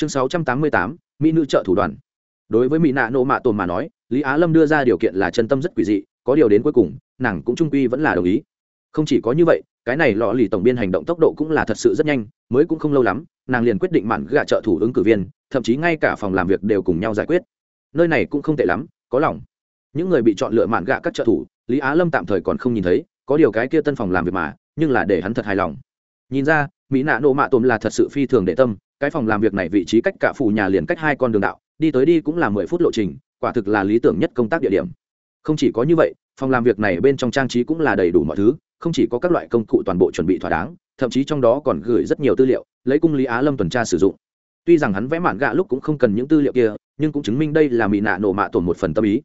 chương sáu trăm tám mươi tám, mỹ nữ trợ thủ đoàn. Đối với mỹ nạ nộ mạ tồn mà nói, lý á lâm đưa ra điều kiện là chân tâm rất quỷ dị, có điều đến cuối cùng, nàng cũng trung quy vẫn là đồng ý. Không chỉ có như vậy, cái này lọ lì tổng biên hành động tốc độ cũng là thật sự rất nhanh, mới cũng không lâu lắm, nàng liền quyết định mạn gạ trợ thủ ứng cử viên, thậm chí ngay cả phòng làm việc đều cùng nhau giải quyết. Nơi này cũng không tệ lắm, có lòng. Những người bị chọn lựa mạn gạ các trợ thủ, lý á lâm tạm thời còn không nhìn thấy, có điều cái kia tân phòng làm việc mà, nhưng là để hắn thật hài lòng. Nhìn ra, mỹ nạ nộ mạ tồn là thật sự phi thường để tâm cái phòng làm việc này vị trí cách cả phủ nhà liền cách hai con đường đạo, đi tới đi cũng là mười phút lộ trình, quả thực là lý tưởng nhất công tác địa điểm. Không chỉ có như vậy, phòng làm việc này bên trong trang trí cũng là đầy đủ mọi thứ, không chỉ có các loại công cụ toàn bộ chuẩn bị thỏa đáng, thậm chí trong đó còn gửi rất nhiều tư liệu, lấy cung lý á lâm tuần tra sử dụng. Tuy rằng hắn vẽ mạn gạ lúc cũng không cần những tư liệu kia, nhưng cũng chứng minh đây là mỹ nạ nổ mạ tổn một phần tâm ý.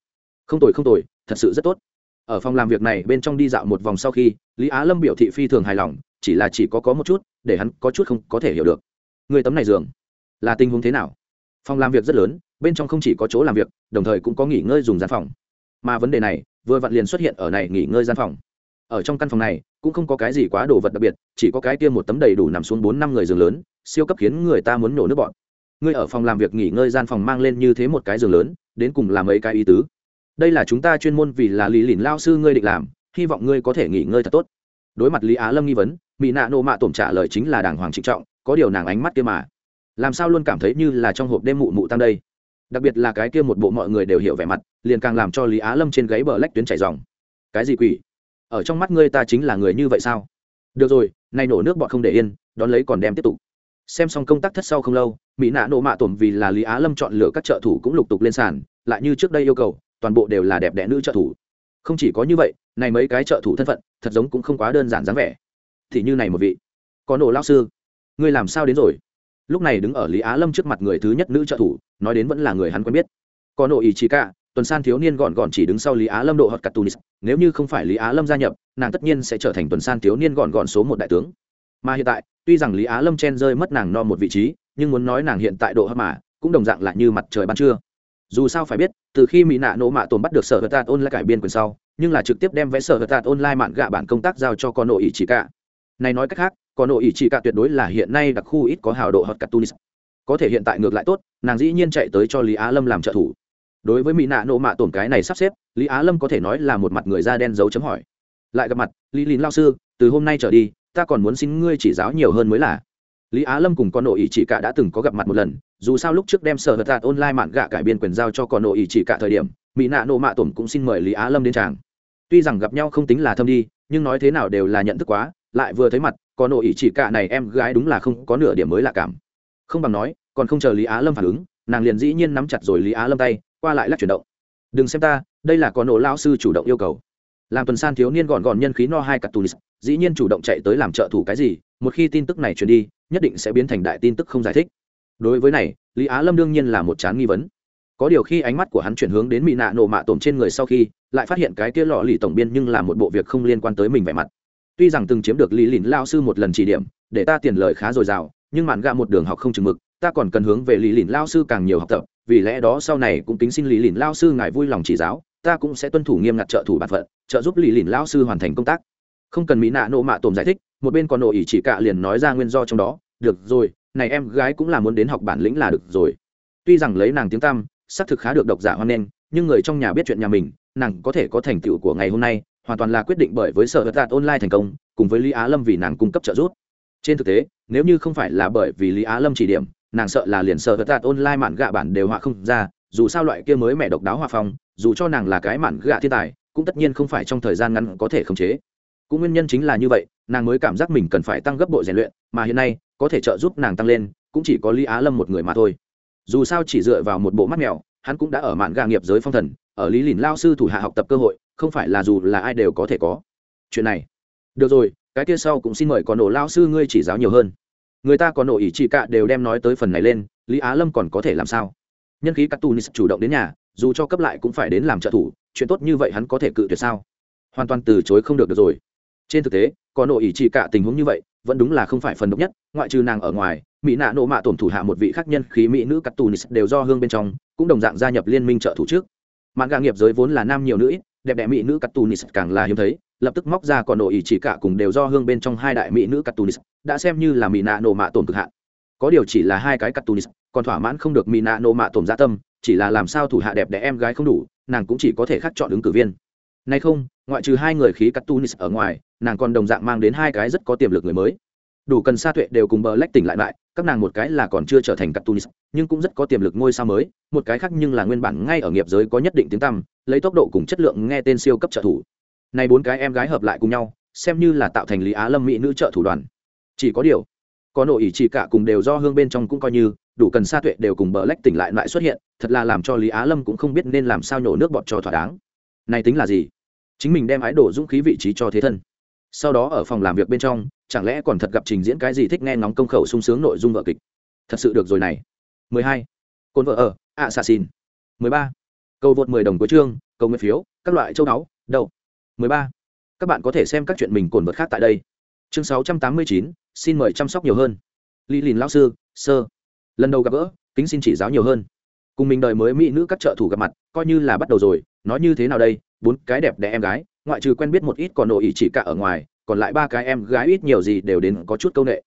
Không tồi không tồi, thật sự rất tốt. Ở phòng làm việc này bên trong đi dạo một vòng sau khi, lý á lâm biểu thị phi thường hài lòng, chỉ là chỉ có có một chút, để hắn có chút không có thể hiểu được người tấm này giường là tình huống thế nào? Phòng làm việc rất lớn, bên trong không chỉ có chỗ làm việc, đồng thời cũng có nghỉ ngơi dùng gian phòng. Mà vấn đề này, vừa vặn liền xuất hiện ở này nghỉ ngơi gian phòng. Ở trong căn phòng này, cũng không có cái gì quá đồ vật đặc biệt, chỉ có cái kia một tấm đầy đủ nằm xuống bốn năm người giường lớn, siêu cấp khiến người ta muốn nổ nước bọn. Ngươi ở phòng làm việc nghỉ ngơi gian phòng mang lên như thế một cái giường lớn, đến cùng làm mấy cái ý tứ? Đây là chúng ta chuyên môn vì là lý lìn lao sư ngươi định làm, hy vọng ngươi có thể nghỉ ngơi thật tốt. Đối mặt lý á lâm nghi vấn, mỹ nạ nộ mạ tổn trả lời chính là đàng hoàng trịnh trọng có điều nàng ánh mắt kia mà. Làm sao luôn cảm thấy như là trong hộp đêm mụ mụ tăng đây? Đặc biệt là cái kia một bộ mọi người đều hiểu vẻ mặt, liền càng làm cho lý á lâm trên gáy bờ lách tuyến chảy dòng. Cái gì quỷ? Ở trong mắt ngươi ta chính là người như vậy sao? Được rồi nay nổ nước bọn không để yên, đón lấy còn đem tiếp tục. Xem xong công tác thất sau không lâu, mỹ nạ nộ mạ tổn vì là lý á lâm chọn lựa các trợ thủ cũng lục tục lên sàn, lại như trước đây yêu cầu, toàn bộ đều là đẹp đẽ nữ trợ thủ. Không chỉ có như vậy, này mấy cái trợ thủ thân phận, thật giống cũng không quá đơn giản dáng vẻ. Thì như này một vị. Có nổ lao sư ngươi làm sao đến rồi? Lúc này đứng ở lý á lâm trước mặt người thứ nhất nữ trợ thủ, nói đến vẫn là người hắn quen biết. Có nội ý chí cả, tuần san thiếu niên gọn gọn chỉ đứng sau lý á lâm độ hot cắt tunis nếu như không phải lý á lâm gia nhập, nàng tất nhiên sẽ trở thành tuần san thiếu niên gọn gọn số một đại tướng. Mà hiện tại, tuy rằng lý á lâm chen rơi mất nàng no một vị trí, nhưng muốn nói nàng hiện tại độ hot mà, cũng đồng dạng là như mặt trời ban trưa. Dù sao phải biết, từ khi mỹ nạ nổ mạ tồn bắt được sở hữu tạt online cải biên quyền sau, nhưng là trực tiếp đem vẽ sở hữu tạt online mạn gạ bản công tác giao cho con nội ý chỉ cả. Này nói cách khác còn nội ý chỉ cả tuyệt đối là hiện nay đặc khu ít có hào độ hot cả tunis có thể hiện tại ngược lại tốt, nàng dĩ nhiên chạy tới cho lý á lâm làm trợ thủ. Đối với mỹ nạ nộ mạ tổn cái này sắp xếp, lý á lâm có thể nói là một mặt người da đen dấu chấm hỏi. Lại gặp mặt, lý lín lao sư, từ hôm nay trở đi, ta còn muốn xin ngươi chỉ giáo nhiều hơn mới là. Lý á lâm cùng con nội ý chỉ cả đã từng có gặp mặt một lần, dù sao lúc trước đem sở hợp tạt online mạn gạ cải biên quyền giao cho con nội ý chỉ cả thời điểm, mỹ nạ nộ mạ tổn cũng xin mời lý á lâm đến tràng. Tuy rằng gặp nhau không tính là thâm đi, nhưng nói thế nào đều là nhận thức quá, lại vừa thấy mặt có nội ý chỉ cả này em gái đúng là không có nửa điểm mới lạ cảm. Không bằng nói, còn không chờ lý á lâm phản ứng, nàng liền dĩ nhiên nắm chặt rồi lý á lâm tay, qua lại lắc chuyển động. Đừng xem ta, đây là có nổ lao sư chủ động yêu cầu. Làm tuần san thiếu niên gọn gọn nhân khí no hai cặp tunis dĩ nhiên chủ động chạy tới làm trợ thủ cái gì, một khi tin tức này truyền đi, nhất định sẽ biến thành đại tin tức không giải thích. Đối với này, lý á lâm đương nhiên là một chán nghi vấn. Có điều khi ánh mắt của hắn chuyển hướng đến mỹ nạ nổ mạ tổm trên người sau khi, lại phát hiện cái kia lọ lì tổng biên nhưng là một bộ việc không liên quan tới mình vẻ mặt tuy rằng từng chiếm được lý lìn lao sư một lần chỉ điểm, để ta tiền lời khá dồi dào, nhưng mạn gạ một đường học không chừng mực, ta còn cần hướng về lý lìn lao sư càng nhiều học tập, vì lẽ đó sau này cũng kính xin lý lìn lao sư ngài vui lòng chỉ giáo, ta cũng sẽ tuân thủ nghiêm ngặt trợ thủ bản phận, trợ giúp lý lìn lao sư hoàn thành công tác. Không cần mỹ nạ nộ mạ tồn giải thích, một bên còn nộ ỷ chỉ cạ liền nói ra nguyên do trong đó, được rồi, này em gái cũng là muốn đến học bản lĩnh là được rồi. Tuy rằng lấy nàng tiếng tăm, xác thực khá được độc giả hoan nghênh, nhưng người trong nhà biết chuyện nhà mình, nàng có thể có thành tựu của ngày hôm nay hoàn toàn là quyết định bởi với sở hữu tạt online thành công, cùng với lý á lâm vì nàng cung cấp trợ giúp. Trên thực tế, nếu như không phải là bởi vì lý á lâm chỉ điểm, nàng sợ là liền sợ hữu tạt online mạn gạ bản đều họa không ra, dù sao loại kia mới mẹ độc đáo hòa phong, dù cho nàng là cái mạn gạ thiên tài, cũng tất nhiên không phải trong thời gian ngắn có thể khống chế. Cũng nguyên nhân chính là như vậy, nàng mới cảm giác mình cần phải tăng gấp bộ rèn luyện, mà hiện nay, có thể trợ giúp nàng tăng lên, cũng chỉ có lý á lâm một người mà thôi. Dù sao chỉ dựa vào một bộ mắt mèo, hắn cũng đã ở mạn gà nghiệp giới phong thần, ở lý lìn lao sư thủ hạ học tập cơ hội không phải là dù là ai đều có thể có. Chuyện này. Được rồi, cái kia sau cũng xin mời có nổ lao sư ngươi chỉ giáo nhiều hơn. Người ta có nổ ý chị cả đều đem nói tới phần này lên, lý á lâm còn có thể làm sao? Nhân khí các tunis chủ động đến nhà, dù cho cấp lại cũng phải đến làm trợ thủ, chuyện tốt như vậy hắn có thể cự tuyệt sao? Hoàn toàn từ chối không được được rồi. Trên thực tế, có nổ ý chị cả tình huống như vậy, vẫn đúng là không phải phần độc nhất, ngoại trừ nàng ở ngoài, mỹ nạ nộ mạ tổn thủ hạ một vị khác nhân khí mỹ nữ cắt tunis đều do hương bên trong, cũng đồng dạng gia nhập liên minh trợ thủ trước. Mạng gà nghiệp giới vốn là nam nhiều nữ ít đẹp đẽ mỹ nữ cắt tunis càng là hiếm thấy, lập tức móc ra còn nổ ý chỉ cả cùng đều do hương bên trong hai đại mỹ nữ cắt tunis đã xem như là mỹ nạ nổ mạ tổn cực hạn. Có điều chỉ là hai cái cắt tunis còn thỏa mãn không được mỹ nạ nổ mạ tổn gia tâm, chỉ là làm sao thủ hạ đẹp đẽ em gái không đủ, nàng cũng chỉ có thể khác chọn ứng cử viên. Nay không, ngoại trừ hai người khí cắt tunis ở ngoài, nàng còn đồng dạng mang đến hai cái rất có tiềm lực người mới đủ cần sa tuệ đều cùng bờ lách tỉnh lại lại, các nàng một cái là còn chưa trở thành cắt tunis nhưng cũng rất có tiềm lực ngôi sao mới, một cái khác nhưng là nguyên bản ngay ở nghiệp giới có nhất định tiếng tăm, lấy tốc độ cùng chất lượng nghe tên siêu cấp trợ thủ. Này bốn cái em gái hợp lại cùng nhau, xem như là tạo thành lý á lâm mỹ nữ trợ thủ đoàn. Chỉ có điều, có nội ý chỉ cả cùng đều do hương bên trong cũng coi như, đủ cần sa tuệ đều cùng bờ lách tỉnh lại lại xuất hiện, thật là làm cho lý á lâm cũng không biết nên làm sao nhổ nước bọt cho thỏa đáng. Này tính là gì? Chính mình đem ái đổ dũng khí vị trí cho thế thân sau đó ở phòng làm việc bên trong chẳng lẽ còn thật gặp trình diễn cái gì thích nghe ngóng công khẩu sung sướng nội dung vợ kịch? Thật sự được rồi này. 12. cồn vợ ở ạ xà xin 13. câu vượt 10 đồng cuối chương câu nguyện phiếu các loại châu đáo đậu 13. các bạn có thể xem các chuyện mình cồn vật khác tại đây. Chương 689, xin mời chăm sóc nhiều hơn. Lý lìn lão sư sơ. Lần đầu gặp gỡ kính xin chỉ giáo nhiều hơn. Cùng mình đời mới mỹ nữ các trợ thủ gặp mặt coi như là bắt đầu rồi nói như thế nào đây? Bốn cái đẹp đẽ em gái ngoại trừ quen biết một ít còn nội ý chỉ cả ở ngoài, còn lại ba cái em gái ít nhiều gì đều đến có chút câu ệ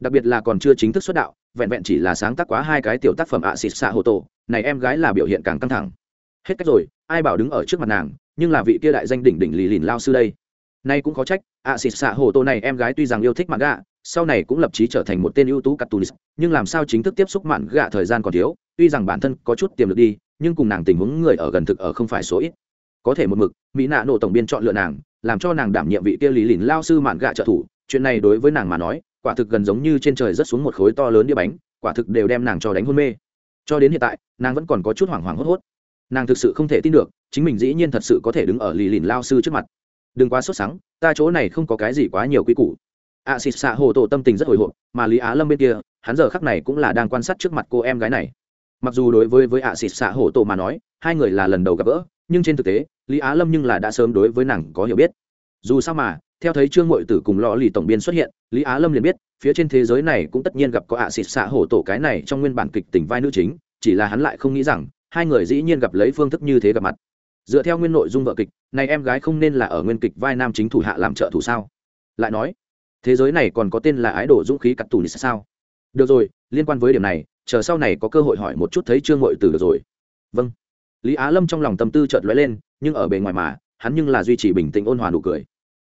đặc biệt là còn chưa chính thức xuất đạo, vẹn vẹn chỉ là sáng tác quá hai cái tiểu tác phẩm ạ xịt xạ hồ tổ, này em gái là biểu hiện càng căng thẳng. Hết cách rồi, ai bảo đứng ở trước mặt nàng, nhưng là vị kia đại danh đỉnh đỉnh lì lìn lao sư đây. Nay cũng có trách, ạ xịt xạ hồ tổ này em gái tuy rằng yêu thích mặt gạ, sau này cũng lập trí trở thành một tên ưu tú cartoonist, nhưng làm sao chính thức tiếp xúc mạn gạ thời gian còn thiếu, tuy rằng bản thân có chút tiềm lực đi, nhưng cùng nàng tình huống người ở gần thực ở không phải số ít có thể một mực, mỹ nạ nổ tổng biên chọn lựa nàng, làm cho nàng đảm nhiệm vị kia lý lìn lao sư mạn gạ trợ thủ. Chuyện này đối với nàng mà nói, quả thực gần giống như trên trời rất xuống một khối to lớn đĩa bánh, quả thực đều đem nàng cho đánh hôn mê. Cho đến hiện tại, nàng vẫn còn có chút hoảng hoảng hốt hốt. Nàng thực sự không thể tin được, chính mình dĩ nhiên thật sự có thể đứng ở lì lìn lao sư trước mặt. Đừng quá sốt sắng, ta chỗ này không có cái gì quá nhiều quy củ. A xịt xạ hồ tổ tâm tình rất hồi hộp, mà lý á lâm bên kia, hắn giờ khắc này cũng là đang quan sát trước mặt cô em gái này. Mặc dù đối với với a xịt xạ hồ tổ mà nói, hai người là lần đầu gặp gỡ nhưng trên thực tế, lý á lâm nhưng là đã sớm đối với nàng có hiểu biết. Dù sao mà, theo thấy trương mội tử cùng lò lì tổng biên xuất hiện, lý á lâm liền biết, phía trên thế giới này cũng tất nhiên gặp có ạ xịt xạ hổ tổ cái này trong nguyên bản kịch tình vai nữ chính, chỉ là hắn lại không nghĩ rằng, hai người dĩ nhiên gặp lấy phương thức như thế gặp mặt. Dựa theo nguyên nội dung vợ kịch, này em gái không nên là ở nguyên kịch vai nam chính thủ hạ làm trợ thủ sao? Lại nói, thế giới này còn có tên là ái đồ dũng khí cắt tù nít sao? Được rồi, liên quan với điểm này, chờ sau này có cơ hội hỏi một chút thấy trương mội tử được rồi. Vâng lý á lâm trong lòng tâm tư chợt lóe lên, nhưng ở bề ngoài mà, hắn nhưng là duy trì bình tĩnh ôn hòa nụ cười.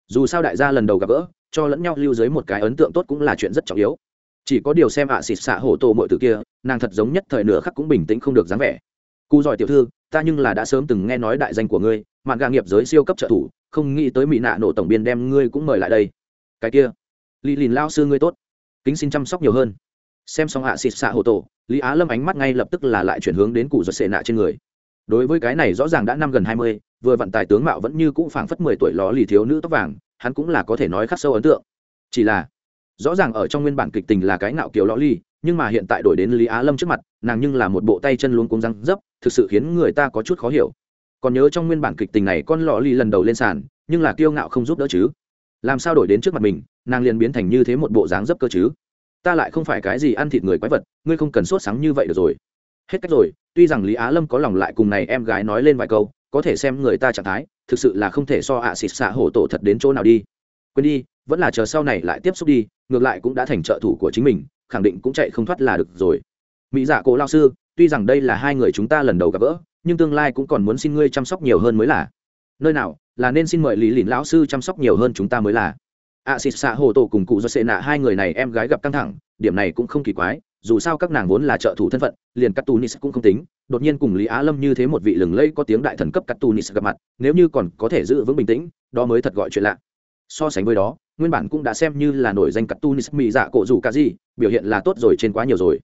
Dù sao đại gia lần đầu gặp gỡ, cho lẫn nhau lưu dưới một cái ấn tượng tốt cũng là chuyện rất trọng yếu. Chỉ có điều xem ạ xịt xạ hổ tổ mọi từ kia, nàng thật giống nhất thời nửa khắc cũng bình tĩnh không được dáng vẻ. Cụ giỏi tiểu thư, ta nhưng là đã sớm từng nghe nói đại danh của ngươi mạn gà nghiệp giới siêu cấp trợ thủ, không nghĩ tới mỹ nạ nổ tổng biên đem ngươi cũng mời lại đây. Cái kia, lý lìn lao sư ngươi tốt. Kính xin chăm sóc nhiều hơn. Xem xong ạ xịt xạ hổ tổ, lý á lâm ánh mắt ngay lập tức là lại chuyển hướng đến cụ giật xệ nạ trên người đối với cái này rõ ràng đã năm gần hai mươi, vừa vận tài tướng mạo vẫn như cũ phảng phất mười tuổi ló lì thiếu nữ tóc vàng, hắn cũng là có thể nói khắc sâu ấn tượng. Chỉ là, rõ ràng ở trong nguyên bản kịch tình là cái ngạo kiều ló lì, nhưng mà hiện tại đổi đến lý á lâm trước mặt, nàng nhưng là một bộ tay chân luôn cuống răng dấp, thực sự khiến người ta có chút khó hiểu. Còn nhớ trong nguyên bản kịch tình này con lò lì lần đầu lên sàn, nhưng là kiêu ngạo không giúp đỡ chứ. Làm sao đổi đến trước mặt mình, nàng liền biến thành như thế một bộ dáng dấp cơ chứ? Ta lại không phải cái gì ăn thịt người quái vật, ngươi không cần sốt sáng như vậy được rồi hết cách rồi, tuy rằng lý á lâm có lòng lại cùng này em gái nói lên vài câu, có thể xem người ta trạng thái, thực sự là không thể so ạ xịt xạ hổ tổ thật đến chỗ nào đi. Quên đi, vẫn là chờ sau này lại tiếp xúc đi, ngược lại cũng đã thành trợ thủ của chính mình, khẳng định cũng chạy không thoát là được rồi. Mỹ dạ cổ lao sư, tuy rằng đây là hai người chúng ta lần đầu gặp gỡ, nhưng tương lai cũng còn muốn xin ngươi chăm sóc nhiều hơn mới là. Nơi nào, là nên xin mời lý lìn lão sư chăm sóc nhiều hơn chúng ta mới là. ạ xịt xạ hồ tổ cùng cụ do xệ nạ hai người này em gái gặp căng thẳng, điểm này cũng không kỳ quái dù sao các nàng vốn là trợ thủ thân phận, liền cắt tunis cũng không tính. Đột nhiên cùng lý á lâm như thế một vị lừng lẫy có tiếng đại thần cấp cắt tunis gặp mặt, nếu như còn có thể giữ vững bình tĩnh, đó mới thật gọi chuyện lạ. So sánh với đó, nguyên bản cũng đã xem như là nổi danh cắt tunis mỹ dạ cổ dù cả gì, biểu hiện là tốt rồi trên quá nhiều rồi.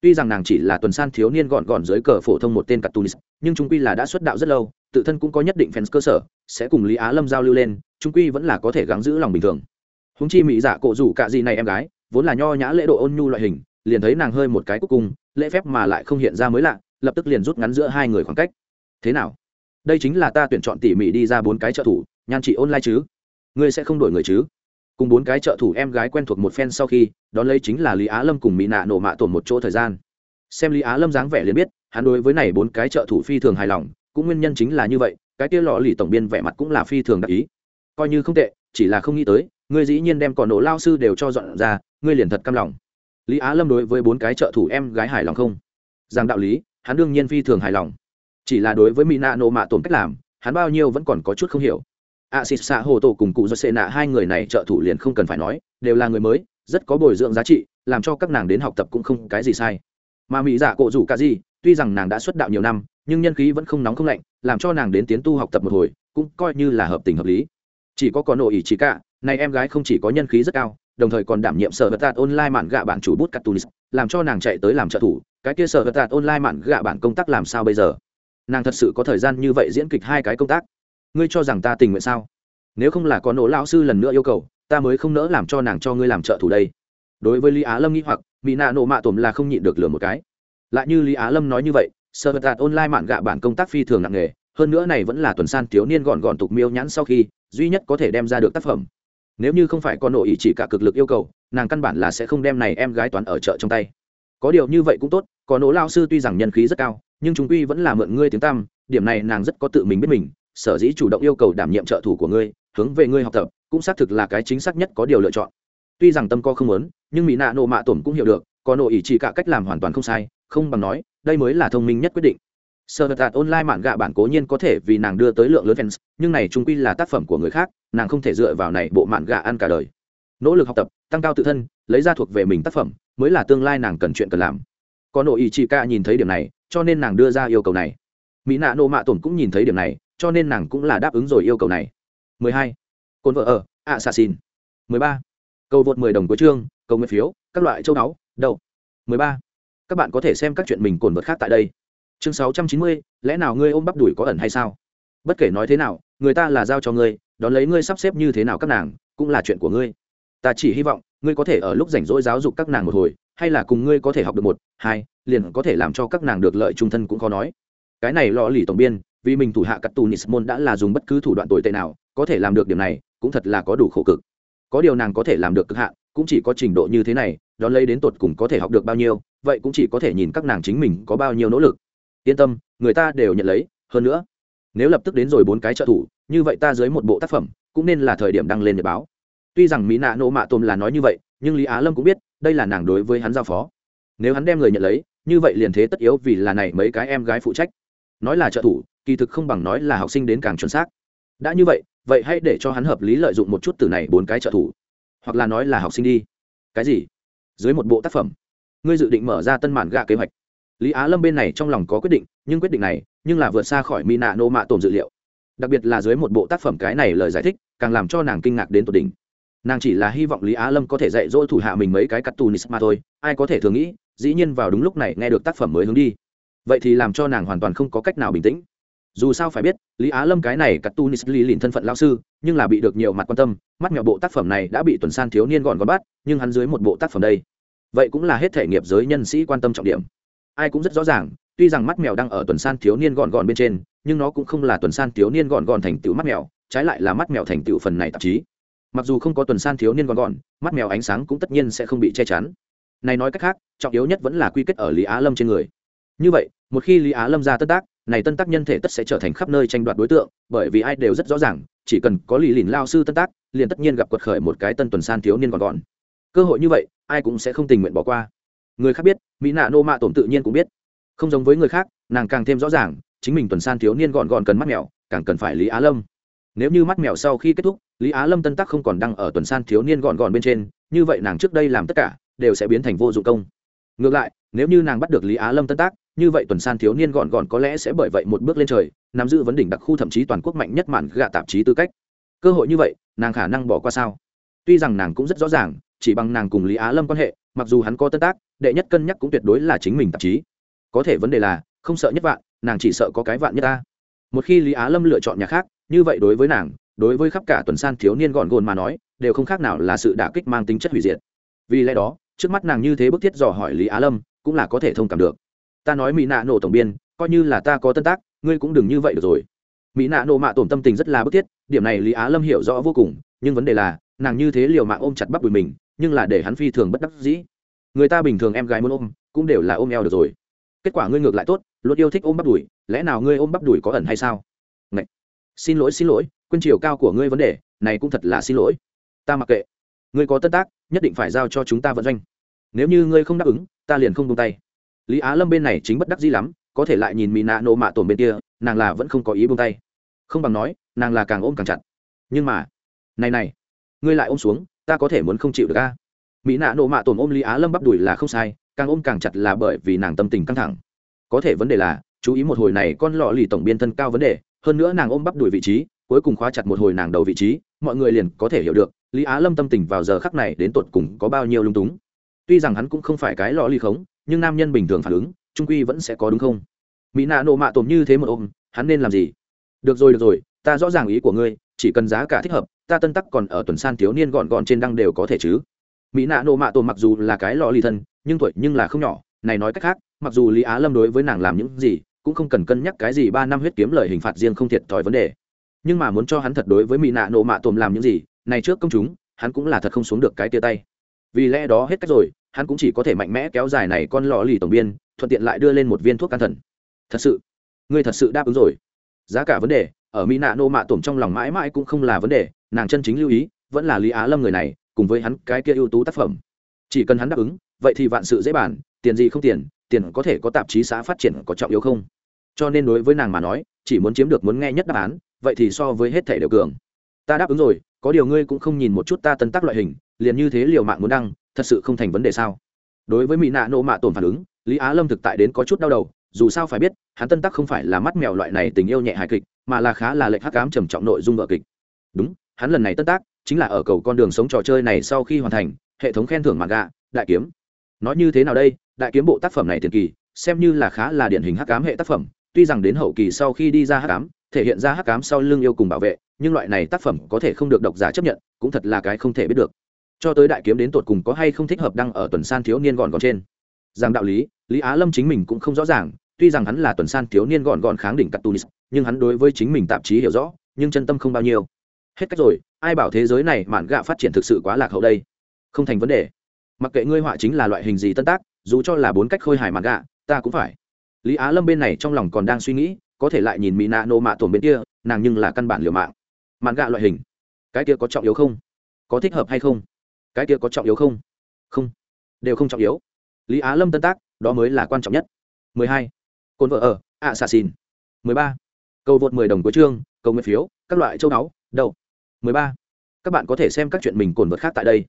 Tuy rằng nàng chỉ là tuần san thiếu niên gọn gọn dưới cờ phổ thông một tên cắt tunis nhưng chúng quy là đã xuất đạo rất lâu, tự thân cũng có nhất định fans cơ sở, sẽ cùng lý á lâm giao lưu lên chúng quy vẫn là có thể gắng giữ lòng bình thường. Húng chi mỹ dạ cổ dù cả gì này em gái, vốn là nho nhã lễ độ ôn nhu loại hình liền thấy nàng hơi một cái cuối cùng lễ phép mà lại không hiện ra mới lạ, lập tức liền rút ngắn giữa hai người khoảng cách. Thế nào? Đây chính là ta tuyển chọn tỉ mỉ đi ra bốn cái trợ thủ, nhan chị online chứ? Ngươi sẽ không đổi người chứ? Cùng bốn cái trợ thủ em gái quen thuộc một phen sau khi, đón lấy chính là lý á lâm cùng mỹ nạ nổ mạ tổn một chỗ thời gian. Xem lý á lâm dáng vẻ liền biết, hắn đối với này bốn cái trợ thủ phi thường hài lòng, cũng nguyên nhân chính là như vậy, cái kia lọ lì tổng biên vẻ mặt cũng là phi thường đặc ý. Coi như không tệ, chỉ là không nghĩ tới, ngươi dĩ nhiên đem còn nổ lao sư đều cho dọn ra, ngươi liền thật căm lòng lý á lâm đối với bốn cái trợ thủ em gái hài lòng không? Rằng đạo lý, hắn đương nhiên phi thường hài lòng. Chỉ là đối với mỹ nạ nộ mạ tổn cách làm, hắn bao nhiêu vẫn còn có chút không hiểu. A xịt xạ hồ tổ cùng cụ do xệ nạ, hai người này trợ thủ liền không cần phải nói, đều là người mới, rất có bồi dưỡng giá trị, làm cho các nàng đến học tập cũng không cái gì sai. Mà mỹ dạ cộ rủ cả gì tuy rằng nàng đã xuất đạo nhiều năm, nhưng nhân khí vẫn không nóng không lạnh, làm cho nàng đến tiến tu học tập một hồi, cũng coi như là hợp tình hợp lý. Chỉ có có nội ý chỉ cả này em gái không chỉ có nhân khí rất cao đồng thời còn đảm nhiệm sở vật tạt online mạn gạ bản chủ bút cartoonis làm cho nàng chạy tới làm trợ thủ. Cái kia sở vật tạt online mạn gạ bản công tác làm sao bây giờ? Nàng thật sự có thời gian như vậy diễn kịch hai cái công tác? Ngươi cho rằng ta tình nguyện sao? Nếu không là có nỗ lão sư lần nữa yêu cầu, ta mới không nỡ làm cho nàng cho ngươi làm trợ thủ đây. Đối với lý á lâm nghĩ hoặc mỹ nạ nộ mạ tổm là không nhịn được lừa một cái. Lại như lý á lâm nói như vậy, sở vật tạt online mạn gạ bản công tác phi thường nặng nghề hơn nữa này vẫn là tuần san thiếu niên gọn gọn tục miêu nhãn sau khi, duy nhất có thể đem ra được tác phẩm nếu như không phải con nội ý chỉ cả cực lực yêu cầu, nàng căn bản là sẽ không đem này em gái toán ở chợ trong tay. Có điều như vậy cũng tốt, có nỗ lao sư tuy rằng nhân khí rất cao, nhưng chúng quy vẫn là mượn ngươi tiếng tăm, điểm này nàng rất có tự mình biết mình, sở dĩ chủ động yêu cầu đảm nhiệm trợ thủ của ngươi, hướng về ngươi học tập, cũng xác thực là cái chính xác nhất có điều lựa chọn. Tuy rằng tâm co không muốn, nhưng mỹ nạ nộ mạ tổn cũng hiểu được, có nội ý chỉ cả cách làm hoàn toàn không sai, không bằng nói, đây mới là thông minh nhất quyết định. Sở Tạt Online mạn gạ bản cố nhiên có thể vì nàng đưa tới lượng lớn fans, nhưng này chung quy là tác phẩm của người khác, nàng không thể dựa vào này bộ mạn gạ ăn cả đời. Nỗ lực học tập, tăng cao tự thân, lấy ra thuộc về mình tác phẩm, mới là tương lai nàng cần chuyện cần làm. Có nội ý chỉ ca nhìn thấy điểm này, cho nên nàng đưa ra yêu cầu này. Mỹ nạ nộ mạ tổn cũng nhìn thấy điểm này, cho nên nàng cũng là đáp ứng rồi yêu cầu này. 12. Côn vợ ở, Assassin. 13. Cầu vượt 10 đồng của chương, cầu nguyện phiếu, các loại châu đáo, đâu. 13. Các bạn có thể xem các chuyện mình cồn vật khác tại đây chương sáu trăm chín mươi, lẽ nào ngươi ôm bắp đùi có ẩn hay sao? Bất kể nói thế nào, người ta là giao cho ngươi, đón lấy ngươi sắp xếp như thế nào các nàng, cũng là chuyện của ngươi. Ta chỉ hy vọng, ngươi có thể ở lúc rảnh rỗi giáo dục các nàng một hồi, hay là cùng ngươi có thể học được một, hai, liền có thể làm cho các nàng được lợi trung thân cũng khó nói. Cái này lọ lì tổng biên, vì mình thủ hạ cắt tù nismon đã là dùng bất cứ thủ đoạn tồi tệ nào, có thể làm được điểm này, cũng thật là có đủ khổ cực. Có điều nàng có thể làm được cực hạn, cũng chỉ có trình độ như thế này, đón lấy đến tột cùng có thể học được bao nhiêu, vậy cũng chỉ có thể nhìn các nàng chính mình có bao nhiêu nỗ lực yên tâm, người ta đều nhận lấy, hơn nữa, nếu lập tức đến rồi bốn cái trợ thủ, như vậy ta dưới một bộ tác phẩm, cũng nên là thời điểm đăng lên nhật báo. Tuy rằng mỹ nạ nộ mạ tôm là nói như vậy, nhưng lý á lâm cũng biết, đây là nàng đối với hắn giao phó. Nếu hắn đem người nhận lấy, như vậy liền thế tất yếu vì là này mấy cái em gái phụ trách. Nói là trợ thủ, kỳ thực không bằng nói là học sinh đến càng chuẩn xác. Đã như vậy vậy hãy để cho hắn hợp lý lợi dụng một chút từ này bốn cái trợ thủ. Hoặc là nói là học sinh đi. Cái gì? Dưới một bộ tác phẩm. Ngươi dự định mở ra tân mạn gạ kế hoạch lý á lâm bên này trong lòng có quyết định, nhưng quyết định này, nhưng là vượt xa khỏi mỹ nạ nô mạ tổn dự liệu. Đặc biệt là dưới một bộ tác phẩm cái này lời giải thích, càng làm cho nàng kinh ngạc đến tột đỉnh. Nàng chỉ là hy vọng lý á lâm có thể dạy dỗ thủ hạ mình mấy cái cắt tù nis mà thôi, ai có thể thường nghĩ, dĩ nhiên vào đúng lúc này nghe được tác phẩm mới hướng đi. Vậy thì làm cho nàng hoàn toàn không có cách nào bình tĩnh. Dù sao phải biết, lý á lâm cái này cắt tu nis lý lìn thân phận lao sư, nhưng là bị được nhiều mặt quan tâm, mắt mẹo bộ tác phẩm này đã bị tuần san thiếu niên gọn gọn bắt, nhưng hắn dưới một bộ tác phẩm đây, vậy cũng là hết thể nghiệp giới nhân sĩ quan tâm trọng điểm ai cũng rất rõ ràng, tuy rằng mắt mèo đang ở tuần san thiếu niên gọn gọn bên trên, nhưng nó cũng không là tuần san thiếu niên gọn gọn thành tựu mắt mèo, trái lại là mắt mèo thành tựu phần này tạp chí. Mặc dù không có tuần san thiếu niên gọn gọn, mắt mèo ánh sáng cũng tất nhiên sẽ không bị che chắn. Này nói cách khác, trọng yếu nhất vẫn là quy kết ở lý á lâm trên người. Như vậy, một khi lý á lâm ra tân tác, này tân tác nhân thể tất sẽ trở thành khắp nơi tranh đoạt đối tượng, bởi vì ai đều rất rõ ràng, chỉ cần có lý lìn lao sư tân tác, liền tất nhiên gặp quật khởi một cái tân tuần san thiếu niên gọn gọn. Cơ hội như vậy, ai cũng sẽ không tình nguyện bỏ qua người khác biết, mỹ nạ nô mạ tổn tự nhiên cũng biết. Không giống với người khác, nàng càng thêm rõ ràng, chính mình tuần san thiếu niên gọn gọn cần mắt mèo, càng cần phải lý á lâm. Nếu như mắt mèo sau khi kết thúc, lý á lâm tân tắc không còn đăng ở tuần san thiếu niên gọn gọn bên trên, như vậy nàng trước đây làm tất cả, đều sẽ biến thành vô dụng công. Ngược lại, nếu như nàng bắt được lý á lâm tân tác như vậy tuần san thiếu niên gọn gọn có lẽ sẽ bởi vậy một bước lên trời, nắm giữ vấn đỉnh đặc khu thậm chí toàn quốc mạnh nhất mạn gạ tạp chí tư cách. Cơ hội như vậy, nàng khả năng bỏ qua sao? Tuy rằng nàng cũng rất rõ ràng chỉ bằng nàng cùng lý á lâm quan hệ, mặc dù hắn có tân tác, đệ nhất cân nhắc cũng tuyệt đối là chính mình tạp chí. Có thể vấn đề là, không sợ nhất vạn, nàng chỉ sợ có cái vạn nhất ta. Một khi lý á lâm lựa chọn nhà khác, như vậy đối với nàng, đối với khắp cả tuần san thiếu niên gọn gồn mà nói, đều không khác nào là sự đả kích mang tính chất hủy diệt. Vì lẽ đó, trước mắt nàng như thế bức thiết dò hỏi lý á lâm, cũng là có thể thông cảm được. Ta nói mỹ nạ nổ tổng biên, coi như là ta có tân tác, ngươi cũng đừng như vậy được rồi. Mỹ nạ nổ mạ tổn tâm tình rất là bức thiết, điểm này lý á lâm hiểu rõ vô cùng, nhưng vấn đề là, nàng như thế liều mạng ôm chặt bắp đùi mình nhưng là để hắn phi thường bất đắc dĩ. Người ta bình thường em gái muốn ôm, cũng đều là ôm eo được rồi. Kết quả ngươi ngược lại tốt luôn yêu thích ôm bắp đùi, lẽ nào ngươi ôm bắp đùi có ẩn hay sao? Ngậy! xin lỗi xin lỗi quân chiều cao của ngươi vấn đề, này cũng thật là xin lỗi. Ta mặc kệ. Ngươi có tân tác, nhất định phải giao cho chúng ta vận doanh. Nếu như ngươi không đáp ứng, ta liền không tung tay. Lý á lâm bên này chính bất đắc dĩ lắm, có thể lại nhìn mỹ nạ nộ mạ tổn bên kia, nàng là vẫn không có ý buông tay. Không bằng nói, nàng là càng ôm càng chặt. Nhưng mà, này này, ngươi lại ôm xuống ta có thể muốn không chịu được a. Mỹ nạ nộ mạ tổn ôm lý á lâm bắp đùi là không sai, càng ôm càng chặt là bởi vì nàng tâm tình căng thẳng. Có thể vấn đề là, chú ý một hồi này con lọ lì tổng biên thân cao vấn đề, hơn nữa nàng ôm bắp đùi vị trí, cuối cùng khóa chặt một hồi nàng đầu vị trí, mọi người liền có thể hiểu được, lý á lâm tâm tình vào giờ khắc này đến tột cùng có bao nhiêu lung túng. Tuy rằng hắn cũng không phải cái lọ lì khống, nhưng nam nhân bình thường phản ứng, trung quy vẫn sẽ có đúng không? Mỹ nạ nộ mạ tổn như thế một ôm, hắn nên làm gì? Được rồi được rồi, ta rõ ràng ý của ngươi, chỉ cần giá cả thích hợp ta tân tắc còn ở tuần san thiếu niên gọn gọn trên đăng đều có thể chứ. Mỹ nạ nộ mạ tổn mặc dù là cái lọ lì thân, nhưng tuổi nhưng là không nhỏ, này nói cách khác, mặc dù lý á lâm đối với nàng làm những gì, cũng không cần cân nhắc cái gì ba năm huyết kiếm lời hình phạt riêng không thiệt thòi vấn đề. Nhưng mà muốn cho hắn thật đối với mỹ nạ nộ mạ tổn làm những gì, này trước công chúng, hắn cũng là thật không xuống được cái tia tay. Vì lẽ đó hết cách rồi, hắn cũng chỉ có thể mạnh mẽ kéo dài này con lò lì tổng biên, thuận tiện lại đưa lên một viên thuốc can thần. Thật sự, ngươi thật sự đáp ứng rồi. Giá cả vấn đề, ở mỹ nạ nô mạ tổm trong lòng mãi mãi cũng không là vấn đề nàng chân chính lưu ý, vẫn là lý á lâm người này, cùng với hắn cái kia ưu tú tác phẩm. Chỉ cần hắn đáp ứng, vậy thì vạn sự dễ bàn, tiền gì không tiền tiền có thể có tạp chí xã phát triển có trọng yếu không? Cho nên đối với nàng mà nói, chỉ muốn chiếm được muốn nghe nhất đáp án, vậy thì so với hết thể đều cường. Ta đáp ứng rồi, có điều ngươi cũng không nhìn một chút ta tân tác loại hình, liền như thế liều mạng muốn đăng, thật sự không thành vấn đề sao? Đối với mỹ nạ nộ mạ tổn phản ứng, lý á lâm thực tại đến có chút đau đầu, dù sao phải biết, hắn tân tắc không phải là mắt mèo loại này tình yêu nhẹ hài kịch, mà là khá là lệnh hắc ám trầm trọng nội dung vợ kịch. Đúng hắn lần này tân tác chính là ở cầu con đường sống trò chơi này sau khi hoàn thành, hệ thống khen thưởng mạn gạ đại kiếm. Nói như thế nào đây? Đại kiếm bộ tác phẩm này tiền kỳ, xem như là khá là điển hình hắc ám hệ tác phẩm, tuy rằng đến hậu kỳ sau khi đi ra hắc ám, thể hiện ra hắc ám sau lưng yêu cùng bảo vệ, nhưng loại này tác phẩm có thể không được độc giả chấp nhận, cũng thật là cái không thể biết được. Cho tới đại kiếm đến tột cùng có hay không thích hợp đăng ở tuần san thiếu niên gọn gọn trên. Rằng đạo lý lý á lâm chính mình cũng không rõ ràng, tuy rằng hắn là tuần san thiếu niên gọn gọn kháng đỉnh cắt nhưng hắn đối với chính mình tạp chí hiểu rõ, nhưng chân tâm không bao nhiêu hết cách rồi, ai bảo thế giới này mạn gạ phát triển thực sự quá lạc hậu đây? Không thành vấn đề. Mặc kệ ngươi họa chính là loại hình gì tân tác, dù cho là bốn cách khôi hài mạn gạ, ta cũng phải. Lý á lâm bên này trong lòng còn đang suy nghĩ, có thể lại nhìn mỹ nạ nô mạ tổn bên kia, nàng nhưng là căn bản liều mạng. Mạn gạ loại hình. Cái kia có trọng yếu không? Có thích hợp hay không? Cái kia có trọng yếu không? Không. Đều không trọng yếu. Lý á lâm tân tác, đó mới là quan trọng nhất. 12. cồn vợ ở, ạ xà xìn. 13. cầu vượt 10 đồng cuối chương, cầu nguyện phiếu, các loại châu đáo đậu. 13. các bạn có thể xem các chuyện mình cồn vượt khác tại đây.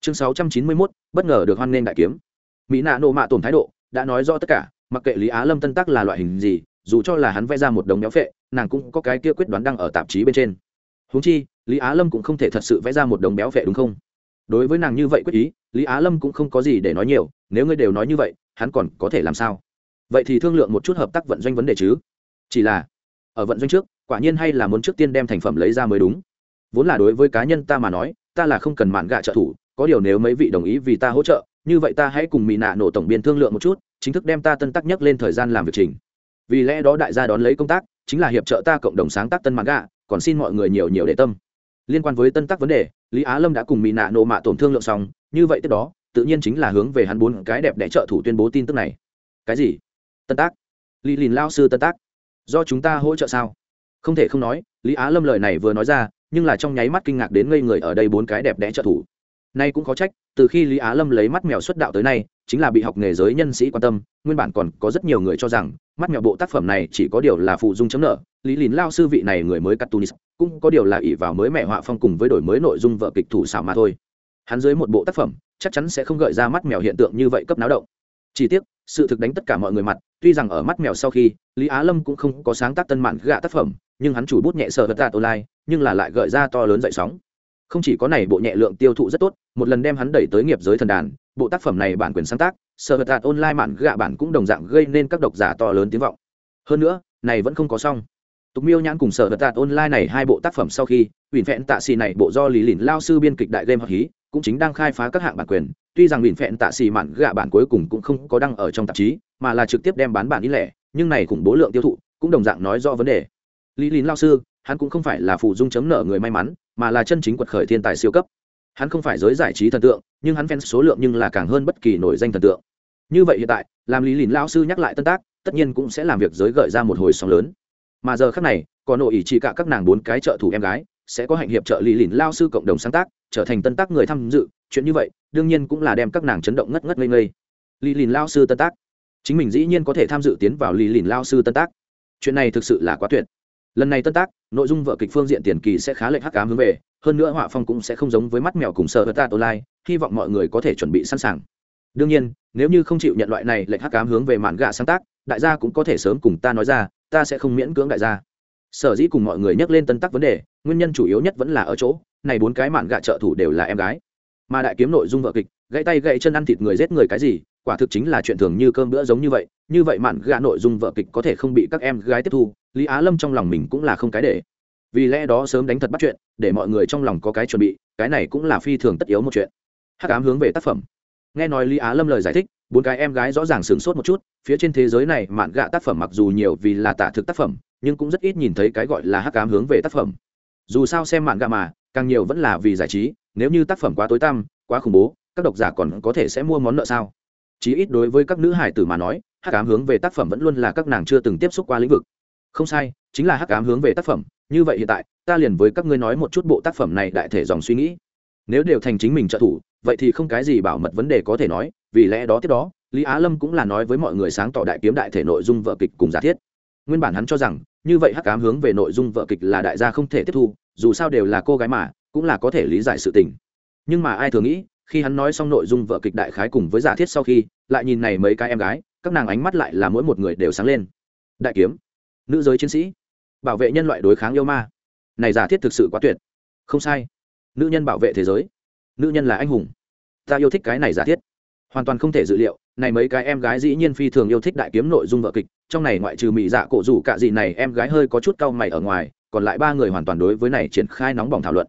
Chương 691, bất ngờ được hoan nghênh đại kiếm. Mỹ nạ nộ mạ tổn thái độ đã nói rõ tất cả mặc kệ lý á lâm tân tác là loại hình gì dù cho là hắn vẽ ra một đống béo phệ nàng cũng có cái kia quyết đoán đăng ở tạp chí bên trên. Huống chi lý á lâm cũng không thể thật sự vẽ ra một đống béo phệ đúng không? Đối với nàng như vậy quyết ý lý á lâm cũng không có gì để nói nhiều nếu ngươi đều nói như vậy hắn còn có thể làm sao? Vậy thì thương lượng một chút hợp tác vận doanh vấn đề chứ? Chỉ là ở vận doanh trước quả nhiên hay là muốn trước tiên đem thành phẩm lấy ra mới đúng vốn là đối với cá nhân ta mà nói, ta là không cần mạn gạ trợ thủ, có điều nếu mấy vị đồng ý vì ta hỗ trợ, như vậy ta hãy cùng mỹ nạ nổ tổng biên thương lượng một chút, chính thức đem ta tân tắc nhất lên thời gian làm việc trình. Vì lẽ đó đại gia đón lấy công tác, chính là hiệp trợ ta cộng đồng sáng tác tân mạn gạ, còn xin mọi người nhiều nhiều để tâm. Liên quan với tân tác vấn đề, lý á lâm đã cùng mỹ nạ nộ mạ tổn thương lượng xong, như vậy tiếp đó, tự nhiên chính là hướng về hắn bốn cái đẹp đẽ trợ thủ tuyên bố tin tức này. Cái gì? Tân tác? Lý lìn lao sư tân tác? Do chúng ta hỗ trợ sao? Không thể không nói, lý á lâm lời này vừa nói ra nhưng là trong nháy mắt kinh ngạc đến ngây người ở đây bốn cái đẹp đẽ trợ thủ. Nay cũng khó trách, từ khi lý á lâm lấy mắt mèo xuất đạo tới nay, chính là bị học nghề giới nhân sĩ quan tâm, nguyên bản còn có rất nhiều người cho rằng, mắt mèo bộ tác phẩm này chỉ có điều là phụ dung chấm nợ. Lý lín lao sư vị này người mới cartoonist, cũng có điều là ỷ vào mới mẹ họa phong cùng với đổi mới nội dung vợ kịch thủ xảo mà thôi. Hắn dưới một bộ tác phẩm, chắc chắn sẽ không gợi ra mắt mèo hiện tượng như vậy cấp náo động. Chỉ tiếc, sự thực đánh tất cả mọi người mặt, tuy rằng ở mắt mèo sau khi, lý á lâm cũng không có sáng tác tân mạn gạ tác phẩm nhưng hắn chủ bút nhẹ sợ vật tạt online, nhưng là lại gợi ra to lớn dậy sóng. Không chỉ có này bộ nhẹ lượng tiêu thụ rất tốt, một lần đem hắn đẩy tới nghiệp giới thần đàn, bộ tác phẩm này bản quyền sáng tác, sợ vật tạt online mạn gạ bản cũng đồng dạng gây nên các độc giả to lớn tiếng vọng. Hơn nữa, này vẫn không có xong. Tục miêu nhãn cùng sở vật tạt online này hai bộ tác phẩm sau khi ủy phẹn tạ xì này bộ do lý lìn lao sư biên kịch đại game hợp hí, cũng chính đang khai phá các hạng bản quyền. Tuy rằng ủy phẹn tạ xì mạn gạ bản cuối cùng cũng không có đăng ở trong tạp chí, mà là trực tiếp đem bán bản ý lẻ, nhưng này cũng bố lượng tiêu thụ cũng đồng dạng nói rõ vấn đề lý lín lao sư, hắn cũng không phải là phụ dung chấm nợ người may mắn, mà là chân chính quật khởi thiên tài siêu cấp. Hắn không phải giới giải trí thần tượng, nhưng hắn fan số lượng nhưng là càng hơn bất kỳ nổi danh thần tượng. Như vậy hiện tại, làm lý lín lao sư nhắc lại tân tác, tất nhiên cũng sẽ làm việc giới gợi ra một hồi sóng lớn. Mà giờ khác này còn nội ý chỉ cả các nàng bốn cái trợ thủ em gái, sẽ có hạnh hiệp trợ lý lìn lao sư cộng đồng sáng tác, trở thành tân tác người tham dự. Chuyện như vậy, đương nhiên cũng là đem các nàng chấn động ngất ngất ngây ngây. Lý lìn lao sư tân tác. Chính mình dĩ nhiên có thể tham dự tiến vào Lý lìn lao sư tân tác. Chuyện này thực sự là quá tuyệt lần này tân tác, nội dung vợ kịch phương diện tiền kỳ sẽ khá lệch hắc cám hướng về, hơn nữa họa phong cũng sẽ không giống với mắt mèo cùng sợ ta online, hy vọng mọi người có thể chuẩn bị sẵn sàng. Đương nhiên, nếu như không chịu nhận loại này lệch hắc cám hướng về mạn gạ sáng tác, đại gia cũng có thể sớm cùng ta nói ra, ta sẽ không miễn cưỡng đại gia. Sở dĩ cùng mọi người nhắc lên tân tắc vấn đề, nguyên nhân chủ yếu nhất vẫn là ở chỗ, này bốn cái mạn gạ trợ thủ đều là em gái. Mà đại kiếm nội dung vợ kịch, gãy tay gãy chân ăn thịt người giết người cái gì quả thực chính là chuyện thường như cơm bữa giống như vậy như vậy mạn gạ nội dung vợ kịch có thể không bị các em gái tiếp thu, lý á lâm trong lòng mình cũng là không cái để. Vì lẽ đó sớm đánh thật bắt chuyện, để mọi người trong lòng có cái chuẩn bị, cái này cũng là phi thường tất yếu một chuyện. Hát cám hướng về tác phẩm. Nghe nói lý á lâm lời giải thích, bốn cái em gái rõ ràng sửng sốt một chút, phía trên thế giới này mạn gạ tác phẩm mặc dù nhiều vì là tả thực tác phẩm, nhưng cũng rất ít nhìn thấy cái gọi là hát cám hướng về tác phẩm. Dù sao xem mạn gạ mà, càng nhiều vẫn là vì giải trí, nếu như tác phẩm quá tối tăm, quá khủng bố, các độc giả còn có thể sẽ mua món nợ sao? Chí ít đối với các nữ hải tử mà nói, hắc ám hướng về tác phẩm vẫn luôn là các nàng chưa từng tiếp xúc qua lĩnh vực. Không sai, chính là hắc ám hướng về tác phẩm, như vậy hiện tại, ta liền với các ngươi nói một chút bộ tác phẩm này đại thể dòng suy nghĩ. Nếu đều thành chính mình trợ thủ, vậy thì không cái gì bảo mật vấn đề có thể nói, vì lẽ đó tiếp đó, lý á lâm cũng là nói với mọi người sáng tỏ đại kiếm đại thể nội dung vợ kịch cùng giả thiết. Nguyên bản hắn cho rằng, như vậy hắc ám hướng về nội dung vợ kịch là đại gia không thể tiếp thu, dù sao đều là cô gái mà, cũng là có thể lý giải sự tình. Nhưng mà ai thường nghĩ khi hắn nói xong nội dung vợ kịch đại khái cùng với giả thiết sau khi, lại nhìn này mấy cái em gái, các nàng ánh mắt lại là mỗi một người đều sáng lên. Đại kiếm, nữ giới chiến sĩ, bảo vệ nhân loại đối kháng yêu ma. Này giả thiết thực sự quá tuyệt. Không sai. Nữ nhân bảo vệ thế giới. Nữ nhân là anh hùng. Ta yêu thích cái này giả thiết. Hoàn toàn không thể dự liệu, này mấy cái em gái dĩ nhiên phi thường yêu thích đại kiếm nội dung vợ kịch, trong này ngoại trừ mỹ dạ cổ rủ cả gì này, em gái hơi có chút cau mày ở ngoài, còn lại ba người hoàn toàn đối với này triển khai nóng bỏng thảo luận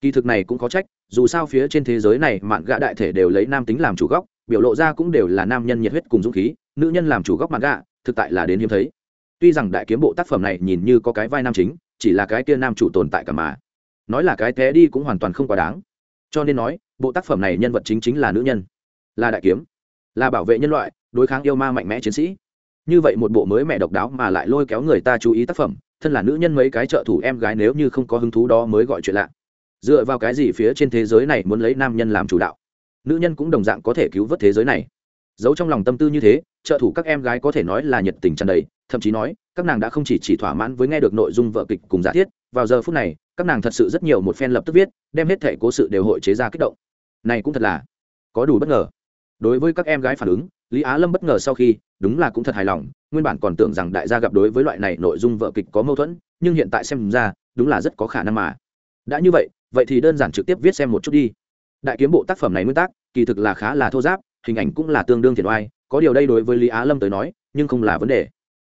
kỳ thực này cũng có trách, dù sao phía trên thế giới này mạn gạ đại thể đều lấy nam tính làm chủ góc biểu lộ ra cũng đều là nam nhân nhiệt huyết cùng dũng khí, nữ nhân làm chủ góc mạn gạ, thực tại là đến hiếm thấy. Tuy rằng đại kiếm bộ tác phẩm này nhìn như có cái vai nam chính, chỉ là cái kia nam chủ tồn tại cả mà. Nói là cái té đi cũng hoàn toàn không quá đáng. Cho nên nói, bộ tác phẩm này nhân vật chính chính là nữ nhân. Là đại kiếm. Là bảo vệ nhân loại, đối kháng yêu ma mạnh mẽ chiến sĩ. Như vậy một bộ mới mẹ độc đáo mà lại lôi kéo người ta chú ý tác phẩm, thân là nữ nhân mấy cái trợ thủ em gái nếu như không có hứng thú đó mới gọi chuyện lạ dựa vào cái gì phía trên thế giới này muốn lấy nam nhân làm chủ đạo? Nữ nhân cũng đồng dạng có thể cứu vớt thế giới này. Giấu trong lòng tâm tư như thế, trợ thủ các em gái có thể nói là nhiệt tình tràn đầy, thậm chí nói, các nàng đã không chỉ chỉ thỏa mãn với nghe được nội dung vợ kịch cùng giả thiết, vào giờ phút này, các nàng thật sự rất nhiều một phen lập tức viết, đem hết thể cố sự đều hội chế ra kích động. Này cũng thật là có đủ bất ngờ. Đối với các em gái phản ứng, lý á lâm bất ngờ sau khi, đúng là cũng thật hài lòng, nguyên bản còn tưởng rằng đại gia gặp đối với loại này nội dung vợ kịch có mâu thuẫn, nhưng hiện tại xem ra, đúng là rất có khả năng mà. Đã như vậy vậy thì đơn giản trực tiếp viết xem một chút đi. Đại kiếm bộ tác phẩm này nguyên tắc kỳ thực là khá là thô giáp, hình ảnh cũng là tương đương thiệt oai, có điều đây đối với lý á lâm tới nói, nhưng không là vấn đề.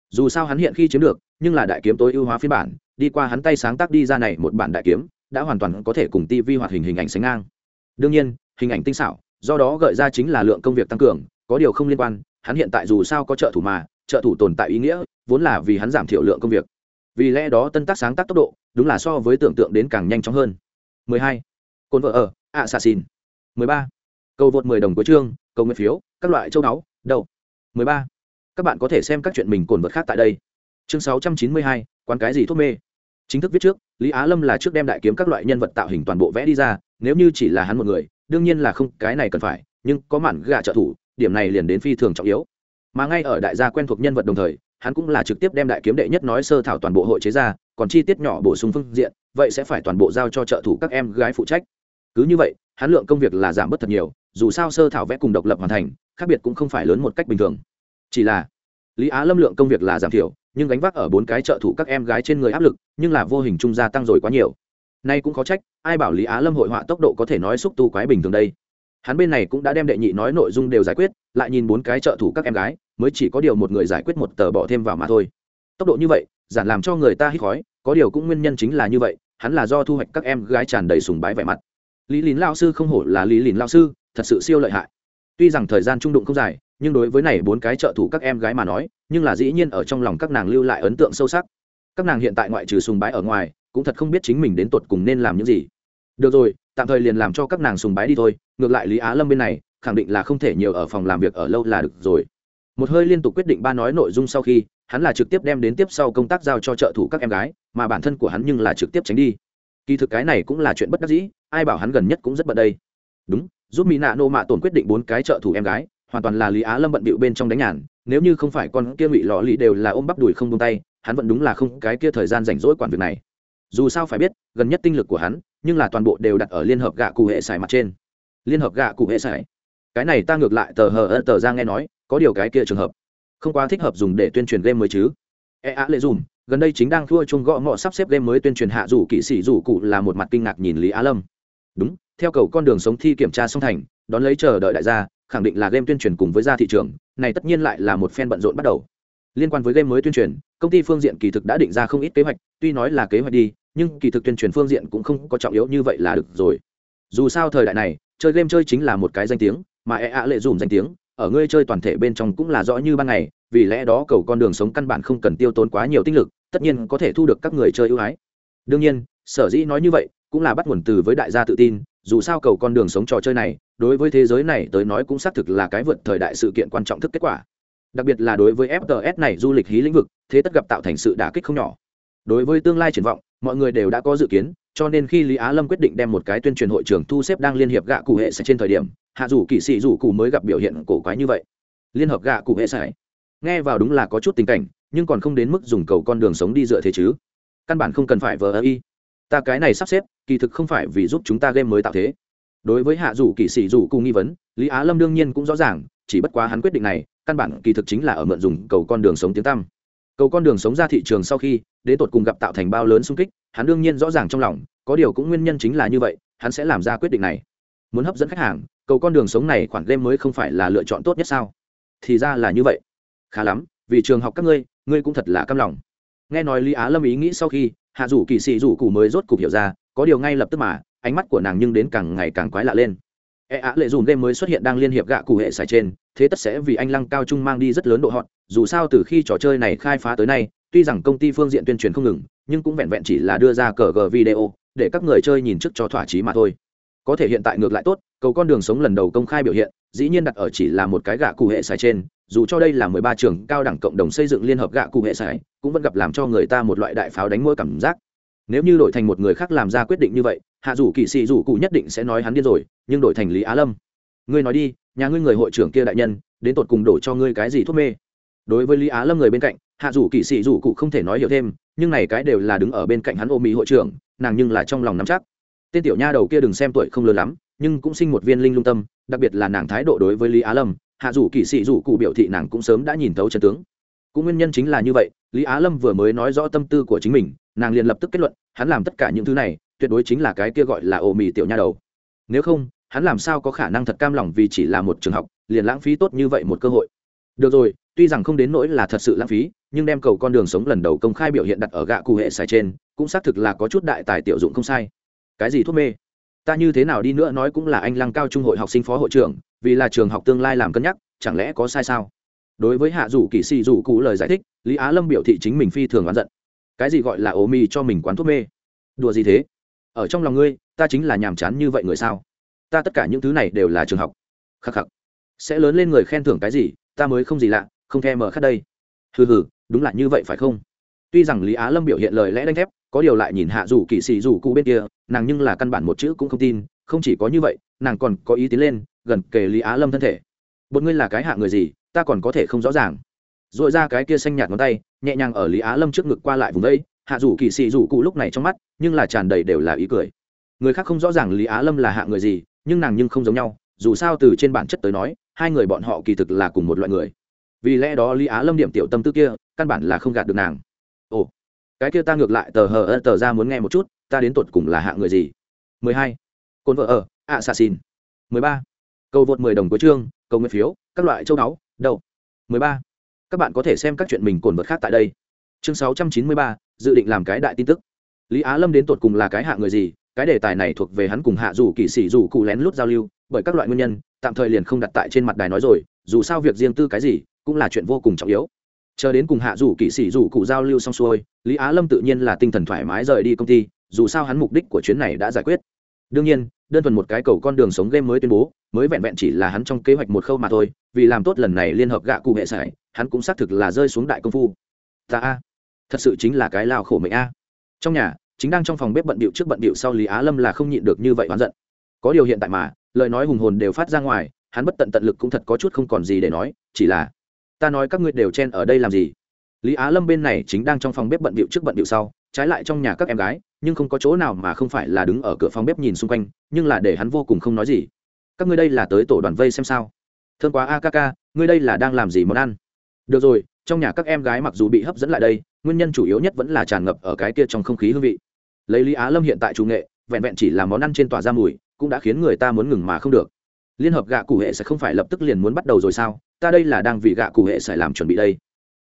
Dù sao hắn hiện khi chiếm được, nhưng là đại kiếm tối ưu hóa phiên bản, đi qua hắn tay sáng tác đi ra này một bản đại kiếm, đã hoàn toàn có thể cùng tivi hoạt hình hình ảnh sánh ngang. Đương nhiên, hình ảnh tinh xảo, do đó gợi ra chính là lượng công việc tăng cường, có điều không liên quan, hắn hiện tại dù sao có trợ thủ mà, trợ thủ tồn tại ý nghĩa, vốn là vì hắn giảm thiểu lượng công việc. Vì lẽ đó tân tác sáng tác tốc độ, đúng là so với tưởng tượng đến càng nhanh chóng hơn. 12. cồn vợ ở assassin 13. cầu vượt 10 đồng cuối chương cầu nguyện phiếu các loại châu náu đầu. 13. các bạn có thể xem các chuyện mình cồn vật khác tại đây chương 692, quán cái gì thuốc mê chính thức viết trước lý á lâm là trước đem đại kiếm các loại nhân vật tạo hình toàn bộ vẽ đi ra nếu như chỉ là hắn một người đương nhiên là không cái này cần phải nhưng có mản gà trợ thủ điểm này liền đến phi thường trọng yếu mà ngay ở đại gia quen thuộc nhân vật đồng thời hắn cũng là trực tiếp đem đại kiếm đệ nhất nói sơ thảo toàn bộ hội chế ra, còn chi tiết nhỏ bổ sung phương diện, vậy sẽ phải toàn bộ giao cho trợ thủ các em gái phụ trách. Cứ như vậy, hắn lượng công việc là giảm bớt thật nhiều, dù sao sơ thảo vẽ cùng độc lập hoàn thành, khác biệt cũng không phải lớn một cách bình thường. Chỉ là, lý á lâm lượng công việc là giảm thiểu, nhưng gánh vác ở bốn cái trợ thủ các em gái trên người áp lực, nhưng là vô hình trung gia tăng rồi quá nhiều. Nay cũng có trách, ai bảo lý á lâm hội họa tốc độ có thể nói xúc tu quái bình thường đây. Hắn bên này cũng đã đem đệ nhị nói nội dung đều giải quyết, lại nhìn bốn cái trợ thủ các em gái mới chỉ có điều một người giải quyết một tờ bỏ thêm vào mà thôi. Tốc độ như vậy, giản làm cho người ta hít khói, có điều cũng nguyên nhân chính là như vậy, hắn là do thu hoạch các em gái tràn đầy sùng bái vẻ mặt. Lý lín lao sư không hổ là lý lín lao sư, thật sự siêu lợi hại. Tuy rằng thời gian trung đụng không dài, nhưng đối với này bốn cái trợ thủ các em gái mà nói, nhưng là dĩ nhiên ở trong lòng các nàng lưu lại ấn tượng sâu sắc. Các nàng hiện tại ngoại trừ sùng bái ở ngoài, cũng thật không biết chính mình đến tột cùng nên làm những gì. Được rồi, tạm thời liền làm cho các nàng sùng bái đi thôi, ngược lại lý á lâm bên này, khẳng định là không thể nhiều ở phòng làm việc ở lâu là được rồi một hơi liên tục quyết định ba nói nội dung sau khi, hắn là trực tiếp đem đến tiếp sau công tác giao cho trợ thủ các em gái, mà bản thân của hắn nhưng là trực tiếp tránh đi. Kỳ thực cái này cũng là chuyện bất đắc dĩ, ai bảo hắn gần nhất cũng rất bận đây. Đúng, giúp mỹ nạ nô mạ tổn quyết định bốn cái trợ thủ em gái, hoàn toàn là lý á lâm bận bịu bên trong đánh nhàn, nếu như không phải con kia ngụy lò lì đều là ôm bắp đùi không tung tay, hắn vẫn đúng là không cái kia thời gian rảnh rỗi quản việc này. Dù sao phải biết, gần nhất tinh lực của hắn, nhưng là toàn bộ đều đặt ở liên hợp gạ cụ hệ xài mặt trên. Liên hợp gạ cụ hệ xài cái này ta ngược lại tờ hờ ơ tờ ra nghe nói có điều cái kia trường hợp. Không quá thích hợp dùng để tuyên truyền game mới chứ. E ạ lệ dùm, gần đây chính đang thua chung gõ ngọ sắp xếp game mới tuyên truyền hạ rủ kỵ sĩ rủ cụ là một mặt kinh ngạc nhìn lý á lâm. Đúng, theo cầu con đường sống thi kiểm tra song thành, đón lấy chờ đợi đại gia, khẳng định là game tuyên truyền cùng với ra thị trường, này tất nhiên lại là một phen bận rộn bắt đầu. Liên quan với game mới tuyên truyền, công ty phương diện kỳ thực đã định ra không ít kế hoạch, tuy nói là kế hoạch đi, nhưng kỳ thực tuyên truyền phương diện cũng không có trọng yếu như vậy là được rồi. Dù sao thời đại này, chơi game chơi chính là một cái danh tiếng, mà e ạ lệ dùm danh tiếng ở ngươi chơi toàn thể bên trong cũng là rõ như ban ngày, vì lẽ đó cầu con đường sống căn bản không cần tiêu tốn quá nhiều tinh lực, tất nhiên có thể thu được các người chơi ưu ái. Đương nhiên, sở dĩ nói như vậy, cũng là bắt nguồn từ với đại gia tự tin, dù sao cầu con đường sống trò chơi này, đối với thế giới này tới nói cũng xác thực là cái vượt thời đại sự kiện quan trọng thức kết quả. Đặc biệt là đối với fts này du lịch hí lĩnh vực, thế tất gặp tạo thành sự đả kích không nhỏ. Đối với tương lai triển vọng, mọi người đều đã có dự kiến cho nên khi lý á lâm quyết định đem một cái tuyên truyền hội trưởng thu xếp đang liên hiệp gạ cụ hệ sẽ trên thời điểm, hạ dù kỵ sĩ dù cụ mới gặp biểu hiện cổ quái như vậy. Liên hợp gạ cụ hệ sẽ. Nghe vào đúng là có chút tình cảnh, nhưng còn không đến mức dùng cầu con đường sống đi dựa thế chứ. Căn bản không cần phải vờ ơ y. Ta cái này sắp xếp, kỳ thực không phải vì giúp chúng ta game mới tạo thế. Đối với hạ dù kỵ sĩ dù cụ nghi vấn, lý á lâm đương nhiên cũng rõ ràng, chỉ bất quá hắn quyết định này, căn bản kỳ thực chính là ở mượn dùng cầu con đường sống tiếng tăm cầu con đường sống ra thị trường sau khi đến tột cùng gặp tạo thành bao lớn xung kích, hắn đương nhiên rõ ràng trong lòng, có điều cũng nguyên nhân chính là như vậy, hắn sẽ làm ra quyết định này. Muốn hấp dẫn khách hàng, cầu con đường sống này khoản game mới không phải là lựa chọn tốt nhất sao? Thì ra là như vậy. Khá lắm, vì trường học các ngươi ngươi cũng thật là căm lòng. Nghe nói lý á lâm ý nghĩ sau khi, hạ rủ kỳ sĩ rủ cụ mới rốt cục hiểu ra, có điều ngay lập tức mà, ánh mắt của nàng nhưng đến càng ngày càng quái lạ lên. E á lệ dùm game mới xuất hiện đang liên hiệp gạ cụ hệ xài trên, thế tất sẽ vì anh lăng cao trung mang đi rất lớn độ hot dù sao từ khi trò chơi này khai phá tới nay, tuy rằng công ty phương diện tuyên truyền không ngừng, nhưng cũng vẹn vẹn chỉ là đưa ra cờ gờ video, để các người chơi nhìn trước cho thỏa chí mà thôi. Có thể hiện tại ngược lại tốt, cầu con đường sống lần đầu công khai biểu hiện, dĩ nhiên đặt ở chỉ là một cái gạ cụ hệ xài trên, dù cho đây là mười ba trường cao đẳng cộng đồng xây dựng liên hợp gạ cụ hệ xài, cũng vẫn gặp làm cho người ta một loại đại pháo đánh môi cảm giác. Nếu như đổi thành một người khác làm ra quyết định như vậy, hạ dù kỵ sĩ dù cụ nhất định sẽ nói hắn điên rồi, nhưng đổi thành lý á lâm. Ngươi nói đi, nhà ngươi người hội trưởng kia đại nhân, đến tột cùng đổ cho ngươi cái gì thuốc mê? Đối với lý á lâm người bên cạnh, hạ dù kỵ sĩ dù cụ không thể nói hiểu thêm, nhưng này cái đều là đứng ở bên cạnh hắn ô mỹ hội trưởng, nàng nhưng là trong lòng nắm chắc. Tên tiểu nha đầu kia đừng xem tuổi không lớn lắm, nhưng cũng sinh một viên linh lung tâm, đặc biệt là nàng thái độ đối với lý á lâm, hạ dù kỵ sĩ dù cụ biểu thị nàng cũng sớm đã nhìn thấu trần tướng. Cũng nguyên nhân chính là như vậy, lý á lâm vừa mới nói rõ tâm tư của chính mình, nàng liền lập tức kết luận, hắn làm tất cả những thứ này, tuyệt đối chính là cái kia gọi là ô mì tiểu nha đầu. Nếu không, hắn làm sao có khả năng thật cam lòng vì chỉ là một trường học, liền lãng phí tốt như vậy một cơ hội. Được rồi tuy rằng không đến nỗi là thật sự lãng phí, nhưng đem cầu con đường sống lần đầu công khai biểu hiện đặt ở gạ cụ hệ xài trên, cũng xác thực là có chút đại tài tiểu dụng không sai. Cái gì thuốc mê? Ta như thế nào đi nữa nói cũng là anh lăng cao trung hội học sinh phó hội trưởng, vì là trường học tương lai làm cân nhắc, chẳng lẽ có sai sao? Đối với hạ rủ kỵ sĩ rủ cụ lời giải thích, lý á lâm biểu thị chính mình phi thường oán giận. Cái gì gọi là ố mì cho mình quán thuốc mê? Đùa gì thế? Ở trong lòng ngươi, ta chính là nhàm chán như vậy người sao? Ta tất cả những thứ này đều là trường học. Khắc khắc. Sẽ lớn lên người khen thưởng cái gì, ta mới không gì lạ không thèm mở khắc đây. Hừ hừ, đúng là như vậy phải không? Tuy rằng lý á lâm biểu hiện lời lẽ đánh thép, có điều lại nhìn hạ dù kỵ sĩ dù cụ bên kia, nàng nhưng là căn bản một chữ cũng không tin, không chỉ có như vậy, nàng còn có ý tiến lên, gần kề lý á lâm thân thể. Một ngươi là cái hạ người gì, ta còn có thể không rõ ràng. R ồ i ra cái kia xanh nhạt ngón tay, nhẹ nhàng ở lý á lâm trước ngực qua lại vùng đây, hạ dù kỵ sĩ dù cụ lúc này trong mắt, nhưng là tràn đầy đều là ý cười. Người khác không rõ ràng lý á lâm là hạ người gì, nhưng nàng nhưng không giống nhau, dù sao từ trên bản chất tới nói, hai người bọn họ kỳ thực là cùng một loại người vì lẽ đó lý á lâm điểm tiểu tâm tư kia, căn bản là không gạt được nàng. Ồ, cái kia ta ngược lại tờ hờ ơ tờ ra muốn nghe một chút, ta đến tột cùng là hạ người gì? Mười hai. Cồn vợ ở ạ xà xin mười ba. Cầu vượt mười đồng của chương, cầu nguyện phiếu, các loại châu báu, đậu. mười ba. Các bạn có thể xem các chuyện mình cồn vật khác tại đây. Chương sáu trăm chín mươi ba, dự định làm cái đại tin tức. Lý á lâm đến tột cùng là cái hạ người gì? Cái đề tài này thuộc về hắn cùng hạ dù kỵ sĩ dù cụ lén lút giao lưu, bởi các loại nguyên nhân, tạm thời liền không đặt tại trên mặt đài nói rồi, dù sao việc riêng tư cái gì cũng là chuyện vô cùng trọng yếu. Chờ đến cùng hạ dù kỵ sĩ dù cụ giao lưu xong xuôi, lý á lâm tự nhiên là tinh thần thoải mái rời đi công ty, dù sao hắn mục đích của chuyến này đã giải quyết. Đương nhiên, đơn thuần một cái cầu con đường sống game mới tuyên bố, mới vẹn vẹn chỉ là hắn trong kế hoạch một khâu mà thôi, vì làm tốt lần này liên hợp gạ cụ hệ sải, hắn cũng xác thực là rơi xuống đại công phu. Ta a, thật sự chính là cái lao khổ mệnh a. Trong nhà, chính đang trong phòng bếp bận bịu trước bận bịu sau lý á lâm là không nhịn được như vậy oán giận. Có điều hiện tại mà, lời nói hùng hồn đều phát ra ngoài, hắn bất tận tận lực cũng thật có chút không còn gì để nói, chỉ là ta nói các ngươi đều chen ở đây làm gì? Lý á lâm bên này chính đang trong phòng bếp bận bịu trước bận bịu sau, trái lại trong nhà các em gái, nhưng không có chỗ nào mà không phải là đứng ở cửa phòng bếp nhìn xung quanh, nhưng là để hắn vô cùng không nói gì. Các ngươi đây là tới tổ đoàn vây xem sao? Thương quá a ca ca, ngươi đây là đang làm gì món ăn? Được rồi, trong nhà các em gái mặc dù bị hấp dẫn lại đây, nguyên nhân chủ yếu nhất vẫn là tràn ngập ở cái kia trong không khí hương vị. Lấy lý á lâm hiện tại chủ nghệ, vẹn vẹn chỉ là món ăn trên tòa ra mùi, cũng đã khiến người ta muốn ngừng mà không được. Liên hợp gạ cụ hệ sẽ không phải lập tức liền muốn bắt đầu rồi sao? Ta đây là đang vì gạ cụ hệ sải làm chuẩn bị đây.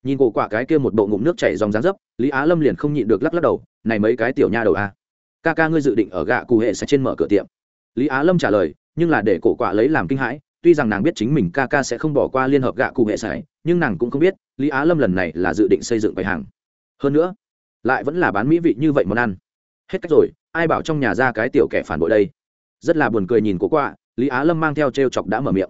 Nhìn cổ quả cái kia một bộ ngụm nước chảy dòng dáng dấp, lý á lâm liền không nhịn được lắc lắc đầu, này mấy cái tiểu nha đầu a, ca ca ngươi dự định ở gạ cụ hệ sẽ trên mở cửa tiệm. Lý á lâm trả lời, nhưng là để cổ quả lấy làm kinh hãi, tuy rằng nàng biết chính mình ca ca sẽ không bỏ qua liên hợp gạ cụ hệ sải, nhưng nàng cũng không biết, lý á lâm lần này là dự định xây dựng quầy hàng. Hơn nữa, lại vẫn là bán mỹ vị như vậy món ăn. Hết cách rồi, ai bảo trong nhà ra cái tiểu kẻ phản bội đây? Rất là buồn cười nhìn cổ quạ lý á lâm mang theo t chọc đã mở miệng.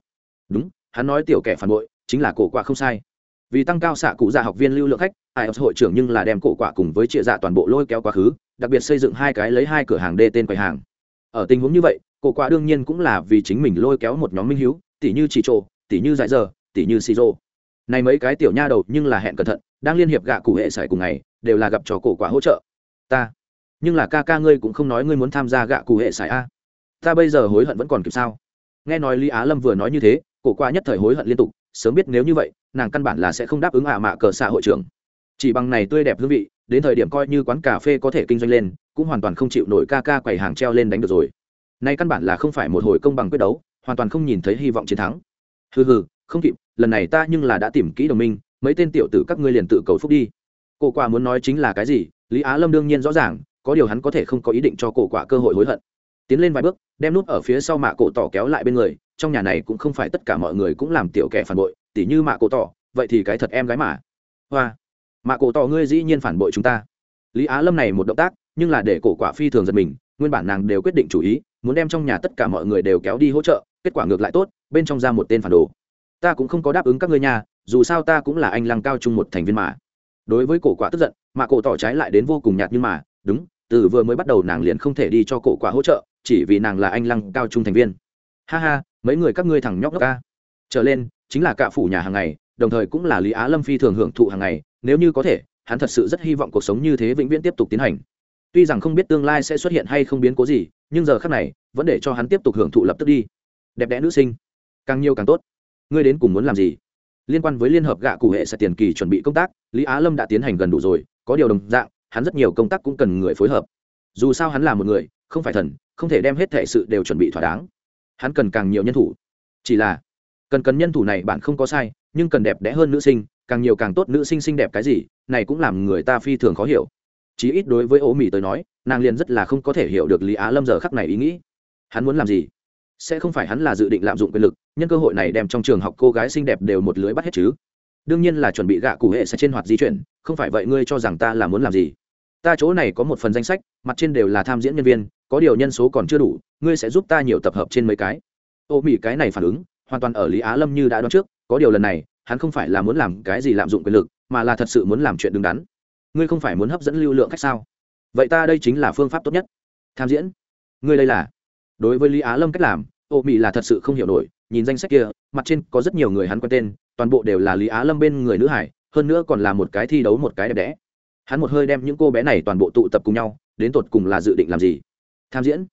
Đúng hắn nói tiểu kẻ phản bội chính là cổ quả không sai. Vì tăng cao xạ cụ già học viên lưu lượng khách, ai hội trưởng nhưng là đem cổ quả cùng với trịa dạ toàn bộ lôi kéo quá khứ, đặc biệt xây dựng hai cái lấy hai cửa hàng đê tên quầy hàng. Ở tình huống như vậy, cổ quả đương nhiên cũng là vì chính mình lôi kéo một nhóm minh hiếu tỷ như chỉ trộ tỷ như dại giờ tỷ như xì rô. Này mấy cái tiểu nha đầu nhưng là hẹn cẩn thận, đang liên hiệp gạ cụ hệ sải cùng ngày, đều là gặp trò cổ quả hỗ trợ. Ta, nhưng là ca ca ngươi cũng không nói ngươi muốn tham gia gạ cụ hệ sải a. Ta bây giờ hối hận vẫn còn kịp sao? Nghe nói lý á lâm vừa nói như thế cổ qua nhất thời hối hận liên tục, sớm biết nếu như vậy, nàng căn bản là sẽ không đáp ứng ả mạ cờ xạ hội trưởng. Chỉ bằng này tươi đẹp hương vị, đến thời điểm coi như quán cà phê có thể kinh doanh lên, cũng hoàn toàn không chịu nổi ca ca quầy hàng treo lên đánh được rồi. Nay căn bản là không phải một hồi công bằng quyết đấu, hoàn toàn không nhìn thấy hy vọng chiến thắng. Hừ hừ, không kịp, lần này ta nhưng là đã tìm kỹ đồng minh, mấy tên tiểu tử các ngươi liền tự cầu phúc đi. Cổ quả muốn nói chính là cái gì, lý á lâm đương nhiên rõ ràng, có điều hắn có thể không có ý định cho cổ quả cơ hội hối hận. Tiến lên vài bước đem nút ở phía sau mạ cổ tỏ kéo lại bên người, trong nhà này cũng không phải tất cả mọi người cũng làm tiểu kẻ phản bội, tỉ như mạ cổ tỏ, vậy thì cái thật em gái mà. Hoa. Mạ cổ tỏ ngươi dĩ nhiên phản bội chúng ta. Lý á lâm này một động tác, nhưng là để cổ quả phi thường giật mình, nguyên bản nàng đều quyết định chủ ý, muốn đem trong nhà tất cả mọi người đều kéo đi hỗ trợ, kết quả ngược lại tốt, bên trong ra một tên phản đồ. Ta cũng không có đáp ứng các ngươi nhà dù sao ta cũng là anh lăng cao chung một thành viên mà. Đối với cổ quả tức giận, mạ cổ tỏ trái lại đến vô cùng nhạt nhưng mà, đúng, từ vừa mới bắt đầu nàng liền không thể đi cho cổ quả hỗ trợ chỉ vì nàng là anh lăng cao trung thành viên. Ha ha, mấy người các ngươi thằng nhóc nhóc ca. Trở lên, chính là cạ phủ nhà hàng ngày, đồng thời cũng là lý á lâm phi thường hưởng thụ hàng ngày, nếu như có thể, hắn thật sự rất hy vọng cuộc sống như thế vĩnh viễn tiếp tục tiến hành. Tuy rằng không biết tương lai sẽ xuất hiện hay không biến cố gì, nhưng giờ khác này, vẫn để cho hắn tiếp tục hưởng thụ lập tức đi. Đẹp đẽ nữ sinh. Càng nhiều càng tốt. Ngươi đến cùng muốn làm gì? Liên quan với liên hợp gạ cụ hệ sẽ tiền kỳ chuẩn bị công tác, lý á lâm đã tiến hành gần đủ rồi, có điều đồng dạng, hắn rất nhiều công tác cũng cần người phối hợp. Dù sao hắn là một người, không phải thần không thể đem hết thể sự đều chuẩn bị thỏa đáng. Hắn cần càng nhiều nhân thủ. Chỉ là, cần cần nhân thủ này bạn không có sai, nhưng cần đẹp đẽ hơn nữ sinh, càng nhiều càng tốt nữ sinh xinh đẹp cái gì, này cũng làm người ta phi thường khó hiểu. Chí ít đối với ố mỹ tới nói, nàng liền rất là không có thể hiểu được lý á lâm giờ khắc này ý nghĩ. Hắn muốn làm gì? Sẽ không phải hắn là dự định lạm dụng quyền lực, nhân cơ hội này đem trong trường học cô gái xinh đẹp đều một lưới bắt hết chứ? Đương nhiên là chuẩn bị gạ cụ hệ sẽ trên hoạt di chuyển, không phải vậy ngươi cho rằng ta là muốn làm gì? Ta chỗ này có một phần danh sách, mặt trên đều là tham diễn nhân viên có điều nhân số còn chưa đủ, ngươi sẽ giúp ta nhiều tập hợp trên mấy cái. Ô mỹ cái này phản ứng, hoàn toàn ở lý á lâm như đã đoán trước, có điều lần này, hắn không phải là muốn làm cái gì lạm dụng quyền lực, mà là thật sự muốn làm chuyện đứng đắn. Ngươi không phải muốn hấp dẫn lưu lượng khách sao? Vậy ta đây chính là phương pháp tốt nhất. Tham diễn. Ngươi đây là? Đối với lý á lâm cách làm, ô mỹ là thật sự không hiểu nổi, nhìn danh sách kia, mặt trên có rất nhiều người hắn quen tên, toàn bộ đều là lý á lâm bên người nữ hải, hơn nữa còn là một cái thi đấu một cái đẹp đẽ. Hắn một hơi đem những cô bé này toàn bộ tụ tập cùng nhau, đến tột cùng là dự định làm gì? Tham diễn.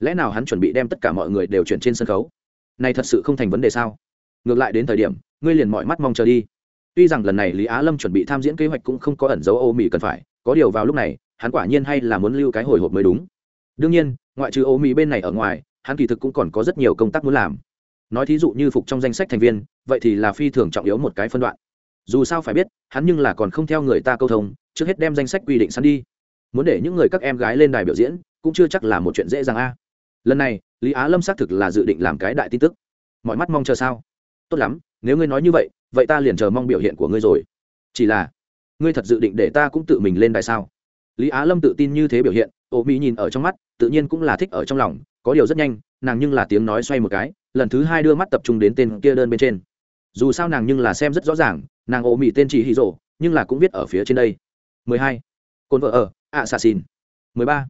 Lẽ nào hắn chuẩn bị đem tất cả mọi người đều chuyển trên sân khấu? Này thật sự không thành vấn đề sao? Ngược lại đến thời điểm, ngươi liền mọi mắt mong chờ đi. Tuy rằng lần này lý á lâm chuẩn bị tham diễn kế hoạch cũng không có ẩn dấu ô mỹ cần phải, có điều vào lúc này, hắn quả nhiên hay là muốn lưu cái hồi hộp mới đúng. Đương nhiên, ngoại trừ ô mỹ bên này ở ngoài, hắn kỳ thực cũng còn có rất nhiều công tác muốn làm. Nói thí dụ như phục trong danh sách thành viên, vậy thì là phi thường trọng yếu một cái phân đoạn. Dù sao phải biết, hắn nhưng là còn không theo người ta câu thông, trước hết đem danh sách quy định sẵn đi. Muốn để những người các em gái lên đài biểu diễn cũng chưa chắc là một chuyện dễ dàng a. Lần này, lý á lâm xác thực là dự định làm cái đại tin tức. Mọi mắt mong chờ sao? Tốt lắm, nếu ngươi nói như vậy vậy ta liền chờ mong biểu hiện của ngươi rồi. Chỉ là, ngươi thật dự định để ta cũng tự mình lên đài sao? Lý á lâm tự tin như thế biểu hiện ô mỹ nhìn ở trong mắt, tự nhiên cũng là thích ở trong lòng, có điều rất nhanh, nàng nhưng là tiếng nói xoay một cái, lần thứ hai đưa mắt tập trung đến tên kia đơn bên trên. Dù sao nàng nhưng là xem rất rõ ràng, nàng ô mỹ tên chỉ hỉ rộ nhưng là cũng viết ở phía trên đây. 12. cồn vợ ở, ạ xà xin 13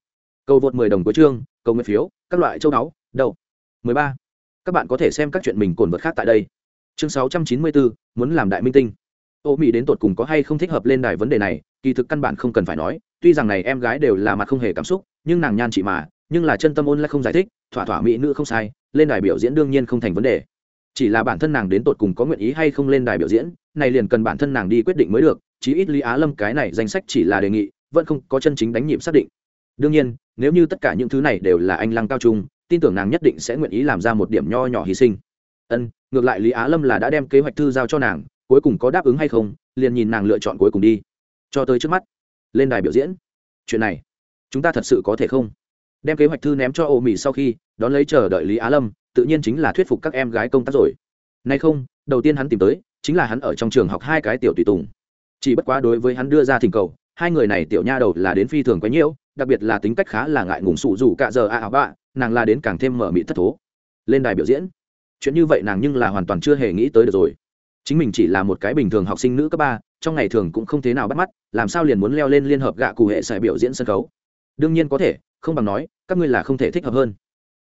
cầu vượt 10 đồng của chương cầu nguyện phiếu các loại châu đáo đầu 13. các bạn có thể xem các chuyện mình cồn vật khác tại đây. Chương 694, muốn làm đại minh tinh. Ô mỹ đến tột cùng có hay không thích hợp lên đài vấn đề này kỳ thực căn bản không cần phải nói tuy rằng này em gái đều là mặt không hề cảm xúc nhưng nàng nhan chị mà nhưng là chân tâm ôn lại không giải thích thỏa thỏa mỹ nữ không sai lên đài biểu diễn đương nhiên không thành vấn đề. Chỉ là bản thân nàng đến tột cùng có nguyện ý hay không lên đài biểu diễn này liền cần bản thân nàng đi quyết định mới được chí ít lý á lâm cái này danh sách chỉ là đề nghị vẫn không có chân chính đánh nhịp xác định đương nhiên, nếu như tất cả những thứ này đều là anh lăng cao trung, tin tưởng nàng nhất định sẽ nguyện ý làm ra một điểm nho nhỏ hy sinh. Ân, ngược lại lý á lâm là đã đem kế hoạch thư giao cho nàng, cuối cùng có đáp ứng hay không, liền nhìn nàng lựa chọn cuối cùng đi. Cho tới trước mắt, lên đài biểu diễn. Chuyện này, chúng ta thật sự có thể không? Đem kế hoạch thư ném cho ô mỹ sau khi, đón lấy chờ đợi lý á lâm, tự nhiên chính là thuyết phục các em gái công tác rồi. Nay không, đầu tiên hắn tìm tới, chính là hắn ở trong trường học hai cái tiểu tùy tùng. Chỉ bất quá đối với hắn đưa ra thỉnh cầu hai người này tiểu nha đầu là đến phi thường quá nhiễu, đặc biệt là tính cách khá là ngại ngùng sụ dù cả giờ a à bạ, nàng là đến càng thêm mở mị thất thố. Lên đài biểu diễn. Chuyện như vậy nàng nhưng là hoàn toàn chưa hề nghĩ tới được rồi. Chính mình chỉ là một cái bình thường học sinh nữ cấp ba, trong ngày thường cũng không thế nào bắt mắt, làm sao liền muốn leo lên liên hợp gạ cụ hệ sẽ biểu diễn sân khấu? Đương nhiên có thể, không bằng nói, các ngươi là không thể thích hợp hơn.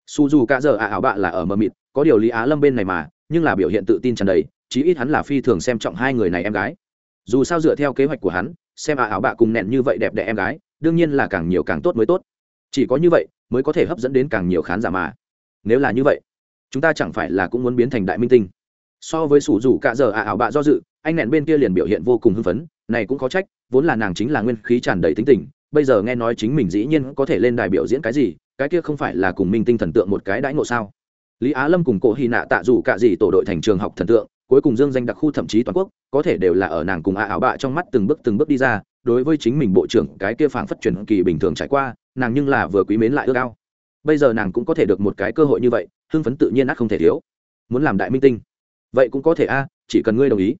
Su dù cả giờ à ảo bạ là ở mờ mịt, có điều lý á lâm bên này mà, nhưng là biểu hiện tự tin tràn đầy, chí ít hắn là phi thường xem trọng hai người này em gái. Dù sao dựa theo kế hoạch của hắn xem à ảo bạ cùng nẹn như vậy đẹp đẽ em gái, đương nhiên là càng nhiều càng tốt mới tốt. Chỉ có như vậy, mới có thể hấp dẫn đến càng nhiều khán giả mà. Nếu là như vậy, chúng ta chẳng phải là cũng muốn biến thành đại minh tinh. So với sủ rủ cả giờ à ảo bạ do dự, anh nẹn bên kia liền biểu hiện vô cùng hưng phấn, này cũng có trách, vốn là nàng chính là nguyên khí tràn đầy tính tình, bây giờ nghe nói chính mình dĩ nhiên có thể lên đài biểu diễn cái gì, cái kia không phải là cùng minh tinh thần tượng một cái đãi ngộ sao? Lý á lâm cùng cổ hy nạ tạ dù cả gì tổ đội thành trường học thần tượng cuối cùng dương danh đặc khu thậm chí toàn quốc, có thể đều là ở nàng cùng a ảo bạ trong mắt từng bước từng bước đi ra, đối với chính mình bộ trưởng cái kia phảng phất truyền kỳ bình thường trải qua, nàng nhưng là vừa quý mến lại ước ao. Bây giờ nàng cũng có thể được một cái cơ hội như vậy, hưng phấn tự nhiên ắt không thể thiếu. Muốn làm đại minh tinh. Vậy cũng có thể a, chỉ cần ngươi đồng ý.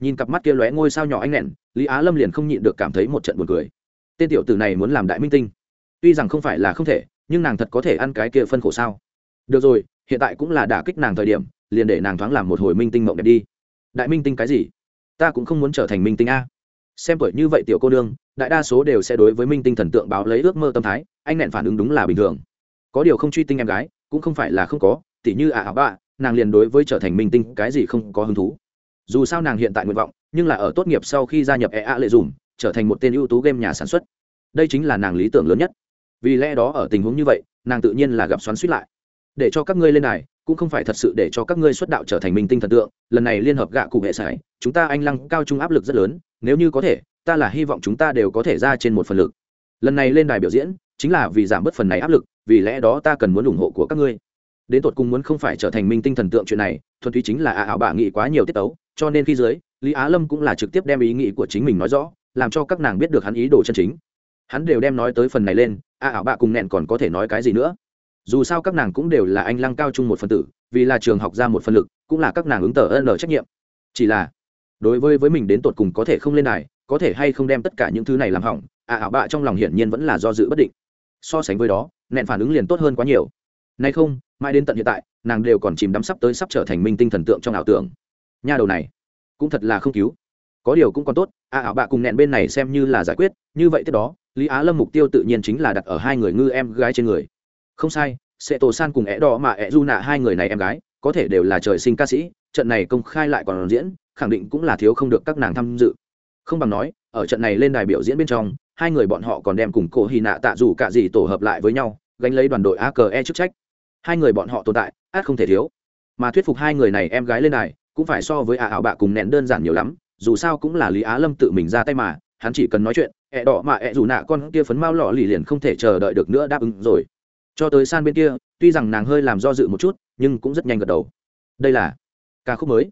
Nhìn cặp mắt kia lóe ngôi sao nhỏ anh nẹn lý á lâm liền không nhịn được cảm thấy một trận buồn cười. Tên tiểu tử này muốn làm đại minh tinh. Tuy rằng không phải là không thể, nhưng nàng thật có thể ăn cái kia phân khổ sao. Được rồi, hiện tại cũng là đả kích nàng thời điểm liền để nàng thoáng làm một hồi minh tinh mộng đẹp đi. Đại minh tinh cái gì? Ta cũng không muốn trở thành minh tinh a. Xem tuổi như vậy tiểu cô nương, đại đa số đều sẽ đối với minh tinh thần tượng báo lấy ước mơ tâm thái, anh nẹn phản ứng đúng là bình thường. Có điều không truy tinh em gái, cũng không phải là không có, tỉ như ả ảo bạ, nàng liền đối với trở thành minh tinh cái gì không có hứng thú. Dù sao nàng hiện tại nguyện vọng, nhưng là ở tốt nghiệp sau khi gia nhập ea lệ dùm, trở thành một tên ưu tú game nhà sản xuất. Đây chính là nàng lý tưởng lớn nhất. Vì lẽ đó ở tình huống như vậy, nàng tự nhiên là gặp xoắn suýt lại. Để cho các ngươi lên này cũng không phải thật sự để cho các ngươi xuất đạo trở thành minh tinh thần tượng, lần này liên hợp gạ cụ hệ sải, chúng ta anh lăng cao trung áp lực rất lớn, nếu như có thể, ta là hy vọng chúng ta đều có thể ra trên một phần lực. Lần này lên đài biểu diễn, chính là vì giảm bớt phần này áp lực, vì lẽ đó ta cần muốn ủng hộ của các ngươi. Đến tột cùng muốn không phải trở thành minh tinh thần tượng chuyện này, thuần túy chính là ả ảo bạ nghĩ quá nhiều tiết tấu, cho nên khi dưới, lý á lâm cũng là trực tiếp đem ý nghĩ của chính mình nói rõ, làm cho các nàng biết được hắn ý đồ chân chính. Hắn đều đem nói tới phần này lên ả ảo bạ cùng nẹn còn có thể nói cái gì nữa? Dù sao các nàng cũng đều là anh lăng cao chung một phần tử, vì là trường học ra một phần lực, cũng là các nàng ứng tờ ân trách nhiệm. Chỉ là, đối với với mình đến tột cùng có thể không lên này có thể hay không đem tất cả những thứ này làm hỏng À ảo bạ trong lòng hiển nhiên vẫn là do dự bất định. So sánh với đó, nẹn phản ứng liền tốt hơn quá nhiều. Nay không, mãi đến tận hiện tại, nàng đều còn chìm đắm sắp tới sắp trở thành minh tinh thần tượng trong ảo tưởng. Nha đầu này, cũng thật là không cứu. Có điều cũng còn tốt à ảo bạ cùng nẹn bên này xem như là giải quyết, như vậy tiếp đó, lý á lâm mục tiêu tự nhiên chính là đặt ở hai người ngư em gái trên người không sai, sẽ tổ san cùng é đỏ mà é du nạ hai người này em gái, có thể đều là trời sinh ca sĩ, trận này công khai lại còn diễn, khẳng định cũng là thiếu không được các nàng tham dự. Không bằng nói, ở trận này lên đài biểu diễn bên trong, hai người bọn họ còn đem cùng cổ hy nạ tạ dù cả gì tổ hợp lại với nhau, gánh lấy đoàn đội a c e chức trách. Hai người bọn họ tồn tại, át không thể thiếu. Mà thuyết phục hai người này em gái lên đài, cũng phải so với ả ảo bạ cùng nén đơn giản nhiều lắm, dù sao cũng là lý á lâm tự mình ra tay mà, hắn chỉ cần nói chuyện ẹ đỏ mà ẹ dù nạ con kia phấn mau lọ lì liền không thể chờ đợi được nữa đáp ứng rồi cho tới san bên kia, tuy rằng nàng hơi làm do dự một chút, nhưng cũng rất nhanh gật đầu. Đây là ca khúc mới.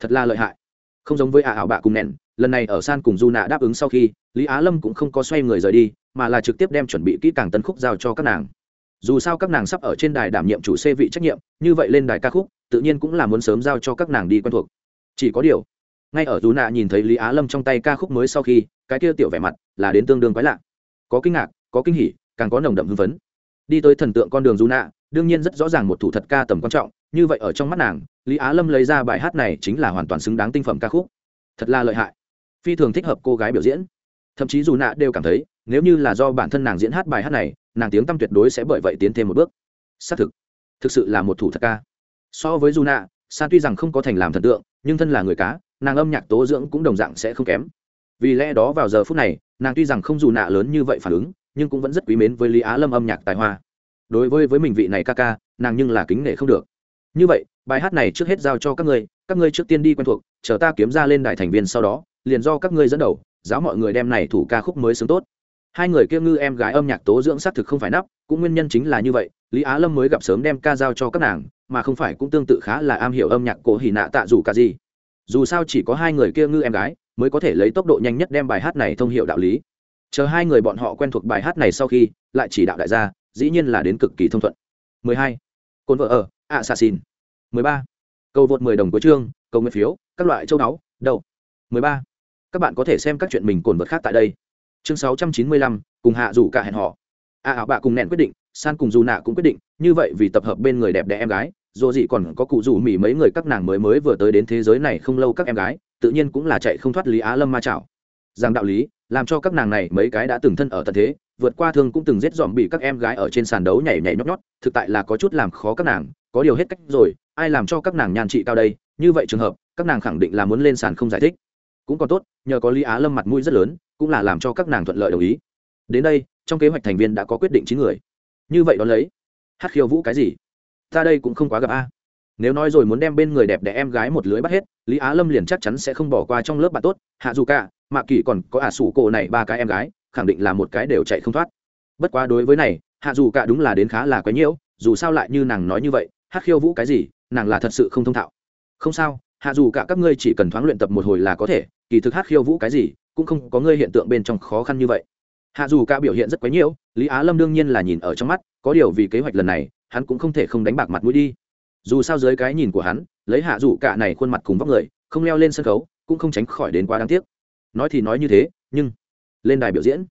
Thật là lợi hại. Không giống với ả ảo bạ cùng nẹn, lần này ở san cùng du nạ đáp ứng sau khi, lý á lâm cũng không có xoay người rời đi, mà là trực tiếp đem chuẩn bị kỹ càng tân khúc giao cho các nàng. Dù sao các nàng sắp ở trên đài đảm nhiệm chủ xê vị trách nhiệm, như vậy lên đài ca khúc, tự nhiên cũng là muốn sớm giao cho các nàng đi quen thuộc. Chỉ có điều, ngay ở dù nạ nhìn thấy lý á lâm trong tay ca khúc mới sau khi, cái kia tiểu vẻ mặt là đến tương đương quái lạ. Có kinh ngạc, có kinh hỉ, càng có nồng đậm hưng phấn đi tới thần tượng con đường dù nạ, đương nhiên rất rõ ràng một thủ thật ca tầm quan trọng, như vậy ở trong mắt nàng, lý á lâm lấy ra bài hát này chính là hoàn toàn xứng đáng tinh phẩm ca khúc. Thật là lợi hại. Phi thường thích hợp cô gái biểu diễn. Thậm chí dù nạ đều cảm thấy, nếu như là do bản thân nàng diễn hát bài hát này, nàng tiếng tăm tuyệt đối sẽ bởi vậy tiến thêm một bước. Xác thực thực sự là một thủ thật ca. So với dù nạ san tuy rằng không có thành làm thần tượng, nhưng thân là người cá, nàng âm nhạc tố dưỡng cũng đồng dạng sẽ không kém. Vì lẽ đó vào giờ phút này, nàng tuy rằng không dù nạ lớn như vậy phản ứng nhưng cũng vẫn rất quý mến với lý á lâm âm nhạc tài hoa. Đối với với mình vị này ca ca, nàng nhưng là kính nể không được. Như vậy, bài hát này trước hết giao cho các ngươi các ngươi trước tiên đi quen thuộc, chờ ta kiếm ra lên đại thành viên sau đó, liền do các ngươi dẫn đầu, giáo mọi người đem này thủ ca khúc mới sướng tốt. Hai người kia ngư em gái âm nhạc tố dưỡng xác thực không phải nắp, cũng nguyên nhân chính là như vậy, lý á lâm mới gặp sớm đem ca giao cho các nàng, mà không phải cũng tương tự khá là am hiểu âm nhạc cổ hỉ nạ tạ dù cả gì. Dù sao chỉ có hai người kia ngư em gái, mới có thể lấy tốc độ nhanh nhất đem bài hát này thông hiệu đạo lý chờ hai người bọn họ quen thuộc bài hát này sau khi lại chỉ đạo đại gia dĩ nhiên là đến cực kỳ thông thuận 12. cồn vợ ở assassin 13. cầu vượt 10 đồng của chương cầu nguyện phiếu các loại châu đáo đầu 13. các bạn có thể xem các chuyện mình cồn vật khác tại đây chương 695, cùng hạ rủ cả hẹn họ a ảo bạ cùng nẹn quyết định san cùng dù nạ cũng quyết định như vậy vì tập hợp bên người đẹp đẽ em gái dù gì còn có cụ rủ mỉ mấy người các nàng mới mới vừa tới đến thế giới này không lâu các em gái tự nhiên cũng là chạy không thoát lý á lâm ma chảo rằng đạo lý làm cho các nàng này mấy cái đã từng thân ở tận thế, vượt qua thương cũng từng giết dòm bị các em gái ở trên sàn đấu nhảy nhảy nhót nhót, thực tại là có chút làm khó các nàng, có điều hết cách rồi, ai làm cho các nàng nhàn trị cao đây? Như vậy trường hợp, các nàng khẳng định là muốn lên sàn không giải thích. Cũng còn tốt, nhờ có lý á lâm mặt mũi rất lớn, cũng là làm cho các nàng thuận lợi đồng ý. Đến đây, trong kế hoạch thành viên đã có quyết định chín người. Như vậy đó lấy. Hát khiêu vũ cái gì? Ta đây cũng không quá gặp a. Nếu nói rồi muốn đem bên người đẹp để em gái một lưới bắt hết, lý á lâm liền chắc chắn sẽ không bỏ qua trong lớp bạn tốt, hạ dù cả mạ kỳ còn có ả à sủ cổ này ba cái em gái, khẳng định là một cái đều chạy không thoát. Bất quá đối với này, hạ dù cả đúng là đến khá là quái nhiễu, dù sao lại như nàng nói như vậy, hát khiêu vũ cái gì, nàng là thật sự không thông thạo. Không sao, hạ dù cả các ngươi chỉ cần thoáng luyện tập một hồi là có thể, kỳ thực hát khiêu vũ cái gì, cũng không có ngươi hiện tượng bên trong khó khăn như vậy. Hạ dù cả biểu hiện rất quái nhiễu, lý á lâm đương nhiên là nhìn ở trong mắt, có điều vì kế hoạch lần này, hắn cũng không thể không đánh bạc mặt mũi đi. Dù sao dưới cái nhìn của hắn, lấy hạ dù cả này khuôn mặt cùng vóc người, không leo lên sân khấu, cũng không tránh khỏi đến quá đáng tiếc nói thì nói như thế, nhưng lên đài biểu diễn,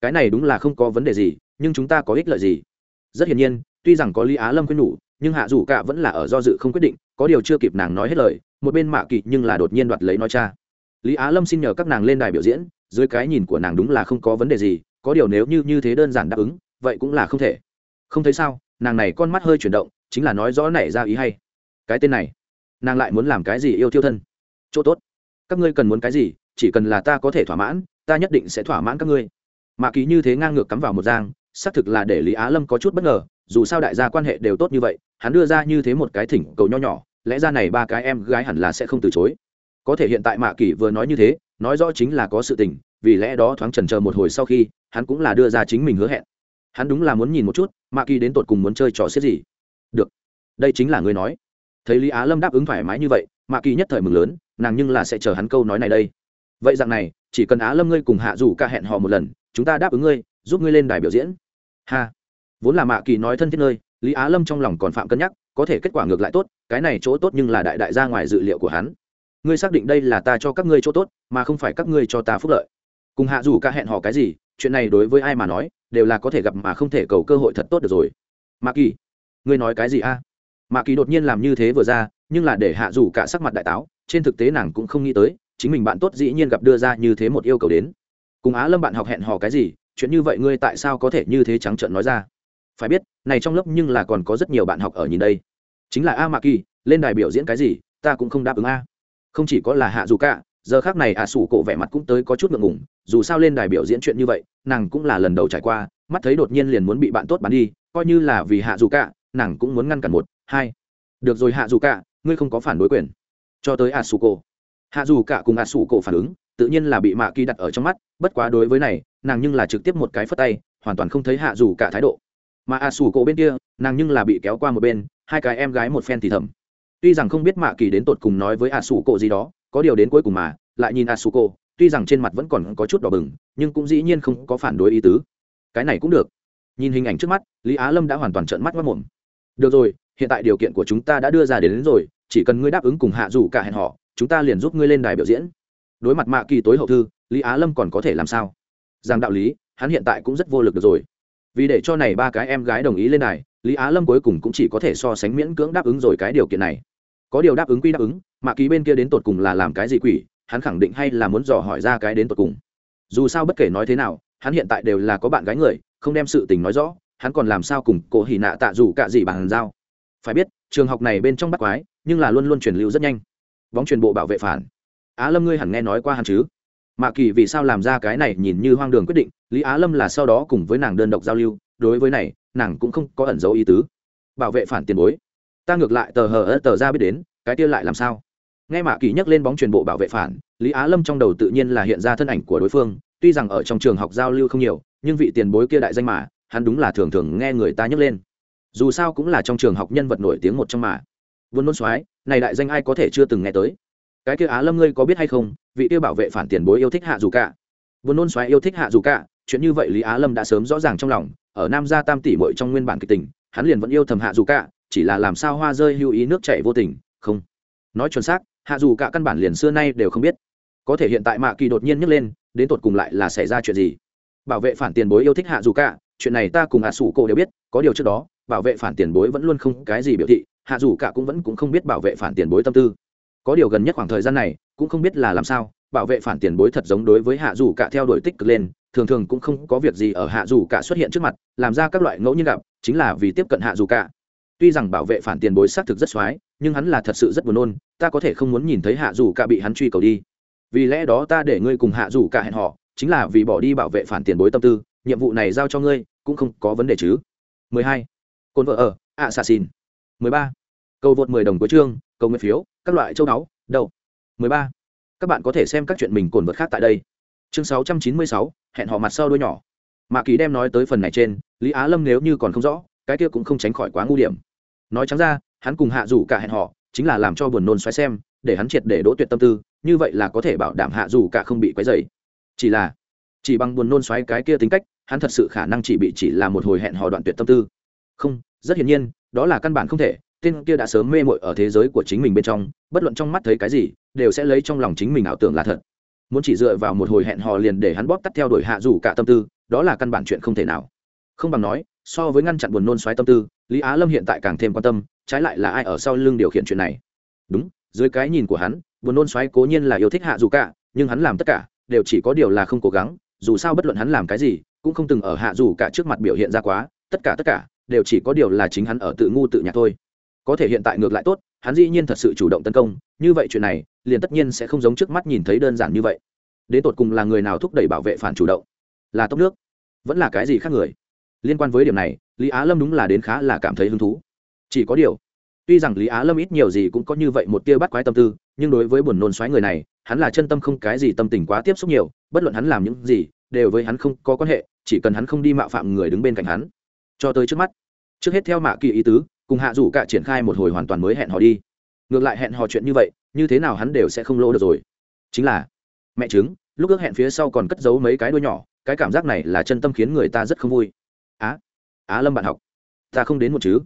cái này đúng là không có vấn đề gì, nhưng chúng ta có ích lợi gì? Rất hiển nhiên, tuy rằng có lý á lâm khuyên nhủ, nhưng hạ dù cả vẫn là ở do dự không quyết định, có điều chưa kịp nàng nói hết lời, một bên mạ kỵ nhưng là đột nhiên đoạt lấy nói cha. Lý á lâm xin nhờ các nàng lên đài biểu diễn, dưới cái nhìn của nàng đúng là không có vấn đề gì, có điều nếu như như thế đơn giản đáp ứng, vậy cũng là không thể. Không thấy sao, nàng này con mắt hơi chuyển động, chính là nói rõ nảy ra ý hay. Cái tên này, nàng lại muốn làm cái gì yêu thiêu thân? Chỗ tốt. Các ngươi cần muốn cái gì chỉ cần là ta có thể thỏa mãn, ta nhất định sẽ thỏa mãn các ngươi. Mạ kỳ như thế ngang ngược cắm vào một giang, xác thực là để lý á lâm có chút bất ngờ, dù sao đại gia quan hệ đều tốt như vậy, hắn đưa ra như thế một cái thỉnh cầu nho nhỏ, lẽ ra này ba cái em gái hẳn là sẽ không từ chối. Có thể hiện tại mạ kỳ vừa nói như thế, nói rõ chính là có sự tình, vì lẽ đó thoáng trần chờ một hồi sau khi, hắn cũng là đưa ra chính mình hứa hẹn. Hắn đúng là muốn nhìn một chút, mạ kỳ đến tột cùng muốn chơi trò xiết gì. Được, đây chính là người nói. Thấy lý á lâm đáp ứng thoải mái như vậy, mạ kỳ nhất thời mừng lớn, nàng nhưng là sẽ chờ hắn câu nói này đây vậy dạng này, chỉ cần á lâm ngươi cùng hạ dù ca hẹn họ một lần, chúng ta đáp ứng ngươi, giúp ngươi lên đài biểu diễn. Ha. Vốn là mạ kỳ nói thân thiết nơi, lý á lâm trong lòng còn phạm cân nhắc, có thể kết quả ngược lại tốt, cái này chỗ tốt nhưng là đại đại ra ngoài dự liệu của hắn. Ngươi xác định đây là ta cho các ngươi chỗ tốt, mà không phải các ngươi cho ta phúc lợi. Cùng hạ dù ca hẹn họ cái gì, chuyện này đối với ai mà nói, đều là có thể gặp mà không thể cầu cơ hội thật tốt được rồi. Mạ kỳ, ngươi nói cái gì a? À? mạ kỳ đột nhiên làm như thế vừa ra, nhưng là để hạ dù cả sắc mặt đại táo, trên thực tế nàng cũng không nghĩ tới chính mình bạn tốt dĩ nhiên gặp đưa ra như thế một yêu cầu đến. Cùng á lâm bạn học hẹn hò cái gì? Chuyện như vậy ngươi tại sao có thể như thế trắng trợn nói ra? Phải biết, này trong lớp nhưng là còn có rất nhiều bạn học ở nhìn đây. Chính là a mạ kỳ, lên đài biểu diễn cái gì, ta cũng không đáp ứng a. Không chỉ có là hạ dù cả, giờ khác này ạ à sủ cổ vẻ mặt cũng tới có chút ngượng ngùng, dù sao lên đài biểu diễn chuyện như vậy, nàng cũng là lần đầu trải qua, mắt thấy đột nhiên liền muốn bị bạn tốt bắn đi, coi như là vì hạ dù cả, nàng cũng muốn ngăn cản một, hai. Được rồi hạ dù cả, ngươi không có phản đối quyền. Cho tới ạ à sủ cổ hạ dù cả cùng ạ sủ cổ phản ứng tự nhiên là bị mạ kỳ đặt ở trong mắt bất quá đối với này nàng nhưng là trực tiếp một cái phất tay hoàn toàn không thấy hạ dù cả thái độ. Mà ạ sủ cổ bên kia nàng nhưng là bị kéo qua một bên hai cái em gái một phen thì thầm. Tuy rằng không biết mạ kỳ đến tột cùng nói với ạ sủ cổ gì đó có điều đến cuối cùng mà lại nhìn ạ sủ cổ tuy rằng trên mặt vẫn còn có chút đỏ bừng nhưng cũng dĩ nhiên không có phản đối ý tứ. Cái này cũng được. Nhìn hình ảnh trước mắt lý á lâm đã hoàn toàn trợn mắt mất mồm. Được rồi hiện tại điều kiện của chúng ta đã đưa ra đến, đến rồi chỉ cần ngươi đáp ứng cùng hạ dù cả hẹn họ chúng ta liền giúp ngươi lên đài biểu diễn. Đối mặt mạ kỳ tối hậu thư, lý á lâm còn có thể làm sao? Rằng đạo lý, hắn hiện tại cũng rất vô lực được rồi. Vì để cho này ba cái em gái đồng ý lên đài, lý á lâm cuối cùng cũng chỉ có thể so sánh miễn cưỡng đáp ứng rồi cái điều kiện này. Có điều đáp ứng quy đáp ứng, mạ kỳ bên kia đến tột cùng là làm cái gì quỷ, hắn khẳng định hay là muốn dò hỏi ra cái đến tột cùng. Dù sao bất kể nói thế nào, hắn hiện tại đều là có bạn gái người, không đem sự tình nói rõ, hắn còn làm sao cùng cổ hỉ nạ tạ dù cả gì bằng giao? Phải biết, trường học này bên trong bắt quái, nhưng là luôn luôn truyền lưu rất nhanh bóng truyền bộ bảo vệ phản. Á lâm ngươi hẳn nghe nói qua hắn chứ? Mạ kỳ vì sao làm ra cái này nhìn như hoang đường quyết định, lý á lâm là sau đó cùng với nàng đơn độc giao lưu, đối với này, nàng cũng không có ẩn dấu ý tứ. Bảo vệ phản tiền bối. Ta ngược lại tờ hờ ớt tờ ra biết đến, cái kia lại làm sao? Nghe mạ kỳ nhắc lên bóng truyền bộ bảo vệ phản, lý á lâm trong đầu tự nhiên là hiện ra thân ảnh của đối phương, tuy rằng ở trong trường học giao lưu không nhiều, nhưng vị tiền bối kia đại danh mà, hắn đúng là thường thường nghe người ta nhắc lên. Dù sao cũng là trong trường học nhân vật nổi tiếng một trong mà vốn nôn soái này đại danh ai có thể chưa từng nghe tới? Cái kia á lâm ngươi có biết hay không, vị kia bảo vệ phản tiền bối yêu thích hạ dù cả. Vốn nôn soái yêu thích hạ dù cả, chuyện như vậy lý á lâm đã sớm rõ ràng trong lòng, ở nam gia tam tỷ muội trong nguyên bản kịch tình, hắn liền vẫn yêu thầm hạ dù cả, chỉ là làm sao hoa rơi hưu ý nước chảy vô tình, không. Nói chuẩn xác, hạ dù cả căn bản liền xưa nay đều không biết. Có thể hiện tại mạ kỳ đột nhiên nhấc lên, đến tột cùng lại là xảy ra chuyện gì? Bảo vệ phản tiền bối yêu thích hạ dù cả, chuyện này ta cùng hạ sủ cổ đều biết, có điều trước đó, bảo vệ phản tiền bối vẫn luôn không cái gì biểu thị hạ dù cả cũng vẫn cũng không biết bảo vệ phản tiền bối tâm tư. Có điều gần nhất khoảng thời gian này, cũng không biết là làm sao, bảo vệ phản tiền bối thật giống đối với hạ dù cả theo đuổi tích cực lên, thường thường cũng không có việc gì ở hạ dù cả xuất hiện trước mặt, làm ra các loại ngẫu nhiên gặp, chính là vì tiếp cận hạ dù cả. Tuy rằng bảo vệ phản tiền bối xác thực rất x nhưng hắn là thật sự rất buồn nôn, ta có thể không muốn nhìn thấy hạ dù cả bị hắn truy cầu đi. Vì lẽ đó ta để ngươi cùng hạ dù cả hẹn họ chính là vì bỏ đi bảo vệ phản tiền bối tâm tư, nhiệm vụ này giao cho ngươi, cũng không có vấn đề chứ. 12. côn vợ ở ạ xà xin 13. cầu vượt 10 đồng của chương cầu nguyện phiếu các loại châu đáo đầu. 13. các bạn có thể xem các chuyện mình cồn vượt khác tại đây chương 696, hẹn họ mặt sau đôi nhỏ mã kỳ đem nói tới phần này trên lý á lâm nếu như còn không rõ cái kia cũng không tránh khỏi quá ngu điểm nói trắng ra hắn cùng hạ rủ cả hẹn họ chính là làm cho buồn nôn xoáy xem để hắn triệt để đỗ tuyệt tâm tư như vậy là có thể bảo đảm hạ rủ cả không bị quấy rầy chỉ là chỉ bằng buồn nôn xoáy cái kia tính cách hắn thật sự khả năng chỉ bị chỉ là một hồi hẹn hò đoạn tuyệt tâm tư không rất hiển nhiên đó là căn bản không thể, tên kia đã sớm mê mội ở thế giới của chính mình bên trong, bất luận trong mắt thấy cái gì, đều sẽ lấy trong lòng chính mình ảo tưởng là thật. Muốn chỉ dựa vào một hồi hẹn hò liền để hắn bóp tắt theo đuổi hạ rủ cả tâm tư, đó là căn bản chuyện không thể nào. Không bằng nói, so với ngăn chặn buồn nôn xoáy tâm tư, lý á lâm hiện tại càng thêm quan tâm, trái lại là ai ở sau lưng điều khiển chuyện này? Đúng, dưới cái nhìn của hắn, buồn nôn xoáy cố nhiên là yêu thích hạ dù cả, nhưng hắn làm tất cả, đều chỉ có điều là không cố gắng, dù sao bất luận hắn làm cái gì, cũng không từng ở hạ dù cả trước mặt biểu hiện ra quá, tất cả tất cả đều chỉ có điều là chính hắn ở tự ngu tự nhạc thôi. Có thể hiện tại ngược lại tốt, hắn dĩ nhiên thật sự chủ động tấn công, như vậy chuyện này, liền tất nhiên sẽ không giống trước mắt nhìn thấy đơn giản như vậy. Đến tột cùng là người nào thúc đẩy bảo vệ phản chủ động? Là tốc nước. Vẫn là cái gì khác người? Liên quan với điểm này, lý á lâm đúng là đến khá là cảm thấy hứng thú. Chỉ có điều, tuy rằng lý á lâm ít nhiều gì cũng có như vậy một tia bắt quái tâm tư, nhưng đối với buồn nôn xoáy người này, hắn là chân tâm không cái gì tâm tình quá tiếp xúc nhiều, bất luận hắn làm những gì, đều với hắn không có quan hệ, chỉ cần hắn không đi mạo phạm người đứng bên cạnh hắn. Cho tới trước mắt trước hết theo mạ kỳ ý tứ, cùng hạ rủ cả triển khai một hồi hoàn toàn mới hẹn hò đi. Ngược lại hẹn hò chuyện như vậy, như thế nào hắn đều sẽ không lỗ được rồi. Chính là, mẹ chứng lúc ước hẹn phía sau còn cất giấu mấy cái đuôi nhỏ, cái cảm giác này là chân tâm khiến người ta rất không vui. Á á lâm bạn học, ta không đến một chứ.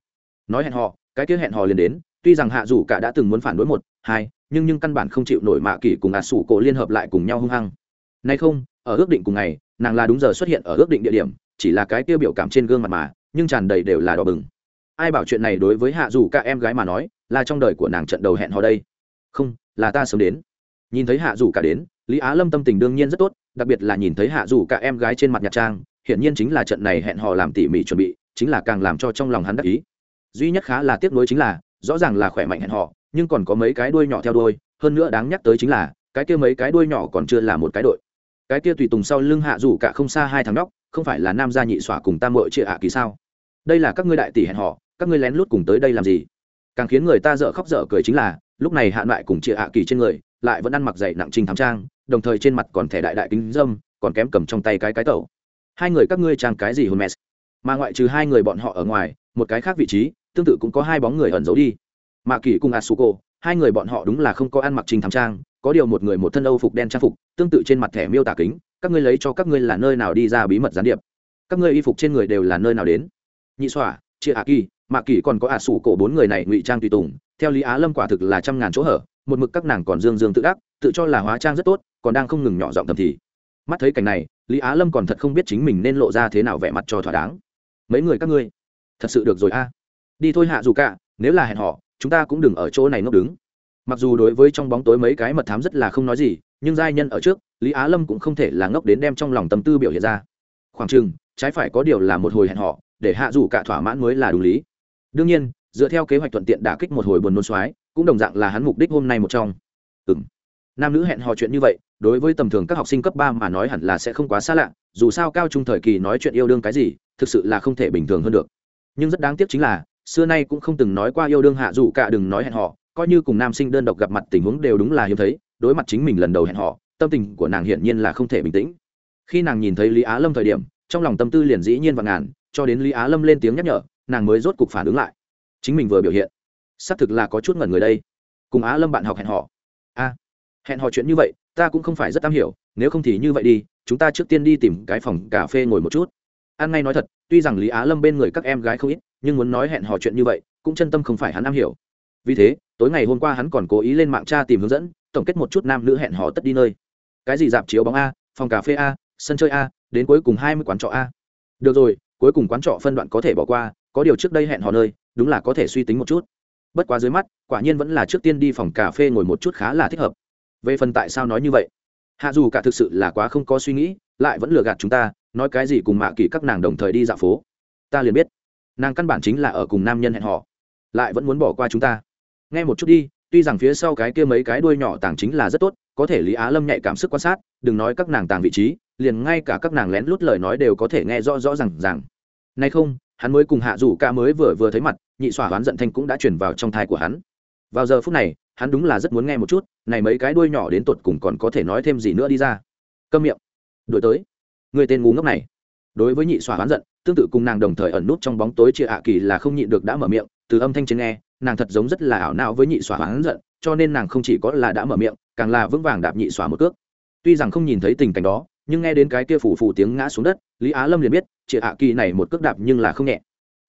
Nói hẹn hò, cái kia hẹn hò liền đến, tuy rằng hạ rủ cả đã từng muốn phản đối một, hai, nhưng nhưng căn bản không chịu nổi mạ kỳ cùng ả sủ cổ liên hợp lại cùng nhau hung hăng. Nay không, ở ước định cùng ngày, nàng là đúng giờ xuất hiện ở ước định địa điểm, chỉ là cái tiêu biểu cảm trên gương mặt mà nhưng tràn đầy đều là đỏ bừng. Ai bảo chuyện này đối với hạ dù cả em gái mà nói, là trong đời của nàng trận đầu hẹn hò đây? Không, là ta sớm đến. Nhìn thấy hạ dù cả đến, lý á lâm tâm tình đương nhiên rất tốt, đặc biệt là nhìn thấy hạ dù cả em gái trên mặt nhạc trang, hiển nhiên chính là trận này hẹn hò làm tỉ mỉ chuẩn bị, chính là càng làm cho trong lòng hắn đắc ý. Duy nhất khá là tiếc nuối chính là, rõ ràng là khỏe mạnh hẹn hò, nhưng còn có mấy cái đuôi nhỏ theo đuôi, hơn nữa đáng nhắc tới chính là, cái kia mấy cái đuôi nhỏ còn chưa là một cái đội. Cái kia tùy tùng sau lưng hạ dù cả không xa hai thằng nhóc, không phải là nam gia nhị xỏa cùng tam mội chia hạ kỳ sao? Đây là các ngươi đại tỷ hẹn họ các ngươi lén lút cùng tới đây làm gì? Càng khiến người ta dở khóc dở cười chính là, lúc này hạn lại cùng chia hạ kỳ trên người, lại vẫn ăn mặc dày nặng trinh thám trang, đồng thời trên mặt còn thẻ đại đại kính dâm, còn kém cầm trong tay cái cái tẩu. Hai người các ngươi trang cái gì hôn mẹ? Mà ngoại trừ hai người bọn họ ở ngoài, một cái khác vị trí, tương tự cũng có hai bóng người ẩn giấu đi. Mạ kỳ cùng asuko, hai người bọn họ đúng là không có ăn mặc trình thám trang, có điều một người một thân âu phục đen trang phục, tương tự trên mặt thẻ miêu tả kính, các ngươi lấy cho các ngươi là nơi nào đi ra bí mật gián điệp. Các ngươi y phục trên người đều là nơi nào đến? Nhị xỏa chia hạ kỳ, mạ kỳ còn có ả sủ cổ bốn người này ngụy trang tùy tùng. Theo lý á lâm quả thực là trăm ngàn chỗ hở, một mực các nàng còn dương dương tự đắc, tự cho là hóa trang rất tốt, còn đang không ngừng nhỏ giọng thầm thì. Mắt thấy cảnh này, lý á lâm còn thật không biết chính mình nên lộ ra thế nào vẻ mặt cho thỏa đáng. Mấy người các ngươi, thật sự được rồi a. Đi thôi hạ dù cả, nếu là hẹn họ, chúng ta cũng đừng ở chỗ này ngốc đứng. Mặc dù đối với trong bóng tối mấy cái mật thám rất là không nói gì, nhưng giai nhân ở trước, lý á lâm cũng không thể là ngốc đến đem trong lòng tâm tư biểu hiện ra. Khoảng chừng, trái phải có điều là một hồi hẹn họ để hạ dù cả thỏa mãn mới là đúng lý. Đương nhiên, dựa theo kế hoạch thuận tiện đả kích một hồi buồn nôn xoái, cũng đồng dạng là hắn mục đích hôm nay một trong. Ừng nam nữ hẹn hò chuyện như vậy, đối với tầm thường các học sinh cấp ba mà nói hẳn là sẽ không quá xa lạ, dù sao cao trung thời kỳ nói chuyện yêu đương cái gì, thực sự là không thể bình thường hơn được. Nhưng rất đáng tiếc chính là, xưa nay cũng không từng nói qua yêu đương hạ dù cả đừng nói hẹn hò, coi như cùng nam sinh đơn độc gặp mặt tình huống đều đúng là hiếm thấy, đối mặt chính mình lần đầu hẹn hò, tâm tình của nàng hiển nhiên là không thể bình tĩnh. Khi nàng nhìn thấy lý á lâm thời điểm, trong lòng tâm tư liền dĩ nhiên và ngàn cho đến lý á lâm lên tiếng nhắc nhở, nàng mới rốt cục phản ứng lại. Chính mình vừa biểu hiện, xác thực là có chút ngẩn người đây. Cùng á lâm bạn học hẹn hò. A, hẹn hò chuyện như vậy, ta cũng không phải rất am hiểu, nếu không thì như vậy đi, chúng ta trước tiên đi tìm cái phòng cà phê ngồi một chút. An ngay nói thật, tuy rằng lý á lâm bên người các em gái không ít, nhưng muốn nói hẹn hò chuyện như vậy, cũng chân tâm không phải hắn am hiểu. Vì thế, tối ngày hôm qua hắn còn cố ý lên mạng tra tìm hướng dẫn, tổng kết một chút nam nữ hẹn hò tất đi nơi. Cái gì dạp chiếu bóng a, phòng cà phê a, sân chơi a, đến cuối cùng hai mươi quán trọ a. Được rồi cuối cùng quán trọ phân đoạn có thể bỏ qua, có điều trước đây hẹn hò nơi, đúng là có thể suy tính một chút. Bất quá dưới mắt, quả nhiên vẫn là trước tiên đi phòng cà phê ngồi một chút khá là thích hợp. Về phần tại sao nói như vậy? Hạ dù cả thực sự là quá không có suy nghĩ, lại vẫn lừa gạt chúng ta, nói cái gì cùng mạ kỳ các nàng đồng thời đi dạo phố. Ta liền biết. Nàng căn bản chính là ở cùng nam nhân hẹn họ lại vẫn muốn bỏ qua chúng ta. Nghe một chút đi, tuy rằng phía sau cái kia mấy cái đuôi nhỏ tàng chính là rất tốt, có thể lý á lâm nhạy cảm sức quan sát, đừng nói các nàng tàng vị trí liền ngay cả các nàng lén lút lời nói đều có thể nghe rõ rõ rằng rằng nay không, hắn mới cùng hạ dù ca mới vừa vừa thấy mặt, nhị xỏa hoán giận thanh cũng đã chuyển vào trong thai của hắn. Vào giờ phút này, hắn đúng là rất muốn nghe một chút, này mấy cái đuôi nhỏ đến tột cùng còn có thể nói thêm gì nữa đi ra. Câm miệng. Đổi tới. Người tên ngu ngốc này. Đối với nhị xỏa hoán giận, tương tự cùng nàng đồng thời ẩn nút trong bóng tối chia ạ kỳ là không nhịn được đã mở miệng, từ âm thanh trên nghe, nàng thật giống rất là ảo não với nhị xỏa hoán giận, cho nên nàng không chỉ có là đã mở miệng, càng là vững vàng đạp nhị xỏa một cước. Tuy rằng không nhìn thấy tình cảnh đó nhưng nghe đến cái kia phủ phủ tiếng ngã xuống đất, lý á lâm liền biết, chị Hạ kỳ này một cước đạp nhưng là không nhẹ.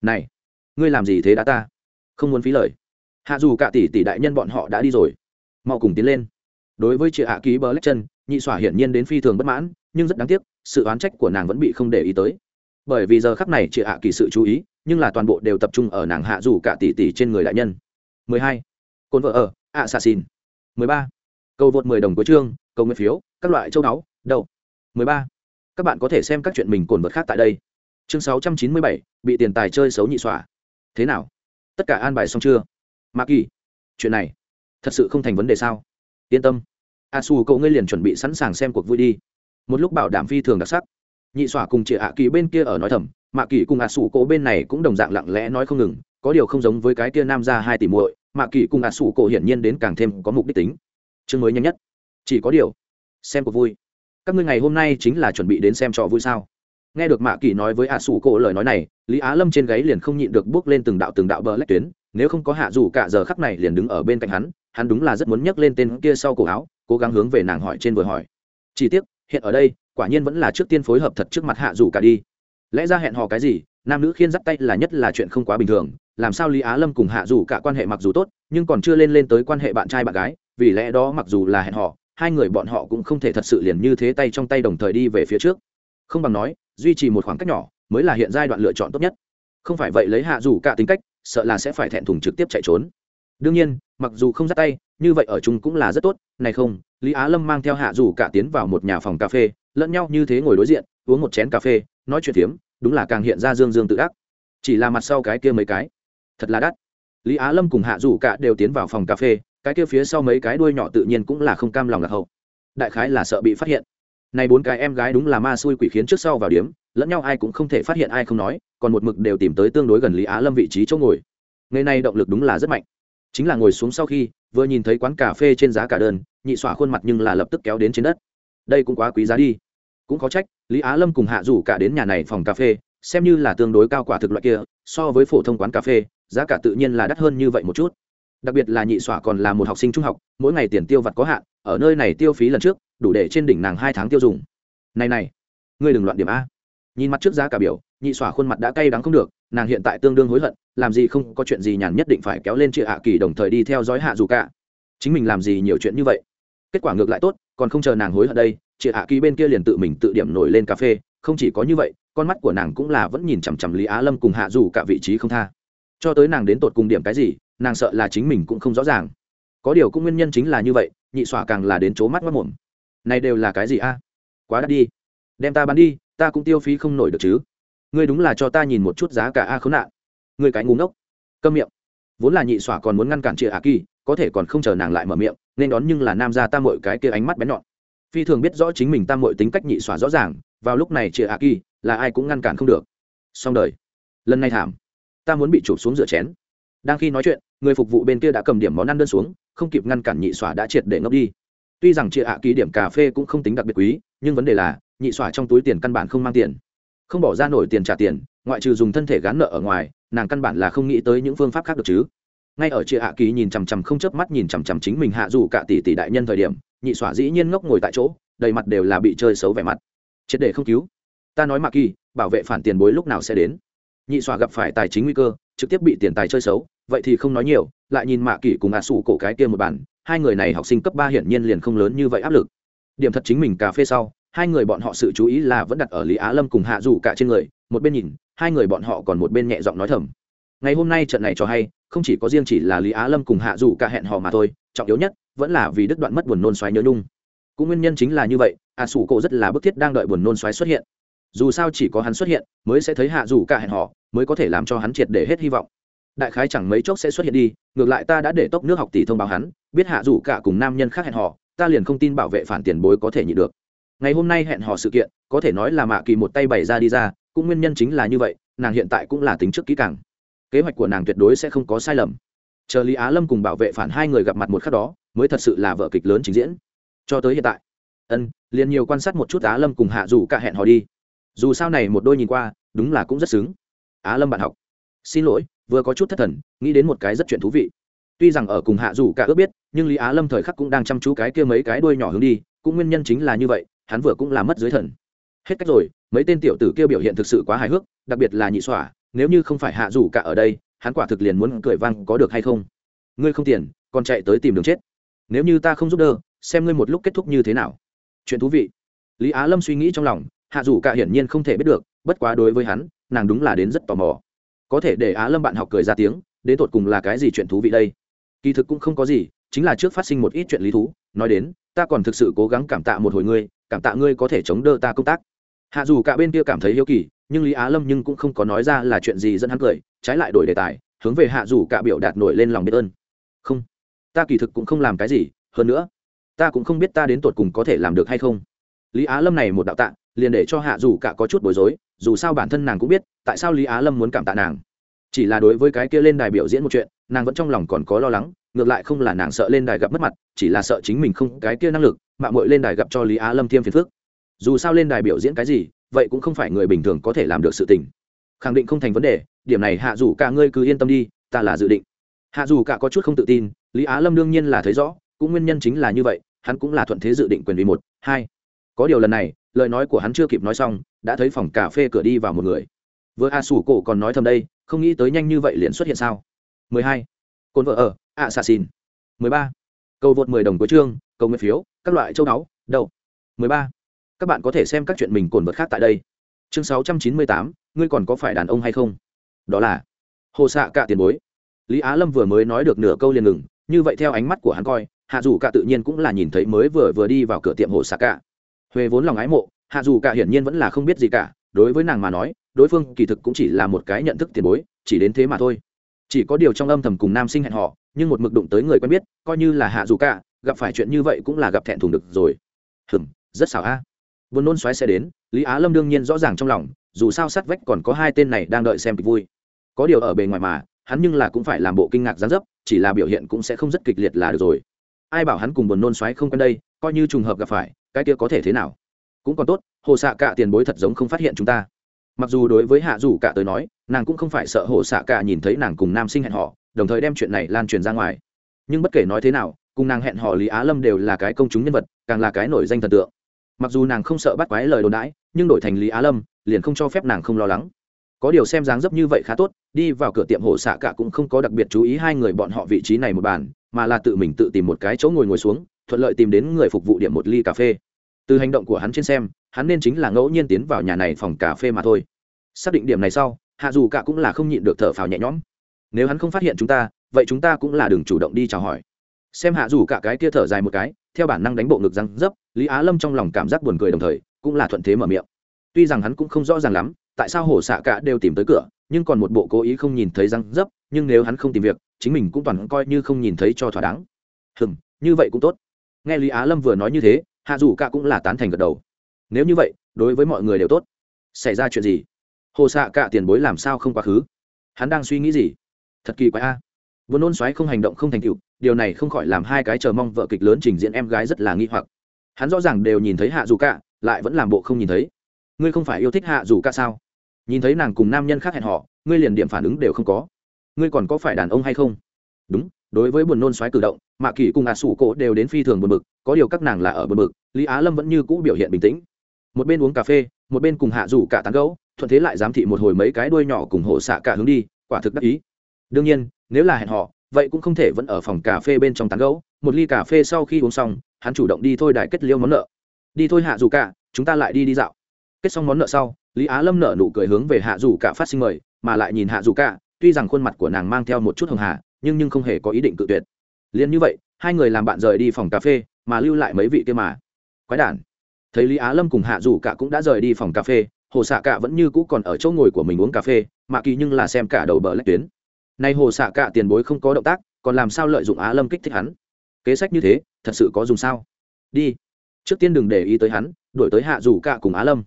Này, ngươi làm gì thế đã ta? Không muốn phí lời. Hạ dù cả tỷ tỷ đại nhân bọn họ đã đi rồi. Mau cùng tiến lên. Đối với chị Hạ kỳ bờ lách chân, nhị xỏa hiển nhiên đến phi thường bất mãn, nhưng rất đáng tiếc, sự oán trách của nàng vẫn bị không để ý tới. Bởi vì giờ khắc này chị hạ kỳ sự chú ý, nhưng là toàn bộ đều tập trung ở nàng hạ dù cả tỷ tỷ trên người đại nhân. 12. côn vợ ở, ạ xà xin 13. cầu vượt 10 đồng cuối chương, cầu nguyện phiếu, các loại châu đáo đâu 13. các bạn có thể xem các chuyện mình cồn vượt khác tại đây. Chương 697, bị tiền tài chơi xấu nhị xỏa thế nào? Tất cả an bài xong chưa? Mạc kỳ chuyện này thật sự không thành vấn đề sao? Yên tâm. A su cậu ngươi liền chuẩn bị sẵn sàng xem cuộc vui đi. Một lúc bảo đảm phi thường đặc sắc. Nhị xỏa cùng chị Hạ kỳ bên kia ở nói thầm Mạc kỳ cùng A sủ cậu bên này cũng đồng dạng lặng lẽ nói không ngừng có điều không giống với cái kia nam gia hai tỷ muội Mạc kỳ cùng A sủ cậu hiển nhiên đến càng thêm có mục đích tính. Chương mới nhanh nhất. Chỉ có điều xem cuộc vui các ngươi ngày hôm nay chính là chuẩn bị đến xem trò vui sao? Nghe được mạ kỳ nói với ạ sủ cổ lời nói này, lý á lâm trên gáy liền không nhịn được bước lên từng đạo từng đạo bờ lách tuyến, nếu không có hạ dù cả giờ khắc này liền đứng ở bên cạnh hắn hắn đúng là rất muốn nhấc lên tên kia sau cổ áo, cố gắng hướng về nàng hỏi trên vừa hỏi. Chỉ tiếc, hiện ở đây, quả nhiên vẫn là trước tiên phối hợp thật trước mặt hạ dù cả đi. Lẽ ra hẹn hò cái gì, nam nữ khiên dắt tay là nhất là chuyện không quá bình thường, làm sao lý á lâm cùng hạ dù cả quan hệ mặc dù tốt, nhưng còn chưa lên lên tới quan hệ bạn trai bạn gái, vì lẽ đó mặc dù là hẹn hò hai người bọn họ cũng không thể thật sự liền như thế tay trong tay đồng thời đi về phía trước. Không bằng nói duy trì một khoảng cách nhỏ mới là hiện giai đoạn lựa chọn tốt nhất. Không phải vậy lấy hạ dù cả tính cách sợ là sẽ phải thẹn thùng trực tiếp chạy trốn. Đương nhiên mặc dù không dắt tay như vậy ở chung cũng là rất tốt. Này không lý á lâm mang theo hạ dù cả tiến vào một nhà phòng cà phê lẫn nhau như thế ngồi đối diện uống một chén cà phê nói chuyện tiếm, đúng là càng hiện ra dương dương tự ác. Chỉ là mặt sau cái kia mấy cái. Thật là đắt. Lý á lâm cùng hạ dù cả đều tiến vào phòng cà phê cái kia phía sau mấy cái đuôi nhỏ tự nhiên cũng là không cam lòng lạc hậu. Đại khái là sợ bị phát hiện. Này bốn cái em gái đúng là ma xui quỷ khiến trước sau vào điếm, lẫn nhau ai cũng không thể phát hiện ai không nói, còn một mực đều tìm tới tương đối gần lý á lâm vị trí chỗ ngồi. Ngày nay động lực đúng là rất mạnh. Chính là ngồi xuống sau khi, vừa nhìn thấy quán cà phê trên giá cả đơn, nhị xỏa khuôn mặt nhưng là lập tức kéo đến trên đất. Đây cũng quá quý giá đi. Cũng có trách, lý á lâm cùng hạ rủ cả đến nhà này phòng cà phê, xem như là tương đối cao quả thực loại kia, so với phổ thông quán cà phê, giá cả tự nhiên là đắt hơn như vậy một chút đặc biệt là nhị xỏa còn là một học sinh trung học, mỗi ngày tiền tiêu vặt có hạn, ở nơi này tiêu phí lần trước, đủ để trên đỉnh nàng hai tháng tiêu dùng. Này này, ngươi đừng loạn điểm a. Nhìn mặt trước giá cả biểu, nhị xỏa khuôn mặt đã cay đắng không được, nàng hiện tại tương đương hối hận, làm gì không có chuyện gì nhàn nhất định phải kéo lên chị hạ kỳ đồng thời đi theo dõi hạ dù cả. Chính mình làm gì nhiều chuyện như vậy? Kết quả ngược lại tốt, còn không chờ nàng hối hận đây, chị hạ kỳ bên kia liền tự mình tự điểm nổi lên cà phê, không chỉ có như vậy, con mắt của nàng cũng là vẫn nhìn chằm chằm lý á lâm cùng hạ dù cả vị trí không tha. Cho tới nàng đến tột cùng điểm cái gì nàng sợ là chính mình cũng không rõ ràng. Có điều cũng nguyên nhân chính là như vậy, nhị xỏa càng là đến chỗ mắt mất mồm. Này đều là cái gì a? Quá đắt đi. Đem ta bán đi, ta cũng tiêu phí không nổi được chứ. Ngươi đúng là cho ta nhìn một chút giá cả a khốn nạn. Ngươi cái ngu ngốc. Câm miệng. Vốn là nhị xỏa còn muốn ngăn cản chị a kỳ có thể còn không chờ nàng lại mở miệng, nên đón nhưng là nam gia tam mội cái kia ánh mắt bén nhọn. Phi thường biết rõ chính mình tam mội tính cách nhị xỏa rõ ràng, vào lúc này chị a kỳ là ai cũng ngăn cản không được. Xong đời. Lần này thảm. Ta muốn bị chụp xuống rửa chén. Đang khi nói chuyện người phục vụ bên kia đã cầm điểm món ăn đơn xuống, không kịp ngăn cản nhị xỏa đã triệt để ngốc đi. Tuy rằng chị ạ ký điểm cà phê cũng không tính đặc biệt quý, nhưng vấn đề là, nhị xỏa trong túi tiền căn bản không mang tiền. Không bỏ ra nổi tiền trả tiền, ngoại trừ dùng thân thể gán nợ ở ngoài, nàng căn bản là không nghĩ tới những phương pháp khác được chứ. Ngay ở chị hạ ký nhìn chằm chằm không chớp mắt nhìn chằm chằm chính mình hạ dù cả tỷ tỷ đại nhân thời điểm, nhị xỏa dĩ nhiên ngốc ngồi tại chỗ, đầy mặt đều là bị chơi xấu vẻ mặt. Triệt để không cứu. Ta nói mạ kỳ, bảo vệ phản tiền bối lúc nào sẽ đến. Nhị xòa gặp phải tài chính nguy cơ, trực tiếp bị tiền tài chơi xấu vậy thì không nói nhiều, lại nhìn mạ Kỷ cùng ả sủ cổ cái kia một bản hai người này học sinh cấp ba hiển nhiên liền không lớn như vậy áp lực. Điểm thật chính mình cà phê sau, hai người bọn họ sự chú ý là vẫn đặt ở lý á lâm cùng hạ dù cả trên người, một bên nhìn, hai người bọn họ còn một bên nhẹ giọng nói thầm. Ngày hôm nay trận này cho hay, không chỉ có riêng chỉ là lý á lâm cùng hạ dù cả hẹn hò mà thôi, trọng yếu nhất vẫn là vì đứt đoạn mất buồn nôn xoáy nhớ nhung. Cũng nguyên nhân chính là như vậy a sủ cổ rất là bức thiết đang đợi buồn nôn xoáy xuất hiện. Dù sao chỉ có hắn xuất hiện, mới sẽ thấy hạ dù cả hẹn hò, mới có thể làm cho hắn triệt để hết hy vọng đại khái chẳng mấy chốc sẽ xuất hiện đi, ngược lại ta đã để tốc nước học tỷ thông báo hắn, biết hạ rủ cả cùng nam nhân khác hẹn hò, ta liền không tin bảo vệ phản tiền bối có thể nhị được. Ngày hôm nay hẹn hò sự kiện, có thể nói là mạ kỳ một tay bày ra đi ra, cũng nguyên nhân chính là như vậy, nàng hiện tại cũng là tính trước kỹ càng. Kế hoạch của nàng tuyệt đối sẽ không có sai lầm. Chờ lý á lâm cùng bảo vệ phản hai người gặp mặt một khắc đó, mới thật sự là vợ kịch lớn trình diễn. Cho tới hiện tại, ân, liền nhiều quan sát một chút á lâm cùng hạ dù cả hẹn hò đi. Dù sao này một đôi nhìn qua, đúng là cũng rất xứng. Á lâm bạn học. Xin lỗi vừa có chút thất thần, nghĩ đến một cái rất chuyện thú vị. Tuy rằng ở cùng hạ dù cả ước biết, nhưng lý á lâm thời khắc cũng đang chăm chú cái kia mấy cái đuôi nhỏ hướng đi, cũng nguyên nhân chính là như vậy, hắn vừa cũng là mất dưới thần. Hết cách rồi, mấy tên tiểu tử kia biểu hiện thực sự quá hài hước, đặc biệt là nhị xỏa, nếu như không phải hạ dù cả ở đây, hắn quả thực liền muốn cười vang có được hay không? Ngươi không tiền, còn chạy tới tìm đường chết. Nếu như ta không giúp đỡ, xem ngươi một lúc kết thúc như thế nào. Chuyện thú vị. Lý á lâm suy nghĩ trong lòng, hạ dù cả hiển nhiên không thể biết được, bất quá đối với hắn, nàng đúng là đến rất tò mò có thể để á lâm bạn học cười ra tiếng, đến tột cùng là cái gì chuyện thú vị đây? Kỳ thực cũng không có gì, chính là trước phát sinh một ít chuyện lý thú, nói đến, ta còn thực sự cố gắng cảm tạ một hồi ngươi, cảm tạ ngươi có thể chống đỡ ta công tác. Hạ dù cả bên kia cảm thấy hiếu kỳ, nhưng lý á lâm nhưng cũng không có nói ra là chuyện gì dẫn hắn cười, trái lại đổi đề tài, hướng về hạ dù cả biểu đạt nổi lên lòng biết ơn. Không, ta kỳ thực cũng không làm cái gì, hơn nữa, ta cũng không biết ta đến tột cùng có thể làm được hay không. Lý á lâm này một đạo tạ, liền để cho hạ dù cả có chút bối rối dù sao bản thân nàng cũng biết, tại sao lý á lâm muốn cảm tạ nàng. Chỉ là đối với cái kia lên đài biểu diễn một chuyện, nàng vẫn trong lòng còn có lo lắng, ngược lại không là nàng sợ lên đài gặp mất mặt, chỉ là sợ chính mình không cái kia năng lực mạng mội lên đài gặp cho lý á lâm thêm phiền phức. Dù sao lên đài biểu diễn cái gì, vậy cũng không phải người bình thường có thể làm được sự tình. Khẳng định không thành vấn đề, điểm này hạ dù cả ngươi cứ yên tâm đi, ta là dự định. Hạ dù cả có chút không tự tin, lý á lâm đương nhiên là thấy rõ, cũng nguyên nhân chính là như vậy, hắn cũng là thuận thế dự định quyền vì một, hai. Có điều lần này lời nói của hắn chưa kịp nói xong đã thấy phòng cà phê cửa đi vào một người vừa a sủ cổ còn nói thầm đây không nghĩ tới nhanh như vậy liền xuất hiện sao 12. cồn vợ ở ạ xà xin 13. cầu vượt 10 đồng của chương cầu nguyện phiếu các loại châu đáo Đậu. 13. các bạn có thể xem các chuyện mình cồn vật khác tại đây chương 698, ngươi còn có phải đàn ông hay không đó là hồ xạ cả tiền bối lý á lâm vừa mới nói được nửa câu liền ngừng như vậy theo ánh mắt của hắn coi hạ dù cả tự nhiên cũng là nhìn thấy mới vừa vừa đi vào cửa tiệm hồ xạ cả huệ vốn lòng ái mộ, hạ dù cả hiển nhiên vẫn là không biết gì cả, đối với nàng mà nói, đối phương kỳ thực cũng chỉ là một cái nhận thức tiền bối, chỉ đến thế mà thôi. Chỉ có điều trong âm thầm cùng nam sinh hẹn họ nhưng một mực đụng tới người quen biết, coi như là hạ dù cả, gặp phải chuyện như vậy cũng là gặp thẹn thùng được rồi. Hừm, rất xảo a. À. nôn xoáy sẽ đến, lý á lâm đương nhiên rõ ràng trong lòng, dù sao sát vách còn có hai tên này đang đợi xem kịch vui. Có điều ở bề ngoài mà, hắn nhưng là cũng phải làm bộ kinh ngạc gián dấp, chỉ là biểu hiện cũng sẽ không rất kịch liệt là được rồi. Ai bảo hắn cùng buồn nôn xoáy không quen đây, coi như trùng hợp gặp phải cái kia có thể thế nào? Cũng còn tốt, hồ xạ cả tiền bối thật giống không phát hiện chúng ta. Mặc dù đối với hạ dù cả tới nói, nàng cũng không phải sợ hồ xạ cả nhìn thấy nàng cùng nam sinh hẹn họ, đồng thời đem chuyện này lan truyền ra ngoài. Nhưng bất kể nói thế nào, cùng nàng hẹn họ lý á lâm đều là cái công chúng nhân vật, càng là cái nổi danh thần tượng. Mặc dù nàng không sợ bắt quái lời đồn đãi, nhưng đổi thành lý á lâm, liền không cho phép nàng không lo lắng. Có điều xem dáng dấp như vậy khá tốt, đi vào cửa tiệm hồ xạ cả cũng không có đặc biệt chú ý hai người bọn họ vị trí này một bàn, mà là tự mình tự tìm một cái chỗ ngồi ngồi xuống, thuận lợi tìm đến người phục vụ điểm một ly cà phê từ hành động của hắn trên xem, hắn nên chính là ngẫu nhiên tiến vào nhà này phòng cà phê mà thôi. Xác định điểm này sau, hạ dù cả cũng là không nhịn được thở phào nhẹ nhõm. Nếu hắn không phát hiện chúng ta, vậy chúng ta cũng là đừng chủ động đi chào hỏi. Xem hạ dù cả cái kia thở dài một cái, theo bản năng đánh bộ ngực răng dấp, lý á lâm trong lòng cảm giác buồn cười đồng thời, cũng là thuận thế mở miệng. Tuy rằng hắn cũng không rõ ràng lắm, tại sao hổ xạ cả đều tìm tới cửa, nhưng còn một bộ cố ý không nhìn thấy răng dấp, nhưng nếu hắn không tìm việc, chính mình cũng toàn coi như không nhìn thấy cho thỏa đáng. Hừm, như vậy cũng tốt. Nghe lý á lâm vừa nói như thế hạ dù cả cũng là tán thành gật đầu. Nếu như vậy, đối với mọi người đều tốt. Xảy ra chuyện gì? Hồ xạ cả tiền bối làm sao không quá khứ? Hắn đang suy nghĩ gì? Thật kỳ quái a. Vốn nôn xoáy không hành động không thành tựu, điều này không khỏi làm hai cái chờ mong vợ kịch lớn trình diễn em gái rất là nghi hoặc. Hắn rõ ràng đều nhìn thấy hạ dù cả, lại vẫn làm bộ không nhìn thấy. Ngươi không phải yêu thích hạ dù cả sao? Nhìn thấy nàng cùng nam nhân khác hẹn họ ngươi liền điểm phản ứng đều không có. Ngươi còn có phải đàn ông hay không? Đúng đối với buồn nôn xoáy cử động, mạ kỳ cùng ả sủ cổ đều đến phi thường buồn bực, có điều các nàng là ở buồn bực, lý á lâm vẫn như cũ biểu hiện bình tĩnh. Một bên uống cà phê, một bên cùng hạ rủ cả tán gấu thuận thế lại giám thị một hồi mấy cái đuôi nhỏ cùng hộ xạ cả hướng đi, quả thực đắc ý. Đương nhiên, nếu là hẹn họ, vậy cũng không thể vẫn ở phòng cà phê bên trong tán gấu một ly cà phê sau khi uống xong, hắn chủ động đi thôi đại kết liêu món nợ. Đi thôi hạ dù cả, chúng ta lại đi đi dạo. Kết xong món nợ sau, lý á lâm nợ nụ cười hướng về hạ dù cả phát sinh mời, mà lại nhìn hạ dù cả, tuy rằng khuôn mặt của nàng mang theo một chút hường hà nhưng nhưng không hề có ý định cự tuyệt. Liền như vậy, hai người làm bạn rời đi phòng cà phê, mà lưu lại mấy vị kia mà. Quái đản. Thấy lý á lâm cùng hạ dù cả cũng đã rời đi phòng cà phê, hồ xạ cả vẫn như cũ còn ở chỗ ngồi của mình uống cà phê, mà kỳ nhưng là xem cả đầu bờ lách tuyến. Nay hồ xạ cả tiền bối không có động tác, còn làm sao lợi dụng á lâm kích thích hắn? Kế sách như thế, thật sự có dùng sao? Đi. Trước tiên đừng để ý tới hắn, đuổi tới hạ dù cả cùng á lâm.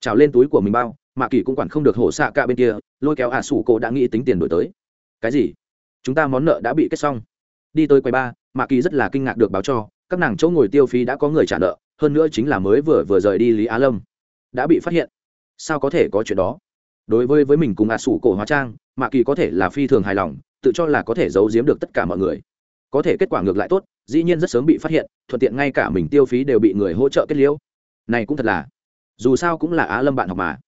Trào lên túi của mình bao, mà kỳ cũng quản không được hồ xạ cả bên kia, lôi kéo Hạ sủ cổ đã nghĩ tính tiền đuổi tới. Cái gì? Chúng ta món nợ đã bị kết xong. Đi tới quầy ba, mạ kỳ rất là kinh ngạc được báo cho, các nàng chỗ ngồi tiêu phí đã có người trả nợ, hơn nữa chính là mới vừa vừa rời đi lý á lâm. Đã bị phát hiện. Sao có thể có chuyện đó? Đối với với mình cùng ả sủ cổ hóa trang, mạ kỳ có thể là phi thường hài lòng, tự cho là có thể giấu giếm được tất cả mọi người. Có thể kết quả ngược lại tốt, dĩ nhiên rất sớm bị phát hiện, thuận tiện ngay cả mình tiêu phí đều bị người hỗ trợ kết liễu. Này cũng thật là, dù sao cũng là á lâm bạn học mà.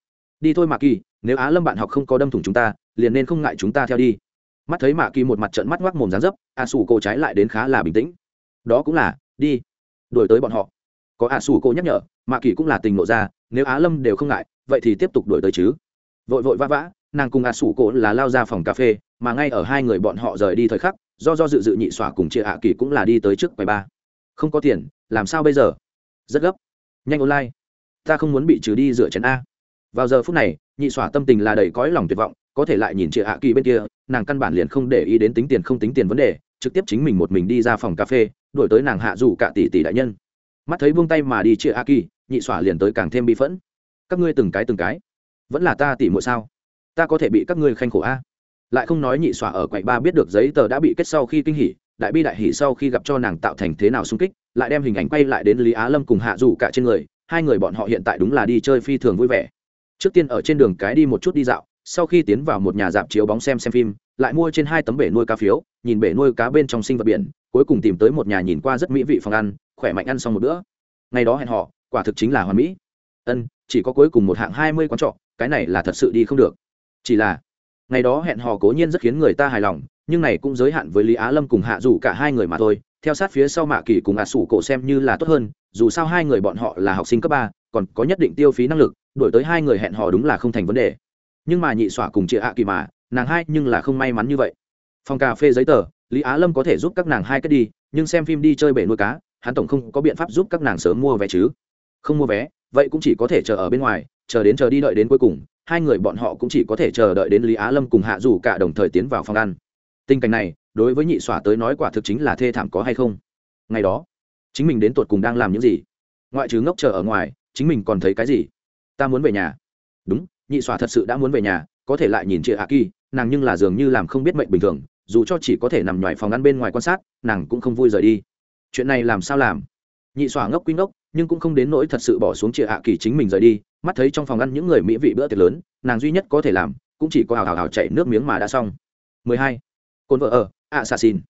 Đi thôi mạ kỳ, nếu á lâm bạn học không có đâm thủng chúng ta, liền nên không ngại chúng ta theo đi mắt thấy mạ kỳ một mặt trận mắt ngoác mồm dán dấp a sủ cổ trái lại đến khá là bình tĩnh. Đó cũng là, đi. Đuổi tới bọn họ. Có a sủ cổ nhắc nhở, mạ kỳ cũng là tình nộ ra, nếu á lâm đều không ngại, vậy thì tiếp tục đuổi tới chứ. Vội vội vã vã, nàng cùng a sủ cổ là lao ra phòng cà phê, mà ngay ở hai người bọn họ rời đi thời khắc, do do dự dự nhị xỏa cùng chị hạ kỳ cũng là đi tới trước quầy ba. Không có tiền, làm sao bây giờ? Rất gấp. Nhanh online. Ta không muốn bị trừ đi dựa chén a. Vào giờ phút này, nhị xỏa tâm tình là đầy cõi lòng tuyệt vọng có thể lại nhìn chị hạ kỳ bên kia, nàng căn bản liền không để ý đến tính tiền không tính tiền vấn đề, trực tiếp chính mình một mình đi ra phòng cà phê đổi tới nàng hạ dù cả tỷ tỷ đại nhân. Mắt thấy buông tay mà đi chị hạ kỳ, nhị xỏa liền tới càng thêm bị phẫn. Các ngươi từng cái từng cái, vẫn là ta tỷ muội sao? Ta có thể bị các ngươi khanh khổ a? Lại không nói nhị xỏa ở quầy ba biết được giấy tờ đã bị kết sau khi kinh hỉ, đại bi đại hỉ sau khi gặp cho nàng tạo thành thế nào sung kích, lại đem hình ảnh quay lại đến lý á lâm cùng hạ dù cả trên người, hai người bọn họ hiện tại đúng là đi chơi phi thường vui vẻ. Trước tiên ở trên đường cái đi một chút đi dạo sau khi tiến vào một nhà dạp chiếu bóng xem xem phim, lại mua trên hai tấm bể nuôi cá phiếu, nhìn bể nuôi cá bên trong sinh vật biển, cuối cùng tìm tới một nhà nhìn qua rất mỹ vị phòng ăn, khỏe mạnh ăn xong một bữa. Ngày đó hẹn họ quả thực chính là hoàn mỹ. Ân, chỉ có cuối cùng một hạng hai mươi quán trọ, cái này là thật sự đi không được. Chỉ là, ngày đó hẹn hò cố nhiên rất khiến người ta hài lòng, nhưng này cũng giới hạn với lý á lâm cùng hạ dù cả hai người mà thôi. Theo sát phía sau mạ kỳ cùng ả sủ cổ xem như là tốt hơn, dù sao hai người bọn họ là học sinh cấp ba, còn có nhất định tiêu phí năng lực, đổi tới hai người hẹn hò đúng là không thành vấn đề nhưng mà nhị xỏa cùng chị hạ kỳ mà, nàng hai nhưng là không may mắn như vậy. Phòng cà phê giấy tờ, lý á lâm có thể giúp các nàng hai cách đi, nhưng xem phim đi chơi bể nuôi cá, hắn tổng không có biện pháp giúp các nàng sớm mua vé chứ. Không mua vé, vậy cũng chỉ có thể chờ ở bên ngoài, chờ đến chờ đi đợi đến cuối cùng, hai người bọn họ cũng chỉ có thể chờ đợi đến lý á lâm cùng hạ dù cả đồng thời tiến vào phòng ăn. Tình cảnh này, đối với nhị xỏa tới nói quả thực chính là thê thảm có hay không? Ngày đó, chính mình đến tột cùng đang làm những gì? Ngoại trừ ngốc chờ ở ngoài, chính mình còn thấy cái gì? Ta muốn về nhà. Đúng nhị xòa thật sự đã muốn về nhà có thể lại nhìn chị hạ kỳ nàng nhưng là dường như làm không biết mệnh bình thường dù cho chỉ có thể nằm ngoài phòng ăn bên ngoài quan sát nàng cũng không vui rời đi chuyện này làm sao làm nhị xòa ngốc quy ngốc nhưng cũng không đến nỗi thật sự bỏ xuống chị hạ kỳ chính mình rời đi mắt thấy trong phòng ăn những người mỹ vị bữa tiệc lớn nàng duy nhất có thể làm cũng chỉ có hào hào hào chạy nước miếng mà đã xong 12. Côn vợ ở ạ xà xin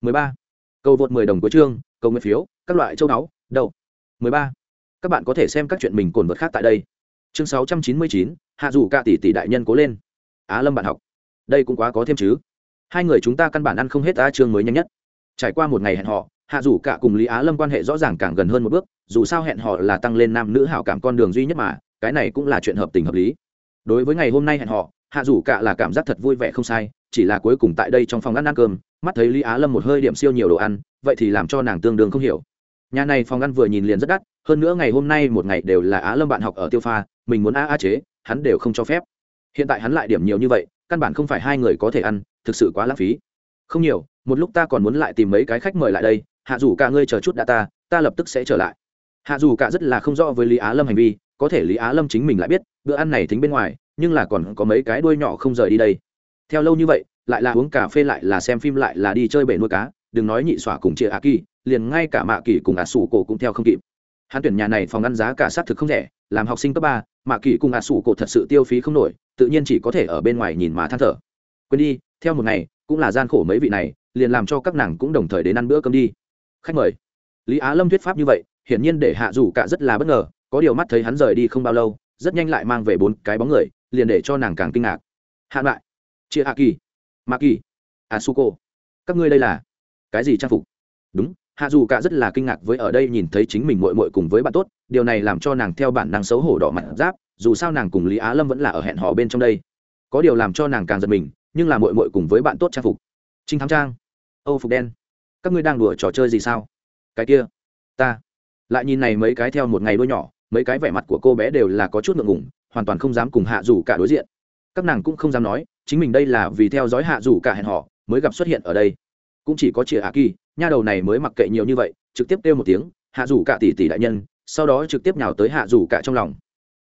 13. cầu vượt 10 đồng cuối chương cầu nguyện phiếu các loại châu đáo đầu. 13. các bạn có thể xem các chuyện mình cồn vượt khác tại đây chương 699, hạ dù cả tỷ tỷ đại nhân cố lên. Á lâm bạn học, đây cũng quá có thêm chứ. Hai người chúng ta căn bản ăn không hết ta chương mới nhanh nhất. Trải qua một ngày hẹn họ hạ dù cả cùng lý á lâm quan hệ rõ ràng càng gần hơn một bước, dù sao hẹn họ là tăng lên nam nữ hảo cảm con đường duy nhất mà, cái này cũng là chuyện hợp tình hợp lý. Đối với ngày hôm nay hẹn họ hạ dù cả là cảm giác thật vui vẻ không sai, chỉ là cuối cùng tại đây trong phòng ăn ăn cơm, mắt thấy lý á lâm một hơi điểm siêu nhiều đồ ăn, vậy thì làm cho nàng tương đương không hiểu. Nhà này phòng ăn vừa nhìn liền rất đắt, hơn nữa ngày hôm nay một ngày đều là á lâm bạn học ở tiêu pha, mình muốn a a chế hắn đều không cho phép. Hiện tại hắn lại điểm nhiều như vậy, căn bản không phải hai người có thể ăn, thực sự quá lãng phí. Không nhiều, một lúc ta còn muốn lại tìm mấy cái khách mời lại đây, hạ dù cả ngươi chờ chút đã ta ta lập tức sẽ trở lại. Hạ dù cả rất là không rõ với lý á lâm hành vi, có thể lý á lâm chính mình lại biết, bữa ăn này thính bên ngoài, nhưng là còn có mấy cái đuôi nhỏ không rời đi đây. Theo lâu như vậy, lại là uống cà phê lại là xem phim lại là đi chơi bể nuôi cá, đừng nói nhị xỏa cùng chia a kỳ liền ngay cả mạ kỳ cùng ả sủ cổ cũng theo không kịp hắn tuyển nhà này phòng ăn giá cả sát thực không rẻ, làm học sinh cấp ba mạ kỳ cùng ả sủ cổ thật sự tiêu phí không nổi, tự nhiên chỉ có thể ở bên ngoài nhìn mà than thở. Quên đi, theo một ngày, cũng là gian khổ mấy vị này, liền làm cho các nàng cũng đồng thời đến ăn bữa cơm đi. Khách mời. Lý á lâm thuyết pháp như vậy, hiển nhiên để hạ dù cả rất là bất ngờ, có điều mắt thấy hắn rời đi không bao lâu, rất nhanh lại mang về bốn cái bóng người, liền để cho nàng càng kinh ngạc. Hạ lại. Chia hạ kỳ. Mạ kỳ. Asuko. Các ngươi đây là cái gì trang phục? Đúng hạ dù cả rất là kinh ngạc với ở đây nhìn thấy chính mình mội mội cùng với bạn tốt, điều này làm cho nàng theo bản năng xấu hổ đỏ mặt giáp, dù sao nàng cùng lý á lâm vẫn là ở hẹn hò bên trong đây. Có điều làm cho nàng càng giật mình, nhưng là mội mội cùng với bạn tốt trang phục. Trinh thám trang. Âu phục đen. Các ngươi đang đùa trò chơi gì sao? Cái kia. Ta. Lại nhìn này mấy cái theo một ngày đôi nhỏ, mấy cái vẻ mặt của cô bé đều là có chút ngượng ngủng hoàn toàn không dám cùng hạ dù cả đối diện. Các nàng cũng không dám nói, chính mình đây là vì theo dõi hạ dù cả hẹn họ mới gặp xuất hiện ở đây cũng chỉ có chị hạ kỳ, nha đầu này mới mặc kệ nhiều như vậy, trực tiếp kêu một tiếng, hạ rủ cả tỷ tỷ đại nhân, sau đó trực tiếp nhào tới hạ rủ cả trong lòng.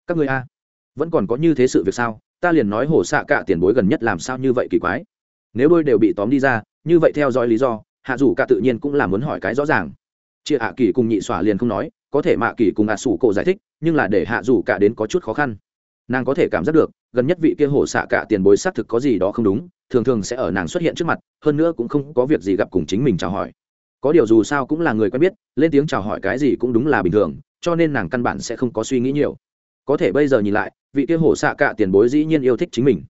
Các người a, vẫn còn có như thế sự việc sao? Ta liền nói hổ xạ cả tiền bối gần nhất làm sao như vậy kỳ quái. Nếu đôi đều bị tóm đi ra, như vậy theo dõi lý do, hạ rủ cả tự nhiên cũng là muốn hỏi cái rõ ràng. Chị hạ kỳ cùng nhị xỏa liền không nói, có thể mạ kỳ cùng hạ sủ cổ giải thích, nhưng là để hạ rủ cả đến có chút khó khăn nàng có thể cảm giác được, gần nhất vị kia hổ xạ cả tiền bối xác thực có gì đó không đúng, thường thường sẽ ở nàng xuất hiện trước mặt, hơn nữa cũng không có việc gì gặp cùng chính mình chào hỏi. Có điều dù sao cũng là người quen biết, lên tiếng chào hỏi cái gì cũng đúng là bình thường, cho nên nàng căn bản sẽ không có suy nghĩ nhiều. Có thể bây giờ nhìn lại, vị kia hổ xạ cả tiền bối dĩ nhiên yêu thích chính mình.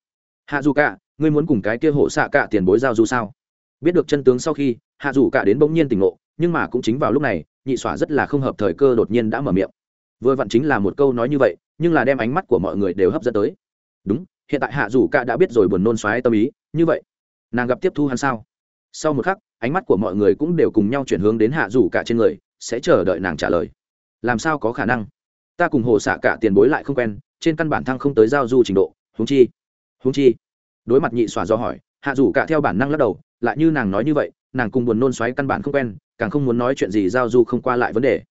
Hạ dù cả, ngươi muốn cùng cái kia hổ xạ cả tiền bối giao du sao? Biết được chân tướng sau khi, hạ dù cả đến bỗng nhiên tỉnh ngộ, nhưng mà cũng chính vào lúc này, nhị xỏa rất là không hợp thời cơ đột nhiên đã mở miệng. Vừa vặn chính là một câu nói như vậy nhưng là đem ánh mắt của mọi người đều hấp dẫn tới. Đúng, hiện tại hạ dù cả đã biết rồi buồn nôn xoáy tâm ý, như vậy, nàng gặp tiếp thu hắn sao? Sau một khắc, ánh mắt của mọi người cũng đều cùng nhau chuyển hướng đến hạ dù cả trên người, sẽ chờ đợi nàng trả lời. Làm sao có khả năng? Ta cùng hồ xạ cả tiền bối lại không quen, trên căn bản thăng không tới giao du trình độ húng chi húng chi. Đối mặt nhị xòa do hỏi, hạ dù cả theo bản năng lắc đầu, lại như nàng nói như vậy, nàng cùng buồn nôn xoáy căn bản không quen, càng không muốn nói chuyện gì giao du không qua lại vấn đề.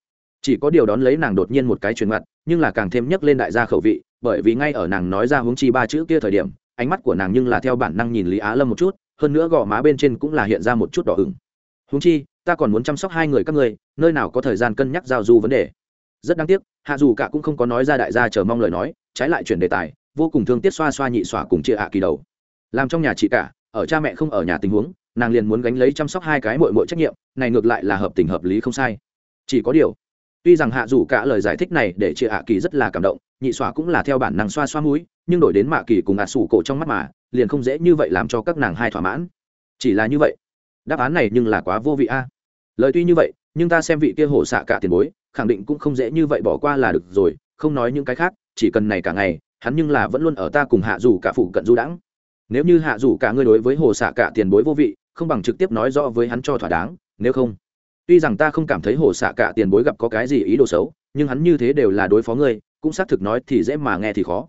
Chỉ có điều đón lấy nàng đột nhiên một cái truyền mặt nhưng là càng thêm nhấc lên đại gia khẩu vị, bởi vì ngay ở nàng nói ra hướng chi ba chữ kia thời điểm, ánh mắt của nàng nhưng là theo bản năng nhìn lý á lâm một chút, hơn nữa gò má bên trên cũng là hiện ra một chút đỏ ửng. Hướng chi, ta còn muốn chăm sóc hai người các ngươi, nơi nào có thời gian cân nhắc giao du vấn đề. Rất đáng tiếc, hạ dù cả cũng không có nói ra đại gia chờ mong lời nói, trái lại chuyển đề tài, vô cùng thương tiếc xoa xoa nhị xỏa cùng chia hạ kỳ đầu. Làm trong nhà chị cả, ở cha mẹ không ở nhà tình huống, nàng liền muốn gánh lấy chăm sóc hai cái mội mội trách nhiệm, này ngược lại là hợp tình hợp lý không sai. Chỉ có điều tuy rằng hạ dù cả lời giải thích này để chị hạ kỳ rất là cảm động, nhị xóa cũng là theo bản năng xoa xoa mũi, nhưng đổi đến mạ kỳ cùng hạ sủ cổ trong mắt mà, liền không dễ như vậy làm cho các nàng hai thỏa mãn. Chỉ là như vậy, đáp án này nhưng là quá vô vị a. Lời tuy như vậy, nhưng ta xem vị kia hổ xạ cả tiền bối, khẳng định cũng không dễ như vậy bỏ qua là được rồi, không nói những cái khác, chỉ cần này cả ngày, hắn nhưng là vẫn luôn ở ta cùng hạ dù cả phụ cận du đãng. Nếu như hạ dù cả ngươi đối với hồ xạ cả tiền bối vô vị, không bằng trực tiếp nói rõ với hắn cho thỏa đáng, nếu không tuy rằng ta không cảm thấy hồ xạ cả tiền bối gặp có cái gì ý đồ xấu, nhưng hắn như thế đều là đối phó ngươi, cũng xác thực nói thì dễ mà nghe thì khó.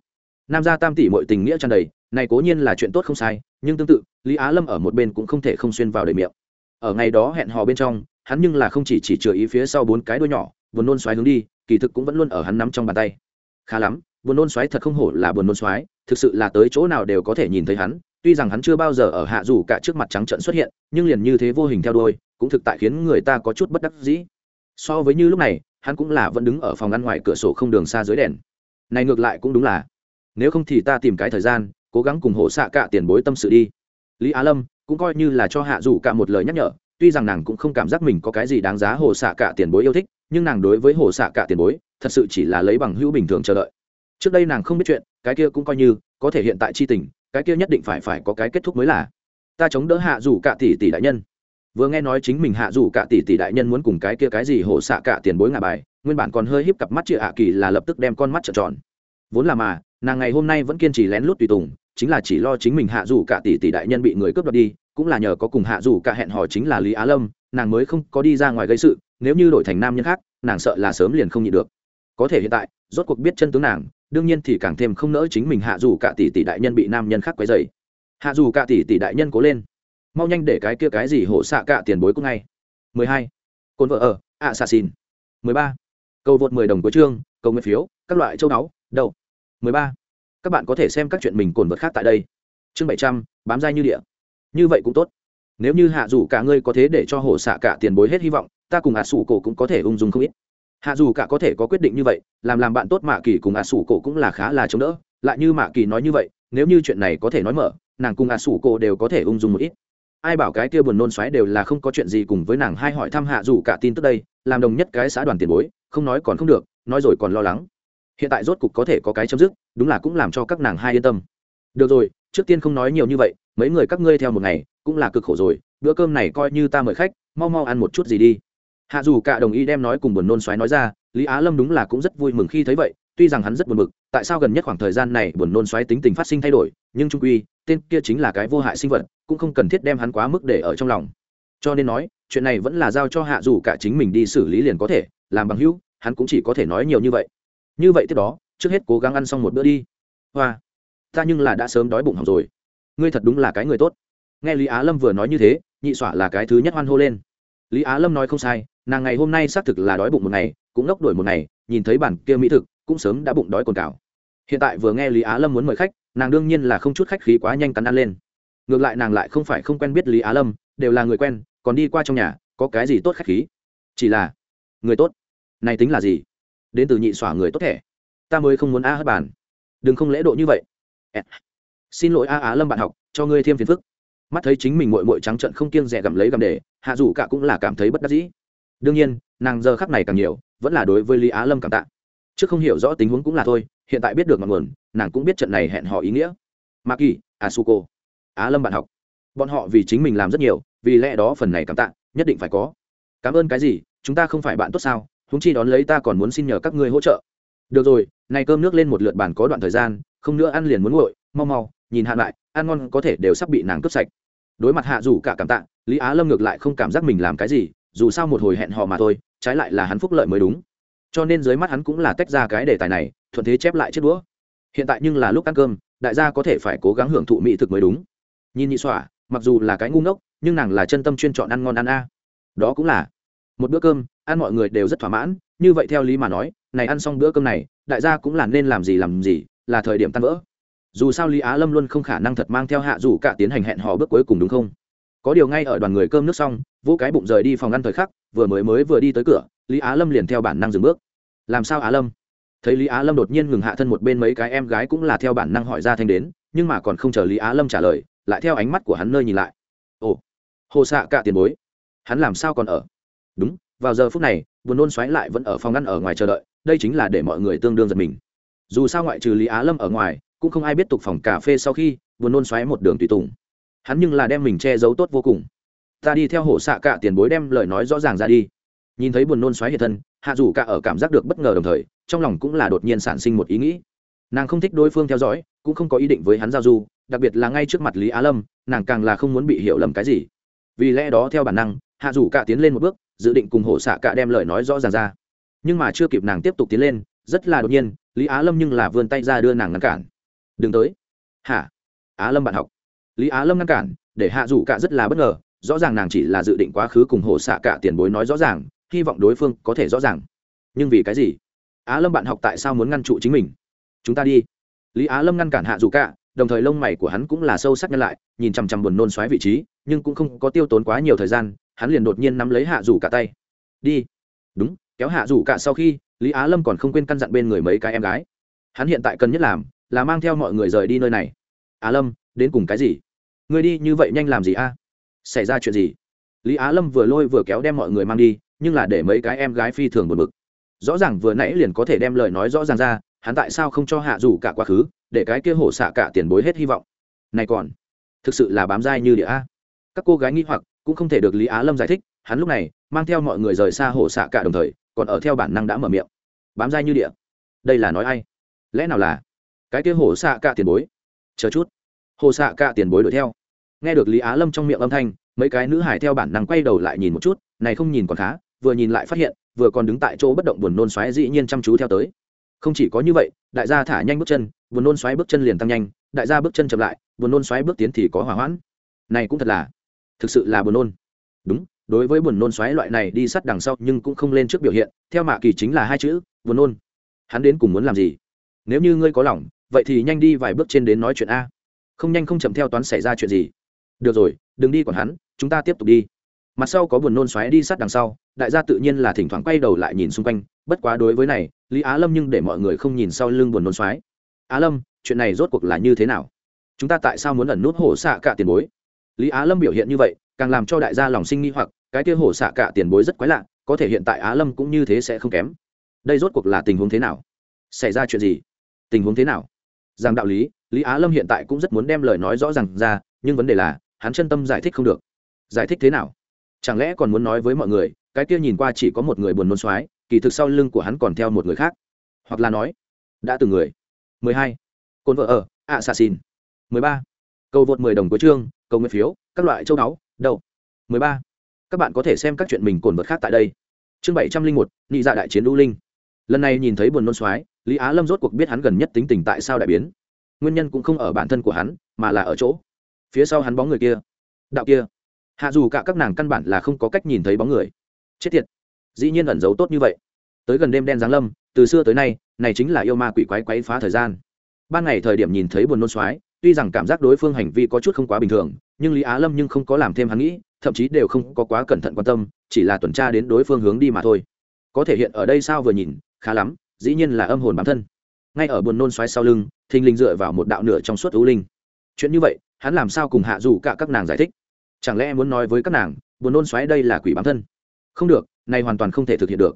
Nam gia tam tỷ mọi tình nghĩa tràn đầy, này cố nhiên là chuyện tốt không sai, nhưng tương tự, lý á lâm ở một bên cũng không thể không xuyên vào đời miệng. Ở ngày đó hẹn hò bên trong, hắn nhưng là không chỉ chỉ chừa ý phía sau bốn cái đuôi nhỏ, buồn nôn xoáy hướng đi, kỳ thực cũng vẫn luôn ở hắn nắm trong bàn tay. Khá lắm, buồn nôn xoáy thật không hổ là buồn nôn xoáy, thực sự là tới chỗ nào đều có thể nhìn thấy hắn, tuy rằng hắn chưa bao giờ ở hạ dù cả trước mặt trắng trận xuất hiện, nhưng liền như thế vô hình theo đôi cũng thực tại khiến người ta có chút bất đắc dĩ. So với như lúc này, hắn cũng là vẫn đứng ở phòng ngăn ngoài cửa sổ không đường xa dưới đèn. Này ngược lại cũng đúng là. Nếu không thì ta tìm cái thời gian, cố gắng cùng hổ xạ cả tiền bối tâm sự đi. Lý á lâm cũng coi như là cho hạ dù cả một lời nhắc nhở, tuy rằng nàng cũng không cảm giác mình có cái gì đáng giá hồ xạ cả tiền bối yêu thích, nhưng nàng đối với hồ xạ cả tiền bối, thật sự chỉ là lấy bằng hữu bình thường chờ đợi. Trước đây nàng không biết chuyện, cái kia cũng coi như, có thể hiện tại chi tình, cái kia nhất định phải phải có cái kết thúc mới là. Ta chống đỡ hạ dù cả tỷ tỷ đại nhân vừa nghe nói chính mình hạ dù cả tỷ tỷ đại nhân muốn cùng cái kia cái gì hổ xạ cả tiền bối ngà bài, nguyên bản còn hơi híp cặp mắt chị hạ kỳ là lập tức đem con mắt trợn tròn. Vốn là mà, nàng ngày hôm nay vẫn kiên trì lén lút tùy tùng, chính là chỉ lo chính mình hạ dù cả tỷ tỷ đại nhân bị người cướp đoạt đi, cũng là nhờ có cùng hạ dù cả hẹn hò chính là lý á lâm, nàng mới không có đi ra ngoài gây sự, nếu như đổi thành nam nhân khác, nàng sợ là sớm liền không nhịn được. Có thể hiện tại, rốt cuộc biết chân tướng nàng, đương nhiên thì càng thêm không nỡ chính mình hạ dù cả tỷ tỷ đại nhân bị nam nhân khác quấy dày hạ dù cả tỷ tỷ đại nhân cố lên mau nhanh để cái kia cái gì hộ xạ cả tiền bối cũng ngay. 12. cồn vợ ở, ạ xạ xin mười ba, cầu vượt mười đồng cuối chương, cầu nguyện phiếu, các loại châu đáo đầu mười ba, các bạn có thể xem các chuyện mình cồn vật khác tại đây. Chương bảy trăm, bám dai như địa. Như vậy cũng tốt. Nếu như hạ dù cả ngươi có thế để cho hổ xạ cả tiền bối hết hy vọng, ta cùng hạ sủ cổ cũng có thể ung dung không ít. Hạ dù cả có thể có quyết định như vậy, làm làm bạn tốt mạ kỳ cùng hạ sủ cổ cũng là khá là chống đỡ. Lại như mạ kỳ nói như vậy, nếu như chuyện này có thể nói mở, nàng cùng hạ sủ cổ đều có thể ung dung một ít ai bảo cái kia buồn nôn xoáy đều là không có chuyện gì cùng với nàng hai hỏi thăm hạ dù cả tin tức đây, làm đồng nhất cái xã đoàn tiền bối, không nói còn không được, nói rồi còn lo lắng. Hiện tại rốt cục có thể có cái chấm dứt, đúng là cũng làm cho các nàng hai yên tâm. Được rồi, trước tiên không nói nhiều như vậy, mấy người các ngươi theo một ngày, cũng là cực khổ rồi, bữa cơm này coi như ta mời khách, mau mau ăn một chút gì đi. Hạ dù cả đồng ý đem nói cùng buồn nôn xoáy nói ra, lý á lâm đúng là cũng rất vui mừng khi thấy vậy, tuy rằng hắn rất buồn bực, tại sao gần nhất khoảng thời gian này buồn nôn xoáy tính tình phát sinh thay đổi, nhưng trung quy, tên kia chính là cái vô hại sinh vật cũng không cần thiết đem hắn quá mức để ở trong lòng. Cho nên nói, chuyện này vẫn là giao cho hạ dù cả chính mình đi xử lý liền có thể, làm bằng hữu, hắn cũng chỉ có thể nói nhiều như vậy. Như vậy tiếp đó, trước hết cố gắng ăn xong một bữa đi. Hoa, ta nhưng là đã sớm đói bụng hỏng rồi. Ngươi thật đúng là cái người tốt. Nghe lý á lâm vừa nói như thế, nhị xỏa là cái thứ nhất hoan hô lên. Lý á lâm nói không sai, nàng ngày hôm nay xác thực là đói bụng một ngày, cũng ngốc đổi một ngày, nhìn thấy bản kia mỹ thực, cũng sớm đã bụng đói cồn cào. Hiện tại vừa nghe lý á lâm muốn mời khách, nàng đương nhiên là không chút khách khí quá nhanh cắn ăn lên ngược lại nàng lại không phải không quen biết lý á lâm, đều là người quen, còn đi qua trong nhà, có cái gì tốt khách khí? Chỉ là, người tốt. Này tính là gì? Đến từ nhị xỏa người tốt thẻ. Ta mới không muốn a hất bàn. Đừng không lễ độ như vậy. Xin lỗi a á lâm bạn học, cho ngươi thêm phiền phức. Mắt thấy chính mình mội mội trắng trận không kiêng rẻ gặm lấy gặm để, hạ dù cả cũng là cảm thấy bất đắc dĩ. Đương nhiên, nàng giờ khắc này càng nhiều, vẫn là đối với lý á lâm cảm tạ. Trước không hiểu rõ tình huống cũng là thôi, hiện tại biết được ngọn nguồn, nàng cũng biết trận này hẹn họ ý nghĩa. Ma kỳ, asuko á lâm bạn học. Bọn họ vì chính mình làm rất nhiều, vì lẽ đó phần này cảm tạ, nhất định phải có. Cảm ơn cái gì, chúng ta không phải bạn tốt sao húng chi đón lấy ta còn muốn xin nhờ các ngươi hỗ trợ. Được rồi, này cơm nước lên một lượt bàn có đoạn thời gian, không nữa ăn liền muốn nguội, mau mau, nhìn hạn lại, ăn ngon có thể đều sắp bị nàng cướp sạch. Đối mặt hạ dù cả cảm tạ, lý á lâm ngược lại không cảm giác mình làm cái gì, dù sao một hồi hẹn hò mà thôi, trái lại là hắn phúc lợi mới đúng. Cho nên dưới mắt hắn cũng là tách ra cái đề tài này, thuận thế chép lại chiếc đũa. Hiện tại nhưng là lúc ăn cơm, đại gia có thể phải cố gắng hưởng thụ mỹ thực mới đúng nhìn nhị xỏa, mặc dù là cái ngu ngốc, nhưng nàng là chân tâm chuyên chọn ăn ngon ăn a. Đó cũng là. Một bữa cơm, ăn mọi người đều rất thỏa mãn, như vậy theo lý mà nói, này ăn xong bữa cơm này, đại gia cũng là nên làm gì làm gì, là thời điểm tan vỡ. Dù sao lý á lâm luôn không khả năng thật mang theo hạ dù cả tiến hành hẹn hò bước cuối cùng đúng không? Có điều ngay ở đoàn người cơm nước xong vỗ cái bụng rời đi phòng ăn thời khắc, vừa mới mới vừa đi tới cửa, lý á lâm liền theo bản năng dừng bước. Làm sao á lâm? Thấy lý á lâm đột nhiên ngừng hạ thân một bên mấy cái em gái cũng là theo bản năng hỏi ra thanh đến, nhưng mà còn không chờ lý á lâm trả lời lại theo ánh mắt của hắn nơi nhìn lại. Ồ, hồ xạ cả tiền bối, hắn làm sao còn ở? Đúng, vào giờ phút này, buồn nôn xoáy lại vẫn ở phòng ngăn ở ngoài chờ đợi, đây chính là để mọi người tương đương giật mình. Dù sao ngoại trừ lý á lâm ở ngoài, cũng không ai biết tục phòng cà phê sau khi buồn nôn xoáy một đường tùy tùng. Hắn nhưng là đem mình che giấu tốt vô cùng. Ta đi theo hồ xạ cả tiền bối đem lời nói rõ ràng ra đi. Nhìn thấy buồn nôn xoáy hiện thân, hạ dù cả ở cảm giác được bất ngờ đồng thời, trong lòng cũng là đột nhiên sản sinh một ý nghĩ. Nàng không thích đối phương theo dõi cũng không có ý định với hắn giao du, đặc biệt là ngay trước mặt lý á lâm, nàng càng là không muốn bị hiểu lầm cái gì. Vì lẽ đó theo bản năng, hạ dù cả tiến lên một bước, dự định cùng hổ xạ cả đem lời nói rõ ràng ra. Nhưng mà chưa kịp nàng tiếp tục tiến lên, rất là đột nhiên, lý á lâm nhưng là vươn tay ra đưa nàng ngăn cản. Đừng tới. Hả? Á lâm bạn học. Lý á lâm ngăn cản, để hạ dù cả rất là bất ngờ, rõ ràng nàng chỉ là dự định quá khứ cùng hổ xạ cả tiền bối nói rõ ràng, hy vọng đối phương có thể rõ ràng. Nhưng vì cái gì? Á lâm bạn học tại sao muốn ngăn trụ chính mình? Chúng ta đi lý á lâm ngăn cản hạ dù cả, đồng thời lông mày của hắn cũng là sâu sắc nhân lại, nhìn chằm chằm buồn nôn xoáy vị trí, nhưng cũng không có tiêu tốn quá nhiều thời gian, hắn liền đột nhiên nắm lấy hạ dù cả tay. Đi. Đúng, kéo hạ dù cả sau khi, lý á lâm còn không quên căn dặn bên người mấy cái em gái. Hắn hiện tại cần nhất làm, là mang theo mọi người rời đi nơi này. Á lâm, đến cùng cái gì? Ngươi đi như vậy nhanh làm gì a? Xảy ra chuyện gì? Lý á lâm vừa lôi vừa kéo đem mọi người mang đi, nhưng là để mấy cái em gái phi thường buồn bực. Rõ ràng vừa nãy liền có thể đem lời nói rõ ràng ra hắn tại sao không cho hạ dù cả quá khứ, để cái kia hổ xạ cả tiền bối hết hy vọng? Này còn, thực sự là bám dai như địa a. Các cô gái nghi hoặc, cũng không thể được lý á lâm giải thích, hắn lúc này mang theo mọi người rời xa hổ xạ cả đồng thời, còn ở theo bản năng đã mở miệng. Bám dai như địa? Đây là nói ai? Lẽ nào là cái kia hổ xạ cả tiền bối? Chờ chút. Hồ xạ cả tiền bối đuổi theo. Nghe được lý á lâm trong miệng âm thanh, mấy cái nữ hải theo bản năng quay đầu lại nhìn một chút, này không nhìn còn khá, vừa nhìn lại phát hiện, vừa còn đứng tại chỗ bất động buồn nôn xoáy dĩ nhiên chăm chú theo tới không chỉ có như vậy, đại gia thả nhanh bước chân, buồn nôn xoáy bước chân liền tăng nhanh, đại gia bước chân chậm lại, buồn nôn xoáy bước tiến thì có hỏa hoãn. Này cũng thật là, thực sự là buồn nôn. Đúng, đối với buồn nôn xoáy loại này đi sát đằng sau nhưng cũng không lên trước biểu hiện, theo mạ kỳ chính là hai chữ, buồn nôn. Hắn đến cùng muốn làm gì? Nếu như ngươi có lòng, vậy thì nhanh đi vài bước trên đến nói chuyện a. Không nhanh không chậm theo toán xảy ra chuyện gì. Được rồi, đừng đi còn hắn, chúng ta tiếp tục đi mặt sau có buồn nôn xoáy đi sát đằng sau, đại gia tự nhiên là thỉnh thoảng quay đầu lại nhìn xung quanh, bất quá đối với này, lý á lâm nhưng để mọi người không nhìn sau lưng buồn nôn xoáy. Á lâm, chuyện này rốt cuộc là như thế nào? Chúng ta tại sao muốn ẩn nút hổ xạ cả tiền bối? Lý á lâm biểu hiện như vậy, càng làm cho đại gia lòng sinh nghi hoặc, cái kia hổ xạ cả tiền bối rất quái lạ, có thể hiện tại á lâm cũng như thế sẽ không kém. Đây rốt cuộc là tình huống thế nào? Xảy ra chuyện gì? Tình huống thế nào? Rằng đạo lý lý á lâm hiện tại cũng rất muốn đem lời nói rõ r à n g ra, nhưng vấn đề là, hắn chân tâm giải thích không được. Giải thích thế nào? Chẳng lẽ còn muốn nói với mọi người, cái kia nhìn qua chỉ có một người buồn nôn soái kỳ thực sau lưng của hắn còn theo một người khác? Hoặc là nói, đã từng người. Mười hai. Cồn vợ ở ạ xà xin mười ba. Cầu vượt mười đồng cuối chương cầu nguyện phiếu, các loại châu đáo đậu. Mười ba. Các bạn có thể xem các chuyện mình cồn vật khác tại đây. Chương bảy trăm linh một nhị dạ đại chiến đu linh. Lần này nhìn thấy buồn nôn soái lý á lâm rốt cuộc biết hắn gần nhất tính tình tại sao đại biến. Nguyên nhân cũng không ở bản thân của hắn, mà là ở chỗ. Phía sau hắn bóng người kia. Đạo kia hạ dù cả các nàng căn bản là không có cách nhìn thấy bóng người. Chết tiệt. Dĩ nhiên ẩn giấu tốt như vậy. Tới gần đêm đen giáng lâm, từ xưa tới nay, này chính là yêu ma quỷ quái quái phá thời gian. Ban ngày thời điểm nhìn thấy buồn nôn soái tuy rằng cảm giác đối phương hành vi có chút không quá bình thường, nhưng lý á lâm nhưng không có làm thêm hắn nghĩ, thậm chí đều không có quá cẩn thận quan tâm, chỉ là tuần tra đến đối phương hướng đi mà thôi. Có thể hiện ở đây sao vừa nhìn, khá lắm, dĩ nhiên là âm hồn bản thân. Ngay ở buồn nôn xoáy sau lưng, thình linh dựa vào một đạo nửa trong suốt ưu linh. Chuyện như vậy, hắn làm sao cùng hạ dù cả các nàng giải thích? Chẳng lẽ muốn nói với các nàng, buồn nôn xoáy đây là quỷ bám thân? Không được, này hoàn toàn không thể thực hiện được.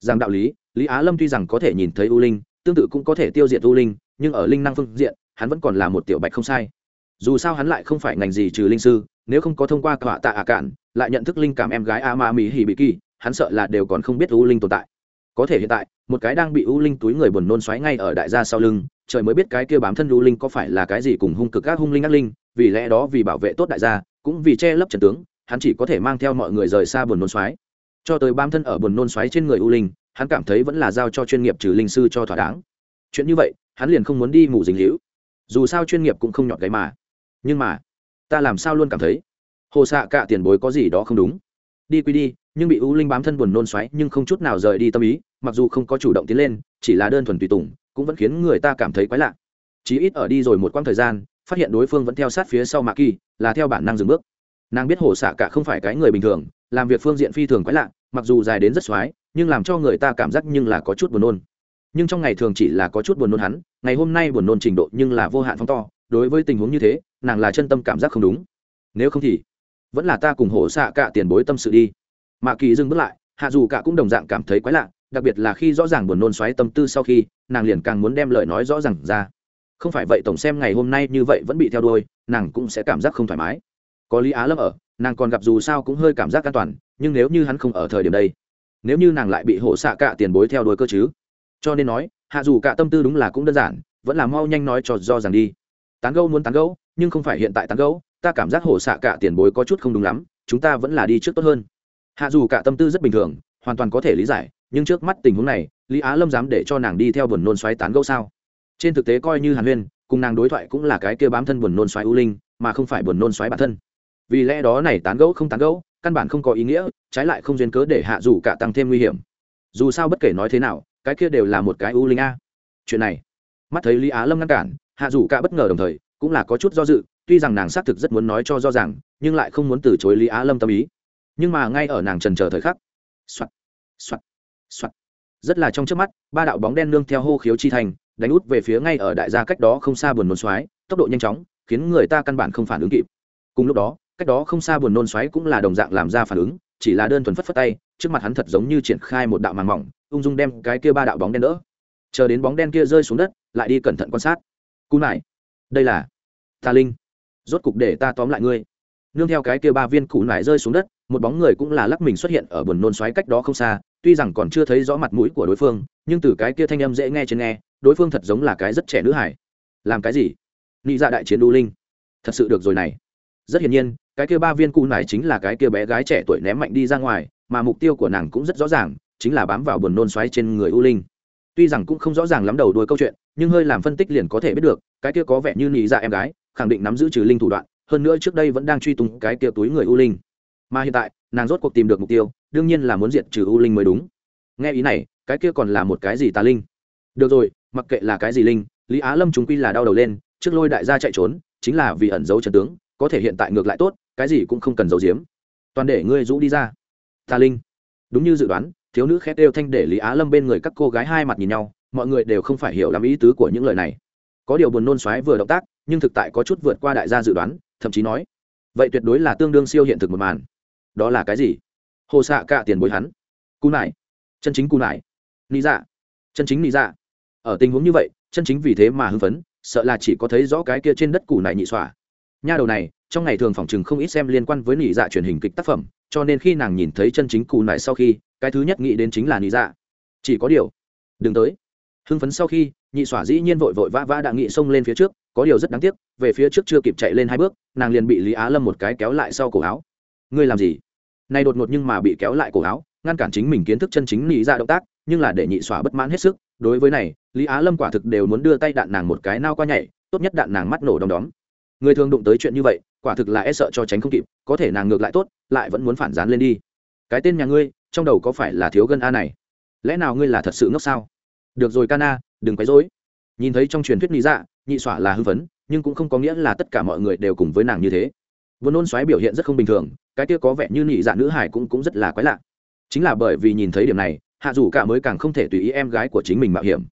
Rằng đạo lý lý á lâm tuy rằng có thể nhìn thấy U linh, tương tự cũng có thể tiêu diệt U linh, nhưng ở linh năng phương diện, hắn vẫn còn là một tiểu bạch không sai. Dù sao hắn lại không phải ngành gì trừ linh sư, nếu không có thông qua tọa tạ ả cạn, lại nhận thức linh cảm em gái a ma mỹ hỉ bị kỳ, hắn sợ là đều còn không biết U linh tồn tại. Có thể hiện tại, một cái đang bị U linh túi người buồn nôn xoáy ngay ở đại gia sau lưng, trời mới biết cái kia bám thân U linh có phải là cái gì cùng hung cực các hung linh ác linh, vì lẽ đó vì bảo vệ tốt đại gia cũng vì che lấp trần tướng, hắn chỉ có thể mang theo mọi người rời xa buồn nôn xoáy cho tới bám thân ở buồn nôn xoáy trên người ưu linh, hắn cảm thấy vẫn là giao cho chuyên nghiệp trừ linh sư cho thỏa đáng. Chuyện như vậy, hắn liền không muốn đi mù dình hữu. Dù sao chuyên nghiệp cũng không nhọt cái mà. Nhưng mà, ta làm sao luôn cảm thấy, hồ xạ cả tiền bối có gì đó không đúng. Đi quy đi, nhưng bị u linh bám thân buồn nôn xoáy nhưng không chút nào rời đi tâm ý, mặc dù không có chủ động tiến lên, chỉ là đơn thuần tùy tùng, cũng vẫn khiến người ta cảm thấy quái lạ. Chí ít ở đi rồi một quãng thời gian phát hiện đối phương vẫn theo sát phía sau mạ kỳ, là theo bản năng dừng bước. Nàng biết hồ xạ cả không phải cái người bình thường, làm việc phương diện phi thường quái lạ, mặc dù dài đến rất xoái, nhưng làm cho người ta cảm giác nhưng là có chút buồn nôn. Nhưng trong ngày thường chỉ là có chút buồn nôn hắn, ngày hôm nay buồn nôn trình độ nhưng là vô hạn phóng to, đối với tình huống như thế, nàng là chân tâm cảm giác không đúng. Nếu không thì, vẫn là ta cùng hổ xạ cả tiền bối tâm sự đi. Mạ kỳ dừng bước lại, hạ dù cả cũng đồng dạng cảm thấy quái lạ, đặc biệt là khi rõ ràng buồn nôn xoáy tâm tư sau khi, nàng liền càng muốn đem lời nói rõ ràng ra không phải vậy tổng xem ngày hôm nay như vậy vẫn bị theo đuôi, nàng cũng sẽ cảm giác không thoải mái. Có lý á lâm ở, nàng còn gặp dù sao cũng hơi cảm giác an toàn, nhưng nếu như hắn không ở thời điểm đây, nếu như nàng lại bị hổ xạ cả tiền bối theo đuôi cơ chứ? Cho nên nói, hạ dù cả tâm tư đúng là cũng đơn giản, vẫn là mau nhanh nói cho do rằng đi. Tán gẫu muốn tán gẫu, nhưng không phải hiện tại tán gẫu, ta cảm giác hổ xạ cả tiền bối có chút không đúng lắm, chúng ta vẫn là đi trước tốt hơn. Hạ dù cả tâm tư rất bình thường, hoàn toàn có thể lý giải, nhưng trước mắt tình huống này, lý á lâm dám để cho nàng đi theo buồn nôn xoáy tán gẫu sao? Trên thực tế coi như hàn huyên, cùng nàng đối thoại cũng là cái kia bám thân buồn nôn xoáy ưu linh, mà không phải buồn nôn xoáy bản thân. Vì lẽ đó này tán gẫu không tán gẫu, căn bản không có ý nghĩa, trái lại không duyên cớ để hạ dù cả tăng thêm nguy hiểm. Dù sao bất kể nói thế nào, cái kia đều là một cái ưu linh a. Chuyện này, mắt thấy lý á lâm ngăn cản, hạ dù cả bất ngờ đồng thời, cũng là có chút do dự, tuy rằng nàng xác thực rất muốn nói cho do rằng nhưng lại không muốn từ chối lý á lâm tâm ý. Nhưng mà ngay ở nàng trần chờ thời khắc, soạt soạt soạt, rất là trong trước mắt, ba đạo bóng đen nương theo hô khiếu chi thành đánh út về phía ngay ở đại gia cách đó không xa buồn nôn xoáy tốc độ nhanh chóng, khiến người ta căn bản không phản ứng kịp. Cùng lúc đó, cách đó không xa buồn nôn xoáy cũng là đồng dạng làm ra phản ứng, chỉ là đơn thuần phất phất tay, trước mặt hắn thật giống như triển khai một đạo màng mỏng, ung dung đem cái kia ba đạo bóng đen đỡ. Chờ đến bóng đen kia rơi xuống đất, lại đi cẩn thận quan sát. Cú này, đây là ta linh. Rốt cục để ta tóm lại ngươi. Nương theo cái kia ba viên củ nải rơi xuống đất, một bóng người cũng là lắc mình xuất hiện ở buồn nôn xoáy cách đó không xa, tuy rằng còn chưa thấy rõ mặt mũi của đối phương nhưng từ cái kia thanh âm dễ nghe trên nghe, đối phương thật giống là cái rất trẻ nữ hải. Làm cái gì? Nghĩ ra dạ đại chiến đu linh. Thật sự được rồi này. Rất hiển nhiên, cái kia ba viên cụ nải chính là cái kia bé gái trẻ tuổi ném mạnh đi ra ngoài, mà mục tiêu của nàng cũng rất rõ ràng, chính là bám vào buồn nôn xoáy trên người u linh. Tuy rằng cũng không rõ ràng lắm đầu đuôi câu chuyện, nhưng hơi làm phân tích liền có thể biết được, cái kia có vẻ như nghĩ ra dạ em gái, khẳng định nắm giữ trừ linh thủ đoạn, hơn nữa trước đây vẫn đang truy tung cái kia túi người u linh. Mà hiện tại, nàng rốt cuộc tìm được mục tiêu, đương nhiên là muốn diệt trừ u linh mới đúng. Nghe ý này cái kia còn là một cái gì tà linh? Được rồi, mặc kệ là cái gì linh, lý á lâm chúng quy là đau đầu lên, trước lôi đại gia chạy trốn, chính là vì ẩn giấu trần tướng, có thể hiện tại ngược lại tốt, cái gì cũng không cần giấu giếm. Toàn để ngươi rũ đi ra. Tà linh. Đúng như dự đoán, thiếu nữ khét đều thanh để lý á lâm bên người các cô gái hai mặt nhìn nhau, mọi người đều không phải hiểu lắm ý tứ của những lời này. Có điều buồn nôn xoáy vừa động tác, nhưng thực tại có chút vượt qua đại gia dự đoán, thậm chí nói, vậy tuyệt đối là tương đương siêu hiện thực một màn. Đó là cái gì? Hồ xạ cạ tiền bối hắn. Cú nải. Chân chính cú nải lý dạ. Chân chính lý dạ. Ở tình huống như vậy, chân chính vì thế mà hưng phấn, sợ là chỉ có thấy rõ cái kia trên đất củ nải nhị xỏa nha đầu này, trong ngày thường phòng chừng không ít xem liên quan với nị dạ truyền hình kịch tác phẩm, cho nên khi nàng nhìn thấy chân chính cù nải sau khi, cái thứ nhất nghĩ đến chính là nị dạ. Chỉ có điều, đừng tới. Hưng phấn sau khi, nhị xỏa dĩ nhiên vội vội vã vã đã nghị xông lên phía trước, có điều rất đáng tiếc, về phía trước chưa kịp chạy lên hai bước, nàng liền bị lý á lâm một cái kéo lại sau cổ áo. Ngươi làm gì? Này đột ngột nhưng mà bị kéo lại cổ áo, ngăn cản chính mình kiến thức chân chính Nị Dạ động tác nhưng là để nhị xỏa bất mãn hết sức, đối với này, lý á lâm quả thực đều muốn đưa tay đạn nàng một cái nao qua nhảy, tốt nhất đạn nàng mắt nổ đom đóm. Người thường đụng tới chuyện như vậy, quả thực là e sợ cho tránh không kịp, có thể nàng ngược lại tốt, lại vẫn muốn phản dán lên đi. Cái tên nhà ngươi, trong đầu có phải là thiếu gân a này? Lẽ nào ngươi là thật sự ngốc sao? Được rồi cana đừng quấy rối. Nhìn thấy trong truyền thuyết lý dạ nhị xỏa là hư vấn nhưng cũng không có nghĩa là tất cả mọi người đều cùng với nàng như thế. Vốn nôn xoáy biểu hiện rất không bình thường, cái kia có vẻ như nhị dạ nữ hải cũng cũng rất là quái lạ. Chính là bởi vì nhìn thấy điểm này hạ dù cả mới càng không thể tùy ý em gái của chính mình mạo hiểm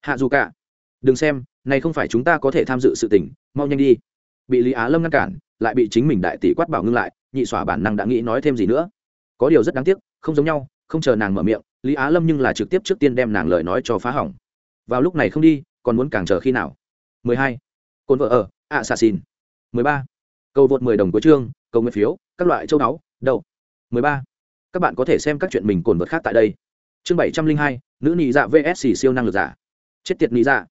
hạ dù cả, đừng xem, này không phải chúng ta có thể tham dự sự tình, mau nhanh đi bị lý á lâm ngăn cản, lại bị chính mình đại tỷ quát bảo ngưng lại, nhị xỏa bản năng đã nghĩ nói thêm gì nữa có điều rất đáng tiếc, không giống nhau, không chờ nàng mở miệng, lý á lâm nhưng là trực tiếp trước tiên đem nàng lời nói cho phá hỏng vào lúc này không đi, còn muốn càng chờ khi nào 12. cồn vợ ở, ạ xà xin 13. cầu vượt 10 đồng của chương, cầu nguyện phiếu, các loại châu đáo đậu. 13. các bạn có thể xem các chuyện mình cồn vượt khác tại đây chương 702, nữ nhị dạ vs siêu năng lực giả. Chết tiệt nhị dạ.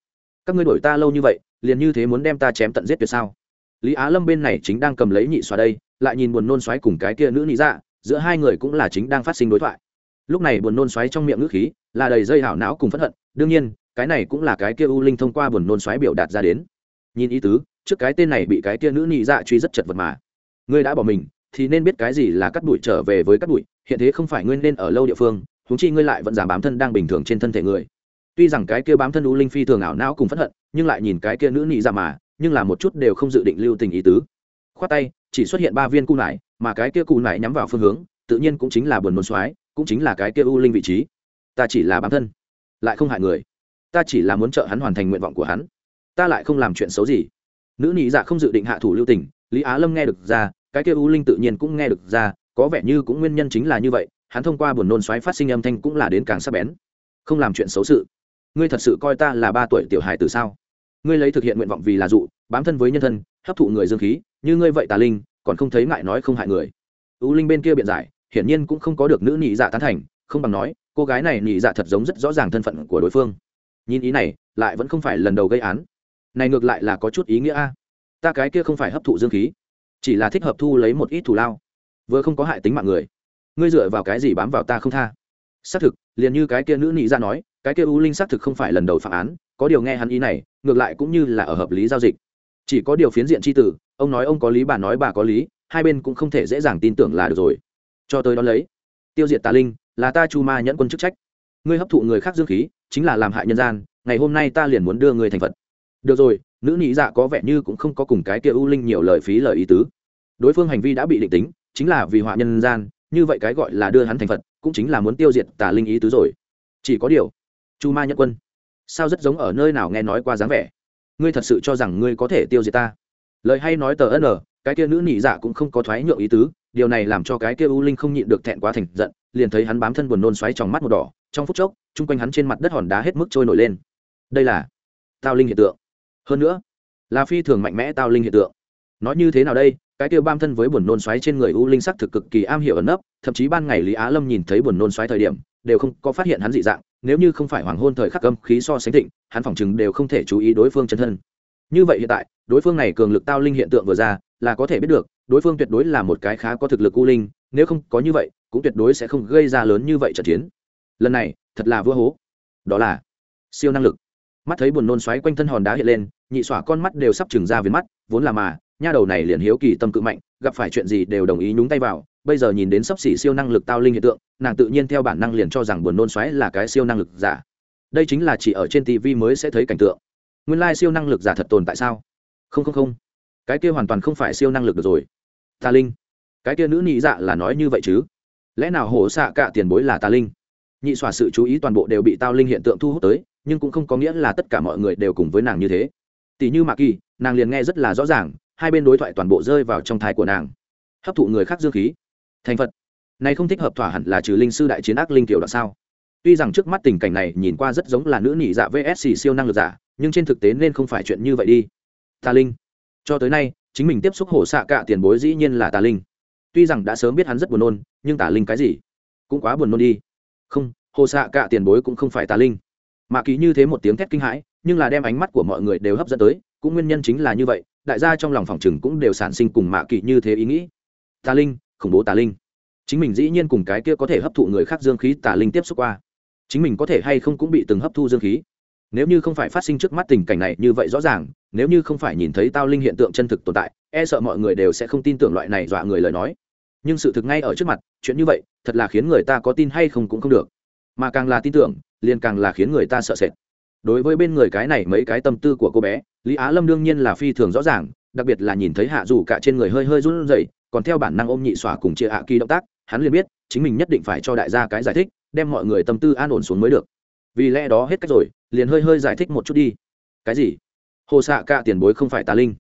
Các ngươi đổi ta lâu như vậy liền như thế muốn đem ta chém tận giết tuyệt sao? Lý á lâm bên này chính đang cầm lấy nhị xoa đây lại nhìn buồn nôn xoáy cùng cái kia nữ nhị dạ giữa hai người cũng là chính đang phát sinh đối thoại. Lúc này buồn nôn xoáy trong miệng ngữ khí là đầy dây hảo não cùng phẫn hận đương nhiên cái này cũng là cái kia u linh thông qua buồn nôn xoáy biểu đạt ra đến. Nhìn ý tứ trước cái tên này bị cái kia nữ nhị dạ truy rất chật vật mà. Ngươi đã bỏ mình thì nên biết cái gì là cắt đuổi trở về với cắt đuổi hiện thế không phải ngươi nên ở lâu địa phương thúng chi ngươi lại vẫn giảm bám thân đang bình thường trên thân thể người. Tuy rằng cái kia bám thân u linh phi thường ảo não cùng phẫn hận, nhưng lại nhìn cái kia nữ nị ra mà, nhưng là một chút đều không dự định lưu tình ý tứ. Khoát tay, chỉ xuất hiện ba viên cu nải, mà cái kia cu nải nhắm vào phương hướng, tự nhiên cũng chính là buồn nôn xoáy cũng chính là cái kia u linh vị trí. Ta chỉ là bám thân, lại không hại người. Ta chỉ là muốn trợ hắn hoàn thành nguyện vọng của hắn. Ta lại không làm chuyện xấu gì. Nữ nị dạ không dự định hạ thủ lưu tình, lý á lâm nghe được ra, cái kia u linh tự nhiên cũng nghe được ra, có vẻ như cũng nguyên nhân chính là như vậy hắn thông qua buồn nôn xoáy phát sinh âm thanh cũng là đến càng sắc bén. Không làm chuyện xấu sự. Ngươi thật sự coi ta là ba tuổi tiểu hài từ sao? Ngươi lấy thực hiện nguyện vọng vì là dụ, bám thân với nhân thân, hấp thụ người dương khí, như ngươi vậy tà linh, còn không thấy ngại nói không hại người. U linh bên kia biện giải, hiển nhiên cũng không có được nữ nhị dạ tán thành, không bằng nói, cô gái này nhị dạ thật giống rất rõ ràng thân phận của đối phương. Nhìn ý này, lại vẫn không phải lần đầu gây án. Này ngược lại là có chút ý nghĩa a. Ta cái kia không phải hấp thụ dương khí, chỉ là thích hợp thu lấy một ít thù lao. Vừa không có hại tính mạng người ngươi dựa vào cái gì bám vào ta không tha? Xác thực, liền như cái kia nữ nị ra nói, cái kia u linh xác thực không phải lần đầu phạm án, có điều nghe hắn ý này, ngược lại cũng như là ở hợp lý giao dịch. Chỉ có điều phiến diện c tử, ông nói ông có lý, bà nói bà có lý, hai bên cũng không thể dễ dàng tin tưởng là được rồi. Cho tới đó lấy. Tiêu diệt tà linh, là ta chu ma nhẫn quân chức trách. Ngươi hấp thụ người khác dương khí, chính là làm hại nhân gian, ngày hôm nay ta liền muốn đưa ngươi thành phật. Được rồi, nữ nhị dạ có vẻ như cũng không có cùng cái kia u linh nhiều lời phí lời ý tứ. Đối phương hành vi đã bị định tính, chính là vì họa nhân gian như vậy cái gọi là đưa hắn thành phật, cũng chính là muốn tiêu diệt tà linh ý tứ rồi. Chỉ có điều, chu ma nhẫn quân, sao rất giống ở nơi nào nghe nói qua dáng vẻ? Ngươi thật sự cho rằng ngươi có thể tiêu diệt ta? Lời hay nói tờ ân cái kia nữ nhị dạ cũng không có thoái nhượng ý tứ, điều này làm cho cái kia u linh không nhịn được thẹn quá thành giận, liền thấy hắn bám thân buồn nôn xoáy trong mắt một đỏ, trong phút chốc, chung quanh hắn trên mặt đất hòn đá hết mức trôi nổi lên. Đây là tao linh hiện tượng. Hơn nữa, là phi thường mạnh mẽ tao linh hiện tượng. Nói như thế nào đây? Cái kia bám thân với buồn nôn xoáy trên người u linh sắc thực cực kỳ am hiểu ẩn nấp, thậm chí ban ngày lý á lâm nhìn thấy buồn nôn xoáy thời điểm, đều không có phát hiện hắn dị dạng, nếu như không phải hoàng hôn thời khắc âm khí so sánh thịnh, hắn phỏng chừng đều không thể chú ý đối phương chân thân. Như vậy hiện tại, đối phương này cường lực tao linh hiện tượng vừa ra, là có thể biết được, đối phương tuyệt đối là một cái khá có thực lực u linh, nếu không có như vậy, cũng tuyệt đối sẽ không gây ra lớn như vậy trận chiến. Lần này, thật là vua hố. Đó là siêu năng lực. Mắt thấy buồn nôn xoáy quanh thân hòn đá hiện lên, nhị xỏa con mắt đều sắp trừng ra viền mắt, vốn là mà nha đầu này liền hiếu kỳ tâm cự mạnh, gặp phải chuyện gì đều đồng ý nhúng tay vào, bây giờ nhìn đến sắp xỉ siêu năng lực tao linh hiện tượng, nàng tự nhiên theo bản năng liền cho rằng buồn nôn xoáy là cái siêu năng lực giả. Đây chính là chỉ ở trên tv mới sẽ thấy cảnh tượng. Nguyên lai siêu năng lực giả thật tồn tại sao? Không không không. Cái kia hoàn toàn không phải siêu năng lực được rồi. Ta linh. Cái kia nữ nhị dạ là nói như vậy chứ? Lẽ nào hổ xạ cả tiền bối là ta linh? Nhị xòa sự chú ý toàn bộ đều bị tao linh hiện tượng thu hút tới, nhưng cũng không có nghĩa là tất cả mọi người đều cùng với nàng như thế. Tỷ như mạc kỳ, nàng liền nghe rất là rõ ràng hai bên đối thoại toàn bộ rơi vào trong thai của nàng. Hấp thụ người khác dương khí. Thành phật. Này không thích hợp thỏa hẳn là trừ linh sư đại chiến ác linh tiểu đoạn sao? Tuy rằng trước mắt tình cảnh này nhìn qua rất giống là nữ nị dạ vsc siêu năng lực giả, nhưng trên thực tế nên không phải chuyện như vậy đi. Tà linh. Cho tới nay, chính mình tiếp xúc hổ xạ cạ tiền bối dĩ nhiên là tà linh. Tuy rằng đã sớm biết hắn rất buồn nôn, nhưng tà linh cái gì? Cũng quá buồn nôn đi. Không hồ xạ cạ tiền bối cũng không phải tà linh. Mà ký như thế một tiếng thét kinh hãi, nhưng là đem ánh mắt của mọi người đều hấp dẫn tới, cũng nguyên nhân chính là như vậy đại gia trong lòng phòng chừng cũng đều sản sinh cùng mạ kỳ như thế ý nghĩ. Tà linh, khủng bố tà linh. Chính mình dĩ nhiên cùng cái kia có thể hấp thụ người khác dương khí tà linh tiếp xúc qua. Chính mình có thể hay không cũng bị từng hấp thu dương khí. Nếu như không phải phát sinh trước mắt tình cảnh này như vậy rõ ràng, nếu như không phải nhìn thấy tao linh hiện tượng chân thực tồn tại e sợ mọi người đều sẽ không tin tưởng loại này dọa người lời nói. Nhưng sự thực ngay ở trước mặt, chuyện như vậy, thật là khiến người ta có tin hay không cũng không được. Mà càng là tin tưởng, liền càng là khiến người ta sợ sệt đối với bên người cái này mấy cái tâm tư của cô bé, lý á lâm đương nhiên là phi thường rõ ràng, đặc biệt là nhìn thấy hạ dù cả trên người hơi hơi run rẩy, còn theo bản năng ôm nhị xỏa cùng chia hạ kỳ động tác, hắn liền biết, chính mình nhất định phải cho đại gia cái giải thích, đem mọi người tâm tư an ổn xuống mới được. Vì lẽ đó hết cách rồi, liền hơi hơi giải thích một chút đi. Cái gì? Hồ xạ cả tiền bối không phải tà linh.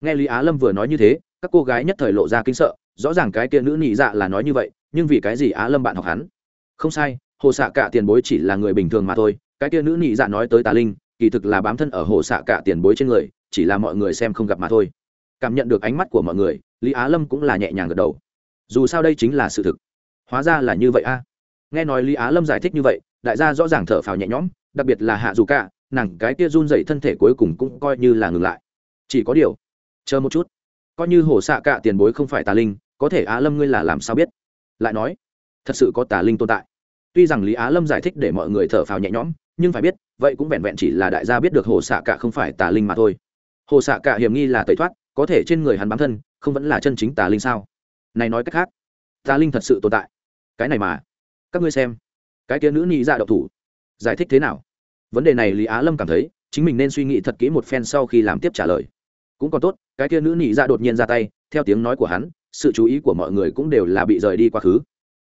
Nghe lý á lâm vừa nói như thế, các cô gái nhất thời lộ ra kinh sợ, rõ ràng cái kia nữ nhị dạ là nói như vậy, nhưng vì cái gì á lâm bạn học hắn? Không sai, hồ xạ cả tiền bối chỉ là người bình thường mà thôi cái kia nữ nhị dạ nói tới tà linh, kỳ thực là bám thân ở hồ xạ cả tiền bối trên người, chỉ là mọi người xem không gặp mà thôi. Cảm nhận được ánh mắt của mọi người, lý á lâm cũng là nhẹ nhàng gật đầu. Dù sao đây chính là sự thực. Hóa ra là như vậy a. Nghe nói lý á lâm giải thích như vậy, đại gia rõ ràng thở phào nhẹ nhõm, đặc biệt là hạ dù cả, nàng cái kia run dậy thân thể cuối cùng cũng coi như là ngừng lại. Chỉ có điều, chờ một chút. Coi như hồ xạ cả tiền bối không phải tà linh, có thể á lâm ngươi là làm sao biết? Lại nói, thật sự có tà linh tồn tại. Tuy rằng lý á lâm giải thích để mọi người thở phào nhẹ nhõm nhưng phải biết, vậy cũng vẹn vẹn chỉ là đại gia biết được hồ xạ cả không phải tà linh mà thôi. Hồ xạ cả hiểm nghi là tẩy thoát, có thể trên người hắn bám thân, không vẫn là chân chính tà linh sao? Này nói cách khác, tà linh thật sự tồn tại. Cái này mà, các ngươi xem, cái kia nữ nhị dạ độc thủ, giải thích thế nào? Vấn đề này lý á lâm cảm thấy, chính mình nên suy nghĩ thật kỹ một phen sau khi làm tiếp trả lời. Cũng còn tốt, cái kia nữ nhị dạ đột nhiên ra tay, theo tiếng nói của hắn, sự chú ý của mọi người cũng đều là bị rời đi quá khứ.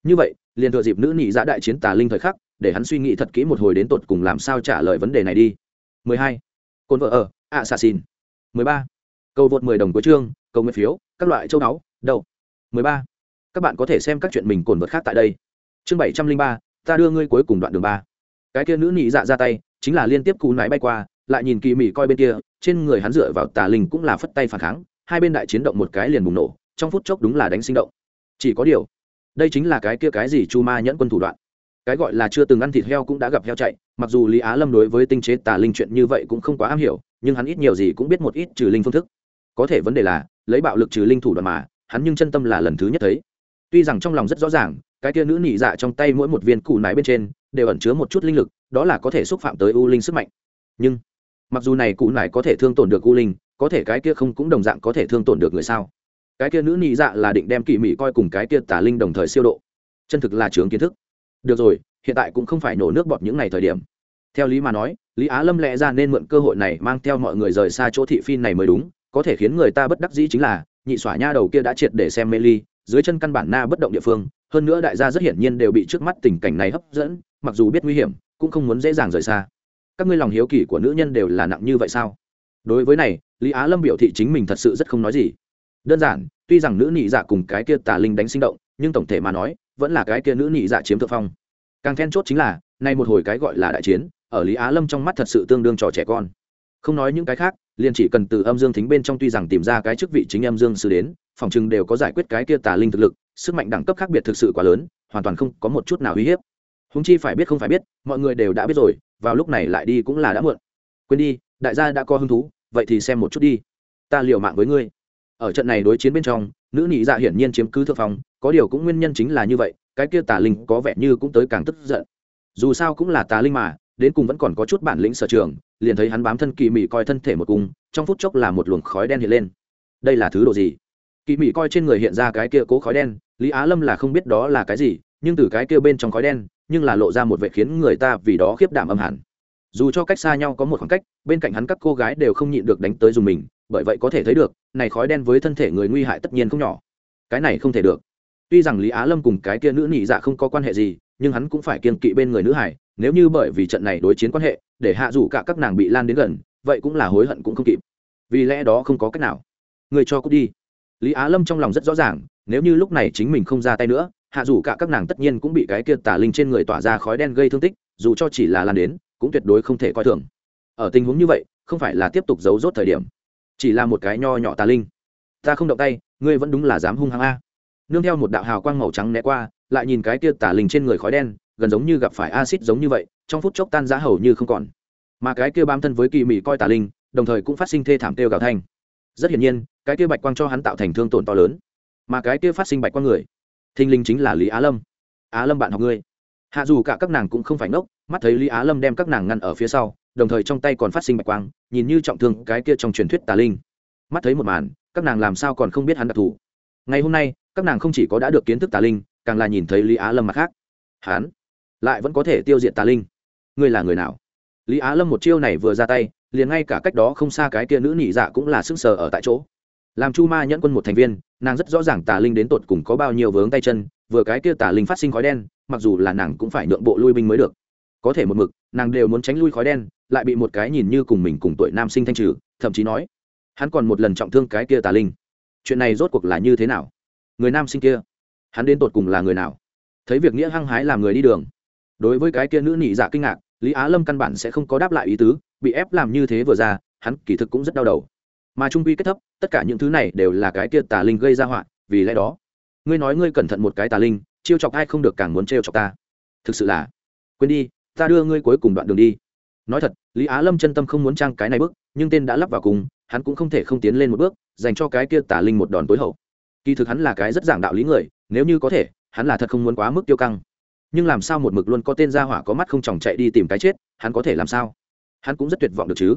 Như vậy, liền thừa dịp nữ nhị dạ đại chiến tà linh thời khắc để hắn suy nghĩ thật kỹ một hồi đến tột cùng làm sao trả lời vấn đề này đi 12. Côn vợ ở, ạ xà xin. 13. Cầu vượt 10 đồng cuối chương, cầu nguyện phiếu, các loại châu náu, đầu. 13. Các bạn có thể xem các chuyện mình cồn vật khác tại đây. Chương 703, ta đưa ngươi cuối cùng đoạn đường 3. Cái kia nữ nhị dạ ra tay, chính là liên tiếp cú nái bay qua, lại nhìn kỳ mỉ coi bên kia, trên người hắn dựa vào tà linh cũng là phất tay phản kháng, hai bên đại chiến động một cái liền bùng nổ, trong phút chốc đúng là đánh sinh động. Chỉ có điều, đây chính là cái kia cái gì chu ma nhẫn quân thủ đoạn cái gọi là chưa từng ăn thịt heo cũng đã gặp heo chạy, mặc dù lý á lâm đối với tinh chế tà linh chuyện như vậy cũng không quá am hiểu, nhưng hắn ít nhiều gì cũng biết một ít trừ linh phương thức. Có thể vấn đề là, lấy bạo lực trừ linh thủ đoạn mà, hắn nhưng chân tâm là lần thứ nhất thấy. Tuy rằng trong lòng rất rõ ràng, cái kia nữ nị dạ trong tay mỗi một viên củ nái bên trên đều ẩn chứa một chút linh lực, đó là có thể xúc phạm tới u linh sức mạnh. Nhưng, mặc dù này củ nải có thể thương tổn được u linh, có thể cái kia không cũng đồng dạng có thể thương tổn được người sao? Cái kia nữ nị dạ là định đem kỳ mị coi cùng cái kia tà linh đồng thời siêu độ. Chân thực là chướng kiến thức được rồi, hiện tại cũng không phải nổ nước bọt những ngày thời điểm. Theo lý mà nói, lý á lâm lẽ ra nên mượn cơ hội này mang theo mọi người rời xa chỗ thị phi này mới đúng, có thể khiến người ta bất đắc dĩ chính là, nhị xỏa nha đầu kia đã triệt để xem mê ly, dưới chân căn bản na bất động địa phương, hơn nữa đại gia rất hiển nhiên đều bị trước mắt tình cảnh này hấp dẫn, mặc dù biết nguy hiểm, cũng không muốn dễ dàng rời xa. Các ngươi lòng hiếu kỳ của nữ nhân đều là nặng như vậy sao? Đối với này, lý á lâm biểu thị chính mình thật sự rất không nói gì. Đơn giản, tuy rằng nữ nhị dạ cùng cái kia tà linh đánh sinh động, nhưng tổng thể mà nói vẫn là cái kia nữ nhị dạ chiếm thượng phong. Càng then chốt chính là, nay một hồi cái gọi là đại chiến, ở lý á lâm trong mắt thật sự tương đương trò trẻ con. Không nói những cái khác, liền chỉ cần từ âm dương thính bên trong tuy rằng tìm ra cái chức vị chính âm dương sư đến, phòng chừng đều có giải quyết cái kia tà linh thực lực, sức mạnh đẳng cấp khác biệt thực sự quá lớn, hoàn toàn không có một chút nào uy hiếp. Húng chi phải biết không phải biết, mọi người đều đã biết rồi, vào lúc này lại đi cũng là đã muộn. Quên đi, đại gia đã có hứng thú, vậy thì xem một chút đi. Ta liều mạng với ngươi. Ở trận này đối chiến bên trong nữ nhị dạ hiển nhiên chiếm cứ thượng phong, có điều cũng nguyên nhân chính là như vậy, cái kia tà linh có vẻ như cũng tới càng tức giận. Dù sao cũng là tà linh mà, đến cùng vẫn còn có chút bản lĩnh sở trường, liền thấy hắn bám thân kỳ mị coi thân thể một cung, trong phút chốc là một luồng khói đen hiện lên. Đây là thứ đồ gì? Kỳ mị coi trên người hiện ra cái kia cố khói đen, lý á lâm là không biết đó là cái gì, nhưng từ cái kia bên trong khói đen, nhưng là lộ ra một vệ khiến người ta vì đó khiếp đảm âm hẳn. Dù cho cách xa nhau có một khoảng cách, bên cạnh hắn các cô gái đều không nhịn được đánh tới dùng mình bởi vậy có thể thấy được, này khói đen với thân thể người nguy hại tất nhiên không nhỏ. Cái này không thể được. Tuy rằng lý á lâm cùng cái kia nữ nhị dạ không có quan hệ gì, nhưng hắn cũng phải kiên kỵ bên người nữ hải, nếu như bởi vì trận này đối chiến quan hệ, để hạ rủ cả các nàng bị lan đến gần, vậy cũng là hối hận cũng không kịp. Vì lẽ đó không có cách nào. Người cho cút đi. Lý á lâm trong lòng rất rõ ràng, nếu như lúc này chính mình không ra tay nữa, hạ rủ cả các nàng tất nhiên cũng bị cái kia tả linh trên người tỏa ra khói đen gây thương tích, dù cho chỉ là lan đến, cũng tuyệt đối không thể coi thường. Ở tình huống như vậy, không phải là tiếp tục giấu rốt thời điểm chỉ là một cái nho nhỏ tà linh. Ta không động tay, ngươi vẫn đúng là dám hung hăng a. Nương theo một đạo hào quang màu trắng né qua, lại nhìn cái kia tà linh trên người khói đen, gần giống như gặp phải acid giống như vậy, trong phút chốc tan giá hầu như không còn. Mà cái kia bám thân với kỳ mị coi tà linh, đồng thời cũng phát sinh thê thảm kêu gào thanh. Rất hiển nhiên, cái kia bạch quang cho hắn tạo thành thương tổn to lớn. Mà cái kia phát sinh bạch quang người thinh linh chính là lý á lâm. Á lâm bạn học ngươi. Hạ dù cả các nàng cũng không phải ngốc, mắt thấy lý á lâm đem các nàng ngăn ở phía sau đồng thời trong tay còn phát sinh bạch quang, nhìn như trọng thương cái kia trong truyền thuyết tà linh. Mắt thấy một màn, các nàng làm sao còn không biết hắn đặc thù. Ngày hôm nay, các nàng không chỉ có đã được kiến thức tà linh, càng là nhìn thấy lý á lâm mặt khác. Hắn lại vẫn có thể tiêu diệt tà linh. Ngươi là người nào? Lý á lâm một chiêu này vừa ra tay, liền ngay cả cách đó không xa cái kia nữ nhị dạ cũng là sững sờ ở tại chỗ. Làm chu ma nhẫn quân một thành viên, nàng rất rõ ràng tà linh đến tột cùng có bao nhiêu vướng tay chân, vừa cái kia tà linh phát sinh khói đen, mặc dù là nàng cũng phải nhượng bộ lui binh mới được. Có thể một mực, nàng đều muốn tránh lui khói đen lại bị một cái nhìn như cùng mình cùng tuổi nam sinh thanh trừ, thậm chí nói, hắn còn một lần trọng thương cái kia tà linh. Chuyện này rốt cuộc là như thế nào? Người nam sinh kia, hắn đến tột cùng là người nào? Thấy việc nghĩa hăng hái làm người đi đường. Đối với cái kia nữ nị dạ kinh ngạc, lý á lâm căn bản sẽ không có đáp lại ý tứ, bị ép làm như thế vừa ra, hắn kỳ thực cũng rất đau đầu. Mà trung quy kết thấp, tất cả những thứ này đều là cái kia tà linh gây ra họa, vì lẽ đó, ngươi nói ngươi cẩn thận một cái tà linh, chiêu chọc ai không được càng muốn trêu chọc ta. Thực sự là, quên đi, ta đưa ngươi cuối cùng đoạn đường đi nói thật, lý á lâm chân tâm không muốn trang cái này bước, nhưng tên đã lắp vào cùng, hắn cũng không thể không tiến lên một bước, dành cho cái kia tả linh một đòn tối hậu. Kỳ thực hắn là cái rất giảng đạo lý người, nếu như có thể, hắn là thật không muốn quá mức tiêu căng. Nhưng làm sao một mực luôn có tên gia hỏa có mắt không chòng chạy đi tìm cái chết, hắn có thể làm sao? Hắn cũng rất tuyệt vọng được chứ.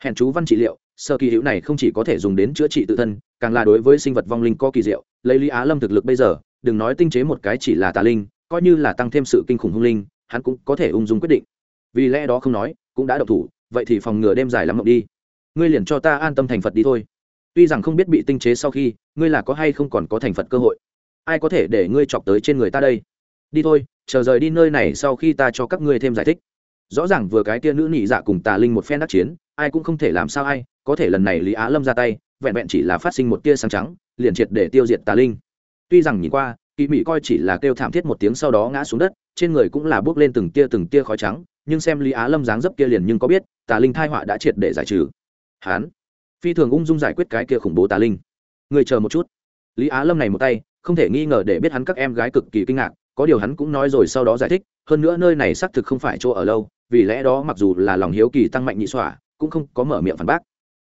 Hèn chú văn trị liệu, sơ kỳ hữu này không chỉ có thể dùng đến chữa trị tự thân, càng là đối với sinh vật vong linh có kỳ diệu, lấy lý á lâm thực lực bây giờ, đừng nói tinh chế một cái chỉ là tà linh, coi như là tăng thêm sự kinh khủng hung linh, hắn cũng có thể ung dung quyết định. Vì lẽ đó không nói cũng đã độc thủ, vậy thì phòng ngừa đêm dài lắm mộng đi. Ngươi liền cho ta an tâm thành phật đi thôi. Tuy rằng không biết bị tinh chế sau khi, ngươi là có hay không còn có thành phật cơ hội. Ai có thể để ngươi chọc tới trên người ta đây? Đi thôi, chờ rời đi nơi này sau khi ta cho các ngươi thêm giải thích. Rõ ràng vừa cái tia nữ nhị dạ cùng tà linh một phen đắc chiến, ai cũng không thể làm sao ai, có thể lần này lý á lâm ra tay, vẹn vẹn chỉ là phát sinh một tia sáng trắng, liền triệt để tiêu diệt tà linh. Tuy rằng nhìn qua kỳ mỹ coi chỉ là kêu thảm thiết một tiếng sau đó ngã xuống đất, trên người cũng là bước lên từng tia từng tia khói trắng nhưng xem lý á lâm dáng dấp kia liền nhưng có biết, tà linh thai họa đã triệt để giải trừ. Hán, phi thường ung dung giải quyết cái kia khủng bố tà linh. Người chờ một chút. Lý á lâm này một tay, không thể nghi ngờ để biết hắn các em gái cực kỳ kinh ngạc, có điều hắn cũng nói rồi sau đó giải thích, hơn nữa nơi này xác thực không phải chỗ ở lâu, vì lẽ đó mặc dù là lòng hiếu kỳ tăng mạnh nhị xỏa, cũng không có mở miệng phản bác.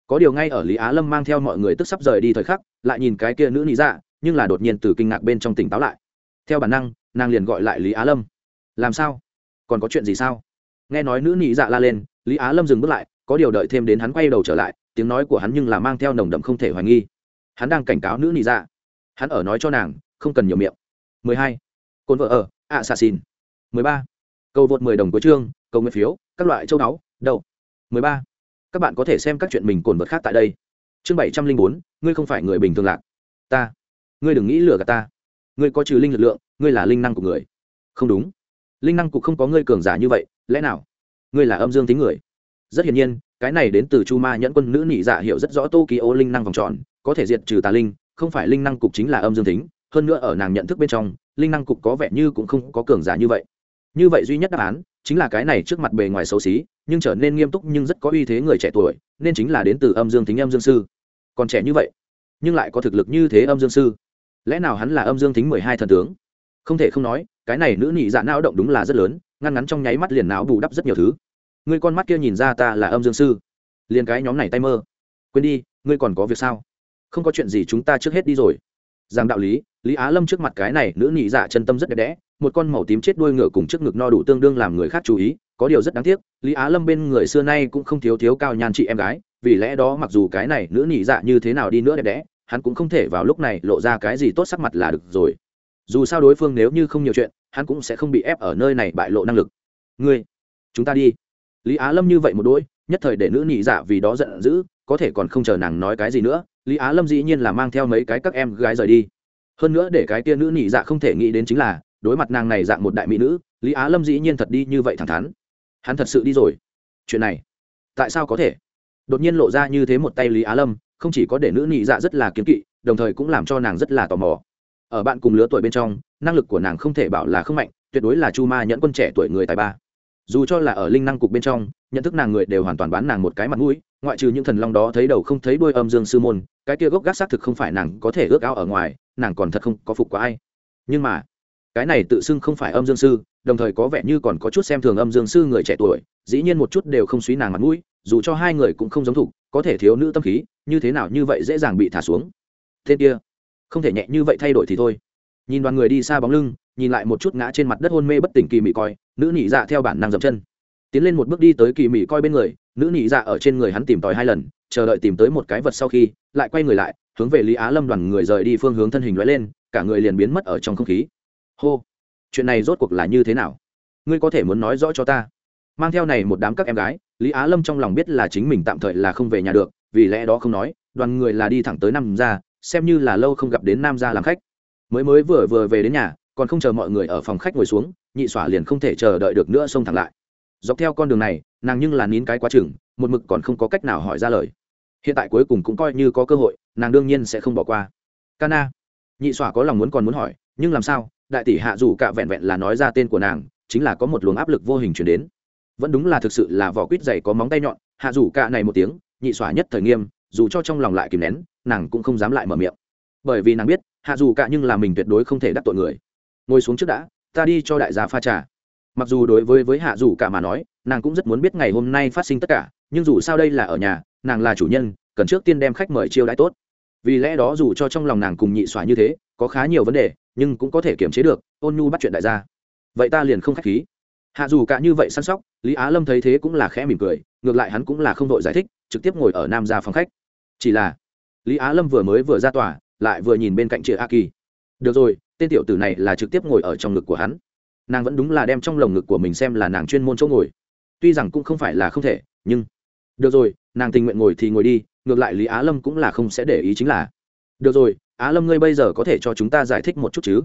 Có điều ngay ở lý á lâm mang theo mọi người tức sắp rời đi thời khắc, lại nhìn cái kia nữ lý dạ nhưng là đột nhiên từ kinh ngạc bên trong tỉnh táo lại. Theo bản năng, nàng liền gọi lại lý á lâm. Làm sao? Còn có chuyện gì sao? Nghe nói nữ nị dạ la lên lý á lâm dừng bước lại có điều đợi thêm đến hắn quay đầu trở lại tiếng nói của hắn nhưng là mang theo nồng đậm không thể hoài nghi. Hắn đang cảnh cáo nữ nị dạ. Hắn ở nói cho nàng không cần nhiều miệng. 12. cồn vợ ở ạ xà xin 13. cầu vượt 10 đồng của chương cầu nguyện phiếu các loại châu báu mười 13. các bạn có thể xem các chuyện mình cồn vật khác tại đây. Chương 704, ngươi không phải người bình thường lạc. Ta. Ngươi đừng nghĩ lừa gạt ta. Ngươi có trừ linh lực lượng ngươi là linh năng của người. Không đúng. Linh năng cục không có ngươi cường giả như vậy lẽ nào? Ngươi là âm dương tính người. Rất hiển nhiên, cái này đến từ chu ma nhẫn quân nữ nị dạ hiểu rất rõ tô ký ô linh năng vòng tròn, có thể diệt trừ tà linh, không phải linh năng cục chính là âm dương tính. Hơn nữa ở nàng nhận thức bên trong, linh năng cục có vẻ như cũng không có cường giả như vậy. Như vậy duy nhất đáp án chính là cái này trước mặt bề ngoài xấu xí, nhưng trở nên nghiêm túc nhưng rất có uy thế người trẻ tuổi, nên chính là đến từ âm dương tính âm dương sư. Còn trẻ như vậy, nhưng lại có thực lực như thế âm dương sư. Lẽ nào hắn là âm dương tính mười hai thần tướng? Không thể không nói, cái này nữ nhị dạ não động đúng là rất lớn ngăn ngắn trong nháy mắt liền não bù đắp rất nhiều thứ. Ngươi con mắt kia nhìn ra ta là âm dương sư. Liền cái nhóm này tay mơ. Quên đi, ngươi còn có việc sao? Không có chuyện gì chúng ta trước hết đi rồi. Rằng đạo lý lý á lâm trước mặt cái này nữ nhị dạ chân tâm rất đẹp đẽ, một con màu tím chết đuôi ngựa cùng trước ngực no đủ tương đương làm người khác chú ý, có điều rất đáng tiếc, lý á lâm bên người xưa nay cũng không thiếu thiếu cao nhan chị em gái, vì lẽ đó mặc dù cái này nữ nhị dạ như thế nào đi nữa đẹp đẽ, hắn cũng không thể vào lúc này lộ ra cái gì tốt sắc mặt là được rồi. Dù sao đối phương nếu như không nhiều chuyện hắn cũng sẽ không bị ép ở nơi này bại lộ năng lực. Ngươi, chúng ta đi. Lý á lâm như vậy một đôi, nhất thời để nữ nhị dạ vì đó giận dữ, có thể còn không chờ nàng nói cái gì nữa, lý á lâm dĩ nhiên là mang theo mấy cái các em gái rời đi. Hơn nữa để cái tia nữ nhị dạ không thể nghĩ đến chính là, đối mặt nàng này dạng một đại mỹ nữ, lý á lâm dĩ nhiên thật đi như vậy thẳng thắn. Hắn thật sự đi rồi. Chuyện này, tại sao có thể? Đột nhiên lộ ra như thế một tay lý á lâm, không chỉ có để nữ nhị dạ rất là kiếm kỵ, đồng thời cũng làm cho nàng rất là tò mò. Ở bạn cùng lứa tuổi bên trong năng lực của nàng không thể bảo là không mạnh, tuyệt đối là chu ma nhẫn quân trẻ tuổi người tài ba. Dù cho là ở linh năng cục bên trong, nhận thức nàng người đều hoàn toàn bán nàng một cái mặt mũi, ngoại trừ những thần long đó thấy đầu không thấy đuôi âm dương sư môn, cái kia gốc gác xác thực không phải nàng có thể ước ao ở ngoài, nàng còn thật không có phục quá ai. Nhưng mà, cái này tự xưng không phải âm dương sư, đồng thời có vẻ như còn có chút xem thường âm dương sư người trẻ tuổi, dĩ nhiên một chút đều không suý nàng mặt mũi, dù cho hai người cũng không giống thục có thể thiếu nữ tâm khí, như thế nào như vậy dễ dàng bị thả xuống. Thế kia, không thể nhẹ như vậy thay đổi thì thôi nhìn đoàn người đi xa bóng lưng, nhìn lại một chút ngã trên mặt đất hôn mê bất tỉnh kỳ mị coi, nữ nị dạ theo bản năng dậm chân. Tiến lên một bước đi tới kỳ mị coi bên người, nữ nị dạ ở trên người hắn tìm tòi hai lần, chờ đợi tìm tới một cái vật sau khi, lại quay người lại, hướng về lý á lâm đoàn người rời đi phương hướng thân hình lóe lên, cả người liền biến mất ở trong không khí. Hô, chuyện này rốt cuộc là như thế nào? Ngươi có thể muốn nói rõ cho ta? Mang theo này một đám các em gái, lý á lâm trong lòng biết là chính mình tạm thời là không về nhà được, vì lẽ đó không nói, đoàn người là đi thẳng tới nam gia, xem như là lâu không gặp đến nam gia làm khách mới mới vừa vừa về đến nhà, còn không chờ mọi người ở phòng khách ngồi xuống, nhị xỏa liền không thể chờ đợi được nữa xông thẳng lại. Dọc theo con đường này, nàng nhưng là nín cái quá chừng, một mực còn không có cách nào hỏi ra lời. Hiện tại cuối cùng cũng coi như có cơ hội, nàng đương nhiên sẽ không bỏ qua. Cana nhị xỏa có lòng muốn còn muốn hỏi, nhưng làm sao, đại tỷ hạ dù cả vẹn vẹn là nói ra tên của nàng, chính là có một luồng áp lực vô hình chuyển đến. Vẫn đúng là thực sự là vỏ quýt dày có móng tay nhọn, hạ dù cả này một tiếng, nhị xỏa nhất thời nghiêm, dù cho trong lòng lại kìm nén, nàng cũng không dám lại mở miệng. Bởi vì nàng biết hạ dù cả nhưng là mình tuyệt đối không thể đắc tội người. Ngồi xuống trước đã, ta đi cho đại gia pha trà. Mặc dù đối với với hạ dù cả mà nói, nàng cũng rất muốn biết ngày hôm nay phát sinh tất cả, nhưng dù sao đây là ở nhà, nàng là chủ nhân, cần trước tiên đem khách mời chiêu đãi tốt. Vì lẽ đó dù cho trong lòng nàng cùng nhị xóa như thế, có khá nhiều vấn đề, nhưng cũng có thể kiềm chế được, ôn nhu bắt chuyện đại gia. Vậy ta liền không khách khí. Hạ dù cả như vậy săn sóc, lý á lâm thấy thế cũng là khẽ mỉm cười, ngược lại hắn cũng là không đội giải thích, trực tiếp ngồi ở nam gia phòng khách. Chỉ là, lý á lâm vừa mới vừa ra tòa lại vừa nhìn bên cạnh chị a kỳ được rồi, tên tiểu tử này là trực tiếp ngồi ở trong ngực của hắn. Nàng vẫn đúng là đem trong lồng ngực của mình xem là nàng chuyên môn chỗ ngồi. Tuy rằng cũng không phải là không thể, nhưng được rồi, nàng tình nguyện ngồi thì ngồi đi, ngược lại lý á lâm cũng là không sẽ để ý chính là được rồi, á lâm ngươi bây giờ có thể cho chúng ta giải thích một chút chứ?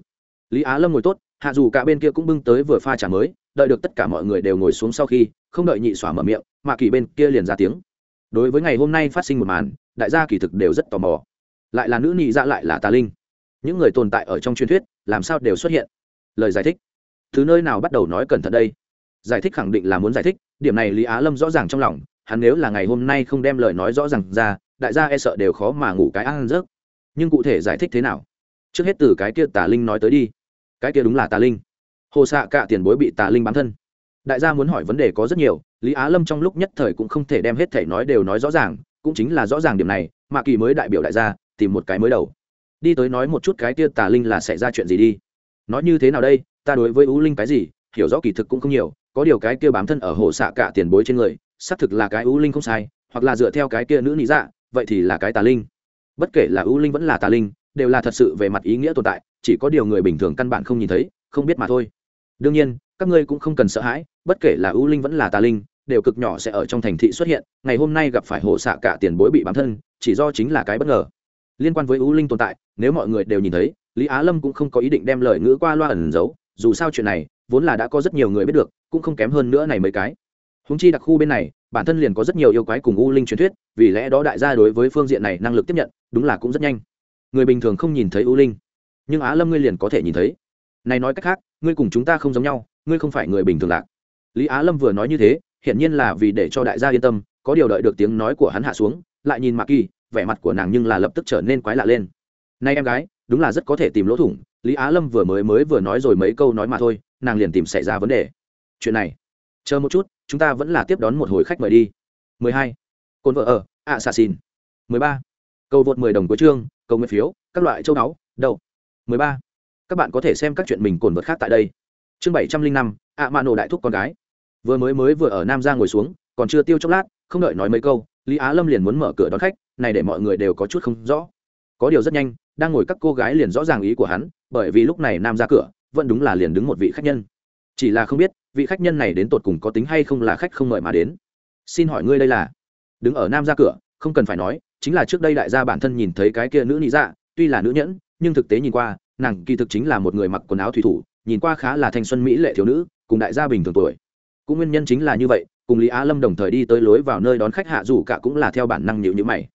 Lý á lâm ngồi tốt, hạ dù cả bên kia cũng bưng tới vừa pha trà mới, đợi được tất cả mọi người đều ngồi xuống sau khi, không đợi nhị xỏa mở miệng, mà kỳ bên kia liền ra tiếng. Đối với ngày hôm nay phát sinh một màn, đại gia kỳ thực đều rất tò mò lại là nữ nhị dạ lại là tà linh. Những người tồn tại ở trong truyền thuyết, làm sao đều xuất hiện? Lời giải thích. Thứ nơi nào bắt đầu nói cẩn thận đây? Giải thích khẳng định là muốn giải thích, điểm này lý á lâm rõ ràng trong lòng, hắn nếu là ngày hôm nay không đem lời nói rõ ràng ra, đại gia e sợ đều khó mà ngủ cái ăn rớt nhưng cụ thể giải thích thế nào? Trước hết từ cái kia tà linh nói tới đi. Cái kia đúng là tà linh. Hồ xạ cả tiền bối bị tà linh bám thân. Đại gia muốn hỏi vấn đề có rất nhiều, lý á lâm trong lúc nhất thời cũng không thể đem hết thể nói đều nói rõ ràng, cũng chính là rõ ràng điểm này, mà kỳ mới đại biểu đại gia tìm một cái mới đầu. Đi tới nói một chút cái kia tà linh là xảy ra chuyện gì đi. Nói như thế nào đây, ta đối với ưu linh cái gì, hiểu rõ kỳ thực cũng không nhiều, có điều cái kia bám thân ở hồ xạ cả tiền bối trên người, xác thực là cái ưu linh không sai, hoặc là dựa theo cái kia nữ nị dạ vậy thì là cái tà linh. Bất kể là ưu linh vẫn là tà linh, đều là thật sự về mặt ý nghĩa tồn tại, chỉ có điều người bình thường căn bản không nhìn thấy, không biết mà thôi. Đương nhiên, các ngươi cũng không cần sợ hãi, bất kể là ưu linh vẫn là tà linh, đều cực nhỏ sẽ ở trong thành thị xuất hiện, ngày hôm nay gặp phải hồ xạ cả tiền bối bị bám thân, chỉ do chính là cái bất ngờ liên quan với ưu linh tồn tại, nếu mọi người đều nhìn thấy, lý á lâm cũng không có ý định đem lời ngữ qua loa ẩn giấu, dù sao chuyện này, vốn là đã có rất nhiều người biết được, cũng không kém hơn nữa này mấy cái. Húng chi đặc khu bên này, bản thân liền có rất nhiều yêu quái cùng u linh truyền thuyết, vì lẽ đó đại gia đối với phương diện này năng lực tiếp nhận, đúng là cũng rất nhanh. Người bình thường không nhìn thấy u linh. Nhưng á lâm ngươi liền có thể nhìn thấy. Này nói cách khác, ngươi cùng chúng ta không giống nhau, ngươi không phải người bình thường lạc. Lý á lâm vừa nói như thế, hiển nhiên là vì để cho đại gia yên tâm, có điều đợi được tiếng nói của hắn hạ xuống, lại nhìn mạc kỳ vẻ mặt của nàng nhưng là lập tức trở nên quái lạ lên nay em gái đúng là rất có thể tìm lỗ thủng lý á lâm vừa mới mới vừa nói rồi mấy câu nói mà thôi nàng liền tìm xảy ra vấn đề chuyện này chờ một chút chúng ta vẫn là tiếp đón một hồi khách mời đi 12. cồn vợ ở ạ xà xin 13. cầu vượt 10 đồng của chương cầu nguyện phiếu các loại châu báu đâu 13. các bạn có thể xem các chuyện mình cồn vượt khác tại đây chương 705, ạ mạ nổ đại thúc con gái vừa mới mới vừa ở nam ra ngồi xuống còn chưa tiêu chốc lát không đợi nói mấy câu lý á lâm liền muốn mở cửa đón khách, này để mọi người đều có chút không rõ. Có điều rất nhanh, đang ngồi các cô gái liền rõ ràng ý của hắn, bởi vì lúc này nam ra cửa, vẫn đúng là liền đứng một vị khách nhân. Chỉ là không biết, vị khách nhân này đến tột cùng có tính hay không là khách không mời mà đến. Xin hỏi ngươi đây là? Đứng ở nam ra cửa, không cần phải nói, chính là trước đây đại gia bản thân nhìn thấy cái kia nữ nị dạ tuy là nữ nhẫn, nhưng thực tế nhìn qua, nàng kỳ thực chính là một người mặc quần áo thủy thủ, nhìn qua khá là thanh xuân mỹ lệ thiếu nữ, cùng đại gia bình thường tuổi. Cũng nguyên nhân chính là như vậy cùng lý á lâm đồng thời đi tới lối vào nơi đón khách hạ dù cả cũng là theo bản năng nhịu nhữ mày.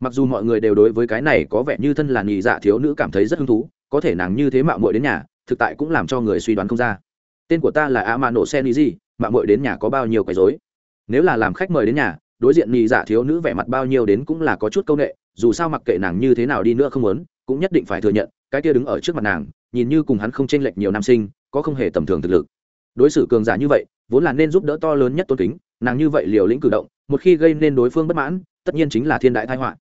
Mặc dù mọi người đều đối với cái này có vẻ như thân là nhị dạ thiếu nữ cảm thấy rất hứng thú, có thể nàng như thế mạo muội đến nhà, thực tại cũng làm cho người suy đoán không ra. Tên của ta là a ma nổ sen gì mạo muội đến nhà có bao nhiêu cái rối? Nếu là làm khách mời đến nhà, đối diện nhị dạ thiếu nữ vẻ mặt bao nhiêu đến cũng là có chút công nghệ dù sao mặc kệ nàng như thế nào đi nữa không muốn, cũng nhất định phải thừa nhận, cái kia đứng ở trước mặt nàng, nhìn như cùng hắn không chênh lệch nhiều nam sinh, có không hề tầm thường thực lực. Đối xử cường giả như vậy vốn là nên giúp đỡ to lớn nhất tôn kính, nàng như vậy liều lĩnh cử động, một khi gây nên đối phương bất mãn, tất nhiên chính là thiên đại thái họa.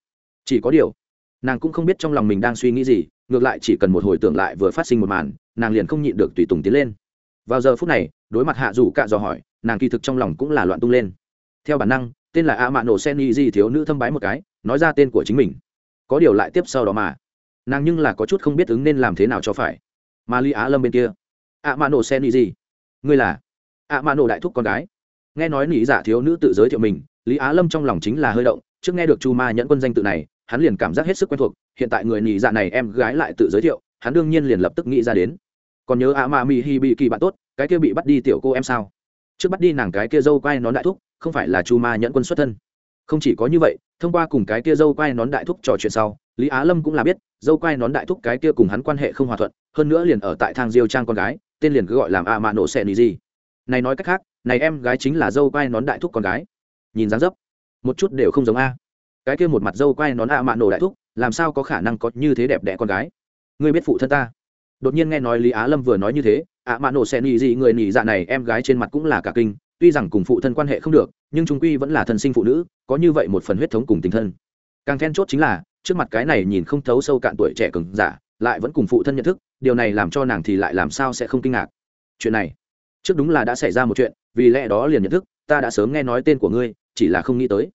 Chỉ có điều, nàng cũng không biết trong lòng mình đang suy nghĩ gì, ngược lại chỉ cần một hồi tưởng lại vừa phát sinh một màn, nàng liền không nhịn được tùy tùng tiến lên. Vào giờ phút này, đối mặt hạ rủ cạ dò hỏi, nàng kỳ thực trong lòng cũng là loạn tung lên. Theo bản năng, tên là a mạ nổ sen y di thiếu nữ thâm bái một cái, nói ra tên của chính mình. Có điều lại tiếp sau đó mà, nàng nhưng là có chút không biết ứng nên làm thế nào cho phải. Mà ly á lâm bên kia. A mạ nổ sen y di, ngươi là? A mạ nổ đại thúc con gái. Nghe nói nỉ giả dạ thiếu nữ tự giới thiệu mình, lý á lâm trong lòng chính là hơi động, trước nghe được chu ma nhẫn quân danh tự này, hắn liền cảm giác hết sức quen thuộc, hiện tại người nỉ dạ này em gái lại tự giới thiệu, hắn đương nhiên liền lập tức nghĩ ra đến. Còn nhớ ạ ma mỹ hi bị kỳ bạn tốt, cái kia bị bắt đi tiểu cô em sao? Trước bắt đi nàng cái kia dâu quay nón đại thúc, không phải là chu ma nhẫn quân xuất thân. Không chỉ có như vậy, thông qua cùng cái kia dâu quay nón đại thúc trò chuyện sau, lý á lâm cũng là biết, dâu quay nón đại thúc cái kia cùng hắn quan hệ không hòa thuận, hơn nữa liền ở tại thang diêu trang con gái, tên liền cứ gọi làm a mạ nổ xẻ nỉ gì này nói cách khác, này em gái chính là dâu quai nón đại thúc con gái. Nhìn dáng dấp, một chút đều không giống a. Cái kia một mặt dâu quai nón a mạ nổ đại thúc, làm sao có khả năng có như thế đẹp đẽ con gái? Ngươi biết phụ thân ta. Đột nhiên nghe nói lý á lâm vừa nói như thế, ạ mạ nổ xẻ nỉ gì người nỉ dạ này em gái trên mặt cũng là cả kinh, tuy rằng cùng phụ thân quan hệ không được, nhưng chúng quy vẫn là thân sinh phụ nữ, có như vậy một phần huyết thống cùng tình thân. Càng then chốt chính là, trước mặt cái này nhìn không thấu sâu cạn tuổi trẻ cường giả, lại vẫn cùng phụ thân nhận thức, điều này làm cho nàng thì lại làm sao sẽ không kinh ngạc. Chuyện này trước đúng là đã xảy ra một chuyện, vì lẽ đó liền nhận thức, ta đã sớm nghe nói tên của ngươi, chỉ là không nghĩ tới.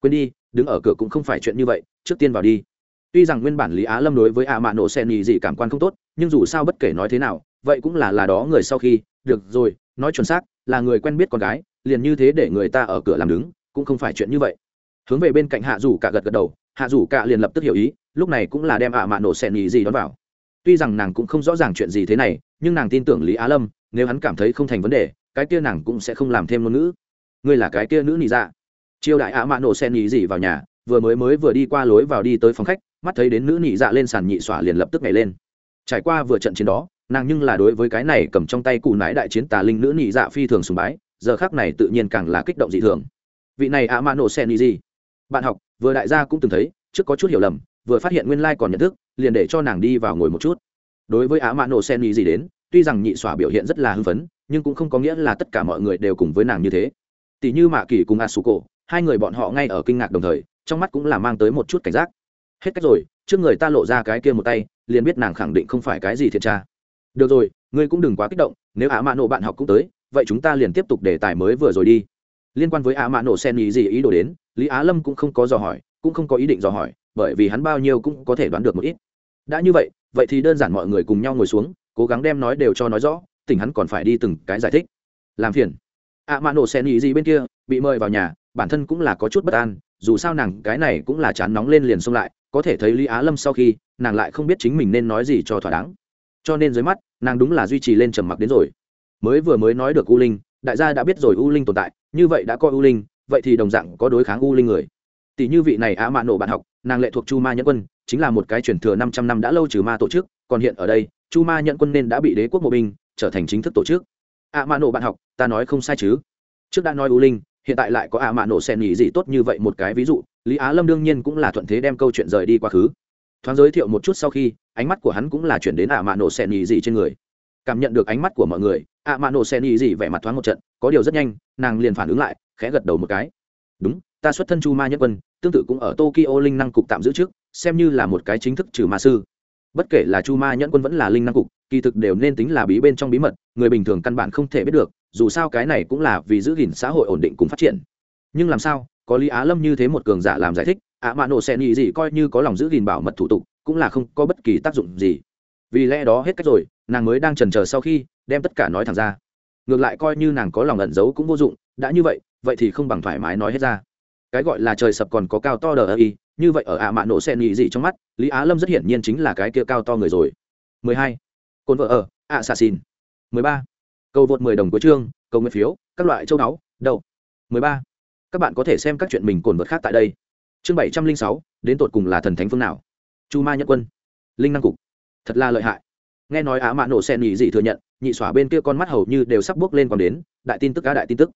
Quên đi, đứng ở cửa cũng không phải chuyện như vậy, trước tiên vào đi. Tuy rằng nguyên bản lý á lâm đối với ạ mạ nổ sen nhì gì cảm quan không tốt, nhưng dù sao bất kể nói thế nào, vậy cũng là là đó người sau khi, được rồi, nói chuẩn xác, là người quen biết con gái, liền như thế để người ta ở cửa làm đứng, cũng không phải chuyện như vậy. Hướng về bên cạnh hạ rủ cả gật gật đầu, hạ rủ cả liền lập tức hiểu ý, lúc này cũng là đem ạ mạ nổ xẹn nhì gì đón vào. Tuy rằng nàng cũng không rõ ràng chuyện gì thế này, nhưng nàng tin tưởng lý á lâm nếu hắn cảm thấy không thành vấn đề, cái kia nàng cũng sẽ không làm thêm ngôn ngữ. Ngươi là cái kia nữ nị dạ. Chiêu đại ạ mạ nổ sen nhì gì vào nhà, vừa mới mới vừa đi qua lối vào đi tới phòng khách, mắt thấy đến nữ nị dạ lên sàn nhị xỏa liền lập tức nhảy lên. Trải qua vừa trận chiến đó, nàng nhưng là đối với cái này cầm trong tay cụ nái đại chiến tà linh nữ nị dạ phi thường sùng bái, giờ khác này tự nhiên càng là kích động dị thường. Vị này ạ mạ nổ sen đi gì bạn học, vừa đại gia cũng từng thấy, trước có chút hiểu lầm, vừa phát hiện nguyên lai còn nhận thức, liền để cho nàng đi vào ngồi một chút. Đối với ạ mạ nổ sen đi gì đến tuy rằng nhị xỏa biểu hiện rất là hưng phấn, nhưng cũng không có nghĩa là tất cả mọi người đều cùng với nàng như thế. Tỷ như mạ kỳ cùng a su cổ hai người bọn họ ngay ở kinh ngạc đồng thời, trong mắt cũng là mang tới một chút cảnh giác. Hết cách rồi, trước người ta lộ ra cái kia một tay, liền biết nàng khẳng định không phải cái gì thiệt tra. Được rồi, ngươi cũng đừng quá kích động, nếu ạ mạ nổ bạn học cũng tới, vậy chúng ta liền tiếp tục đề tài mới vừa rồi đi. Liên quan với ạ mạ nổ sen ý gì ý đồ đến, lý á lâm cũng không có dò hỏi, cũng không có ý định dò hỏi, bởi vì hắn bao nhiêu cũng có thể đoán được một ít. Đã như vậy vậy thì đơn giản mọi người cùng nhau ngồi xuống cố gắng đem nói đều cho nói rõ tỉnh hắn còn phải đi từng cái giải thích. Làm phiền. À, ạ mạ nổ xen ý gì bên kia bị mời vào nhà bản thân cũng là có chút bất an dù sao nàng cái này cũng là chán nóng lên liền xông lại có thể thấy lý á lâm sau khi nàng lại không biết chính mình nên nói gì cho thỏa đáng. Cho nên dưới mắt nàng đúng là duy trì lên trầm mặc đến rồi. Mới vừa mới nói được u linh đại gia đã biết rồi u linh tồn tại như vậy đã coi u linh vậy thì đồng dạng có đối kháng u linh người. Tỷ như vị này ạ, mạ nổ bạn học nàng lệ thuộc chu ma nhẫn quân chính là một cái truyền thừa năm trăm năm đã lâu trừ ma tổ chức còn hiện ở đây chu ma nhẫn quân nên đã bị đế quốc mộ binh trở thành chính thức tổ chức. Ạ mạ nổ bạn học, ta nói không sai chứ? Trước đã nói u linh, hiện tại lại có ạ mạ nổ xen nghỉ gì tốt như vậy một cái ví dụ, lý á lâm đương nhiên cũng là thuận thế đem câu chuyện rời đi quá khứ. Thoáng giới thiệu một chút sau khi, ánh mắt của hắn cũng là chuyển đến ạ mạ nổ xen nghỉ gì trên người. Cảm nhận được ánh mắt của mọi người ạ mạ nổ xen nghỉ gì vẻ mặt thoáng một trận, có điều rất nhanh, nàng liền phản ứng lại, khẽ gật đầu một cái. Đúng, ta xuất thân chu ma nhất quân, tương tự cũng ở tokyo linh năng cục tạm giữ trước, xem như là một cái chính thức trừ ma sư bất kể là chu ma nhẫn quân vẫn là linh năng cục, kỳ thực đều nên tính là bí bên trong bí mật, người bình thường căn bản không thể biết được, dù sao cái này cũng là vì giữ gìn xã hội ổn định cùng phát triển. Nhưng làm sao, có lý á lâm như thế một cường giả làm giải thích, ạ mạ nổ xen ý gì coi như có lòng giữ gìn bảo mật thủ tục, cũng là không có bất kỳ tác dụng gì. Vì lẽ đó hết cách rồi, nàng mới đang trần chờ sau khi, đem tất cả nói thẳng ra. Ngược lại coi như nàng có lòng ẩn giấu cũng vô dụng, đã như vậy vậy thì không bằng thoải mái nói hết ra. Cái gọi là trời sập còn có cao to đờ ơ y như vậy ở ạ mạ nổ sen nghĩ gì trong mắt lý á lâm rất hiển nhiên chính là cái kia cao to người rồi. 12. cồn vợ ở ạ xà xin 13. cầu vượt 10 đồng của chương cầu nguyện phiếu các loại châu đáo đầu 13. các bạn có thể xem các chuyện mình cồn vượt khác tại đây. Chương 706, đến tột cùng là thần thánh phương nào? Chu ma nhất quân. Linh năng cục. Thật là lợi hại. Nghe nói á mạ nổ sen nhị dị thừa nhận nhị xỏa bên kia con mắt hầu như đều sắp bước lên còn đến đại tin tức cá đại tin tức.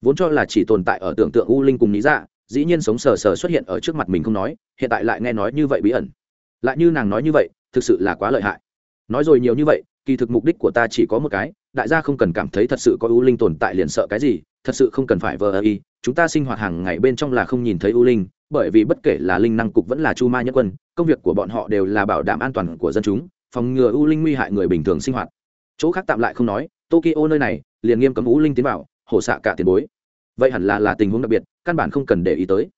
Vốn cho là chỉ tồn tại ở tưởng tượng u linh cùng lý dạ dĩ nhiên sống sờ sờ xuất hiện ở trước mặt mình không nói, hiện tại lại nghe nói như vậy bí ẩn. Lại như nàng nói như vậy, thực sự là quá lợi hại. Nói rồi nhiều như vậy, kỳ thực mục đích của ta chỉ có một cái, đại gia không cần cảm thấy thật sự có u linh tồn tại liền sợ cái gì, thật sự không cần phải vờ ơ y, chúng ta sinh hoạt hàng ngày bên trong là không nhìn thấy u linh, bởi vì bất kể là linh năng cục vẫn là chu ma nhất quân, công việc của bọn họ đều là bảo đảm an toàn của dân chúng, phòng ngừa u linh nguy hại người bình thường sinh hoạt. Chỗ khác tạm lại không nói, tokyo nơi này liền nghiêm cấm u linh tiến vào, hổ xạ cả tiền bối. Vậy hẳn là là tình huống đặc biệt căn bản không cần để ý tới.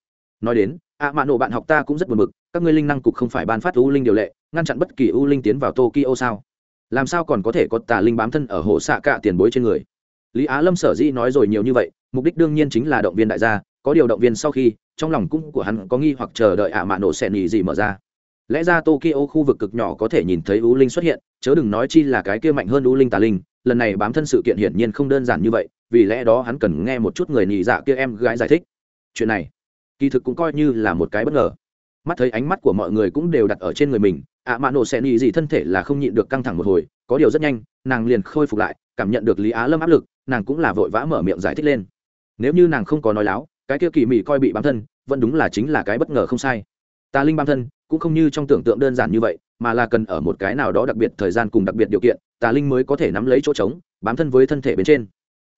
Nói đến, ạ mạ nổ bạn học ta cũng rất buồn bực, các ngươi linh năng cục không phải ban phát u linh điều lệ, ngăn chặn bất kỳ u linh tiến vào tokyo sao? Làm sao còn có thể có tà linh bám thân ở hồ xạ cạ tiền bối trên người? Lý á lâm sở dĩ nói rồi nhiều như vậy, mục đích đương nhiên chính là động viên đại gia, có điều động viên sau khi, trong lòng cung của hắn có nghi hoặc chờ đợi ạ mạ nổ xẹn nhì gì mở ra. Lẽ ra tokyo khu vực cực nhỏ có thể nhìn thấy u linh xuất hiện, chớ đừng nói chi là cái kia mạnh hơn u linh tà linh, lần này bám thân sự kiện hiển nhiên không đơn giản như vậy, vì lẽ đó hắn cần nghe một chút người nhị dạ kia em gái giải thích chuyện này. Kỳ thực cũng coi như là một cái bất ngờ. Mắt thấy ánh mắt của mọi người cũng đều đặt ở trên người mình, ạ mạ nổ xen ý gì thân thể là không nhịn được căng thẳng một hồi, có điều rất nhanh, nàng liền khôi phục lại, cảm nhận được lý á lâm áp lực, nàng cũng là vội vã mở miệng giải thích lên. Nếu như nàng không có nói láo, cái kia kỳ mị coi bị bám thân, vẫn đúng là chính là cái bất ngờ không sai. Tà linh bám thân, cũng không như trong tưởng tượng đơn giản như vậy, mà là cần ở một cái nào đó đặc biệt thời gian cùng đặc biệt điều kiện, tà linh mới có thể nắm lấy chỗ trống, bám thân với thân thể bên trên.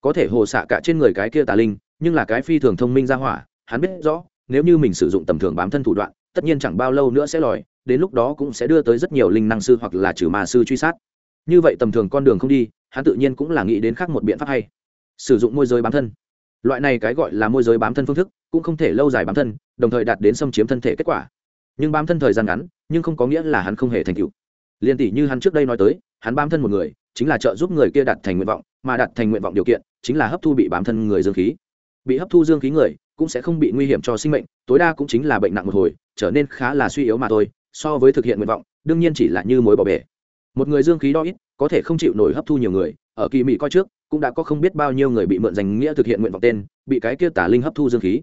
Có thể hồ xạ cả trên người cái kia tà linh, nhưng là cái phi thường thông minh ra hỏa hắn biết rõ, nếu như mình sử dụng tầm thường bám thân thủ đoạn, tất nhiên chẳng bao lâu nữa sẽ lòi, đến lúc đó cũng sẽ đưa tới rất nhiều linh năng sư hoặc là trừ ma sư truy sát. Như vậy tầm thường con đường không đi, hắn tự nhiên cũng là nghĩ đến khác một biện pháp hay. Sử dụng môi giới bám thân. Loại này cái gọi là môi giới bám thân phương thức, cũng không thể lâu dài bám thân, đồng thời đạt đến xâm chiếm thân thể kết quả. Nhưng bám thân thời gian ngắn, nhưng không có nghĩa là hắn không hề thành tựu. Liên tỷ như hắn trước đây nói tới, hắn bám thân một người, chính là trợ giúp người kia đạt thành nguyện vọng, mà đạt thành nguyện vọng điều kiện, chính là hấp thu bị bám thân người dương khí. Bị hấp thu dương khí người cũng sẽ không bị nguy hiểm cho sinh mệnh, tối đa cũng chính là bệnh nặng một hồi, trở nên khá là suy yếu mà thôi, so với thực hiện nguyện vọng, đương nhiên chỉ là như mối bỏ bể. Một người dương khí đo ít, có thể không chịu nổi hấp thu nhiều người, ở kỳ mỹ coi trước, cũng đã có không biết bao nhiêu người bị mượn danh nghĩa thực hiện nguyện vọng tên, bị cái kia tả linh hấp thu dương khí.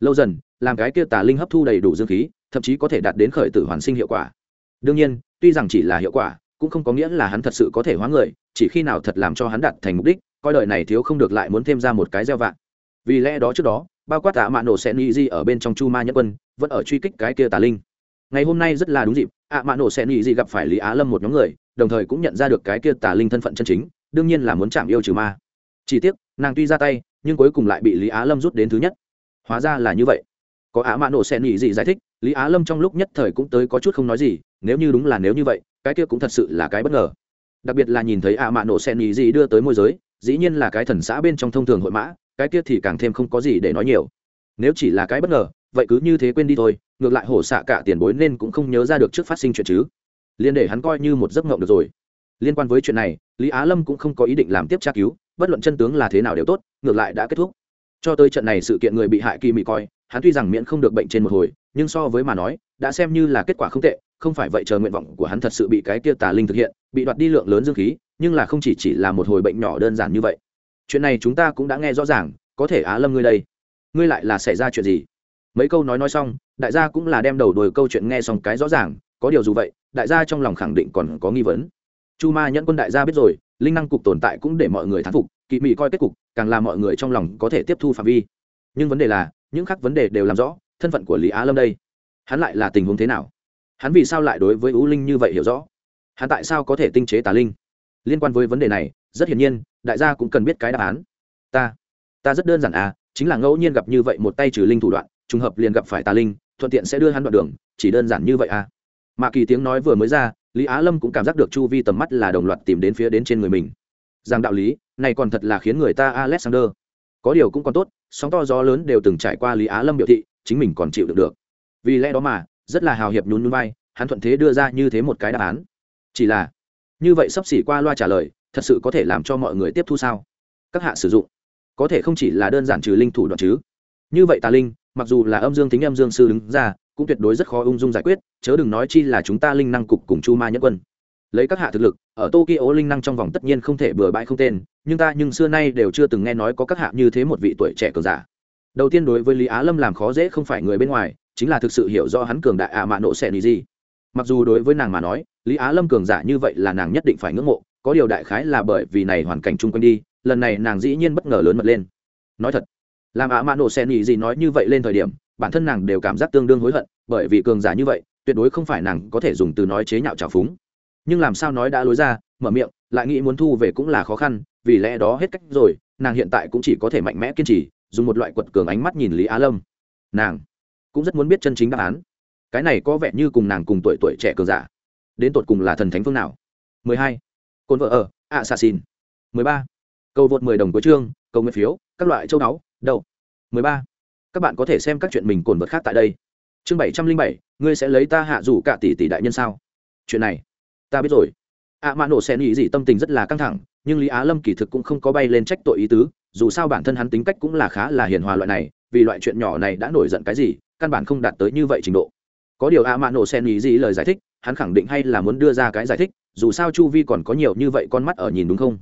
Lâu dần, làm cái kia tả linh hấp thu đầy đủ dương khí, thậm chí có thể đạt đến khởi tử hoàn sinh hiệu quả. Đương nhiên, tuy rằng chỉ là hiệu quả, cũng không có nghĩa là hắn thật sự có thể hóa người, chỉ khi nào thật làm cho hắn đạt thành mục đích, coi đời này thiếu không được lại muốn thêm ra một cái gieo vạn vì lẽ đó trước đó bao quát tạ mạ nổ sẽ nghĩ di ở bên trong chu ma nhất quân, vẫn ở truy kích cái kia tà linh. Ngày hôm nay rất là đúng dịp, ạ mạ nổ sẽ nghĩ di gặp phải lý á lâm một nhóm người, đồng thời cũng nhận ra được cái kia tà linh thân phận chân chính, đương nhiên là muốn chạm yêu trừ ma. Chỉ tiếc, nàng tuy ra tay, nhưng cuối cùng lại bị lý á lâm rút đến thứ nhất. Hóa ra là như vậy. Có ạ mạ nổ sẽ nghĩ gì giải thích, lý á lâm trong lúc nhất thời cũng tới có chút không nói gì, nếu như đúng là nếu như vậy, cái kia cũng thật sự là cái bất ngờ. Đặc biệt là nhìn thấy ạ mạ nổ sẽ nghĩ gì đưa tới môi giới, dĩ nhiên là cái thần xã bên trong thông thường hội mã cái kia thì càng thêm không có gì để nói nhiều. Nếu chỉ là cái bất ngờ, vậy cứ như thế quên đi thôi, ngược lại hổ xạ cả tiền bối nên cũng không nhớ ra được trước phát sinh chuyện chứ. Liên để hắn coi như một giấc mộng được rồi. Liên quan với chuyện này, lý á lâm cũng không có ý định làm tiếp tra cứu, bất luận chân tướng là thế nào đều tốt, ngược lại đã kết thúc. Cho tới trận này sự kiện người bị hại kỳ mị coi, hắn tuy rằng miễn không được bệnh trên một hồi, nhưng so với mà nói, đã xem như là kết quả không tệ, không phải vậy chờ nguyện vọng của hắn thật sự bị cái kia tà linh thực hiện, bị đoạt đi lượng lớn dương khí, nhưng là không chỉ chỉ là một hồi bệnh nhỏ đơn giản như vậy chuyện này chúng ta cũng đã nghe rõ ràng, có thể á lâm ngươi đây. Ngươi lại là xảy ra chuyện gì? Mấy câu nói nói xong, đại gia cũng là đem đầu đuổi câu chuyện nghe xong cái rõ ràng, có điều dù vậy, đại gia trong lòng khẳng định còn có nghi vấn. Chu ma nhẫn quân đại gia biết rồi, linh năng cục tồn tại cũng để mọi người thán phục kỳ mị coi kết cục, càng làm mọi người trong lòng có thể tiếp thu phạm vi. Nhưng vấn đề là, những khác vấn đề đều làm rõ, thân phận của lý á lâm đây, hắn lại là tình huống thế nào? Hắn vì sao lại đối với ú linh như vậy hiểu rõ? Hắn tại sao có thể tinh chế tà linh? Liên quan với vấn đề này rất hiển nhiên, đại gia cũng cần biết cái đáp án. Ta ta rất đơn giản à chính là ngẫu nhiên gặp như vậy một tay trừ linh thủ đoạn, trùng hợp liền gặp phải tà linh, thuận tiện sẽ đưa hắn đoạn đường, chỉ đơn giản như vậy à. Mà kỳ tiếng nói vừa mới ra, lý á lâm cũng cảm giác được chu vi tầm mắt là đồng loạt tìm đến phía đến trên người mình. Rằng đạo lý, này còn thật là khiến người ta alexander. Có điều cũng còn tốt, sóng to gió lớn đều từng trải qua lý á lâm biểu thị, chính mình còn chịu được được. Vì lẽ đó mà, rất là hào hiệp nhún nhún vai, hắn thuận thế đưa ra như thế một cái đáp án. Chỉ là, như vậy sắp xỉ qua loa trả lời thật sự có thể làm cho mọi người tiếp thu sao? Các hạ sử dụng, có thể không chỉ là đơn giản trừ linh thủ đoạn chứ? Như vậy tà linh, mặc dù là âm dương tính âm dương sư đứng ra, cũng tuyệt đối rất khó ung dung giải quyết, chớ đừng nói chi là chúng ta linh năng cục cùng chu ma nhất quân. Lấy các hạ thực lực, ở tokyo linh năng trong vòng tất nhiên không thể bừa bãi không tên, nhưng ta nhưng xưa nay đều chưa từng nghe nói có các hạ như thế một vị tuổi trẻ cường giả. Đầu tiên đối với lý á lâm làm khó dễ không phải người bên ngoài, chính là thực sự hiểu do hắn cường đại ạ mạ nộ sẽ lý gì. Mặc dù đối với nàng mà nói, lý á lâm cường giả như vậy là nàng nhất định phải ngưỡng mộ có điều đại khái là bởi vì này hoàn cảnh chung quanh đi, lần này nàng dĩ nhiên bất ngờ lớn mật lên. Nói thật, làm ạ mạ nộ xen nghĩ gì nói như vậy lên thời điểm, bản thân nàng đều cảm giác tương đương hối hận, bởi vì cường giả như vậy, tuyệt đối không phải nàng có thể dùng từ nói chế nhạo trào phúng. Nhưng làm sao nói đã lối ra, mở miệng, lại nghĩ muốn thu về cũng là khó khăn, vì lẽ đó hết cách rồi, nàng hiện tại cũng chỉ có thể mạnh mẽ kiên trì, dùng một loại quật cường ánh mắt nhìn lý á lâm. Nàng cũng rất muốn biết chân chính đáp án. Cái này có vẻ như cùng nàng cùng tuổi tuổi trẻ cường giả. Đến tột cùng là thần thánh phương nào? 12 cồn vợ ở à xả xin, mười ba, cầu vượt 10 đồng của chương cầu nguyện phiếu các loại châu báu đâu 13. các bạn có thể xem các chuyện mình cồn vượt khác tại đây. Chương 707, ngươi sẽ lấy ta hạ rủ cả tỷ tỷ đại nhân sao? Chuyện này ta biết rồi. Ạ mạ nổ xen ý gì tâm tình rất là căng thẳng nhưng lý á lâm kỳ thực cũng không có bay lên trách tội ý tứ dù sao bản thân hắn tính cách cũng là khá là hiền hòa loại này vì loại chuyện nhỏ này đã nổi giận cái gì căn bản không đạt tới như vậy trình độ có điều ạ mạ nổ sen ý gì lời giải thích, hắn khẳng định hay là muốn đưa ra cái giải thích, dù sao chu vi còn có nhiều như vậy con mắt ở nhìn đúng không?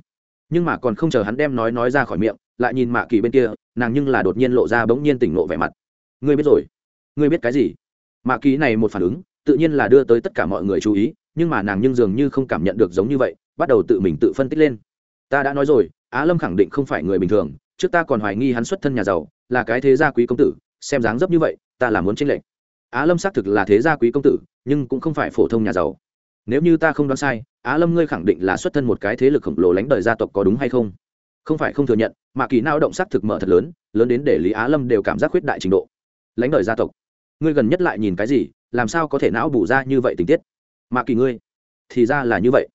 Nhưng mà còn không chờ hắn đem nói nói ra khỏi miệng, lại nhìn mạ kỳ bên kia, nàng nhưng là đột nhiên lộ ra bỗng nhiên tỉnh lộ vẻ mặt. Ngươi biết rồi. Ngươi biết cái gì? Mạ kỳ này một phản ứng, tự nhiên là đưa tới tất cả mọi người chú ý, nhưng mà nàng nhưng dường như không cảm nhận được giống như vậy, bắt đầu tự mình tự phân tích lên. Ta đã nói rồi, á lâm khẳng định không phải người bình thường, trước ta còn hoài nghi hắn xuất thân nhà giàu, là cái thế gia quý công tử, xem dáng dấp như vậy, ta là muốn tranh lệch á lâm xác thực là thế gia quý công tử, nhưng cũng không phải phổ thông nhà giàu. Nếu như ta không đoán sai, á lâm ngươi khẳng định là xuất thân một cái thế lực khổng lồ lánh đời gia tộc có đúng hay không? Không phải không thừa nhận, mà kỳ nao động xác thực mở thật lớn lớn đến để lý á lâm đều cảm giác khuyết đại trình độ. Lánh đời gia tộc. Ngươi gần nhất lại nhìn cái gì, làm sao có thể não bù ra như vậy tình tiết? Mà kỳ ngươi, thì ra là như vậy.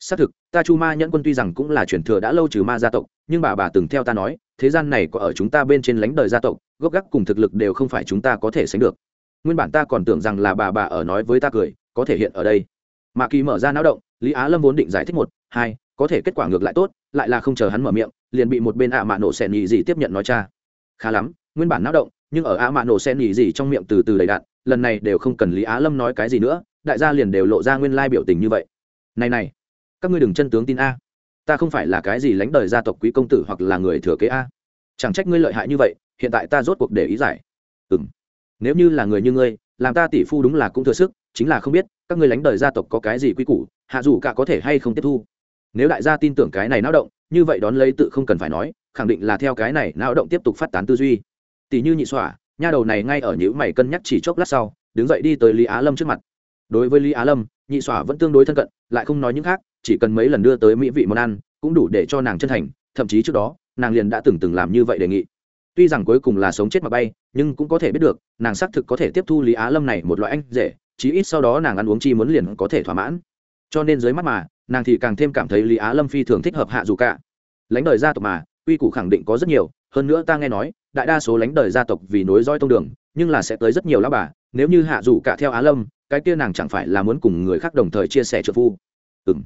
Xác thực, ta chu ma nhẫn quân tuy rằng cũng là truyền thừa đã lâu trừ ma gia tộc, nhưng bà bà từng theo ta nói, thế gian này có ở chúng ta bên trên lánh đời gia tộc, gốc gác cùng thực lực đều không phải chúng ta có thể sánh được nguyên bản ta còn tưởng rằng là bà bà ở nói với ta cười, có thể hiện ở đây. Mạ kỳ mở ra náo động, lý á lâm vốn định giải thích một, hai, có thể kết quả ngược lại tốt, lại là không chờ hắn mở miệng, liền bị một bên ạ mạ nổ xẹn nhì gì tiếp nhận nói cha. Khá lắm, nguyên bản náo động, nhưng ở ạ mạ nổ xẹn nhì gì trong miệng từ từ đầy đạn lần này đều không cần lý á lâm nói cái gì nữa, đại gia liền đều lộ ra nguyên lai biểu tình như vậy. Này này, các ngươi đừng chân tướng tin a. Ta không phải là cái gì lánh đời gia tộc quý công tử hoặc là người thừa kế a. Chẳng trách ngươi lợi hại như vậy, hiện tại ta rốt cuộc để ý giải. Ừng nếu như là người như ngươi, làm ta tỷ phu đúng là cũng thừa sức, chính là không biết, các ngươi lánh đời gia tộc có cái gì quy củ, hạ dù cả có thể hay không tiếp thu. Nếu đại gia tin tưởng cái này náo động, như vậy đón lấy tự không cần phải nói, khẳng định là theo cái này náo động tiếp tục phát tán tư duy. Tỷ như nhị xỏa nha đầu này ngay ở nhữ mày cân nhắc chỉ chốc lát sau, đứng dậy đi tới lý á lâm trước mặt. Đối với lý á lâm, nhị xỏa vẫn tương đối thân cận, lại không nói những khác, chỉ cần mấy lần đưa tới mỹ vị món ăn, cũng đủ để cho nàng chân thành, thậm chí trước đó, nàng liền đã từng từng làm như vậy đề nghị tuy rằng cuối cùng là sống chết mà bay, nhưng cũng có thể biết được, nàng xác thực có thể tiếp thu lý á lâm này một loại anh rể, chí ít sau đó nàng ăn uống chi muốn liền có thể thỏa mãn. Cho nên dưới mắt mà, nàng thì càng thêm cảm thấy lý á lâm phi thường thích hợp hạ dù cả. Lãnh đời gia tộc mà, quy củ khẳng định có rất nhiều, hơn nữa ta nghe nói, đại đa số lãnh đời gia tộc vì nối roi tông đường, nhưng là sẽ tới rất nhiều lão bà, nếu như hạ dù cả theo á lâm, cái kia nàng chẳng phải là muốn cùng người khác đồng thời chia sẻ trợ phu. Ừ m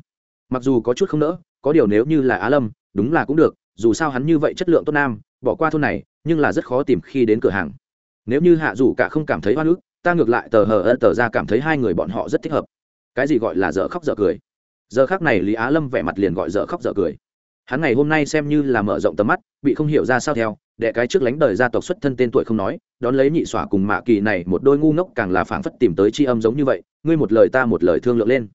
mặc dù có chút không nỡ, có điều nếu như là á lâm, đúng là cũng được, dù sao hắn như vậy chất lượng tốt nam bỏ qua thôn này, nhưng là rất khó tìm khi đến cửa hàng. Nếu như hạ dù cả không cảm thấy hoa nước ta ngược lại tờ hờ ân tờ ra cảm thấy hai người bọn họ rất thích hợp. Cái gì gọi là dở khóc dở cười? Giờ khác này lý á lâm vẻ mặt liền gọi dở khóc dở cười. Hắn ngày hôm nay xem như là mở rộng tầm mắt, bị không hiểu ra sao theo, đệ cái trước lánh đời gia tộc xuất thân tên tuổi không nói, đón lấy nhị xỏa cùng mạ kỳ này một đôi ngu ngốc càng là phảng phất tìm tới c h i âm giống như vậy, ngươi một lời ta một lời thương lượng lên.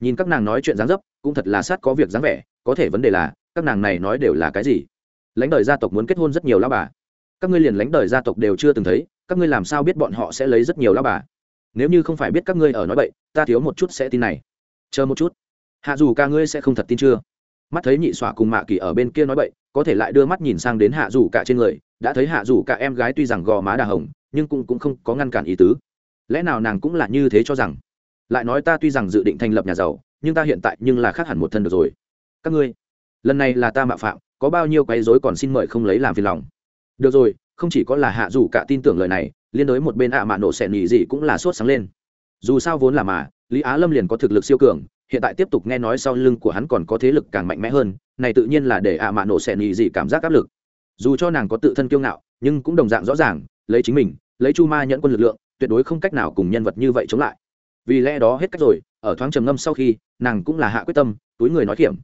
Nhìn các nàng nói chuyện dáng dấp, cũng thật là sát có việc dáng vẻ, có thể vấn đề là, các nàng này nói đều là cái gì? Lãnh đời gia tộc muốn kết hôn rất nhiều lao bà. Các ngươi liền lãnh đời gia tộc đều chưa từng thấy các ngươi làm sao biết bọn họ sẽ lấy rất nhiều lao bà? Nếu như không phải biết các ngươi ở nói bậy ta thiếu một chút sẽ tin này. Chờ một chút. Hạ dù ca ngươi sẽ không thật tin chưa? Mắt thấy nhị xỏa cùng mạ kỳ ở bên kia nói bậy có thể lại đưa mắt nhìn sang đến hạ dù cả trên người đã thấy hạ dù cả em gái tuy rằng gò má đà hồng nhưng cũng, cũng không có ngăn cản ý tứ. Lẽ nào nàng cũng là như thế cho rằng? Lại nói ta tuy rằng dự định thành lập nhà giàu nhưng ta hiện tại nhưng là khác hẳn một thân được rồi. Các ngươi lần này là ta mạo phạm có bao nhiêu quấy rối còn xin mời không lấy làm phiền lòng. Được rồi, không chỉ có là hạ dù cả tin tưởng lời này, liên đối một bên ạ mạ nổ xẻ nhị gì cũng là sốt sáng lên. Dù sao vốn là mà, lý á lâm liền có thực lực siêu cường, hiện tại tiếp tục nghe nói sau lưng của hắn còn có thế lực càng mạnh mẽ hơn, này tự nhiên là để ạ mạ nổ xẻn nhị gì cảm giác áp lực. Dù cho nàng có tự thân kiêu ngạo, nhưng cũng đồng dạng rõ ràng, lấy chính mình, lấy chu ma nhẫn quân lực lượng, tuyệt đối không cách nào cùng nhân vật như vậy chống lại. Vì lẽ đó hết cách rồi, ở thoáng trầm ngâm sau khi, nàng cũng là hạ quyết tâm, túi người nói kiểm.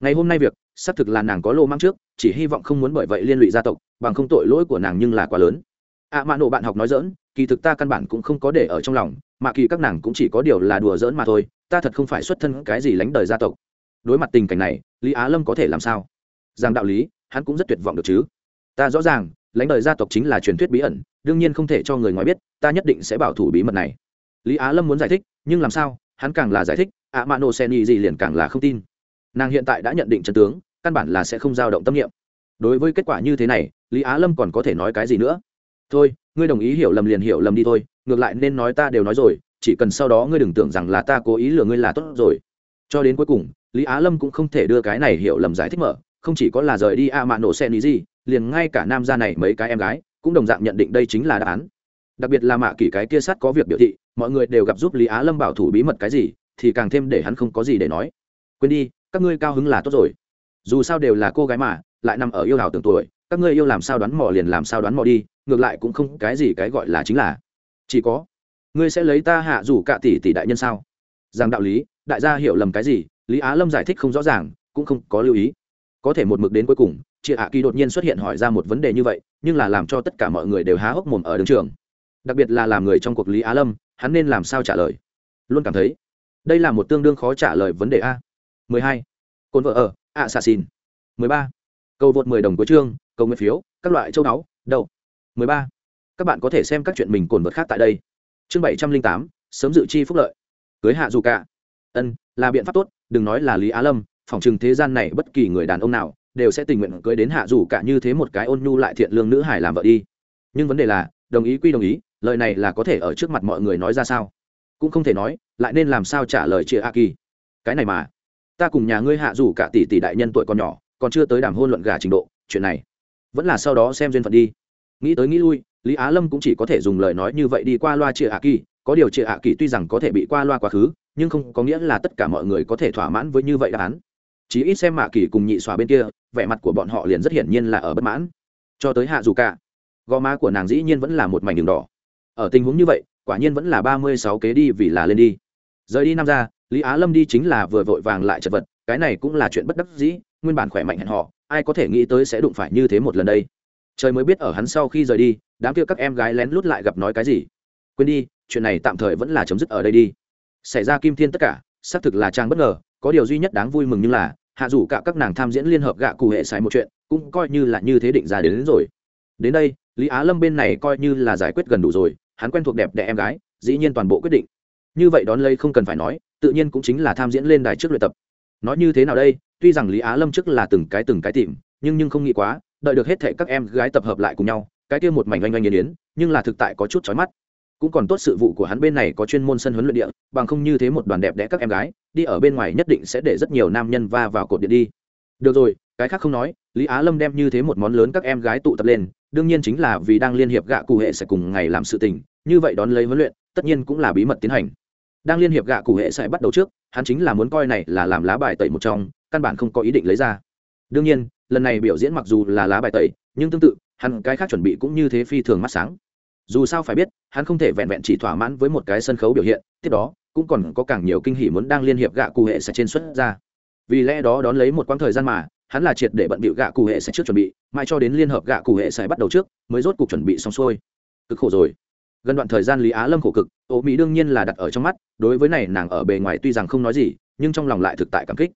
Ngày hôm nay việc xác thực là nàng có lô mang trước, chỉ hy vọng không muốn bởi vậy liên lụy gia tộc, bằng không tội lỗi của nàng nhưng là quá lớn. Ạ mạ nộ bạn học nói dỡn kỳ thực ta căn bản cũng không có để ở trong lòng, mà kỳ các nàng cũng chỉ có điều là đùa dỡn mà thôi, ta thật không phải xuất thân cái gì lánh đời gia tộc. Đối mặt tình cảnh này, lý á lâm có thể làm sao? Rằng đạo lý, hắn cũng rất tuyệt vọng được chứ. Ta rõ ràng lãnh đời gia tộc chính là truyền thuyết bí ẩn, đương nhiên không thể cho người ngoài biết, ta nhất định sẽ bảo thủ bí mật này. Lý á lâm muốn giải thích, nhưng làm sao, hắn càng là giải thích ạ mạ nổ sen gì liền càng là không tin nàng hiện tại đã nhận định trận tướng, căn bản là sẽ không dao động tâm niệm. Đối với kết quả như thế này, lý á lâm còn có thể nói cái gì nữa? Thôi, ngươi đồng ý hiểu lầm liền hiểu lầm đi thôi, ngược lại nên nói ta đều nói rồi, chỉ cần sau đó ngươi đừng tưởng rằng là ta cố ý lừa ngươi là tốt rồi. Cho đến cuối cùng, lý á lâm cũng không thể đưa cái này hiểu lầm giải thích mở, không chỉ có là rời đi a mạ nổ xe ní gì, liền ngay cả nam gia này mấy cái em gái cũng đồng dạng nhận định đây chính là đáp án. Đặc biệt là mạ kỷ cái kia sát có việc biểu thị, mọi người đều gặp giúp lý á lâm bảo thủ bí mật cái gì, thì càng thêm để hắn không có gì để nói. Quên đi các ngươi cao hứng là tốt rồi. Dù sao đều là cô gái mà, lại nằm ở yêu hào tưởng tuổi, các ngươi yêu làm sao đoán mò liền làm sao đoán mò đi, ngược lại cũng không cái gì cái gọi là chính là. Chỉ có, ngươi sẽ lấy ta hạ rủ cả tỷ tỷ đại nhân sao? Rằng đạo lý, đại gia hiểu lầm cái gì, lý á lâm giải thích không rõ ràng, cũng không có lưu ý. Có thể một mực đến cuối cùng, chị hạ kỳ đột nhiên xuất hiện hỏi ra một vấn đề như vậy, nhưng là làm cho tất cả mọi người đều há hốc mồm ở đường trường. Đặc biệt là làm người trong cuộc lý á lâm, hắn nên làm sao trả lời? Luôn cảm thấy, đây là một tương đương khó trả lời vấn đề a. 12. cồn vợ ở ạ xà xin 13. cầu vượt 10 đồng của chương cầu nguyện phiếu các loại châu báu đâu 13. các bạn có thể xem các chuyện mình cồn vượt khác tại đây. Chương 708, sớm dự chi phúc lợi. Cưới hạ dù cả. Ân là biện pháp tốt đừng nói là lý á lâm phòng chừng thế gian này bất kỳ người đàn ông nào đều sẽ tình nguyện cưới đến hạ dù cả như thế một cái ôn nhu lại thiện lương nữ hải làm vợ đi. Nhưng vấn đề là đồng ý quy đồng ý lời này là có thể ở trước mặt mọi người nói ra sao? Cũng không thể nói lại nên làm sao trả lời chị a kỳ. Cái này mà ta cùng nhà ngươi hạ dù cả tỷ tỷ đại nhân tuổi còn nhỏ, còn chưa tới đàm hôn luận gà trình độ, chuyện này vẫn là sau đó xem duyên phận đi. Nghĩ tới nghĩ lui, lý á lâm cũng chỉ có thể dùng lời nói như vậy đi qua loa chị hạ kỳ, có điều chị hạ kỳ tuy rằng có thể bị qua loa quá khứ, nhưng không có nghĩa là tất cả mọi người có thể thỏa mãn với như vậy đáp án. Chỉ ít xem mạ kỳ cùng nhị xòa bên kia, vẻ mặt của bọn họ liền rất hiển nhiên là ở bất mãn. Cho tới hạ dù cả, gò má của nàng dĩ nhiên vẫn là một mảnh đường đỏ. Ở tình huống như vậy, quả nhiên vẫn là ba mươi sáu kế đi vì là lên đi. Rời đi năm ra lý á lâm đi chính là vừa vội vàng lại chật vật cái này cũng là chuyện bất đắc dĩ nguyên bản khỏe mạnh hẹn họ ai có thể nghĩ tới sẽ đụng phải như thế một lần đây. Trời mới biết ở hắn sau khi rời đi đám kia các em gái lén lút lại gặp nói cái gì. Quên đi chuyện này tạm thời vẫn là chấm dứt ở đây đi. Xảy ra kim thiên tất cả xác thực là trang bất ngờ có điều duy nhất đáng vui mừng như là hạ dù cả các nàng tham diễn liên hợp gạ cụ hệ xài một chuyện cũng coi như là như thế định ra đến, đến rồi. Đến đây lý á lâm bên này coi như là giải quyết gần đủ rồi hắn quen thuộc đẹp đẽ em gái dĩ nhiên toàn bộ quyết định. Như vậy đón lây không cần phải nói tự nhiên cũng chính là tham diễn lên đài trước luyện tập. Nói như thế nào đây? Tuy rằng lý á lâm trước là từng cái từng cái tìm, nhưng nhưng không nghĩ quá, đợi được hết thệ các em gái tập hợp lại cùng nhau, cái kia một mảnh oanh oanh nghiền yến, nhưng là thực tại có chút chói mắt. Cũng còn tốt sự vụ của hắn bên này có chuyên môn sân huấn luyện địa, bằng không như thế một đoàn đẹp đẽ các em gái, đi ở bên ngoài nhất định sẽ để rất nhiều nam nhân va vào cột điện đi. Được rồi, cái khác không nói, lý á lâm đem như thế một món lớn các em gái tụ tập lên, đương nhiên chính là vì đang liên hiệp gạ cụ hệ sẽ cùng ngày làm sự tình, như vậy đón lấy huấn luyện, tất nhiên cũng là bí mật tiến hành đang liên hiệp gạ cụ hệ sẽ bắt đầu trước, hắn chính là muốn coi này là làm lá bài tẩy một trong, căn bản không có ý định lấy ra. Đương nhiên, lần này biểu diễn mặc dù là lá bài tẩy, nhưng tương tự, hắn cái khác chuẩn bị cũng như thế phi thường mắt sáng. Dù sao phải biết, hắn không thể vẹn vẹn chỉ thỏa mãn với một cái sân khấu biểu hiện, tiếp đó, cũng còn có càng nhiều kinh hỉ muốn đang liên hiệp gạ cụ hệ sẽ trên xuất ra. Vì lẽ đó đón lấy một quãng thời gian mà, hắn là triệt để bận bịu gạ cụ hệ sẽ trước chuẩn bị, mãi cho đến liên hợp gạ cụ hệ sẽ bắt đầu trước, mới rốt cuộc chuẩn bị xong xuôi. Cực khổ rồi gần đoạn thời gian lý á lâm khổ cực ô mỹ đương nhiên là đặt ở trong mắt đối với này nàng ở bề ngoài tuy rằng không nói gì nhưng trong lòng lại thực tại cảm kích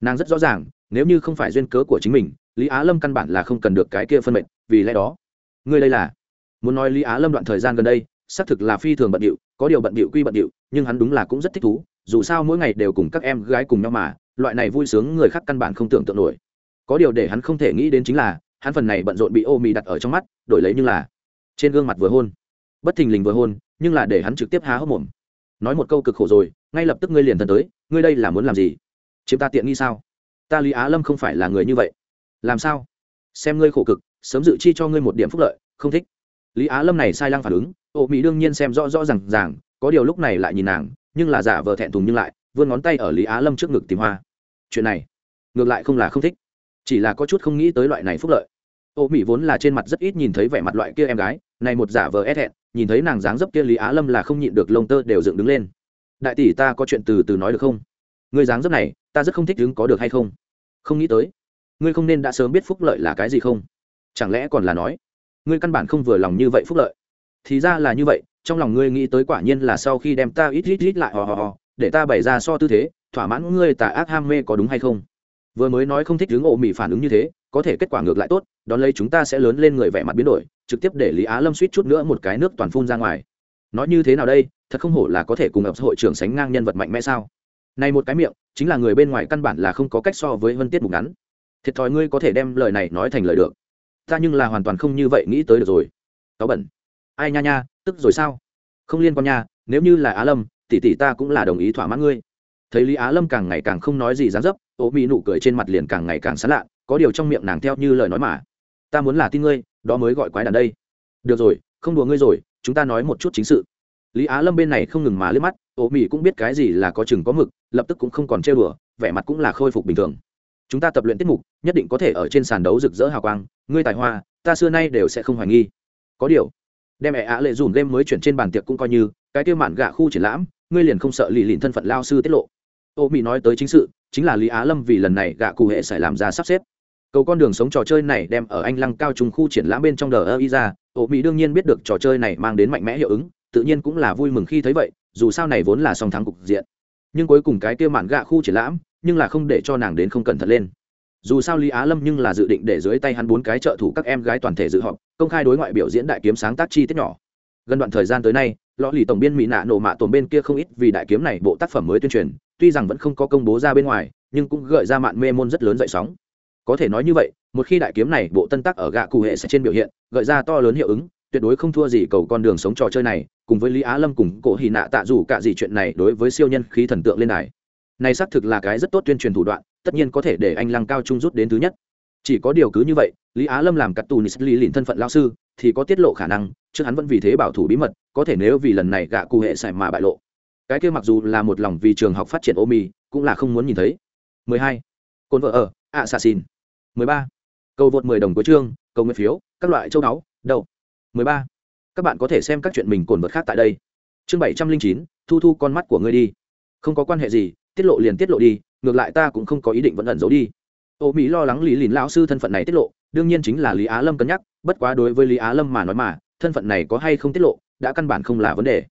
nàng rất rõ ràng nếu như không phải duyên cớ của chính mình lý á lâm căn bản là không cần được cái kia phân mệnh vì lẽ đó ngươi đây là muốn nói lý á lâm đoạn thời gian gần đây xác thực là phi thường bận điệu có điều bận điệu quy bận điệu nhưng hắn đúng là cũng rất thích thú dù sao mỗi ngày đều cùng các em gái cùng nhau mà loại này vui sướng người khác căn bản không tưởng tượng nổi có điều để hắn không thể nghĩ đến chính là hắn phần này bận rộn bị ô mì đặt ở trong mắt đổi lấy như là trên gương mặt vừa hôn bất thình lình vừa hôn, nhưng là để hắn trực tiếp há hốc mồm. Nói một câu cực khổ rồi, ngay lập tức ngươi liền thân tới, ngươi đây là muốn làm gì? Chiếm ta tiện nghi sao? Ta lý á lâm không phải là người như vậy. Làm sao? Xem ngươi khổ cực, sớm dự chi cho ngươi một điểm phúc lợi, không thích. Lý á lâm này sai lăng phản ứng ô mỹ đương nhiên xem rõ rõ r à n g ràng, có điều lúc này lại nhìn nàng, nhưng là giả vờ thẹn thùng nhưng lại, vươn ngón tay ở lý á lâm trước ngực tìm hoa. Chuyện này, ngược lại không là không thích. Chỉ là có chút không nghĩ tới loại này phúc lợi. Ô mỹ vốn là trên mặt rất ít nhìn thấy vẻ mặt loại kia em gái, này một giả vờ e ép hẹn nhìn thấy nàng dáng dấp kia lý á lâm là không nhịn được lông tơ đều dựng đứng lên. Đại tỷ ta có chuyện từ từ nói được không? Người dáng dấp này, ta rất không thích đứng có được hay không? Không nghĩ tới. Ngươi không nên đã sớm biết phúc lợi là cái gì không? Chẳng lẽ còn là nói, ngươi căn bản không vừa lòng như vậy phúc lợi? Thì ra là như vậy, trong lòng ngươi nghĩ tới quả nhiên là sau khi đem ta ít ít ít lại hò hò hò, để ta bày ra so tư thế, thỏa mãn ngươi tà ác ham mê có đúng hay không? Vừa mới nói không thích đứng ổ mị phản ứng như thế có thể kết quả ngược lại tốt, đón lấy chúng ta sẽ lớn lên người vẻ mặt biến đổi, trực tiếp để lý á lâm suýt chút nữa một cái nước toàn phun ra ngoài. Nói như thế nào đây, thật không hổ là có thể cùng ập hội trưởng sánh ngang nhân vật mạnh mẽ sao? Này một cái miệng, chính là người bên ngoài căn bản là không có cách so với vân tiết mục ngắn. Thiệt thòi ngươi có thể đem lời này nói thành lời được. Ta nhưng là hoàn toàn không như vậy nghĩ tới được rồi. Cáo bẩn. Ai nha nha, tức rồi sao? Không liên quan nha, nếu như là á lâm, tỷ tỷ ta cũng là đồng ý thỏa mãn ngươi. Thấy lý á lâm càng ngày càng không nói gì dán dấp ô mỹ nụ cười trên mặt liền càng ngày càng sán lạ có điều trong miệng nàng theo như lời nói mà. Ta muốn là tin ngươi, đó mới gọi quái đàn đây. Được rồi, không đùa ngươi rồi, chúng ta nói một chút chính sự. Lý á lâm bên này không ngừng mà liếc mắt ô mỹ cũng biết cái gì là có chừng có mực, lập tức cũng không còn trêu đùa, vẻ mặt cũng là khôi phục bình thường. Chúng ta tập luyện tiết mục, nhất định có thể ở trên sàn đấu rực rỡ hào quang, ngươi tài hoa, ta xưa nay đều sẽ không hoài nghi. Có điều, đem ẹ á lệ dùm game mới chuyển trên bàn tiệc cũng coi như, cái tiêu mạn gạ khu triển lãm, ngươi liền không sợ lì lìn thân phận lao sư tiết lộ. Ô mỹ nói tới chính sự, chính là lý á lâm vì lần này gạ cụ hệ sẽ làm ra sắp xếp cầu con đường sống trò chơi này đem ở anh lăng cao trùng khu triển lãm bên trong đờ ơ y ra, ổ mỹ đương nhiên biết được trò chơi này mang đến mạnh mẽ hiệu ứng, tự nhiên cũng là vui mừng khi thấy vậy, dù sao này vốn là song thắng cục diện. Nhưng cuối cùng cái kia mạn gạ khu triển lãm, nhưng là không để cho nàng đến không cẩn thận lên. Dù sao lý á lâm nhưng là dự định để dưới tay hắn bốn cái trợ thủ các em gái toàn thể dự họp, công khai đối ngoại biểu diễn đại kiếm sáng tác chi tiết nhỏ. Gần đoạn thời gian tới nay lõ lì tổng biên mỹ nạ nổ mạ tồn bên kia không ít vì đại kiếm này bộ tác phẩm mới tuyên truyền, tuy rằng vẫn không có công bố ra bên ngoài, nhưng cũng gợi ra mạn mê môn rất lớn dậy sóng có thể nói như vậy, một khi đại kiếm này bộ tân tác ở gạ cụ hệ sẽ trên biểu hiện, gợi ra to lớn hiệu ứng, tuyệt đối không thua gì cầu con đường sống trò chơi này, cùng với lý á lâm cùng cổ hì nạ tạ dù cả gì chuyện này đối với siêu nhân khí thần tượng lên đài. Này xác thực là cái rất tốt tuyên truyền thủ đoạn, tất nhiên có thể để anh lăng cao trung rút đến thứ nhất. Chỉ có điều cứ như vậy, lý á lâm làm cắt tù nis lý lìn thân phận lao sư, thì có tiết lộ khả năng, trước hắn vẫn vì thế bảo thủ bí mật, có thể nếu vì lần này gạ cụ hệ xài mà bại lộ. Cái kia mặc dù là một lòng vì trường học phát triển ô mì cũng là không muốn nhìn thấy. 12. côn vợ ở assassin. 13. cầu vượt 10 đồng của chương cầu nguyện phiếu các loại châu báu mười 13. các bạn có thể xem các chuyện mình cồn vật khác tại đây. Chương 709, thu thu con mắt của ngươi đi. Không có quan hệ gì tiết lộ liền tiết lộ đi ngược lại ta cũng không có ý định vẫn ẩn giấu đi. Ô mỹ lo lắng lý lìn lão sư thân phận này tiết lộ đương nhiên chính là lý á lâm cân nhắc bất quá đối với lý á lâm mà nói mà thân phận này có hay không tiết lộ đã căn bản không là vấn đề.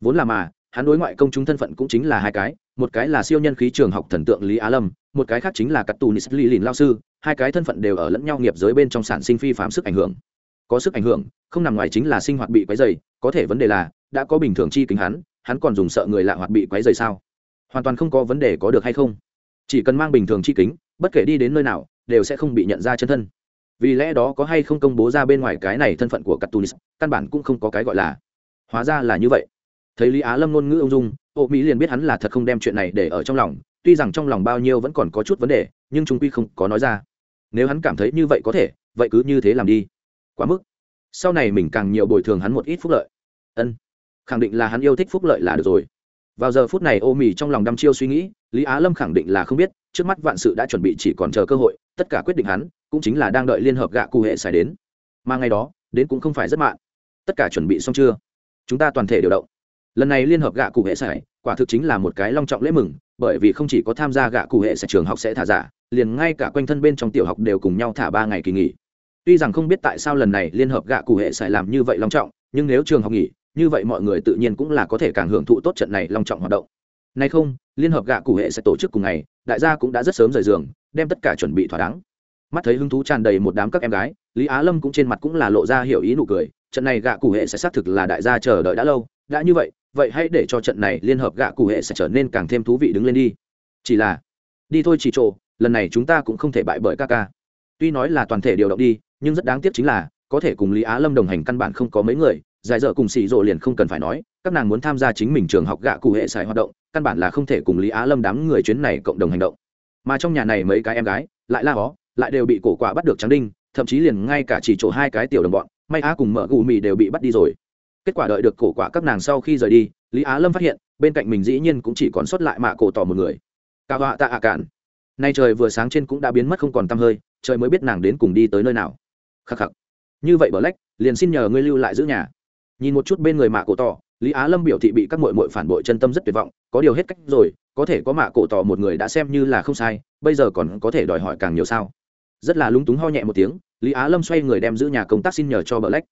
Vốn là mà hắn đối ngoại công chúng thân phận cũng chính là hai cái một cái là siêu nhân khí trường học thần tượng lý á lâm một cái khác chính là cắt tù nis lý lìn lao sư hai cái thân phận đều ở lẫn nhau nghiệp giới bên trong sản sinh phi phạm sức ảnh hưởng. Có sức ảnh hưởng không nằm ngoài chính là sinh hoạt bị quấy dày có thể vấn đề là đã có bình thường chi kính hắn hắn còn dùng sợ người lạ hoạt bị quấy dày sao? Hoàn toàn không có vấn đề có được hay không? Chỉ cần mang bình thường chi kính bất kể đi đến nơi nào đều sẽ không bị nhận ra chân thân. Vì lẽ đó có hay không công bố ra bên ngoài cái này thân phận của Catunis, căn bản cũng không có cái gọi là. Hóa ra là như vậy. Thấy lý á lâm ngôn ngữ ông dung ô mỹ liền biết hắn là thật không đem chuyện này để ở trong lòng tuy rằng trong lòng bao nhiêu vẫn còn có chút vấn đề, nhưng trung quy không có nói ra. Nếu hắn cảm thấy như vậy có thể, vậy cứ như thế làm đi. Quá mức. Sau này mình càng nhiều bồi thường hắn một ít phúc lợi. Ân. Khẳng định là hắn yêu thích phúc lợi là được rồi. Vào giờ phút này ô mì trong lòng đăm chiêu suy nghĩ, lý á lâm khẳng định là không biết, trước mắt vạn sự đã chuẩn bị chỉ còn chờ cơ hội, tất cả quyết định hắn, cũng chính là đang đợi liên hợp gạ cụ hệ xài đến. Mà ngày đó, đến cũng không phải rất mạn. Tất cả chuẩn bị xong chưa? Chúng ta toàn thể điều động. Lần này liên hợp gạ cụ hệ xài, quả thực chính là một cái long trọng lễ mừng bởi vì không chỉ có tham gia gạ cụ hệ sẽ trường học sẽ thả giả, liền ngay cả quanh thân bên trong tiểu học đều cùng nhau thả ba ngày kỳ nghỉ. Tuy rằng không biết tại sao lần này liên hợp gạ cụ hệ sẽ làm như vậy long trọng, nhưng nếu trường học nghỉ, như vậy mọi người tự nhiên cũng là có thể càng hưởng thụ tốt trận này long trọng hoạt động. Nay không, liên hợp gạ cụ hệ sẽ tổ chức cùng ngày, đại gia cũng đã rất sớm rời giường, đem tất cả chuẩn bị thỏa đáng. Mắt thấy hứng thú tràn đầy một đám các em gái, lý á lâm cũng trên mặt cũng là lộ ra hiểu ý nụ cười, trận này gạ cụ hệ sẽ xác thực là đại gia chờ đợi đã lâu, đã như vậy vậy hãy để cho trận này liên hợp gạ cụ hệ sẽ trở nên càng thêm thú vị đứng lên đi. Chỉ là, đi thôi chỉ trộ, lần này chúng ta cũng không thể bại bởi ca ca tuy nói là toàn thể điều động đi, nhưng rất đáng tiếc chính là, có thể cùng lý á lâm đồng hành căn bản không có mấy người, giải dở cùng xì rộ liền không cần phải nói, các nàng muốn tham gia chính mình trường học gạ cụ hệ xài hoạt động, căn bản là không thể cùng lý á lâm đám người chuyến này cộng đồng hành động. Mà trong nhà này mấy cái em gái, lại la hó, lại đều bị cổ quả bắt được trắng đinh, thậm chí liền ngay cả chỉ chỗ hai cái tiểu đồng bọn, may á cùng mở gù mì đều bị bắt đi rồi kết quả đợi được cổ quả các nàng sau khi rời đi lý á lâm phát hiện bên cạnh mình dĩ nhiên cũng chỉ còn sót lại mạ cổ tỏ một người. Cao họa tạ ạ cản, nay trời vừa sáng trên cũng đã biến mất không còn tăm hơi trời mới biết nàng đến cùng đi tới nơi nào. Khắc khắc. Như vậy bờ lách liền xin nhờ ngươi lưu lại giữ nhà. Nhìn một chút bên người mạ cổ tỏ lý á lâm biểu thị bị các mội mội phản bội chân tâm rất tuyệt vọng có điều hết cách rồi có thể có mạ cổ tỏ một người đã xem như là không sai bây giờ còn có thể đòi hỏi càng nhiều sao. Rất là lúng túng ho nhẹ một tiếng lý á lâm xoay người đem giữ nhà công tác xin nhờ cho bờ lách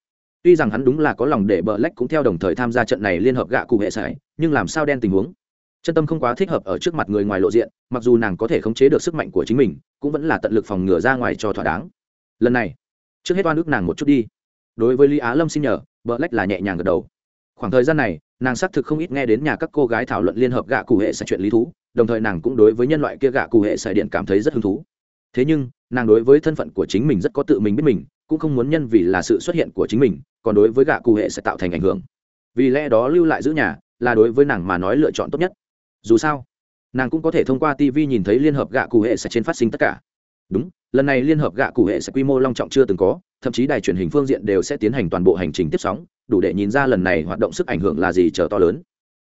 tuy rằng hắn đúng là có lòng để bờ lách cũng theo đồng thời tham gia trận này liên hợp gạ cụ hệ sải, nhưng làm sao đen tình huống? Chân tâm không quá thích hợp ở trước mặt người ngoài lộ diện, mặc dù nàng có thể khống chế được sức mạnh của chính mình, cũng vẫn là tận lực phòng ngừa ra ngoài cho thỏa đáng. Lần này, trước hết oan ức nàng một chút đi. Đối với lý á lâm xin nhờ, bờ lách là nhẹ nhàng gật đầu. Khoảng thời gian này, nàng xác thực không ít nghe đến nhà các cô gái thảo luận liên hợp gạ cụ hệ sải chuyện lý thú, đồng thời nàng cũng đối với nhân loại kia gạ cụ hệ sải điện cảm thấy rất hứng thú. Thế nhưng, nàng đối với thân phận của chính mình rất có tự mình biết mình, cũng không muốn nhân vì là sự xuất hiện của chính mình còn đối với gạ cụ hệ sẽ tạo thành ảnh hưởng. Vì lẽ đó lưu lại giữ nhà là đối với nàng mà nói lựa chọn tốt nhất. Dù sao, nàng cũng có thể thông qua tv nhìn thấy liên hợp gạ cụ hệ sẽ trên phát sinh tất cả. Đúng, lần này liên hợp gạ cụ hệ sẽ quy mô long trọng chưa từng có, thậm chí đài truyền hình phương diện đều sẽ tiến hành toàn bộ hành trình tiếp sóng, đủ để nhìn ra lần này hoạt động sức ảnh hưởng là gì chờ to lớn.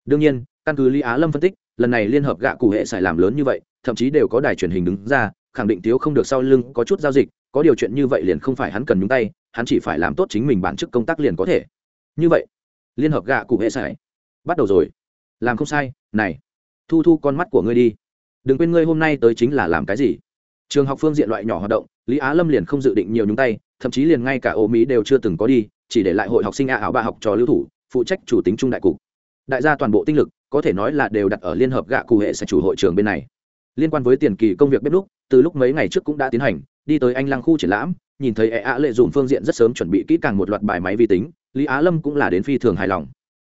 Đương nhiên, căn cứ lý á lâm phân tích, lần này liên hợp gạ cụ hệ sẽ làm lớn như vậy, thậm chí đều có đài truyền hình đứng ra, khẳng định thiếu không được sau lưng có chút giao dịch, có điều chuyện như vậy liền không phải hắn cần nhúng tay hắn chỉ phải làm tốt chính mình bản chức công tác liền có thể. Như vậy, liên hợp gạ cụ hệ sải bắt đầu rồi. Làm không sai, này, thu thu con mắt của ngươi đi. Đừng quên ngươi hôm nay tới chính là làm cái gì. Trường học phương diện loại nhỏ hoạt động, lý á lâm liền không dự định nhiều nhúng tay, thậm chí liền ngay cả ô mỹ đều chưa từng có đi, chỉ để lại hội học sinh a ảo ba học trò lưu thủ, phụ trách chủ tính trung đại cục. Đại gia toàn bộ tinh lực, có thể nói là đều đặt ở liên hợp gạ cụ hệ sẽ chủ hội trường bên này. Liên quan với tiền kỳ công việc bếp lúc, từ lúc mấy ngày trước cũng đã tiến hành đi tới anh lăng khu triển lãm, nhìn thấy e ạ lệ dùm phương diện rất sớm chuẩn bị kỹ càng một loạt bài máy vi tính, lý á lâm cũng là đến phi thường hài lòng.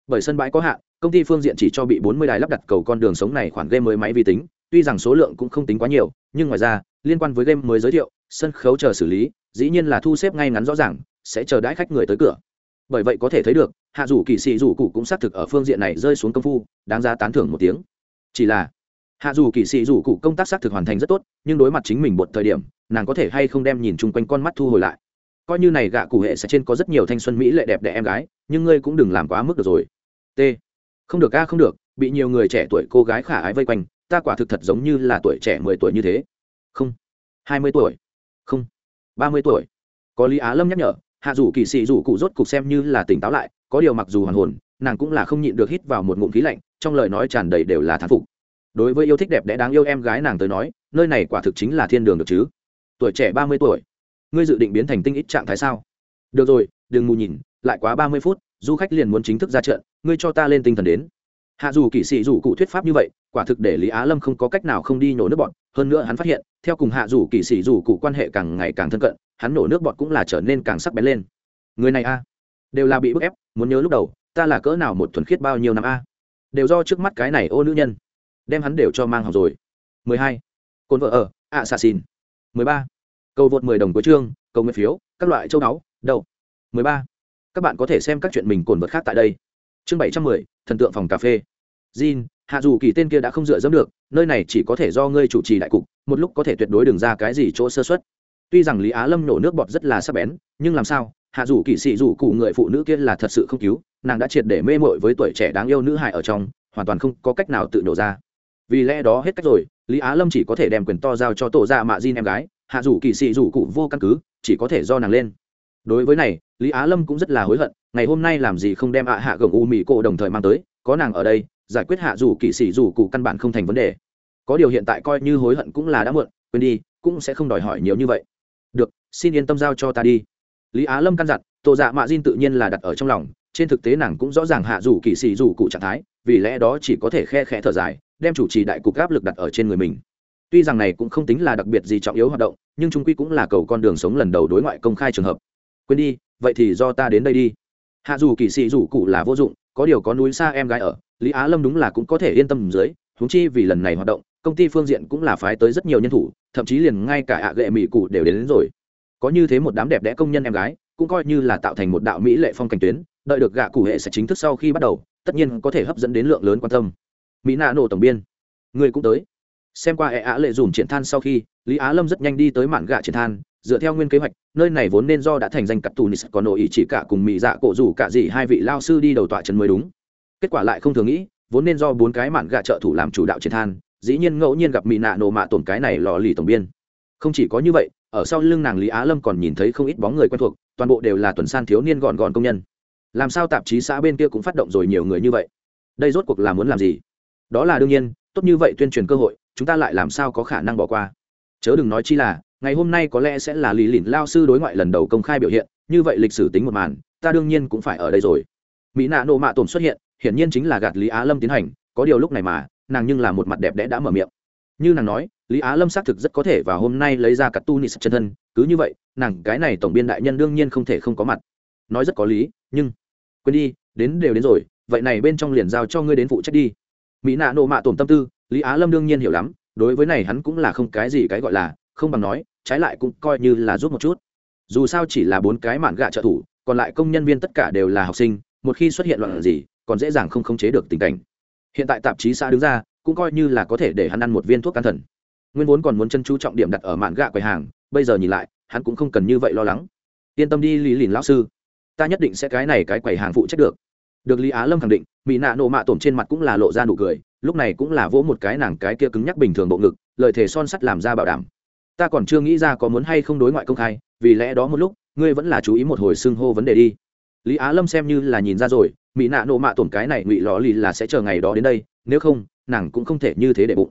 Bởi sân bãi có hạn, công ty phương diện chỉ cho bị bốn mươi đài lắp đặt cầu con đường sống này khoản game mới máy vi tính, tuy rằng số lượng cũng không tính quá nhiều, nhưng ngoài ra, liên quan với game mới giới thiệu, sân khấu chờ xử lý, dĩ nhiên là thu xếp ngay ngắn rõ ràng, sẽ chờ đãi khách người tới cửa. Bởi vậy có thể thấy được, hạ rủ kỳ sĩ rủ cụ cũng xác thực ở phương diện này rơi xuống công phu, đáng giá tán thưởng một tiếng. Chỉ là, hạ dù kỳ sĩ rủ cụ công tác xác thực hoàn thành rất tốt, nhưng đối mặt chính mình một thời điểm nàng có thể hay không đem nhìn chung quanh con mắt thu hồi lại. Coi như này gạ cụ hệ sẽ trên có rất nhiều thanh xuân mỹ lệ đẹp đẽ em gái, nhưng ngươi cũng đừng làm quá mức được rồi. T. Không được a, không được, bị nhiều người trẻ tuổi cô gái khả ái vây quanh, ta quả thực thật giống như là tuổi trẻ mười tuổi như thế. Không. Hai mươi tuổi. Không. Ba mươi tuổi. Có lý á lâm nhắc nhở, hạ dù kỳ sĩ dù cụ rốt cục xem như là tỉnh táo lại, có điều mặc dù hoàn hồn, nàng cũng là không nhịn được hít vào một ngụm khí lạnh, trong lời nói tràn đầy đều là thán phục. Đối với yêu thích đẹp đẽ đáng yêu em gái nàng tới nói, nơi này quả thực chính là thiên đường được chứ tuổi trẻ ba mươi tuổi. Ngươi dự định biến thành tinh ít trạng thái sao? Được rồi, đừng mù nhìn, lại quá ba mươi phút, du khách liền muốn chính thức ra trận, ngươi cho ta lên tinh thần đến. Hạ dù kỵ sĩ dù cụ thuyết pháp như vậy, quả thực để lý á lâm không có cách nào không đi nổ nước bọn. Hơn nữa hắn phát hiện, theo cùng hạ dù kỵ sĩ dù cụ quan hệ càng ngày càng thân cận, hắn nổ nước bọn cũng là trở nên càng sắc bén lên. Người này a? Đều là bị bức ép, muốn nhớ lúc đầu, ta là cỡ nào một thuần khiết bao nhiêu năm a? Đều do trước mắt cái này ô nữ nhân, đem hắn đều cho mang học rồi. 12. côn vợ ở ạ xà xin 13. cầu vượt 10 đồng của chương cầu nguyện phiếu các loại châu đáo đầu. 13. các bạn có thể xem các chuyện mình cồn vượt khác tại đây chương 710, thần tượng phòng cà phê Jin, hạ dù kỳ tên kia đã không dựa dẫm được nơi này chỉ có thể do ngươi chủ trì đại cục một lúc có thể tuyệt đối đừng ra cái gì chỗ sơ suất tuy rằng lý á lâm nổ nước bọt rất là sắc bén nhưng làm sao hạ dù kỳ sĩ dù cụ người phụ nữ kia là thật sự không cứu nàng đã triệt để mê mội với tuổi trẻ đáng yêu nữ hài ở trong hoàn toàn không có cách nào tự nổ ra vì lẽ đó hết cách rồi lý á lâm chỉ có thể đem quyền to giao cho tổ dạ mạ Diên em gái, hạ dù kỳ sĩ dù cụ vô căn cứ, chỉ có thể do nàng lên. Đối với này, lý á lâm cũng rất là hối hận, ngày hôm nay làm gì không đem ạ hạ gồng u mỹ cổ đồng thời mang tới, có nàng ở đây, giải quyết hạ dù kỵ sĩ dù cụ căn bản không thành vấn đề. Có điều hiện tại coi như hối hận cũng là đã muộn, quên đi, cũng sẽ không đòi hỏi nhiều như vậy. Được, xin yên tâm giao cho ta đi. Lý á lâm căn dặn tổ dạ mạ Diên tự nhiên là đặt ở trong lòng, trên thực tế nàng cũng rõ ràng hạ dù kỵ sĩ dù cụ trạng thái, vì lẽ đó chỉ có thể khe khẽ thở dài đem chủ trì đại cục áp lực đặt ở trên người mình. Tuy rằng này cũng không tính là đặc biệt gì trọng yếu hoạt động nhưng trung quy cũng là cầu con đường sống lần đầu đối ngoại công khai trường hợp. Quên đi vậy thì do ta đến đây đi. Hạ dù kỳ sĩ dù cụ là vô dụng có điều có núi xa em gái ở lý á lâm đúng là cũng có thể yên tâm dưới huống chi vì lần này hoạt động công ty phương diện cũng là phái tới rất nhiều nhân thủ thậm chí liền ngay cả ạ gệ mỹ cụ đều đến, đến rồi. Có như thế một đám đẹp đẽ công nhân em gái cũng coi như là tạo thành một đạo mỹ lệ phong cảnh tuyến đợi được gạ cụ hệ sẽ chính thức sau khi bắt đầu tất nhiên có thể hấp dẫn đến lượng lớn quan tâm mỹ nạ nổ tổng biên. Người cũng tới. Xem qua hệ á lệ dùm triển than sau khi, lý á lâm rất nhanh đi tới mạn gạ triển than, dựa theo nguyên kế hoạch, nơi này vốn nên do đã thành danh cặp tù nis còn nội ý chỉ cả cùng mỹ dạ cổ rủ cả gì hai vị lao sư đi đầu tọa trấn mới đúng. Kết quả lại không thường nghĩ, vốn nên do bốn cái mạn gạ trợ thủ làm chủ đạo triển than, dĩ nhiên ngẫu nhiên gặp mỹ nạ nổ mạ tổn cái này lò lì tổng biên. Không chỉ có như vậy, ở sau lưng nàng lý á lâm còn nhìn thấy không ít bóng người quen thuộc, toàn bộ đều là tuần san thiếu niên gọn gọn công nhân. Làm sao tạp chí xã bên kia cũng phát động rồi nhiều người như vậy? Đây rốt cuộc là muốn làm gì? Đó là đương nhiên, tốt như vậy tuyên truyền cơ hội, chúng ta lại làm sao có khả năng bỏ qua. Chớ đừng nói chi là, ngày hôm nay có lẽ sẽ là lì lìn lao sư đối ngoại lần đầu công khai biểu hiện, như vậy lịch sử tính một màn, ta đương nhiên cũng phải ở đây rồi. Mỹ nạ nộ mạ tổn xuất hiện, hiển nhiên chính là gạt lý á lâm tiến hành, có điều lúc này mà, nàng nhưng là một mặt đẹp đẽ đã mở miệng. Như nàng nói, lý á lâm xác thực rất có thể và hôm nay lấy ra cắt tu nị chân thân, cứ như vậy, nàng, cái này tổng biên đại nhân đương nhiên không thể không có mặt. Nói rất có lý, nhưng, quên đi, đến đều đến rồi, vậy này bên trong liền giao cho ngươi đến phụ trách đi mỹ nạ nộ mạ tổn tâm tư, lý á lâm đương nhiên hiểu lắm, đối với này hắn cũng là không cái gì cái gọi là, không bằng nói, trái lại cũng coi như là giúp một chút. Dù sao chỉ là bốn cái mạn gạ trợ thủ, còn lại công nhân viên tất cả đều là học sinh, một khi xuất hiện loạn gì, còn dễ dàng không khống chế được tình cảnh. Hiện tại tạp chí xã đứng ra, cũng coi như là có thể để hắn ăn một viên thuốc can thần. Nguyên vốn còn muốn chân chú trọng điểm đặt ở mạn gạ quầy hàng, bây giờ nhìn lại, hắn cũng không cần như vậy lo lắng. Yên tâm đi, lý lìn lão sư. Ta nhất định sẽ cái này cái quầy hàng phụ trách được được lý á lâm khẳng định, mỹ nạ nộ mạ tổm trên mặt cũng là lộ ra nụ cười, lúc này cũng là vỗ một cái nàng cái kia cứng nhắc bình thường bộ ngực, lời thề son sắt làm ra bảo đảm. Ta còn chưa nghĩ ra có muốn hay không đối ngoại công khai, vì lẽ đó một lúc, ngươi vẫn là chú ý một hồi xưng hô vấn đề đi. Lý á lâm xem như là nhìn ra rồi, mỹ nạ nộ mạ tổn cái này ngụy lò lì là sẽ chờ ngày đó đến đây, nếu không, nàng cũng không thể như thế để bụng.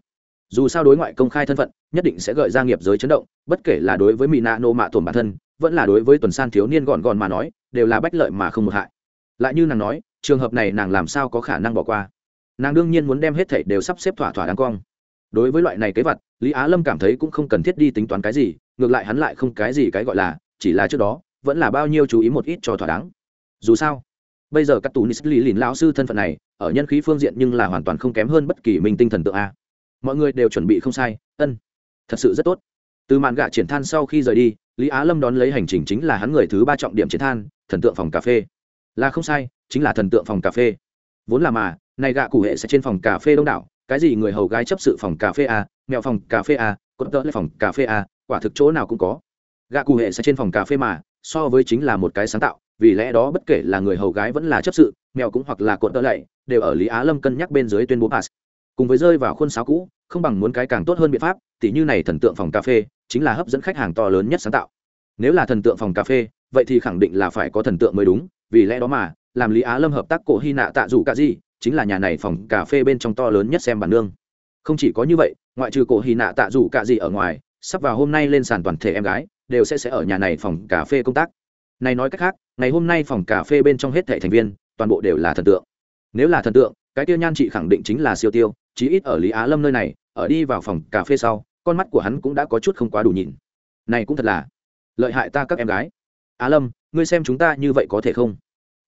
Dù sao đối ngoại công khai thân phận, nhất định sẽ gợi ra nghiệp giới chấn động, bất kể là đối với mỹ nạ nộ mạ tổn bản thân, vẫn là đối với tuần san thiếu niên gọn gọn mà nói, đều là bách lợi mà không một hại. Lại như nàng nói trường hợp này nàng làm sao có khả năng bỏ qua? Nàng đương nhiên muốn đem hết thảy đều sắp xếp thỏa thỏa đáng cong. Đối với loại này kế vật, lý á lâm cảm thấy cũng không cần thiết đi tính toán cái gì, ngược lại hắn lại không cái gì cái gọi là, chỉ là trước đó, vẫn là bao nhiêu chú ý một ít cho thỏa đáng. Dù sao, bây giờ các tù nis lý lìn lão sư thân phận này, ở nhân khí phương diện nhưng là hoàn toàn không kém hơn bất kỳ minh tinh thần tượng a. Mọi người đều chuẩn bị không sai, ân, thật sự rất tốt. Từ màn gạ triển than sau khi rời đi, lý á lâm đón lấy hành trình chính là hắn người thứ ba trọng điểm triển than, thần tượng phòng cà phê. Là không sai chính là thần tượng phòng cà phê. Vốn là mà này gạ cụ hệ sẽ trên phòng cà phê đông đảo, cái gì người hầu gái chấp sự phòng cà phê a, mẹo phòng cà phê a cốt tớ lại phòng cà phê a, quả thực chỗ nào cũng có. Gạ cụ hệ sẽ trên phòng cà phê mà, so với chính là một cái sáng tạo, vì lẽ đó bất kể là người hầu gái vẫn là chấp sự mèo cũng hoặc là cột tớ lạy đều ở lý á lâm cân nhắc bên dưới tuyên bố pass. Cùng với rơi vào khuôn sáo cũ, không bằng muốn cái càng tốt hơn biện pháp, tỉ như này thần tượng phòng cà phê, chính là hấp dẫn khách hàng to lớn nhất sáng tạo. Nếu là thần tượng phòng cà phê, vậy thì khẳng định là phải có thần tượng mới đúng, vì lẽ đó mà làm lý á lâm hợp tác cổ hy nạ tạ dù cả gì chính là nhà này phòng cà phê bên trong to lớn nhất xem bản nương. Không chỉ có như vậy, ngoại trừ cổ hy nạ tạ dù cả gì ở ngoài, sắp vào hôm nay lên sàn toàn thể em gái, đều sẽ sẽ ở nhà này phòng cà phê công tác. Này nói cách khác, ngày hôm nay phòng cà phê bên trong hết thảy thành viên, toàn bộ đều là thần tượng. Nếu là thần tượng, cái tiêu nhan chị khẳng định chính là siêu tiêu, chí ít ở lý á lâm nơi này, ở đi vào phòng cà phê sau, con mắt của hắn cũng đã có chút không quá đủ nhìn. Này cũng thật là lợi hại ta các em gái. Á lâm, ngươi xem chúng ta như vậy có thể không?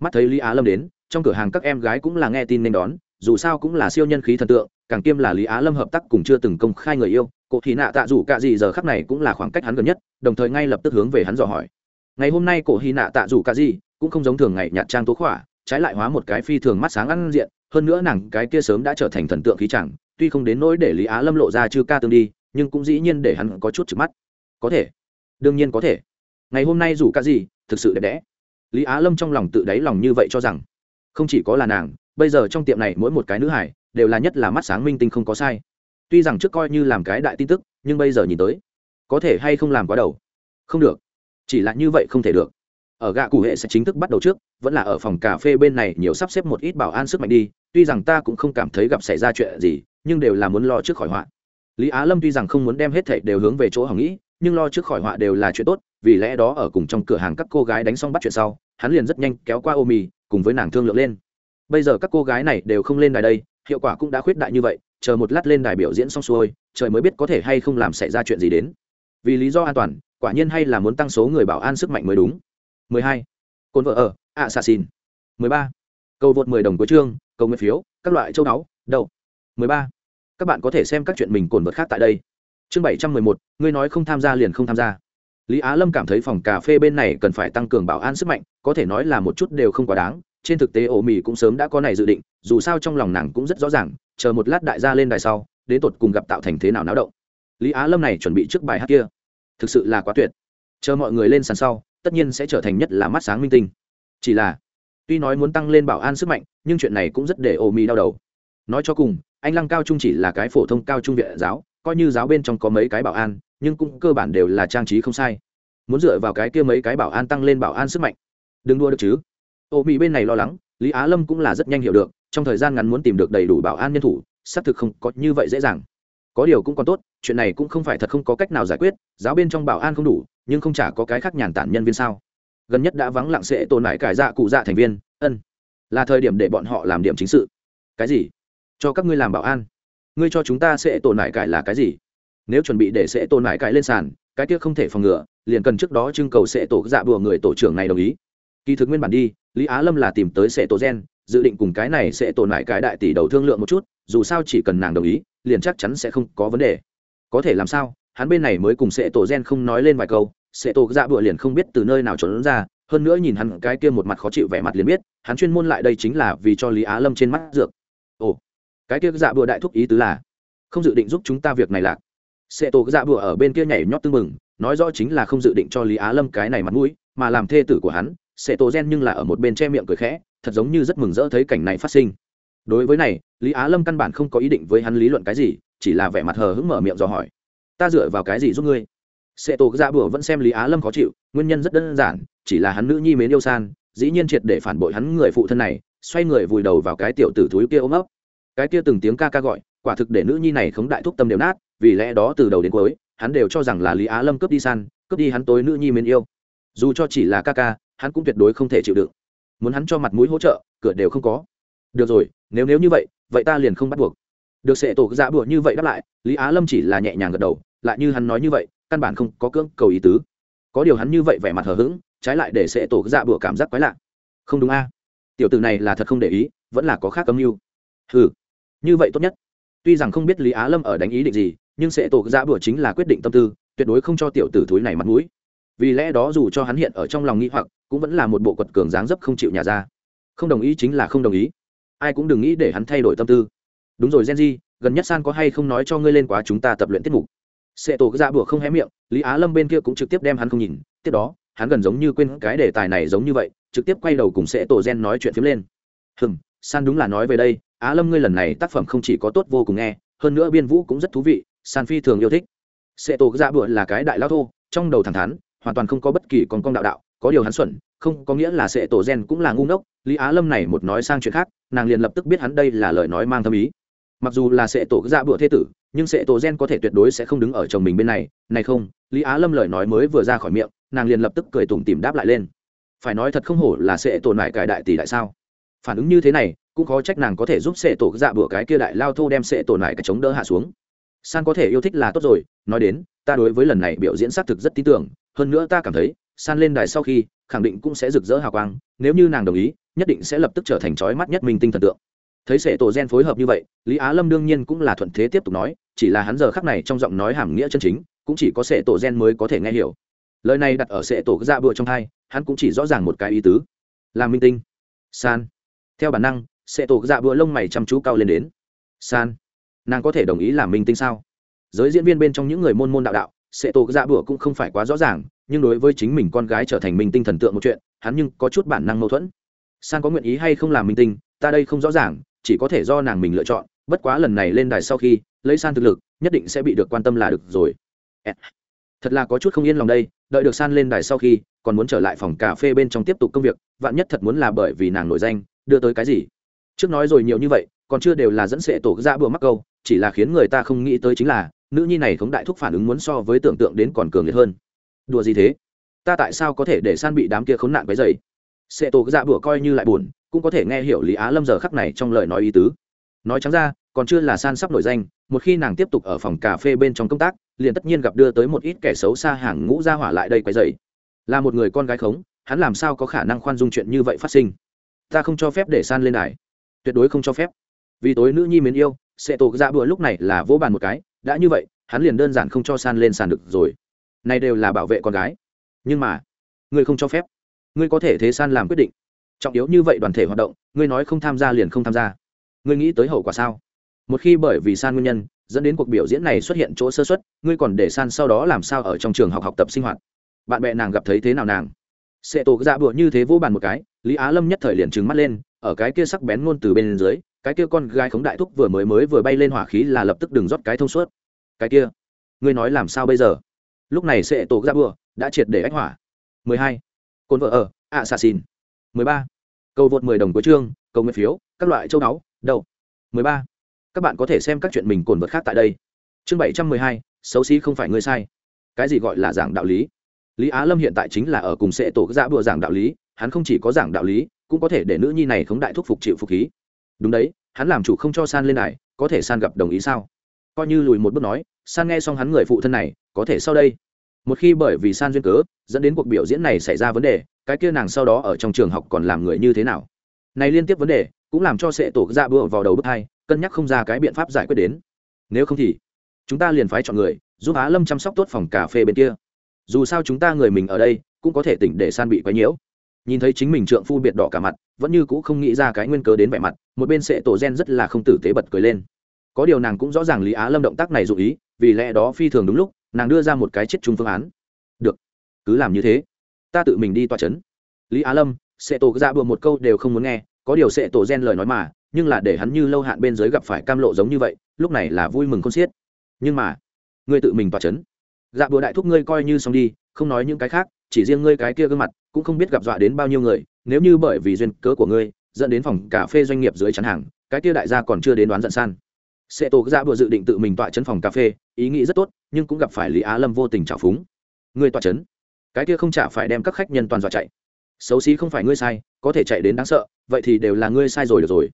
Mắt thấy lý á lâm đến, trong cửa hàng các em gái cũng là nghe tin nên đón, dù sao cũng là siêu nhân khí thần tượng, càng kiêm là lý á lâm hợp tác cùng chưa từng công khai người yêu cụ thì nạ tạ dù cả gì giờ khắc này cũng là khoảng cách hắn gần nhất, đồng thời ngay lập tức hướng về hắn dò hỏi. Ngày hôm nay cổ hy nạ tạ dù cả gì cũng không giống thường ngày nhạt trang tố khỏa, trái lại hóa một cái phi thường mắt sáng ăn diện, hơn nữa nàng cái kia sớm đã trở thành thần tượng khí chẳng, tuy không đến nỗi để lý á lâm lộ ra chư ca tương đi, nhưng cũng dĩ nhiên để hắn có chút trực mắt. Có thể. Đương nhiên có thể. Ngày hôm nay dù ca gì thực sự đẹp đẽ lý á lâm trong lòng tự đáy lòng như vậy cho rằng, không chỉ có là nàng, bây giờ trong tiệm này mỗi một cái nữ hải, đều là nhất là mắt sáng minh tinh không có sai. Tuy rằng trước coi như làm cái đại tin tức, nhưng bây giờ nhìn tới, có thể hay không làm quá đầu? Không được. Chỉ là như vậy không thể được. Ở gạ cụ hệ sẽ chính thức bắt đầu trước, vẫn là ở phòng cà phê bên này nhiều sắp xếp một ít bảo an sức mạnh đi, tuy rằng ta cũng không cảm thấy gặp xảy ra chuyện gì, nhưng đều là muốn lo trước khỏi họa. Lý á lâm tuy rằng không muốn đem hết thảy đều hướng về chỗ hỏng nghĩ, nhưng lo trước khỏi họa đều là chuyện tốt, vì lẽ đó ở cùng trong cửa hàng các cô gái đánh xong bắt chuyện sau hắn liền rất nhanh kéo qua ô mì cùng với nàng thương lượng lên bây giờ các cô gái này đều không lên đài đây hiệu quả cũng đã khuyết đại như vậy chờ một lát lên đài biểu diễn xong xuôi trời mới biết có thể hay không làm xảy ra chuyện gì đến vì lý do an toàn quả nhiên hay là muốn tăng số người bảo an sức mạnh mới đúng 12. cồn vợ ở assassin 13. cầu vượt 10 đồng của chương cầu nguyện phiếu các loại châu đáo, đậu. 13. các bạn có thể xem các chuyện mình cồn vật khác tại đây chương 711, ngươi nói không tham gia liền không tham gia lý á lâm cảm thấy phòng cà phê bên này cần phải tăng cường bảo an sức mạnh, có thể nói là một chút đều không quá đáng. Trên thực tế ổ mì cũng sớm đã có này dự định, dù sao trong lòng nàng cũng rất rõ ràng, chờ một lát đại gia lên đài sau, đến tột cùng gặp tạo thành thế nào náo động. Lý á lâm này chuẩn bị trước bài hát kia. Thực sự là quá tuyệt. Chờ mọi người lên sàn sau, tất nhiên sẽ trở thành nhất là mắt sáng minh tinh. Chỉ là, tuy nói muốn tăng lên bảo an sức mạnh, nhưng chuyện này cũng rất để ổ mì đau đầu. Nói cho cùng, anh lăng cao trung chỉ là cái phổ thông cao trung viện giáo coi như giáo bên trong có mấy cái bảo an, nhưng cũng cơ bản đều là trang trí không sai. Muốn dựa vào cái kia mấy cái bảo an tăng lên bảo an sức mạnh. Đừng đua được chứ. Ô mỹ bên này lo lắng, lý á lâm cũng là rất nhanh hiểu được, trong thời gian ngắn muốn tìm được đầy đủ bảo an nhân thủ, xác thực không có như vậy dễ dàng. Có điều cũng còn tốt, chuyện này cũng không phải thật không có cách nào giải quyết, giáo bên trong bảo an không đủ, nhưng không chả có cái khác nhàn tản nhân viên sao. Gần nhất đã vắng lặng sẽ tồn lại cải dạ cụ dạ thành viên, ân, là thời điểm để bọn họ làm điểm chính sự. Cái gì? Cho các ngươi làm bảo an ngươi cho chúng ta sẽ tổn lại cải là cái gì? Nếu chuẩn bị để sẽ tổn lại cải lên sàn, cái kia không thể phòng ngừa, liền cần trước đó trưng cầu sẽ tổ dạ bùa người tổ trưởng này đồng ý. Kỳ thực nguyên bản đi, lý á lâm là tìm tới sẽ tổ gen, dự định cùng cái này sẽ tổn lại cái đại tỷ đầu thương lượng một chút, dù sao chỉ cần nàng đồng ý, liền chắc chắn sẽ không có vấn đề. Có thể làm sao, hắn bên này mới cùng sẽ tổ gen không nói lên vài câu, sẽ tổ dạ bùa liền không biết từ nơi nào trốn ra, hơn nữa nhìn hắn cái kia một mặt khó chịu vẻ mặt liền biết, hắn chuyên môn lại đây chính là vì cho lý á lâm trên mắt dược. Ồ cái kia dạ bùa đại thúc ý tứ là, không dự định giúp chúng ta việc này lạc. Sệ tổ dạ bùa ở bên kia nhảy nhót tưng mừng nói rõ chính là không dự định cho lý á lâm cái này mặt mũi, mà làm thê tử của hắn Sệ tổ gen nhưng là ở một bên che miệng cười khẽ, thật giống như rất mừng rỡ thấy cảnh này phát sinh. Đối với này, lý á lâm căn bản không có ý định với hắn lý luận cái gì, chỉ là vẻ mặt hờ hững mở miệng dò hỏi. Ta dựa vào cái gì giúp ngươi? Sệ tổ dạ bùa vẫn xem lý á lâm khó chịu, nguyên nhân rất đơn giản, chỉ là hắn nữ nhi mến yêu san, dĩ nhiên triệt để phản bội hắn người phụ thân này, xoay người vùi đầu vào cái tiểu tử thúi kia ôm ấp cái kia từng tiếng ca ca gọi, quả thực để nữ nhi này khống đại thúc tâm đều nát, vì lẽ đó từ đầu đến cuối, hắn đều cho rằng là lý á lâm cướp đi san cướp đi hắn tối nữ nhi mến yêu. Dù cho chỉ là ca ca, hắn cũng tuyệt đối không thể chịu đựng. Muốn hắn cho mặt mũi hỗ trợ, cửa đều không có. Được rồi, nếu nếu như vậy vậy ta liền không bắt buộc. Được sệ tổ dạ bụa như vậy đáp lại, lý á lâm chỉ là nhẹ nhàng gật đầu, lại như hắn nói như vậy, căn bản không có cưỡng cầu ý tứ. Có điều hắn như vậy vẻ mặt hờ hững, trái lại để sệ tổ dạ bụa cảm giác quái lạ. Không đúng a. Tiểu tử này là thật không để ý, vẫn là có khác âm mưu. Ừ như vậy tốt nhất. Tuy rằng không biết lý á lâm ở đánh ý định gì, nhưng Sẽ tổ ra bữa chính là quyết định tâm tư, tuyệt đối không cho tiểu tử thúi này mặt mũi. Vì lẽ đó dù cho hắn hiện ở trong lòng nghĩ hoặc, cũng vẫn là một bộ quật cường dáng dấp không chịu nhà ra. Không đồng ý chính là không đồng ý. Ai cũng đừng nghĩ để hắn thay đổi tâm tư. Đúng rồi, gen gần nhất san có hay không nói cho ngươi lên quá chúng ta tập luyện tiết mục? Sệ tổ ra bữa không hé miệng, lý á lâm bên kia cũng trực tiếp đem hắn không nhìn. Tiếp đó, hắn gần giống như quên cái đề tài này giống như vậy, trực tiếp quay đầu cùng sệ tổ gen nói chuyện phiếm lên. Hừm, san đúng là nói về đây á lâm ngươi lần này tác phẩm không chỉ có tốt vô cùng nghe, hơn nữa biên vũ cũng rất thú vị, san phi thường yêu thích. Sệ tổ ra bựa là cái đại lao thô, trong đầu thẳng thắn, hoàn toàn không có bất kỳ con công đạo đạo, có điều hắn xuẩn, không có nghĩa là sệ tổ gen cũng là ngu ngốc, lý á lâm này một nói sang chuyện khác, nàng liền lập tức biết hắn đây là lời nói mang thâm ý. Mặc dù là sệ tổ dạ bựa thế tử, nhưng sệ tổ gen có thể tuyệt đối sẽ không đứng ở chồng mình bên này này không, lý á lâm lời nói mới vừa ra khỏi miệng, nàng liền lập tức cười tủm tìm đáp lại lên. Phải nói thật không hổ là sệ tổ nại cải đại tỷ đại sao? Phản ứng như thế này, cũng khó trách nàng có thể giúp sệ tổ dạ bữa cái kia đại lao thô đem sệ tổ lại cái chống đỡ hạ xuống. San có thể yêu thích là tốt rồi, nói đến, ta đối với lần này biểu diễn xác thực rất tin tưởng, hơn nữa ta cảm thấy, san lên đài sau khi, khẳng định cũng sẽ rực rỡ hào quang, nếu như nàng đồng ý, nhất định sẽ lập tức trở thành trói mắt nhất minh tinh thần tượng. Thấy sệ tổ gen phối hợp như vậy, lý á lâm đương nhiên cũng là thuận thế tiếp tục nói, chỉ là hắn giờ khắc này trong giọng nói hàm nghĩa chân chính, cũng chỉ có sệ tổ gen mới có thể nghe hiểu. Lời này đặt ở sệ tổ dạ bựa trong hai hắn cũng chỉ rõ ràng một cái ý tứ. Là minh tinh. San theo bản năng sệ tổ dạ Bữa lông mày chăm chú cao lên đến. San, nàng có thể đồng ý làm minh tinh sao? Giới diễn viên bên trong những người môn môn đạo đạo sệ tổ dạ Bữa cũng không phải quá rõ ràng, nhưng đối với chính mình con gái trở thành minh tinh thần tượng một chuyện, hắn nhưng có chút bản năng mâu thuẫn. San có nguyện ý hay không làm minh tinh, ta đây không rõ ràng, chỉ có thể do nàng mình lựa chọn, bất quá lần này lên đài sau khi, lấy san thực lực, nhất định sẽ bị được quan tâm là được rồi. Eh. Thật là có chút không yên lòng đây, đợi được san lên đài sau khi, còn muốn trở lại phòng cà phê bên trong tiếp tục công việc, vạn nhất thật muốn là bởi vì nàng nổi danh đưa tới cái gì? Trước nói rồi nhiều như vậy, còn chưa đều là dẫn sệ tổ ra bừa mắc câu, chỉ là khiến người ta không nghĩ tới chính là, nữ nhi này khống đại thúc phản ứng muốn so với tưởng tượng đến còn cường liệt hơn. Đùa gì thế? Ta tại sao có thể để san bị đám kia khốn nạn cái dày sệ tổ dạ bữa coi như lại buồn, cũng có thể nghe hiểu lý á lâm giờ khắc này trong lời nói ý tứ. Nói trắng ra, còn chưa là san sắp nổi danh, một khi nàng tiếp tục ở phòng cà phê bên trong công tác, liền tất nhiên gặp đưa tới một ít kẻ xấu xa hàng ngũ ra hỏa lại đây quấy dày là một người con gái khống, hắn làm sao có khả năng khoan dung chuyện như vậy phát sinh? Ta không cho phép để san lên đài. Tuyệt đối không cho phép. Vì tối nữ nhi mến yêu, sẽ tổ dạ bữa lúc này là vỗ bàn một cái, đã như vậy, hắn liền đơn giản không cho san lên sàn được rồi. Này đều là bảo vệ con gái. Nhưng mà, ngươi không cho phép. Ngươi có thể thế san làm quyết định. Trọng yếu như vậy đoàn thể hoạt động, ngươi nói không tham gia liền không tham gia. Ngươi nghĩ tới hậu quả sao? Một khi bởi vì san nguyên nhân, dẫn đến cuộc biểu diễn này xuất hiện chỗ sơ xuất ngươi còn để san sau đó làm sao ở trong trường học học tập sinh hoạt? Bạn bè nàng gặp thấy thế nào nàng? Sệ tổ dạ bụa như thế vỗ bàn một cái lý á lâm nhất thời liền trừng mắt lên ở cái kia sắc bén ngôn từ bên dưới cái kia con gái khống đại thúc vừa mới mới vừa bay lên hỏa khí là lập tức đừng rót cái thông suốt cái kia ngươi nói làm sao bây giờ lúc này sệ tổ dạ bừa đã triệt để ách hỏa 12. cồn vợ ở ạ xà xin 13. cầu vượt 10 đồng cuối chương cầu nguyện phiếu các loại châu đáo, đâu 13. các bạn có thể xem các chuyện mình cồn vật khác tại đây chương 712, xấu xí không phải ngươi sai cái gì gọi là giảng đạo lý lý á lâm hiện tại chính là ở cùng Sệ tổ ra đùa giảng đạo lý, hắn không chỉ có giảng đạo lý, cũng có thể để nữ nhi này khống đại thúc phục chịu phục khí. Đúng đấy, hắn làm chủ không cho san lên này, có thể san gặp đồng ý sao? Coi như lùi một bước nói, san nghe xong hắn người phụ thân này, có thể sau đây. Một khi bởi vì san duyên cớ, dẫn đến cuộc biểu diễn này xảy ra vấn đề, cái kia nàng sau đó ở trong trường học còn làm người như thế nào? Này liên tiếp vấn đề, cũng làm cho sệ tổ ra bữa vào đầu bước hai, cân nhắc không ra cái biện pháp giải quyết đến. Nếu không thì, chúng ta liền phái chọn người, giúp á lâm chăm sóc tốt phòng cà phê bên kia dù sao chúng ta người mình ở đây cũng có thể tỉnh để san bị quấy nhiễu. Nhìn thấy chính mình trượng phu biệt đỏ cả mặt, vẫn như cũng không nghĩ ra cái nguyên cớ đến vẻ mặt, một bên sệ tổ gen rất là không tử tế bật cười lên. Có điều nàng cũng rõ ràng lý á lâm động tác này dụ ý, vì lẽ đó phi thường đúng lúc, nàng đưa ra một cái chết chung phương án. Được, cứ làm như thế. Ta tự mình đi tòa c h ấ n lý á lâm, sệ tổ ra bừa một câu đều không muốn nghe, có điều sệ tổ gen lời nói mà, nhưng là để hắn như lâu hạn bên dưới gặp phải cam lộ giống như vậy, lúc này là vui mừng con xiết. Nhưng mà, ngươi tự mình tòa c h ấ n dạ bùa đại thúc ngươi coi như xong đi, không nói những cái khác, chỉ riêng ngươi cái kia gương mặt, cũng không biết gặp dọa đến bao nhiêu người, nếu như bởi vì duyên cớ của ngươi, dẫn đến phòng cà phê doanh nghiệp dưới chắn hàng, cái kia đại gia còn chưa đến đoán giận san. Sẽ tổ dạ bùa dự định tự mình tọa chấn phòng cà phê, ý nghĩ rất tốt, nhưng cũng gặp phải lý á lâm vô tình trào phúng. Ngươi tọa chấn? Cái kia không chả phải đem các khách nhân toàn dọa chạy. Xấu xí không phải ngươi sai, có thể chạy đến đáng sợ, vậy thì đều là ngươi sai rồi được rồi.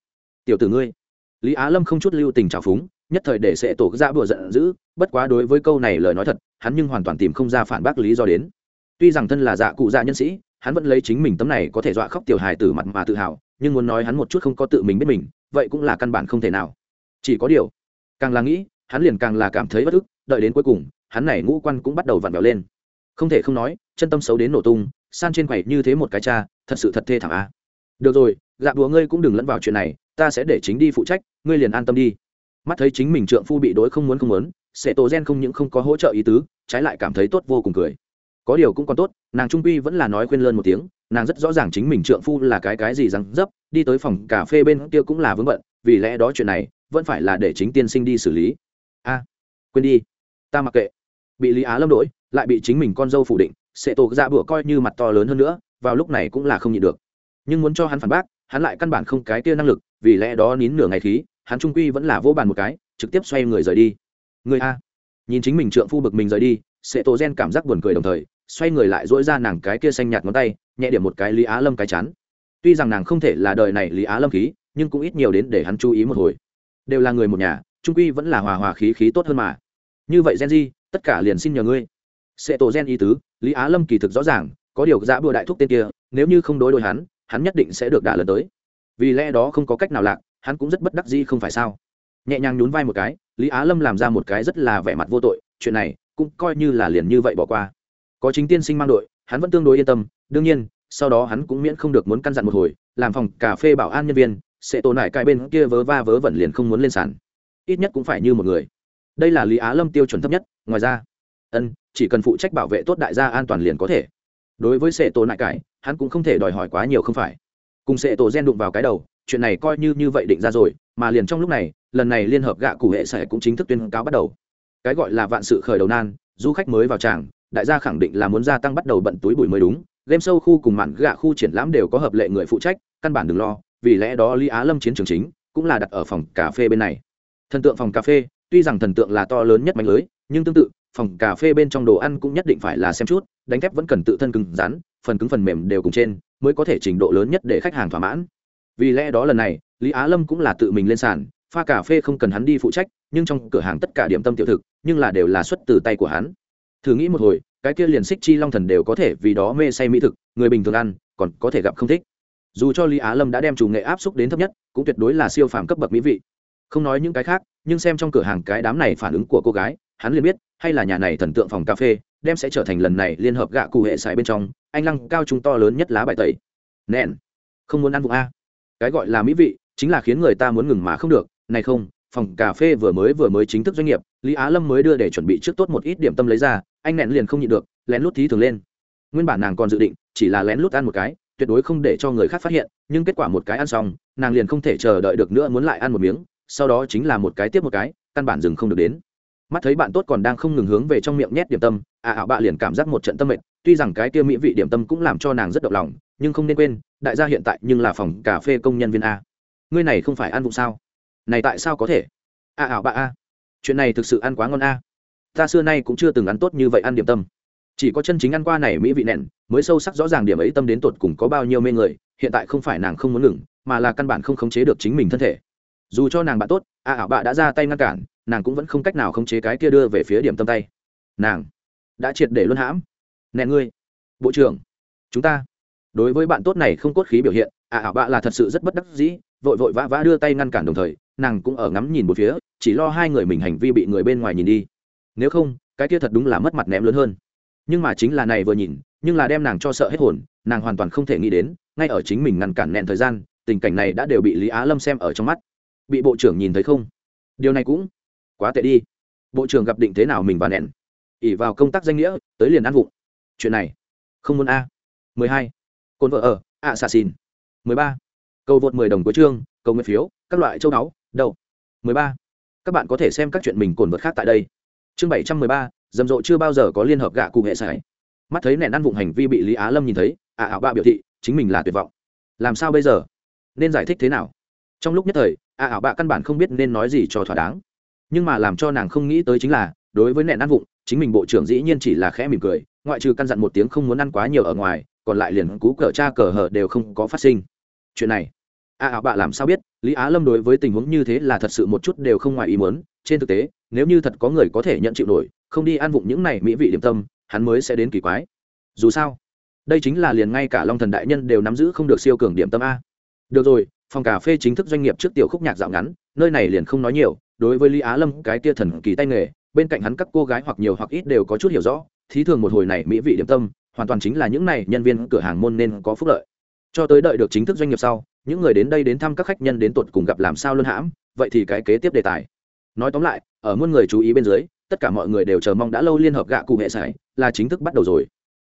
Tiểu tử ngươi lý á lâm không chút lưu tình trào phúng, nhất thời để sẽ tổ ra bừa giận dữ, bất quá đối với câu này lời nói thật, hắn nhưng hoàn toàn tìm không ra phản bác lý do đến. Tuy rằng thân là dạ cụ dạ nhân sĩ, hắn vẫn lấy chính mình tấm này có thể dọa khóc tiểu hài từ mặt mà tự hào, nhưng muốn nói hắn một chút không có tự mình biết mình, vậy cũng là căn bản không thể nào. Chỉ có điều, càng là nghĩ, hắn liền càng là cảm thấy bất ức, đợi đến cuối cùng, hắn này ngũ quan cũng bắt đầu vặn vẹo lên. Không thể không nói, chân tâm xấu đến nổ tung, san trên quầy như thế một cái cha, thật sự thật thê thảm a. Được rồi dạ đùa ngươi cũng đừng lẫn vào chuyện này, ta sẽ để chính đi phụ trách, ngươi liền an tâm đi. Mắt thấy chính mình trượng phu bị đối không muốn không muốn sẽ tổ gen không những không có hỗ trợ ý tứ, trái lại cảm thấy tốt vô cùng cười. Có điều cũng còn tốt, nàng trung quy vẫn là nói khuyên lơn một tiếng, nàng rất rõ ràng chính mình trượng phu là cái cái gì răng dấp, đi tới phòng cà phê bên kia cũng là vướng bận, vì lẽ đó chuyện này, vẫn phải là để chính tiên sinh đi xử lý. A, quên đi. Ta mặc kệ. Bị lý á lâm đổi, lại bị chính mình con dâu phủ định sẽ tổ ra bữa coi như mặt to lớn hơn nữa, vào lúc này cũng là không nhịn được. Nhưng muốn cho hắn phản bác hắn lại căn bản không cái kia năng lực, vì lẽ đó nín nửa ngày khí, hắn trung quy vẫn là vô bàn một cái, trực tiếp xoay người rời đi. Người a. Nhìn chính mình trượng phu bực mình rời đi, sệ tổ gen cảm giác buồn cười đồng thời, xoay người lại dỗi ra nàng cái kia xanh nhạt ngón tay, nhẹ điểm một cái lý á lâm cái chán. Tuy rằng nàng không thể là đời này lý á lâm khí, nhưng cũng ít nhiều đến để hắn chú ý một hồi. Đều là người một nhà, trung quy vẫn là hòa hòa khí khí tốt hơn mà. Như vậy gen di tất cả liền xin nhờ ngươi. Sệ tổ gen y tứ, lý á lâm kỳ thực rõ ràng, có điều giã bừa đại thúc tên kia, nếu như không đối đôi hắn hắn nhất định sẽ được đả lần tới. Vì lẽ đó không có cách nào lạc, hắn cũng rất bất đắc dĩ không phải sao? Nhẹ nhàng nhún vai một cái, lý á lâm làm ra một cái rất là vẻ mặt vô tội, chuyện này cũng coi như là liền như vậy bỏ qua. Có chính tiên sinh mang đội, hắn vẫn tương đối yên tâm, đương nhiên, sau đó hắn cũng miễn không được muốn căn dặn một hồi, làm phòng cà phê bảo an nhân viên, sẽ tồn lại cái bên kia vớ va vớ vẩn liền không muốn lên sàn. Ít nhất cũng phải như một người. Đây là lý á lâm tiêu chuẩn thấp nhất, ngoài ra, ân, chỉ cần phụ trách bảo vệ tốt đại gia an toàn liền có thể đối với sệ tổ nại cải, hắn cũng không thể đòi hỏi quá nhiều không phải. Cùng sệ tổ gen đụng vào cái đầu, chuyện này coi như như vậy định ra rồi, mà liền trong lúc này, lần này liên hợp gạ cụ hệ sẽ cũng chính thức tuyên cáo bắt đầu. Cái gọi là vạn sự khởi đầu nan, du khách mới vào tràng, đại gia khẳng định là muốn gia tăng bắt đầu bận túi bụi mới đúng. Game sâu khu cùng mạn gạ khu triển lãm đều có hợp lệ người phụ trách, căn bản đừng lo, vì lẽ đó lý á lâm chiến trường chính cũng là đặt ở phòng cà phê bên này. Thần tượng phòng cà phê, tuy rằng thần tượng là to lớn nhất mạnh lưới, nhưng tương tự phòng cà phê bên trong đồ ăn cũng nhất định phải là xem chút, đánh thép vẫn cần tự thân cứng rắn, phần cứng phần mềm đều cùng trên, mới có thể trình độ lớn nhất để khách hàng thỏa mãn. Vì lẽ đó lần này, lý á lâm cũng là tự mình lên sàn, pha cà phê không cần hắn đi phụ trách, nhưng trong cửa hàng tất cả điểm tâm tiểu thực, nhưng là đều là xuất từ tay của hắn. Thử nghĩ một hồi, cái kia liền xích chi long thần đều có thể vì đó mê say mỹ thực, người bình thường ăn, còn có thể gặp không thích. Dù cho lý á lâm đã đem chủ nghệ áp xúc đến thấp nhất, cũng tuyệt đối là siêu phàm cấp bậc mỹ vị. Không nói những cái khác, nhưng xem trong cửa hàng cái đám này phản ứng của cô gái hắn liền biết, hay là nhà này thần tượng phòng cà phê, đem sẽ trở thành lần này liên hợp gạ cụ hệ sải bên trong, anh lăng cao trung to lớn nhất lá bài tẩy. Nẹn, không muốn ăn vụ a. Cái gọi là mỹ vị, chính là khiến người ta muốn ngừng mà không được. Này không, phòng cà phê vừa mới vừa mới chính thức doanh nghiệp, lý á lâm mới đưa để chuẩn bị trước tốt một ít điểm tâm lấy ra, anh nẹn liền không nhịn được, lén lút thí thường lên. Nguyên bản nàng còn dự định, chỉ là lén lút ăn một cái, tuyệt đối không để cho người khác phát hiện, nhưng kết quả một cái ăn xong, nàng liền không thể chờ đợi được nữa muốn lại ăn một miếng, sau đó chính là một cái tiếp một cái, căn bản dừng không được đến mắt thấy bạn tốt còn đang không ngừng hướng về trong miệng nhét điểm tâm à ảo bạ liền cảm giác một trận tâm mệt. Tuy rằng cái tiêu mỹ vị điểm tâm cũng làm cho nàng rất động lòng, nhưng không nên quên, đại gia hiện tại nhưng là phòng cà phê công nhân viên a. Ngươi này không phải ăn vụng sao? Này tại sao có thể? À ảo bạ a. Chuyện này thực sự ăn quá ngon a. Ta xưa nay cũng chưa từng ăn tốt như vậy ăn điểm tâm. Chỉ có chân chính ăn qua này mỹ vị nẹn mới sâu sắc rõ ràng điểm ấy tâm đến tột cùng có bao nhiêu mê người, hiện tại không phải nàng không muốn ngừng, mà là căn bản không khống chế được chính mình thân thể. Dù cho nàng bạn tốt a ảo bạ đã ra tay ngăn cản nàng cũng vẫn không cách nào khống chế cái kia đưa về phía điểm tâm tay. Nàng đã triệt để luân hãm. Nè ngươi, bộ trưởng, chúng ta, đối với bạn tốt này không cốt khí biểu hiện a ảo bạ là thật sự rất bất đắc dĩ, vội vội vã vã đưa tay ngăn cản đồng thời, nàng cũng ở ngắm nhìn một phía, chỉ lo hai người mình hành vi bị người bên ngoài nhìn đi. Nếu không, cái kia thật đúng là mất mặt ném lớn hơn. Nhưng mà chính là này vừa nhìn, nhưng là đem nàng cho sợ hết hồn, nàng hoàn toàn không thể nghĩ đến, ngay ở chính mình ngăn cản nẹn thời gian, tình cảnh này đã đều bị lý á lâm xem ở trong mắt. Bị bộ trưởng nhìn thấy không? Điều này cũng quá tệ đi. Bộ trưởng gặp định thế nào mình và nẹn. ỉ vào công tác danh nghĩa tới liền ăn vụng. Chuyện này không muốn a. Mười hai. Cồn vợ ở ạ xà xin mười ba. Cầu vượt mười đồng của chương cầu nguyện phiếu các loại châu báu đậu, mười ba. Các bạn có thể xem các chuyện mình cồn vượt khác tại đây. Chương bảy trăm mười ba rầm rộ chưa bao giờ có liên hợp gạ cụ hệ sải. Mắt thấy nẹn ăn vụng hành vi bị lý á lâm nhìn thấy ạ ảo bạ biểu thị chính mình là tuyệt vọng. Làm sao bây giờ? Nên giải thích thế nào? Trong lúc nhất thời ạ ảo bạ căn bản không biết nên nói gì cho thỏa đáng nhưng mà làm cho nàng không nghĩ tới chính là, đối với nẹn ăn vụng, chính mình bộ trưởng dĩ nhiên chỉ là khẽ mỉm cười, ngoại trừ căn dặn một tiếng không muốn ăn quá nhiều ở ngoài, còn lại liền cú cờ cha cờ hở đều không có phát sinh. Chuyện này, a ảo bạ làm sao biết? Lý á lâm đối với tình huống như thế là thật sự một chút đều không ngoài ý muốn. Trên thực tế, nếu như thật có người có thể nhận chịu nổi, không đi ăn vụng những này mỹ vị điểm tâm, hắn mới sẽ đến kỳ quái. Dù sao, đây chính là liền ngay cả long thần đại nhân đều nắm giữ không được siêu cường điểm tâm a. Được rồi, phòng cà phê chính thức doanh nghiệp trước tiểu khúc nhạc dạo ngắn, nơi này liền không nói nhiều đối với lý á lâm, cái tia thần kỳ tay nghề, bên cạnh hắn các cô gái hoặc nhiều hoặc ít đều có chút hiểu rõ, thí thường một hồi này mỹ vị điểm tâm, hoàn toàn chính là những này nhân viên cửa hàng môn nên có phúc lợi. Cho tới đợi được chính thức doanh nghiệp sau, những người đến đây đến thăm các khách nhân đến tột cùng gặp làm sao luân hãm, vậy thì cái kế tiếp đề tài. Nói tóm lại, ở muôn người chú ý bên dưới, tất cả mọi người đều chờ mong đã lâu liên hợp gạ cụ hệ sải, là chính thức bắt đầu rồi.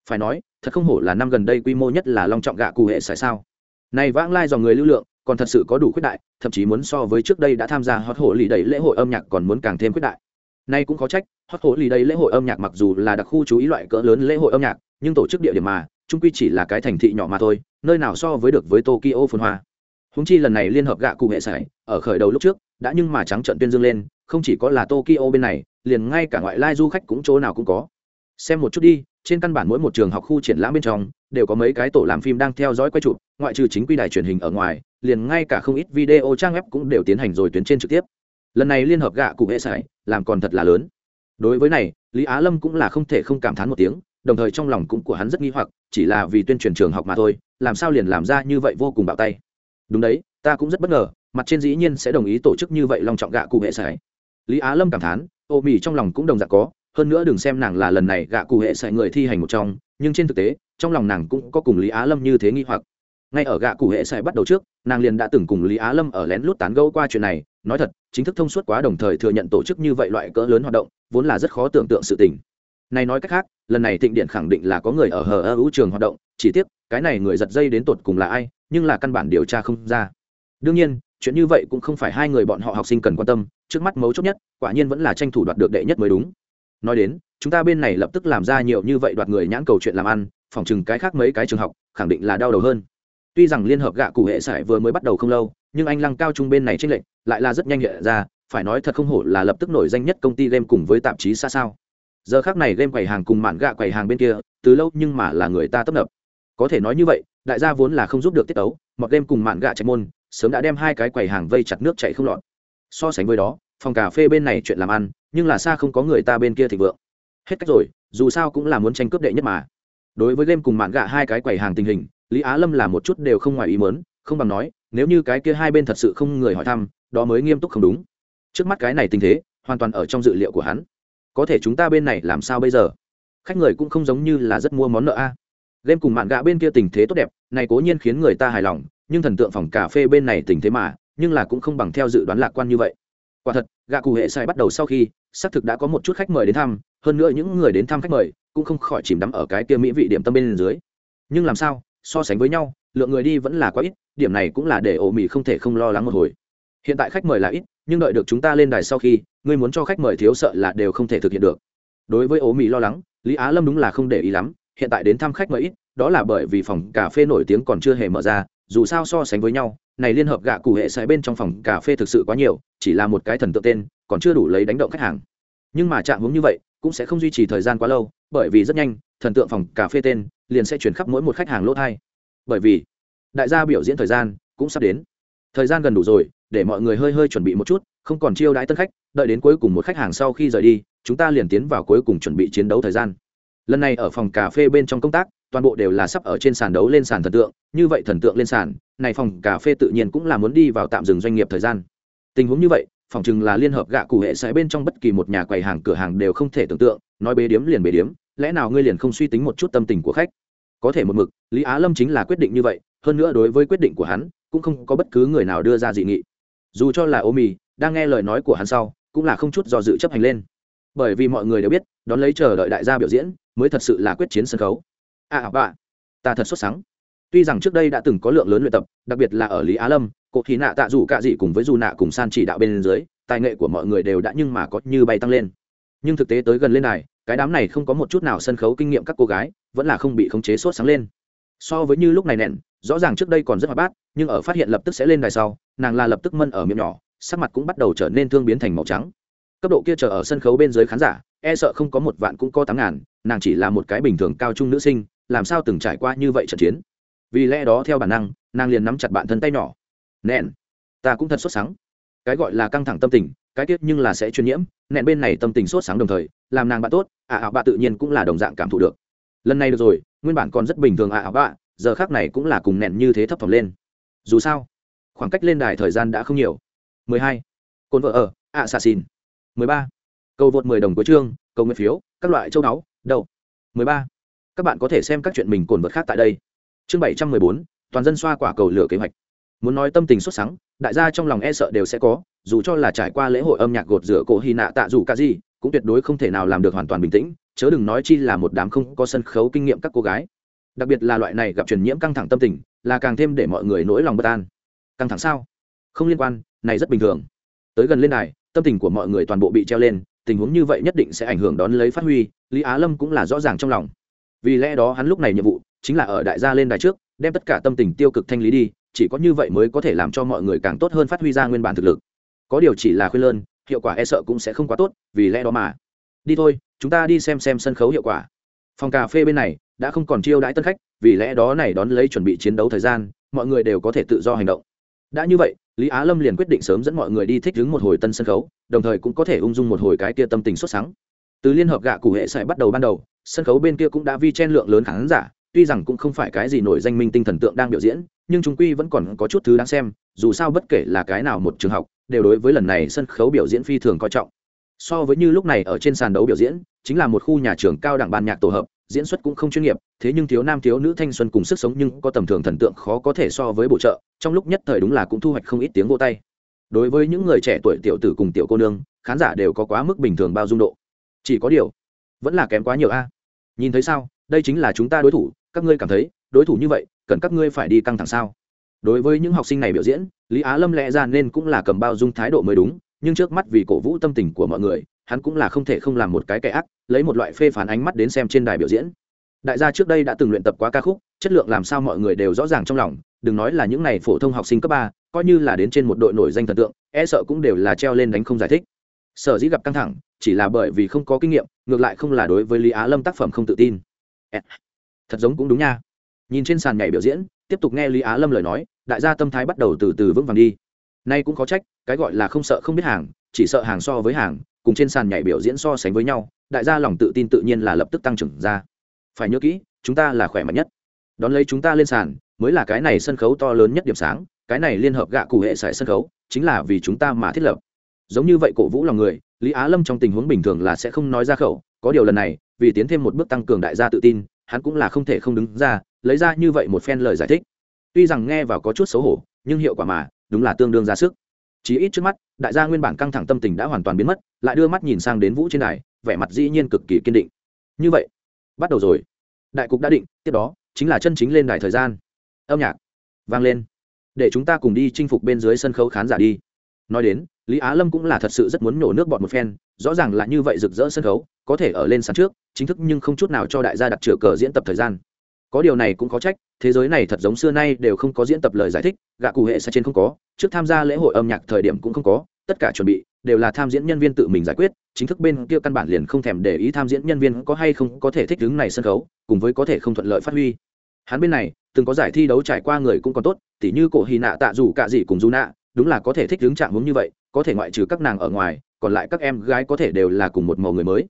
Phải nói, thật không hổ là năm gần đây quy mô nhất là long trọng gạ cụ hệ sải sao? Này vãng lai dòng người lưu lượng còn thật sự có đủ khuyết đại, thậm chí muốn so với trước đây đã tham gia hot hộ lì đầy lễ hội âm nhạc còn muốn càng thêm khuyết đại. Nay cũng có trách, hot hộ lì đầy lễ hội âm nhạc mặc dù là đặc khu chú ý loại cỡ lớn lễ hội âm nhạc, nhưng tổ chức địa điểm mà trung quy chỉ là cái thành thị nhỏ mà thôi, nơi nào so với được với tokyo phồn hoa. Húng chi lần này liên hợp gạ cụ hệ sải, ở khởi đầu lúc trước, đã nhưng mà trắng trận tuyên dương lên, không chỉ có là tokyo bên này, liền ngay cả ngoại lai du khách cũng chỗ nào cũng có. Xem một chút đi trên căn bản mỗi một trường học khu triển lãm bên trong, đều có mấy cái tổ làm phim đang theo dõi quay chụp, ngoại trừ chính quy đài truyền hình ở ngoài, liền ngay cả không ít video trang web cũng đều tiến hành rồi tuyến trên trực tiếp. Lần này liên hợp gạ cụ hệ sải, làm còn thật là lớn. Đối với này, lý á lâm cũng là không thể không cảm thán một tiếng, đồng thời trong lòng cũng của hắn rất nghi hoặc, chỉ là vì tuyên truyền trường học mà thôi, làm sao liền làm ra như vậy vô cùng bạo tay. Đúng đấy, ta cũng rất bất ngờ, mặt trên dĩ nhiên sẽ đồng ý tổ chức như vậy long trọng gạ cụ hệ sải. Lý á lâm cảm thán, ô mì trong lòng cũng đồng dạng có hơn nữa đừng xem nàng là lần này gạ cụ hệ sải người thi hành một trong, nhưng trên thực tế, trong lòng nàng cũng có cùng lý á lâm như thế nghi hoặc. Ngay ở gạ cụ hệ sải bắt đầu trước, nàng liền đã từng cùng lý á lâm ở lén lút tán gẫu qua chuyện này. Nói thật, chính thức thông suốt quá đồng thời thừa nhận tổ chức như vậy loại cỡ lớn hoạt động, vốn là rất khó tưởng tượng sự tình. Này nói cách khác, lần này thịnh điện khẳng định là có người ở hờ ơ ưu trường hoạt động, chỉ tiếc, cái này người giật dây đến tột cùng là ai, nhưng là căn bản điều tra không ra. Đương nhiên, chuyện như vậy cũng không phải hai người bọn họ học sinh cần quan tâm, trước mắt mấu chốt nhất, quả nhiên vẫn là tranh thủ đoạt được đệ nhất mới đúng nói đến chúng ta bên này lập tức làm ra nhiều như vậy đoạt người nhãn cầu chuyện làm ăn phòng chừng cái khác mấy cái trường học khẳng định là đau đầu hơn. Tuy rằng liên hợp gạ cụ hệ sải vừa mới bắt đầu không lâu nhưng anh lăng cao trung bên này tranh lệch lại là rất nhanh hiện ra phải nói thật không hổ là lập tức nổi danh nhất công ty game cùng với tạp chí xa sao. Giờ khác này game quầy hàng cùng mạn gạ quầy hàng bên kia từ lâu nhưng mà là người ta tấp nập. Có thể nói như vậy đại gia vốn là không giúp được tiết tấu, mọt game cùng mạn gạ chạy môn sớm đã đem hai cái quầy hàng vây chặt nước chạy không lọt. So sánh với đó phòng cà phê bên này chuyện làm ăn nhưng là xa không có người ta bên kia thịnh vượng. Hết cách rồi, dù sao cũng là muốn tranh cướp đệ nhất mà. Đối với game cùng mạn gạ hai cái quầy hàng tình hình, lý á lâm là một chút đều không ngoài ý mớn không bằng nói, nếu như cái kia hai bên thật sự không người hỏi thăm, đó mới nghiêm túc không đúng. Trước mắt cái này tình thế, hoàn toàn ở trong dự liệu của hắn. Có thể chúng ta bên này làm sao bây giờ? Khách người cũng không giống như là rất mua món nợ a. Game cùng mạn gạ bên kia tình thế tốt đẹp, này cố nhiên khiến người ta hài lòng, nhưng thần tượng phòng cà phê bên này tình thế mà, nhưng là cũng không bằng theo dự đoán lạc quan như vậy quả thật gạ cụ hệ sai bắt đầu sau khi, xác thực đã có một chút khách mời đến thăm, hơn nữa những người đến thăm khách mời cũng không khỏi chìm đắm ở cái kia mỹ vị điểm tâm bên dưới. Nhưng làm sao, so sánh với nhau, lượng người đi vẫn là quá ít, điểm này cũng là để ổ mỹ không thể không lo lắng một hồi. Hiện tại khách mời là ít, nhưng đợi được chúng ta lên đài sau khi, ngươi muốn cho khách mời thiếu sợ là đều không thể thực hiện được. Đối với ố mỹ lo lắng, lý á lâm đúng là không để ý lắm, hiện tại đến thăm khách mời ít, đó là bởi vì phòng cà phê nổi tiếng còn chưa hề mở ra dù sao so sánh với nhau, này liên hợp gạ cụ hệ sẽ bên trong phòng cà phê thực sự quá nhiều, chỉ là một cái thần tượng tên, còn chưa đủ lấy đánh động khách hàng. Nhưng mà trạng hướng như vậy, cũng sẽ không duy trì thời gian quá lâu, bởi vì rất nhanh, thần tượng phòng cà phê tên liền sẽ chuyển khắp mỗi một khách hàng lỗ thai bởi vì, đại gia biểu diễn thời gian cũng sắp đến. Thời gian gần đủ rồi, để mọi người hơi hơi chuẩn bị một chút, không còn chiêu đãi tân khách, đợi đến cuối cùng một khách hàng sau khi rời đi, chúng ta liền tiến vào cuối cùng chuẩn bị chiến đấu thời gian lần này ở phòng cà phê bên trong công tác, toàn bộ đều là sắp ở trên sàn đấu lên sàn thần tượng, như vậy thần tượng lên sàn, này phòng cà phê tự nhiên cũng là muốn đi vào tạm dừng doanh nghiệp thời gian. Tình huống như vậy, phòng chừng là liên hợp gạ cụ hệ sẽ bên trong bất kỳ một nhà quầy hàng, cửa hàng đều không thể tưởng tượng, nói bế điếm liền bế điếm, lẽ nào ngươi liền không suy tính một chút tâm tình của khách? Có thể một mực, lý á lâm chính là quyết định như vậy, hơn nữa đối với quyết định của hắn, cũng không có bất cứ người nào đưa ra dị nghị. Dù cho là ô mì đang nghe lời nói của hắn sau, cũng là không chút do dự chấp hành lên bởi vì mọi người đều biết, đón lấy chờ đợi đại gia biểu diễn mới thật sự là quyết chiến sân khấu. À bà, ta thật xuất sắc tuy rằng trước đây đã từng có lượng lớn luyện tập, đặc biệt là ở lý á lâm cộ thì nạ tạ dù cạ dị cùng với dù nạ cùng san chỉ đạo bên dưới, tài nghệ của mọi người đều đã nhưng mà có như bay tăng lên. Nhưng thực tế tới gần lên này cái đám này không có một chút nào sân khấu kinh nghiệm các cô gái, vẫn là không bị khống chế sốt sáng lên. So với như lúc này nẹn, rõ ràng trước đây còn rất hoạt bát, nhưng ở phát hiện lập tức sẽ lên đài sau, nàng là lập tức mân ở miệng nhỏ, sắc mặt cũng bắt đầu trở nên thương biến thành màu trắng cấp độ kia chờ ở sân khấu bên dưới khán giả e sợ không có một vạn cũng có tám ngàn nàng chỉ là một cái bình thường cao trung nữ sinh làm sao từng trải qua như vậy trận chiến? Vì lẽ đó theo bản năng nàng liền nắm chặt bạn thân tay nhỏ. Nẹn ta cũng thật sốt sáng cái gọi là căng thẳng tâm tình cái tiết nhưng là sẽ truyền nhiễm nẹn bên này tâm tình sốt sáng đồng thời làm nàng bạn tốt ạ à, à bạ tự nhiên cũng là đồng dạng cảm thụ được. Lần này được rồi nguyên bản còn rất bình thường ạ à, à bạ giờ khác này cũng là cùng nẹn như thế thấp thỏm lên. Dù sao khoảng cách lên đài thời gian đã không nhiều. 12. cồn vợ ở ạ xà xin 13. cầu vượt 10 đồng cuối chương cầu nguyện phiếu các loại châu náu đầu. 13. các bạn có thể xem các chuyện mình cồn vật khác tại đây chương 714, toàn dân xoa quả cầu lửa kế hoạch muốn nói tâm tình xuất sáng đại gia trong lòng e sợ đều sẽ có dù cho là trải qua lễ hội âm nhạc gột rửa cổ hy nạ tạ dù cả gì cũng tuyệt đối không thể nào làm được hoàn toàn bình tĩnh chớ đừng nói chi là một đám không có sân khấu kinh nghiệm các cô gái đặc biệt là loại này gặp truyền nhiễm căng thẳng tâm tình là càng thêm để mọi người nỗi lòng bất an căng thẳng sao không liên quan này rất bình thường tới gần lên đài tâm tình của mọi người toàn bộ bị treo lên, tình huống như vậy nhất định sẽ ảnh hưởng đón lấy phát huy, lý á lâm cũng là rõ ràng trong lòng. Vì lẽ đó hắn lúc này nhiệm vụ chính là ở đại gia lên đài trước, đem tất cả tâm tình tiêu cực thanh lý đi, chỉ có như vậy mới có thể làm cho mọi người càng tốt hơn phát huy ra nguyên bản thực lực. Có điều chỉ là khuyên lơn, hiệu quả e sợ cũng sẽ không quá tốt, vì lẽ đó mà. Đi thôi, chúng ta đi xem xem sân khấu hiệu quả. Phòng cà phê bên này đã không còn chiêu đãi tân khách, vì lẽ đó này đón lấy chuẩn bị chiến đấu thời gian, mọi người đều có thể tự do hành động đã như vậy, lý á lâm liền quyết định sớm dẫn mọi người đi thích đứng một hồi tân sân khấu, đồng thời cũng có thể ung dung một hồi cái kia tâm tình xuất sáng. Từ liên hợp gạ cụ hệ sẽ bắt đầu ban đầu, sân khấu bên kia cũng đã vi chen lượng lớn khán giả, tuy rằng cũng không phải cái gì nổi danh minh tinh thần tượng đang biểu diễn, nhưng chúng quy vẫn còn có chút thứ đáng xem, dù sao bất kể là cái nào một trường học, đều đối với lần này sân khấu biểu diễn phi thường coi trọng. So với như lúc này ở trên sàn đấu biểu diễn, chính là một khu nhà trường cao đẳng ban nhạc tổ hợp diễn xuất cũng không chuyên nghiệp, thế nhưng thiếu nam thiếu nữ thanh xuân cùng sức sống nhưng có tầm thường thần tượng khó có thể so với bổ trợ, trong lúc nhất thời đúng là cũng thu hoạch không ít tiếng vô tay. Đối với những người trẻ tuổi tiểu tử cùng tiểu cô nương, khán giả đều có quá mức bình thường bao dung độ. Chỉ có điều, vẫn là kém quá nhiều a. Nhìn thấy sao, đây chính là chúng ta đối thủ, các ngươi cảm thấy, đối thủ như vậy, cần các ngươi phải đi căng thẳng sao? Đối với những học sinh này biểu diễn, lý á lâm lẽ ra nên cũng là cầm bao dung thái độ mới đúng, nhưng trước mắt vì cổ vũ tâm tình của mọi người hắn cũng là không thể không làm một cái kẻ ác, lấy một loại phê phán ánh mắt đến xem trên đài biểu diễn. Đại gia trước đây đã từng luyện tập quá ca khúc, chất lượng làm sao mọi người đều rõ ràng trong lòng, đừng nói là những n à y phổ thông học sinh cấp ba, coi như là đến trên một đội nổi danh thần tượng e sợ cũng đều là treo lên đánh không giải thích. Sở dĩ gặp căng thẳng, chỉ là bởi vì không có kinh nghiệm, ngược lại không là đối với lý á lâm tác phẩm không tự tin. Thật giống cũng đúng nha. Nhìn trên sàn nhảy biểu diễn, tiếp tục nghe lý á lâm lời nói, đại gia tâm thái bắt đầu từ từ vững vàng đi. Nay cũng có trách, cái gọi là không sợ không biết hàng, chỉ sợ hàng so với hàng cùng trên sàn nhảy biểu diễn so sánh với nhau, đại gia lòng tự tin tự nhiên là lập tức tăng trưởng ra. Phải nhớ kỹ, chúng ta là khỏe mạnh nhất. Đón lấy chúng ta lên sàn, mới là cái này sân khấu to lớn nhất điểm sáng, cái này liên hợp gạ cụ hệ sải sân khấu, chính là vì chúng ta mà thiết lập. Giống như vậy cổ vũ lòng người, lý á lâm trong tình huống bình thường là sẽ không nói ra khẩu, có điều lần này, vì tiến thêm một bước tăng cường đại gia tự tin, hắn cũng là không thể không đứng ra, lấy ra như vậy một phen lời giải thích. Tuy rằng nghe vào có chút xấu hổ, nhưng hiệu quả mà, đúng là tương đương ra sức chỉ ít trước mắt, đại gia nguyên bản căng thẳng tâm tình đã hoàn toàn biến mất, lại đưa mắt nhìn sang đến vũ trên đài, vẻ mặt dĩ nhiên cực kỳ kiên định. Như vậy, bắt đầu rồi. Đại cục đã định, tiếp đó chính là chân chính lên đài thời gian. Âm nhạc vang lên. Để chúng ta cùng đi chinh phục bên dưới sân khấu khán giả đi. Nói đến, lý á lâm cũng là thật sự rất muốn nổ nước bọt một phen, rõ ràng là như vậy rực rỡ sân khấu, có thể ở lên sàn trước, chính thức nhưng không chút nào cho đại gia đặt chữa cờ diễn tập thời gian có điều này cũng có trách, thế giới này thật giống xưa nay đều không có diễn tập lời giải thích, gạ cụ hệ sa trên không có, trước tham gia lễ hội âm nhạc thời điểm cũng không có, tất cả chuẩn bị đều là tham diễn nhân viên tự mình giải quyết, chính thức bên kia căn bản liền không thèm để ý tham diễn nhân viên có hay không có thể thích đứng này sân khấu, cùng với có thể không thuận lợi phát huy. Hắn bên này, từng có giải thi đấu trải qua người cũng còn tốt, tỉ như cổ hy nạ tạ dù cả gì cùng du nạ, đúng là có thể thích đứng trạng hướng như vậy, có thể ngoại trừ các nàng ở ngoài, còn lại các em gái có thể đều là cùng một màu người mới.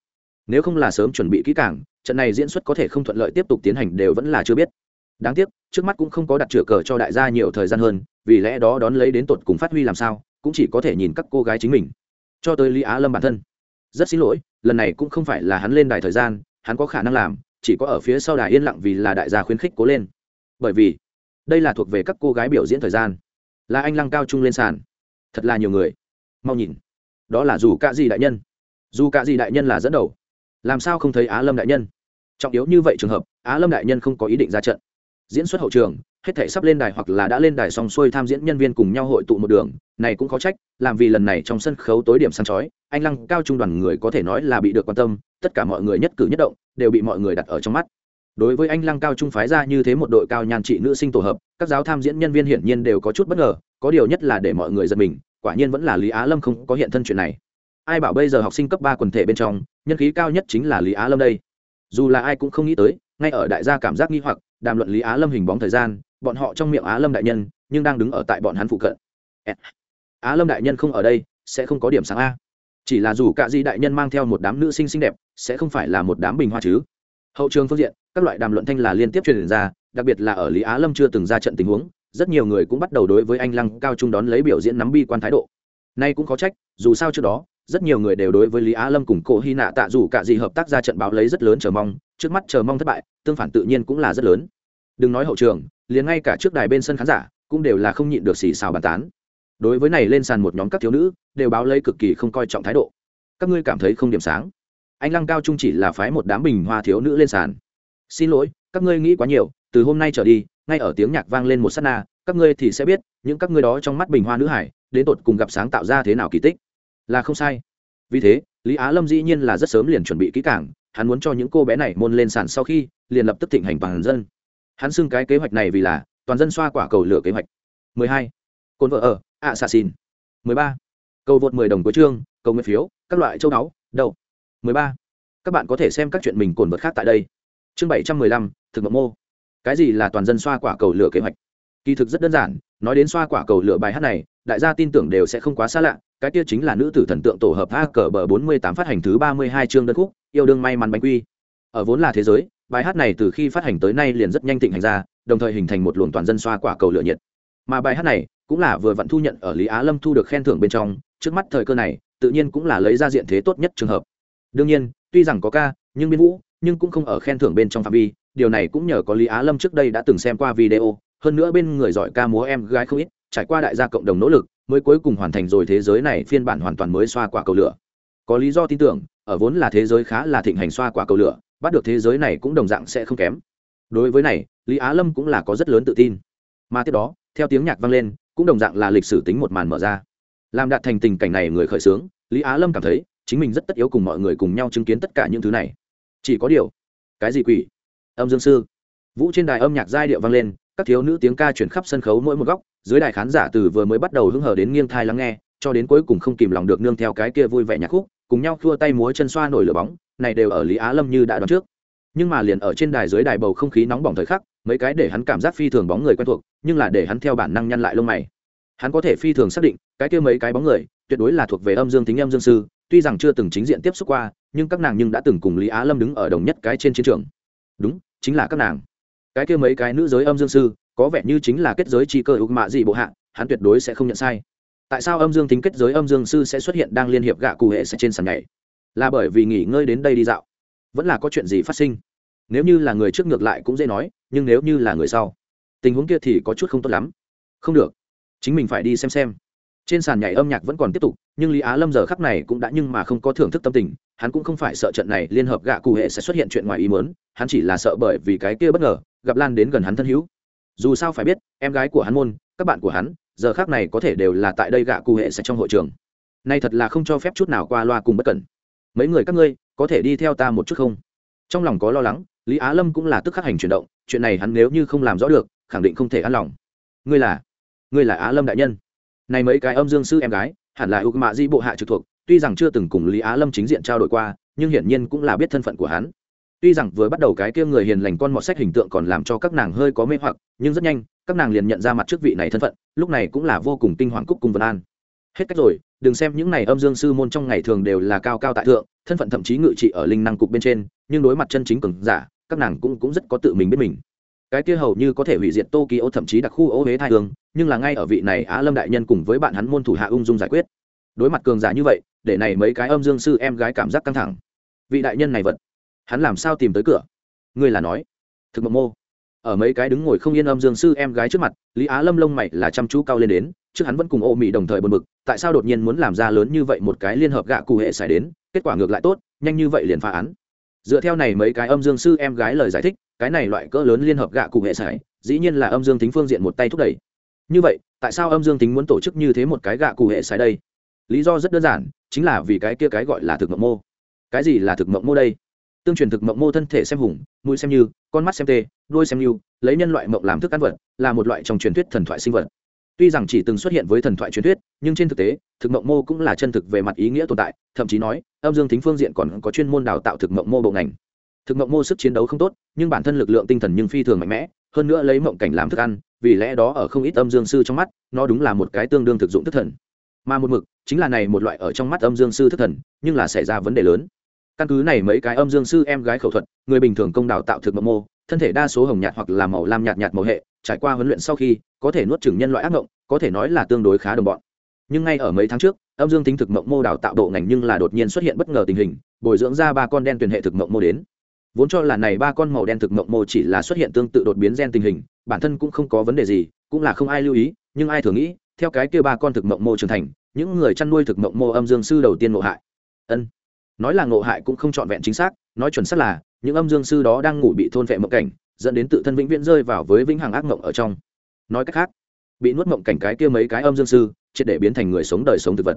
Nếu không là sớm chuẩn bị kỹ càng trận này diễn xuất có thể không thuận lợi tiếp tục tiến hành đều vẫn là chưa biết. Đáng tiếc, trước mắt cũng không có đặt chửa cờ cho đại gia nhiều thời gian hơn, vì lẽ đó đón lấy đến tột cùng phát huy làm sao, cũng chỉ có thể nhìn các cô gái chính mình. Cho tới lý á lâm bản thân. Rất xin lỗi, lần này cũng không phải là hắn lên đài thời gian, hắn có khả năng làm, chỉ có ở phía sau đài yên lặng vì là đại gia khuyến khích cố lên. Bởi vì, đây là thuộc về các cô gái biểu diễn thời gian. Là anh lăng cao trung lên sàn. Thật là nhiều người. Mau nhìn. Đó là dù cả gì đại nhân. Dù cả gì đại nhân là dẫn đầu. Làm sao không thấy á lâm đại nhân? Trọng yếu như vậy trường hợp, á lâm đại nhân không có ý định ra trận. Diễn xuất hậu trường, hết thể sắp lên đài hoặc là đã lên đài xong xuôi tham diễn nhân viên cùng nhau hội tụ một đường, này cũng khó trách, làm vì lần này trong sân khấu tối điểm sáng chói, anh lăng cao trung đoàn người có thể nói là bị được quan tâm, tất cả mọi người nhất cử nhất động, đều bị mọi người đặt ở trong mắt. Đối với anh lăng cao trung phái ra như thế một đội cao nhàn trị nữ sinh tổ hợp, các giáo tham diễn nhân viên hiển nhiên đều có chút bất ngờ, có điều nhất là để mọi người giật mình, quả nhiên vẫn là lý á lâm không có hiện thân chuyện này. Ai bảo bây giờ học sinh cấp ba quần thể bên trong, nhân khí cao nhất chính là lý á lâm đây dù là ai cũng không nghĩ tới, ngay ở đại gia cảm giác nghi hoặc, đàm luận lý á lâm hình bóng thời gian, bọn họ trong miệng á lâm đại nhân, nhưng đang đứng ở tại bọn hắn phụ cận. Á lâm đại nhân không ở đây, sẽ không có điểm sáng a. Chỉ là dù cả di đại nhân mang theo một đám nữ sinh xinh đẹp, sẽ không phải là một đám bình hoa chứ. Hậu trường phương diện, các loại đàm luận thanh là liên tiếp truyền ra, đặc biệt là ở lý á lâm chưa từng ra trận tình huống, rất nhiều người cũng bắt đầu đối với anh lăng cao trung đón lấy biểu diễn nắm bi quan thái độ. Nay cũng có trách, dù sao trước đó rất nhiều người đều đối với lý á lâm cùng cổ hy nạ tạ dù cả gì hợp tác ra trận báo lấy rất lớn chờ mong, trước mắt chờ mong thất bại, tương phản tự nhiên cũng là rất lớn. Đừng nói hậu trường, liền ngay cả trước đài bên sân khán giả, cũng đều là không nhịn được xì xào bàn tán. Đối với này lên sàn một nhóm các thiếu nữ, đều báo lấy cực kỳ không coi trọng thái độ. Các ngươi cảm thấy không điểm sáng. Anh lăng cao trung chỉ là phái một đám bình hoa thiếu nữ lên sàn. Xin lỗi, các ngươi nghĩ quá nhiều, từ hôm nay trở đi, ngay ở tiếng nhạc vang lên một s á t na, các ngươi thì sẽ biết, những các ngươi đó trong mắt bình hoa nữ hải, đến tột cùng gặp sáng tạo ra thế nào kỳ tích là không sai. Vì thế lý á lâm dĩ nhiên là rất sớm liền chuẩn bị kỹ cảng hắn muốn cho những cô bé này môn lên sàn sau khi liền lập tức thịnh hành toàn dân. Hắn xưng cái kế hoạch này vì là toàn dân xoa quả cầu lửa kế hoạch. 12. cồn vợ ở ạ xà xin 13. cầu vượt 10 đồng của chương cầu nguyện phiếu các loại châu đáo đậu. 13. các bạn có thể xem các chuyện mình cồn vật khác tại đây. Chương 715, thực mộng mô. Cái gì là toàn dân xoa quả cầu lửa kế hoạch? Kỳ thực rất đơn giản nói đến xoa quả cầu lửa bài hát này đại gia tin tưởng đều sẽ không quá xa lạ cái kia chính là nữ tử thần tượng tổ hợp a cờ bờ 48 phát hành thứ 32 chương đơn khúc, yêu đương may mắn bánh quy. Ở vốn là thế giới, bài hát này từ khi phát hành tới nay liền rất nhanh thịnh hành ra, đồng thời hình thành một luồng toàn dân xoa quả cầu lửa nhiệt. Mà bài hát này cũng là vừa vặn thu nhận ở lý á lâm thu được khen thưởng bên trong, trước mắt thời cơ này, tự nhiên cũng là lấy ra diện thế tốt nhất trường hợp. Đương nhiên, tuy rằng có ca, nhưng biên vũ, nhưng cũng không ở khen thưởng bên trong phạm vi, điều này cũng nhờ có lý á lâm trước đây đã từng xem qua video, hơn nữa bên người giỏi ca múa em gái không ít, trải qua đại gia cộng đồng nỗ lực mới cuối cùng hoàn thành rồi thế giới này phiên bản hoàn toàn mới xoa quả cầu lửa. Có lý do tin tưởng, ở vốn là thế giới khá là thịnh hành xoa quả cầu lửa, bắt được thế giới này cũng đồng dạng sẽ không kém. Đối với này, lý á lâm cũng là có rất lớn tự tin. Mà tiếp đó, theo tiếng nhạc vang lên, cũng đồng dạng là lịch sử tính một màn mở ra. Làm đạt thành tình cảnh này người khởi xướng, lý á lâm cảm thấy, chính mình rất tất yếu cùng mọi người cùng nhau chứng kiến tất cả những thứ này. Chỉ có điều, cái gì quỷ? Âm dương sư. Vũ trên đài âm nhạc giai điệu vang lên, các thiếu nữ tiếng ca chuyển khắp sân khấu mỗi một góc dưới đài khán giả từ vừa mới bắt đầu hứng hờ đến nghiêng thai lắng nghe, cho đến cuối cùng không kìm lòng được nương theo cái kia vui vẻ nhạc khúc, cùng nhau khua tay múa chân xoa nổi lửa bóng, này đều ở lý á lâm như đã đoán trước. Nhưng mà liền ở trên đài dưới đài bầu không khí nóng bỏng thời khắc, mấy cái để hắn cảm giác phi thường bóng người quen thuộc, nhưng là để hắn theo bản năng nhăn lại lông mày. Hắn có thể phi thường xác định, cái kia mấy cái bóng người, tuyệt đối là thuộc về âm dương tính âm dương sư, tuy rằng chưa từng chính diện tiếp xúc qua, nhưng các nàng nhưng đã từng cùng lý á lâm đứng ở đồng nhất cái trên chiến trường. Đúng, chính là các nàng. Cái kia mấy cái nữ giới âm dương sư có vẻ như chính là kết giới chi cơ ục mạ dị bộ hạ, hắn tuyệt đối sẽ không nhận sai. Tại sao âm dương tính kết giới âm dương sư sẽ xuất hiện đang liên hiệp gạ cụ hệ sẽ trên sàn nhảy? Là bởi vì nghỉ ngơi đến đây đi dạo. Vẫn là có chuyện gì phát sinh? Nếu như là người trước ngược lại cũng dễ nói, nhưng nếu như là người sau, tình huống kia thì có chút không tốt lắm. Không được. Chính mình phải đi xem xem. Trên sàn nhảy âm nhạc vẫn còn tiếp tục, nhưng lý á lâm giờ khắc này cũng đã nhưng mà không có thưởng thức tâm tình, hắn cũng không phải sợ trận này liên hợp gạ cụ hệ sẽ xuất hiện chuyện ngoài ý mớn hắn chỉ là sợ bởi vì cái kia bất ngờ, gặp lan đến gần hắn thân hữu dù sao phải biết, em gái của hắn môn, các bạn của hắn, giờ khác này có thể đều là tại đây gạ cụ hệ sẽ trong hội trường. Nay thật là không cho phép chút nào qua loa cùng bất cẩn. Mấy người các ngươi, có thể đi theo ta một chút không? Trong lòng có lo lắng, lý á lâm cũng là tức khắc hành chuyển động, chuyện này hắn nếu như không làm rõ được, khẳng định không thể an lòng. Ngươi là ngươi là á lâm đại nhân. Này mấy cái âm dương sư em gái, hẳn là ưu mạ di bộ hạ trực thuộc, tuy rằng chưa từng cùng lý á lâm chính diện trao đổi qua, nhưng hiển nhiên cũng là biết thân phận của hắn tuy rằng vừa bắt đầu cái kia người hiền lành con mọt sách hình tượng còn làm cho các nàng hơi có mê hoặc, nhưng rất nhanh, các nàng liền nhận ra mặt trước vị này thân phận, lúc này cũng là vô cùng kinh hoàng cúc cùng vân an. Hết cách rồi, đừng xem những này âm dương sư môn trong ngày thường đều là cao cao tại thượng, thân phận thậm chí ngự trị ở linh năng cục bên trên, nhưng đối mặt chân chính cường giả, các nàng cũng cũng rất có tự mình biết mình. Cái kia hầu như có thể hủy diệt tokyo thậm chí đặc khu ô huế thai hương, nhưng là ngay ở vị này á lâm đại nhân cùng với bạn hắn môn thủ hạ ung dung giải quyết. Đối mặt cường giả như vậy, để này mấy cái âm dương sư em gái cảm giác căng thẳng. Vị đại nhân này vật hắn làm sao tìm tới cửa? Ngươi là nói, thực mộng mô. Ở mấy cái đứng ngồi không yên âm dương sư em gái trước mặt, lý á lâm lông mày là chăm chú cao lên đến, trước hắn vẫn cùng ô mỹ đồng thời bật mực tại sao đột nhiên muốn làm ra lớn như vậy một cái liên hợp gạ cụ hệ xảy đến, kết quả ngược lại tốt, nhanh như vậy liền phá án. Dựa theo này mấy cái âm dương sư em gái lời giải thích, cái này loại cỡ lớn liên hợp gạ cụ hệ xảy, dĩ nhiên là âm dương tính phương diện một tay thúc đẩy. Như vậy, tại sao âm dương tính muốn tổ chức như thế một cái gạ cụ hệ xảy đây? Lý do rất đơn giản, chính là vì cái kia cái gọi là thực mộng mô. Cái gì là thực mộng mô đây? Tương truyền thực mộng mô thân thể xem hùng, mũi xem như, con mắt xem tê, đuôi xem như, lấy nhân loại mộng làm thức ăn vật, là một loại trong truyền thuyết thần thoại sinh vật. Tuy rằng chỉ từng xuất hiện với thần thoại truyền thuyết, nhưng trên thực tế, thực mộng mô cũng là chân thực về mặt ý nghĩa tồn tại, thậm chí nói, âm dương tính phương diện còn có chuyên môn đào tạo thực mộng mô bộ ngành. Thực mộng mô sức chiến đấu không tốt, nhưng bản thân lực lượng tinh thần nhưng phi thường mạnh mẽ, hơn nữa lấy mộng cảnh làm thức ăn, vì lẽ đó ở không ít âm dương sư trong mắt, nó đúng là một cái tương đương thực dụng thức thần. Mà một mực, chính là này một loại ở trong mắt âm dương sư thức thần, nhưng là xảy ra vấn đề lớn căn cứ này mấy cái âm dương sư em gái khẩu thuật, người bình thường công đào tạo thực mộng mô, thân thể đa số hồng nhạt hoặc là màu lam nhạt nhạt màu hệ, trải qua huấn luyện sau khi, có thể nuốt chửng nhân loại ác mộng có thể nói là tương đối khá đồng bọn. Nhưng ngay ở mấy tháng trước, âm dương tính thực mộng mô đào tạo độ ngành nhưng là đột nhiên xuất hiện bất ngờ tình hình, bồi dưỡng ra ba con đen tuyển hệ thực mộng mô đến. Vốn cho là này ba con màu đen thực mộng mô chỉ là xuất hiện tương tự đột biến gen tình hình, bản thân cũng không có vấn đề gì, cũng là không ai lưu ý, nhưng ai thường nghĩ, theo cái kia ba con thực mộng mô trưởng thành, những người chăn nuôi thực mộng mô âm dương sư đầu tiên ngộ hại. Ân nói là ngộ hại cũng không trọn vẹn chính xác, nói chuẩn xác là, những âm dương sư đó đang ngủ bị thôn vệ mộng cảnh, dẫn đến tự thân vĩnh viễn rơi vào với vĩnh hằng ác mộng ở trong. Nói cách khác, bị nuốt mộng cảnh cái kia mấy cái âm dương sư, triệt để biến thành người sống đời sống thực vật.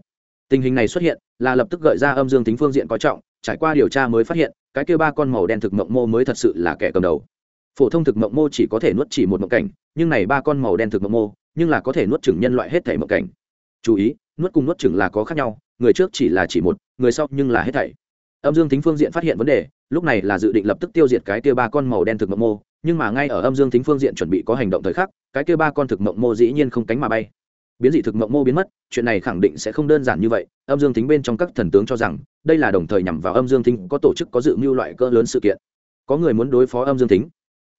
Tình hình này xuất hiện, là lập tức gợi ra âm dương tính phương diện có trọng, trải qua điều tra mới phát hiện, cái kia ba con màu đen thực mộng mô mới thật sự là kẻ cầm đầu. Phổ thông thực mộng mô chỉ có thể nuốt chỉ một mộng cảnh, nhưng này ba con màu đen thực mộng mô, nhưng là có thể nuốt chửng nhân loại hết thể mộng cảnh. Chú ý, nuốt cùng nuốt chửng là có khác nhau người trước chỉ là chỉ một, người sau nhưng là hết thảy âm dương Thính phương diện phát hiện vấn đề, lúc này là dự định lập tức tiêu diệt cái kia ba con màu đen thực mộng mô, nhưng mà ngay ở âm dương Thính phương diện chuẩn bị có hành động thời khắc, cái kia ba con thực mộng mô dĩ nhiên không cánh mà bay biến dị thực mộng mô biến mất, chuyện này khẳng định sẽ không đơn giản như vậy, âm dương Thính bên trong các thần tướng cho rằng, đây là đồng thời nhằm vào âm dương Thính có tổ chức có dự mưu loại cỡ lớn sự kiện có người muốn đối phó âm dương Thính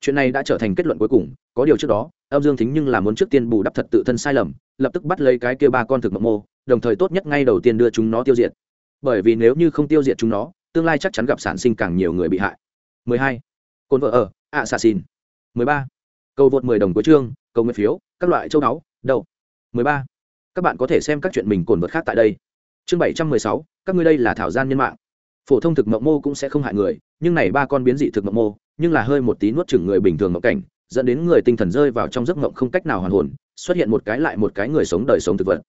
chuyện này đã trở thành kết luận cuối cùng có điều trước đó âm dương Thính nhưng là muốn trước tiên bù đắp thật tự thân sai lầm lập tức bắt lấy cái kia ba con thực mộng mô đồng thời tốt nhất ngay đầu tiên đưa chúng nó tiêu diệt bởi vì nếu như không tiêu diệt chúng nó tương lai chắc chắn gặp sản sinh càng nhiều người bị hại 12. cồn vợ ở assassin 13. cầu vượt 10 đồng của chương cầu nguyện phiếu các loại châu đáo đầu 13. các bạn có thể xem các chuyện mình cồn vượt khác tại đây chương 716, các ngươi đây là thảo gian nhân mạng phổ thông thực mộng mô cũng sẽ không hại người nhưng này ba con biến dị thực mộng mô nhưng là hơi một tí nuốt chửng người bình thường mộng cảnh, dẫn đến người tinh thần rơi vào trong giấc mộng không cách nào hoàn hồn, xuất hiện một cái lại một cái người sống đời sống thực vật.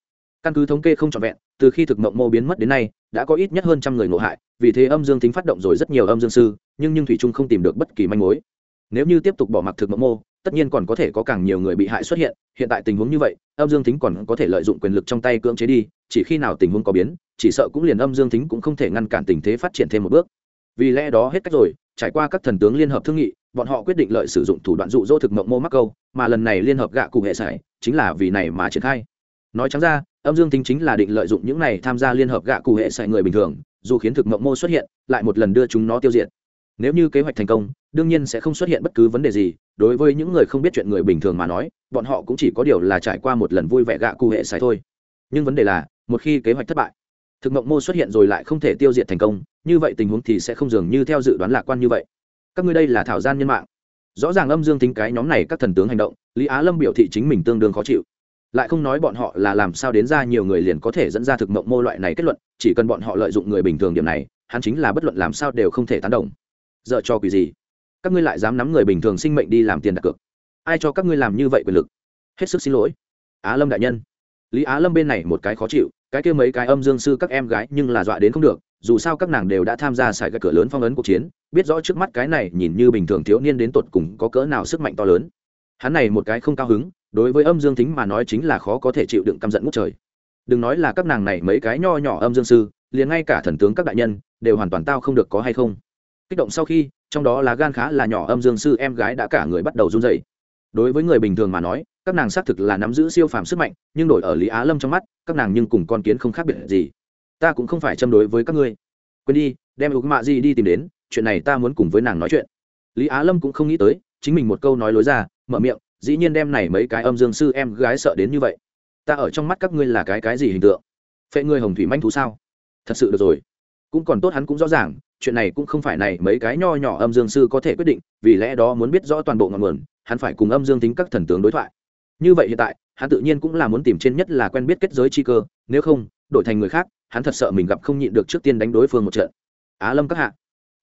Căn cứ thống kê không trọn vẹn, từ khi thực mộng mô biến mất đến nay, đã có ít nhất hơn trăm người ngộ hại, vì thế âm dương tính phát động rồi rất nhiều âm dương sư, nhưng nhưng thủy trung không tìm được bất kỳ manh mối. Nếu như tiếp tục bỏ mặc thực mộng mô, tất nhiên còn có thể có càng nhiều người bị hại xuất hiện hiện tại tình huống như vậy, âm dương tính còn có thể lợi dụng quyền lực trong tay cưỡng chế đi, chỉ khi nào tình huống có biến, chỉ sợ cũng liền âm dương tính cũng không thể ngăn cản tình thế phát triển thêm một bước. Vì lẽ đó hết cách rồi trải qua các thần tướng liên hợp thương nghị, bọn họ quyết định lợi sử dụng thủ đoạn dụ dỗ thực mộng mô mắc câu, mà lần này liên hợp gạ cụ hệ sải, chính là vì này mà triển khai. Nói trắng ra, âm dương tính chính là định lợi dụng những này tham gia liên hợp gạ cụ hệ sải người bình thường, dù khiến thực mộng mô xuất hiện, lại một lần đưa chúng nó tiêu diệt. Nếu như kế hoạch thành công, đương nhiên sẽ không xuất hiện bất cứ vấn đề gì, đối với những người không biết chuyện người bình thường mà nói, bọn họ cũng chỉ có điều là trải qua một lần vui vẻ gạ cụ hệ sải thôi. Nhưng vấn đề là, một khi kế hoạch thất bại thực mộng mô xuất hiện rồi lại không thể tiêu diệt thành công, như vậy tình huống thì sẽ không dường như theo dự đoán lạc quan như vậy. Các ngươi đây là thảo gian nhân mạng. Rõ ràng âm dương tính cái nhóm này các thần tướng hành động, lý á lâm biểu thị chính mình tương đương khó chịu. Lại không nói bọn họ là làm sao đến ra nhiều người liền có thể dẫn ra thực mộng mô loại này kết luận, chỉ cần bọn họ lợi dụng người bình thường điểm này, hắn chính là bất luận làm sao đều không thể tán đồng. Dợ cho quỷ gì? Các ngươi lại dám nắm người bình thường sinh mệnh đi làm tiền đặt cược. Ai cho các ngươi làm như vậy quyền lực? Hết sức xin lỗi. Á lâm đại nhân lý á lâm bên này một cái khó chịu, cái kia mấy cái âm dương sư các em gái nhưng là dọa đến không được, dù sao các nàng đều đã tham gia xài các cửa lớn phong ấn cuộc chiến, biết rõ trước mắt cái này nhìn như bình thường thiếu niên đến tột cùng có cỡ nào sức mạnh to lớn. Hắn này một cái không cao hứng, đối với âm dương thính mà nói chính là khó có thể chịu đựng căm giận ngút trời. Đừng nói là các nàng này mấy cái nho nhỏ âm dương sư, liền ngay cả thần tướng các đại nhân, đều hoàn toàn tao không được có hay không. Kích động sau khi, trong đó là gan khá là nhỏ âm dương sư em gái đã cả người bắt đầu run rẩy. Đối với người bình thường mà nói các nàng xác thực là nắm giữ siêu phàm sức mạnh, nhưng đổi ở lý á lâm trong mắt, các nàng nhưng cùng con kiến không khác biệt gì. Ta cũng không phải châm đối với các ngươi. Quên đi, đem ục mạ gì đi tìm đến, chuyện này ta muốn cùng với nàng nói chuyện. Lý á lâm cũng không nghĩ tới, chính mình một câu nói lối ra, mở miệng, dĩ nhiên đem này mấy cái âm dương sư em gái sợ đến như vậy. Ta ở trong mắt các ngươi là cái cái gì hình tượng? Phệ ngươi hồng thủy manh thú sao? Thật sự được rồi. Cũng còn tốt hắn cũng rõ ràng, chuyện này cũng không phải này mấy cái nho nhỏ âm dương sư có thể quyết định, vì lẽ đó muốn biết rõ toàn bộ ngọn nguồn, hắn phải cùng âm dương tính các thần tướng đối thoại như vậy hiện tại, hắn tự nhiên cũng là muốn tìm trên nhất là quen biết kết giới chi cơ, nếu không, đổi thành người khác, hắn thật sợ mình gặp không nhịn được trước tiên đánh đối phương một trận. Á lâm các hạ.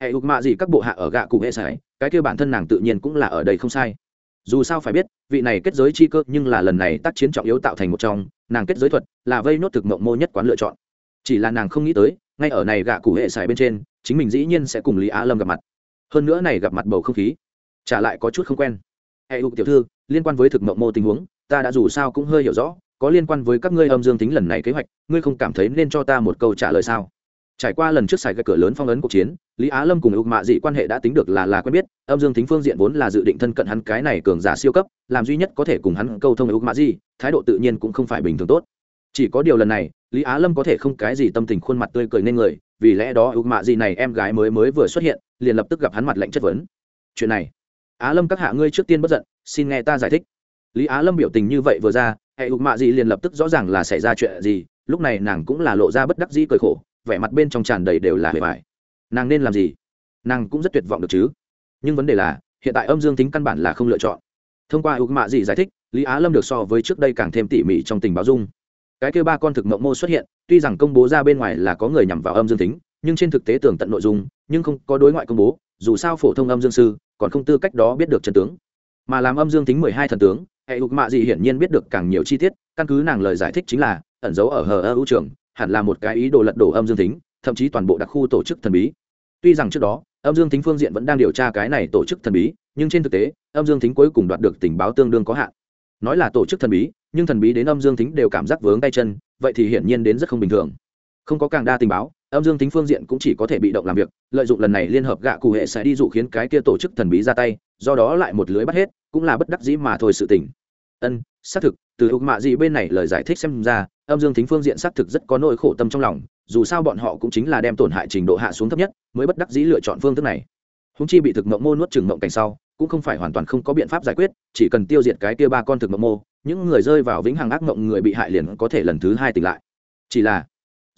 Hệ hụt mạ gì các bộ hạ ở gạ cụ hệ sải, cái kêu bản thân nàng tự nhiên cũng là ở đây không sai. Dù sao phải biết, vị này kết giới chi cơ nhưng là lần này tác chiến trọng yếu tạo thành một trong, nàng kết giới thuật là vây nốt thực mộng mô nhất quán lựa chọn. Chỉ là nàng không nghĩ tới, ngay ở này gạ cụ hệ sải bên trên, chính mình dĩ nhiên sẽ cùng lý á lâm gặp mặt. Hơn nữa này gặp mặt bầu không khí trả lại có chút không quen. E hệ hụt tiểu thư, liên quan với thực mộng mô tình huống, ta đã dù sao cũng hơi hiểu rõ, có liên quan với các ngươi âm dương tính lần này kế hoạch, ngươi không cảm thấy nên cho ta một câu trả lời sao? Trải qua lần trước xài cái cửa lớn phong ấn cuộc chiến, lý á lâm cùng ục mạ dị quan hệ đã tính được là là quen biết, âm dương tính phương diện vốn là dự định thân cận hắn cái này cường giả siêu cấp, làm duy nhất có thể cùng hắn câu thông ục mạ dị, thái độ tự nhiên cũng không phải bình thường tốt. Chỉ có điều lần này, lý á lâm có thể không cái gì tâm tình khuôn mặt tươi cười nên người, vì lẽ đó ục mạ dị này em gái mới mới vừa xuất hiện, liền lập tức gặp hắn mặt lệnh chất vấn. Chuyện này á lâm các hạ ngươi trước tiên bất giận, xin nghe ta giải thích. Lý á lâm biểu tình như vậy vừa ra, hệ ưu mạ dị liền lập tức rõ ràng là xảy ra chuyện gì, lúc này nàng cũng là lộ ra bất đắc dĩ cười khổ, vẻ mặt bên trong tràn đầy đều là hề vải nàng nên làm gì? Nàng cũng rất tuyệt vọng được chứ. Nhưng vấn đề là, hiện tại âm dương tính căn bản là không lựa chọn. Thông qua ước mạ Dị giải thích, lý á lâm được so với trước đây càng thêm tỉ mỉ trong tình báo dung. Cái kêu ba con thực mộng mô xuất hiện, tuy rằng công bố ra bên ngoài là có người nhằm vào âm dương tính, nhưng trên thực tế tường tận nội dung, nhưng không có đối ngoại công bố, dù sao phổ thông âm dương sư còn không tư cách đó biết được chân tướng. Mà làm âm dương tính mười hai thần tướng, hệ ục mạ gì hiển nhiên biết được càng nhiều chi tiết, căn cứ nàng lời giải thích chính là, ẩn dấu ở hờ ơ ưu trường, hẳn là một cái ý đồ lật đổ âm dương tính thậm chí toàn bộ đặc khu tổ chức thần bí. Tuy rằng trước đó, âm dương tính phương diện vẫn đang điều tra cái này tổ chức thần bí, nhưng trên thực tế, âm dương tính cuối cùng đoạt được tình báo tương đương có hạn. Nói là tổ chức thần bí, nhưng thần bí đến âm dương tính đều cảm giác vướng tay chân, vậy thì hiển nhiên đến rất không bình thường. Không có càng đa tình báo âm dương tính phương diện cũng chỉ có thể bị động làm việc, lợi dụng lần này liên hợp gạ cụ hệ sẽ đi dụ khiến cái kia tổ chức thần bí ra tay, do đó lại một lưới bắt hết, cũng là bất đắc dĩ mà thôi sự tình. Ân, xác thực, từ hục mạ gì bên này lời giải thích xem ra, âm dương tính phương diện xác thực rất có nỗi khổ tâm trong lòng, dù sao bọn họ cũng chính là đem tổn hại trình độ hạ xuống thấp nhất, mới bất đắc dĩ lựa chọn phương thức này. Húng chi bị thực mộng mô nuốt chừng mộng cảnh sau, cũng không phải hoàn toàn không có biện pháp giải quyết, chỉ cần tiêu diệt cái kia ba con thực mộng mô, những người rơi vào vĩnh hằng ác mộng người bị hại liền có thể lần thứ hai tỉnh lại. Chỉ là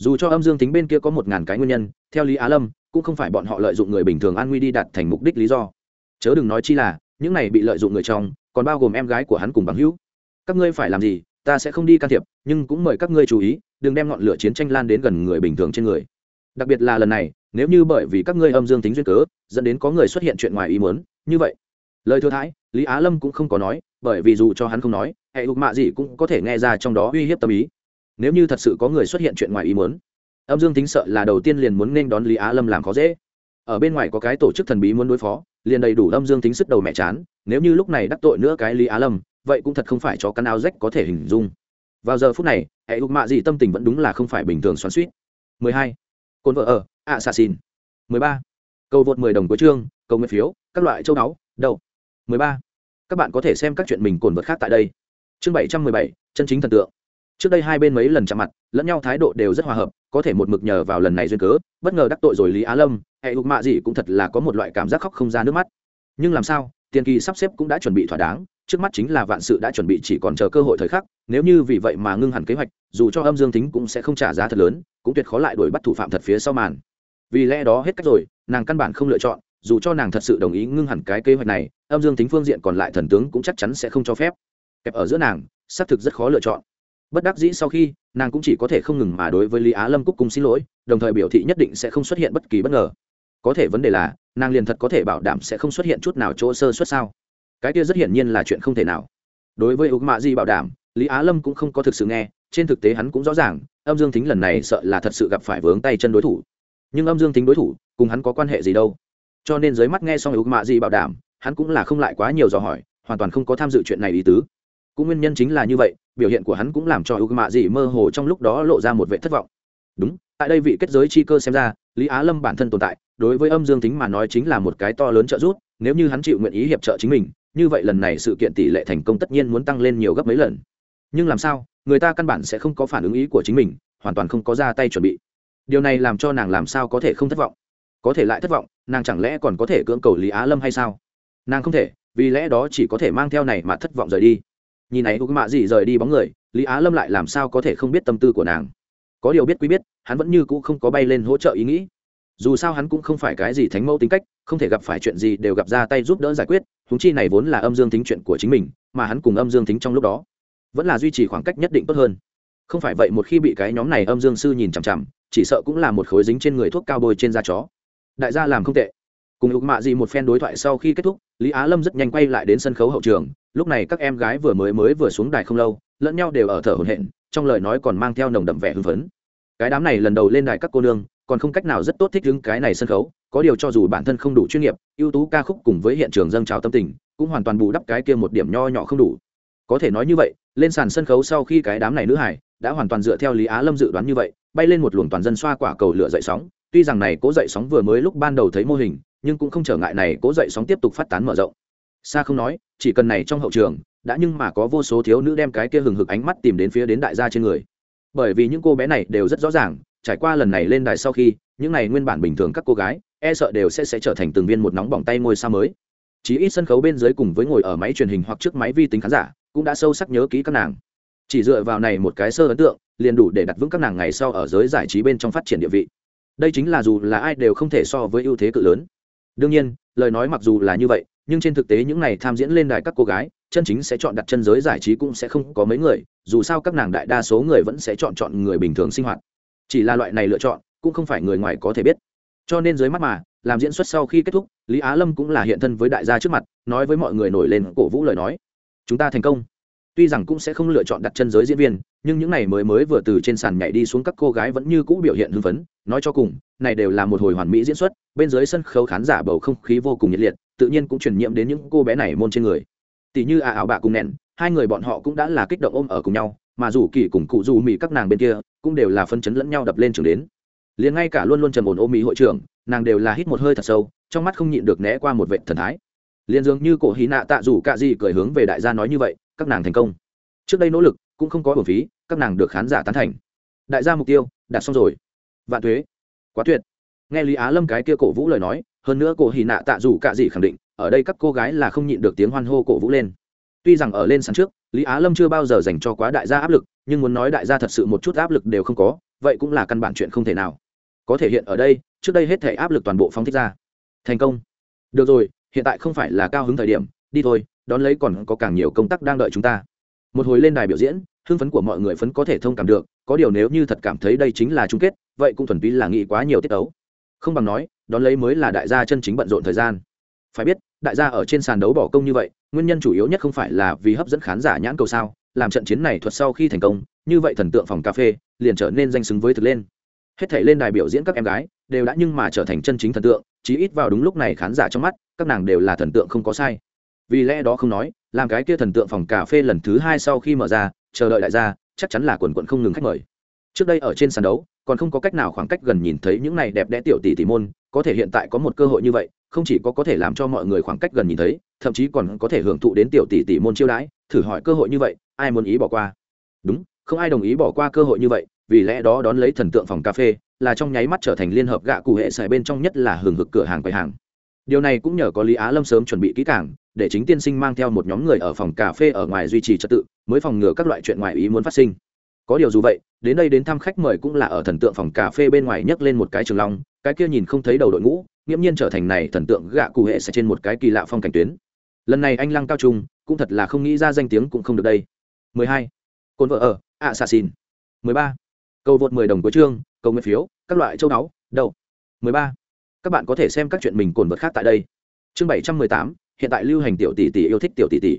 dù cho âm dương tính bên kia có một ngàn cái nguyên nhân, theo lý á lâm, cũng không phải bọn họ lợi dụng người bình thường an nguy đi đạt thành mục đích lý do. Chớ đừng nói chi là, những này bị lợi dụng người trong, còn bao gồm em gái của hắn cùng bằng hữu. Các ngươi phải làm gì, ta sẽ không đi can thiệp, nhưng cũng mời các ngươi chú ý, đừng đem ngọn lửa chiến tranh lan đến gần người bình thường trên người. Đặc biệt là lần này, nếu như bởi vì các ngươi âm dương tính duyên cớ, dẫn đến có người xuất hiện chuyện ngoài ý muốn, như vậy. Lời thừa thái lý á lâm cũng không có nói, bởi vì dù cho hắn không nói, hệ hụt mạ gì cũng có thể nghe ra trong đó uy hiếp tâm ý nếu như thật sự có người xuất hiện chuyện ngoài ý muốn âm dương tính sợ là đầu tiên liền muốn nên đón lý á lâm làm khó dễ. Ở bên ngoài có cái tổ chức thần bí muốn đối phó liền đầy đủ âm dương tính sức đầu mẹ chán nếu như lúc này đắc tội nữa cái lý á lâm vậy cũng thật không phải cho căn áo rách có thể hình dung. Vào giờ phút này hệ ục mạ gì tâm tình vẫn đúng là không phải bình thường xoắn suýt 12. cồn vợ ở ạ xà xin 13. cầu vượt 10 đồng cuối chương cầu nguyện phiếu các loại châu đáo đầu 13. các bạn có thể xem các chuyện mình cồn vật khác tại đây. Chương 717, chân chính thần tượng trước đây hai bên mấy lần chạm mặt, lẫn nhau thái độ đều rất hòa hợp, có thể một mực nhờ vào lần này duyên cớ, bất ngờ đắc tội rồi lý á lâm, hệ hục mạ gì cũng thật là có một loại cảm giác khóc không ra nước mắt. Nhưng làm sao, tiền kỳ sắp xếp cũng đã chuẩn bị thỏa đáng, trước mắt chính là vạn sự đã chuẩn bị chỉ còn chờ cơ hội thời khắc, nếu như vì vậy mà ngưng hẳn kế hoạch, dù cho âm dương tính cũng sẽ không trả giá thật lớn, cũng tuyệt khó lại đuổi bắt thủ phạm thật phía sau màn. Vì lẽ đó hết cách rồi, nàng căn bản không lựa chọn, dù cho nàng thật sự đồng ý ngưng hẳn cái kế hoạch này, âm dương tính phương diện còn lại thần tướng cũng chắc chắn sẽ không cho phép. Kẹp ở giữa nàng, xác thực rất khó lựa chọn bất đắc dĩ sau khi, nàng cũng chỉ có thể không ngừng mà đối với lý á lâm cúc cung xin lỗi, đồng thời biểu thị nhất định sẽ không xuất hiện bất kỳ bất ngờ. Có thể vấn đề là, nàng liền thật có thể bảo đảm sẽ không xuất hiện chút nào chỗ sơ xuất sao? Cái kia rất hiển nhiên là chuyện không thể nào. Đối với ục mạ di bảo đảm, lý á lâm cũng không có thực sự nghe, trên thực tế hắn cũng rõ ràng, âm dương Thính lần này sợ là thật sự gặp phải vướng tay chân đối thủ. Nhưng âm dương Thính đối thủ, cùng hắn có quan hệ gì đâu? Cho nên dưới mắt nghe xong ục mạ di bảo đảm, hắn cũng là không lại quá nhiều dò hỏi, hoàn toàn không có tham dự chuyện này ý tứ. Cũng nguyên nhân chính là như vậy biểu hiện của hắn cũng làm cho ục mạ dị mơ hồ trong lúc đó lộ ra một vệ thất vọng. Đúng, tại đây vị kết giới chi cơ xem ra, lý á lâm bản thân tồn tại, đối với âm dương tính mà nói chính là một cái to lớn trợ giúp, nếu như hắn chịu nguyện ý hiệp trợ chính mình, như vậy lần này sự kiện tỷ lệ thành công tất nhiên muốn tăng lên nhiều gấp mấy lần. Nhưng làm sao, người ta căn bản sẽ không có phản ứng ý của chính mình, hoàn toàn không có ra tay chuẩn bị. Điều này làm cho nàng làm sao có thể không thất vọng? Có thể lại thất vọng, nàng chẳng lẽ còn có thể cưỡng cầu lý á lâm hay sao? Nàng không thể, vì lẽ đó chỉ có thể mang theo này mà thất vọng rời đi nhìn ấy ục mạ gì rời đi bóng người, lý á lâm lại làm sao có thể không biết tâm tư của nàng? Có điều biết quý biết, hắn vẫn như cũ không có bay lên hỗ trợ ý nghĩ. Dù sao hắn cũng không phải cái gì thánh mẫu tính cách, không thể gặp phải chuyện gì đều gặp ra tay giúp đỡ giải quyết húng chi này vốn là âm dương tính chuyện của chính mình, mà hắn cùng âm dương tính trong lúc đó vẫn là duy trì khoảng cách nhất định tốt hơn. Không phải vậy một khi bị cái nhóm này âm dương sư nhìn chằm chằm, chỉ sợ cũng là một khối dính trên người thuốc cao bôi trên da chó. Đại gia làm không tệ cùng ục mạ gì một phen đối thoại sau khi kết thúc, lý á lâm rất nhanh quay lại đến sân khấu hậu trường. Lúc này các em gái vừa mới mới vừa xuống đài không lâu, lẫn nhau đều ở thở hổn hển, trong lời nói còn mang theo nồng đậm vẻ hưng phấn. Cái đám này lần đầu lên đài các cô nương, còn không cách nào rất tốt thích ứng cái này sân khấu, có điều cho dù bản thân không đủ chuyên nghiệp, ưu tú ca khúc cùng với hiện trường dâng trào tâm tình, cũng hoàn toàn bù đắp cái kia một điểm nho nhỏ không đủ. Có thể nói như vậy, lên sàn sân khấu sau khi cái đám này nữ hải đã hoàn toàn dựa theo lý á lâm dự đoán như vậy, bay lên một luồng toàn dân xoa quả cầu lửa dậy sóng. Tuy rằng này cố dậy sóng vừa mới lúc ban đầu thấy mô hình nhưng cũng không trở ngại này cố dậy sóng tiếp tục phát tán mở rộng. Xa không nói, chỉ cần này trong hậu trường, đã nhưng mà có vô số thiếu nữ đem cái kia hừng hực ánh mắt tìm đến phía đến đại gia trên người. Bởi vì những cô bé này đều rất rõ ràng, trải qua lần này lên đài sau khi, những này nguyên bản bình thường các cô gái e sợ đều sẽ sẽ trở thành từng viên một nóng bỏng tay ngôi sao mới. Chỉ ít sân khấu bên dưới cùng với ngồi ở máy truyền hình hoặc trước máy vi tính khán giả, cũng đã sâu sắc nhớ kỹ các nàng. Chỉ dựa vào này một cái sơ ấn tượng, liền đủ để đặt vững các nàng ngày sau ở giới giải trí bên trong phát triển địa vị. Đây chính là dù là ai đều không thể so với ưu thế cự lớn đương nhiên, lời nói mặc dù là như vậy, nhưng trên thực tế những này tham diễn lên đài các cô gái, chân chính sẽ chọn đặt chân giới giải trí cũng sẽ không có mấy người, dù sao các nàng đại đa số người vẫn sẽ chọn chọn người bình thường sinh hoạt. Chỉ là loại này lựa chọn, cũng không phải người ngoài có thể biết. Cho nên dưới mắt mà, làm diễn xuất sau khi kết thúc, lý á lâm cũng là hiện thân với đại gia trước mặt, nói với mọi người nổi lên cổ vũ lời nói. Chúng ta thành công tuy rằng cũng sẽ không lựa chọn đặt chân giới diễn viên, nhưng những này mới mới vừa từ trên sàn nhảy đi xuống các cô gái vẫn như cũ biểu hiện hưng phấn. Nói cho cùng, này đều là một hồi hoàn mỹ diễn xuất, bên dưới sân khấu khán giả bầu không khí vô cùng nhiệt liệt, tự nhiên cũng truyền nhiễm đến những cô bé này môn trên người. Tỷ như à ảo bạ cùng nẹn, hai người bọn họ cũng đã là kích động ôm ở cùng nhau, mà dù kỳ cùng cụ dù mỹ các nàng bên kia cũng đều là phân chấn lẫn nhau đập lên trường đến. Liền ngay cả luôn luôn trầm ổn ôm mỹ hội trưởng, nàng đều là hít một hơi thật sâu, trong mắt không nhịn được né qua một vệ thần thái liền dường như cổ hí nạ tạ dù cạ gì cười hướng về đại gia nói như vậy, các nàng thành công. Trước đây nỗ lực, cũng không có bổ phí, các nàng được khán giả tán thành. Đại gia mục tiêu, đạt xong rồi. Vạn thuế. Quá tuyệt. Nghe lý á lâm cái kia cổ vũ lời nói, hơn nữa cổ hì nạ tạ dù cạ gì khẳng định, ở đây các cô gái là không nhịn được tiếng hoan hô cổ vũ lên. Tuy rằng ở lên sàn trước, lý á lâm chưa bao giờ dành cho quá đại gia áp lực, nhưng muốn nói đại gia thật sự một chút áp lực đều không có, vậy cũng là căn bản chuyện không thể nào. Có thể hiện ở đây, trước đây hết thể áp lực toàn bộ phóng thích ra. Thành công. Được rồi hiện tại không phải là cao hứng thời điểm, đi thôi, đón lấy còn có càng nhiều công tác đang đợi chúng ta. Một hồi lên đài biểu diễn, hưng phấn của mọi người phấn có thể thông cảm được, có điều nếu như thật cảm thấy đây chính là chung kết, vậy cũng thuần túy là nghĩ quá nhiều tiết ấu. Không bằng nói, đón lấy mới là đại gia chân chính bận rộn thời gian. Phải biết, đại gia ở trên sàn đấu bỏ công như vậy, nguyên nhân chủ yếu nhất không phải là vì hấp dẫn khán giả nhãn cầu sao, làm trận chiến này thuật sau khi thành công, như vậy thần tượng phòng cà phê liền trở nên danh xứng với thực lên. Hết thể lên đài biểu diễn các em gái đều đã nhưng mà trở thành chân chính thần tượng chí ít vào đúng lúc này khán giả trong mắt, các nàng đều là thần tượng không có sai. Vì lẽ đó không nói, làm cái kia thần tượng phòng cà phê lần thứ hai sau khi mở ra, chờ đợi đại gia chắc chắn là quần quận không ngừng khách mời. Trước đây ở trên sàn đấu, còn không có cách nào khoảng cách gần nhìn thấy những này đẹp đẽ tiểu tỷ tỷ môn, có thể hiện tại có một cơ hội như vậy, không chỉ có có thể làm cho mọi người khoảng cách gần nhìn thấy, thậm chí còn có thể hưởng thụ đến tiểu tỷ tỷ môn chiêu đãi, thử hỏi cơ hội như vậy, ai muốn ý bỏ qua? Đúng, không ai đồng ý bỏ qua cơ hội như vậy, vì lẽ đó đón lấy thần tượng phòng cà phê là trong nháy mắt trở thành liên hợp gạ cụ hệ xài bên trong nhất là hưởng hực cửa hàng quầy hàng điều này cũng nhờ có lý á lâm sớm chuẩn bị kỹ càng, để chính tiên sinh mang theo một nhóm người ở phòng cà phê ở ngoài duy trì trật tự, mới phòng ngừa các loại chuyện ngoài ý muốn phát sinh có điều dù vậy, đến đây đến thăm khách mời cũng là ở thần tượng phòng cà phê bên ngoài nhấc lên một cái trường long, cái kia nhìn không thấy đầu đội ngũ, nghiễm nhiên trở thành này thần tượng gạ cụ hệ sẽ trên một cái kỳ lạ phong cảnh tuyến lần này anh lăng cao trung, cũng thật là không nghĩ ra danh tiếng cũng không được đây 12. côn vợ ở ạ xà xin 13. cầu vượt 10 đồng của chương cầu nguyện phiếu, các loại châu đáo đâu 13. các bạn có thể xem các chuyện mình cồn vật khác tại đây. Chương bảy trăm mười tám, hiện tại lưu hành tiểu tỷ tỷ yêu thích tiểu tỷ tỷ.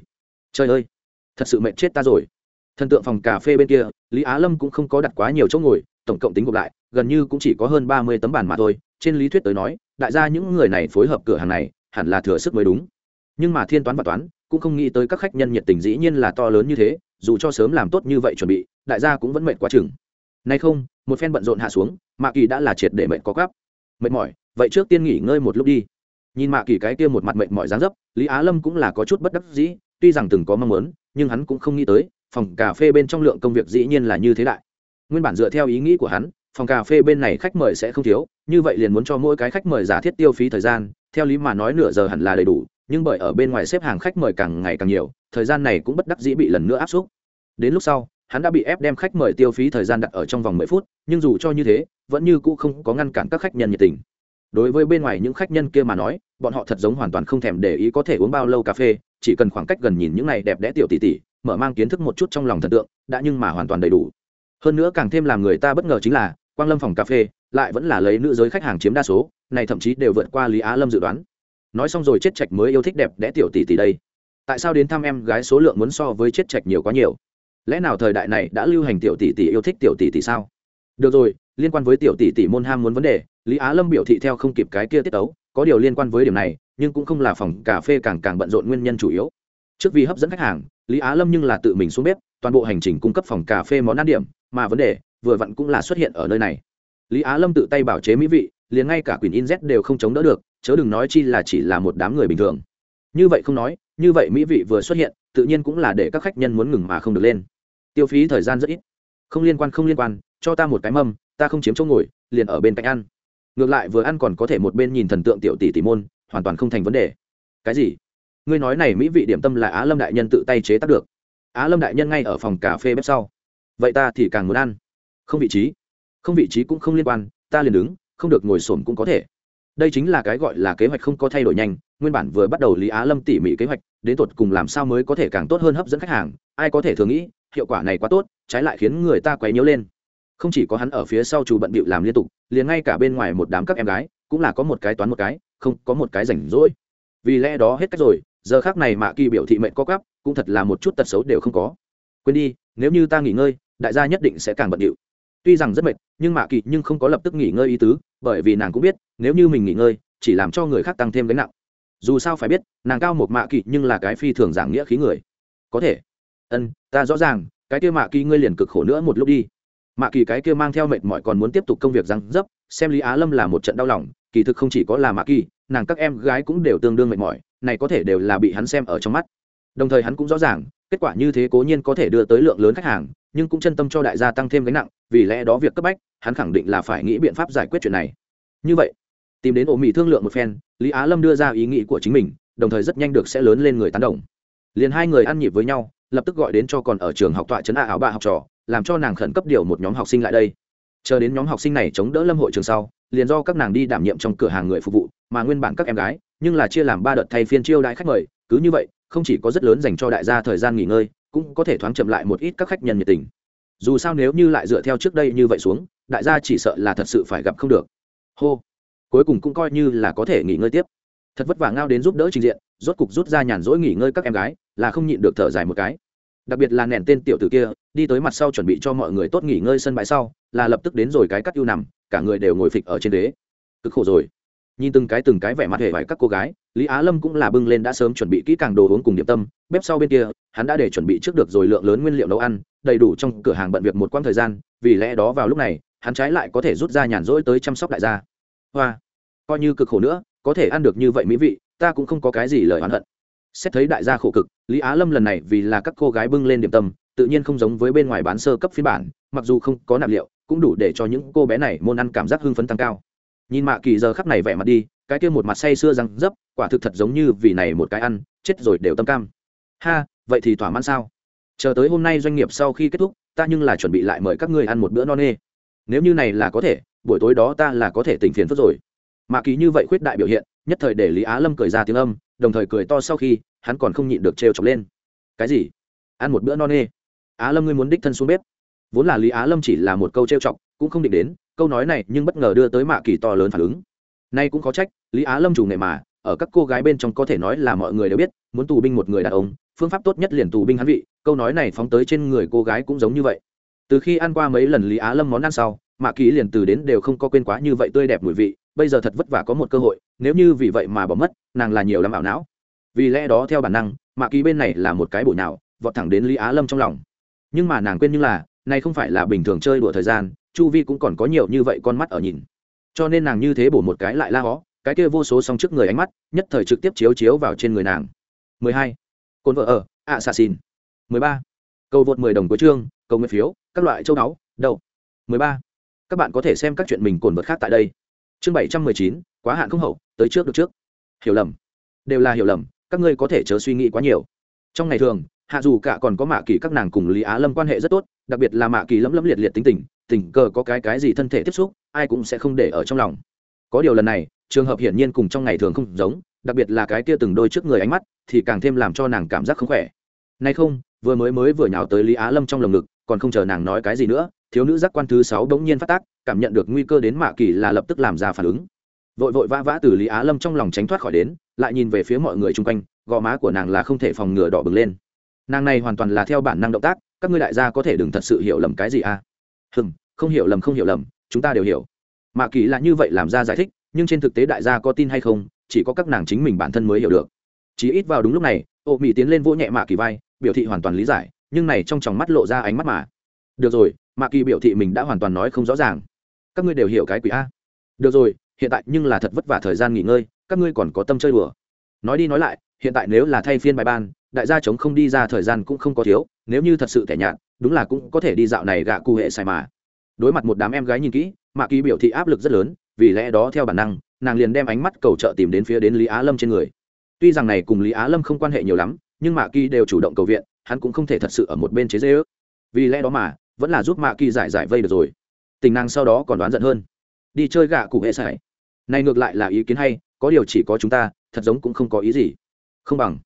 Trời ơi, thật sự mệt chết ta rồi. Thần tượng phòng cà phê bên kia, lý á lâm cũng không có đặt quá nhiều chỗ ngồi, tổng cộng tính gộp lại, gần như cũng chỉ có hơn ba mươi tấm bàn mà thôi. Trên lý thuyết tới nói, đại gia những người này phối hợp cửa hàng này, hẳn là thừa sức mới đúng. Nhưng mà thiên toán và toán cũng không nghĩ tới các khách nhân nhiệt tình dĩ nhiên là to lớn như thế, dù cho sớm làm tốt như vậy chuẩn bị, đại gia cũng vẫn mệt quá chừng nay không, một phen bận rộn hạ xuống, mạ kỳ đã là triệt để mệt có gắp. Mệt mỏi, vậy trước tiên nghỉ ngơi một lúc đi. Nhìn mạ kỳ cái kia một mặt mệt mỏi dáng dấp, lý á lâm cũng là có chút bất đắc dĩ, tuy rằng từng có mong muốn, nhưng hắn cũng không nghĩ tới, phòng cà phê bên trong lượng công việc dĩ nhiên là như thế đại. Nguyên bản dựa theo ý nghĩ của hắn, phòng cà phê bên này khách mời sẽ không thiếu, như vậy liền muốn cho mỗi cái khách mời giả thiết tiêu phí thời gian, theo lý mà nói nửa giờ hẳn là đầy đủ, nhưng bởi ở bên ngoài xếp hàng khách mời càng ngày càng nhiều, thời gian này cũng bất đắc dĩ bị lần nữa áp suất. Đến lúc sau hắn đã bị ép đem khách mời tiêu phí thời gian đặt ở trong vòng mười phút, nhưng dù cho như thế, vẫn như cũ không có ngăn cản các khách nhân nhiệt tình. Đối với bên ngoài những khách nhân kia mà nói, bọn họ thật giống hoàn toàn không thèm để ý có thể uống bao lâu cà phê, chỉ cần khoảng cách gần nhìn những này đẹp đẽ tiểu tỷ tỷ, mở mang kiến thức một chút trong lòng thần tượng, đã nhưng mà hoàn toàn đầy đủ. Hơn nữa càng thêm làm người ta bất ngờ chính là, quang lâm phòng cà phê lại vẫn là lấy nữ giới khách hàng chiếm đa số, này thậm chí đều vượt qua lý á lâm dự đoán. Nói xong rồi chết trạch mới yêu thích đẹp đẽ tiểu tỷ tỷ đây. Tại sao đến thăm em gái số lượng muốn so với chết trạch nhiều quá nhiều? Lẽ nào thời đại này đã lưu hành tiểu tỷ tỷ yêu thích tiểu tỷ tỷ sao? Được rồi, liên quan với tiểu tỷ tỷ môn ham muốn vấn đề, lý á lâm biểu thị theo không kịp cái kia tiết tấu, có điều liên quan với điểm này, nhưng cũng không là phòng cà phê càng càng bận rộn nguyên nhân chủ yếu. Trước vì hấp dẫn khách hàng, lý á lâm nhưng là tự mình xuống bếp, toàn bộ hành trình cung cấp phòng cà phê món ăn điểm, mà vấn đề, vừa vặn cũng là xuất hiện ở nơi này. Lý á lâm tự tay bảo chế mỹ vị, liền ngay cả quyền in z đều không chống đỡ được, chớ đừng nói chi là chỉ là một đám người bình thường. Như vậy không nói, như vậy mỹ vị vừa xuất hiện tự nhiên cũng là để các khách nhân muốn ngừng mà không được lên. Tiêu phí thời gian rất ít. Không liên quan, không liên quan, cho ta một cái mâm, ta không chiếm chỗ ngồi, liền ở bên cạnh ăn. Ngược lại vừa ăn còn có thể một bên nhìn thần tượng tiểu tỷ tỷ môn, hoàn toàn không thành vấn đề. Cái gì? Ngươi nói này mỹ vị điểm tâm là á lâm đại nhân tự tay chế tác được. Á lâm đại nhân ngay ở phòng cà phê bếp sau. Vậy ta thì càng muốn ăn. Không vị trí. Không vị trí cũng không liên quan, ta liền đứng, không được ngồi xổm cũng có thể. Đây chính là cái gọi là kế hoạch không có thay đổi nhanh nguyên bản vừa bắt đầu lý á lâm tỉ mỉ kế hoạch, đến tột cùng làm sao mới có thể càng tốt hơn hấp dẫn khách hàng, ai có thể thường nghĩ, hiệu quả này quá tốt, trái lại khiến người ta quấy nhiễu lên. Không chỉ có hắn ở phía sau chủ bận bịu làm liên tục, liền ngay cả bên ngoài một đám các em gái, cũng là có một cái toán một cái, không, có một cái rảnh rỗi. Vì lẽ đó hết cách rồi, giờ khác này mạ kỳ biểu thị mệnh có cắp cũng thật là một chút tật xấu đều không có. Quên đi, nếu như ta nghỉ ngơi, đại gia nhất định sẽ càng bận điệu tuy rằng rất mệt, nhưng mạ kỳ nhưng không có lập tức nghỉ ngơi ý tứ, bởi vì nàng cũng biết, nếu như mình nghỉ ngơi, chỉ làm cho người khác tăng thêm gánh nặng dù sao phải biết, nàng cao một mạ kỳ nhưng là cái phi thường giảng nghĩa khí người. Có thể. Ân, ta rõ ràng, cái kia mạ kỳ ngươi liền cực khổ nữa một lúc đi. Mạ kỳ cái kia mang theo mệt mỏi còn muốn tiếp tục công việc răng dấp, xem lý á lâm là một trận đau lòng, kỳ thực không chỉ có là mạ kỳ nàng các em gái cũng đều tương đương mệt mỏi, này có thể đều là bị hắn xem ở trong mắt. Đồng thời hắn cũng rõ ràng, kết quả như thế cố nhiên có thể đưa tới lượng lớn khách hàng, nhưng cũng chân tâm cho đại gia tăng thêm gánh nặng, vì lẽ đó việc cấp bách, hắn khẳng định là phải nghĩ biện pháp giải quyết chuyện này. Như vậy tìm đến ổ mỹ thương lượng một phen, lý á lâm đưa ra ý nghĩ của chính mình, đồng thời rất nhanh được sẽ lớn lên người tán đồng. Liền hai người ăn nhịp với nhau, lập tức gọi đến cho còn ở trường học tọa trấn a áo bạ học trò, làm cho nàng khẩn cấp điều một nhóm học sinh lại đây. Chờ đến nhóm học sinh này chống đỡ lâm hội trường sau, liền do các nàng đi đảm nhiệm trong cửa hàng người phục vụ, mà nguyên bản các em gái, nhưng là chia làm ba đợt thay phiên chiêu đãi khách mời, cứ như vậy, không chỉ có rất lớn dành cho đại gia thời gian nghỉ ngơi, cũng có thể thoáng chậm lại một ít các khách nhân nhiệt tình. Dù sao nếu như lại dựa theo trước đây như vậy xuống, đại gia chỉ sợ là thật sự phải gặp không được. Hô cuối cùng cũng coi như là có thể nghỉ ngơi tiếp. Thật vất vả ngao đến giúp đỡ trình diện, rốt cục rút ra nhàn rỗi nghỉ ngơi các em gái, là không nhịn được thở dài một cái. Đặc biệt là nền tên tiểu tử kia, đi tới mặt sau chuẩn bị cho mọi người tốt nghỉ ngơi sân bãi sau, là lập tức đến rồi cái cắt ưu nằm, cả người đều ngồi phịch ở trên đế. Cực khổ rồi. Nhìn từng cái từng cái vẻ mặt hề vải các cô gái, lý á lâm cũng là bưng lên đã sớm chuẩn bị kỹ càng đồ uống cùng điểm tâm, bếp sau bên kia, hắn đã để chuẩn bị trước được rồi lượng lớn nguyên liệu nấu ăn, đầy đủ trong cửa hàng bận việc một quãng thời gian, vì lẽ đó vào lúc này, hắn trái lại có thể rút ra nhàn rỗi tới chăm sóc đại gia hoa. Coi như cực khổ nữa, có thể ăn được như vậy mỹ vị, ta cũng không có cái gì lời oán hận. Xét thấy đại gia khổ cực, lý á lâm lần này vì là các cô gái bưng lên điểm tâm, tự nhiên không giống với bên ngoài bán sơ cấp phiên bản, mặc dù không có nạp liệu, cũng đủ để cho những cô bé này môn ăn cảm giác hưng phấn tăng cao. Nhìn mạ kỳ giờ khắp này vẻ mặt đi, cái kia một mặt say sưa răng dấp, quả thực thật giống như vì này một cái ăn, chết rồi đều tâm cam. Ha, vậy thì thỏa mãn sao? Chờ tới hôm nay doanh nghiệp sau khi kết thúc, ta nhưng là chuẩn bị lại mời các ngươi ăn một bữa no nê. Nếu như này là có thể buổi tối đó ta là có thể tỉnh phiền phức rồi. Mạ kỳ như vậy khuyết đại biểu hiện, nhất thời để lý á lâm cười ra tiếng âm, đồng thời cười to sau khi, hắn còn không nhịn được trêu chọc lên. Cái gì? Ăn một bữa no nê. Á lâm ngươi muốn đích thân xuống bếp. Vốn là lý á lâm chỉ là một câu trêu chọc, cũng không định đến, câu nói này nhưng bất ngờ đưa tới mạ kỳ to lớn phản ứng. Nay cũng có trách, lý á lâm chủ nghề mà, ở các cô gái bên trong có thể nói là mọi người đều biết, muốn tù binh một người đàn ông, phương pháp tốt nhất liền tù binh hắn vị, câu nói này phóng tới trên người cô gái cũng giống như vậy. Từ khi ăn qua mấy lần lý á lâm món ăn sau mạ kỳ liền từ đến đều không có quên quá như vậy tươi đẹp mùi vị, bây giờ thật vất vả có một cơ hội, nếu như vì vậy mà bỏ mất, nàng là nhiều lắm ảo não vì lẽ đó theo bản năng mạ kỳ bên này là một cái bổ nào, vọt thẳng đến lý á lâm trong lòng nhưng mà nàng quên như là nay không phải là bình thường chơi đùa thời gian, chu vi cũng còn có nhiều như vậy con mắt ở nhìn cho nên nàng như thế bổ một cái lại la hó, cái kia vô số song trước người ánh mắt, nhất thời trực tiếp chiếu chiếu vào trên người nàng 12. cồn vợ ở ạ xà xin 13. cầu vượt 10 đồng của chương, cầu nguyện phiếu, các loại châu đáo đầu 13 các bạn có thể xem các chuyện mình cồn vật khác tại đây. Chương 719, quá hạn không hậu tới trước được trước. Hiểu lầm. Đều là hiểu lầm các ngươi có thể chớ suy nghĩ quá nhiều. Trong ngày thường hạ dù cả còn có mạ kỳ các nàng cùng lý á lâm quan hệ rất tốt đặc biệt là mạ kỳ lấm lấm liệt liệt tính tình tình cờ có cái cái gì thân thể tiếp xúc ai cũng sẽ không để ở trong lòng. Có điều lần này trường hợp hiển nhiên cùng trong ngày thường không giống đặc biệt là cái kia từng đôi trước người ánh mắt thì càng thêm làm cho nàng cảm giác không khỏe. Nay không vừa mới mới vừa nhào tới lý á lâm trong lồng ngực còn không chờ nàng nói cái gì nữa thiếu nữ giác quan thứ sáu bỗng nhiên phát tác, cảm nhận được nguy cơ đến mạ kỳ là lập tức làm ra phản ứng. Vội vội vã vã từ lý á lâm trong lòng tránh thoát khỏi đến, lại nhìn về phía mọi người chung quanh, gò má của nàng là không thể phòng ngừa đỏ bừng lên. Nàng này hoàn toàn là theo bản năng động tác, các ngươi đại gia có thể đừng thật sự hiểu lầm cái gì à? Hừm, không hiểu lầm, không hiểu lầm, chúng ta đều hiểu. Mạ kỳ là như vậy làm ra giải thích, nhưng trên thực tế đại gia có tin hay không, chỉ có các nàng chính mình bản thân mới hiểu được. Chỉ ít vào đúng lúc này, ô mỹ tiến lên vỗ nhẹ mạ kỳ vai, biểu thị hoàn toàn lý giải, nhưng này trong tròng mắt lộ ra ánh mắt mà. Được rồi mạ kỳ biểu thị mình đã hoàn toàn nói không rõ ràng. Các ngươi đều hiểu cái quỷ a. Được rồi, hiện tại nhưng là thật vất vả thời gian nghỉ ngơi, các ngươi còn có tâm chơi đùa. Nói đi nói lại, hiện tại nếu là thay phiên bài ban, đại gia chống không đi ra thời gian cũng không có thiếu, nếu như thật sự tẻ nhạt, đúng là cũng có thể đi dạo này gạ cụ hệ xài mà. Đối mặt một đám em gái nhìn kỹ, mạ kỳ biểu thị áp lực rất lớn, vì lẽ đó theo bản năng, nàng liền đem ánh mắt cầu trợ tìm đến phía đến lý á lâm trên người. Tuy rằng này cùng lý á lâm không quan hệ nhiều lắm, nhưng mạ kỳ đều chủ động cầu viện, hắn cũng không thể thật sự ở một bên chế dê ước vì lẽ đó mà vẫn là giúp mạ kỳ giải giải vây được rồi. Tình nàng sau đó còn đoán giận hơn. Đi chơi gạ cụ hệ sải. Này ngược lại là ý kiến hay, có điều chỉ có chúng ta, thật giống cũng không có ý gì. Không bằng.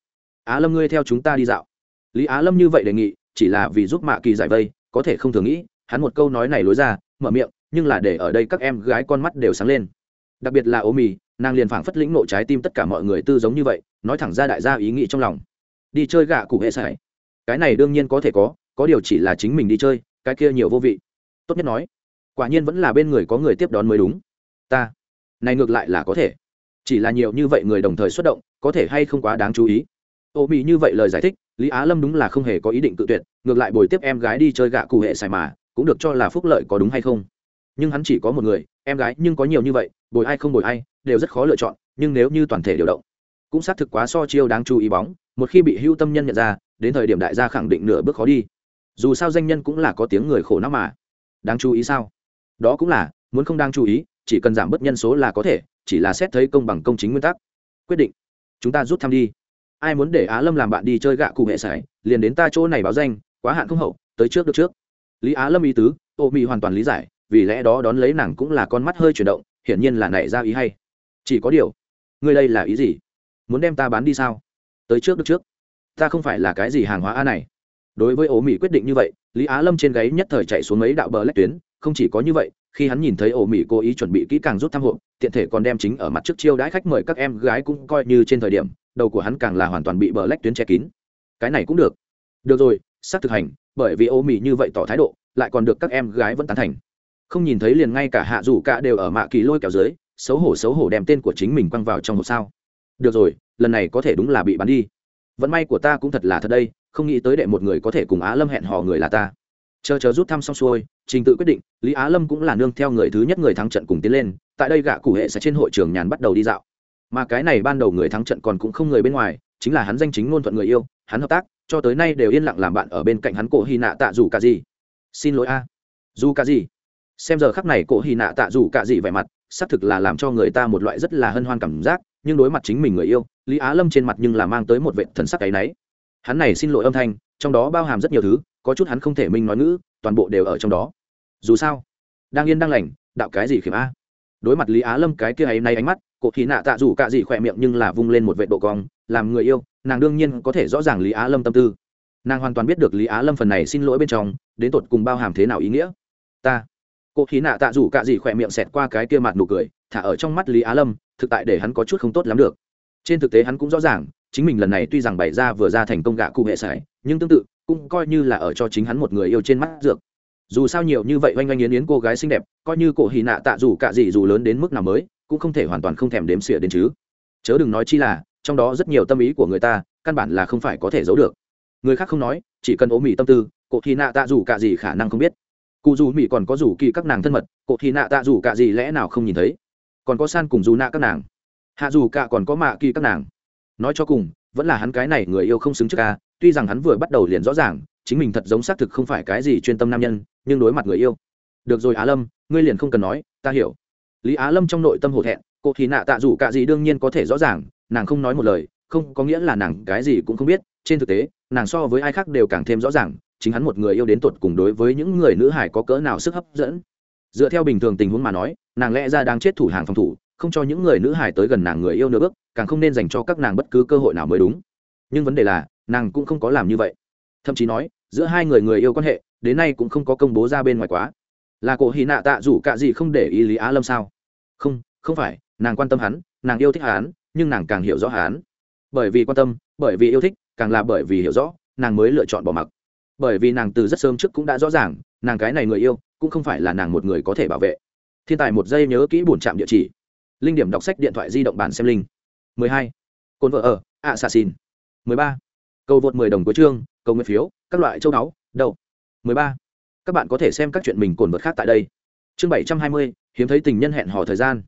Á lâm ngươi theo chúng ta đi dạo. Lý á lâm như vậy đề nghị, chỉ là vì giúp mạ kỳ giải vây, có thể không thường nghĩ, hắn một câu nói này lối ra, mở miệng, nhưng là để ở đây các em gái con mắt đều sáng lên. Đặc biệt là ô mì, nàng liền phảng phất lĩnh nộ trái tim tất cả mọi người tư giống như vậy, nói thẳng ra đại gia ý nghĩ trong lòng. Đi chơi gạ cụ hệ sải. Cái này đương nhiên có thể có có điều chỉ là chính mình đi chơi cái kia nhiều vô vị. Tốt nhất nói, quả nhiên vẫn là bên người có người tiếp đón mới đúng. Ta, này ngược lại là có thể. Chỉ là nhiều như vậy người đồng thời xuất động, có thể hay không quá đáng chú ý. Ô mỹ như vậy lời giải thích, lý á lâm đúng là không hề có ý định tự tuyệt, ngược lại bồi tiếp em gái đi chơi gạ cụ hệ xài mà, cũng được cho là phúc lợi có đúng hay không. Nhưng hắn chỉ có một người, em gái nhưng có nhiều như vậy, bồi ai không bồi ai, đều rất khó lựa chọn, nhưng nếu như toàn thể điều động, cũng xác thực quá so chiêu đáng chú ý bóng, một khi bị hưu tâm nhân nhận ra, đến thời điểm đại gia khẳng định nửa bước khó đi dù sao danh nhân cũng là có tiếng người khổ não mà. Đáng chú ý sao? Đó cũng là, muốn không đang chú ý, chỉ cần giảm bớt nhân số là có thể, chỉ là xét thấy công bằng công chính nguyên tắc. Quyết định. Chúng ta rút thăm đi. Ai muốn để á lâm làm bạn đi chơi gạ cụ hệ sải, liền đến ta chỗ này báo danh, quá hạn không hậu, tới trước được trước. Lý á lâm ý tứ ô mị hoàn toàn lý giải, vì lẽ đó đón lấy nàng cũng là con mắt hơi chuyển động, hiển nhiên là nảy ra ý hay. Chỉ có điều, ngươi đây là ý gì? Muốn đem ta bán đi sao? Tới trước được trước. Ta không phải là cái gì hàng hóa a này đối với ố mỹ quyết định như vậy, lý á lâm trên gáy nhất thời chạy xuống mấy đạo bờ lách tuyến, không chỉ có như vậy, khi hắn nhìn thấy ổ mỹ cố ý chuẩn bị kỹ càng rút thăm hộ, tiện thể còn đem chính ở mặt trước chiêu đãi khách mời các em gái cũng coi như trên thời điểm, đầu của hắn càng là hoàn toàn bị bờ lách tuyến che kín. Cái này cũng được. Được rồi xác thực hành, bởi vì ổ mỹ như vậy tỏ thái độ, lại còn được các em gái vẫn tán thành. Không nhìn thấy liền ngay cả hạ rủ cả đều ở mạ kỳ lôi kéo dưới, xấu hổ xấu hổ đem tên của chính mình quăng vào trong một sao. Được rồi, lần này có thể đúng là bị bắn đi. Vận may của ta cũng thật là thật đây không nghĩ tới đệ một người có thể cùng á lâm hẹn hò người là ta. Chờ chờ rút thăm xong xuôi, trình tự quyết định, lý á lâm cũng là nương theo người thứ nhất người thắng trận cùng tiến lên, tại đây gã cụ hệ sẽ trên hội trường nhàn bắt đầu đi dạo. Mà cái này ban đầu người thắng trận còn cũng không người bên ngoài, chính là hắn danh chính ngôn thuận người yêu, hắn hợp tác, cho tới nay đều yên lặng làm bạn ở bên cạnh hắn cổ hy nạ tạ dù cả gì xin lỗi a. Dù cả gì xem giờ khắc này cổ hy nạ tạ dù cả gì vẻ mặt, xác thực là làm cho người ta một loại rất là hân hoan cảm giác, nhưng đối mặt chính mình người yêu, lý á lâm trên mặt nhưng là mang tới một vệ thần sắc cái náy hắn này xin lỗi âm thanh, trong đó bao hàm rất nhiều thứ, có chút hắn không thể minh nói ngữ, toàn bộ đều ở trong đó. Dù sao, đang yên đang lành, đạo cái gì khiếm a? Đối mặt lý á lâm cái kia ấy nay ánh mắt, cổ thị nạ tạ dù cả gì khỏe miệng nhưng là vung lên một vệ độ cong, làm người yêu, nàng đương nhiên có thể rõ ràng lý á lâm tâm tư. Nàng hoàn toàn biết được lý á lâm phần này xin lỗi bên trong, đến tột cùng bao hàm thế nào ý nghĩa. Ta, cổ thị nạ tạ dù cả gì khỏe miệng xẹt qua cái kia mặt nụ cười, thả ở trong mắt lý á lâm, thực tại để hắn có chút không tốt lắm được. Trên thực tế hắn cũng rõ ràng chính mình lần này tuy rằng bày ra vừa ra thành công gạ cụ hệ sải, nhưng tương tự, cũng coi như là ở cho chính hắn một người yêu trên mắt dược. Dù sao nhiều như vậy oanh oanh yến yến cô gái xinh đẹp, coi như cổ hì nạ tạ dù cả gì dù lớn đến mức nào mới, cũng không thể hoàn toàn không thèm đếm xỉa đến chứ. Chớ đừng nói chi là, trong đó rất nhiều tâm ý của người ta, căn bản là không phải có thể giấu được. Người khác không nói, chỉ cần ố mì tâm tư, cổ hì nạ tạ dù cả gì khả năng không biết. Cụ dù mì còn có dù kỳ các nàng thân mật, cổ hì nạ tạ dù cả gì lẽ nào không nhìn thấy? Còn có san cùng dù nạ các nàng. Hạ dù cả còn có mạ kỳ các nàng nói cho cùng, vẫn là hắn cái này người yêu không xứng trước ca, tuy rằng hắn vừa bắt đầu liền rõ ràng, chính mình thật giống xác thực không phải cái gì chuyên tâm nam nhân, nhưng đối mặt người yêu. Được rồi á lâm, ngươi liền không cần nói, ta hiểu. Lý á lâm trong nội tâm hổ thẹn, cô thì nạ tạ dù cả gì đương nhiên có thể rõ ràng, nàng không nói một lời, không có nghĩa là nàng cái gì cũng không biết, trên thực tế, nàng so với ai khác đều càng thêm rõ ràng, chính hắn một người yêu đến tột cùng đối với những người nữ hải có cỡ nào sức hấp dẫn. Dựa theo bình thường tình huống mà nói, nàng lẽ ra đang chết thủ hàng phòng thủ không cho những người nữ hải tới gần nàng người yêu nửa bước, càng không nên dành cho các nàng bất cứ cơ hội nào mới đúng. Nhưng vấn đề là, nàng cũng không có làm như vậy. Thậm chí nói, giữa hai người người yêu quan hệ, đến nay cũng không có công bố ra bên ngoài quá. Là cổ hy nạ tạ rủ c ả gì không để ý lý á lâm sao? Không không phải, nàng quan tâm hắn, nàng yêu thích hắn, nhưng nàng càng hiểu rõ hắn. Bởi vì quan tâm, bởi vì yêu thích, càng là bởi vì hiểu rõ, nàng mới lựa chọn bỏ mặc. Bởi vì nàng từ rất sớm trước cũng đã rõ ràng, nàng cái này người yêu, cũng không phải là nàng một người có thể bảo vệ. Thiên tài một giây nhớ kỹ bổn trạm địa chỉ linh điểm đọc sách điện thoại di động bản xem linh 12. cồn vợ ở ạ xà xin 13. cầu vượt 10 đồng cuối chương cầu nguyện phiếu các loại châu đáo đâu 13. các bạn có thể xem các chuyện mình cồn vượt khác tại đây chương 720, hiếm thấy tình nhân hẹn hò thời gian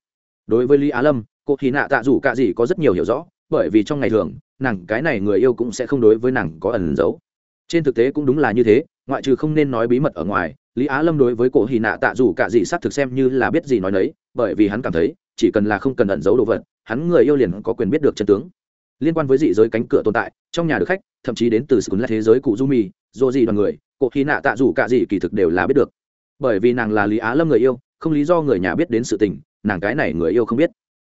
đối với lý á lâm cô thì nạ tạ rủ cả gì có rất nhiều hiểu rõ bởi vì trong ngày thường nàng cái này người yêu cũng sẽ không đối với nàng có ẩn giấu trên thực tế cũng đúng là như thế ngoại trừ không nên nói bí mật ở ngoài lý á lâm đối với cổ hì nạ tạ rủ cả gì xác thực xem như là biết gì nói đấy bởi vì hắn cảm thấy chỉ cần là không cần ẩn giấu đồ vật, hắn người yêu liền có quyền biết được chân tướng. Liên quan với dị giới cánh cửa tồn tại, trong nhà được khách, thậm chí đến từ sự là thế giới cụ du mì dô gì đoàn người cụ khi nạ tạ rủ cả gì kỳ thực đều là biết được. Bởi vì nàng là lý á lâm người yêu, không lý do người nhà biết đến sự tình, nàng cái này người yêu không biết.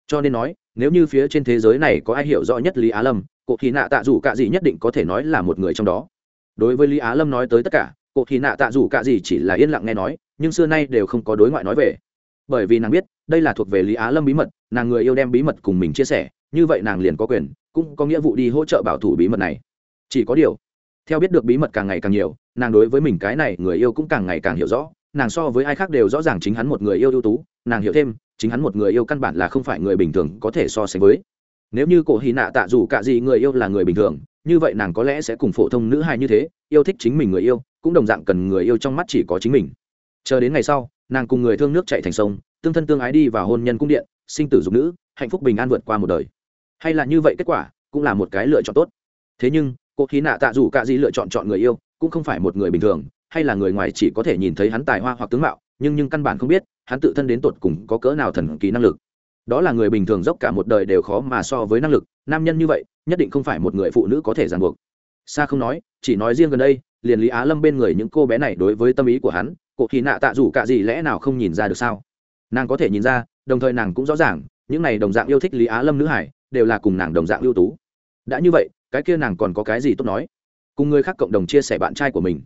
Cho nên nói, nếu như phía trên thế giới này có ai hiểu rõ nhất lý á lâm cụ khi nạ tạ rủ cả gì nhất định có thể nói là một người trong đó. Đối với lý á lâm nói tới tất cả cụ khi nạ tạ rủ cả gì chỉ là yên lặng nghe nói, nhưng xưa nay đều không có đối ngoại nói về. Bởi vì nàng biết đây là thuộc về lý á lâm bí mật, nàng người yêu đem bí mật cùng mình chia sẻ, như vậy nàng liền có quyền, cũng có nghĩa vụ đi hỗ trợ bảo thủ bí mật này. Chỉ có điều, theo biết được bí mật càng ngày càng nhiều, nàng đối với mình cái này người yêu cũng càng ngày càng hiểu rõ, nàng so với ai khác đều rõ ràng chính hắn một người yêu ưu tú, nàng hiểu thêm, chính hắn một người yêu căn bản là không phải người bình thường có thể so sánh với. Nếu như cổ hy nạ tạ dù cả gì người yêu là người bình thường, như vậy nàng có lẽ sẽ cùng phổ thông nữ hài như thế, yêu thích chính mình người yêu, cũng đồng dạng cần người yêu trong mắt chỉ có chính mình. Chờ đến ngày sau, nàng cùng người thương nước chạy thành sông tương thân tương ái đi vào hôn nhân cung điện, sinh tử dục nữ, hạnh phúc bình an vượt qua một đời. Hay là như vậy kết quả, cũng là một cái lựa chọn tốt. Thế nhưng, cô khí nạ tạ dù cả gì lựa chọn chọn người yêu, cũng không phải một người bình thường, hay là người ngoài chỉ có thể nhìn thấy hắn tài hoa hoặc tướng mạo, nhưng nhưng căn bản không biết, hắn tự thân đến tột cùng có cỡ nào thần kỳ năng lực. Đó là người bình thường dốc cả một đời đều khó mà so với năng lực, nam nhân như vậy, nhất định không phải một người phụ nữ có thể ràng buộc. Xa không nói, chỉ nói riêng gần đây, liền lý á lâm bên người những cô bé này đối với tâm ý của hắn, cô thì nạ tạ dù cả gì lẽ nào không nhìn ra được sao? Nàng có thể nhìn ra, đồng thời nàng cũng rõ ràng, những này đồng dạng yêu thích lý á lâm nữ hải, đều là cùng nàng đồng dạng ưu tú. Đã như vậy, cái kia nàng còn có cái gì tốt nói? Cùng người khác cộng đồng chia sẻ bạn trai của mình.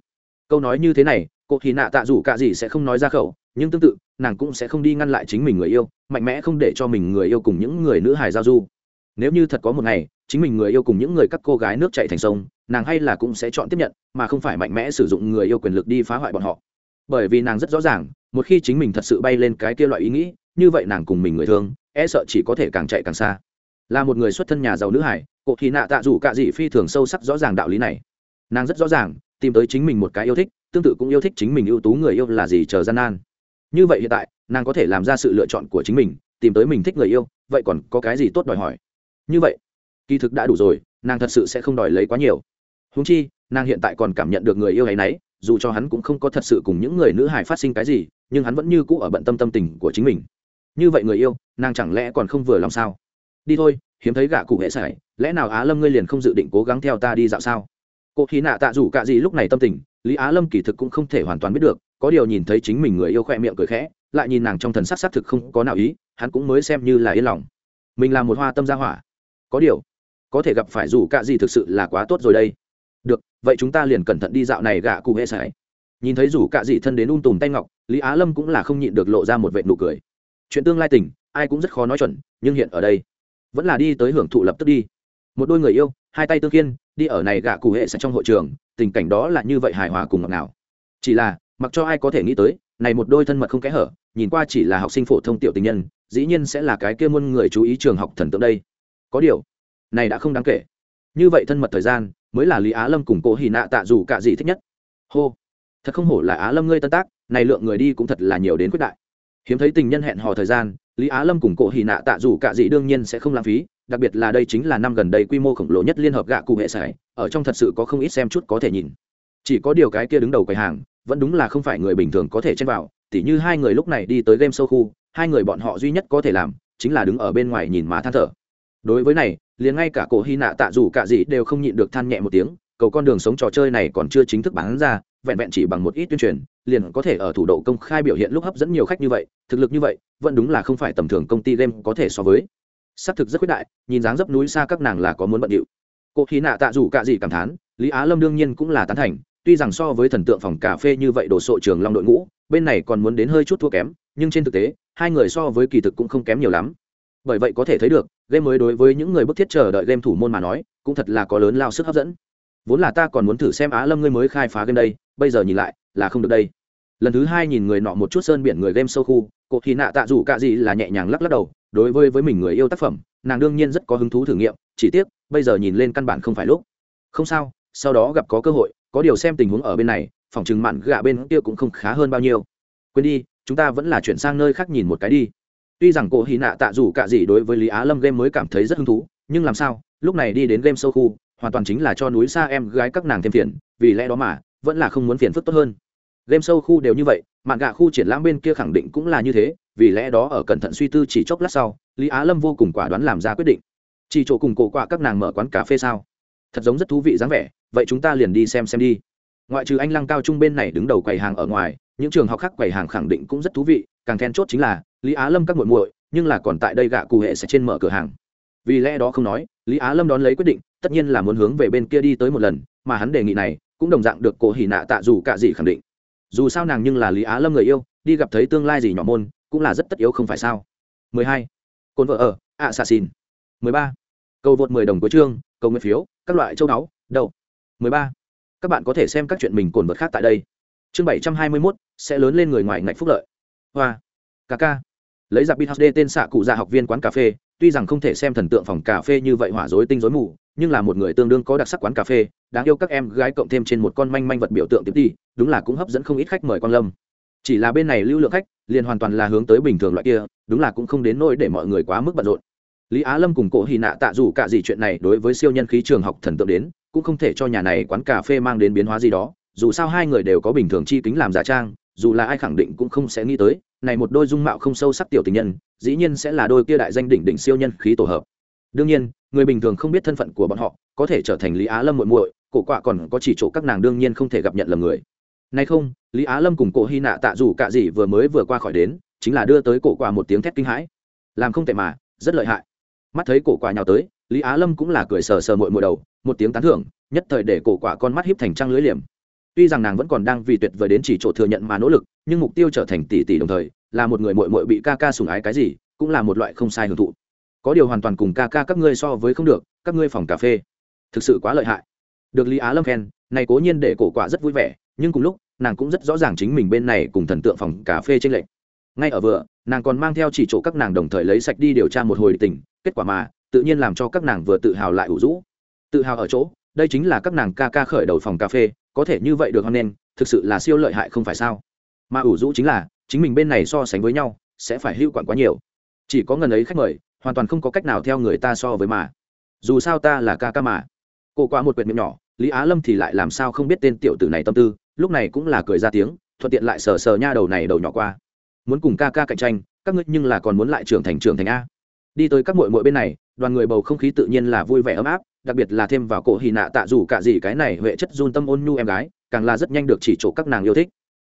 Câu nói như thế này, cô thì nạ tạ dù cả gì sẽ không nói ra khẩu, nhưng tương tự, nàng cũng sẽ không đi ngăn lại chính mình người yêu, mạnh mẽ không để cho mình người yêu cùng những người nữ hài giao du. Nếu như thật có một ngày, chính mình người yêu cùng những người các cô gái nước chạy thành sông, nàng hay là cũng sẽ chọn tiếp nhận, mà không phải mạnh mẽ sử dụng người yêu quyền lực đi phá hoại bọn họ. Bởi vì nàng rất rõ ràng một khi chính mình thật sự bay lên cái kia loại ý nghĩ, như vậy nàng cùng mình người thương e sợ chỉ có thể càng chạy càng xa. Là một người xuất thân nhà giàu nữ hải cụ thì nạ tạ dù cả gì phi thường sâu sắc rõ ràng đạo lý này. Nàng rất rõ ràng, tìm tới chính mình một cái yêu thích, tương tự cũng yêu thích chính mình ưu tú người yêu là gì chờ gian nan. Như vậy hiện tại, nàng có thể làm ra sự lựa chọn của chính mình, tìm tới mình thích người yêu, vậy còn có cái gì tốt đòi hỏi? Như vậy, kỳ thực đã đủ rồi, nàng thật sự sẽ không đòi lấy quá nhiều. Húng chi, nàng hiện tại còn cảm nhận được người yêu ấy nấy dù cho hắn cũng không có thật sự cùng những người nữ hải phát sinh cái gì, nhưng hắn vẫn như cũ ở bận tâm tâm tình của chính mình. Như vậy người yêu, nàng chẳng lẽ còn không vừa lòng sao? Đi thôi, hiếm thấy gạ cụ hệ sải, lẽ nào á lâm ngươi liền không dự định cố gắng theo ta đi dạo sao? Cô khi nạ tạ dù ả gì lúc này tâm tình, lý á lâm kỳ thực cũng không thể hoàn toàn biết được, có điều nhìn thấy chính mình người yêu khoe miệng cười khẽ, lại nhìn nàng trong thần sắc xác thực không có nào ý, hắn cũng mới xem như là yên lòng. Mình là một hoa tâm gia hỏa. Có điều, có thể gặp phải dù ả gì thực sự là quá tốt rồi đây được, vậy chúng ta liền cẩn thận đi dạo này gạ cụ hệ sải. Nhìn thấy rủ cạ dị thân đến un tùm tay ngọc, lý á lâm cũng là không nhịn được lộ ra một vệ nụ cười. Chuyện tương lai tình, ai cũng rất khó nói chuẩn, nhưng hiện ở đây, vẫn là đi tới hưởng thụ lập tức đi. Một đôi người yêu, hai tay tương kiên, đi ở này gạ cụ hệ sẽ trong hội trường, tình cảnh đó là như vậy hài hòa cùng ngọt nào chỉ là, mặc cho ai có thể nghĩ tới, này một đôi thân mật không kẽ hở, nhìn qua chỉ là học sinh phổ thông tiểu tình nhân, dĩ nhiên sẽ là cái kia muôn người chú ý trường học thần tượng đây. Có điều, này đã không đáng kể. Như vậy thân mật thời gian mới là lý á lâm cùng cô hì nạ tạ dù cả gì thích nhất. Hô, thật không hổ là á lâm ngươi tân tác, này lượng người đi cũng thật là nhiều đến quyết đại. Hiếm thấy tình nhân hẹn hò thời gian, lý á lâm cùng cổ hì nạ tạ dù cả gì đương nhiên sẽ không lãng phí, đặc biệt là đây chính là năm gần đây quy mô khổng lồ nhất liên hợp gạ cụ hệ sải ở trong thật sự có không ít xem chút có thể nhìn. Chỉ có điều cái kia đứng đầu quầy hàng, vẫn đúng là không phải người bình thường có thể chen vào, tỉ như hai người lúc này đi tới game sâu khu, hai người bọn họ duy nhất có thể làm, chính là đứng ở bên ngoài nhìn má than thở đối với này, liền ngay cả cổ hy nạ tạ dù cả gì đều không nhịn được than nhẹ một tiếng, cầu con đường sống trò chơi này còn chưa chính thức bán ra, vẹn vẹn chỉ bằng một ít tuyên truyền, liền có thể ở thủ độ công khai biểu hiện lúc hấp dẫn nhiều khách như vậy, thực lực như vậy, vẫn đúng là không phải tầm thường công ty game có thể so với. Xác thực rất quyết đại, nhìn dáng dấp núi xa các nàng là có muốn bận điệu. Cô khi nạ tạ dù cả gì cảm thán, lý á lâm đương nhiên cũng là tán thành, tuy rằng so với thần tượng phòng cà phê như vậy đồ sộ trường long đội ngũ, bên này còn muốn đến hơi chút thua kém, nhưng trên thực tế, hai người so với kỳ thực cũng không kém nhiều lắm bởi vậy có thể thấy được, game mới đối với những người bức thiết chờ đợi game thủ môn mà nói, cũng thật là có lớn lao sức hấp dẫn. Vốn là ta còn muốn thử xem á lâm ngươi mới khai phá game đây, bây giờ nhìn lại, là không được đây. Lần thứ hai nhìn người nọ một chút sơn biển người game sâu khu cụ thì nạ tạ dù cả gì là nhẹ nhàng lắc lắc đầu, đối với với mình người yêu tác phẩm, nàng đương nhiên rất có hứng thú thử nghiệm, chỉ tiếc, bây giờ nhìn lên căn bản không phải lúc. Không sao, sau đó gặp có cơ hội, có điều xem tình huống ở bên này, phòng chừng mặn gạ bên kia cũng không khá hơn bao nhiêu. Quên đi, chúng ta vẫn là chuyển sang nơi khác nhìn một cái đi tuy rằng cô hy nạ tạ dù cả gì đối với lý á lâm game mới cảm thấy rất hứng thú, nhưng làm sao, lúc này đi đến game sâu khu, hoàn toàn chính là cho núi xa em gái các nàng thêm phiền, vì lẽ đó mà, vẫn là không muốn phiền phức tốt hơn. Game sâu khu đều như vậy, mạn gạ khu triển lãm bên kia khẳng định cũng là như thế, vì lẽ đó ở cẩn thận suy tư chỉ chốc lát sau, lý á lâm vô cùng quả đoán làm ra quyết định. Chỉ chỗ cùng cổ quạ các nàng mở quán cà phê sao? Thật giống rất thú vị dáng vẻ, vậy chúng ta liền đi xem xem đi ngoại trừ anh lăng cao trung bên này đứng đầu quầy hàng ở ngoài, những trường học khác quầy hàng khẳng định cũng rất thú vị, càng then chốt chính là, lý á lâm các muội muội, nhưng là còn tại đây gạ cụ hệ sẽ trên mở cửa hàng vì lẽ đó không nói, lý á lâm đón lấy quyết định, tất nhiên là muốn hướng về bên kia đi tới một lần, mà hắn đề nghị này, cũng đồng dạng được cổ hỉ nạ tạ dù cả gì khẳng định dù sao nàng nhưng là lý á lâm người yêu, đi gặp thấy tương lai gì nhỏ môn, cũng là rất tất yếu không phải sao 12. cồn vợ ở ạ xà xin 13. cầu vượt 10 đồng của chương, cầu nguyện phiếu, các loại châu đáo đâu 13 các bạn có thể xem các chuyện mình cồn vượt khác tại đây. Chương 721, sẽ lớn lên người ngoài ngạch phúc lợi. Hoa. Ca ca. Lấy giặc bit d tên xạ cụ già học viên quán cà phê tuy rằng không thể xem thần tượng phòng cà phê như vậy hỏa dối tinh dối mù nhưng là một người tương đương có đặc sắc quán cà phê đáng yêu các em gái cộng thêm trên một con manh manh vật biểu tượng tiếp đi đúng là cũng hấp dẫn không ít khách mời quan lâm. Chỉ là bên này lưu lượng khách liền hoàn toàn là hướng tới bình thường loại kia đúng là cũng không đến nỗi để mọi người quá mức bận rộn. Lý á lâm cùng cổ hy nạ tạ dù cả gì chuyện này đối với siêu nhân khí trường học thần tượng đến cũng không thể cho nhà này quán cà phê mang đến biến hóa gì đó, dù sao hai người đều có bình thường chi kính làm giả trang, dù là ai khẳng định cũng không sẽ nghĩ tới, này một đôi dung mạo không sâu sắc tiểu tình nhân, dĩ nhiên sẽ là đôi kia đại danh đỉnh đỉnh siêu nhân khí tổ hợp. Đương nhiên, người bình thường không biết thân phận của bọn họ, có thể trở thành lý á lâm muội muội, cổ quạ còn có chỉ chỗ các nàng đương nhiên không thể gặp nhận lầm người. Nay không, lý á lâm cùng cổ hy nạ tạ dù cạ gì vừa mới vừa qua khỏi đến, chính là đưa tới cổ quạ một tiếng thét kinh hãi. Làm không tệ mà, rất lợi hại. Mắt thấy cổ quạ nhào tới lý á lâm cũng là cười sờ sờ mội mội đầu, một tiếng tán thưởng, nhất thời để cổ quả con mắt hiếp thành trăng lưới liềm. Tuy rằng nàng vẫn còn đang vì tuyệt vời đến chỉ chỗ thừa nhận mà nỗ lực, nhưng mục tiêu trở thành tỷ tỷ đồng thời, là một người mội mội bị ca ca sùng ái cái gì, cũng là một loại không sai hưởng thụ. Có điều hoàn toàn cùng ca ca các ngươi so với không được, các ngươi phòng cà phê. Thực sự quá lợi hại. Được lý á lâm khen, này cố nhiên để cổ quả rất vui vẻ, nhưng cùng lúc, nàng cũng rất rõ ràng chính mình bên này cùng thần tượng phòng cà phê trên lệnh ngay ở vừa, nàng còn mang theo chỉ chỗ các nàng đồng thời lấy sạch đi điều tra một hồi tình, kết quả mà tự nhiên làm cho các nàng vừa tự hào lại ủ rũ. Tự hào ở chỗ, đây chính là các nàng ca ca khởi đầu phòng cà phê, có thể như vậy được hoan nên thực sự là siêu lợi hại không phải sao? Mà ủ rũ chính là, chính mình bên này so sánh với nhau, sẽ phải hữu quản quá nhiều. Chỉ có ngần ấy khách mời, hoàn toàn không có cách nào theo người ta so với mà. Dù sao ta là ca ca mà. Cô qua một quyển miệng nhỏ, lý á lâm thì lại làm sao không biết tên tiểu tử này tâm tư, lúc này cũng là cười ra tiếng, thuận tiện lại sờ sờ nha đầu này đầu nhỏ qua. Muốn cùng ca ca cạnh tranh, các ngươi nhưng là còn muốn lại trưởng thành trưởng thành a. Đi tới các mội mội bên này đoàn người bầu không khí tự nhiên là vui vẻ ấm áp, đặc biệt là thêm vào cổ hì nạ tạ dù cả gì cái này huệ chất run tâm ôn nhu em gái, càng là rất nhanh được chỉ chỗ các nàng yêu thích.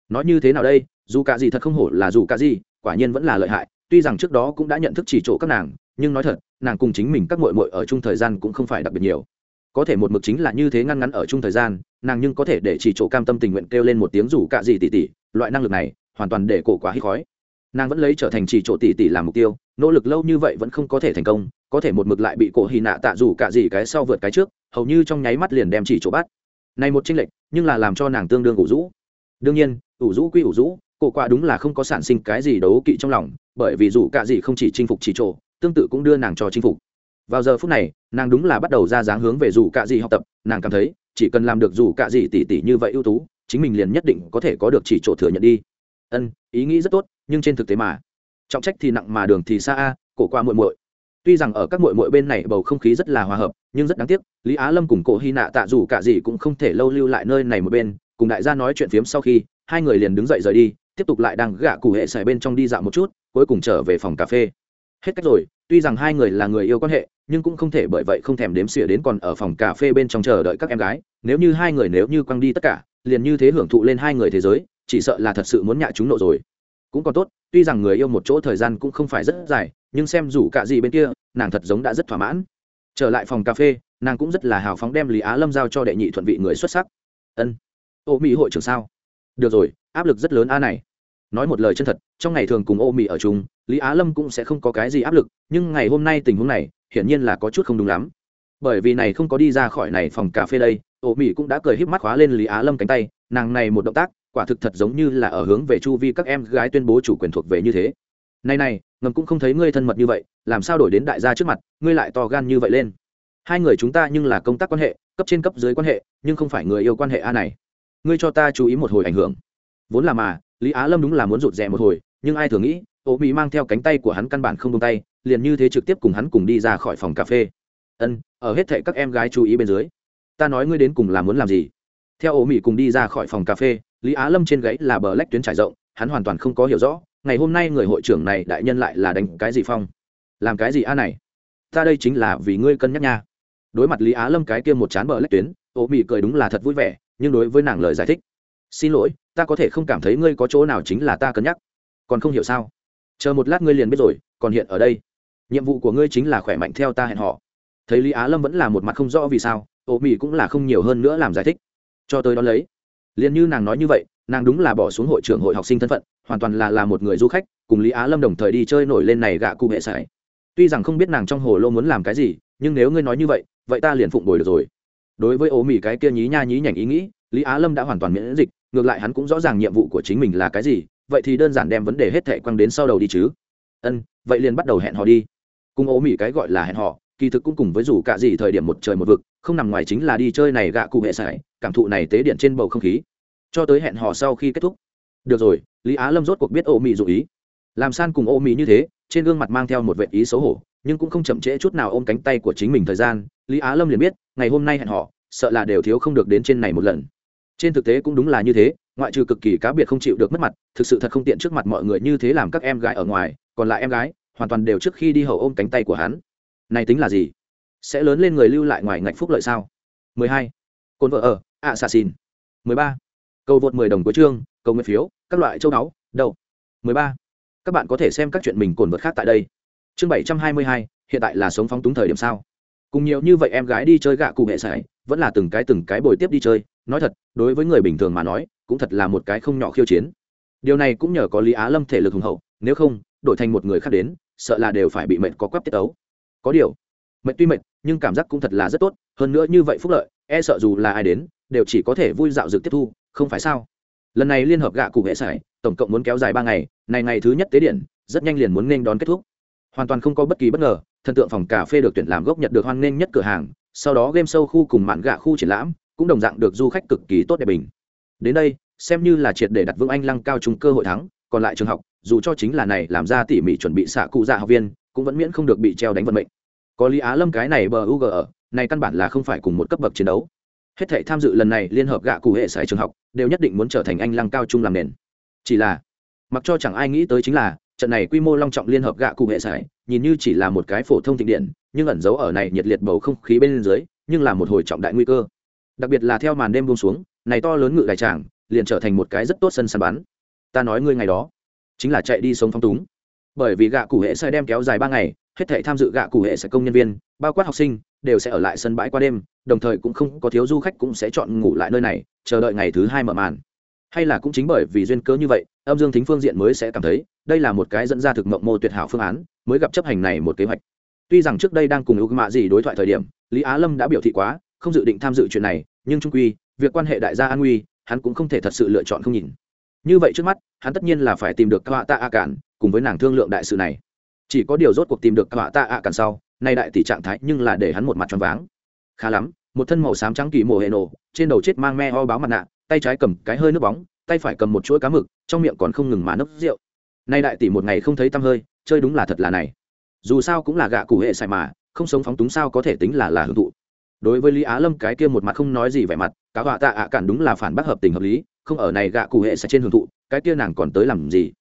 Nói như thế nào đây, dù cả gì thật không hổ là dù cả gì, quả nhiên vẫn là lợi hại, tuy rằng trước đó cũng đã nhận thức chỉ chỗ các nàng, nhưng nói thật, nàng cùng chính mình các mội mội ở chung thời gian cũng không phải đặc biệt nhiều. Có thể một mực chính là như thế ngăn ngắn ở chung thời gian, nàng nhưng có thể để chỉ chỗ cam tâm tình nguyện kêu lên một tiếng rủ cạ gì tỉ tỉ, loại năng lực này, hoàn toàn để cổ quá hít khói. Nàng vẫn lấy trở thành chỉ chỗ tỉ tỉ làm mục tiêu nỗ lực lâu như vậy vẫn không có thể thành công, có thể một mực lại bị cổ hì nạ tạ dù cả gì cái sau vượt cái trước, hầu như trong nháy mắt liền đem chỉ chỗ bắt. Này một tranh lệch, nhưng là làm cho nàng tương đương ủ rũ. Đương nhiên, ủ rũ quy ủ rũ, cổ quả đúng là không có sản sinh cái gì đấu kỵ trong lòng, bởi vì dù cả gì không chỉ chinh phục chỉ chỗ, tương tự cũng đưa nàng cho chinh phục. Vào giờ phút này, nàng đúng là bắt đầu ra dáng hướng về dù cả gì học tập, nàng cảm thấy, chỉ cần làm được dù cả gì tỉ tỉ như vậy ưu tú, chính mình liền nhất định có thể có được chỉ chỗ thừa nhận đi. Ân, ý nghĩ rất tốt, nhưng trên thực tế mà trọng trách thì nặng mà đường thì xa a, cổ qua muội muội. Tuy rằng ở các muội muội bên này bầu không khí rất là hòa hợp, nhưng rất đáng tiếc, lý á lâm cùng cổ hy nạ tạ dù cả gì cũng không thể lâu lưu lại nơi này một bên. Cùng đại gia nói chuyện phiếm sau khi, hai người liền đứng dậy rời đi, tiếp tục lại đang gạ cụ hệ xài bên trong đi dạo một chút, cuối cùng trở về phòng cà phê. Hết cách rồi, tuy rằng hai người là người yêu quan hệ, nhưng cũng không thể bởi vậy không thèm đếm xỉa đến còn ở phòng cà phê bên trong chờ đợi các em gái. Nếu như hai người nếu như quăng đi tất cả, liền như thế hưởng thụ lên hai người thế giới, chỉ sợ là thật sự muốn nhạ chúng nộ rồi cũng còn tốt, tuy rằng người yêu một chỗ thời gian cũng không phải rất dài, nhưng xem rủ cả gì bên kia, nàng thật giống đã rất thỏa mãn. Trở lại phòng cà phê, nàng cũng rất là hào phóng đem lý á lâm giao cho đệ nhị thuận vị người xuất sắc. Ân, ô mỹ hội trưởng sao? Được rồi, áp lực rất lớn a này. Nói một lời chân thật, trong ngày thường cùng ô mỹ ở chung, lý á lâm cũng sẽ không có cái gì áp lực, nhưng ngày hôm nay tình huống này, hiển nhiên là có chút không đúng lắm. Bởi vì này không có đi ra khỏi này phòng cà phê đây, ô mỹ cũng đã cười híp mắt khóa lên lý á lâm cánh tay, nàng này một động tác quả thực thật giống như là ở hướng về chu vi các em gái tuyên bố chủ quyền thuộc về như thế. Này này, ngầm cũng không thấy ngươi thân mật như vậy, làm sao đổi đến đại gia trước mặt, ngươi lại to gan như vậy lên. Hai người chúng ta nhưng là công tác quan hệ, cấp trên cấp dưới quan hệ, nhưng không phải người yêu quan hệ a này. Ngươi cho ta chú ý một hồi ảnh hưởng. Vốn là mà, lý á lâm đúng là muốn rụt rè một hồi, nhưng ai thường nghĩ ô mỹ mang theo cánh tay của hắn căn bản không tung tay, liền như thế trực tiếp cùng hắn cùng đi ra khỏi phòng cà phê. Ân, ở hết thệ các em gái chú ý bên dưới, ta nói ngươi đến cùng là muốn làm gì? Theo ô mỹ cùng đi ra khỏi phòng cà phê lý á lâm trên gáy là bờ lách tuyến trải rộng, hắn hoàn toàn không có hiểu rõ, ngày hôm nay người hội trưởng này đại nhân lại là đánh cái gì phong? Làm cái gì a này? Ta đây chính là vì ngươi cân nhắc nha. Đối mặt lý á lâm cái kia một chán bờ lách tuyến, ô mị cười đúng là thật vui vẻ, nhưng đối với nàng lời giải thích. Xin lỗi, ta có thể không cảm thấy ngươi có chỗ nào chính là ta cân nhắc. Còn không hiểu sao? Chờ một lát ngươi liền biết rồi, còn hiện ở đây. Nhiệm vụ của ngươi chính là khỏe mạnh theo ta hẹn họ thấy lý á lâm vẫn là một mặt không rõ vì sao, ô mị cũng là không nhiều hơn nữa làm giải thích. Cho tới đó lấy liền như nàng nói như vậy nàng đúng là bỏ xuống hội trưởng hội học sinh thân phận hoàn toàn là là một người du khách cùng lý á lâm đồng thời đi chơi nổi lên này gạ cụ hệ sải. Tuy rằng không biết nàng trong hồ lô muốn làm cái gì nhưng nếu ngươi nói như vậy vậy ta liền phụng bồi được rồi. Đối với ố mì cái kia nhí nha nhí nhảnh ý nghĩ lý á lâm đã hoàn toàn miễn dịch ngược lại hắn cũng rõ ràng nhiệm vụ của chính mình là cái gì vậy thì đơn giản đem vấn đề hết thệ quăng đến sau đầu đi chứ. Ân vậy liền bắt đầu hẹn họ đi. Cùng ố mì cái gọi là hẹn họ, kỳ thực cũng cùng với rủ cả gì thời điểm một trời một vực không nằm ngoài chính là đi chơi này gạ cụ hệ sải cảm thụ này tế điện trên bầu không khí. Cho tới hẹn hò sau khi kết thúc. Được rồi, lý á lâm rốt cuộc biết ô mị dụ ý. Làm san cùng ô mị như thế, trên gương mặt mang theo một vệ ý xấu hổ, nhưng cũng không chậm trễ chút nào ôm cánh tay của chính mình thời gian, lý á lâm liền biết, ngày hôm nay hẹn họ sợ là đều thiếu không được đến trên này một lần. Trên thực tế cũng đúng là như thế, ngoại trừ cực kỳ cá biệt không chịu được mất mặt, thực sự thật không tiện trước mặt mọi người như thế làm các em gái ở ngoài, còn lại em gái, hoàn toàn đều trước khi đi hầu ôm cánh tay của hắn. Này tính là gì? Sẽ lớn lên người lưu lại ngoài ngạch phúc lợi sao? 12. Côn vợ ở ạ xà xin 13. cầu vượt 10 đồng của chương cầu nguyện phiếu các loại châu náu, đậu, mười ba. các bạn có thể xem các chuyện mình cồn vật khác tại đây. Chương 722, hiện tại là sống phóng túng thời điểm sao? Cùng nhiều như vậy em gái đi chơi gạ cụ hệ sải vẫn là từng cái từng cái bồi tiếp đi chơi. Nói thật đối với người bình thường mà nói cũng thật là một cái không nhỏ khiêu chiến. Điều này cũng nhờ có lý á lâm thể lực hùng hậu nếu không đổi thành một người khác đến sợ là đều phải bị mệnh có quắp tiết tấu. có điều mệnh tuy mệnh nhưng cảm giác cũng thật là rất tốt. Hơn nữa như vậy phúc lợi e sợ dù là ai đến đều chỉ có thể vui dạo dược tiếp thu, không phải sao? Lần này liên hợp gạ cụ hệ sải, tổng cộng muốn kéo dài ba ngày, này ngày thứ nhất tế điện, rất nhanh liền muốn nên đón kết thúc. Hoàn toàn không có bất kỳ bất ngờ, thần tượng phòng cà phê được tuyển làm gốc nhật được hoan nghênh nhất cửa hàng, sau đó game show khu cùng mạn gạ khu triển lãm, cũng đồng dạng được du khách cực kỳ tốt đẹp bình. Đến đây, xem như là triệt để đặt vững anh lăng cao trung cơ hội thắng, còn lại trường học, dù cho chính là này làm ra tỉ mỉ chuẩn bị xạ cụ dạ học viên, cũng vẫn miễn không được bị treo đánh vận mệnh. Có lý á lâm cái này bờ u g ở, này căn bản là không phải cùng một cấp bậc chiến đấu hết thể tham dự lần này liên hợp gạ cụ hệ sải trường học, đều nhất định muốn trở thành anh lăng cao trung làm nền. Chỉ là, mặc cho chẳng ai nghĩ tới chính là, trận này quy mô long trọng liên hợp gạ cụ hệ sải, nhìn như chỉ là một cái phổ thông thịnh điện, nhưng ẩn giấu ở này nhiệt liệt bầu không khí bên dưới, nhưng là một hồi trọng đại nguy cơ. Đặc biệt là theo màn đêm buông xuống, này to lớn ngự đại tràng, liền trở thành một cái rất tốt sân săn bắn. Ta nói ngươi ngày đó, chính là chạy đi sống phong túng. Bởi vì gạ cụ hệ sẽ đem kéo dài ba ngày, hết thể tham dự gạ cụ hệ sẽ công nhân viên, bao quát học sinh đều sẽ ở lại sân bãi qua đêm, đồng thời cũng không có thiếu du khách cũng sẽ chọn ngủ lại nơi này, chờ đợi ngày thứ hai mở màn. Hay là cũng chính bởi vì duyên cớ như vậy, âm dương thính phương diện mới sẽ cảm thấy, đây là một cái dẫn ra thực mộng mô tuyệt hảo phương án, mới gặp chấp hành này một kế hoạch. Tuy rằng trước đây đang cùng ưu mạ gì đối thoại thời điểm, lý á lâm đã biểu thị quá, không dự định tham dự chuyện này, nhưng trung quy, việc quan hệ đại gia an nguy, hắn cũng không thể thật sự lựa chọn không nhìn. Như vậy trước mắt, hắn tất nhiên là phải tìm được các họa tạ a cản cùng với nàng thương lượng đại sự này chỉ có điều rốt cuộc tìm được các họa tạ a cản sau, nay đại tỷ trạng thái nhưng là để hắn một mặt tròn váng. Khá lắm, một thân màu xám trắng kỳ mồ hệ nổ, trên đầu chết mang me ho báo mặt nạ, tay trái cầm cái hơi nước bóng, tay phải cầm một chuỗi cá mực, trong miệng còn không ngừng mà nốc rượu. Nay đại tỷ một ngày không thấy tăm hơi, chơi đúng là thật là này. Dù sao cũng là gạ cụ hệ xài mà, không sống phóng túng sao có thể tính là là hưởng thụ. Đối với lý á lâm cái kia một mặt không nói gì vẻ mặt, cá họa tạ ạ cản đúng là phản bác hợp tình hợp lý, không ở này gạ cụ hệ sẽ trên hưởng thụ, cái kia nàng còn tới làm gì?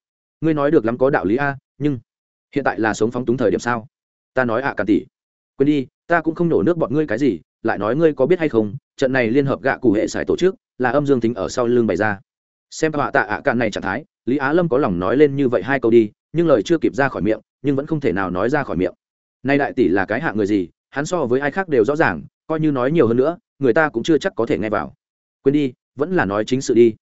Ngươi nói được lắm có đạo lý a, nhưng hiện tại là sống phóng túng thời điểm sao? Ta nói ạ, càn tỷ. Quên đi, ta cũng không nổ nước bọn ngươi cái gì, lại nói ngươi có biết hay không, trận này liên hợp gạ cụ hệ sải tổ chức là âm dương tính ở sau lưng bày ra. Xem họa tạ ạ cạn này trạng thái, lý á lâm có lòng nói lên như vậy hai câu đi, nhưng lời chưa kịp ra khỏi miệng, nhưng vẫn không thể nào nói ra khỏi miệng. Nay đại tỷ là cái hạ người gì, hắn so với ai khác đều rõ ràng, coi như nói nhiều hơn nữa, người ta cũng chưa chắc có thể nghe vào. Quên đi, vẫn là nói chính sự đi.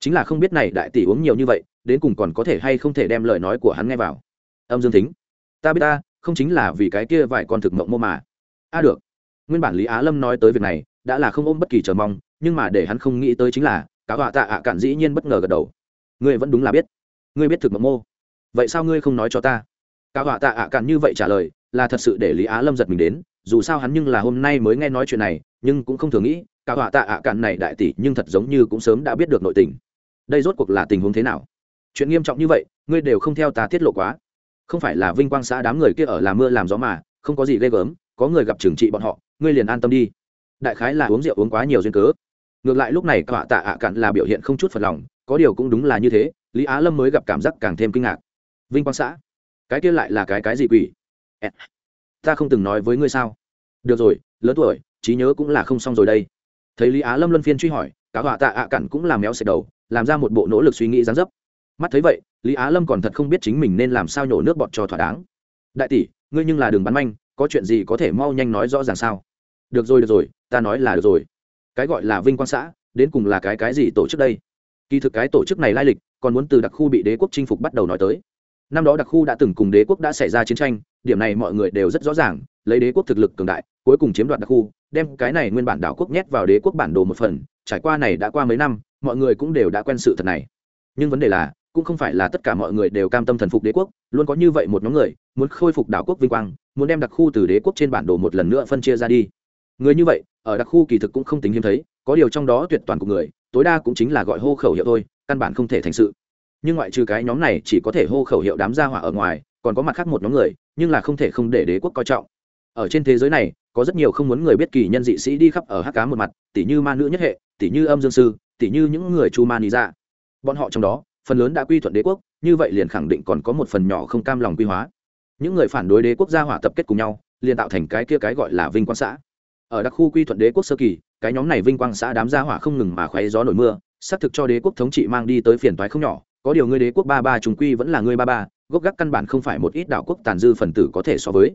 Chính là không biết này đại tỷ uống nhiều như vậy, đến cùng còn có thể hay không thể đem lời nói của hắn nghe vào âm dương thính. Ta biết ta, không chính là vì cái kia vài con thực mộng mô mà. A được. Nguyên bản lý á lâm nói tới việc này, đã là không ôm bất kỳ chờ mong, nhưng mà để hắn không nghĩ tới chính là cá họa tạ ạ cạn dĩ nhiên bất ngờ gật đầu. Ngươi vẫn đúng là biết. Ngươi biết thực mộng mô. Vậy sao ngươi không nói cho ta? Cá họa tạ ạ cạn như vậy trả lời, là thật sự để lý á lâm giật mình đến, dù sao hắn nhưng là hôm nay mới nghe nói chuyện này, nhưng cũng không thường nghĩ cá họa tạ ạ cạn này đại tỷ nhưng thật giống như cũng sớm đã biết được nội tình. Đây rốt cuộc là tình huống thế nào? Chuyện nghiêm trọng như vậy, ngươi đều không theo ta tiết lộ quá không phải là vinh quang xã đám người kia ở làm mưa làm gió mà, không có gì ghê gớm, có người gặp trừng trị bọn họ, ngươi liền an tâm đi. Đại khái là uống rượu uống quá nhiều duyên cớ. Ngược lại lúc này cọa tạ ạ cặn là biểu hiện không chút phật lòng, có điều cũng đúng là như thế, lý á lâm mới gặp cảm giác càng thêm kinh ngạc. Vinh quang xã? Cái kia lại là cái cái gì quỷ? Ta không từng nói với ngươi sao? Được rồi, lớn tuổi, trí nhớ cũng là không xong rồi đây. Thấy lý á lâm luân phiên truy hỏi cả họa tạ ạ cặn cũng làm méo sạch đầu, làm ra một bộ nỗ lực suy nghĩ dán dấp. Mắt thấy vậy lý á lâm còn thật không biết chính mình nên làm sao nhổ nước bọt cho thỏa đáng. Đại tỷ, ngươi nhưng là đường bắn manh, có chuyện gì có thể mau nhanh nói rõ ràng sao? Được rồi được rồi, ta nói là được rồi. Cái gọi là vinh quang xã, đến cùng là cái cái gì tổ chức đây? Kỳ thực cái tổ chức này lai lịch, còn muốn từ đặc khu bị đế quốc chinh phục bắt đầu nói tới. Năm đó đặc khu đã từng cùng đế quốc đã xảy ra chiến tranh, điểm này mọi người đều rất rõ ràng, lấy đế quốc thực lực cường đại, cuối cùng chiếm đoạt đặc khu, đem cái này nguyên bản đảo quốc nhét vào đế quốc bản đồ một phần, trải qua này đã qua mấy năm, mọi người cũng đều đã quen sự thật này. Nhưng vấn đề là cũng không phải là tất cả mọi người đều cam tâm thần phục đế quốc, luôn có như vậy một nhóm người, muốn khôi phục đảo quốc vinh quang, muốn đem đặc khu từ đế quốc trên bản đồ một lần nữa phân chia ra đi. Người như vậy, ở đặc khu kỳ thực cũng không tính hiếm thấy, có điều trong đó tuyệt toàn của người, tối đa cũng chính là gọi hô khẩu hiệu thôi, căn bản không thể thành sự. Nhưng ngoại trừ cái nhóm này chỉ có thể hô khẩu hiệu đám gia hỏa ở ngoài, còn có mặt khác một nhóm người, nhưng là không thể không để đế quốc coi trọng. Ở trên thế giới này, có rất nhiều không muốn người biết kỳ nhân dị sĩ đi khắp ở hắc cá một mặt tỷ như ma nữ nhất hệ tỷ như âm dương sư tỷ như những người chu ma ni ra bọn họ trong đó phần lớn đã quy thuận đế quốc, như vậy liền khẳng định còn có một phần nhỏ không cam lòng quy hóa. Những người phản đối đế quốc gia hỏa tập kết cùng nhau, liền tạo thành cái kia cái gọi là vinh quang xã. Ở đặc khu quy thuận đế quốc sơ kỳ, cái nhóm này vinh quang xã đám gia hỏa không ngừng mà khoáy gió nổi mưa, xác thực cho đế quốc thống trị mang đi tới phiền toái không nhỏ, có điều ngươi đế quốc ba ba trùng quy vẫn là ngươi ba ba, gốc gác căn bản không phải một ít đạo quốc tàn dư phần tử có thể so với.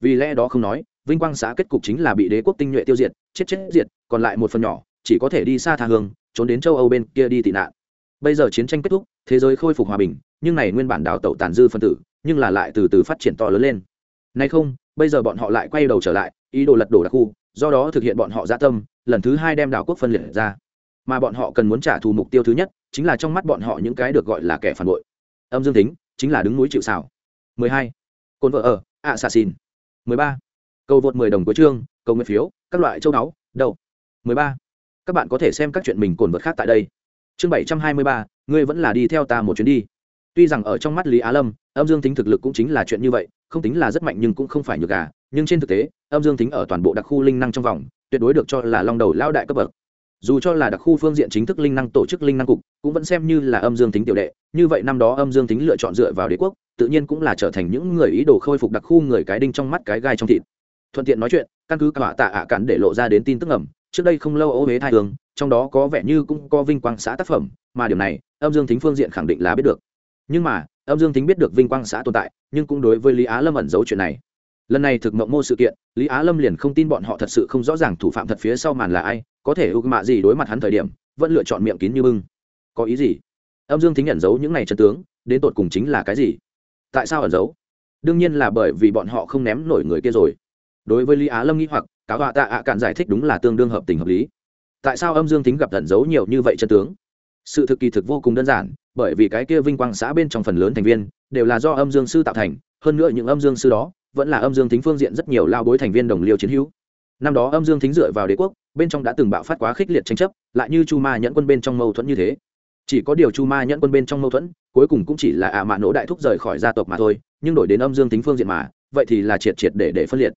Vì lẽ đó không nói, vinh quang xã kết cục chính là bị đế quốc tinh nhuệ tiêu diệt, chết chết diệt, còn lại một phần nhỏ, chỉ có thể đi xa tha hương, trốn đến châu âu bên kia đi tị nạn bây giờ chiến tranh kết thúc, thế giới khôi phục hòa bình, nhưng này nguyên bản đào tẩu tàn dư phân tử, nhưng là lại từ từ phát triển to lớn lên. Nay không, bây giờ bọn họ lại quay đầu trở lại, ý đồ lật đổ đặc khu, do đó thực hiện bọn họ gia tâm, lần thứ hai đem đảo quốc phân liệt ra. Mà bọn họ cần muốn trả thù mục tiêu thứ nhất, chính là trong mắt bọn họ những cái được gọi là kẻ phản bội. Âm dương tính chính là đứng núi chịu xảo 12. cồn vợ ở, ạ xà xin 13. cầu vượt 10 đồng cuối chương, cầu nguyện phiếu, các loại châu đáo đầu 13. các bạn có thể xem các chuyện mình cồn vật khác tại đây chương 723, ngươi vẫn là đi theo ta một chuyến đi. Tuy rằng ở trong mắt lý á lâm âm dương tính thực lực cũng chính là chuyện như vậy không tính là rất mạnh nhưng cũng không phải nhược gà nhưng trên thực tế âm dương tính ở toàn bộ đặc khu linh năng trong vòng tuyệt đối được cho là long đầu lao đại cấp bậc. Dù cho là đặc khu phương diện chính thức linh năng tổ chức linh năng cục cũng vẫn xem như là âm dương tính tiểu đệ như vậy năm đó âm dương tính lựa chọn dựa vào đế quốc tự nhiên cũng là trở thành những người ý đồ khôi phục đặc khu người cái đinh trong mắt cái gai trong thịt. Thuận tiện nói chuyện căn cứ cả tạ ạ cản để lộ ra đến tin tức ẩm trước đây không lâu ô huế thai thường trong đó có vẻ như cũng có vinh quang xã tác phẩm, mà điều này, âm dương Thính phương diện khẳng định là biết được. Nhưng mà, âm dương Thính biết được vinh quang xã tồn tại, nhưng cũng đối với lý á lâm ẩn giấu chuyện này. Lần này thực mộng mô sự kiện, lý á lâm liền không tin bọn họ thật sự không rõ ràng thủ phạm thật phía sau màn là ai, có thể ưu mạ gì đối mặt hắn thời điểm, vẫn lựa chọn miệng kín như bưng. Có ý gì? Âm dương thính ẩn giấu những này chân tướng, đến tột cùng chính là cái gì? Tại sao ẩn giấu? Đương nhiên là bởi vì bọn họ không ném nổi người kia rồi. Đối với lý á lâm nghĩ hoặc cáo họa tạ ạ cạn giải thích đúng là tương đương hợp tình hợp lý. Tại sao âm dương thính gặp tận giấu nhiều như vậy chân tướng? Sự thực kỳ thực vô cùng đơn giản, bởi vì cái kia vinh quang xã bên trong phần lớn thành viên đều là do âm dương sư tạo thành, hơn nữa những âm dương sư đó vẫn là âm dương thính phương diện rất nhiều lao bối thành viên đồng liêu chiến hữu. Năm đó âm dương thính dựa vào đế quốc, bên trong đã từng bạo phát quá khích liệt tranh chấp, lại như chu ma nhẫn quân bên trong mâu thuẫn như thế. Chỉ có điều chu ma nhẫn quân bên trong mâu thuẫn, cuối cùng cũng chỉ là ạ mạ nỗ đại thúc rời khỏi gia tộc mà thôi, nhưng đổi đến âm dương tính phương diện mà, vậy thì là triệt triệt để để phân liệt.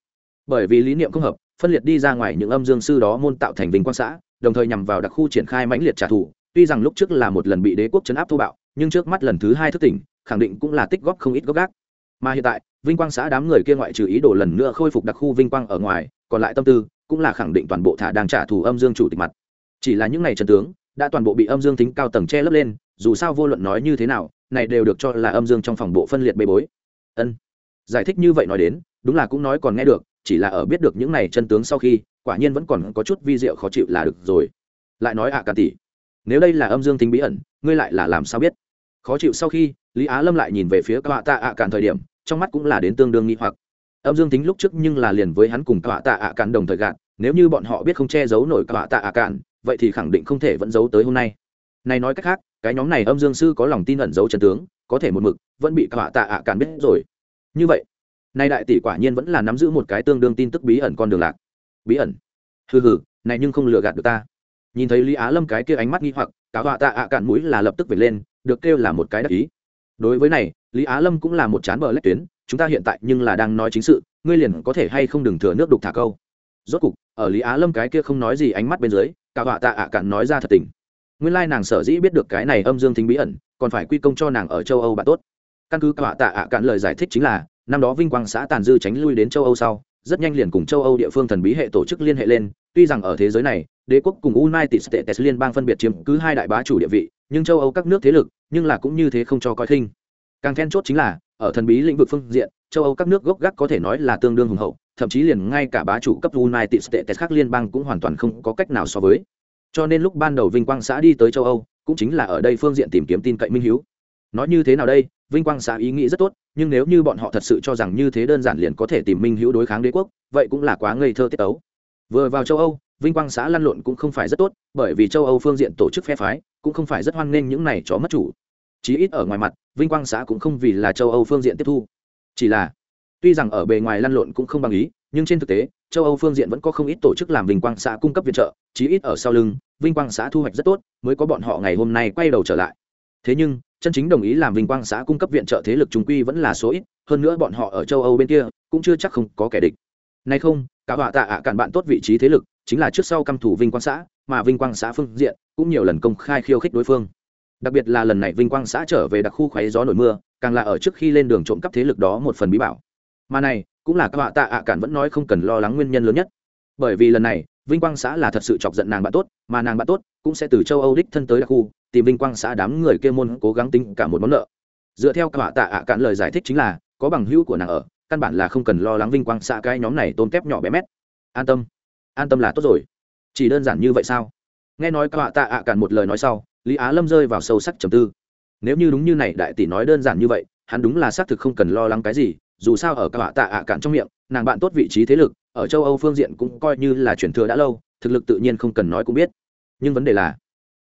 Bởi vì lý niệm không hợp phân liệt đi ra ngoài những âm dương sư đó môn tạo thành vinh quang xã, đồng thời nhằm vào đặc khu triển khai mãnh liệt trả thù. Tuy rằng lúc trước là một lần bị đế quốc chấn áp thô bạo, nhưng trước mắt lần thứ hai thức tỉnh, khẳng định cũng là tích góp không ít gốc gác. Mà hiện tại, vinh quang xã đám người kia ngoại trừ ý đồ lần nữa khôi phục đặc khu vinh quang ở ngoài, còn lại tâm tư cũng là khẳng định toàn bộ thả đang trả thù âm dương chủ tịch mặt. Chỉ là những ngày trần tướng, đã toàn bộ bị âm dương tính cao tầng che lấp lên, dù sao vô luận nói như thế nào, này đều được cho là âm dương trong phòng bộ phân liệt bê bối. Ân. Giải thích như vậy nói đến, đúng là cũng nói còn nghe được chỉ là ở biết được những này chân tướng sau khi, quả nhiên vẫn còn có chút vi diệu khó chịu là được rồi. Lại nói ạ à cả tỷ, nếu đây là âm dương tính bí ẩn, ngươi lại là làm sao biết? Khó chịu sau khi, lý á lâm lại nhìn về phía các tạ ạ cạn thời điểm, trong mắt cũng là đến tương đương nghi hoặc. Âm dương tính lúc trước nhưng là liền với hắn cùng các tạ ạ cạn đồng thời gạn nếu như bọn họ biết không che giấu nổi các tạ ạ cạn vậy thì khẳng định không thể vẫn giấu tới hôm nay. Này nói cách khác, cái nhóm này âm dương sư có lòng tin ẩn giấu chân tướng, có thể một mực, vẫn bị các tạ ạ cạn biết rồi. Như vậy nay đại tỷ quả nhiên vẫn là nắm giữ một cái tương đương tin tức bí ẩn con đường lạc. Bí ẩn? Hừ hừ, này nhưng không lừa gạt được ta. Nhìn thấy lý á lâm cái kia ánh mắt nghi hoặc cả họa tạ ạ cạn mũi là lập tức về lên, được kêu là một cái đắc ý. Đối với này, lý á lâm cũng là một chán bờ lách tuyến, chúng ta hiện tại nhưng là đang nói chính sự, ngươi liền có thể hay không đừng thừa nước đục thả câu. Rốt cục, ở lý á lâm cái kia không nói gì ánh mắt bên dưới cả họa tạ ạ cạn nói ra thật tình. Nguyên lai nàng sở dĩ biết được cái này âm dương thính bí ẩn, còn phải quy công cho nàng ở châu âu bạn tốt. Căn cứ cả họa tạ ạ cạn lời giải thích chính là năm đó vinh quang xã tàn dư tránh lui đến châu âu sau, rất nhanh liền cùng châu âu địa phương thần bí hệ tổ chức liên hệ lên, tuy rằng ở thế giới này, đế quốc cùng united states liên bang phân biệt chiếm cứ hai đại bá chủ địa vị, nhưng châu âu các nước thế lực, nhưng là cũng như thế không cho coi khinh. Càng then chốt chính là, ở thần bí lĩnh vực phương diện, châu âu các nước gốc gác có thể nói là tương đương hùng hậu, thậm chí liền ngay cả bá chủ cấp united states khác liên bang cũng hoàn toàn không có cách nào so với. Cho nên lúc ban đầu vinh quang xã đi tới châu âu, cũng chính là ở đây phương diện tìm kiếm tin cậy minh hiếu. Nói như thế nào đây? Vinh quang xã ý nghĩ rất tốt, nhưng nếu như bọn họ thật sự cho rằng như thế đơn giản liền có thể tìm minh hữu đối kháng đế quốc, vậy cũng là quá ngây thơ tiết ấu vừa vào châu âu, vinh quang xã lăn lộn cũng không phải rất tốt, bởi vì châu âu phương diện tổ chức phe phái, cũng không phải rất hoan nghênh những này chó mất chủ. Chí ít ở ngoài mặt, vinh quang xã cũng không vì là châu âu phương diện tiếp thu. Chỉ là, tuy rằng ở bề ngoài lăn lộn cũng không bằng ý, nhưng trên thực tế, châu âu phương diện vẫn có không ít tổ chức làm vinh quang xã cung cấp viện trợ, chí ít ở sau lưng, vinh quang xã thu hoạch rất tốt, mới có bọn họ ngày hôm nay quay đầu trở lại. Thế nhưng chân chính đồng ý làm vinh quang xã cung cấp viện trợ thế lực trung quy vẫn là số ít, hơn nữa bọn họ ở châu âu bên kia cũng chưa chắc không có kẻ địch. Nay không, cả họa tạ ạ cản bạn tốt vị trí thế lực, chính là trước sau căm thủ vinh quang xã, mà vinh quang xã phương diện cũng nhiều lần công khai khiêu khích đối phương. Đặc biệt là lần này vinh quang xã trở về đặc khu khoáy gió nổi mưa, càng là ở trước khi lên đường trộm cắp thế lực đó một phần bí bảo. Mà này, cũng là các họa tạ ạ cản vẫn nói không cần lo lắng nguyên nhân lớn nhất. Bởi vì lần này vinh quang xã là thật sự chọc giận nàng bạn tốt, mà nàng bạn tốt cũng sẽ từ châu âu đích thân tới đặc khu, tìm vinh quang xã đám người kia môn cố gắng tính cả một món nợ. Dựa theo cả tạ ạ cạn lời giải thích chính là, có bằng hữu của nàng ở, căn bản là không cần lo lắng vinh quang xã cái nhóm này tôm kép nhỏ bé mét. An tâm an tâm là tốt rồi. Chỉ đơn giản như vậy sao? Nghe nói cả tạ ạ cạn một lời nói sau, lý á lâm rơi vào sâu sắc trầm tư. Nếu như đúng như này đại tỷ nói đơn giản như vậy, hắn đúng là xác thực không cần lo lắng cái gì, dù sao ở cả tạ ạ cạn trong miệng, nàng bạn tốt vị trí thế lực ở châu âu phương diện cũng coi như là chuyển thừa đã lâu, thực lực tự nhiên không cần nói cũng biết. Nhưng vấn đề là,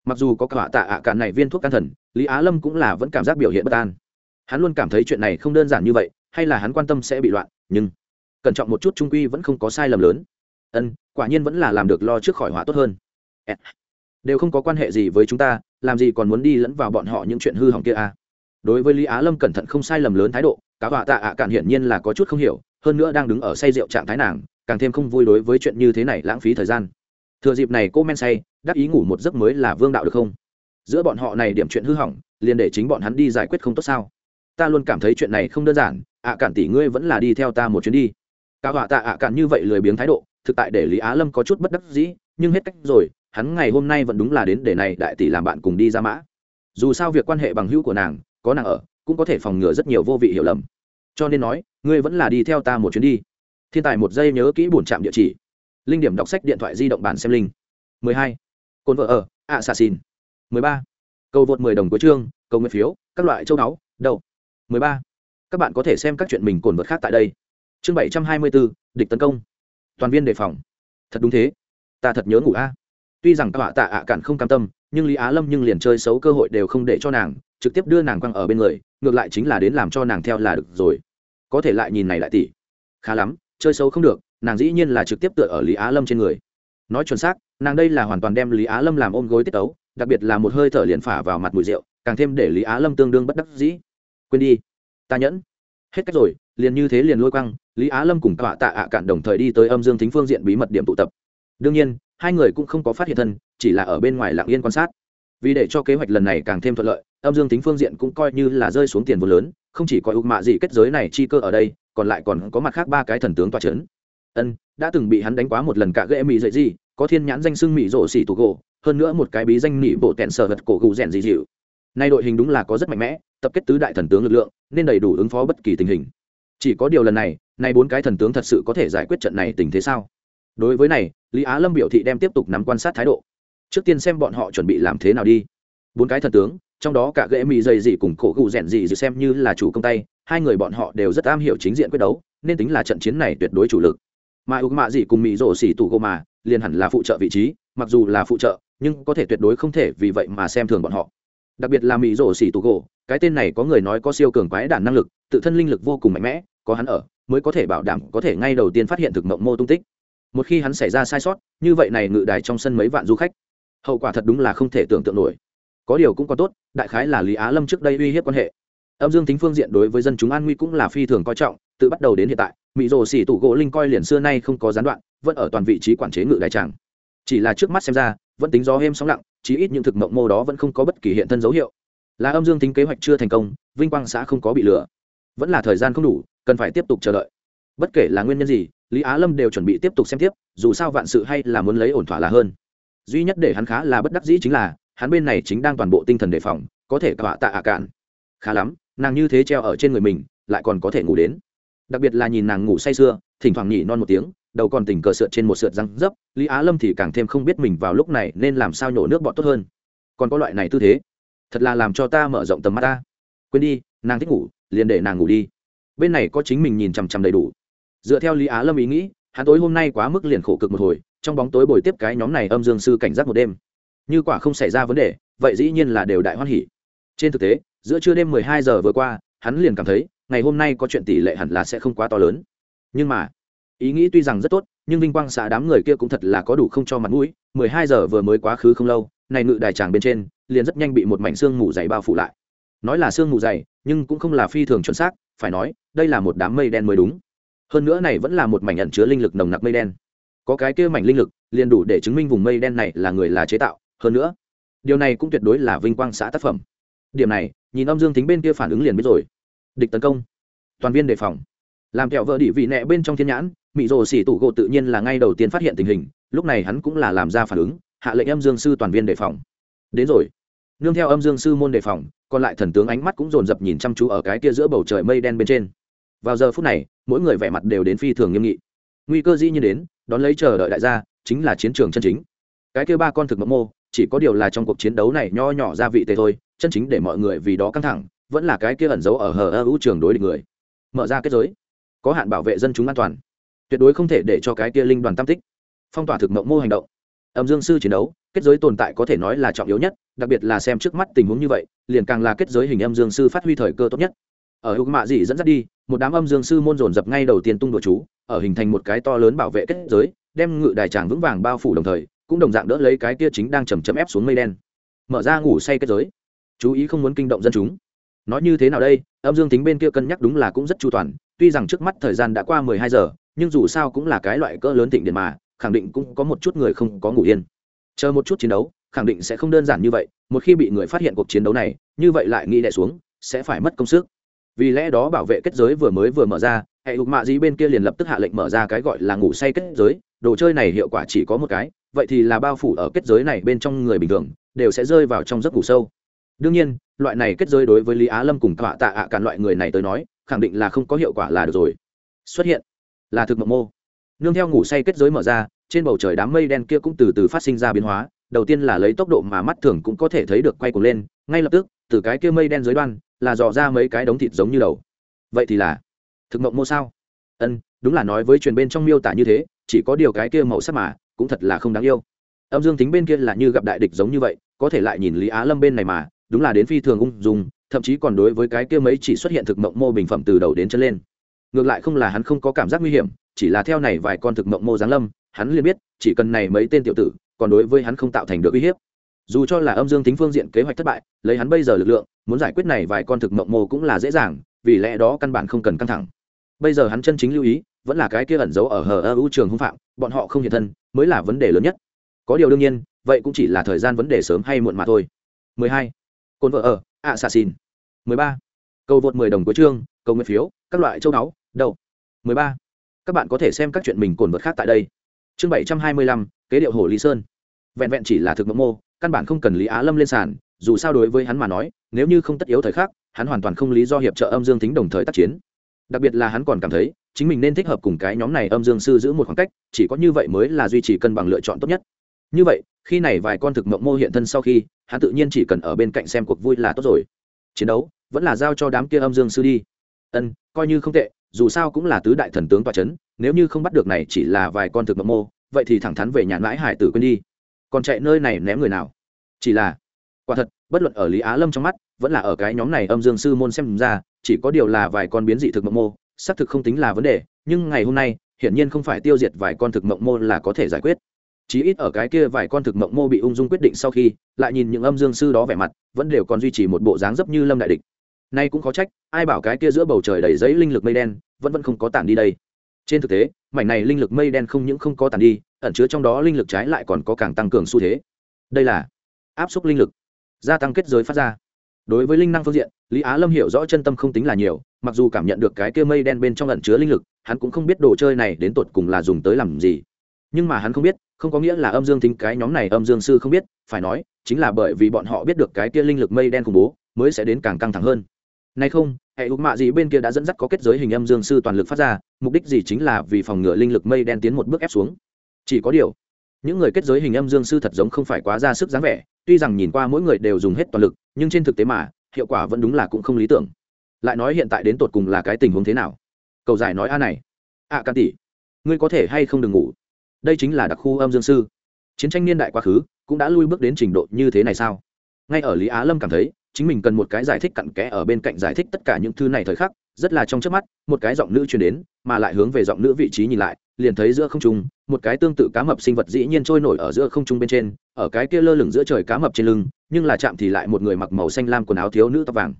mặc dù có cả tạ ạ à cạn này viên thuốc can thần, lý á lâm cũng là vẫn cảm giác biểu hiện bất an. Hắn luôn cảm thấy chuyện này không đơn giản như vậy, hay là hắn quan tâm sẽ bị loạn, nhưng cẩn trọng một chút trung quy vẫn không có sai lầm lớn. Ân, quả nhiên vẫn là làm được lo trước khỏi họa tốt hơn. Đều không có quan hệ gì với chúng ta, làm gì còn muốn đi lẫn vào bọn họ những chuyện hư hỏng kia à? Đối với lý á lâm cẩn thận không sai lầm lớn thái độ, cả họa tạ ạ à cạn hiển nhiên là có chút không hiểu, hơn nữa đang đứng ở say rượu trạng thái nàng càng thêm không vui đối với chuyện như thế này lãng phí thời gian. Thừa dịp này cô men say, đắc ý ngủ một giấc mới là vương đạo được không? Giữa bọn họ này điểm chuyện hư hỏng, liền để chính bọn hắn đi giải quyết không tốt sao? Ta luôn cảm thấy chuyện này không đơn giản, ạ cản tỷ ngươi vẫn là đi theo ta một chuyến đi. Cả họa tạ ạ cản như vậy lười biếng thái độ, thực tại để lý á lâm có chút bất đắc dĩ, nhưng hết cách rồi, hắn ngày hôm nay vẫn đúng là đến để này đại tỷ làm bạn cùng đi ra mã. Dù sao việc quan hệ bằng hữu của nàng, có nàng ở, cũng có thể phòng ngừa rất nhiều vô vị hiểu lầm. Cho nên nói, ngươi vẫn là đi theo ta một chuyến đi thiên tài một giây nhớ kỹ bổn trạm địa chỉ. Linh điểm đọc sách điện thoại di động bản xem linh. 12. cồn vợ ở assassin. 13. cầu vượt 10 đồng cuối chương cầu nguyện phiếu các loại châu đáo mười 13. các bạn có thể xem các chuyện mình cồn vật khác tại đây. Chương 724, địch tấn công. Toàn viên đề phòng. Thật đúng thế. Ta thật nhớ ngủ a. Tuy rằng tọa tạ ạ cản không cam tâm nhưng lý á lâm nhưng liền chơi xấu cơ hội đều không để cho nàng trực tiếp đưa nàng quăng ở bên người ngược lại chính là đến làm cho nàng theo là được rồi. Có thể lại nhìn này lại tỷ khá lắm chơi xấu không được, nàng dĩ nhiên là trực tiếp tựa ở lý á lâm trên người. Nói chuẩn xác, nàng đây là hoàn toàn đem lý á lâm làm ôm gối tiết ấu đặc biệt là một hơi thở liền phả vào mặt mùi rượu, càng thêm để lý á lâm tương đương bất đắc dĩ. Quên đi. Ta nhẫn. Hết cách rồi, liền như thế liền lôi quăng, lý á lâm cùng tọa tạ ạ cạn đồng thời đi tới âm dương Thính phương diện bí mật điểm tụ tập. Đương nhiên, hai người cũng không có phát hiện thân, chỉ là ở bên ngoài lặng yên quan sát. Vì để cho kế hoạch lần này càng thêm thuận lợi, âm dương tính phương diện cũng coi như là rơi xuống tiền vô lớn, không chỉ có ục mạ gì kết giới này chi cơ ở đây còn lại còn có mặt khác ba cái thần tướng toa c h ấ n ân, đã từng bị hắn đánh quá một lần cả ghệ mỹ dậy gì, có thiên nhãn danh xưng mỹ rộ xỉ tù gỗ, hơn nữa một cái bí danh mỹ bộ tẹn sở vật cổ gù rèn dị dịu. Nay đội hình đúng là có rất mạnh mẽ, tập kết tứ đại thần tướng lực lượng, nên đầy đủ ứng phó bất kỳ tình hình. Chỉ có điều lần này, nay bốn cái thần tướng thật sự có thể giải quyết trận này tình thế sao? Đối với này, lý á lâm biểu thị đem tiếp tục nắm quan sát thái độ. Trước tiên xem bọn họ chuẩn bị làm thế nào đi. Bốn cái thần tướng, trong đó cả ghệ mỹ dày dị cùng cổ gù rèn dị dị xem như là chủ công tay hai người bọn họ đều rất am hiểu chính diện quyết đấu, nên tính là trận chiến này tuyệt đối chủ lực. Mà ục mạ gì cùng mỹ rổ xỉ tù gô mà, liền hẳn là phụ trợ vị trí, mặc dù là phụ trợ, nhưng có thể tuyệt đối không thể vì vậy mà xem thường bọn họ. Đặc biệt là mỹ rổ xỉ tù gô cái tên này có người nói có siêu cường quái đản năng lực, tự thân linh lực vô cùng mạnh mẽ, có hắn ở, mới có thể bảo đảm có thể ngay đầu tiên phát hiện thực mộng mô tung tích. Một khi hắn xảy ra sai sót, như vậy này ngự đài trong sân mấy vạn du khách. Hậu quả thật đúng là không thể tưởng tượng nổi. Có điều cũng có tốt, đại khái là lý á lâm trước đây uy hiếp quan hệ âm dương tính phương diện đối với dân chúng an nguy cũng là phi thường coi trọng, Từ bắt đầu đến hiện tại mỹ rồ xỉ tủ gỗ linh coi liền xưa nay không có gián đoạn, vẫn ở toàn vị trí quản chế ngự đại tràng. Chỉ là trước mắt xem ra, vẫn tính gió êm sóng lặng, chí ít những thực mộng mô đó vẫn không có bất kỳ hiện thân dấu hiệu. Là âm dương tính kế hoạch chưa thành công, vinh quang xã không có bị lừa. Vẫn là thời gian không đủ, cần phải tiếp tục chờ đợi. Bất kể là nguyên nhân gì, lý á lâm đều chuẩn bị tiếp tục xem tiếp, dù sao vạn sự hay là muốn lấy ổn thỏa là hơn. Duy nhất để hắn khá là bất đắc dĩ chính là, hắn bên này chính đang toàn bộ tinh thần đề phòng, có thể cả tạ ạ cạn. Khá lắm nàng như thế treo ở trên người mình, lại còn có thể ngủ đến. Đặc biệt là nhìn nàng ngủ say sưa, thỉnh thoảng nhỉ non một tiếng, đầu còn tỉnh cờ sượt trên một sượt răng dấp, lý á lâm thì càng thêm không biết mình vào lúc này nên làm sao nhổ nước bọt tốt hơn. Còn có loại này tư thế, thật là làm cho ta mở rộng tầm mắt ta. Quên đi, nàng thích ngủ, liền để nàng ngủ đi. Bên này có chính mình nhìn chằm chằm đầy đủ. Dựa theo lý á lâm ý nghĩ, hắn tối hôm nay quá mức liền khổ cực một hồi, trong bóng tối bồi tiếp cái nhóm này âm dương sư cảnh giác một đêm. Như quả không xảy ra vấn đề, vậy dĩ nhiên là đều đại hoan hỉ. Trên thực tế giữa trưa đêm mười hai giờ vừa qua, hắn liền cảm thấy, ngày hôm nay có chuyện tỷ lệ hẳn là sẽ không quá to lớn. Nhưng mà, ý nghĩ tuy rằng rất tốt, nhưng vinh quang xã đám người kia cũng thật là có đủ không cho mặt mũi. mười hai giờ vừa mới quá khứ không lâu, này ngự đài tràng bên trên, liền rất nhanh bị một mảnh xương mù dày bao phủ lại. Nói là xương mù dày, nhưng cũng không là phi thường chuẩn xác, phải nói, đây là một đám mây đen mới đúng. Hơn nữa này vẫn là một mảnh ẩn chứa linh lực nồng nặc mây đen. Có cái kia mảnh linh lực, liền đủ để chứng minh vùng mây đen này là người là chế tạo. Hơn nữa, điều này cũng tuyệt đối là vinh quang xã tác phẩm. Điểm này nhìn âm dương tính bên kia phản ứng liền biết rồi. Địch tấn công. Toàn viên đề phòng. Làm kẹo vợ đỉ vị nẹ bên trong thiên nhãn mỹ rồ xỉ tủ gỗ tự nhiên là ngay đầu tiên phát hiện tình hình, lúc này hắn cũng là làm ra phản ứng, hạ lệnh âm dương sư toàn viên đề phòng. Đến rồi. Nương theo âm dương sư môn đề phòng, còn lại thần tướng ánh mắt cũng dồn dập nhìn chăm chú ở cái kia giữa bầu trời mây đen bên trên. Vào giờ phút này, mỗi người vẻ mặt đều đến phi thường nghiêm nghị. Nguy cơ dĩ nhiên đến, đón lấy chờ đợi đại gia, chính là chiến trường chân chính. Cái kia ba con thực mẫu mô, chỉ có điều là trong cuộc chiến đấu này nho nhỏ gia vị tề thôi chân chính để mọi người vì đó căng thẳng, vẫn là cái kia ẩn giấu ở hờ ơ hữu trường đối địch người. Mở ra kết giới. Có hạn bảo vệ dân chúng an toàn. Tuyệt đối không thể để cho cái kia linh đoàn tam tích. Phong tỏa thực mộng mô hành động. Âm dương sư chiến đấu, kết giới tồn tại có thể nói là trọng yếu nhất, đặc biệt là xem trước mắt tình huống như vậy, liền càng là kết giới hình âm dương sư phát huy thời cơ tốt nhất. Ở hữu mạ dị dẫn dắt đi, một đám âm dương sư môn dồn dập ngay đầu tiên tung đồ chú, ở hình thành một cái to lớn bảo vệ kết giới, đem ngự đài tràng vững vàng bao phủ đồng thời, cũng đồng dạng đỡ lấy cái kia chính đang chầm chậm ép xuống mây đen. Mở ra ngủ say kết giới chú ý không muốn kinh động dân chúng. Nói như thế nào đây? Âm dương tính bên kia cân nhắc đúng là cũng rất chu toàn, tuy rằng trước mắt thời gian đã qua mười hai giờ, nhưng dù sao cũng là cái loại cỡ lớn thịnh điện mà, khẳng định cũng có một chút người không có ngủ yên. Chờ một chút chiến đấu, khẳng định sẽ không đơn giản như vậy, một khi bị người phát hiện cuộc chiến đấu này, như vậy lại nghĩ đẻ xuống, sẽ phải mất công sức. Vì lẽ đó bảo vệ kết giới vừa mới vừa mở ra, hệ hục mạ dĩ bên kia liền lập tức hạ lệnh mở ra cái gọi là ngủ say kết giới, đồ chơi này hiệu quả chỉ có một cái, vậy thì là bao phủ ở kết giới này bên trong người bình thường, đều sẽ rơi vào trong giấc ngủ sâu đương nhiên, loại này kết giới đối với lý á lâm cùng tọa tạ ạ à cản loại người này tới nói, khẳng định là không có hiệu quả là được rồi. Xuất hiện là thực mộng mô. Nương theo ngủ say kết giới mở ra, trên bầu trời đám mây đen kia cũng từ từ phát sinh ra biến hóa, đầu tiên là lấy tốc độ mà mắt thường cũng có thể thấy được quay cuồng lên, ngay lập tức, từ cái kia mây đen dưới đoan, là dò ra mấy cái đống thịt giống như đầu. Vậy thì là thực mộng mô sao? Ân, đúng là nói với truyền bên trong miêu tả như thế, chỉ có điều cái kia màu sắc mà, cũng thật là không đáng yêu. Âm dương tính bên kia là như gặp đại địch giống như vậy, có thể lại nhìn lý á lâm bên này mà đúng là đến phi thường ung dung, thậm chí còn đối với cái kia mấy chỉ xuất hiện thực mộng mô bình phẩm từ đầu đến chân lên. Ngược lại không là hắn không có cảm giác nguy hiểm, chỉ là theo này vài con thực mộng mô giáng lâm, hắn liền biết, chỉ cần này mấy tên tiểu tử, còn đối với hắn không tạo thành được uy hiếp. Dù cho là âm dương tính phương diện kế hoạch thất bại, lấy hắn bây giờ lực lượng, muốn giải quyết này vài con thực mộng mô cũng là dễ dàng, vì lẽ đó căn bản không cần căng thẳng. Bây giờ hắn chân chính lưu ý, vẫn là cái kia ẩn giấu ở hờ ơ ưu trường hung phạm, bọn họ không hiện thân, mới là vấn đề lớn nhất. Có điều đương nhiên, vậy cũng chỉ là thời gian vấn đề sớm hay muộn mà thôi. 12 cồn vợ ở à xà xìn, mười ba, cầu vượt 10 đồng của chương cầu nguyện phiếu các loại châu báu mười 13. các bạn có thể xem các chuyện mình cồn vật khác tại đây. Chương 725, kế điệu hồ lý sơn. Vẹn vẹn chỉ là thực mẫu mô căn bản không cần lý á lâm lên sàn dù sao đối với hắn mà nói nếu như không tất yếu thời khắc hắn hoàn toàn không lý do hiệp trợ âm dương tính đồng thời tác chiến. Đặc biệt là hắn còn cảm thấy chính mình nên thích hợp cùng cái nhóm này âm dương sư giữ một khoảng cách chỉ có như vậy mới là duy trì cân bằng lựa chọn tốt nhất như vậy, khi này vài con thực mộng mô hiện thân sau khi, hắn tự nhiên chỉ cần ở bên cạnh xem cuộc vui là tốt rồi. Chiến đấu, vẫn là giao cho đám kia âm dương sư đi. Ân, coi như không tệ, dù sao cũng là tứ đại thần tướng tòa c h ấ n nếu như không bắt được này chỉ là vài con thực mộng mô, vậy thì thẳng thắn về nhà mãi hải tử quên đi. Còn chạy nơi này ném người nào? Chỉ là, quả thật, bất luận ở lý á lâm trong mắt, vẫn là ở cái nhóm này âm dương sư môn xem ra, chỉ có điều là vài con biến dị thực mộng mô, xác thực không tính là vấn đề, nhưng ngày hôm nay, hiển nhiên không phải tiêu diệt vài con thực mộng mô là có thể giải quyết chí ít ở cái kia vài con thực mộng mô bị ung dung quyết định sau khi, lại nhìn những âm dương sư đó vẻ mặt, vẫn đều còn duy trì một bộ dáng dấp như lâm đại địch. Nay cũng khó trách, ai bảo cái kia giữa bầu trời đầy giấy linh lực mây đen, vẫn vẫn không có tản đi đây. Trên thực tế, mảnh này linh lực mây đen không những không có tản đi, ẩn chứa trong đó linh lực trái lại còn có càng tăng cường xu thế. Đây là áp suất linh lực, gia tăng kết giới phát ra. Đối với linh năng phương diện, lý á lâm hiểu rõ chân tâm không tính là nhiều, mặc dù cảm nhận được cái kia mây đen bên trong ẩn chứa linh lực, hắn cũng không biết đồ chơi này đến tột cùng là dùng tới làm gì nhưng mà hắn không biết không có nghĩa là âm dương thính cái nhóm này âm dương sư không biết phải nói chính là bởi vì bọn họ biết được cái kia linh lực mây đen khủng bố mới sẽ đến càng căng thẳng hơn. Nay không hệ ục mạ gì bên kia đã dẫn dắt có kết giới hình âm dương sư toàn lực phát ra mục đích gì chính là vì phòng ngừa linh lực mây đen tiến một bước ép xuống. Chỉ có điều những người kết giới hình âm dương sư thật giống không phải quá ra sức dáng vẻ tuy rằng nhìn qua mỗi người đều dùng hết toàn lực nhưng trên thực tế mà hiệu quả vẫn đúng là cũng không lý tưởng. Lại nói hiện tại đến tột cùng là cái tình huống thế nào? Cầu giải nói a này. A à, can tỷ ngươi có thể hay không đừng ngủ? Đây chính là đặc khu âm dương sư. Chiến tranh niên đại quá khứ, cũng đã lui bước đến trình độ như thế này sao? Ngay ở lý á lâm cảm thấy, chính mình cần một cái giải thích cặn kẽ ở bên cạnh giải thích tất cả những thứ này thời khắc, rất là trong trước mắt, một cái giọng nữ truyền đến, mà lại hướng về giọng nữ vị trí nhìn lại, liền thấy giữa không trung, một cái tương tự cá mập sinh vật dĩ nhiên trôi nổi ở giữa không trung bên trên, ở cái kia lơ lửng giữa trời cá mập trên lưng, nhưng là chạm thì lại một người mặc màu xanh lam quần áo thiếu nữ tóc vàng.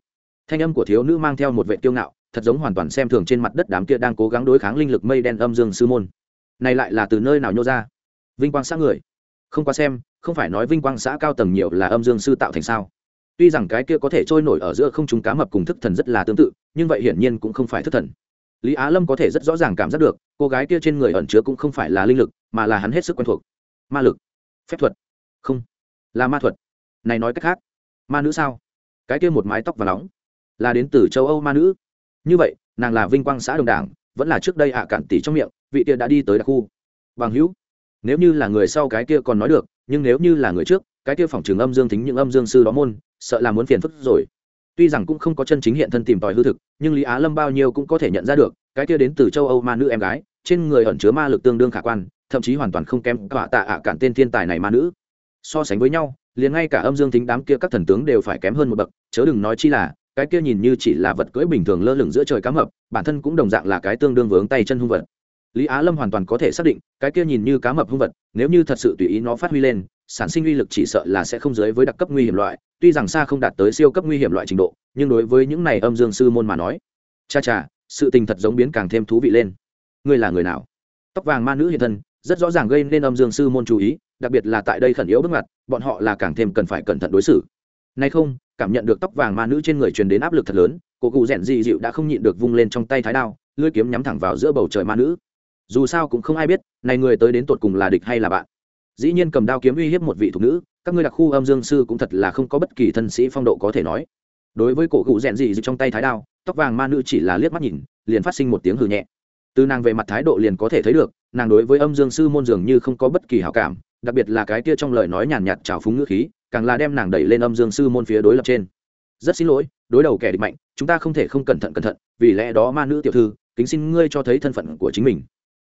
Thanh âm của thiếu nữ mang theo một vệ tiêu ngạo, thật giống hoàn toàn xem thường trên mặt đất đám kia đang cố gắng đối kháng linh lực mây đen âm dương sư môn này lại là từ nơi nào nhô ra? Vinh quang xã người. Không qua xem, không phải nói vinh quang xã cao tầng nhiều là âm dương sư tạo thành sao? Tuy rằng cái kia có thể trôi nổi ở giữa không chúng cá mập cùng thức thần rất là tương tự, nhưng vậy hiển nhiên cũng không phải thức thần. Lý á lâm có thể rất rõ ràng cảm giác được, cô gái kia trên người ẩn chứa cũng không phải là linh lực, mà là hắn hết sức quen thuộc. Ma lực. Phép thuật. Không. Là ma thuật. Này nói cách khác, ma nữ sao? Cái kia một mái tóc và nóng. Là đến từ châu âu ma nữ. Như vậy, nàng là vinh quang xã đồng đảng vẫn là trước đây ạ cản tỷ trong miệng, vị kia đã đi tới đặc khu. Bằng hữu, nếu như là người sau cái kia còn nói được, nhưng nếu như là người trước, cái kia phòng trường âm dương tính những âm dương sư đó môn, sợ là muốn phiền phức rồi. Tuy rằng cũng không có chân chính hiện thân tìm tòi hư thực, nhưng lý á lâm bao nhiêu cũng có thể nhận ra được, cái kia đến từ châu âu ma nữ em gái, trên người ẩn chứa ma lực tương đương khả quan, thậm chí hoàn toàn không kém cả tạ ạ cản tên thiên tài này ma nữ. So sánh với nhau, liền ngay cả âm dương tính đám kia các thần tướng đều phải kém hơn một bậc, chớ đừng nói chi là cái kia nhìn như chỉ là vật cưỡi bình thường lơ lửng giữa trời cá mập, bản thân cũng đồng dạng là cái tương đương vướng tay chân hung vật. Lý á lâm hoàn toàn có thể xác định, cái kia nhìn như cá mập hung vật, nếu như thật sự tùy ý nó phát huy lên, sản sinh uy lực chỉ sợ là sẽ không dưới với đặc cấp nguy hiểm loại, tuy rằng xa không đạt tới siêu cấp nguy hiểm loại trình độ, nhưng đối với những này âm dương sư môn mà nói, cha cha, sự tình thật giống biến càng thêm thú vị lên. Ngươi là người nào? Tóc vàng ma nữ hiện thân, rất rõ ràng gây nên âm dương sư môn chú ý, đặc biệt là tại đây khẩn yếu bước ngoặt, bọn họ là càng thêm cần phải cẩn thận đối xử nay không, cảm nhận được tóc vàng ma nữ trên người truyền đến áp lực thật lớn, cổ cụ rèn dị dịu đã không nhịn được vung lên trong tay thái đao, lưỡi kiếm nhắm thẳng vào giữa bầu trời ma nữ. Dù sao cũng không ai biết, này người tới đến tột cùng là địch hay là bạn. Dĩ nhiên cầm đao kiếm uy hiếp một vị thục nữ, các ngươi đặc khu âm dương sư cũng thật là không có bất kỳ thân sĩ phong độ có thể nói. Đối với cổ cụ rèn dị dịu trong tay thái đao, tóc vàng ma nữ chỉ là liếc mắt nhìn, liền phát sinh một tiếng hừ nhẹ. Từ nàng về mặt thái độ liền có thể thấy được, nàng đối với âm dương sư môn dường như không có bất kỳ hảo cảm đặc biệt là cái kia trong lời nói nhàn nhạt trào phúng ngữ khí, càng là đem nàng đẩy lên âm dương sư môn phía đối lập trên. Rất xin lỗi, đối đầu kẻ địch mạnh, chúng ta không thể không cẩn thận cẩn thận, vì lẽ đó ma nữ tiểu thư, kính xin ngươi cho thấy thân phận của chính mình.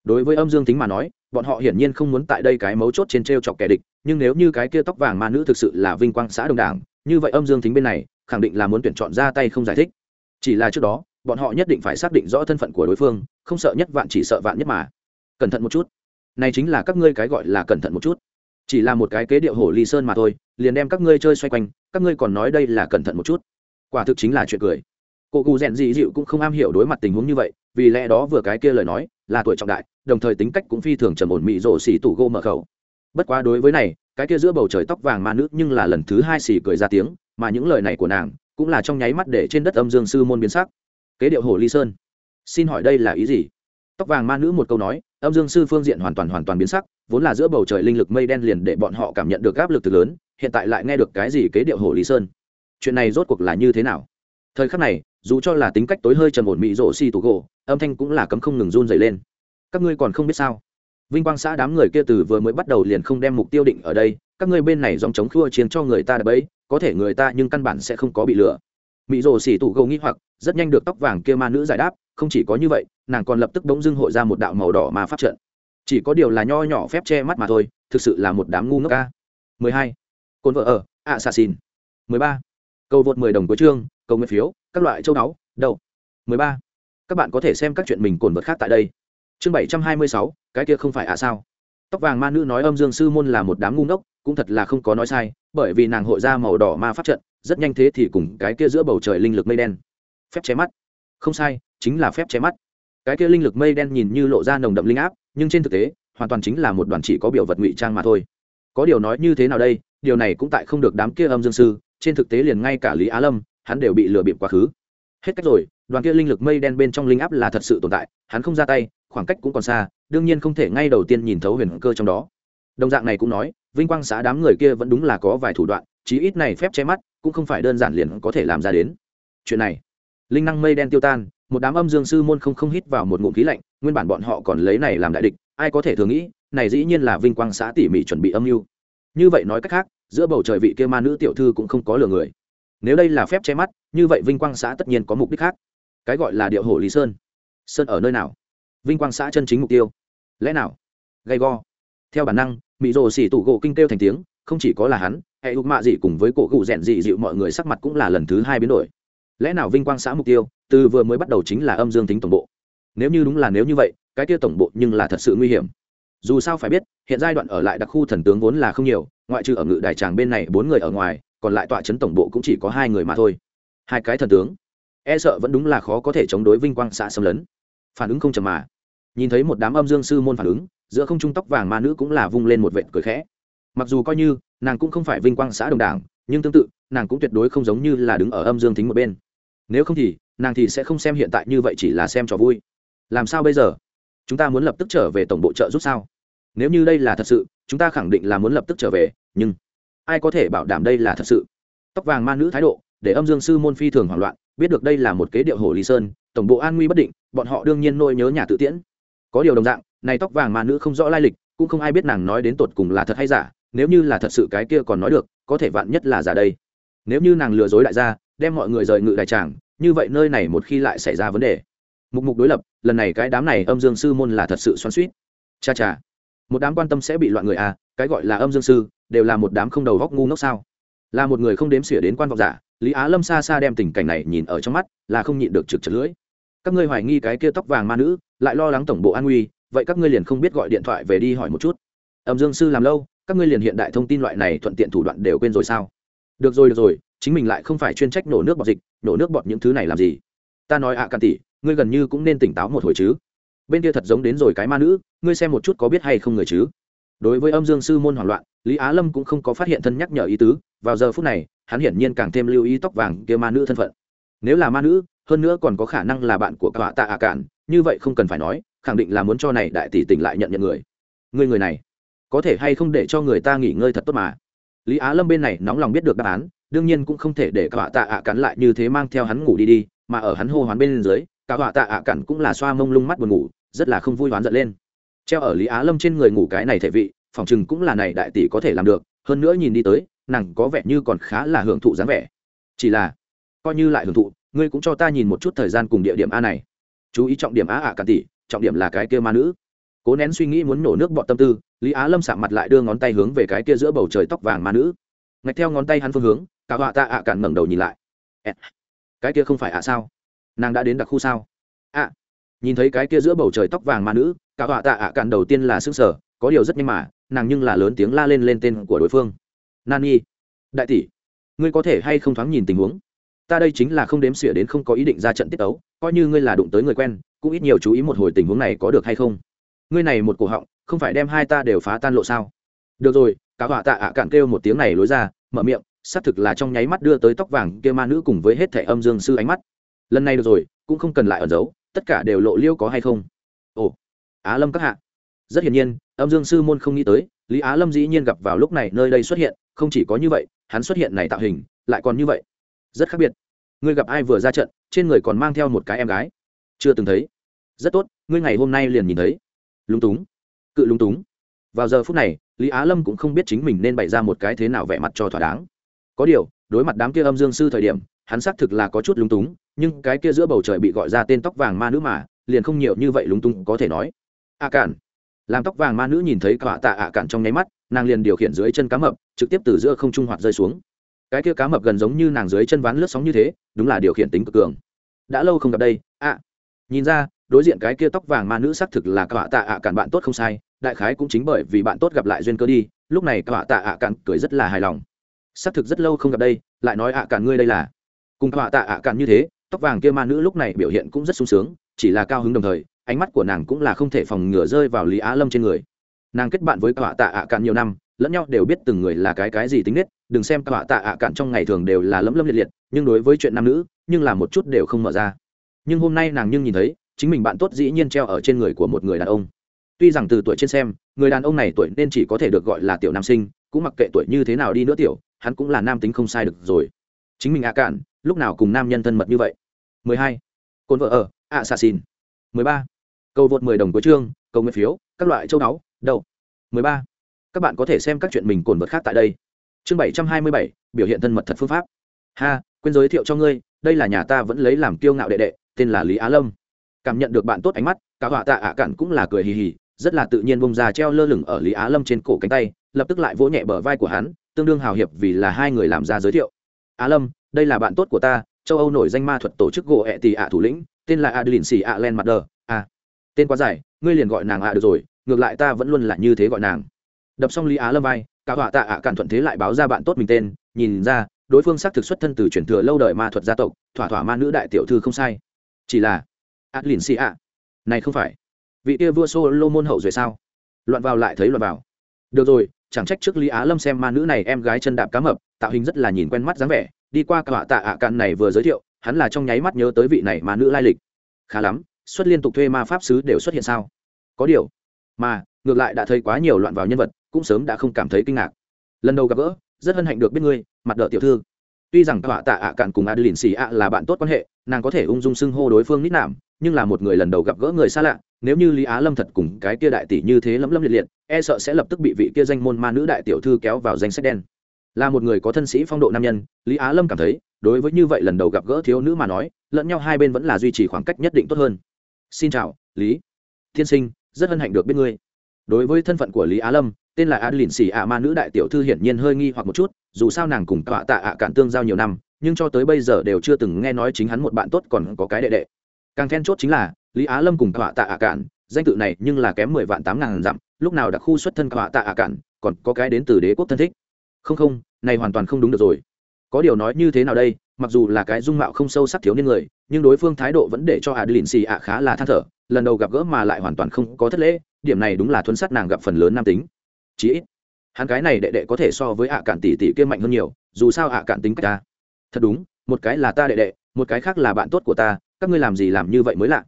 Đối với âm dương tính mà nói, bọn họ hiển nhiên không muốn tại đây cái mấu chốt trên t r e o chọc kẻ địch, nhưng nếu như cái kia tóc vàng ma nữ thực sự là vinh quang xã đồng đảng, như vậy âm dương tính bên này, khẳng định là muốn tuyển chọn ra tay không giải thích. Chỉ là trước đó, bọn họ nhất định phải xác định rõ thân phận của đối phương, không sợ nhất vạn chỉ sợ vạn nhất mà. Cẩn thận một chút này chính là các ngươi cái gọi là cẩn thận một chút. Chỉ là một cái kế điệu hổ ly sơn mà thôi, liền đem các ngươi chơi xoay quanh, các ngươi còn nói đây là cẩn thận một chút. Quả thực chính là chuyện cười. Cô cụ rèn dị dịu cũng không am hiểu đối mặt tình huống như vậy, vì lẽ đó vừa cái kia lời nói, là tuổi trọng đại, đồng thời tính cách cũng phi thường trầm ổn mị rổ xỉ tủ gô mở khẩu. Bất quá đối với này, cái kia giữa bầu trời tóc vàng ma nữ nhưng là lần thứ hai xỉ cười ra tiếng, mà những lời này của nàng cũng là trong nháy mắt để trên đất âm dương sư môn biến sắc. Kế điệu hồ ly sơn. Xin hỏi đây là ý gì? Tóc vàng ma nữ một câu nói, âm dương sư phương diện hoàn toàn hoàn toàn biến sắc, vốn là giữa bầu trời linh lực mây đen liền để bọn họ cảm nhận được áp lực từ lớn, hiện tại lại nghe được cái gì kế điệu hồ lý sơn. Chuyện này rốt cuộc là như thế nào? Thời khắc này, dù cho là tính cách tối hơi trầm ổn mỹ rổ xi tù gỗ, âm thanh cũng là cấm không ngừng run dày lên. Các ngươi còn không biết sao? Vinh quang xã đám người kia từ vừa mới bắt đầu liền không đem mục tiêu định ở đây, các ngươi bên này dòng chống khua chiến cho người ta đập ấy có thể người ta nhưng căn bản sẽ không có bị lừa. Mỹ rổ xì tù gỗ nghĩ hoặc, rất nhanh được tóc vàng kia ma nữ giải đáp, không chỉ có như vậy nàng còn lập tức bỗng dưng hội ra một đạo màu đỏ mà phát trận. Chỉ có điều là nho nhỏ phép che mắt mà thôi, thực sự là một đám ngu ngốc ca mười hai. Cồn vợ ở ạ xà xin mười ba. Cầu vượt mười đồng cuối chương cầu nguyện phiếu, các loại châu đáo đậu. mười ba. Các bạn có thể xem các chuyện mình cồn vật khác tại đây. Chương bảy trăm hai mươi sáu, cái kia không phải ạ sao? Tóc vàng ma nữ nói âm dương sư môn là một đám ngu ngốc, cũng thật là không có nói sai, bởi vì nàng hội ra màu đỏ ma pháp trận, rất nhanh thế thì cùng cái kia giữa bầu trời linh lực mây đen. Phép che mắt. Không sai, chính là phép che mắt cái kia linh lực mây đen nhìn như lộ ra nồng đậm linh áp, nhưng trên thực tế, hoàn toàn chính là một đoàn chỉ có biểu vật ngụy trang mà thôi. Có điều nói như thế nào đây, điều này cũng tại không được đám kia âm dương sư, trên thực tế liền ngay cả lý á lâm, hắn đều bị lừa bịp quá khứ. Hết cách rồi, đoàn kia linh lực mây đen bên trong linh áp là thật sự tồn tại, hắn không ra tay, khoảng cách cũng còn xa, đương nhiên không thể ngay đầu tiên nhìn thấu huyền cơ trong đó. Đồng dạng này cũng nói, vinh quang xã đám người kia vẫn đúng là có vài thủ đoạn, chí ít này phép che mắt, cũng không phải đơn giản liền có thể làm ra đến. Chuyện này linh năng mây đen tiêu tan, một đám âm dương sư môn không không hít vào một ngụm khí lạnh, nguyên bản bọn họ còn lấy này làm đại địch, ai có thể thường nghĩ, này dĩ nhiên là vinh quang xã tỉ mỉ chuẩn bị âm mưu. Như vậy nói cách khác, giữa bầu trời vị kia ma nữ tiểu thư cũng không có lừa người. Nếu đây là phép che mắt, như vậy vinh quang xã tất nhiên có mục đích khác. Cái gọi là điệu hổ lý sơn. Sơn ở nơi nào? Vinh quang xã chân chính mục tiêu. Lẽ nào? Gay go. Theo bản năng mỹ rồ xỉ tủ gỗ kinh kêu thành tiếng, không chỉ có là hắn, hệ hụt mạ gì cùng với cổ gụ rèn dị dịu mọi người sắc mặt cũng là lần thứ hai biến đổi lẽ nào vinh quang xã mục tiêu, từ vừa mới bắt đầu chính là âm dương tính tổng bộ? Nếu như đúng là nếu như vậy, cái kia tổng bộ nhưng là thật sự nguy hiểm. Dù sao phải biết, hiện giai đoạn ở lại đặc khu thần tướng vốn là không nhiều, ngoại trừ ở ngự đại tràng bên này bốn người ở ngoài, còn lại tọa chấn tổng bộ cũng chỉ có hai người mà thôi. Hai cái thần tướng e sợ vẫn đúng là khó có thể chống đối vinh quang xã xâm lấn. Phản ứng không chậm mà. Nhìn thấy một đám âm dương sư môn phản ứng, giữa không trung tóc vàng ma nữ cũng là vung lên một vệt cười khẽ. Mặc dù coi như, nàng cũng không phải vinh quang xã đồng đảng, nhưng tương tự, nàng cũng tuyệt đối không giống như là đứng ở âm dương thính một bên nếu không thì, nàng thì sẽ không xem hiện tại như vậy chỉ là xem trò vui. Làm sao bây giờ? Chúng ta muốn lập tức trở về tổng bộ trợ giúp sao? Nếu như đây là thật sự, chúng ta khẳng định là muốn lập tức trở về, nhưng ai có thể bảo đảm đây là thật sự? Tóc vàng ma nữ thái độ, để âm dương sư môn phi thường hoảng loạn, biết được đây là một kế điệu hồ lý sơn, tổng bộ an nguy bất định, bọn họ đương nhiên nôi nhớ nhà tự tiễn. Có điều đồng dạng, này tóc vàng ma nữ không rõ lai lịch, cũng không ai biết nàng nói đến tột cùng là thật hay giả, nếu như là thật sự cái kia còn nói được, có thể vạn nhất là giả đây. Nếu như nàng lừa dối đại gia đem mọi người rời ngự đại tràng, như vậy nơi này một khi lại xảy ra vấn đề. Mục mục đối lập, lần này cái đám này âm dương sư môn là thật sự xoắn suýt cha cha, một đám quan tâm sẽ bị loạn người à cái gọi là âm dương sư, đều là một đám không đầu góc ngu ngốc sao? Là một người không đếm xỉa đến quan vọng giả, lý á lâm xa xa đem tình cảnh này nhìn ở trong mắt, là không nhịn được trực trật lưỡi. Các ngươi hoài nghi cái kia tóc vàng ma nữ, lại lo lắng tổng bộ an nguy, vậy các ngươi liền không biết gọi điện thoại về đi hỏi một chút. Âm dương sư làm lâu, các ngươi liền hiện đại thông tin loại này thuận tiện thủ đoạn đều quên rồi sao? Được rồi được rồi, chính mình lại không phải chuyên trách nổ nước bọt dịch, nổ nước bọt những thứ này làm gì? Ta nói ạ à càn tỷ, ngươi gần như cũng nên tỉnh táo một hồi chứ. Bên kia thật giống đến rồi cái ma nữ, ngươi xem một chút có biết hay không người chứ? Đối với âm dương sư môn hoảng loạn, lý á lâm cũng không có phát hiện thân nhắc nhở ý tứ, vào giờ phút này, hắn hiển nhiên càng thêm lưu ý tóc vàng kia ma nữ thân phận. Nếu là ma nữ, hơn nữa còn có khả năng là bạn của cả tạ ạ cạn như vậy không cần phải nói, khẳng định là muốn cho này đại tỷ tỉnh lại nhận nhận người. Người người này, có thể hay không để cho người ta nghỉ ngơi thật tốt mà? Lý á lâm bên này nóng lòng biết được đáp án, đương nhiên cũng không thể để cả tạ ạ cắn lại như thế mang theo hắn ngủ đi đi, mà ở hắn hô hoán bên dưới cả họa tạ ạ cản cũng là xoa mông lung mắt buồn ngủ, rất là không vui hoán giận lên. Treo ở lý á lâm trên người ngủ cái này thể vị, phòng chừng cũng là này đại tỷ có thể làm được, hơn nữa nhìn đi tới, nàng có vẻ như còn khá là hưởng thụ dáng vẻ. Chỉ là, coi như lại hưởng thụ, ngươi cũng cho ta nhìn một chút thời gian cùng địa điểm a này. Chú ý trọng điểm a ạ à tỷ, trọng điểm là cái kia ma nữ cố nén suy nghĩ muốn nổ nước bọt tâm tư, lý á lâm sạm mặt lại đưa ngón tay hướng về cái kia giữa bầu trời tóc vàng ma nữ. Ngạch theo ngón tay hắn phương hướng, cả họa tạ ạ cản ngẩng đầu nhìn lại. Cái kia không phải ạ sao? Nàng đã đến đặc khu sao? Ạ. Nhìn thấy cái kia giữa bầu trời tóc vàng ma nữ, cả họa tạ ạ cản đầu tiên là xương sở có điều rất nhanh mà, nàng nhưng là lớn tiếng la lên lên tên của đối phương. Nani. Đại tỷ, ngươi có thể hay không thoáng nhìn tình huống? Ta đây chính là không đếm xỉa đến không có ý định ra trận tiết ấu, coi như ngươi là đụng tới người quen, cũng ít nhiều chú ý một hồi tình huống này có được hay không ngươi này một cổ họng, không phải đem hai ta đều phá tan lộ sao? Được rồi cả họa tạ ạ cạn kêu một tiếng này lối ra, mở miệng, xác thực là trong nháy mắt đưa tới tóc vàng kia ma nữ cùng với hết thẻ âm dương sư ánh mắt. Lần này được rồi, cũng không cần lại ẩn giấu, tất cả đều lộ liêu có hay không? Ồ, á lâm các hạ. Rất hiển nhiên, âm dương sư môn không nghĩ tới, lý á lâm dĩ nhiên gặp vào lúc này nơi đây xuất hiện, không chỉ có như vậy, hắn xuất hiện này tạo hình, lại còn như vậy. Rất khác biệt. Ngươi gặp ai vừa ra trận, trên người còn mang theo một cái em gái. Chưa từng thấy. Rất tốt, ngươi ngày hôm nay liền nhìn thấy lúng túng. Cự lúng túng. Vào giờ phút này, lý á lâm cũng không biết chính mình nên bày ra một cái thế nào vẻ mặt cho thỏa đáng. Có điều, đối mặt đám kia âm dương sư thời điểm, hắn xác thực là có chút lúng túng, nhưng cái kia giữa bầu trời bị gọi ra tên tóc vàng ma nữ mà, liền không nhiều như vậy lúng túng có thể nói. A à cản. Làm tóc vàng ma nữ nhìn thấy cả tạ ạ à cản trong nháy mắt, nàng liền điều khiển dưới chân cá mập, trực tiếp từ giữa không trung hoạt rơi xuống. Cái kia cá mập gần giống như nàng dưới chân ván lướt sóng như thế, đúng là điều khiển tính cực cường. Đã lâu không gặp đây ạ nhìn ra đối diện cái kia tóc vàng ma nữ xác thực là cả tạ ạ cản bạn tốt không sai, đại khái cũng chính bởi vì bạn tốt gặp lại duyên cơ đi, lúc này cả tạ ạ cản cười rất là hài lòng. Xác thực rất lâu không gặp đây, lại nói ạ cản ngươi đây là. Cùng cả tạ ạ cản như thế, tóc vàng kia ma nữ lúc này biểu hiện cũng rất sung sướng, chỉ là cao hứng đồng thời, ánh mắt của nàng cũng là không thể phòng ngừa rơi vào lý á lâm trên người. Nàng kết bạn với cả tạ ạ cản nhiều năm, lẫn nhau đều biết từng người là cái cái gì tính nết, đừng xem cả tạ ạ cản trong ngày thường đều là lấm lấm liệt liệt, nhưng đối với chuyện nam nữ, nhưng là một chút đều không mở ra. Nhưng hôm nay nàng nhưng nhìn thấy chính mình bạn tốt dĩ nhiên treo ở trên người của một người đàn ông. Tuy rằng từ tuổi trên xem người đàn ông này tuổi nên chỉ có thể được gọi là tiểu nam sinh cũng mặc kệ tuổi như thế nào đi nữa tiểu hắn cũng là nam tính không sai được rồi. Chính mình ạ cản lúc nào cùng nam nhân thân mật như vậy? 12. cồn vợ ở ạ xà xin 13. cầu vượt 10 đồng của chương cầu nguyện phiếu các loại châu báu đầu 13. các bạn có thể xem các chuyện mình cồn vật khác tại đây. Chương 727, biểu hiện thân mật thật phương pháp. Ha quên giới thiệu cho ngươi đây là nhà ta vẫn lấy làm kiêu ngạo đệ đệ tên là lý á lâm cảm nhận được bạn tốt ánh mắt, cả họa tạ ạ cản cũng là cười hì hì, rất là tự nhiên bông ra treo lơ lửng ở lý á lâm trên cổ cánh tay, lập tức lại vỗ nhẹ bờ vai của hắn, tương đương hào hiệp vì là hai người làm ra giới thiệu. Á lâm, đây là bạn tốt của ta, châu âu nổi danh ma thuật tổ chức gỗ ẹ tì ạ thủ lĩnh, tên là adeline xì ạ len mặt đờ à tên quá dài, ngươi liền gọi nàng ạ được rồi, ngược lại ta vẫn luôn là như thế gọi nàng. Đập xong lý á lâm vai, cả họa tạ ạ cản thuận thế lại báo ra bạn tốt mình tên, nhìn ra, đối phương xác thực xuất thân từ truyền thừa lâu đời ma thuật gia tộc, thỏa thỏa ma nữ đại tiểu thư không sai. Chỉ là adlin xì ạ. Này không phải. Vị kia vua solo môn hậu rồi sao? Loạn vào lại thấy loạn vào. Được rồi, chẳng trách trước lý á lâm xem ma nữ này em gái chân đạp cá mập, tạo hình rất là nhìn quen mắt dáng vẻ. Đi qua cả tạ ạ cạn này vừa giới thiệu, hắn là trong nháy mắt nhớ tới vị này ma nữ lai lịch. Khá lắm, xuất liên tục thuê ma pháp sứ đều xuất hiện sao? Có điều, mà, ngược lại đã thấy quá nhiều loạn vào nhân vật, cũng sớm đã không cảm thấy kinh ngạc. Lần đầu gặp gỡ, rất hân hạnh được biết ngươi, mặt đỡ tiểu thư. Tuy rằng cả tạ ạ cạn cùng adeline xì ạ là bạn tốt quan hệ nàng có thể ung dung xưng hô đối phương nít nạm, nhưng là một người lần đầu gặp gỡ người xa lạ, nếu như lý á lâm thật cùng cái kia đại tỷ như thế lấm lấm liệt liệt e sợ sẽ lập tức bị vị kia danh môn ma nữ đại tiểu thư kéo vào danh sách đen. Là một người có thân sĩ phong độ nam nhân, lý á lâm cảm thấy, đối với như vậy lần đầu gặp gỡ thiếu nữ mà nói, lẫn nhau hai bên vẫn là duy trì khoảng cách nhất định tốt hơn. Xin chào, lý. Thiên sinh, rất hân hạnh được biết ngươi. Đối với thân phận của lý á lâm, tên là adeline xì ạ ma nữ đại tiểu thư hiển nhiên hơi nghi hoặc một chút, dù sao nàng cùng tọa tạ ạ cản tương giao nhiều năm nhưng cho tới bây giờ đều chưa từng nghe nói chính hắn một bạn tốt còn có cái đệ đệ. Càng then chốt chính là, lý á lâm cùng họa tạ ạ cản danh tự này nhưng là kém mười vạn tám ngàn dặm, lúc nào đặc khu xuất thân họa tạ ạ cản còn có cái đến từ đế quốc thân thích. Không không, này hoàn toàn không đúng được rồi. Có điều nói như thế nào đây, mặc dù là cái dung mạo không sâu sắc thiếu niên người, nhưng đối phương thái độ vẫn để cho adeline xì ạ khá là than thở, lần đầu gặp gỡ mà lại hoàn toàn không có thất lễ, điểm này đúng là thuấn sát nàng gặp phần lớn nam tính. Chí ít, hắn cái này đệ đệ có thể so với ạ cản tỷ tỷ kia mạnh hơn nhiều, dù sao ạ cản tính cách ta thật đúng một cái là ta đệ đệ một cái khác là bạn tốt của ta các ngươi làm gì làm như vậy mới lạ?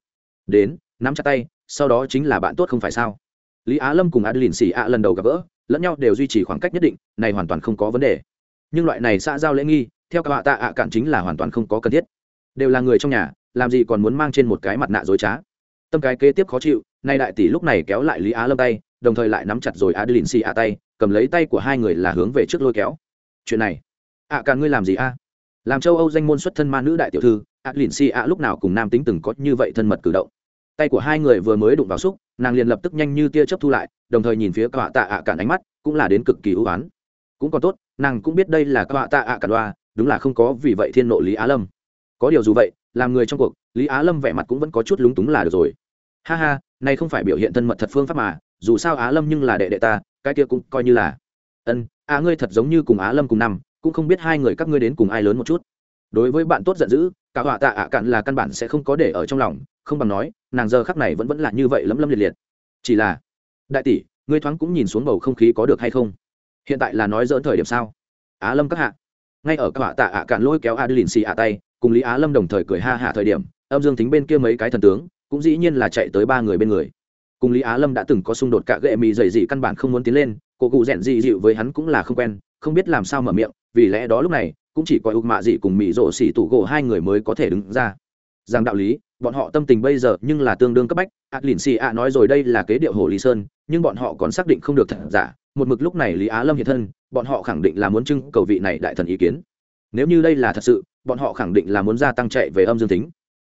Đến nắm chặt tay sau đó chính là bạn tốt không phải sao? Lý á lâm cùng adeline xì ạ lần đầu gặp gỡ lẫn nhau đều duy trì khoảng cách nhất định này hoàn toàn không có vấn đề. Nhưng loại này xã giao lễ nghi theo các bạn tạ ạ cản chính là hoàn toàn không có cần thiết. Đều là người trong nhà làm gì còn muốn mang trên một cái mặt nạ dối trá. Tâm cái kế tiếp khó chịu nay đại tỷ lúc này kéo lại lý á lâm tay đồng thời lại nắm chặt rồi adeline xì ạ tay cầm lấy tay của hai người là hướng về trước lôi kéo. Chuyện này ạ à, ngươi làm gì a? Làm châu âu danh môn xuất thân ma nữ đại tiểu thư adeline si a lúc nào cùng nam tính từng có như vậy thân mật cử động. Tay của hai người vừa mới đụng vào xúc, nàng liền lập tức nhanh như tia chớp thu lại, đồng thời nhìn phía cọa tạ ạ cản ánh mắt, cũng là đến cực kỳ ưu ái. Cũng còn tốt, nàng cũng biết đây là cọa tạ ạ cản đoa, đúng là không có vì vậy thiên nộ lý á lâm. Có điều dù vậy, làm người trong cuộc, lý á lâm vẻ mặt cũng vẫn có chút lúng túng là được rồi. Ha ha, này không phải biểu hiện thân mật thật phương pháp mà, dù sao á lâm nhưng là đệ đệ ta, cái kia cũng coi như là. Ân á ngươi thật giống như cùng á lâm cùng năm cũng không biết hai người các ngươi đến cùng ai lớn một chút. Đối với bạn tốt giận dữ, cả họa tạ ạ cạn là căn bản sẽ không có để ở trong lòng, không bằng nói, nàng giờ khắc này vẫn vẫn là như vậy lấm lấm liệt liệt. Chỉ là, đại tỷ, ngươi thoáng cũng nhìn xuống bầu không khí có được hay không? Hiện tại là nói dỡn thời điểm sao? Á lâm các hạ. Ngay ở cả họa tạ ạ cạn lôi kéo adeline xì ạ tay, cùng lý á lâm đồng thời cười ha hạ thời điểm, âm dương tính bên kia mấy cái thần tướng, cũng dĩ nhiên là chạy tới ba người bên người. Cùng lý á lâm đã từng có xung đột cả gệ mì dày dị căn bản không muốn tiến lên cô cụ rèn dị dịu với hắn cũng là không quen, không biết làm sao mở miệng vì lẽ đó lúc này, cũng chỉ có ục mạ dị cùng mỹ rộ xỉ tủ gỗ hai người mới có thể đứng ra. Rằng đạo lý, bọn họ tâm tình bây giờ nhưng là tương đương cấp bách. Ạt lìn xì ạ nói rồi đây là kế điệu hồ lý sơn, nhưng bọn họ còn xác định không được thật giả. Một mực lúc này lý á lâm hiện thân, bọn họ khẳng định là muốn trưng cầu vị này đại thần ý kiến. Nếu như đây là thật sự, bọn họ khẳng định là muốn gia tăng chạy về âm dương tính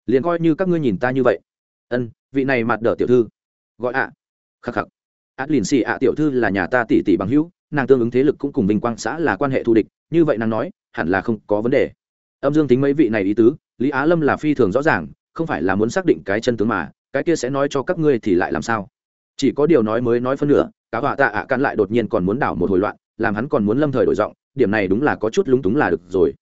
liền coi như các ngươi nhìn ta như vậy. Ân, vị này mặt đỡ tiểu thư. Gọi ạ. Khắc khắc át lìn xì ạ tiểu thư là nhà ta tỷ tỷ bằng hữu, nàng tương ứng thế lực cũng cùng vinh quang xã là quan hệ thù địch, như vậy nàng nói, hẳn là không có vấn đề. Âm dương tính mấy vị này ý tứ, lý á lâm là phi thường rõ ràng, không phải là muốn xác định cái chân tướng mà, cái kia sẽ nói cho các ngươi thì lại làm sao? Chỉ có điều nói mới nói phân nửa, cá họa tạ ạ căn lại đột nhiên còn muốn đảo một hồi loạn, làm hắn còn muốn lâm thời đổi giọng, điểm này đúng là có chút lúng túng là được rồi.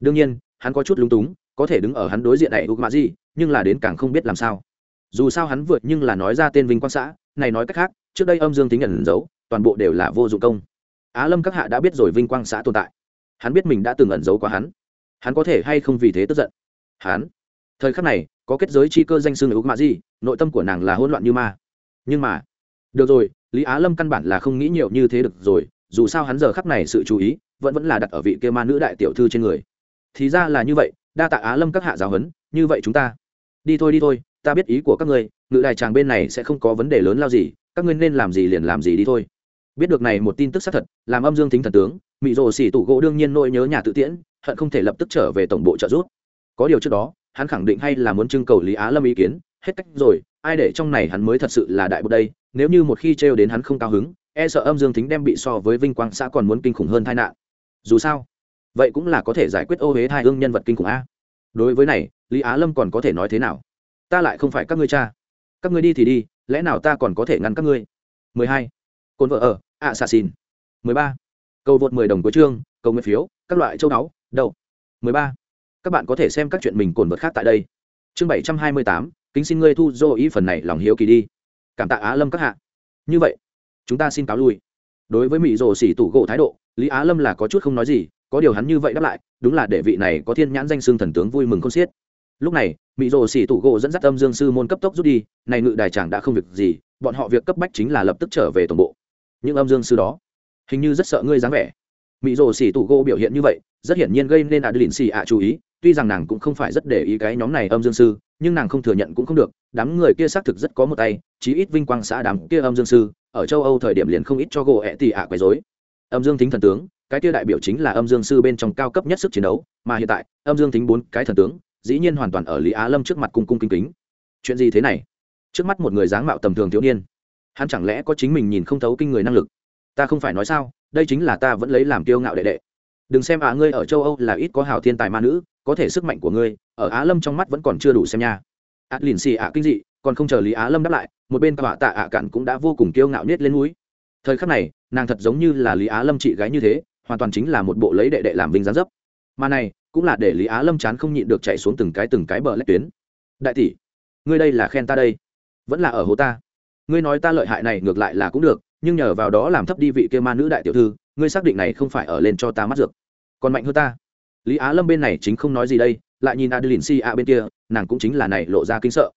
Đương nhiên, hắn có chút lúng túng, có thể đứng ở hắn đối diện này ục mạ gì, nhưng là đến càng không biết làm sao. Dù sao hắn vượt nhưng là nói ra tên vinh quang xã, này nói cách khác trước đây âm dương tính nhận giấu, toàn bộ đều là vô dụng công. Á lâm các hạ đã biết rồi vinh quang xã tồn tại. Hắn biết mình đã từng ẩn giấu quá hắn. Hắn có thể hay không vì thế tức giận? Hắn. Thời khắc này, có kết giới chi cơ danh xưng ước mạ gì nội tâm của nàng là hỗn loạn như ma. Nhưng mà, được rồi, lý á lâm căn bản là không nghĩ nhiều như thế được rồi, dù sao hắn giờ khắc này sự chú ý, vẫn vẫn là đặt ở vị kia ma nữ đại tiểu thư trên người. Thì ra là như vậy, đa tạ á lâm các hạ giáo huấn, như vậy chúng ta. Đi thôi đi thôi, ta biết ý của các ngươi ngự đại tràng bên này sẽ không có vấn đề lớn lao gì, các ngươi nên làm gì liền làm gì đi thôi. Biết được này một tin tức xác thật, làm âm dương tính thần tướng mỹ rồ xỉ tủ gỗ đương nhiên nỗi nhớ nhà tự tiễn, hận không thể lập tức trở về tổng bộ trợ giúp. Có điều trước đó, hắn khẳng định hay là muốn trưng cầu lý á lâm ý kiến, hết cách rồi, ai để trong này hắn mới thật sự là đại bộ đây, nếu như một khi trêu đến hắn không cao hứng e sợ âm dương tính đem bị so với vinh quang xã còn muốn kinh khủng hơn tai nạn. Dù sao, vậy cũng là có thể giải quyết ô huế thai hương nhân vật kinh khủng a. Đối với này, lý á lâm còn có thể nói thế nào? Ta lại không phải các ngươi cha các ngươi đi thì đi lẽ nào ta còn có thể ngăn các ngươi? 12. cồn vợ ở ạ xà xin 13. cầu vượt 10 đồng của chương cầu nguyện phiếu các loại châu đáo đậu. 13. các bạn có thể xem các chuyện mình cồn vật khác tại đây. Chương 728, kính xin ngươi thu dô ý phần này lòng hiếu kỳ đi. Cảm tạ á lâm các hạ. Như vậy chúng ta xin cáo lui. Đối với mỹ rồ xỉ tủ gỗ thái độ lý á lâm là có chút không nói gì có điều hắn như vậy đáp lại đúng là để vị này có thiên nhãn danh xương thần tướng vui mừng không xiết lúc này mỹ rồ xỉ tủ gỗ dẫn dắt âm dương sư môn cấp tốc rút đi, này ngự đài chẳng đã không việc gì, bọn họ việc cấp bách chính là lập tức trở về tổng bộ. Những âm dương sư đó, hình như rất sợ ngươi dáng vẻ. Mỹ rồ xỉ tủ gỗ biểu hiện như vậy, rất hiển nhiên gây nên adeline xỉ ạ chú ý, tuy rằng nàng cũng không phải rất để ý cái nhóm này âm dương sư, nhưng nàng không thừa nhận cũng không được, đám người kia xác thực rất có một tay, chí ít vinh quang xã đám kia âm dương sư, ở châu âu thời điểm liền không ít cho gỗ ẹ tì ạ quấy dối âm dương thính thần tướng, cái kia đại biểu chính là âm dương sư bên trong cao cấp nhất sức chiến đấu, mà hiện tại, âm dương thính bốn cái thần tướng dĩ nhiên hoàn toàn ở lý á lâm trước mặt cung cung kính kính. Chuyện gì thế này? Trước mắt một người dáng mạo tầm thường thiếu niên. Hắn chẳng lẽ có chính mình nhìn không thấu kinh người năng lực? Ta không phải nói sao, đây chính là ta vẫn lấy làm kiêu ngạo đệ đệ. Đừng xem á, ngươi ở châu âu là ít có hào thiên tài ma nữ, có thể sức mạnh của ngươi, ở á lâm trong mắt vẫn còn chưa đủ xem nha. Át lìn xì ạ, kinh dị, còn không chờ lý á lâm đáp lại, một bên tọa tạ ạ cạn cũng đã vô cùng kiêu ngạo nết lên núi. Thời khắc này, nàng thật giống như là lý á lâm chị gái như thế, hoàn toàn chính là một bộ lấy đệ đệ làm vinh gián dấp. Mà này cũng là để lý á lâm chán không nhịn được chạy xuống từng cái từng cái bờ lách tuyến. Đại tỷ, ngươi đây là khen ta đây, vẫn là ở hồ ta. Ngươi nói ta lợi hại này ngược lại là cũng được, nhưng nhờ vào đó làm thấp đi vị kia ma nữ đại tiểu thư, ngươi xác định này không phải ở lên cho ta mắt dược. Còn mạnh hơn ta. Lý á lâm bên này chính không nói gì đây, lại nhìn adeline si a bên kia, nàng cũng chính là này lộ ra kinh sợ.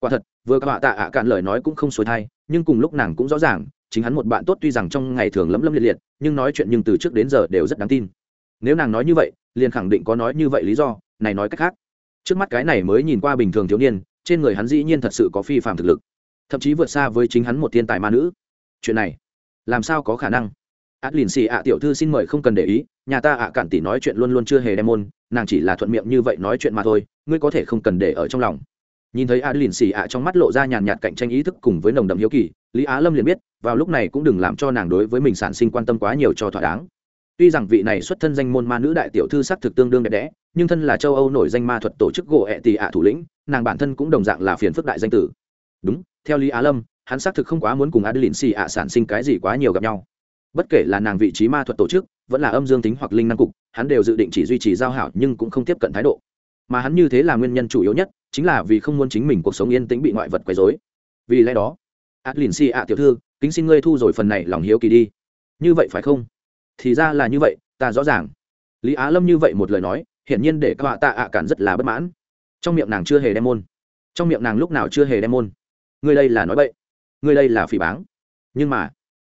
Quả thật, vừa các bạn tạ ạ cạn lời nói cũng không xuôi thai, nhưng cùng lúc nàng cũng rõ ràng, chính hắn một bạn tốt tuy rằng trong ngày thường lấm lấm liệt liệt, nhưng nói chuyện nhưng từ trước đến giờ đều rất đáng tin. Nếu nàng nói như vậy liền khẳng định có nói như vậy lý do, này nói cách khác. Trước mắt cái này mới nhìn qua bình thường thiếu niên, trên người hắn dĩ nhiên thật sự có phi phạm thực lực. Thậm chí vượt xa với chính hắn một thiên tài ma nữ. Chuyện này, làm sao có khả năng? Át lìn xì ạ tiểu thư xin mời không cần để ý, nhà ta ạ cản tỷ nói chuyện luôn luôn chưa hề đem môn, nàng chỉ là thuận miệng như vậy nói chuyện mà thôi, ngươi có thể không cần để ở trong lòng. Nhìn thấy át lìn xì ạ trong mắt lộ ra nhàn nhạt cạnh tranh ý thức cùng với nồng đậm hiếu kỳ, lý á lâm liền biết, vào lúc này cũng đừng làm cho nàng đối với mình sản sinh quan tâm quá nhiều cho thỏa đáng tuy rằng vị này xuất thân danh môn ma nữ đại tiểu thư sắc thực tương đương đẹp đẽ, nhưng thân là châu âu nổi danh ma thuật tổ chức gỗ ẹ tì ạ thủ lĩnh, nàng bản thân cũng đồng dạng là phiền phức đại danh tử. Đúng, theo lý á lâm, hắn xác thực không quá muốn cùng adeline xì ạ sản sinh cái gì quá nhiều gặp nhau. Bất kể là nàng vị trí ma thuật tổ chức, vẫn là âm dương tính hoặc linh năng cục, hắn đều dự định chỉ duy trì giao hảo nhưng cũng không tiếp cận thái độ. Mà hắn như thế là nguyên nhân chủ yếu nhất, chính là vì không muốn chính mình cuộc sống yên tĩnh bị ngoại vật quấy dối vì lẽ đó, adeline xì ạ tiểu thư, kính xin ngươi thu rồi phần này lòng hiếu kỳ đi. Như vậy phải không? Thì ra là như vậy, ta rõ ràng. Lý á lâm như vậy một lời nói, hiển nhiên để các họa tạ ạ cản rất là bất mãn. Trong miệng nàng chưa hề đem môn. Trong miệng nàng lúc nào chưa hề đem môn. Người đây là nói bậy, người đây là phỉ báng. Nhưng mà,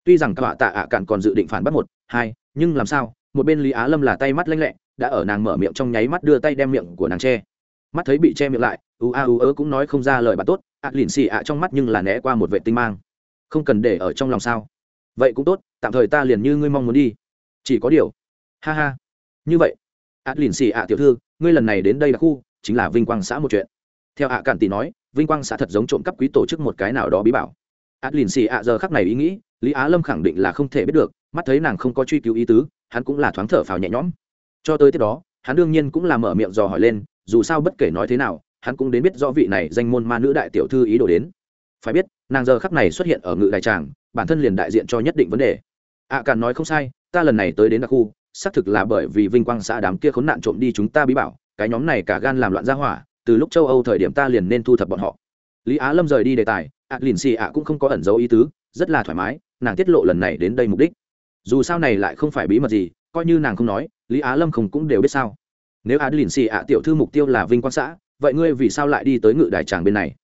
tuy rằng các họa tạ ạ cản còn dự định phản bắt một, hai, nhưng làm sao, một bên lý á lâm là tay mắt lanh lẹ, đã ở nàng mở miệng trong nháy mắt đưa tay đem miệng của nàng che. Mắt thấy bị che miệng lại ưu a ưu ớ cũng nói không ra lời bạn tốt, ạ lìn xì ạ trong mắt nhưng là né qua một vệ tinh mang. Không cần để ở trong lòng sao. Vậy cũng tốt, tạm thời ta liền như ngươi mong muốn đi chỉ có điều. Ha ha. Như vậy ạ lìn xì ạ tiểu thư, ngươi lần này đến đây là khu, chính là vinh quang xã một chuyện. Theo ạ cản tỷ nói, vinh quang xã thật giống trộm cắp quý tổ chức một cái nào đó bí bảo. Ạ lìn xì ạ giờ khắc này ý nghĩ, lý á lâm khẳng định là không thể biết được, mắt thấy nàng không có truy cứu ý tứ, hắn cũng là thoáng thở phào nhẹ nhõm. Cho tới tiếp đó, hắn đương nhiên cũng là mở miệng dò hỏi lên, dù sao bất kể nói thế nào, hắn cũng đến biết rõ vị này danh môn ma nữ đại tiểu thư ý đồ đến. Phải biết, nàng giờ khắc này xuất hiện ở ngự đại tràng, bản thân liền đại diện cho nhất định vấn đề. Ạ cản nói không sai ta lần này tới đến đặc khu, xác thực là bởi vì vinh quang xã đám kia khốn nạn trộm đi chúng ta bí bảo, cái nhóm này cả gan làm loạn ra hỏa, từ lúc châu âu thời điểm ta liền nên thu thập bọn họ. Lý á lâm rời đi đề tài, ạ lìn xì ạ cũng không có ẩn dấu ý tứ, rất là thoải mái, nàng tiết lộ lần này đến đây mục đích. Dù sao này lại không phải bí mật gì, coi như nàng không nói, lý á lâm không cũng đều biết sao. Nếu á lìn xì ạ tiểu thư mục tiêu là vinh quang xã, vậy ngươi vì sao lại đi tới ngự đài tràng bên này?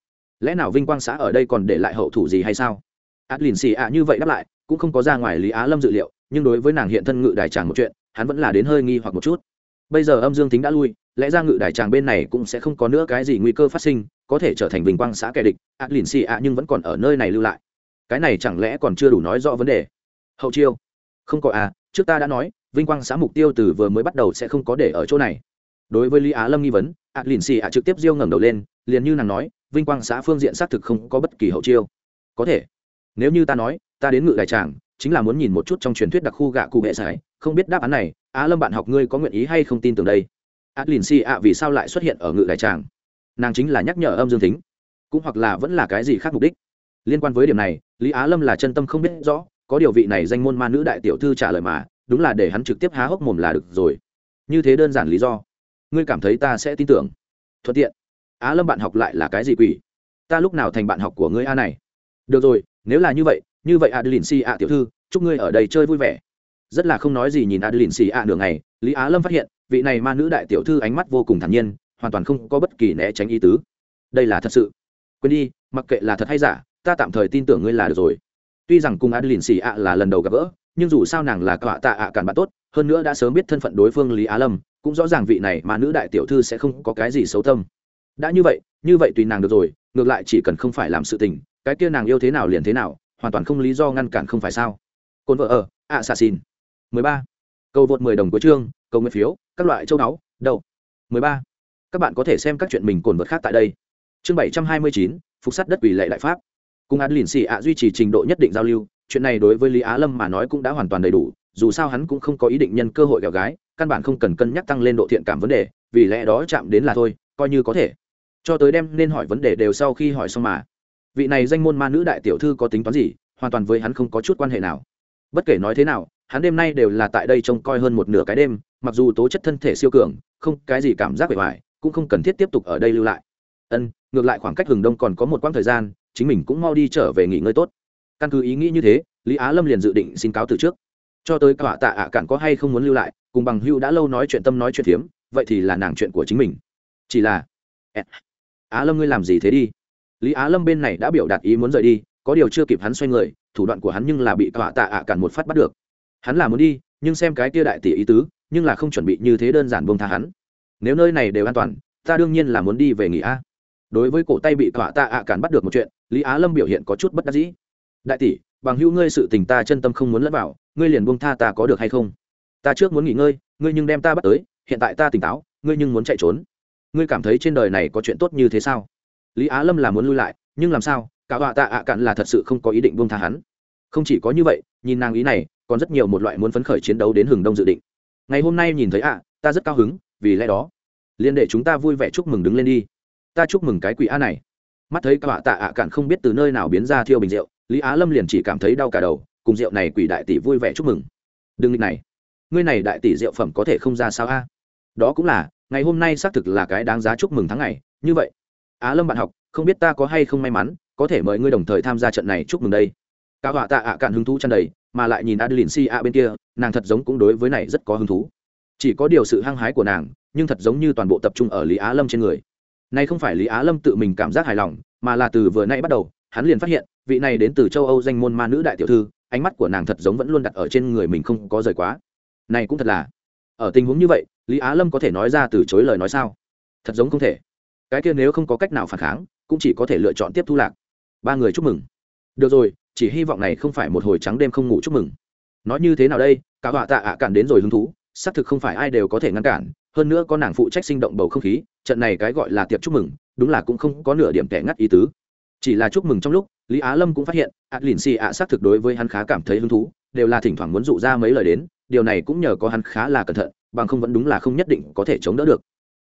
Lẽ nào vinh quang xã ở đây còn để lại hậu thủ gì hay sao? á lìn xì ạ như vậy đáp lại, cũng không có ra ngoài lý á lâm dự liệu nhưng đối với nàng hiện thân ngự đài tràng một chuyện, hắn vẫn là đến hơi nghi hoặc một chút. Bây giờ âm dương tính đã lui, lẽ ra ngự đài tràng bên này cũng sẽ không có nữa cái gì nguy cơ phát sinh, có thể trở thành vinh quang xã kẻ địch ạt lìn xì ạ nhưng vẫn còn ở nơi này lưu lại. Cái này chẳng lẽ còn chưa đủ nói rõ vấn đề? Hậu chiêu. Không có à trước ta đã nói, vinh quang xã mục tiêu từ vừa mới bắt đầu sẽ không có để ở chỗ này. Đối với lý á lâm nghi vấn ạt lìn xì ạ trực tiếp diêu ngẩng đầu lên, liền như nàng nói, vinh quang xã phương diện xác thực không có bất kỳ hậu chiêu. Có thể. Nếu như ta nói, ta đến ngự đài tràng chính là muốn nhìn một chút trong truyền thuyết đặc khu gạ cụ hệ sải, không biết đáp án này, á lâm bạn học ngươi có nguyện ý hay không tin tưởng đây? Adlin si ạ, vì sao lại xuất hiện ở ngự đại tràng? Nàng chính là nhắc nhở âm dương tính cũng hoặc là vẫn là cái gì khác mục đích? Liên quan với điểm này, lý á lâm là chân tâm không biết rõ, có điều vị này danh môn ma nữ đại tiểu thư trả lời mà, đúng là để hắn trực tiếp há hốc mồm là được rồi. Như thế đơn giản lý do. Ngươi cảm thấy ta sẽ tin tưởng. Thuận tiện. Á lâm bạn học lại là cái gì quỷ? Ta lúc nào thành bạn học của ngươi a này? Được rồi, nếu là như vậy như vậy adeline si ạ tiểu thư, chúc ngươi ở đây chơi vui vẻ. Rất là không nói gì nhìn adeline si ạ nửa ngày, lý á lâm phát hiện, vị này ma nữ đại tiểu thư ánh mắt vô cùng thản nhiên, hoàn toàn không có bất kỳ né tránh ý tứ. Đây là thật sự. Quên đi, mặc kệ là thật hay giả, ta tạm thời tin tưởng ngươi là được rồi. Tuy rằng cùng adeline xì ạ là lần đầu gặp gỡ, nhưng dù sao nàng là cọa tạ ạ cản bạn tốt, hơn nữa đã sớm biết thân phận đối phương lý á lâm, cũng rõ ràng vị này mà nữ đại tiểu thư sẽ không có cái gì xấu tâm. Đã như vậy như vậy tùy nàng được rồi, ngược lại chỉ cần không phải làm sự tình, cái kia nàng yêu thế nào liền thế nào hoàn toàn không lý do ngăn cản không phải sao? Cồn vợ ở ạ xà xin mười ba. Câu vượt mười đồng của chương câu nguyện phiếu các loại châu đáo đâu 13. các bạn có thể xem các chuyện mình cồn vật khác tại đây. Chương 729, phục sắt đất ủy lệ đại pháp. Cùng án lìn xì ạ duy trì trình độ nhất định giao lưu chuyện này đối với lý á lâm mà nói cũng đã hoàn toàn đầy đủ dù sao hắn cũng không có ý định nhân cơ hội ghẹo gái căn bản không cần cân nhắc tăng lên độ thiện cảm vấn đề vì lẽ đó chạm đến là thôi coi như có thể. Cho tới đem nên hỏi vấn đề đều sau khi hỏi xong mà vị này danh môn ma nữ đại tiểu thư có tính toán gì, hoàn toàn với hắn không có chút quan hệ nào. Bất kể nói thế nào, hắn đêm nay đều là tại đây trông coi hơn một nửa cái đêm, mặc dù tố chất thân thể siêu cường, không cái gì cảm giác bề ngoài, cũng không cần thiết tiếp tục ở đây lưu lại. Ân, ngược lại khoảng cách hừng đông còn có một quãng thời gian, chính mình cũng mau đi trở về nghỉ ngơi tốt. Căn cứ ý nghĩ như thế, lý á lâm liền dự định xin cáo từ trước. Cho tới cả tạ ạ cạn có hay không muốn lưu lại, cùng bằng hưu đã lâu nói chuyện tâm nói chuyện phiếm vậy thì là nàng chuyện của chính mình. Chỉ là, á lâm ngươi làm gì thế đi? Lý á lâm bên này đã biểu đạt ý muốn rời đi, có điều chưa kịp hắn xoay người, thủ đoạn của hắn nhưng là bị Tọa tạ ạ cản một phát bắt được. Hắn là muốn đi, nhưng xem cái kia đại tỷ ý tứ, nhưng là không chuẩn bị như thế đơn giản buông tha hắn. Nếu nơi này đều an toàn, ta đương nhiên là muốn đi về nghỉ a. Đối với cổ tay bị tọa tạ ạ cản bắt được một chuyện, lý á lâm biểu hiện có chút bất đắc dĩ. Đại tỷ, bằng hữu ngươi sự tình ta chân tâm không muốn lẫn vào, ngươi liền buông tha ta có được hay không? Ta trước muốn nghỉ ngơi, ngươi nhưng đem ta bắt tới, hiện tại ta tỉnh táo, ngươi nhưng muốn chạy trốn. Ngươi cảm thấy trên đời này có chuyện tốt như thế sao? Lý á lâm là muốn lui lại nhưng làm sao cả họa tạ ạ cạn là thật sự không có ý định buông tha hắn không chỉ có như vậy nhìn nàng ý này còn rất nhiều một loại muốn phấn khởi chiến đấu đến hừng đông dự định ngày hôm nay nhìn thấy ạ ta rất cao hứng vì lẽ đó liên để chúng ta vui vẻ chúc mừng đứng lên đi ta chúc mừng cái quỷ a này mắt thấy cả họa tạ ạ cạn không biết từ nơi nào biến ra thiêu bình rượu lý á lâm liền chỉ cảm thấy đau cả đầu cùng rượu này quỷ đại tỷ vui vẻ chúc mừng đừng nghịch này ngươi này đại tỷ rượu phẩm có thể không ra sao a đó cũng là ngày hôm nay xác thực là cái đáng giá chúc mừng tháng ngày như vậy á lâm bạn học, không biết ta có hay không may mắn, có thể mời ngươi đồng thời tham gia trận này, chúc mừng đây. Cả họa tạ ạ à cạn hứng thú chăn đầy, mà lại nhìn adeline si a bên kia, nàng thật giống cũng đối với này rất có hứng thú. Chỉ có điều sự hăng hái của nàng, nhưng thật giống như toàn bộ tập trung ở lý á lâm trên người. Nay không phải lý á lâm tự mình cảm giác hài lòng, mà là từ vừa nay bắt đầu, hắn liền phát hiện, vị này đến từ châu âu danh môn ma nữ đại tiểu thư, ánh mắt của nàng thật giống vẫn luôn đặt ở trên người mình không có rời quá. Này cũng thật là. Ở tình huống như vậy, lý á lâm có thể nói ra từ chối lời nói sao? Thật giống không thể cái kia nếu không có cách nào phản kháng, cũng chỉ có thể lựa chọn tiếp thu lạc. Ba người chúc mừng. Được rồi, chỉ hy vọng này không phải một hồi trắng đêm không ngủ chúc mừng. Nói như thế nào đây? Cả họa tạ ạ cản đến rồi hứng thú, xác thực không phải ai đều có thể ngăn cản, hơn nữa có nàng phụ trách sinh động bầu không khí, trận này cái gọi là tiệc chúc mừng, đúng là cũng không có nửa điểm tẻ ngắt ý tứ. Chỉ là chúc mừng trong lúc, lý á lâm cũng phát hiện ạt lìn xì ạ xác thực đối với hắn khá cảm thấy hứng thú, đều là thỉnh thoảng muốn dụ ra mấy lời đến, điều này cũng nhờ có hắn khá là cẩn thận, bằng không vẫn đúng là không nhất định có thể chống đỡ được.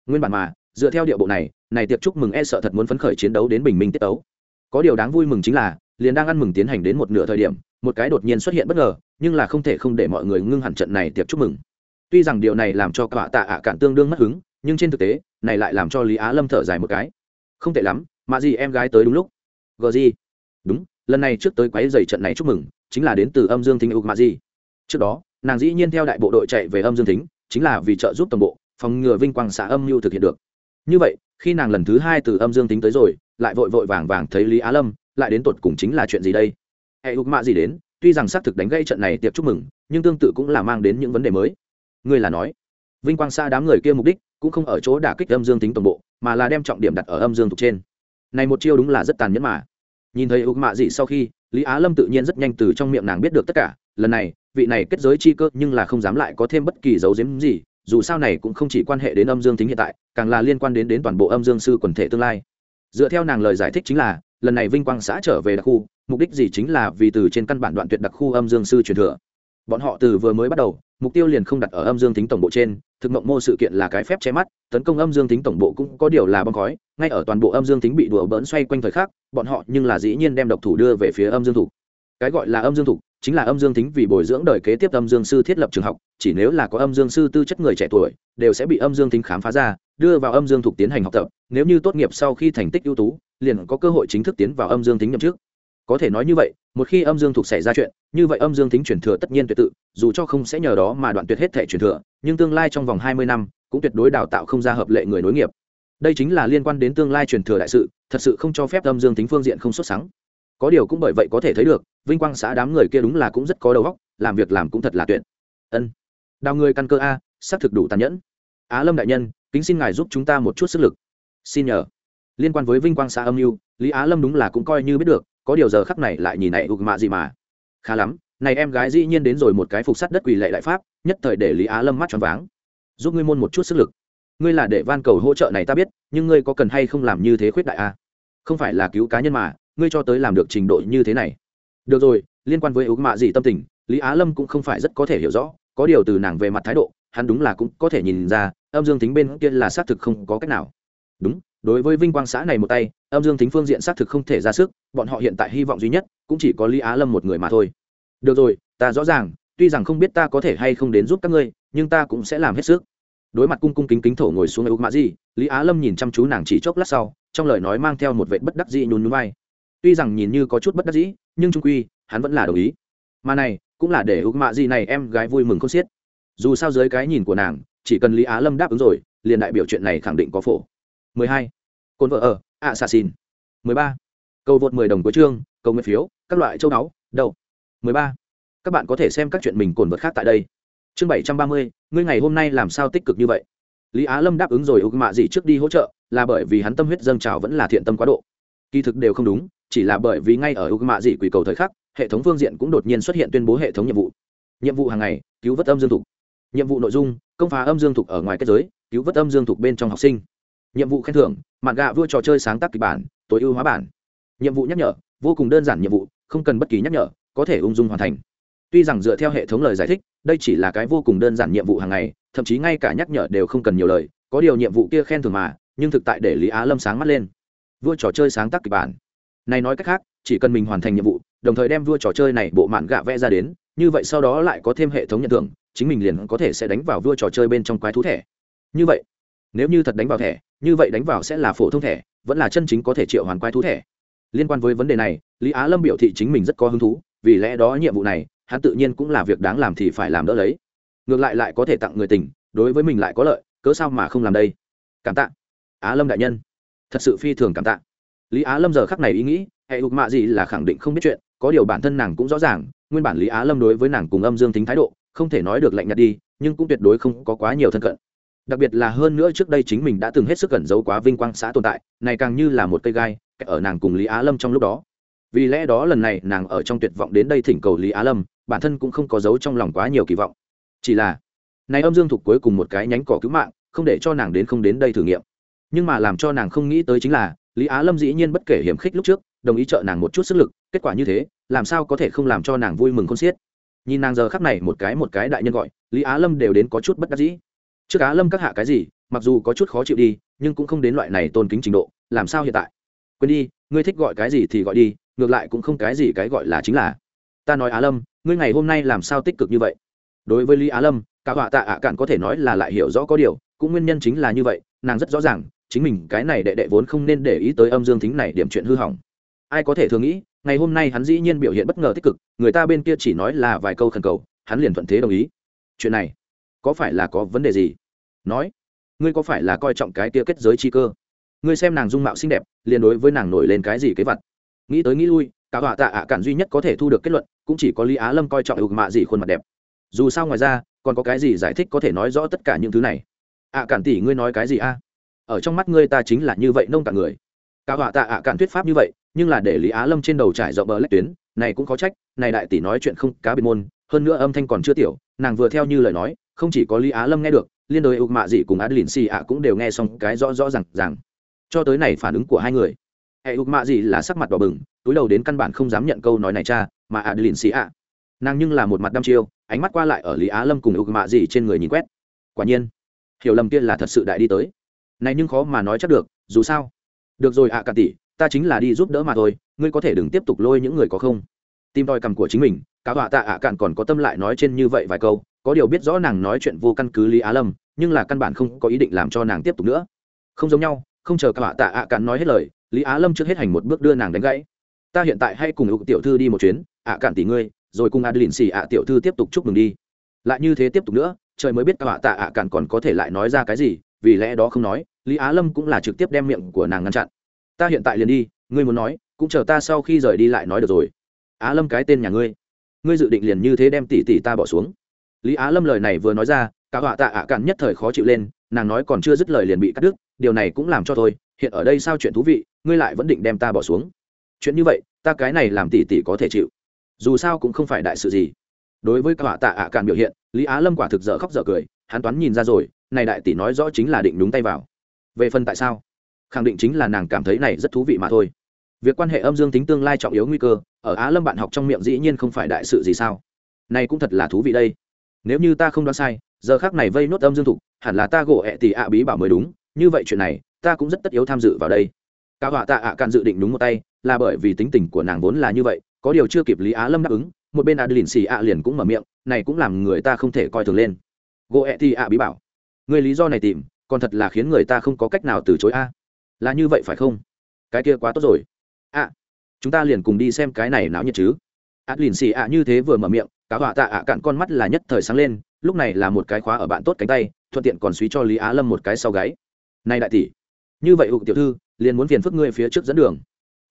Nguyên bản mà, dựa theo địa bộ này này tiệc chúc mừng e sợ thật muốn phấn khởi chiến đấu đến bình minh tiết tấu. Có điều đáng vui mừng chính là, liền đang ăn mừng tiến hành đến một nửa thời điểm, một cái đột nhiên xuất hiện bất ngờ, nhưng là không thể không để mọi người ngưng hẳn trận này tiệc chúc mừng. Tuy rằng điều này làm cho cả tạ ạ cạn tương đương mất hứng, nhưng trên thực tế, này lại làm cho lý á lâm thở dài một cái. Không tệ lắm, mà gì em gái tới đúng lúc. Gờ gì? Đúng, lần này trước tới quấy dày trận này chúc mừng, chính là đến từ âm dương thính ục mà gì. Trước đó, nàng dĩ nhiên theo đại bộ đội chạy về âm dương thính, chính là vì trợ giúp toàn bộ, phòng ngừa vinh quang xã âm mưu thực hiện được như vậy, khi nàng lần thứ hai từ âm dương tính tới rồi, lại vội vội vàng vàng thấy lý á lâm, lại đến tột cùng chính là chuyện gì đây? Hệ hục mạ gì đến? Tuy rằng xác thực đánh gây trận này tiệc chúc mừng, nhưng tương tự cũng là mang đến những vấn đề mới. Ngươi là nói, vinh quang xa đám người kia mục đích cũng không ở chỗ đả kích âm dương tính toàn bộ, mà là đem trọng điểm đặt ở âm dương tục trên. Này một chiêu đúng là rất tàn nhẫn mà. Nhìn thấy ục mạ dị sau khi, lý á lâm tự nhiên rất nhanh từ trong miệng nàng biết được tất cả. Lần này, vị này kết giới chi cơ nhưng là không dám lại có thêm bất kỳ dấu diếm gì dù sao này cũng không chỉ quan hệ đến âm dương tính hiện tại, càng là liên quan đến đến toàn bộ âm dương sư quần thể tương lai. Dựa theo nàng lời giải thích chính là, lần này vinh quang xã trở về đặc khu, mục đích gì chính là vì từ trên căn bản đoạn tuyệt đặc khu âm dương sư truyền thừa. Bọn họ từ vừa mới bắt đầu, mục tiêu liền không đặt ở âm dương tính tổng bộ trên, thực mộng mô sự kiện là cái phép che mắt, tấn công âm dương tính tổng bộ cũng có điều là bong khói, ngay ở toàn bộ âm dương tính bị đùa bỡn xoay quanh thời khắc, bọn họ nhưng là dĩ nhiên đem độc thủ đưa về phía âm dương thủ. Cái gọi là âm dương thủ chính là âm dương tính vì bồi dưỡng đời kế tiếp âm dương sư thiết lập trường học, chỉ nếu là có âm dương sư tư chất người trẻ tuổi, đều sẽ bị âm dương tính khám phá ra, đưa vào âm dương thục tiến hành học tập, nếu như tốt nghiệp sau khi thành tích ưu tú, liền có cơ hội chính thức tiến vào âm dương tính nhậm chức. Có thể nói như vậy, một khi âm dương thục xảy ra chuyện, như vậy âm dương tính truyền thừa tất nhiên tuyệt tự, dù cho không sẽ nhờ đó mà đoạn tuyệt hết thể truyền thừa, nhưng tương lai trong vòng hai mươi năm, cũng tuyệt đối đào tạo không ra hợp lệ người nối nghiệp. Đây chính là liên quan đến tương lai truyền thừa đại sự, thật sự không cho phép âm dương tính phương diện không xuất sáng có điều cũng bởi vậy có thể thấy được, vinh quang xã đám người kia đúng là cũng rất có đầu óc, làm việc làm cũng thật là tuyệt. Ân. Đào người căn cơ a, xác thực đủ tàn nhẫn. Á lâm đại nhân, kính xin ngài giúp chúng ta một chút sức lực. Xin nhờ. Liên quan với vinh quang xã âm mưu, lý á lâm đúng là cũng coi như biết được, có điều giờ khắc này lại nhìn này ục mạ gì mà. Khá lắm, này em gái dĩ nhiên đến rồi một cái phục sắt đất quỳ lệ đại pháp, nhất thời để lý á lâm mắt choáng váng. Giúp ngươi môn một chút sức lực. Ngươi là để van cầu hỗ trợ này ta biết, nhưng ngươi có cần hay không làm như thế khuyết đại a? Không phải là cứu cá nhân mà ngươi cho tới làm được trình độ như thế này. Được rồi, liên quan với ước mạ gì tâm tình, lý á lâm cũng không phải rất có thể hiểu rõ, có điều từ nàng về mặt thái độ, hắn đúng là cũng có thể nhìn ra, âm dương tính bên kia là xác thực không có cách nào. Đúng, đối với vinh quang xã này một tay, âm dương tính phương diện xác thực không thể ra sức, bọn họ hiện tại hy vọng duy nhất cũng chỉ có lý á lâm một người mà thôi. Được rồi, ta rõ ràng, tuy rằng không biết ta có thể hay không đến giúp các ngươi, nhưng ta cũng sẽ làm hết sức. Đối mặt cung cung kính kính thổ ngồi xuống ước mạ gì, lý á lâm nhìn chăm chú nàng chỉ chốc lát sau, trong lời nói mang theo một vệ bất đắc dĩ nhún nhún vai tuy rằng nhìn như có chút bất đắc dĩ nhưng trung quy hắn vẫn là đồng ý. Mà này cũng là để ước mạ gì này em gái vui mừng không xiết. Dù sao dưới cái nhìn của nàng chỉ cần lý á lâm đáp ứng rồi liền đại biểu chuyện này khẳng định có phổ. 12. cồn vợ ở ạ xà xin 13. cầu vượt 10 đồng của chương cầu nguyện phiếu các loại châu báu đầu. 13. các bạn có thể xem các chuyện mình cồn vượt khác tại đây. Chương 730, ngươi ngày hôm nay làm sao tích cực như vậy? Lý á lâm đáp ứng rồi ước mạ gì trước đi hỗ trợ là bởi vì hắn tâm huyết dâng trào vẫn là thiện tâm quá độ. Kỳ thực đều không đúng chỉ là bởi vì ngay ở ước mạ dị quỷ cầu thời khắc, hệ thống phương diện cũng đột nhiên xuất hiện tuyên bố hệ thống nhiệm vụ. Nhiệm vụ hàng ngày, cứu vớt âm dương thục. Nhiệm vụ nội dung, công phá âm dương thục ở ngoài kết giới, cứu vớt âm dương thục bên trong học sinh. Nhiệm vụ khen thưởng, mạn gạ vua trò chơi sáng tác kịch bản, tối ưu hóa bản. Nhiệm vụ nhắc nhở, vô cùng đơn giản nhiệm vụ, không cần bất kỳ nhắc nhở, có thể ung dung hoàn thành. Tuy rằng dựa theo hệ thống lời giải thích, đây chỉ là cái vô cùng đơn giản nhiệm vụ hàng ngày, thậm chí ngay cả nhắc nhở đều không cần nhiều lời, có điều nhiệm vụ kia khen thưởng mà, nhưng thực tại để lý á lâm sáng mắt lên. Vua trò chơi sáng tác kịch bản này nói cách khác, chỉ cần mình hoàn thành nhiệm vụ, đồng thời đem vua trò chơi này bộ mạn gạ vẽ ra đến, như vậy sau đó lại có thêm hệ thống nhận thưởng, chính mình liền có thể sẽ đánh vào vua trò chơi bên trong quái thú thẻ. Như vậy, nếu như thật đánh vào thẻ, như vậy đánh vào sẽ là phổ thông thẻ, vẫn là chân chính có thể triệu hoàn quái thú thẻ. Liên quan với vấn đề này, lý á lâm biểu thị chính mình rất có hứng thú, vì lẽ đó nhiệm vụ này, hắn tự nhiên cũng là việc đáng làm thì phải làm đỡ lấy. Ngược lại lại có thể tặng người tình, đối với mình lại có lợi, cớ sao mà không làm đây? Cảm tạ. Á lâm đại nhân. Thật sự phi thường cảm tạ lý á lâm giờ khắc này ý nghĩ, hệ hụt mạ gì là khẳng định không biết chuyện, có điều bản thân nàng cũng rõ ràng, nguyên bản lý á lâm đối với nàng cùng âm dương tính thái độ, không thể nói được lạnh nhạt đi, nhưng cũng tuyệt đối không có quá nhiều thân cận. Đặc biệt là hơn nữa trước đây chính mình đã từng hết sức cẩn giấu quá vinh quang xã tồn tại, này càng như là một cây gai ở nàng cùng lý á lâm trong lúc đó. Vì lẽ đó lần này nàng ở trong tuyệt vọng đến đây thỉnh cầu lý á lâm, bản thân cũng không có giấu trong lòng quá nhiều kỳ vọng. Chỉ là, này âm dương thuộc cuối cùng một cái nhánh cỏ cứu mạng, không để cho nàng đến không đến đây thử nghiệm. Nhưng mà làm cho nàng không nghĩ tới chính là lý á lâm dĩ nhiên bất kể hiểm khích lúc trước, đồng ý trợ nàng một chút sức lực, kết quả như thế, làm sao có thể không làm cho nàng vui mừng con xiết? Nhìn nàng giờ khắc này một cái một cái đại nhân gọi, lý á lâm đều đến có chút bất đắc dĩ. Trước á lâm các hạ cái gì, mặc dù có chút khó chịu đi, nhưng cũng không đến loại này tôn kính trình độ, làm sao hiện tại? Quên đi, ngươi thích gọi cái gì thì gọi đi, ngược lại cũng không cái gì cái gọi là chính là. Ta nói á lâm, ngươi ngày hôm nay làm sao tích cực như vậy? Đối với lý á lâm, cả họa tạ ạ cạn có thể nói là lại hiểu rõ có điều, cũng nguyên nhân chính là như vậy, nàng rất rõ ràng chính mình cái này đệ đệ vốn không nên để ý tới âm dương thính này điểm chuyện hư hỏng. Ai có thể thường nghĩ, ngày hôm nay hắn dĩ nhiên biểu hiện bất ngờ tích cực, người ta bên kia chỉ nói là vài câu khẩn cầu, hắn liền thuận thế đồng ý. Chuyện này, có phải là có vấn đề gì? Nói, ngươi có phải là coi trọng cái kia kết giới chi cơ? Ngươi xem nàng dung mạo xinh đẹp, liền đối với nàng nổi lên cái gì kế vật nghĩ tới nghĩ lui, cả họa tạ ạ cản duy nhất có thể thu được kết luận, cũng chỉ có lý á lâm coi trọng ục mạ gì khuôn mặt đẹp. Dù sao ngoài ra, còn có cái gì giải thích có thể nói rõ tất cả những thứ này? Ạ cản tỷ, ngươi nói cái gì a? Ở trong mắt ngươi ta chính là như vậy nông cả người. Cả họa tạ ạ cạn thuyết pháp như vậy nhưng là để lý á lâm trên đầu trải rộng bờ lách tuyến này cũng có trách này đại tỷ nói chuyện không cá biệt môn hơn nữa âm thanh còn chưa tiểu nàng vừa theo như lời nói không chỉ có lý á lâm nghe được liên đối ục mạ dị cùng adeline xì ạ cũng đều nghe xong cái rõ rõ ràng ràng, rằng cho tới này phản ứng của hai người. Hệ ục mạ dị là sắc mặt đỏ bừng túi đầu đến căn bản không dám nhận câu nói này cha mà adeline xì ạ. Nàng nhưng là một mặt đăm chiêu ánh mắt qua lại ở lý á lâm cùng ục mạ dị trên người nhìn quét. Quả nhiên hiểu lầm kia là thật sự đại đi tới này nhưng khó mà nói chắc được, dù sao. Được rồi ạ à cả tỷ, ta chính là đi giúp đỡ mà thôi, ngươi có thể đừng tiếp tục lôi những người có không. Tim đòi cầm của chính mình, cả họa tạ ạ, cạn còn có tâm lại nói trên như vậy vài câu, có điều biết rõ nàng nói chuyện vô căn cứ lý á lâm, nhưng là căn bản không có ý định làm cho nàng tiếp tục nữa. Không giống nhau, không chờ cả họa tạ ạ, cạn nói hết lời, lý á lâm trước hết hành một bước đưa nàng đánh gãy. Ta hiện tại hay cùng ưu tiểu thư đi một chuyến, ạ, cạn tỷ ngươi, rồi cùng adeline xì ạ tiểu thư tiếp tục chúc mừng đi. Lại như thế tiếp tục nữa, trời mới biết cả họa tạ ạ, cạn còn có thể lại nói ra cái gì vì lẽ đó không nói, lý á lâm cũng là trực tiếp đem miệng của nàng ngăn chặn. Ta hiện tại liền đi, ngươi muốn nói, cũng chờ ta sau khi rời đi lại nói được rồi. Á lâm cái tên nhà ngươi ngươi dự định liền như thế đem tỷ tỷ ta bỏ xuống? Lý á lâm lời này vừa nói ra, cả họa tạ ạ cạn nhất thời khó chịu lên, nàng nói còn chưa dứt lời liền bị cắt đứt, điều này cũng làm cho tôi hiện ở đây sao chuyện thú vị, ngươi lại vẫn định đem ta bỏ xuống? Chuyện như vậy, ta cái này làm tỷ tỷ có thể chịu, dù sao cũng không phải đại sự gì. Đối với cả họa tạ ạ cạn biểu hiện, lý á lâm quả thực dở khóc dở cười, hắn toán nhìn ra rồi này đại tỷ nói rõ chính là định đúng tay vào. Về phần tại sao? Khẳng định chính là nàng cảm thấy này rất thú vị mà thôi. Việc quan hệ âm dương tính tương lai trọng yếu nguy cơ, ở á lâm bạn học trong miệng dĩ nhiên không phải đại sự gì sao? Này cũng thật là thú vị đây. Nếu như ta không đoán sai, giờ khác này vây nốt âm dương thục, hẳn là ta gỗ ẹ tỷ ạ bí bảo mới đúng, như vậy chuyện này, ta cũng rất tất yếu tham dự vào đây. Cả họa tạ ạ cạn dự định đúng một tay, là bởi vì tính tình của nàng vốn là như vậy, có điều chưa kịp lý á lâm đáp ứng, một bên adeline xì ạ liền cũng mở miệng, này cũng làm người ta không thể coi thường lên. Gỗ ẹ tỷ ạ bí bảo người lý do này tìm, còn thật là khiến người ta không có cách nào từ chối a. Là như vậy phải không? Cái kia quá tốt rồi. À chúng ta liền cùng đi xem cái này náo nhiệt chứ. À, adlin xì ạ như thế vừa mở miệng cá họa tạ ạ cạn con mắt là nhất thời sáng lên, lúc này là một cái khóa ở bạn tốt cánh tay, thuận tiện còn suý cho lý á lâm một cái sau gáy. Nay đại tỷ, như vậy hụt tiểu thư, liền muốn phiền phức ngươi phía trước dẫn đường.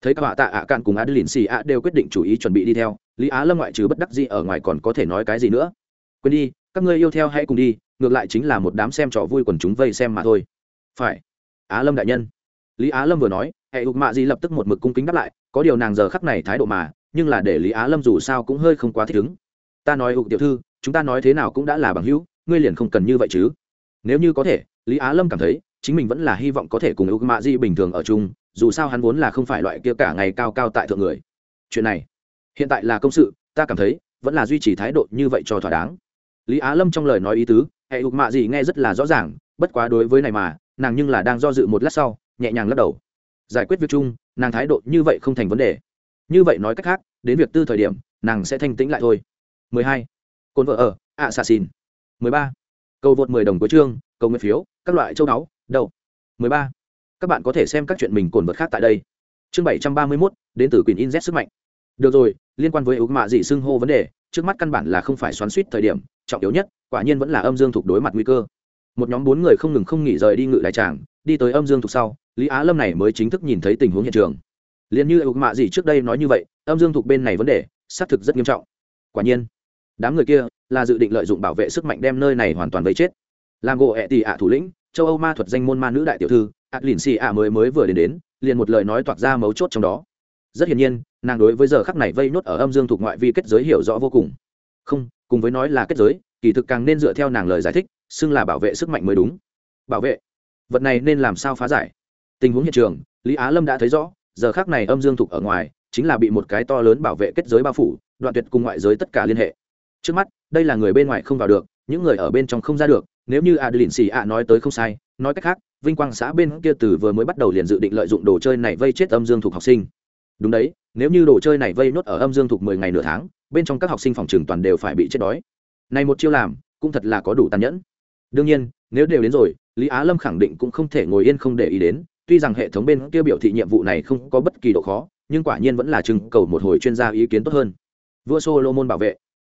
Thấy các họa tạ ạ cạn cùng adlin xì ạ đều quyết định chủ ý chuẩn bị đi theo, lý á lâm ngoại trừ bất đắc gì ở ngoài còn có thể nói cái gì nữa. Quên đi, các ngươi yêu theo hãy cùng đi ngược lại chính là một đám xem trò vui quần chúng vây xem mà thôi. Phải. Á lâm đại nhân. Lý á lâm vừa nói hệ ục mạ Di lập tức một mực cung kính đáp lại, có điều nàng giờ khắc này thái độ mà, nhưng là để lý á lâm dù sao cũng hơi không quá thích ứng. Ta nói ụ tiểu thư, chúng ta nói thế nào cũng đã là bằng hữu, ngươi liền không cần như vậy chứ. Nếu như có thể, lý á lâm cảm thấy, chính mình vẫn là hy vọng có thể cùng ưu mạ di bình thường ở chung, dù sao hắn vốn là không phải loại kia cả ngày cao cao tại thượng người. Chuyện này, hiện tại là công sự, ta cảm thấy, vẫn là duy trì thái độ như vậy cho thỏa đáng. Lý á lâm trong lời nói ý tứ hệ hụt mạ gì nghe rất là rõ ràng bất quá đối với này mà nàng nhưng là đang do dự một lát sau nhẹ nhàng lắc đầu. Giải quyết việc chung nàng thái độ như vậy không thành vấn đề. Như vậy nói cách khác đến việc tư thời điểm nàng sẽ thanh tĩnh lại thôi. 12. cồn vợ ở ạ xà xìn 13. cầu vượt 10 đồng của chương cầu nguyện phiếu các loại châu đáo đầu. 13. các bạn có thể xem các chuyện mình cồn vật khác tại đây. Chương 731, đến từ quyền in z sức mạnh được rồi, liên quan với ước mạ dị xưng hô vấn đề, trước mắt căn bản là không phải xoắn suýt thời điểm, trọng yếu nhất, quả nhiên vẫn là âm dương thuộc đối mặt nguy cơ. Một nhóm bốn người không ngừng không nghỉ rời đi ngự đại tràng, đi tới âm dương thuộc sau, lý á lâm này mới chính thức nhìn thấy tình huống hiện trường. Liền như ước mạ dị trước đây nói như vậy, âm dương thuộc bên này vấn đề, xác thực rất nghiêm trọng. Quả nhiên, đám người kia là dự định lợi dụng bảo vệ sức mạnh đem nơi này hoàn toàn vây chết. Làm gỗ ẹ tì ạ thủ lĩnh, châu âu ma thuật danh môn ma nữ đại tiểu thư ạt lìn xì ạ mới mới vừa đến đến, liền một lời nói toạc ra mấu chốt trong đó rất hiển nhiên, nàng đối với giờ khắc này vây nốt ở âm dương thuộc ngoại vi kết giới hiểu rõ vô cùng. Không, cùng với nói là kết giới, kỳ thực càng nên dựa theo nàng lời giải thích, xưng là bảo vệ sức mạnh mới đúng. Bảo vệ? Vật này nên làm sao phá giải? Tình huống hiện trường, lý á lâm đã thấy rõ, giờ khác này âm dương thục ở ngoài, chính là bị một cái to lớn bảo vệ kết giới bao phủ, đoạn tuyệt cùng ngoại giới tất cả liên hệ. Trước mắt, đây là người bên ngoài không vào được, những người ở bên trong không ra được, nếu như adeline xì ạ nói tới không sai, nói cách khác, vinh quang xã bên kia từ vừa mới bắt đầu liền dự định lợi dụng đồ chơi này vây chết âm dương thuộc học sinh đúng đấy, nếu như đồ chơi này vây nốt ở âm dương thuộc mười ngày nửa tháng, bên trong các học sinh phòng trường toàn đều phải bị chết đói. Này một chiêu làm, cũng thật là có đủ tàn nhẫn. Đương nhiên, nếu đều đến rồi, lý á lâm khẳng định cũng không thể ngồi yên không để ý đến, tuy rằng hệ thống bên kia biểu thị nhiệm vụ này không có bất kỳ độ khó, nhưng quả nhiên vẫn là chừng cầu một hồi chuyên gia ý kiến tốt hơn. Vua solomon bảo vệ.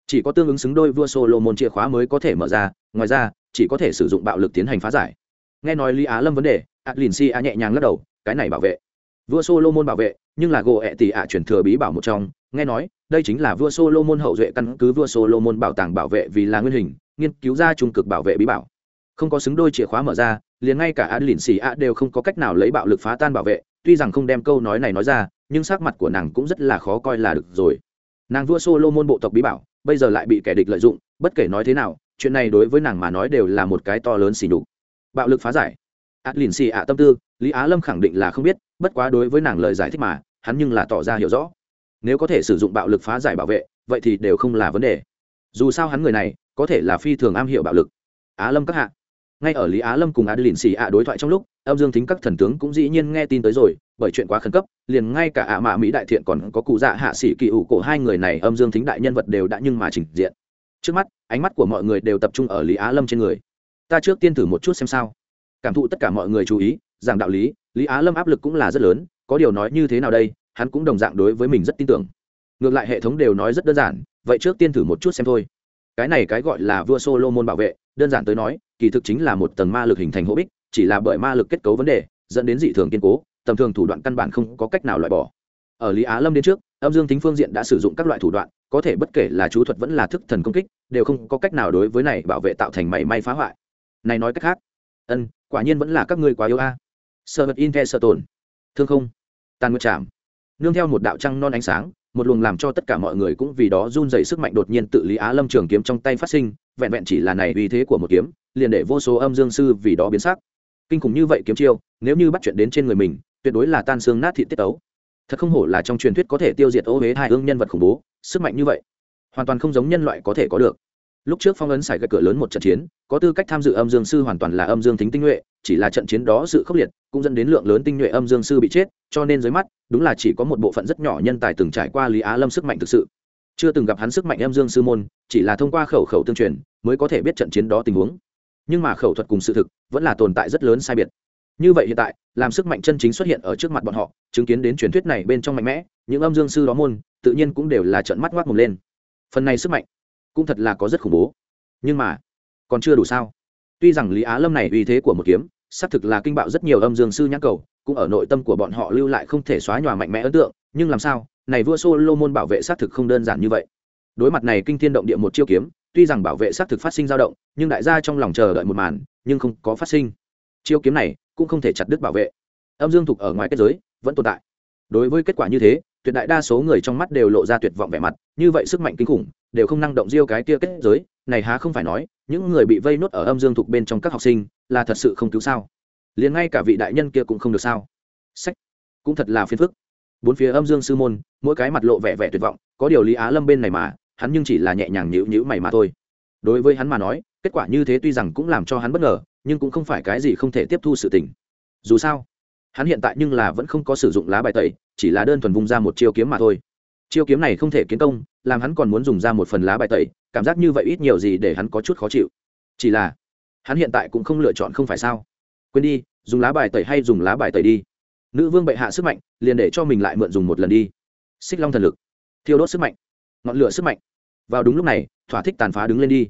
Chỉ có tương ứng xứng đôi vua solomon chìa khóa mới có thể mở ra, ngoài ra, chỉ có thể sử dụng bạo lực tiến hành phá giải. Nghe nói lý á lâm vấn đề, adlin si a nhẹ nhàng lắc đầu, cái này bảo vệ. Vua solomon bảo vệ nhưng là gỗ ẹ tỷ ạ chuyển thừa bí bảo một trong, nghe nói, đây chính là vua solomon hậu duệ căn cứ vua solomon bảo tàng bảo vệ vì là nguyên hình, nghiên cứu ra trung cực bảo vệ bí bảo. Không có xứng đôi chìa khóa mở ra, liền ngay cả adeline xì a đều không có cách nào lấy bạo lực phá tan bảo vệ, tuy rằng không đem câu nói này nói ra, nhưng sắc mặt của nàng cũng rất là khó coi là được rồi. Nàng vua solomon bộ tộc bí bảo, bây giờ lại bị kẻ địch lợi dụng, bất kể nói thế nào, chuyện này đối với nàng mà nói đều là một cái to lớn xỉ nhục. Bạo lực phá giải. Adeline xì a tâm tư, lý á lâm khẳng định là không biết, bất quá đối với nàng lời giải thích mà hắn nhưng là tỏ ra hiểu rõ. Nếu có thể sử dụng bạo lực phá giải bảo vệ, vậy thì đều không là vấn đề. Dù sao hắn người này, có thể là phi thường am hiểu bạo lực. Á lâm các hạ. Ngay ở lý á lâm cùng adeline xì ạ đối thoại trong lúc, âm dương thính các thần tướng cũng dĩ nhiên nghe tin tới rồi, bởi chuyện quá khẩn cấp, liền ngay cả ạ mạ mỹ đại thiện còn có cụ dạ hạ sĩ kỳ ủ cổ hai người này âm dương thính đại nhân vật đều đã nhưng mà trình diện. Trước mắt, ánh mắt của mọi người đều tập trung ở lý á lâm trên người. Ta trước tiên thử một chút xem sao. Cảm thụ tất cả mọi người chú ý rằng đạo lý lý á lâm áp lực cũng là rất lớn có điều nói như thế nào đây, hắn cũng đồng dạng đối với mình rất tin tưởng. Ngược lại hệ thống đều nói rất đơn giản, vậy trước tiên thử một chút xem thôi. Cái này cái gọi là vua solomon bảo vệ, đơn giản tới nói, kỳ thực chính là một tầng ma lực hình thành hô bích, chỉ là bởi ma lực kết cấu vấn đề, dẫn đến dị thường kiên cố, tầm thường thủ đoạn căn bản không có cách nào loại bỏ. Ở lý á lâm đến trước, âm dương tính phương diện đã sử dụng các loại thủ đoạn, có thể bất kể là chú thuật vẫn là thức thần công kích, đều không có cách nào đối với này bảo vệ tạo thành mảy may phá hoại. Này nói cách khác, ân, quả nhiên vẫn là các ngươi quá yếu a. Sơ vật in the sơ tồn thương không? Tàn nguyệt chạm. Nương theo một đạo trăng non ánh sáng một luồng làm cho tất cả mọi người cũng vì đó run dày sức mạnh đột nhiên tự lý á lâm trường kiếm trong tay phát sinh vẹn vẹn chỉ là này uy thế của một kiếm liền để vô số âm dương sư vì đó biến sắc. Kinh khủng như vậy kiếm chiêu nếu như bắt chuyện đến trên người mình tuyệt đối là tan xương nát thị tiết tấu, thật không hổ là trong truyền thuyết có thể tiêu diệt ô huế hai hương nhân vật khủng bố sức mạnh như vậy hoàn toàn không giống nhân loại có thể có được lúc trước phong ấn xài gạch cửa lớn một trận chiến, có tư cách tham dự âm dương sư hoàn toàn là âm dương thính tinh nhuệ, chỉ là trận chiến đó sự khốc liệt, cũng dẫn đến lượng lớn tinh nhuệ âm dương sư bị chết, cho nên dưới mắt, đúng là chỉ có một bộ phận rất nhỏ nhân tài từng trải qua lý á lâm sức mạnh thực sự. Chưa từng gặp hắn sức mạnh âm dương sư môn, chỉ là thông qua khẩu khẩu tương truyền, mới có thể biết trận chiến đó tình huống. Nhưng mà khẩu thuật cùng sự thực, vẫn là tồn tại rất lớn sai biệt. Như vậy hiện tại, làm sức mạnh chân chính xuất hiện ở trước mặt bọn họ, chứng kiến đến truyền thuyết này bên trong mạnh mẽ, những âm dương sư đó môn, tự nhiên cũng đều là trận mắt ngoác mồm lên. Phần này sức mạnh cũng thật là có rất khủng bố. Nhưng mà, còn chưa đủ sao? Tuy rằng lý á lâm này uy thế của một kiếm, xác thực là kinh bạo rất nhiều âm dương sư nhãn cầu, cũng ở nội tâm của bọn họ lưu lại không thể xóa nhòa mạnh mẽ ấn tượng, nhưng làm sao, này vua solomon bảo vệ xác thực không đơn giản như vậy. Đối mặt này kinh thiên động địa một chiêu kiếm, tuy rằng bảo vệ xác thực phát sinh dao động, nhưng đại gia trong lòng chờ đợi một màn, nhưng không có phát sinh. Chiêu kiếm này cũng không thể chặt đứt bảo vệ. Âm dương thục ở ngoài kết giới, vẫn tồn tại. Đối với kết quả như thế tuyệt đại đa số người trong mắt đều lộ ra tuyệt vọng vẻ mặt, như vậy sức mạnh kinh khủng, đều không năng động diêu cái kia kết giới. Này há không phải nói, những người bị vây nốt ở âm dương thuộc bên trong các học sinh, là thật sự không cứu sao? Liền ngay cả vị đại nhân kia cũng không được sao? Sách, cũng thật là phiền phức. Bốn phía âm dương sư môn, mỗi cái mặt lộ vẻ vẻ tuyệt vọng, có điều lý á lâm bên này mà, hắn nhưng chỉ là nhẹ nhàng nhữ nhữ mày mà thôi. Đối với hắn mà nói, kết quả như thế tuy rằng cũng làm cho hắn bất ngờ, nhưng cũng không phải cái gì không thể tiếp thu sự tình. Dù sao, hắn hiện tại nhưng là vẫn không có sử dụng lá bài tẩy chỉ là đơn thuần vung ra một chiêu kiếm mà thôi. Chiêu kiếm này không thể kiến công, làm hắn còn muốn dùng ra một phần lá bài tẩy, cảm giác như vậy ít nhiều gì để hắn có chút khó chịu. Chỉ là, hắn hiện tại cũng không lựa chọn không phải sao. Quên đi, dùng lá bài tẩy hay dùng lá bài tẩy đi. Nữ vương bệ hạ sức mạnh, liền để cho mình lại mượn dùng một lần đi. Xích long thần lực, thiêu đốt sức mạnh, ngọn lửa sức mạnh. Vào đúng lúc này, thỏa thích tàn phá đứng lên đi.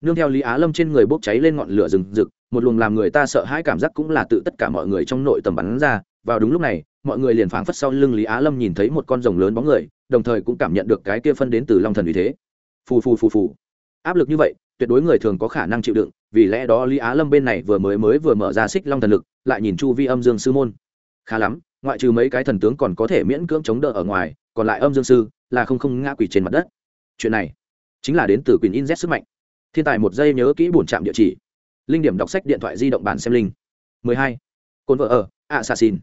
Nương theo lý á lâm trên người bốc cháy lên ngọn lửa rừng rực một luồng làm người ta sợ hãi cảm giác cũng là tự tất cả mọi người trong nội tầm bắn ra. Vào đúng lúc này, mọi người liền phảng phất sau lưng lý á lâm nhìn thấy một con rồng lớn bóng người, đồng thời cũng cảm nhận được cái kia phân đến từ long thần vì thế. Phù phù phù phù. Áp lực như vậy, tuyệt đối người thường có khả năng chịu đựng, vì lẽ đó lý á lâm bên này vừa mới mới vừa mở ra xích long thần lực, lại nhìn chu vi âm dương sư môn. Khá lắm, ngoại trừ mấy cái thần tướng còn có thể miễn cưỡng chống đỡ ở ngoài, còn lại âm dương sư là không không ngã quỷ trên mặt đất. Chuyện này chính là đến từ quyền in z sức mạnh. Thiên tài một giây nhớ kỹ bổn trạm địa chỉ linh điểm đọc sách điện thoại di động bản xem linh. 12. cồn vợ ở ạ xà xin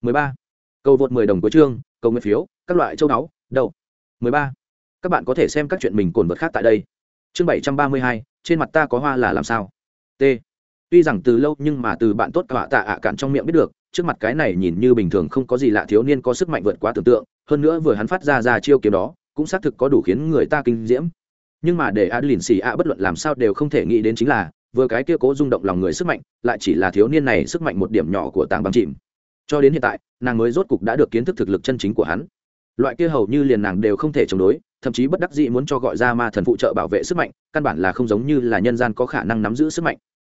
13. cầu vượt 10 đồng cuối chương cầu nguyện phiếu các loại châu đáo đầu 13. các bạn có thể xem các chuyện mình cồn vượt khác tại đây. Chương 732, trên mặt ta có hoa là làm sao? T. Tuy rằng từ lâu nhưng mà từ bạn tốt cả tạ ạ cạn trong miệng biết được trước mặt cái này nhìn như bình thường không có gì lạ thiếu niên có sức mạnh vượt quá tưởng tượng hơn nữa vừa hắn phát ra ra chiêu kiếm đó cũng xác thực có đủ khiến người ta kinh diễm. Nhưng mà để adeline xì a bất luận làm sao đều không thể nghĩ đến chính là vừa cái kia cố rung động lòng người sức mạnh, lại chỉ là thiếu niên này sức mạnh một điểm nhỏ của tàng băng chìm. Cho đến hiện tại, nàng mới rốt cục đã được kiến thức thực lực chân chính của hắn. Loại kia hầu như liền nàng đều không thể chống đối, thậm chí bất đắc dĩ muốn cho gọi ra ma thần phụ trợ bảo vệ sức mạnh, căn bản là không giống như là nhân gian có khả năng nắm giữ sức mạnh.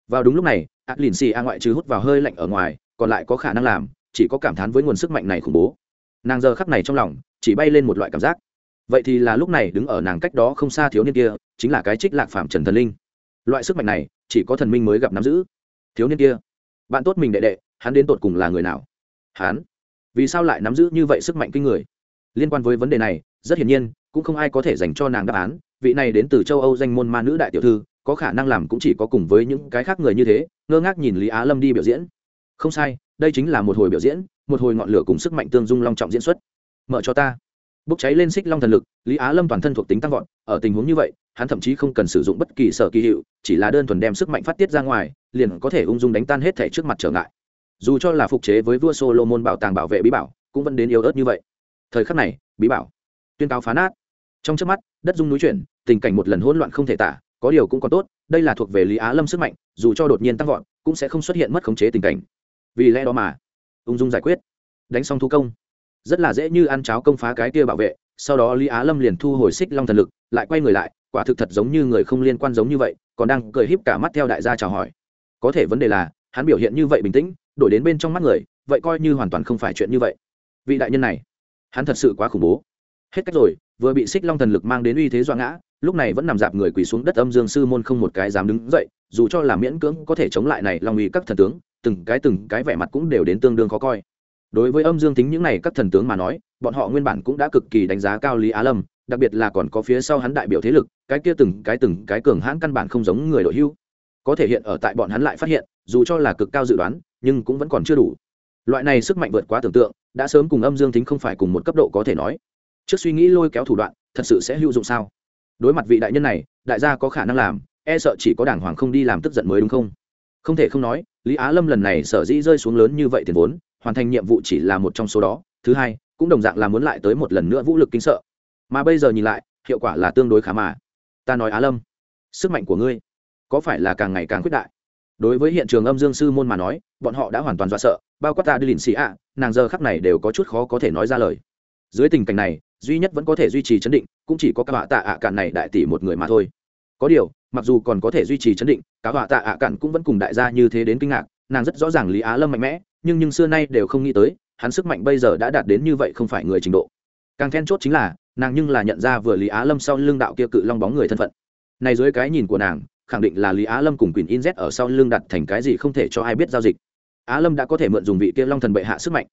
Vào đúng lúc này, ác lìn xì a ngoại trừ hút vào hơi lạnh ở ngoài, còn lại có khả năng làm, chỉ có cảm thán với nguồn sức mạnh này khủng bố. Nàng giờ khắc này trong lòng, chỉ bay lên một loại cảm giác. Vậy thì là lúc này đứng ở nàng cách đó không xa thiếu niên kia, chính là cái trích lạc phạm trần thần linh. Loại sức mạnh này chỉ có thần minh mới gặp nắm giữ. Thiếu niên kia, bạn tốt mình đệ đệ, hắn đến tột cùng là người nào? Hắn? Vì sao lại nắm giữ như vậy sức mạnh kinh người? Liên quan với vấn đề này, rất hiển nhiên, cũng không ai có thể dành cho nàng đáp án. Vị này đến từ châu âu danh môn ma nữ đại tiểu thư, có khả năng làm cũng chỉ có cùng với những cái khác người như thế, ngơ ngác nhìn lý á lâm đi biểu diễn. Không sai, đây chính là một hồi biểu diễn, một hồi ngọn lửa cùng sức mạnh tương dung long trọng diễn xuất. Mở cho ta bốc cháy lên xích long thần lực, lý á lâm toàn thân thuộc tính tăng vọt, ở tình huống như vậy, hắn thậm chí không cần sử dụng bất kỳ sở kỳ hiệu, chỉ là đơn thuần đem sức mạnh phát tiết ra ngoài, liền có thể ung dung đánh tan hết thể trước mặt trở ngại. Dù cho là phục chế với vua solomon bảo tàng bảo vệ bí bảo, cũng vẫn đến yếu ớt như vậy. Thời khắc này, bí bảo tuyên cáo phá nát. Trong trước mắt, đất dung núi chuyển, tình cảnh một lần hỗn loạn không thể tả, có điều cũng còn tốt, đây là thuộc về lý á lâm sức mạnh, dù cho đột nhiên tăng vọt, cũng sẽ không xuất hiện mất khống chế tình cảnh. Vì lẽ đó mà, ung dung giải quyết. Đánh xong thu công rất là dễ như ăn cháo công phá cái kia bảo vệ, sau đó lý á lâm liền thu hồi xích long thần lực, lại quay người lại, quả thực thật giống như người không liên quan giống như vậy, còn đang cười híp cả mắt theo đại gia chào hỏi. Có thể vấn đề là, hắn biểu hiện như vậy bình tĩnh, đổi đến bên trong mắt người, vậy coi như hoàn toàn không phải chuyện như vậy. Vị đại nhân này, hắn thật sự quá khủng bố. Hết cách rồi, vừa bị xích long thần lực mang đến uy thế doạ ngã, lúc này vẫn nằm dạp người quỳ xuống đất âm dương sư môn không một cái dám đứng dậy, dù cho là miễn cưỡng có thể chống lại này long uy các thần tướng, từng cái từng cái vẻ mặt cũng đều đến tương đương khó coi đối với âm dương tính những này các thần tướng mà nói, bọn họ nguyên bản cũng đã cực kỳ đánh giá cao lý á lâm, đặc biệt là còn có phía sau hắn đại biểu thế lực, cái kia từng cái từng cái cường hãn căn bản không giống người đội hưu. Có thể hiện ở tại bọn hắn lại phát hiện, dù cho là cực cao dự đoán, nhưng cũng vẫn còn chưa đủ. Loại này sức mạnh vượt quá tưởng tượng, đã sớm cùng âm dương tính không phải cùng một cấp độ có thể nói. Trước suy nghĩ lôi kéo thủ đoạn, thật sự sẽ hữu dụng sao? Đối mặt vị đại nhân này, đại gia có khả năng làm e sợ chỉ có đảng hoàng không đi làm tức giận mới đúng không? Không thể không nói, lý á lâm lần này sở dĩ rơi xuống lớn như vậy tiền vốn hoàn thành nhiệm vụ chỉ là một trong số đó, thứ hai, cũng đồng dạng là muốn lại tới một lần nữa vũ lực kinh sợ. Mà bây giờ nhìn lại, hiệu quả là tương đối khá mà. Ta nói á lâm, sức mạnh của ngươi có phải là càng ngày càng khuyết đại? Đối với hiện trường âm dương sư môn mà nói, bọn họ đã hoàn toàn dọa sợ, bao quát ta đi lìn xì ạ, nàng giờ khắc này đều có chút khó có thể nói ra lời. Dưới tình cảnh này, duy nhất vẫn có thể duy trì chấn định, cũng chỉ có các họa tạ ạ cạn này đại tỷ một người mà thôi. Có điều, mặc dù còn có thể duy trì chấn định các họa tạ ạ cạn cũng vẫn cùng đại gia như thế đến kinh ngạc, nàng rất rõ ràng lý á lâm mạnh mẽ nhưng nhưng xưa nay đều không nghĩ tới, hắn sức mạnh bây giờ đã đạt đến như vậy không phải người trình độ. Càng then chốt chính là, nàng nhưng là nhận ra vừa lý á lâm sau lưng đạo kia cự long bóng người thân phận. Này dưới cái nhìn của nàng, khẳng định là lý á lâm cùng quyền in z ở sau lưng đặt thành cái gì không thể cho ai biết giao dịch. Á lâm đã có thể mượn dùng vị kia long thần bệ hạ sức mạnh.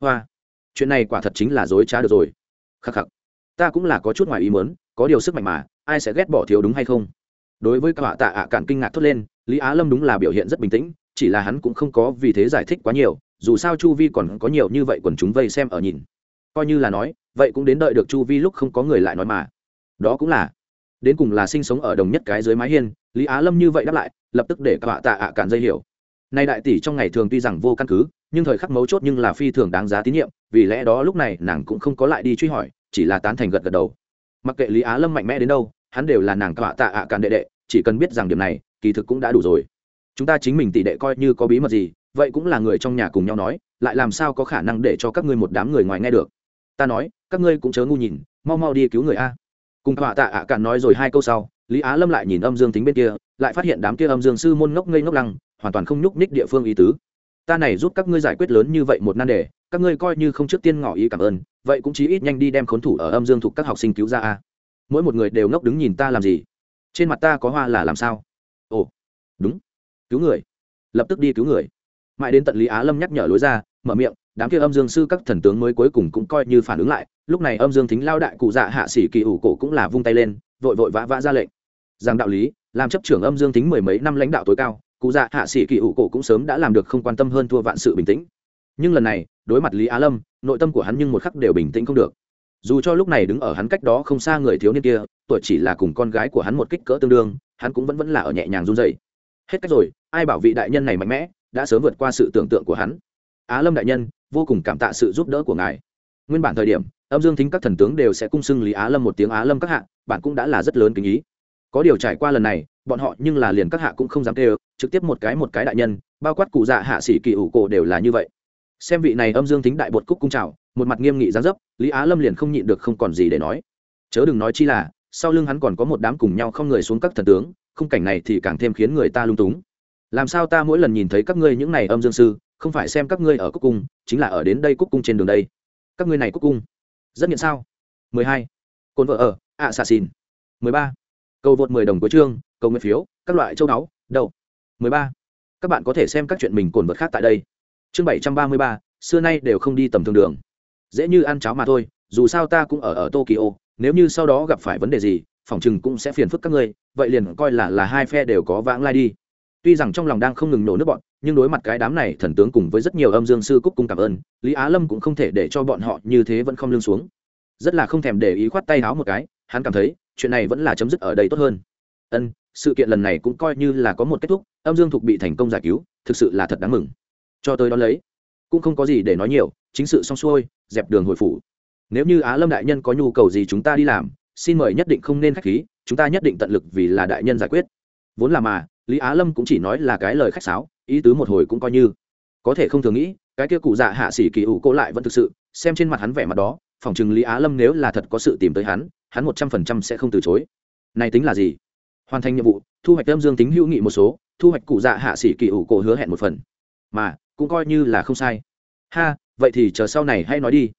Hoa, chuyện này quả thật chính là dối trá được rồi. Khắc khắc, ta cũng là có chút ngoài ý muốn, có điều sức mạnh mà, ai sẽ ghét bỏ thiếu đúng hay không? Đối với cả tạ ạ cản kinh ngạc thốt lên, lý á lâm đúng là biểu hiện rất bình tĩnh chỉ là hắn cũng không có vì thế giải thích quá nhiều, dù sao chu vi còn có nhiều như vậy quần chúng vây xem ở nhìn. Coi như là nói, vậy cũng đến đợi được chu vi lúc không có người lại nói mà. Đó cũng là. Đến cùng là sinh sống ở đồng nhất cái dưới mái hiên, lý á lâm như vậy đáp lại, lập tức để cả tạ ạ cạn dây hiểu. Nay đại tỷ trong ngày thường tuy rằng vô căn cứ, nhưng thời khắc mấu chốt nhưng là phi thường đáng giá tín nhiệm, vì lẽ đó lúc này nàng cũng không có lại đi truy hỏi, chỉ là tán thành gật gật đầu. Mặc kệ lý á lâm mạnh mẽ đến đâu, hắn đều là nàng cả tạ ạ cạn đệ đệ, chỉ cần biết rằng điểm này, kỳ thực cũng đã đủ rồi chúng ta chính mình tỷ đệ coi như có bí mật gì, vậy cũng là người trong nhà cùng nhau nói, lại làm sao có khả năng để cho các ngươi một đám người ngoài nghe được? Ta nói, các ngươi cũng chớ ngu nhìn, mau mau đi cứu người a. Cùng họa tạ ạ cạn nói rồi hai câu sau, lý á lâm lại nhìn âm dương tính bên kia, lại phát hiện đám kia âm dương sư môn ngốc ngây ngốc lăng, hoàn toàn không nhúc ních địa phương ý tứ. Ta này giúp các ngươi giải quyết lớn như vậy một nan đề, các ngươi coi như không trước tiên ngỏ ý cảm ơn, vậy cũng chí ít nhanh đi đem khốn thủ ở âm dương thuộc các học sinh cứu ra a. Mỗi một người đều ngốc đứng nhìn ta làm gì? Trên mặt ta có hoa là làm sao? Ồ, đúng cứu người. Lập tức đi cứu người. Mãi đến tận lý á lâm nhắc nhở lối ra, mở miệng, đám kia âm dương sư các thần tướng mới cuối cùng cũng coi như phản ứng lại. Lúc này âm dương thính lao đại cụ dạ hạ sĩ kỳ ủ cổ cũng là vung tay lên, vội vội vã vã ra lệnh. Rằng đạo lý, làm chấp trưởng âm dương thính mười mấy năm lãnh đạo tối cao, cụ dạ hạ sĩ kỳ ủ cổ cũng sớm đã làm được không quan tâm hơn thua vạn sự bình tĩnh. Nhưng lần này, đối mặt lý á lâm, nội tâm của hắn nhưng một khắc đều bình tĩnh không được. Dù cho lúc này đứng ở hắn cách đó không xa người thiếu niên kia, tuổi chỉ là cùng con gái của hắn một kích cỡ tương đương, hắn cũng vẫn vẫn là ở nhẹ nhàng run rẩy hết cách rồi, ai bảo vị đại nhân này mạnh mẽ, đã sớm vượt qua sự tưởng tượng của hắn. Á lâm đại nhân, vô cùng cảm tạ sự giúp đỡ của ngài. Nguyên bản thời điểm, âm dương thính các thần tướng đều sẽ cung xưng lý á lâm một tiếng á lâm các hạ, bạn cũng đã là rất lớn kính ý. Có điều trải qua lần này, bọn họ nhưng là liền các hạ cũng không dám kêu, trực tiếp một cái một cái đại nhân, bao quát cụ dạ hạ sĩ kỳ ủ cổ đều là như vậy. Xem vị này âm dương thính đại bột cúc cung trào một mặt nghiêm nghị gián dấp, lý á lâm liền không nhịn được không còn gì để nói. Chớ đừng nói chi là, sau lưng hắn còn có một đám cùng nhau không người xuống các thần tướng khung cảnh này thì càng thêm khiến người ta lung túng. Làm sao ta mỗi lần nhìn thấy các ngươi những này âm dương sư không phải xem các ngươi ở cúc cung chính là ở đến đây cúc cung trên đường đây. Các ngươi này cúc cung rất nghiện sao? 12. cồn vợ ở ạ xà xìn. 13. cầu vượt 10 đồng của chương cầu nguyện phiếu các loại châu đáo đầu 13. các bạn có thể xem các chuyện mình cồn vật khác tại đây. Chương 733, xưa nay đều không đi tầm thường đường. Dễ như ăn cháo mà thôi dù sao ta cũng ở ở tokyo nếu như sau đó gặp phải vấn đề gì phòng chừng cũng sẽ phiền phức các ngươi, vậy liền coi là là hai phe đều có vãng lai đi. Tuy rằng trong lòng đang không ngừng nổ nước bọn, nhưng đối mặt cái đám này thần tướng cùng với rất nhiều âm dương sư cúc cung cảm ơn, lý á lâm cũng không thể để cho bọn họ như thế vẫn không lương xuống. Rất là không thèm để ý khoát tay háo một cái, hắn cảm thấy, chuyện này vẫn là chấm dứt ở đây tốt hơn. Ân, sự kiện lần này cũng coi như là có một kết thúc, âm dương thục bị thành công giải cứu, thực sự là thật đáng mừng. Cho tới đó lấy, cũng không có gì để nói nhiều, chính sự xong xuôi, dẹp đường hồi phủ. Nếu như á lâm đại nhân có nhu cầu gì chúng ta đi làm xin mời nhất định không nên khách khí, chúng ta nhất định tận lực vì là đại nhân giải quyết. Vốn là mà, lý á lâm cũng chỉ nói là cái lời khách sáo, ý tứ một hồi cũng coi như. Có thể không thường nghĩ, cái kia cụ dạ hạ sĩ kỳ ủ cô lại vẫn thực sự, xem trên mặt hắn vẻ mặt đó phỏng chừng lý á lâm nếu là thật có sự tìm tới hắn hắn một trăm phần trăm sẽ không từ chối. Này tính là gì? Hoàn thành nhiệm vụ, thu hoạch âm dương tính hữu nghị một số, thu hoạch cụ dạ hạ sĩ kỳ ủ cổ hứa hẹn một phần. Mà, cũng coi như là không sai. Ha, vậy thì chờ sau này hay nói đi.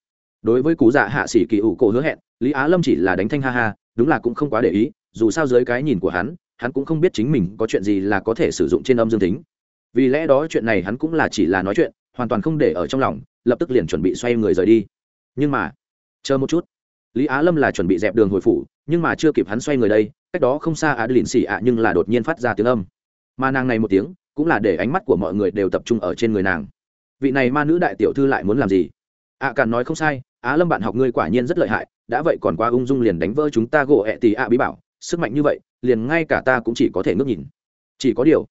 Đối với cụ dạ hạ sĩ kỳ ủ cổ hứa hẹn lý á lâm chỉ là đánh thanh ha ha, đúng là cũng không quá để ý, dù sao dưới cái nhìn của hắn hắn cũng không biết chính mình có chuyện gì là có thể sử dụng trên âm dương tính. Vì lẽ đó chuyện này hắn cũng là chỉ là nói chuyện, hoàn toàn không để ở trong lòng, lập tức liền chuẩn bị xoay người rời đi. Nhưng mà, chờ một chút. Lý á lâm là chuẩn bị dẹp đường hồi phủ, nhưng mà chưa kịp hắn xoay người đây, cách đó không xa á lìn xì ạ nhưng là đột nhiên phát ra tiếng âm. Mà nàng này một tiếng, cũng là để ánh mắt của mọi người đều tập trung ở trên người nàng. Vị này ma nữ đại tiểu thư lại muốn làm gì? Ạ à, càn nói không sai á lâm bạn học ngươi quả nhiên rất lợi hại đã vậy còn qua ung dung liền đánh vỡ chúng ta gỗ ẹ tì ạ bí bảo sức mạnh như vậy liền ngay cả ta cũng chỉ có thể ngước nhìn. Chỉ có điều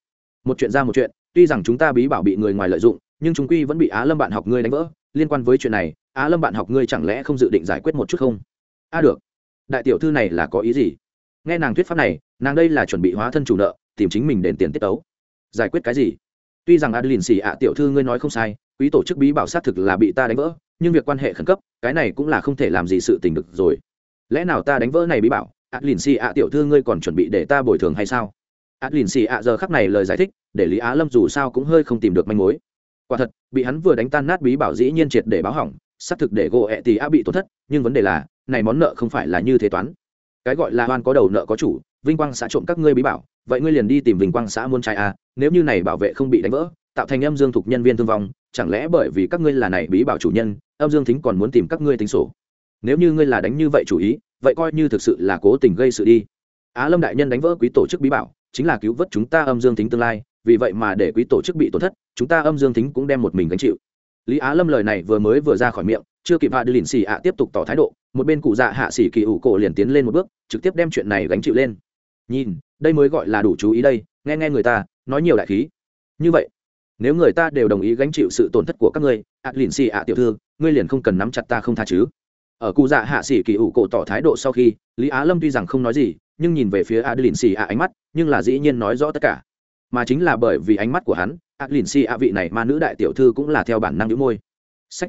một chuyện ra một chuyện tuy rằng chúng ta bí bảo bị người ngoài lợi dụng nhưng chúng quy vẫn bị á lâm bạn học ngươi đánh vỡ. Liên quan với chuyện này á lâm bạn học ngươi chẳng lẽ không dự định giải quyết một chút không? A được. Đại tiểu thư này là có ý gì? Nghe nàng thuyết pháp này nàng đây là chuẩn bị hóa thân chủ nợ tìm chính mình đền tiền tiết tấu. Giải quyết cái gì? Tuy rằng adeline xì ạ tiểu thư ngươi nói không sai quý tổ chức bí bảo xác thực là bị ta đánh vỡ nhưng việc quan hệ khẩn cấp, cái này cũng là không thể làm gì sự tình được rồi. Lẽ nào ta đánh vỡ này bí bảo? Adeline xì ạ, tiểu thư ngươi còn chuẩn bị để ta bồi thường hay sao? Adeline xì ạ giờ khắc này lời giải thích, để lý á lâm dù sao cũng hơi không tìm được manh mối. Quả thật, bị hắn vừa đánh tan nát bí bảo dĩ nhiên triệt để báo hỏng, xác thực để gỗ ẹ tì a bị tổn thất, nhưng vấn đề là, này món nợ không phải là như thế toán. Cái gọi là oan có đầu nợ có chủ, vinh quang xã trộm các ngươi bí bảo, vậy ngươi liền đi tìm vinh quang xã muôn trai a nếu như này bảo vệ không bị đánh vỡ, tạo thành âm dương thuộc nhân viên thương vong chẳng lẽ bởi vì các ngươi là này bí bảo chủ nhân, âm dương thính còn muốn tìm các ngươi tính sổ? Nếu như ngươi là đánh như vậy chủ ý, vậy coi như thực sự là cố tình gây sự đi. Á lâm đại nhân đánh vỡ quý tổ chức bí bảo, chính là cứu vớt chúng ta âm dương thính tương lai, vì vậy mà để quý tổ chức bị tổn thất, chúng ta âm dương thính cũng đem một mình gánh chịu. Lý á lâm lời này vừa mới vừa ra khỏi miệng, chưa kịp hạ đi lìn xì ạ tiếp tục tỏ thái độ, một bên cụ dạ hạ xỉ kỳ ủ cổ liền tiến lên một bước, trực tiếp đem chuyện này gánh chịu lên. Nhìn, đây mới gọi là đủ chú ý đây, nghe nghe người ta, nói nhiều đại khí. Như vậy nếu người ta đều đồng ý gánh chịu sự tổn thất của các ngươi, ạ, lìn xì ạ, tiểu thư, ngươi liền không cần nắm chặt ta không tha chứ. Ở cụ dạ hạ xỉ kỳ ủ cổ tỏ thái độ sau khi, lý á lâm tuy rằng không nói gì, nhưng nhìn về phía ạ, lìn xì ạ ánh mắt, nhưng là dĩ nhiên nói rõ tất cả. Mà chính là bởi vì ánh mắt của hắn, ạ, lìn xì ạ vị này mà nữ đại tiểu thư cũng là theo bản năng nhũ môi. Sách.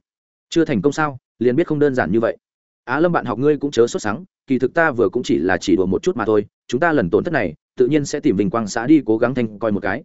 Chưa thành công sao? Liền biết không đơn giản như vậy. Á lâm bạn học ngươi cũng chớ xuất sáng kỳ thực ta vừa cũng chỉ là chỉ đùa một chút mà thôi, chúng ta lần tổn thất này, tự nhiên sẽ tìm vinh quang xã đi cố gắng thành coi một cái.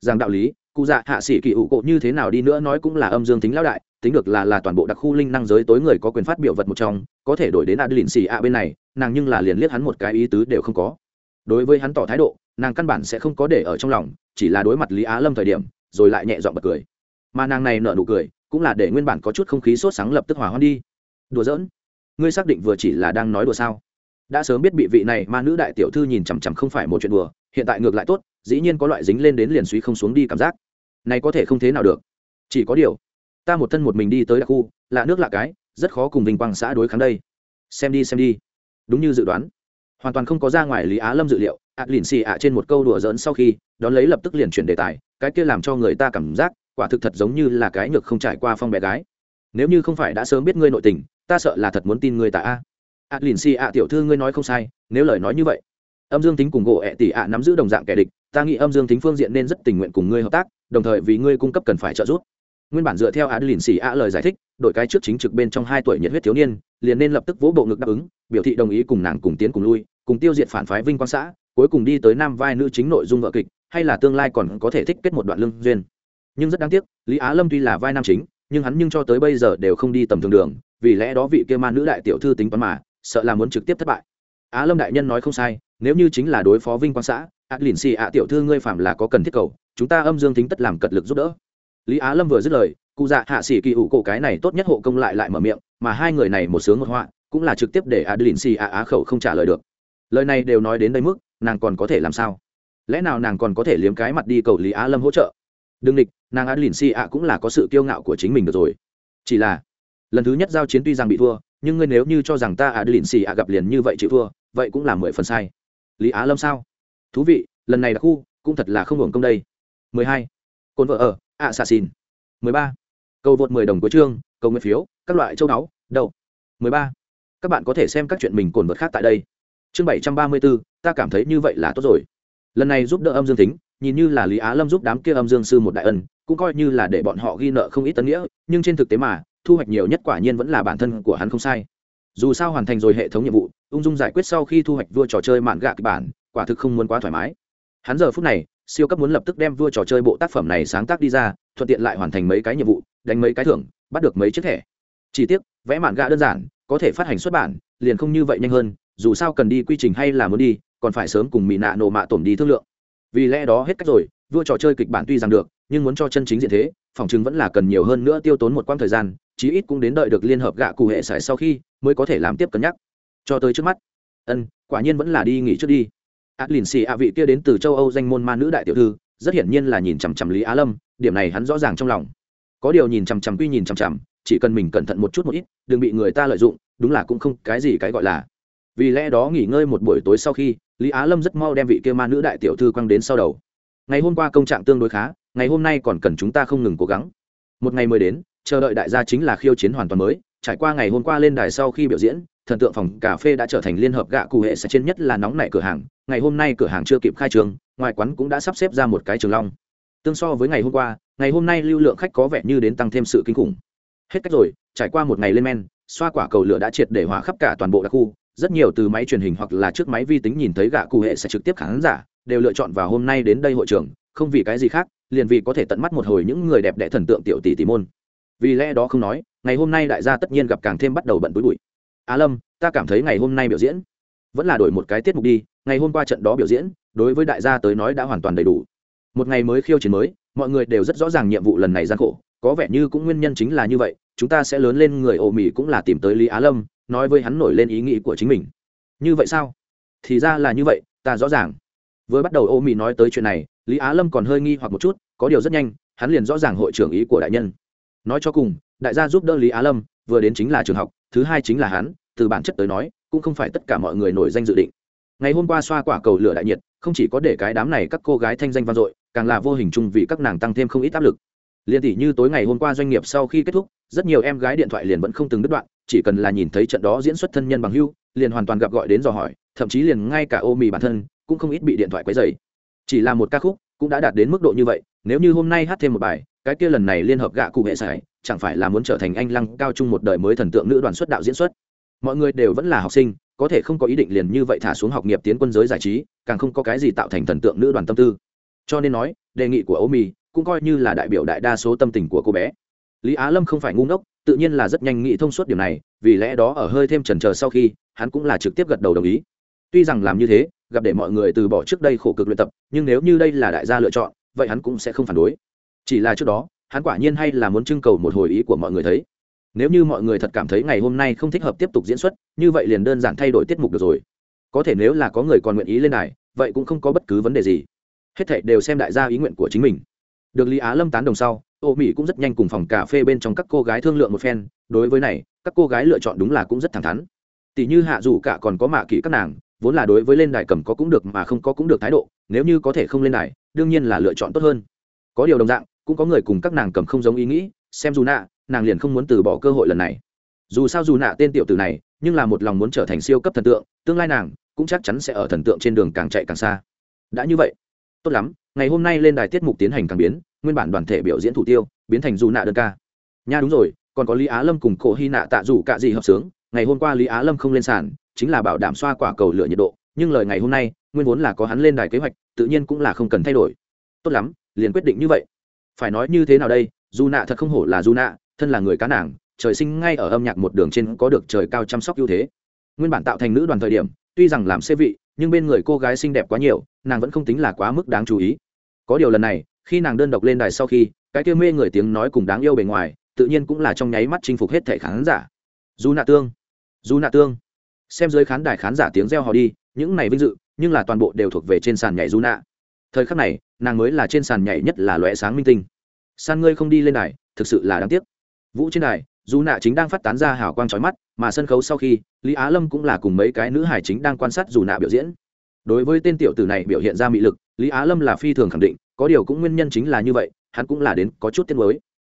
Rằng đạo lý cụ dạ hạ sĩ kỳ ủ cộ như thế nào đi nữa nói cũng là âm dương tính lão đại, tính được là là toàn bộ đặc khu linh năng giới tối người có quyền phát biểu vật một trong, có thể đổi đến adeline xì ạ bên này, nàng nhưng là liền liếc hắn một cái ý tứ đều không có. Đối với hắn tỏ thái độ, nàng căn bản sẽ không có để ở trong lòng, chỉ là đối mặt lý á lâm thời điểm, rồi lại nhẹ dọn bật cười. Mà nàng này nợ nụ cười, cũng là để nguyên bản có chút không khí sốt sáng lập tức hỏa hoạn đi. Đùa giỡn. Ngươi xác định vừa chỉ là đang nói đùa sao? Đã sớm biết bị vị này ma nữ đại tiểu thư nhìn chằm chằm không phải một chuyện đùa, hiện tại ngược lại tốt dĩ nhiên có loại dính lên đến liền suy không xuống đi cảm giác. Này có thể không thế nào được. Chỉ có điều, ta một thân một mình đi tới đặc khu, lạ nước lạ cái, rất khó cùng vinh quang xã đối kháng đây. Xem đi xem đi. Đúng như dự đoán. Hoàn toàn không có ra ngoài lý á lâm dự liệu, ạ lìn xì ạ trên một câu đùa giỡn sau khi, đón lấy lập tức liền chuyển đề tài, cái kia làm cho người ta cảm giác, quả thực thật giống như là cái nhược không trải qua phong bé gái. Nếu như không phải đã sớm biết ngươi nội tình, ta sợ là thật muốn tin ngươi tại a. Ạ lìn xì ạ tiểu thư ngươi nói không sai, nếu lời nói như vậy âm dương tính cùng gỗ ẹ tỷ ạ nắm giữ đồng dạng kẻ địch, ta nghĩ âm dương tính phương diện nên rất tình nguyện cùng ngươi hợp tác, đồng thời vì ngươi cung cấp cần phải trợ giúp. Nguyên bản dựa theo á lìn xì ạ lời giải thích đội cái trước chính trực bên trong hai tuổi nhiệt huyết thiếu niên, liền nên lập tức vỗ bộ ngực đáp ứng, biểu thị đồng ý cùng nàng cùng tiến cùng lui, cùng tiêu diệt phản phái vinh quang xã, cuối cùng đi tới nam vai nữ chính nội dung vợ kịch, hay là tương lai còn có thể thích kết một đoạn lương duyên. Nhưng rất đáng tiếc, lý á lâm tuy là vai nam chính, nhưng hắn nhưng cho tới bây giờ đều không đi tầm thường đường, vì lẽ đó vị kia ma nữ đại tiểu thư tính toán mà, sợ là muốn trực tiếp thất bại. Á lâm đại nhân nói không sai nếu như chính là đối phó vinh quang xã ác lìn xì ạ, tiểu thư ngươi phạm là có cần thiết cầu, chúng ta âm dương tính tất làm cật lực giúp đỡ. Lý á lâm vừa dứt lời, cụ dạ hạ sĩ kỳ ủ cổ cái này tốt nhất hộ công lại lại mở miệng, mà hai người này một sướng một họa, cũng là trực tiếp để adeline si ạ, á khẩu không trả lời được. Lời này đều nói đến đây mức, nàng còn có thể làm sao? Lẽ nào nàng còn có thể liếm cái mặt đi cầu lý á lâm hỗ trợ? Đừng địch, nàng adeline si ạ, cũng là có sự kiêu ngạo của chính mình được rồi. Chỉ là, lần thứ nhất giao chiến tuy rằng bị thua, nhưng ngươi nếu như cho rằng ta adeline si ạ, gặp liền như vậy chịu thua, vậy cũng là mười phần sai lý á lâm sao? Thú vị, lần này là khu cũng thật là không hưởng công đây. Mười hai. Cồn vợ ở, ạ xà xin mười ba. Cầu vượt mười đồng cuối chương, cầu nguyện phiếu, các loại châu đáo đậu. Mười ba. Các bạn có thể xem các chuyện mình cồn vượt khác tại đây. Chương bảy trăm ba mươi bốn ta cảm thấy như vậy là tốt rồi. Lần này giúp đỡ âm dương tính nhìn như là lý á lâm giúp đám kia âm dương sư một đại ân, cũng coi như là để bọn họ ghi nợ không ít tân nghĩa, nhưng trên thực tế mà, thu hoạch nhiều nhất quả nhiên vẫn là bản thân của hắn không sai. Dù sao hoàn thành rồi hệ thống nhiệm vụ ung dung giải quyết sau khi thu hoạch vua trò chơi mạn gạ kịch bản, quả thực không muốn quá thoải mái. Hắn giờ phút này, siêu cấp muốn lập tức đem vua trò chơi bộ tác phẩm này sáng tác đi ra, thuận tiện lại hoàn thành mấy cái nhiệm vụ, đánh mấy cái thưởng, bắt được mấy chiếc thẻ. Chỉ tiếc, vẽ mạn gạ đơn giản, có thể phát hành xuất bản, liền không như vậy nhanh hơn, dù sao cần đi quy trình hay là muốn đi, còn phải sớm cùng mỹ nạ nổ mạ tổn đi thương lượng. Vì lẽ đó hết cách rồi, vua trò chơi kịch bản tuy rằng được, nhưng muốn cho chân chính diện thế, phòng chứng vẫn là cần nhiều hơn nữa tiêu tốn một quãng thời gian, chí ít cũng đến đợi được liên hợp gạ cụ hệ sải sau khi mới có thể làm tiếp cân nhắc cho tới trước mắt. Ân, quả nhiên vẫn là đi nghỉ trước đi. Adlin xì ạ vị kia đến từ châu âu danh môn ma nữ đại tiểu thư, rất hiển nhiên là nhìn chằm chằm lý á lâm, điểm này hắn rõ ràng trong lòng. Có điều nhìn chằm chằm quy nhìn chằm chằm, chỉ cần mình cẩn thận một chút một ít, đừng bị người ta lợi dụng, đúng là cũng không cái gì cái gọi là. Vì lẽ đó nghỉ ngơi một buổi tối sau khi, lý á lâm rất mau đem vị kia ma nữ đại tiểu thư quăng đến sau đầu. Ngày hôm qua công trạng tương đối khá, ngày hôm nay còn cần chúng ta không ngừng cố gắng. Một ngày mới đến, chờ đợi đại gia chính là khiêu chiến hoàn toàn mới, trải qua ngày hôm qua lên đài sau khi biểu diễn thần tượng phòng cà phê đã trở thành liên hợp gạ cụ hệ sẽ trên nhất là nóng nảy cửa hàng. Ngày hôm nay cửa hàng chưa kịp khai trường ngoài quán cũng đã sắp xếp ra một cái trường long. Tương so với ngày hôm qua, ngày hôm nay lưu lượng khách có vẻ như đến tăng thêm sự kinh khủng. Hết cách rồi, trải qua một ngày lên men, xoa quả cầu lửa đã triệt để hỏa khắp cả toàn bộ đặc khu. Rất nhiều từ máy truyền hình hoặc là trước máy vi tính nhìn thấy gạ cụ hệ sẽ trực tiếp khán giả, đều lựa chọn vào hôm nay đến đây hội trường. Không vì cái gì khác, liền vì có thể tận mắt một hồi những người đẹp đẽ thần tượng tiểu tỷ tỷ môn. Vì lẽ đó không nói, ngày hôm nay đại gia tất nhiên gặp càng thêm bắt đầu bận bối bụi á lâm, ta cảm thấy ngày hôm nay biểu diễn vẫn là đổi một cái tiết mục đi, ngày hôm qua trận đó biểu diễn, đối với đại gia tới nói đã hoàn toàn đầy đủ. Một ngày mới khiêu chiến mới, mọi người đều rất rõ ràng nhiệm vụ lần này gian khổ, có vẻ như cũng nguyên nhân chính là như vậy, chúng ta sẽ lớn lên người ồ mì cũng là tìm tới lý á lâm, nói với hắn nổi lên ý nghĩ của chính mình. Như vậy sao? Thì ra là như vậy, ta rõ ràng. Vừa bắt đầu ô mỹ nói tới chuyện này, lý á lâm còn hơi nghi hoặc một chút, có điều rất nhanh, hắn liền rõ ràng hội trưởng ý của đại nhân. Nói cho cùng, đại gia giúp đỡ lý á lâm, vừa đến chính là trường học thứ hai chính là hắn, từ bản chất tới nói, cũng không phải tất cả mọi người nổi danh dự định. Ngày hôm qua xoa quả cầu lửa đại nhiệt, không chỉ có để cái đám này các cô gái thanh danh vang dội, càng là vô hình chung vì các nàng tăng thêm không ít áp lực. Liền tỷ như tối ngày hôm qua doanh nghiệp sau khi kết thúc, rất nhiều em gái điện thoại liền vẫn không từng đứt đoạn, chỉ cần là nhìn thấy trận đó diễn xuất thân nhân bằng hưu, liền hoàn toàn gặp gọi đến dò hỏi, thậm chí liền ngay cả ô mì bản thân, cũng không ít bị điện thoại quấy dày chỉ là một ca khúc, cũng đã đạt đến mức độ như vậy nếu như hôm nay hát thêm một bài, cái kia lần này liên hợp gạ cụ hệ sải, chẳng phải là muốn trở thành anh lăng cao trung một đời mới thần tượng nữ đoàn xuất đạo diễn xuất? Mọi người đều vẫn là học sinh, có thể không có ý định liền như vậy thả xuống học nghiệp tiến quân giới giải trí, càng không có cái gì tạo thành thần tượng nữ đoàn tâm tư. Cho nên nói, đề nghị của ô mì cũng coi như là đại biểu đại đa số tâm tình của cô bé. Lý á lâm không phải ngu ngốc, tự nhiên là rất nhanh nghĩ thông suốt điều này, vì lẽ đó ở hơi thêm chần trờ sau khi, hắn cũng là trực tiếp gật đầu đồng ý. Tuy rằng làm như thế, gặp để mọi người từ bỏ trước đây khổ cực luyện tập, nhưng nếu như đây là đại gia lựa chọn vậy hắn cũng sẽ không phản đối. Chỉ là trước đó, hắn quả nhiên hay là muốn trưng cầu một hồi ý của mọi người thấy. Nếu như mọi người thật cảm thấy ngày hôm nay không thích hợp tiếp tục diễn xuất, như vậy liền đơn giản thay đổi tiết mục được rồi. Có thể nếu là có người còn nguyện ý lên này vậy cũng không có bất cứ vấn đề gì. Hết thảy đều xem đại gia ý nguyện của chính mình. Được lý á lâm tán đồng sau, ô mỹ cũng rất nhanh cùng phòng cà phê bên trong các cô gái thương lượng một phen. Đối với này, các cô gái lựa chọn đúng là cũng rất thẳng thắn. Tỷ như hạ dù cả còn có mạ kỹ các nàng vốn là đối với lên đài cầm có cũng được mà không có cũng được thái độ, nếu như có thể không lên đài, đương nhiên là lựa chọn tốt hơn. Có điều đồng dạng, cũng có người cùng các nàng cầm không giống ý nghĩ, xem dù nạ, nàng liền không muốn từ bỏ cơ hội lần này. Dù sao dù nạ tên tiểu tử này, nhưng là một lòng muốn trở thành siêu cấp thần tượng, tương lai nàng cũng chắc chắn sẽ ở thần tượng trên đường càng chạy càng xa. Đã như vậy, tốt lắm, ngày hôm nay lên đài tiết mục tiến hành càng biến, nguyên bản đoàn thể biểu diễn thủ tiêu, biến thành dù nạ đơn ca. Nha đúng rồi, còn có lý á lâm cùng cổ hy nạ tạ dù cạ gì hợp sướng, ngày hôm qua lý á lâm không lên sàn chính là bảo đảm xoa quả cầu lửa nhiệt độ, nhưng lời ngày hôm nay, nguyên vốn là có hắn lên đài kế hoạch, tự nhiên cũng là không cần thay đổi. Tốt lắm, liền quyết định như vậy. Phải nói như thế nào đây dù nạ thật không hổ là dù nạ, thân là người cá nàng, trời sinh ngay ở âm nhạc một đường trên có được trời cao chăm sóc ưu thế. Nguyên bản tạo thành nữ đoàn thời điểm, tuy rằng làm xê vị, nhưng bên người cô gái xinh đẹp quá nhiều, nàng vẫn không tính là quá mức đáng chú ý. Có điều lần này, khi nàng đơn độc lên đài sau khi, cái kia mê người tiếng nói cùng đáng yêu bề ngoài, tự nhiên cũng là trong nháy mắt chinh phục hết thể khán giả. Dù nạ tương dù nạ tương xem dưới khán đài khán giả tiếng reo hò đi, những này vinh dự, nhưng là toàn bộ đều thuộc về trên sàn nhảy dù nạ thời khắc này, nàng mới là trên sàn nhảy nhất là loẹ sáng minh tinh. San ngươi không đi lên đài, thực sự là đáng tiếc. Vũ trên đài dù nạ chính đang phát tán ra hào quang trói mắt, mà sân khấu sau khi, lý á lâm cũng là cùng mấy cái nữ hải chính đang quan sát dù nạ biểu diễn. Đối với tên tiểu tử này biểu hiện ra mị lực, lý á lâm là phi thường khẳng định, có điều cũng nguyên nhân chính là như vậy, hắn cũng là đến có chút tiết mới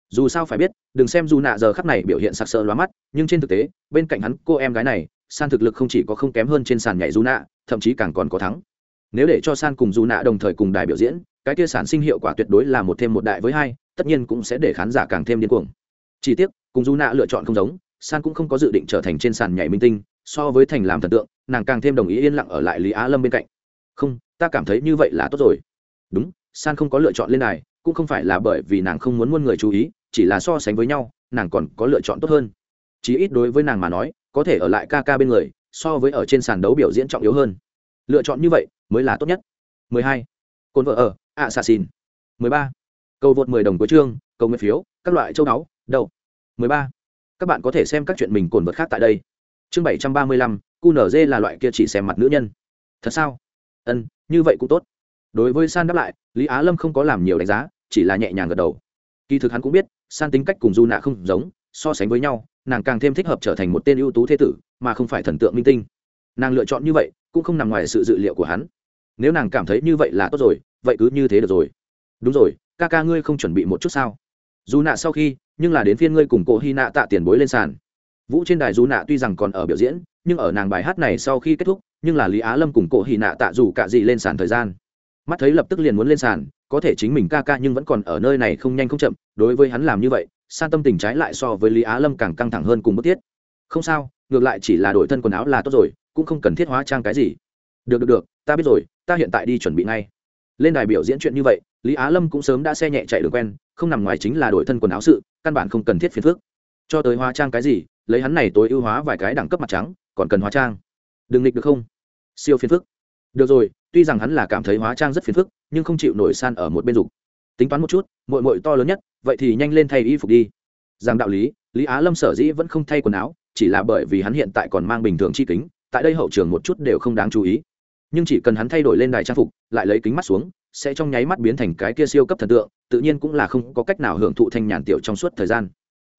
dù sao phải biết, đừng xem dù nạ giờ khắp này biểu hiện sặc sỡ lóa mắt, nhưng trên thực tế, bên cạnh hắn cô em gái này san thực lực không chỉ có không kém hơn trên sàn nhảy dù nạ, thậm chí càng còn có thắng. Nếu để cho san cùng dù nạ đồng thời cùng đài biểu diễn, cái kia sản sinh hiệu quả tuyệt đối là một thêm một đại với hai, tất nhiên cũng sẽ để khán giả càng thêm điên cuồng. Chỉ tiếc, cùng dù nạ lựa chọn không giống, san cũng không có dự định trở thành trên sàn nhảy minh tinh, so với thành làm thần tượng, nàng càng thêm đồng ý yên lặng ở lại lý á lâm bên cạnh. Không, ta cảm thấy như vậy là tốt rồi. Đúng, san không có lựa chọn lên đài, cũng không phải là bởi vì nàng không muốn muôn người chú ý, chỉ là so sánh với nhau, nàng còn có lựa chọn tốt hơn. Chí ít đối với nàng mà nói có thể ở lại ca ca bên người so với ở trên sàn đấu biểu diễn trọng yếu hơn lựa chọn như vậy mới là tốt nhất 12. Côn vợ ở, Assassin. 13. Cầu vượt 10 đồng của chương, cầu nguyện phiếu, các loại châu áo, đầu 13. Các bạn có thể xem các chuyện mình cồn vật khác tại đây. Chương 735, QNZ là loại kia chỉ xem mặt nữ nhân. Thật sao? Ân, như vậy cũng tốt. Đối với San đáp lại, Lý Á Lâm không có làm nhiều đánh giá, chỉ là nhẹ nhàng gật đầu. Kỳ thực hắn cũng biết, San tính cách cùng Du Nạ không giống, so sánh với nhau, nàng càng thêm thích hợp trở thành một tên ưu tú thế tử, mà không phải thần tượng minh tinh. Nàng lựa chọn như vậy, cũng không nằm ngoài sự dự liệu của hắn. Nếu nàng cảm thấy như vậy là tốt rồi vậy cứ như thế được rồi. Đúng rồi ca ca ngươi không chuẩn bị một chút sao? Dù nạ sau khi nhưng là đến phiên ngươi cùng cổ hy nạ tạ tiền bối lên sàn. Vũ trên đài dù nạ tuy rằng còn ở biểu diễn nhưng ở nàng bài hát này sau khi kết thúc nhưng là lý á lâm cùng cổ hy nạ tạ dù cả gì lên sàn thời gian. Mắt thấy lập tức liền muốn lên sàn có thể chính mình ca ca nhưng vẫn còn ở nơi này không nhanh không chậm đối với hắn làm như vậy san tâm tình trái lại so với lý á lâm càng căng thẳng hơn cùng bức thiết. Không sao, ngược lại chỉ là đổi thân quần áo là tốt rồi, cũng không cần thiết hóa trang cái gì. Được được được, ta biết rồi, ta hiện tại đi chuẩn bị ngay. Lên đài biểu diễn chuyện như vậy, lý á lâm cũng sớm đã xe nhẹ chạy đường quen, không nằm ngoài chính là đổi thân quần áo sự, căn bản không cần thiết phiền phước cho tới hóa trang cái gì, lấy hắn này tối ưu hóa vài cái đẳng cấp mặt trắng, còn cần hóa trang. Đừng nghịch được không? Siêu phiền phức. Được rồi, tuy rằng hắn là cảm thấy hóa trang rất phiền phức, nhưng không chịu nổi san ở một bên dục tính toán một chút mội mội to lớn nhất, vậy thì nhanh lên thay y phục đi. Rằng đạo lý lý á lâm sở dĩ vẫn không thay quần áo, chỉ là bởi vì hắn hiện tại còn mang bình thường chi kính, tại đây hậu trường một chút đều không đáng chú ý. Nhưng chỉ cần hắn thay đổi lên đài trang phục, lại lấy kính mắt xuống, sẽ trong nháy mắt biến thành cái kia siêu cấp thần tượng, tự nhiên cũng là không có cách nào hưởng thụ thanh nhàn tiểu trong suốt thời gian.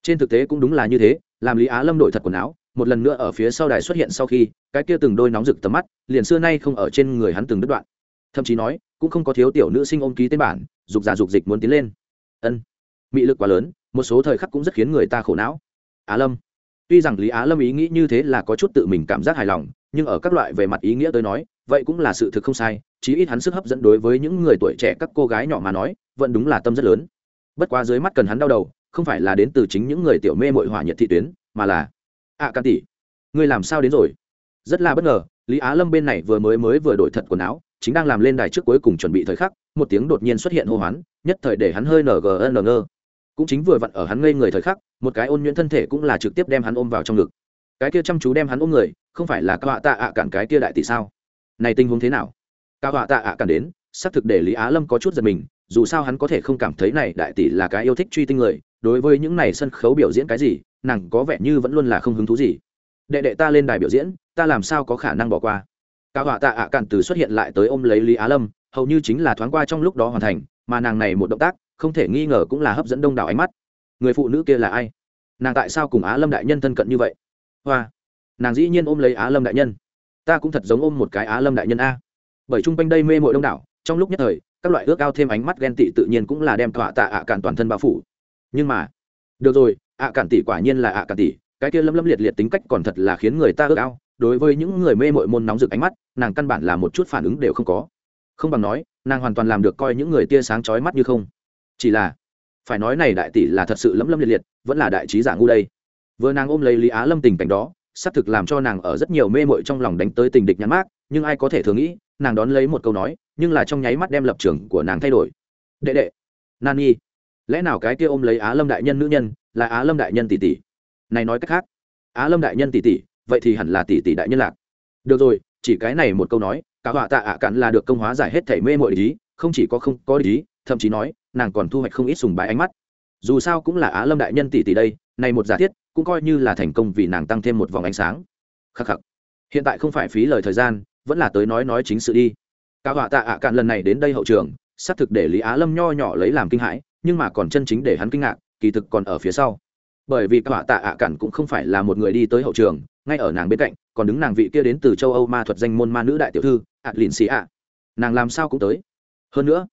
Trên thực tế cũng đúng là như thế, làm lý á lâm đổi thật quần áo, một lần nữa ở phía sau đài xuất hiện sau khi, cái kia từng đôi nóng rực tầm mắt, liền xưa nay không ở trên người hắn từng đứt đoạn. Thậm chí nói, cũng không có thiếu tiểu nữ sinh ôm ký tên bản dục giả dục dịch muốn tiến lên. Ân mị lực quá lớn một số thời khắc cũng rất khiến người ta khổ não. Á lâm tuy rằng lý á lâm ý nghĩ như thế là có chút tự mình cảm giác hài lòng nhưng ở các loại về mặt ý nghĩa tới nói vậy cũng là sự thực không sai chí ít hắn sức hấp dẫn đối với những người tuổi trẻ các cô gái nhỏ mà nói vẫn đúng là tâm rất lớn. Bất quá dưới mắt cần hắn đau đầu không phải là đến từ chính những người tiểu mê mội hỏa nhiệt thị tuyến mà là ạ à, can tỷ ngươi làm sao đến rồi? Rất là bất ngờ lý á lâm bên này vừa mới mới vừa đổi thật quần áo chính đang làm lên đài trước cuối cùng chuẩn bị thời khắc, một tiếng đột nhiên xuất hiện hô hoán, nhất thời để hắn hơi ngờ ngơ. Cũng chính vừa vặn ở hắn ngây người thời khắc, một cái ôn nhuyễn thân thể cũng là trực tiếp đem hắn ôm vào trong ngực. Cái kia chăm chú đem hắn ôm người, không phải là các họa tạ ạ cản cái kia đại tỷ sao? Này tình huống thế nào? Các họa tạ ạ cản đến, xác thực để lý á lâm có chút giật mình, dù sao hắn có thể không cảm thấy này đại tỷ là cái yêu thích truy tinh người, đối với những này sân khấu biểu diễn cái gì, nàng có vẻ như vẫn luôn là không hứng thú gì. Đệ đệ ta lên đài biểu diễn, ta làm sao có khả năng bỏ qua? Cả họa tạ ạ cản từ xuất hiện lại tới ôm lấy lý á lâm, hầu như chính là thoáng qua trong lúc đó hoàn thành, mà nàng này một động tác, không thể nghi ngờ cũng là hấp dẫn đông đảo ánh mắt. Người phụ nữ kia là ai? Nàng tại sao cùng á lâm đại nhân thân cận như vậy? Hoa! Nàng dĩ nhiên ôm lấy á lâm đại nhân. Ta cũng thật giống ôm một cái á lâm đại nhân a. Bởi chung quanh đây mê mội đông đảo, trong lúc nhất thời, các loại ước ao thêm ánh mắt ghen tị tự nhiên cũng là đem tọa tạ ạ cản toàn thân bao phủ. Nhưng mà, được rồi, ạ cản tỷ quả nhiên là ạ cản tỷ, cái kia lâm lâm liệt liệt tính cách còn thật là khiến người ta ước ao đối với những người mê mội môn nóng rực ánh mắt, nàng căn bản là một chút phản ứng đều không có. Không bằng nói, nàng hoàn toàn làm được coi những người tia sáng chói mắt như không. Chỉ là, phải nói này đại tỷ là thật sự lấm lâm liệt liệt, vẫn là đại trí giả ngu đây. Vừa nàng ôm lấy lý á lâm tình cảnh đó, xác thực làm cho nàng ở rất nhiều mê mội trong lòng đánh tới tình địch nhắn mát nhưng ai có thể thường nghĩ, nàng đón lấy một câu nói, nhưng là trong nháy mắt đem lập trường của nàng thay đổi. Đệ đệ nan nhi lẽ nào cái kia ôm lấy á lâm đại nhân nữ nhân, là á lâm đại nhân tỷ tỷ? Này nói cách khác, á lâm đại nhân tỷ tỷ vậy thì hẳn là tỷ tỷ đại nhân lạc. Được rồi, chỉ cái này một câu nói, cả họa tạ ạ cạn là được công hóa giải hết thảy mê mội ý, không chỉ có không có ý, thậm chí nói, nàng còn thu hoạch không ít sùng bái ánh mắt. Dù sao cũng là á lâm đại nhân tỷ tỷ đây, này một giả thiết, cũng coi như là thành công vì nàng tăng thêm một vòng ánh sáng. Khắc khắc. Hiện tại không phải phí lời thời gian, vẫn là tới nói nói chính sự đi. Cả họa tạ ạ cạn lần này đến đây hậu trường, xác thực để lý á lâm nho nhỏ lấy làm kinh hãi, nhưng mà còn chân chính để hắn kinh ngạc, kỳ thực còn ở phía sau. Bởi vì cả họa tạ ạ cạn cũng không phải là một người đi tới hậu trường ngay ở nàng bên cạnh, còn đứng nàng vị kia đến từ châu âu ma thuật danh môn ma nữ đại tiểu thư adlin xì ạ nàng làm sao cũng tới. Hơn nữa,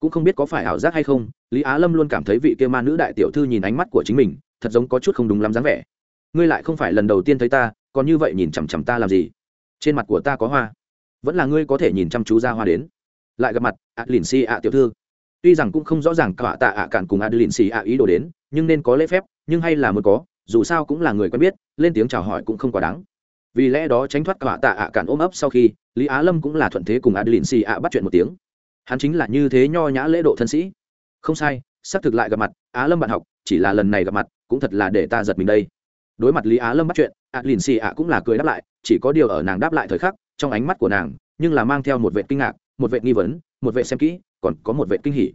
cũng không biết có phải ảo giác hay không, lý á lâm luôn cảm thấy vị kia ma nữ đại tiểu thư nhìn ánh mắt của chính mình, thật giống có chút không đúng lắm dáng vẻ. Ngươi lại không phải lần đầu tiên thấy ta, còn như vậy nhìn chằm chằm ta làm gì? Trên mặt của ta có hoa. Vẫn là ngươi có thể nhìn chăm chú ra hoa đến. Lại gặp mặt adlin xì ạ tiểu thư. Tuy rằng cũng không rõ ràng cả tạ ạ cản cùng adlin xì ạ ý đồ đến, nhưng nên có lễ phép, nhưng hay là muốn có dù sao cũng là người quen biết, lên tiếng chào hỏi cũng không quá đáng. Vì lẽ đó tránh thoát cả tạ ạ cản ôm ấp sau khi, lý á lâm cũng là thuận thế cùng adeline xì ạ bắt chuyện một tiếng. Hắn chính là như thế nho nhã lễ độ thân sĩ. Không sai xác thực lại gặp mặt, á lâm bạn học, chỉ là lần này gặp mặt, cũng thật là để ta giật mình đây. Đối mặt lý á lâm bắt chuyện adeline xì ạ cũng là cười đáp lại, chỉ có điều ở nàng đáp lại thời khắc, trong ánh mắt của nàng, nhưng là mang theo một vệ kinh ngạc, một vệ nghi vấn, một vệ xem kỹ, còn có một vệ kinh hỉ.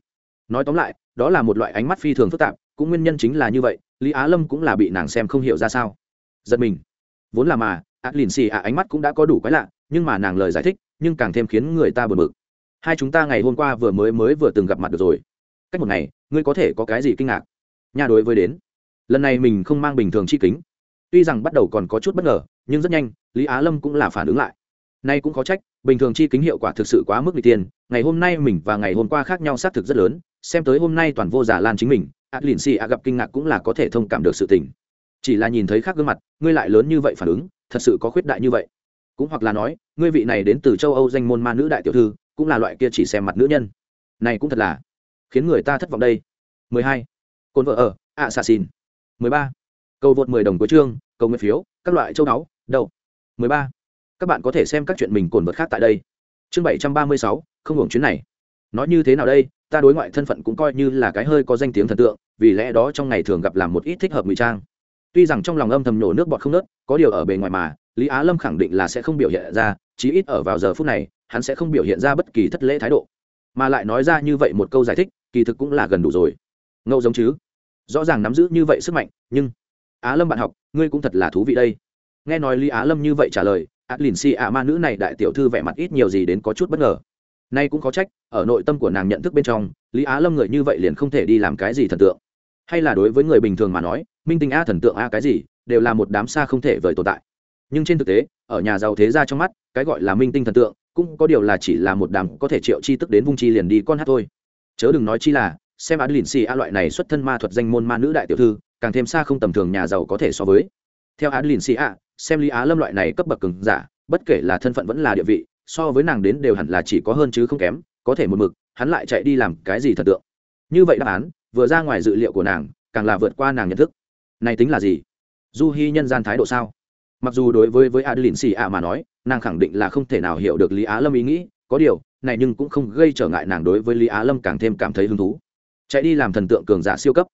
Nói tóm lại đó là một loại ánh mắt phi thường phức tạp, cũng nguyên nhân chính là như vậy, lý á lâm cũng là bị nàng xem không hiểu ra sao. Giật mình. Vốn là mà adlin xì ạ, ánh mắt cũng đã có đủ quái lạ, nhưng mà nàng lời giải thích, nhưng càng thêm khiến người ta bờ mực hai chúng ta ngày hôm qua vừa mới mới vừa từng gặp mặt được rồi. Cách một ngày, ngươi có thể có cái gì kinh ngạc? Nhà đối với đến. Lần này mình không mang bình thường chi kính. Tuy rằng bắt đầu còn có chút bất ngờ, nhưng rất nhanh, lý á lâm cũng là phản ứng lại. Nay cũng có trách, bình thường chi kính hiệu quả thực sự quá mức n tiền, ngày hôm nay mình và ngày hôm qua khác nhau xác thực rất lớn xem tới hôm nay toàn vô giả lan chính mình adlin xì a gặp kinh ngạc cũng là có thể thông cảm được sự tình. Chỉ là nhìn thấy khác gương mặt ngươi lại lớn như vậy phản ứng thật sự có khuyết đại như vậy. Cũng hoặc là nói ngươi vị này đến từ châu âu danh môn ma nữ đại tiểu thư cũng là loại kia chỉ xem mặt nữ nhân. Này cũng thật là khiến người ta thất vọng đây. 12. cồn vợ ở ạ xà xin 13. cầu vượt 10 đồng của chương cầu nguyện phiếu các loại châu đáo đâu 13. các bạn có thể xem các chuyện mình cồn vật khác tại đây. Chương 736, không hưởng chuyến này. Nói như thế nào đây? Ta đối ngoại thân phận cũng coi như là cái hơi có danh tiếng thần tượng, vì lẽ đó trong ngày thường gặp làm một ít thích hợp ngụy trang. Tuy rằng trong lòng âm thầm nổ nước bọt không nớt, có điều ở bề ngoài mà, lý á lâm khẳng định là sẽ không biểu hiện ra, chí ít ở vào giờ phút này, hắn sẽ không biểu hiện ra bất kỳ thất lễ thái độ. Mà lại nói ra như vậy một câu giải thích, kỳ thực cũng là gần đủ rồi. Ngẫu giống chứ? Rõ ràng nắm giữ như vậy sức mạnh, nhưng á lâm bạn học, ngươi cũng thật là thú vị đây. Nghe nói lý á lâm như vậy trả lời át lìn xì ạ ma nữ này đại tiểu thư vẻ mặt ít nhiều gì đến có chút bất ngờ nay cũng có trách, ở nội tâm của nàng nhận thức bên trong, lý á lâm người như vậy liền không thể đi làm cái gì thần tượng. Hay là đối với người bình thường mà nói, minh tinh a thần tượng a cái gì, đều là một đám xa không thể vời tồn tại. Nhưng trên thực tế, ở nhà giàu thế gia trong mắt, cái gọi là minh tinh thần tượng, cũng có điều là chỉ là một đám có thể triệu chi tức đến vung chi liền đi con hát thôi. Chớ đừng nói chi là, xem á lìn xì a loại này xuất thân ma thuật danh môn ma nữ đại tiểu thư, càng thêm xa không tầm thường nhà giàu có thể so với. Theo á lìn xì a xem lý á lâm loại này cấp bậc cứng giả, bất kể là thân phận vẫn là địa vị so với nàng đến đều hẳn là chỉ có hơn chứ không kém, có thể một mực, hắn lại chạy đi làm cái gì thật tượng. Như vậy đáp án, vừa ra ngoài dự liệu của nàng, càng là vượt qua nàng nhận thức. Này tính là gì? Du hy nhân gian thái độ sao? Mặc dù đối với với adeline xì ạ mà nói, nàng khẳng định là không thể nào hiểu được lý á lâm ý nghĩ, có điều, này nhưng cũng không gây trở ngại nàng đối với lý á lâm càng thêm cảm thấy hứng thú. Chạy đi làm thần tượng cường giả siêu cấp.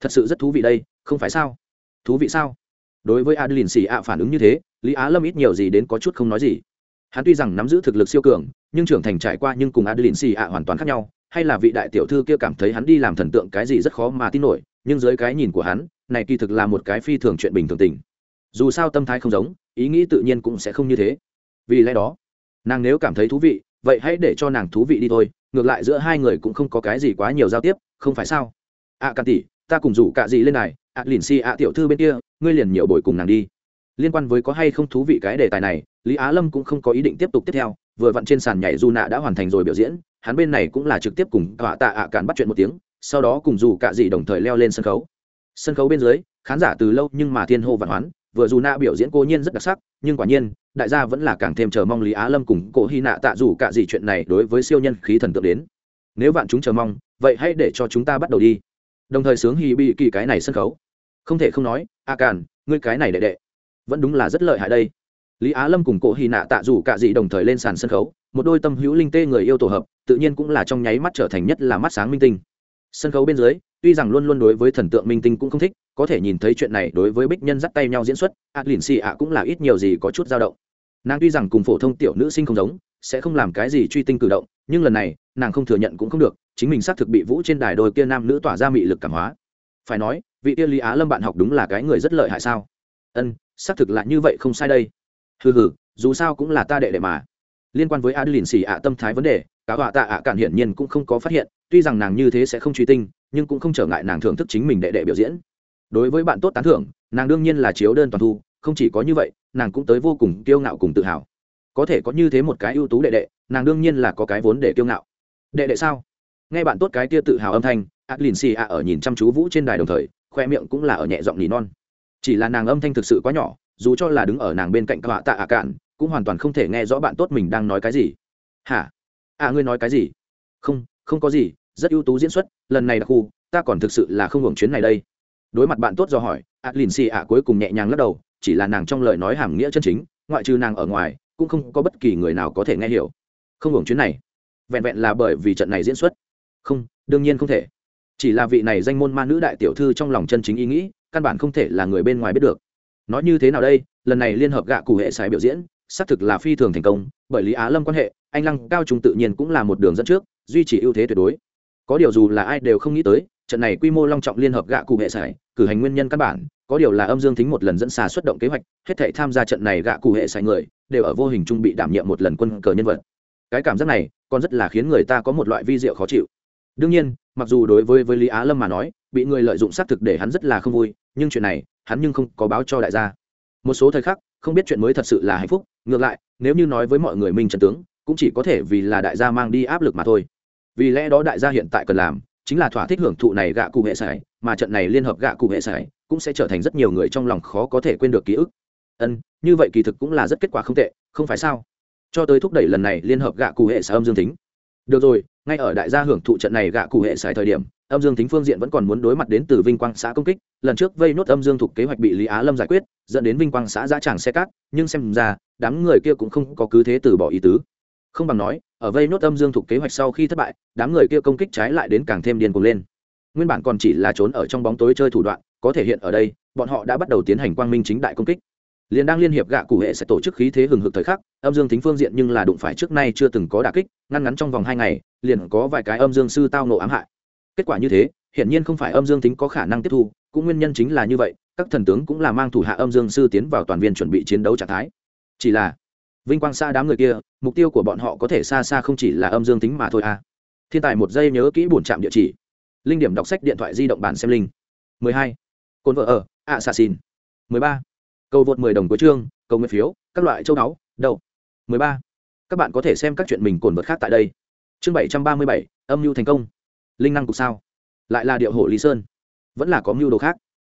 Thật sự rất thú vị đây, không phải sao? Thú vị sao? Đối với adeline xì ạ phản ứng như thế, lý á lâm ít nhiều gì đến có chút không nói gì hắn tuy rằng nắm giữ thực lực siêu cường nhưng trưởng thành trải qua nhưng cùng adeline xì ạ hoàn toàn khác nhau hay là vị đại tiểu thư kia cảm thấy hắn đi làm thần tượng cái gì rất khó mà tin nổi nhưng dưới cái nhìn của hắn này kỳ thực là một cái phi thường chuyện bình thường tình. Dù sao tâm thái không giống ý nghĩ tự nhiên cũng sẽ không như thế. Vì lẽ đó nàng nếu cảm thấy thú vị vậy hãy để cho nàng thú vị đi thôi ngược lại giữa hai người cũng không có cái gì quá nhiều giao tiếp không phải sao? Ạ à, cà tỷ ta cùng rủ cạ gì lên này ạ lìn xì ạ tiểu thư bên kia ngươi liền nhiều bồi cùng nàng đi. Liên quan với có hay không thú vị cái đề tài này lý á lâm cũng không có ý định tiếp tục tiếp theo, vừa vặn trên sàn nhảy du nạ đã hoàn thành rồi biểu diễn, hắn bên này cũng là trực tiếp cùng tọa tạ ạ cản bắt chuyện một tiếng, sau đó cùng dù cạ dị đồng thời leo lên sân khấu. Sân khấu bên dưới, khán giả từ lâu nhưng mà thiên hô vạn hoán, vừa dù nạ biểu diễn cố nhiên rất đặc sắc, nhưng quả nhiên, đại gia vẫn là càng thêm chờ mong lý á lâm cùng cổ hy nạ tạ dù cạ dị chuyện này đối với siêu nhân khí thần tượng đến. Nếu bạn chúng chờ mong, vậy hãy để cho chúng ta bắt đầu đi. Đồng thời sướng hì bị kỳ cái này sân khấu. Không thể không nói, a càn ngươi cái này đệ đệ, vẫn đúng là rất lợi hại đây lý á lâm cùng cổ hy nạ tạ dù cả dị đồng thời lên sàn sân khấu, một đôi tâm hữu linh tê người yêu tổ hợp, tự nhiên cũng là trong nháy mắt trở thành nhất là mắt sáng minh tinh. Sân khấu bên dưới, tuy rằng luôn luôn đối với thần tượng minh tinh cũng không thích, có thể nhìn thấy chuyện này đối với bích nhân dắt tay nhau diễn xuất ạt lìn xì ạ cũng là ít nhiều gì có chút dao động. Nàng tuy rằng cùng phổ thông tiểu nữ sinh không giống, sẽ không làm cái gì truy tinh cử động, nhưng lần này, nàng không thừa nhận cũng không được, chính mình xác thực bị vũ trên đài đôi kia nam nữ tỏa ra mị lực cảm hóa. Phải nói, vị tiên lý á lâm bạn học đúng là cái người rất lợi hại sao? Ân, xác thực là như vậy không sai đây hừ hừ, dù sao cũng là ta đệ đệ mà. Liên quan với adeline xì ạ tâm thái vấn đề cả họa tạ ạ cản hiển nhiên cũng không có phát hiện, tuy rằng nàng như thế sẽ không truy tinh, nhưng cũng không trở ngại nàng thưởng thức chính mình đệ đệ biểu diễn. Đối với bạn tốt tán thưởng, nàng đương nhiên là chiếu đơn toàn thu, không chỉ có như vậy, nàng cũng tới vô cùng kiêu ngạo cùng tự hào. Có thể có như thế một cái ưu tú đệ đệ, nàng đương nhiên là có cái vốn để kiêu ngạo. Đệ đệ sao? Nghe bạn tốt cái kia tự hào âm thanh, adeline xì ạ ở nhìn chăm chú vũ trên đài đồng thời, khoe miệng cũng là ở nhẹ giọng nỉ non. Chỉ là nàng âm thanh thực sự quá nhỏ dù cho là đứng ở nàng bên cạnh các họa tạ ạ cạn, cũng hoàn toàn không thể nghe rõ bạn tốt mình đang nói cái gì. Hả? À ngươi nói cái gì? Không không có gì, rất ưu tú diễn xuất, lần này đặc khu, ta còn thực sự là không hưởng chuyến này đây. Đối mặt bạn tốt do hỏi adlin xì ạ cuối cùng nhẹ nhàng lắc đầu, chỉ là nàng trong lời nói hàm nghĩa chân chính, ngoại trừ nàng ở ngoài, cũng không có bất kỳ người nào có thể nghe hiểu. Không hưởng chuyến này. Vẹn vẹn là bởi vì trận này diễn xuất. Không, đương nhiên không thể. Chỉ là vị này danh môn ma nữ đại tiểu thư trong lòng chân chính ý nghĩ, căn bản không thể là người bên ngoài biết được nói như thế nào đây? Lần này liên hợp gạ cụ hệ sài biểu diễn, xác thực là phi thường thành công, bởi lý á lâm quan hệ, anh lăng cao trung tự nhiên cũng là một đường dẫn trước, duy trì ưu thế tuyệt đối. Có điều dù là ai đều không nghĩ tới, trận này quy mô long trọng liên hợp gạ cụ hệ sài cử hành nguyên nhân căn bản, có điều là âm dương thính một lần dẫn xà xuất động kế hoạch, hết thể tham gia trận này gạ cụ hệ sài người, đều ở vô hình trung bị đảm nhiệm một lần quân cờ nhân vật. Cái cảm giác này, còn rất là khiến người ta có một loại vi diệu khó chịu. Đương nhiên, mặc dù đối với với lý á lâm mà nói, bị người lợi dụng xác thực để hắn rất là không vui, nhưng chuyện này hắn nhưng không có báo cho đại gia. Một số thời khắc, không biết chuyện mới thật sự là hạnh phúc, ngược lại, nếu như nói với mọi người minh trần tướng, cũng chỉ có thể vì là đại gia mang đi áp lực mà thôi. Vì lẽ đó đại gia hiện tại cần làm, chính là thỏa thích hưởng thụ này gạ cụ hệ sải, mà trận này liên hợp gạ cụ hệ sải cũng sẽ trở thành rất nhiều người trong lòng khó có thể quên được ký ức. Ân, như vậy kỳ thực cũng là rất kết quả không tệ, không phải sao? Cho tới thúc đẩy lần này liên hợp gạ cụ hệ sải âm dương tính. Được rồi ngay ở đại gia hưởng thụ trận này gạ cụ hệ xài thời điểm, âm dương tính phương diện vẫn còn muốn đối mặt đến từ vinh quang xã công kích. Lần trước vây nốt âm dương thuộc kế hoạch bị lý á lâm giải quyết, dẫn đến vinh quang xã giã tràng xe cát, nhưng xem ra, đám người kia cũng không có cứ thế từ bỏ ý tứ. Không bằng nói, ở vây nốt âm dương thuộc kế hoạch sau khi thất bại, đám người kia công kích trái lại đến càng thêm điên cuồng lên. Nguyên bản còn chỉ là trốn ở trong bóng tối chơi thủ đoạn, có thể hiện ở đây, bọn họ đã bắt đầu tiến hành quang minh chính đại công kích liền đang liên hiệp gạ cụ hệ sẽ tổ chức khí thế hừng hực thời khắc, âm dương tính phương diện nhưng là đụng phải trước nay chưa từng có đà kích, ngăn ngắn trong vòng hai ngày, liền có vài cái âm dương sư tao nộ ám hại. Kết quả như thế, hiển nhiên không phải âm dương tính có khả năng tiếp thu, cũng nguyên nhân chính là như vậy, các thần tướng cũng là mang thủ hạ âm dương sư tiến vào toàn viên chuẩn bị chiến đấu trạng thái. Chỉ là, vinh quang xa đám người kia, mục tiêu của bọn họ có thể xa xa không chỉ là âm dương tính mà thôi à. Thiên tài một giây nhớ kỹ bổn trạm địa chỉ. Linh điểm đọc sách điện thoại di động bản xem linh 12. cồn vợ ở ạ xà xin 13 cầu vượt 10 đồng của chương cầu nguyện phiếu các loại châu đáo đậu, 13. các bạn có thể xem các chuyện mình cồn vượt khác tại đây. Chương 737, âm mưu thành công. Linh năng cục sao? Lại là điệu hộ lý sơn. Vẫn là có mưu đồ khác.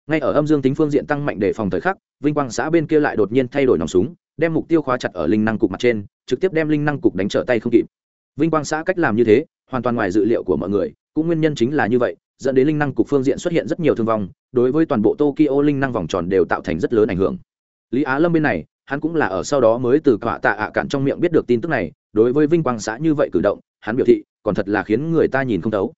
Ngay ở âm dương tính phương diện tăng mạnh để phòng thời khắc vinh quang xã bên kia lại đột nhiên thay đổi nòng súng đem mục tiêu khóa chặt ở linh năng cục mặt trên trực tiếp đem linh năng cục đánh trở tay không kịp. Vinh quang xã cách làm như thế hoàn toàn ngoài dự liệu của mọi người cũng nguyên nhân chính là như vậy dẫn đến linh năng cục phương diện xuất hiện rất nhiều thương vong, đối với toàn bộ tokyo linh năng vòng tròn đều tạo thành rất lớn ảnh hưởng. Lý á lâm bên này, hắn cũng là ở sau đó mới từ quả tạ ạ cạn trong miệng biết được tin tức này, đối với vinh quang xã như vậy cử động, hắn biểu thị, còn thật là khiến người ta nhìn không thấu.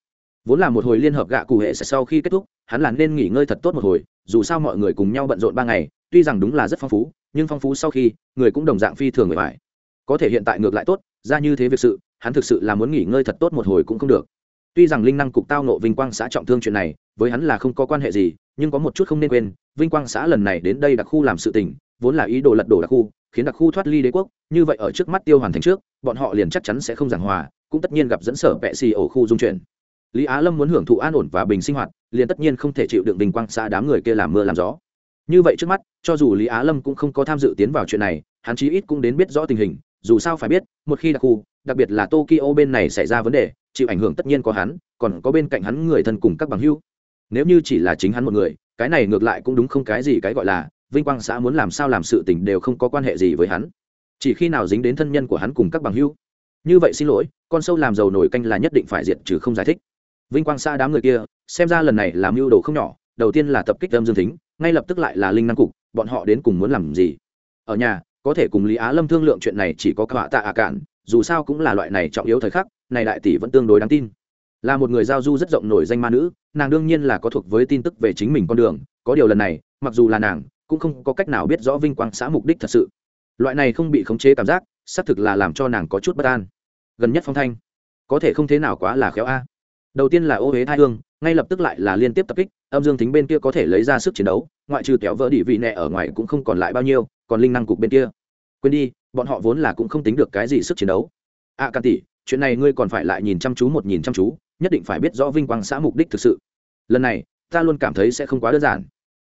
Vốn là một hồi liên hợp gạ cụ hệ sẽ sau khi kết thúc, hắn là nên nghỉ ngơi thật tốt một hồi, dù sao mọi người cùng nhau bận rộn ba ngày, tuy rằng đúng là rất phong phú, nhưng phong phú sau khi, người cũng đồng dạng phi thường người phải có thể hiện tại ngược lại tốt, ra như thế việc sự, hắn thực sự là muốn nghỉ ngơi thật tốt một hồi cũng không được tuy rằng linh năng cục tao nộ vinh quang xã trọng thương chuyện này, với hắn là không có quan hệ gì, nhưng có một chút không nên quên, vinh quang xã lần này đến đây đặc khu làm sự tình, vốn là ý đồ lật đổ đặc khu, khiến đặc khu thoát ly đế quốc, như vậy ở trước mắt tiêu hoàn thành trước, bọn họ liền chắc chắn sẽ không giảng hòa, cũng tất nhiên gặp dẫn sở vệ xì ổ khu dung chuyển lý á lâm muốn hưởng thụ an ổn và bình sinh hoạt, liền tất nhiên không thể chịu đựng bình quang xã đám người kia làm mưa làm gió. Như vậy trước mắt, cho dù lý á lâm cũng không có tham dự tiến vào chuyện này, hắn chí ít cũng đến biết rõ tình hình, dù sao phải biết, một khi đặc khu, đặc biệt là tokyo bên này xảy ra vấn đề chịu ảnh hưởng tất nhiên có hắn còn có bên cạnh hắn người thân cùng các bằng hữu. Nếu như chỉ là chính hắn một người cái này ngược lại cũng đúng không cái gì cái gọi là vinh quang xã muốn làm sao làm sự tình đều không có quan hệ gì với hắn. Chỉ khi nào dính đến thân nhân của hắn cùng các bằng hữu. Như vậy xin lỗi con sâu làm giàu nổi canh là nhất định phải diệt trừ không giải thích. Vinh quang xa đám người kia xem ra lần này làm mưu đồ không nhỏ đầu tiên là tập kích âm dương tính ngay lập tức lại là linh năng cục bọn họ đến cùng muốn làm gì? Ở nhà có thể cùng lý á lâm thương lượng chuyện này chỉ có cả tạ ạ cản, dù sao cũng là loại này trọng yếu thời khắc này đại tỷ vẫn tương đối đáng tin. Là một người giao du rất rộng nổi danh ma nữ nàng đương nhiên là có thuộc với tin tức về chính mình con đường có điều lần này mặc dù là nàng cũng không có cách nào biết rõ vinh quang xã mục đích thật sự. Loại này không bị khống chế cảm giác xác thực là làm cho nàng có chút bất an. Gần nhất phong thanh có thể không thế nào quá là khéo a. Đầu tiên là ô huế thai hương ngay lập tức lại là liên tiếp tập kích âm dương tính bên kia có thể lấy ra sức chiến đấu ngoại trừ kéo vỡ đỉ vị nẹ ở ngoài cũng không còn lại bao nhiêu còn linh năng cục bên kia. Quên đi bọn họ vốn là cũng không tính được cái gì sức chiến đấu. A à, can tỷ chuyện này ngươi còn phải lại nhìn chăm chú một nhìn chăm chú, nhất định phải biết rõ vinh quang xã mục đích thực sự. Lần này, ta luôn cảm thấy sẽ không quá đơn giản.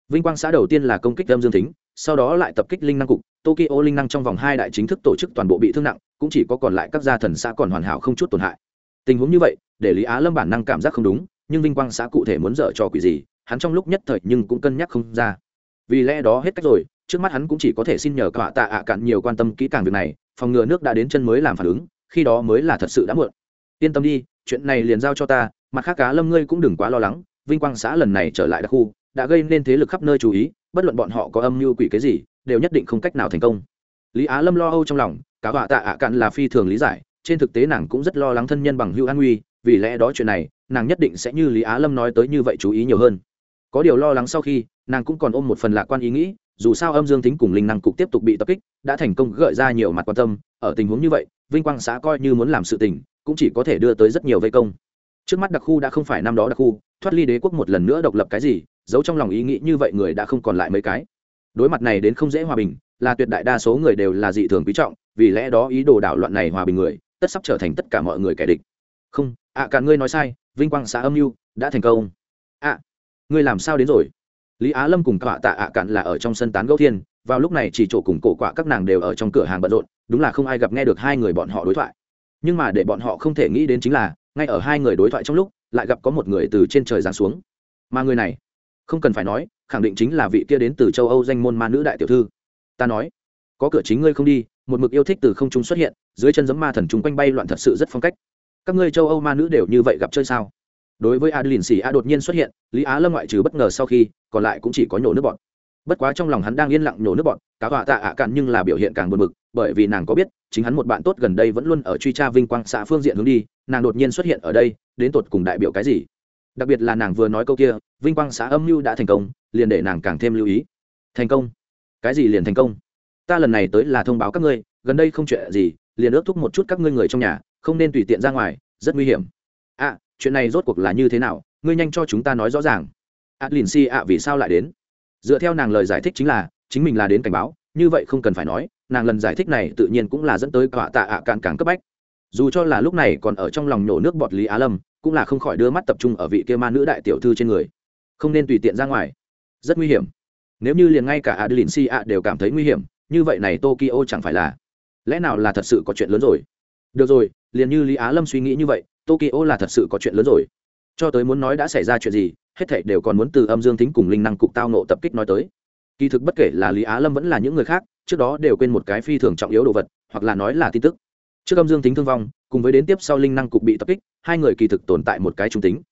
Vinh quang xã đầu tiên là công kích âm dương tính sau đó lại tập kích linh năng cục, tokyo linh năng trong vòng hai đại chính thức tổ chức toàn bộ bị thương nặng, cũng chỉ có còn lại các gia thần xã còn hoàn hảo không chút tổn hại. Tình huống như vậy, để lý á lâm bản năng cảm giác không đúng, nhưng vinh quang xã cụ thể muốn dở cho quỷ gì, hắn trong lúc nhất thời nhưng cũng cân nhắc không ra. Vì lẽ đó hết cách rồi, trước mắt hắn cũng chỉ có thể xin nhờ cả tạ ạ cạn nhiều quan tâm kỹ càng việc này, phòng ngừa nước đã đến chân mới làm phản ứng khi đó mới là thật sự đã muộn. Yên tâm đi, chuyện này liền giao cho ta, mặt khác cá lâm ngươi cũng đừng quá lo lắng, vinh quang xã lần này trở lại đặc khu, đã gây nên thế lực khắp nơi chú ý, bất luận bọn họ có âm mưu quỷ cái gì, đều nhất định không cách nào thành công. Lý á lâm lo âu trong lòng cả họa tạ ạ cạn là phi thường lý giải, trên thực tế nàng cũng rất lo lắng thân nhân bằng hữu an nguy, vì lẽ đó chuyện này, nàng nhất định sẽ như lý á lâm nói tới như vậy chú ý nhiều hơn. Có điều lo lắng sau khi, nàng cũng còn ôm một phần lạc quan ý nghĩ dù sao âm dương tính cùng linh năng cục tiếp tục bị tập kích, đã thành công gợi ra nhiều mặt quan tâm. Ở tình huống như vậy, vinh quang xã coi như muốn làm sự tình, cũng chỉ có thể đưa tới rất nhiều vây công. Trước mắt đặc khu đã không phải năm đó đặc khu, thoát ly đế quốc một lần nữa độc lập cái gì, giấu trong lòng ý nghĩ như vậy người đã không còn lại mấy cái. Đối mặt này đến không dễ hòa bình, là tuyệt đại đa số người đều là dị thường quý trọng, vì lẽ đó ý đồ đảo loạn này hòa bình người, tất sắp trở thành tất cả mọi người kẻ địch. Không, ạ, cả ngươi nói sai, vinh quang xã âm mưu đã thành công. Ạ, ngươi làm sao đến rồi? Lý á lâm cùng cọa tạ ạ cạn là ở trong sân tán gẫu thiên, vào lúc này chỉ chỗ cùng cổ quạ các nàng đều ở trong cửa hàng bận rộn, đúng là không ai gặp nghe được hai người bọn họ đối thoại. Nhưng mà để bọn họ không thể nghĩ đến chính là, ngay ở hai người đối thoại trong lúc, lại gặp có một người từ trên trời giáng xuống. Mà người này, không cần phải nói, khẳng định chính là vị kia đến từ châu âu danh môn ma nữ đại tiểu thư. Ta nói, có cửa chính ngươi không đi, một mực yêu thích từ không trung xuất hiện, dưới chân giấm ma thần chúng quanh bay loạn thật sự rất phong cách. Các ngươi châu âu ma nữ đều như vậy gặp chơi sao? Đối với adeline xì a đột nhiên xuất hiện, lý á lâm ngoại trừ bất ngờ sau khi, còn lại cũng chỉ có nhổ nước bọn. Bất quá trong lòng hắn đang yên lặng nhổ nước bọn, cá họa tạ ạ cạn nhưng là biểu hiện càng buồn bực, bởi vì nàng có biết, chính hắn một bạn tốt gần đây vẫn luôn ở truy tra vinh quang xã phương diện hướng đi, nàng đột nhiên xuất hiện ở đây, đến tột cùng đại biểu cái gì? Đặc biệt là nàng vừa nói câu kia, vinh quang xã âm mưu đã thành công, liền để nàng càng thêm lưu ý. Thành công? Cái gì liền thành công? Ta lần này tới là thông báo các ngươi, gần đây không chuyện gì, liền ước thúc một chút các ngươi người trong nhà, không nên tùy tiện ra ngoài, rất nguy hiểm chuyện này rốt cuộc là như thế nào, ngươi nhanh cho chúng ta nói rõ ràng. Adlin si ạ, vì sao lại đến? Dựa theo nàng lời giải thích chính là, chính mình là đến cảnh báo, như vậy không cần phải nói, nàng lần giải thích này tự nhiên cũng là dẫn tới quả tạ ạ à cạn càng cấp bách. Dù cho là lúc này còn ở trong lòng nhổ nước bọt lý á lâm, cũng là không khỏi đưa mắt tập trung ở vị kia ma nữ đại tiểu thư trên người. Không nên tùy tiện ra ngoài. Rất nguy hiểm. Nếu như liền ngay cả adeline si ạ đều cảm thấy nguy hiểm, như vậy này tokyo chẳng phải là, lẽ nào là thật sự có chuyện lớn rồi? Được rồi, liền như lý á lâm suy nghĩ như vậy tokyo là thật sự có chuyện lớn rồi. Cho tới muốn nói đã xảy ra chuyện gì, hết thảy đều còn muốn từ âm dương tính cùng linh năng cục tao nộ tập kích nói tới. Kỳ thực bất kể là lý á lâm vẫn là những người khác, trước đó đều quên một cái phi thường trọng yếu đồ vật, hoặc là nói là tin tức. Trước âm dương tính thương vong, cùng với đến tiếp sau linh năng cục bị tập kích, hai người kỳ thực tồn tại một cái trung tính.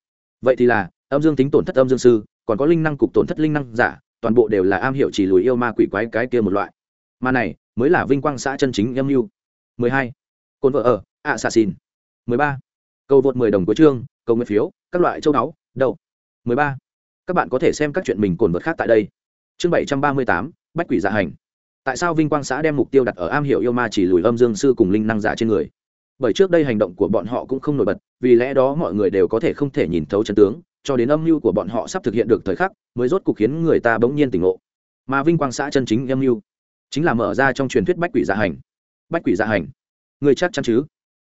Vậy thì là, âm dương tính tổn thất âm dương sư, còn có linh năng cục tổn thất linh năng giả, toàn bộ đều là am hiểu chỉ lùi yêu ma quỷ quái cái kia một loại. Mà này, mới là vinh quang xã chân chính âm mưu. Mười hai. Cồn vợ ở ạ xà xin mười ba cầu vượt mười đồng cuối chương, cầu nguyện phiếu, các loại châu đáo đầu mười ba. Các bạn có thể xem các chuyện mình cồn vượt khác tại đây. Chương bảy trăm ba mươi tám, bách quỷ dạ hành. Tại sao vinh quang xã đem mục tiêu đặt ở am hiểu yêu ma chỉ lùi âm dương sư cùng linh năng giả trên người? Bởi trước đây hành động của bọn họ cũng không nổi bật, vì lẽ đó mọi người đều có thể không thể nhìn thấu chân tướng, cho đến âm mưu của bọn họ sắp thực hiện được thời khắc, mới rốt cuộc khiến người ta bỗng nhiên tỉnh ngộ. Mà vinh quang xã chân chính âm mưu chính là mở ra trong truyền thuyết bách quỷ dạ hành. Bách quỷ dạ hành. Người chắc chắn chứ?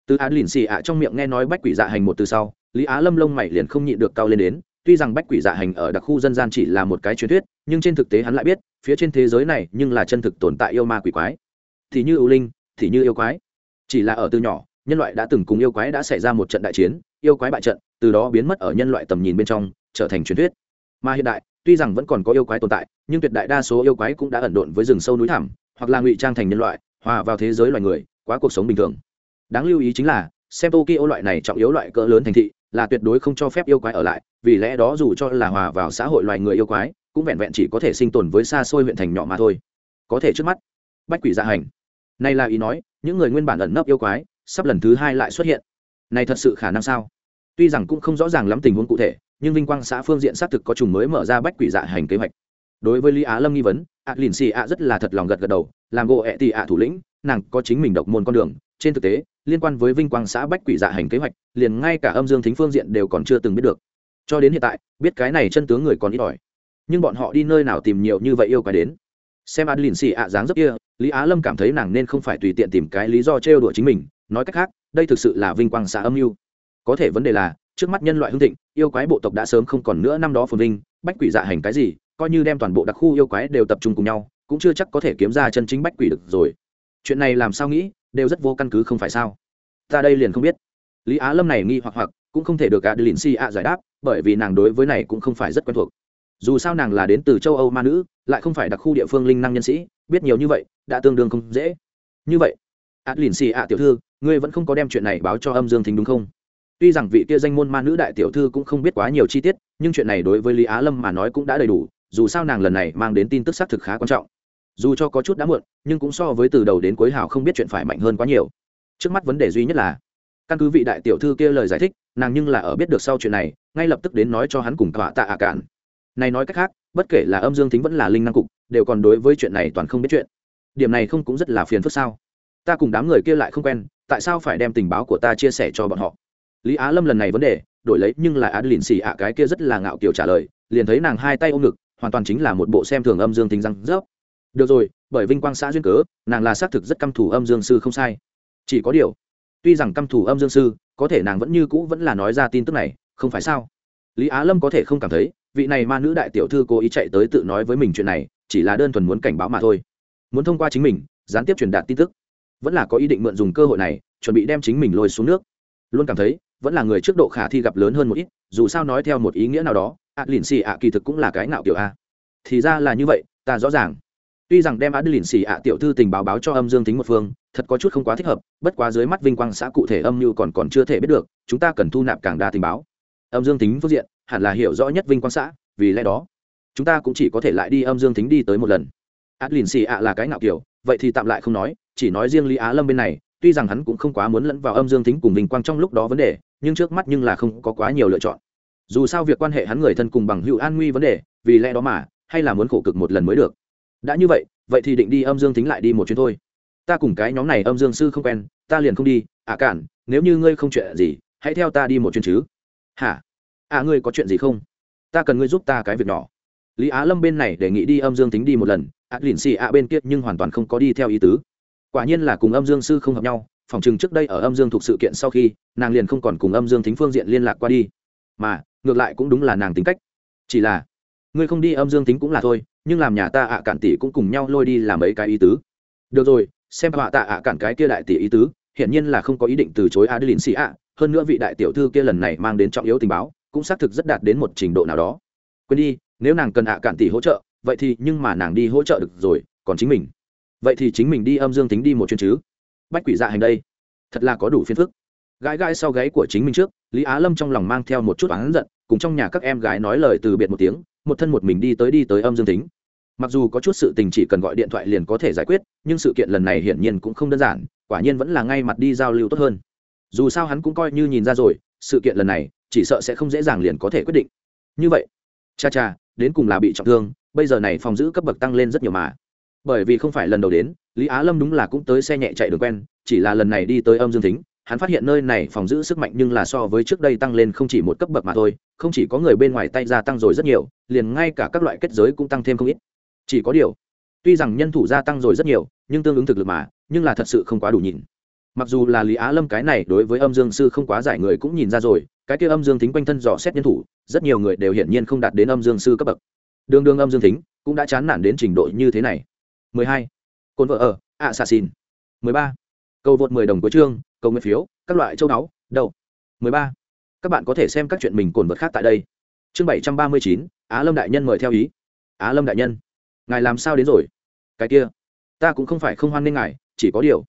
Từ án lìn xì ạ trong miệng nghe nói bách quỷ dạ hành một từ sau, lý á lâm lông mày liền không nhịn được cao lên đến, tuy rằng bách quỷ dạ hành ở đặc khu dân gian chỉ là một cái truyền thuyết, nhưng trên thực tế hắn lại biết, phía trên thế giới này nhưng là chân thực tồn tại yêu ma quỷ quái. Thì như ưu linh, thì như yêu quái. Chỉ là ở từ nhỏ, nhân loại đã từng cùng yêu quái đã xảy ra một trận đại chiến, yêu quái bại trận, từ đó biến mất ở nhân loại tầm nhìn bên trong, trở thành truyền thuyết. Mà hiện đại, tuy rằng vẫn còn có yêu quái tồn tại, nhưng tuyệt đại đa số yêu quái cũng đã ẩn độn với rừng sâu núi thẳm, hoặc là ngụy trang thành nhân loại, hòa vào thế giới loài người, quá cuộc sống bình thường đáng lưu ý chính là, xem tokyo loại này trọng yếu loại cỡ lớn thành thị, là tuyệt đối không cho phép yêu quái ở lại, vì lẽ đó dù cho là hòa vào xã hội loài người yêu quái, cũng vẹn vẹn chỉ có thể sinh tồn với xa xôi huyện thành nhỏ mà thôi. Có thể trước mắt, bách quỷ dạ hành. Này là ý nói, những người nguyên bản ẩn nấp yêu quái, sắp lần thứ hai lại xuất hiện. Này thật sự khả năng sao? Tuy rằng cũng không rõ ràng lắm tình huống cụ thể, nhưng vinh quang xã phương diện xác thực có trùng mới mở ra bách quỷ dạ hành kế hoạch. Đối với lý á lâm nghi vấn, ạ lìn xì ạ rất là thật lòng gật gật đầu, làm gỗ ẹ tì ạ thủ lĩnh, nàng có chính mình độc môn con đường, trên thực tế liên quan với vinh quang xã bách quỷ dạ hành kế hoạch, liền ngay cả âm dương thính phương diện đều còn chưa từng biết được. Cho đến hiện tại, biết cái này chân tướng người còn ít ỏi. Nhưng bọn họ đi nơi nào tìm nhiều như vậy yêu quái đến? Xem adeline xì ạ dáng dấp kia, lý á lâm cảm thấy nàng nên không phải tùy tiện tìm cái lý do trêu đùa chính mình, nói cách khác, đây thực sự là vinh quang xã âm mưu. Có thể vấn đề là, trước mắt nhân loại hưng thịnh, yêu quái bộ tộc đã sớm không còn nữa năm đó phồn vinh, bách quỷ dạ hành cái gì, coi như đem toàn bộ đặc khu yêu quái đều tập trung cùng nhau, cũng chưa chắc có thể kiếm ra chân chính bách quỷ được rồi. Chuyện này làm sao nghĩ đều rất vô căn cứ không phải sao? Ta đây liền không biết. Lý á lâm này nghi hoặc hoặc, cũng không thể được cả lìn si ạ giải đáp, bởi vì nàng đối với này cũng không phải rất quen thuộc. Dù sao nàng là đến từ châu âu ma nữ, lại không phải đặc khu địa phương linh năng nhân sĩ, biết nhiều như vậy, đã tương đương không dễ. Như vậy adlin Si ạ tiểu thư, ngươi vẫn không có đem chuyện này báo cho âm dương thính đúng không? Tuy rằng vị kia danh môn ma nữ đại tiểu thư cũng không biết quá nhiều chi tiết, nhưng chuyện này đối với lý á lâm mà nói cũng đã đầy đủ, dù sao nàng lần này mang đến tin tức xác thực khá quan trọng dù cho có chút đã muộn, nhưng cũng so với từ đầu đến cuối hào không biết chuyện phải mạnh hơn quá nhiều. Trước mắt vấn đề duy nhất là, căn cứ vị đại tiểu thư kia lời giải thích, nàng nhưng là ở biết được sau chuyện này, ngay lập tức đến nói cho hắn cùng tọa tạ ạ cản này nói cách khác, bất kể là âm dương tính vẫn là linh năng cục, đều còn đối với chuyện này toàn không biết chuyện. Điểm này không cũng rất là phiền phức sao? Ta cùng đám người kia lại không quen, tại sao phải đem tình báo của ta chia sẻ cho bọn họ? Lý á lâm lần này vấn đề, đổi lấy nhưng là á lìn xì ạ cái kia rất là ngạo kiểu trả lời, liền thấy nàng hai tay ôm ngực, hoàn toàn chính là một bộ xem thường âm dương tính răng rớp được rồi, bởi vinh quang xã duyên cớ, nàng là xác thực rất căm thủ âm dương sư không sai. Chỉ có điều, tuy rằng căm thủ âm dương sư, có thể nàng vẫn như cũ vẫn là nói ra tin tức này, không phải sao? Lý á lâm có thể không cảm thấy, vị này ma nữ đại tiểu thư cố ý chạy tới tự nói với mình chuyện này, chỉ là đơn thuần muốn cảnh báo mà thôi. Muốn thông qua chính mình, gián tiếp truyền đạt tin tức. Vẫn là có ý định mượn dùng cơ hội này, chuẩn bị đem chính mình lôi xuống nước. Luôn cảm thấy, vẫn là người trước độ khả thi gặp lớn hơn một ít, dù sao nói theo một ý nghĩa nào đó ạ lìn xì ạ kỳ thực cũng là cái ngạo kiểu a. Thì ra là như vậy, ta rõ ràng tuy rằng đem á lìn xì ạ tiểu thư tình báo báo cho âm dương tính một phương, thật có chút không quá thích hợp, bất quá dưới mắt vinh quang xã cụ thể âm như còn còn chưa thể biết được, chúng ta cần thu nạp càng đa tình báo. Âm dương tính phương diện, hẳn là hiểu rõ nhất vinh quang xã, vì lẽ đó, chúng ta cũng chỉ có thể lại đi âm dương tính đi tới một lần. Adlin xì ạ là cái ngạo kiểu, vậy thì tạm lại không nói, chỉ nói riêng lý á lâm bên này, tuy rằng hắn cũng không quá muốn lẫn vào âm dương tính cùng vinh quang trong lúc đó vấn đề, nhưng trước mắt nhưng là không có quá nhiều lựa chọn. Dù sao việc quan hệ hắn người thân cùng bằng hữu an nguy vấn đề, vì lẽ đó mà, hay là muốn khổ cực một lần mới được đã như vậy vậy thì định đi âm dương tính lại đi một chuyến thôi. Ta cùng cái nhóm này âm dương sư không quen, ta liền không đi à cản, nếu như ngươi không chuyện gì, hãy theo ta đi một chuyến chứ. Hả? À ngươi có chuyện gì không? Ta cần ngươi giúp ta cái việc nhỏ. Lý á lâm bên này đề nghị đi âm dương tính đi một lần ạt lìn xì ạ bên kia nhưng hoàn toàn không có đi theo ý tứ. Quả nhiên là cùng âm dương sư không hợp nhau, phòng chừng trước đây ở âm dương thuộc sự kiện sau khi, nàng liền không còn cùng âm dương tính phương diện liên lạc qua đi. Mà, ngược lại cũng đúng là nàng tính cách. Chỉ là ngươi không đi âm dương tính cũng là thôi, nhưng làm nhà ta ạ cản tỷ cũng cùng nhau lôi đi làm mấy cái ý tứ. Được rồi, xem họa tạ ạ cản cái kia đại tỷ ý tứ, hiển nhiên là không có ý định từ chối adeline xì ạ, hơn nữa vị đại tiểu thư kia lần này mang đến trọng yếu tình báo, cũng xác thực rất đạt đến một trình độ nào đó. Quên đi, nếu nàng cần ạ cản tỷ hỗ trợ, vậy thì nhưng mà nàng đi hỗ trợ được rồi, còn chính mình. Vậy thì chính mình đi âm dương tính đi một chuyến chứ. Bách quỷ dạ hành đây, thật là có đủ phiền phức. Gái gái sau gáy của chính mình trước, lý á lâm trong lòng mang theo một chút oán giận, cùng trong nhà các em gái nói lời từ biệt một tiếng một thân một mình đi tới đi tới âm dương tính mặc dù có chút sự tình chỉ cần gọi điện thoại liền có thể giải quyết, nhưng sự kiện lần này hiển nhiên cũng không đơn giản, quả nhiên vẫn là ngay mặt đi giao lưu tốt hơn. Dù sao hắn cũng coi như nhìn ra rồi, sự kiện lần này, chỉ sợ sẽ không dễ dàng liền có thể quyết định. Như vậy, cha cha, đến cùng là bị trọng thương, bây giờ này phòng giữ cấp bậc tăng lên rất nhiều mà. Bởi vì không phải lần đầu đến, lý á lâm đúng là cũng tới xe nhẹ chạy đường quen, chỉ là lần này đi tới âm dương thính hắn phát hiện nơi này phòng giữ sức mạnh nhưng là so với trước đây tăng lên không chỉ một cấp bậc mà thôi, không chỉ có người bên ngoài tay gia tăng rồi rất nhiều, liền ngay cả các loại kết giới cũng tăng thêm không ít chỉ có điều, tuy rằng nhân thủ gia tăng rồi rất nhiều, nhưng tương ứng thực lực mà, nhưng là thật sự không quá đủ nhìn mặc dù là lý á lâm cái này đối với âm dương sư không quá giải người cũng nhìn ra rồi, cái kia âm dương tính quanh thân dò xét nhân thủ, rất nhiều người đều hiển nhiên không đạt đến âm dương sư cấp bậc đường đường âm dương tính cũng đã chán nản đến trình độ như thế này 12. côn vợ ở, assassin 13 cầu vượt 10 đồng của chương cầu nguyện phiếu các loại châu đáo đầu 13. các bạn có thể xem các chuyện mình cồn vật khác tại đây. Chương 739, á lâm đại nhân mời theo ý. Á lâm đại nhân ngài làm sao đến rồi? Cái kia ta cũng không phải không hoan nghênh ngài chỉ có điều.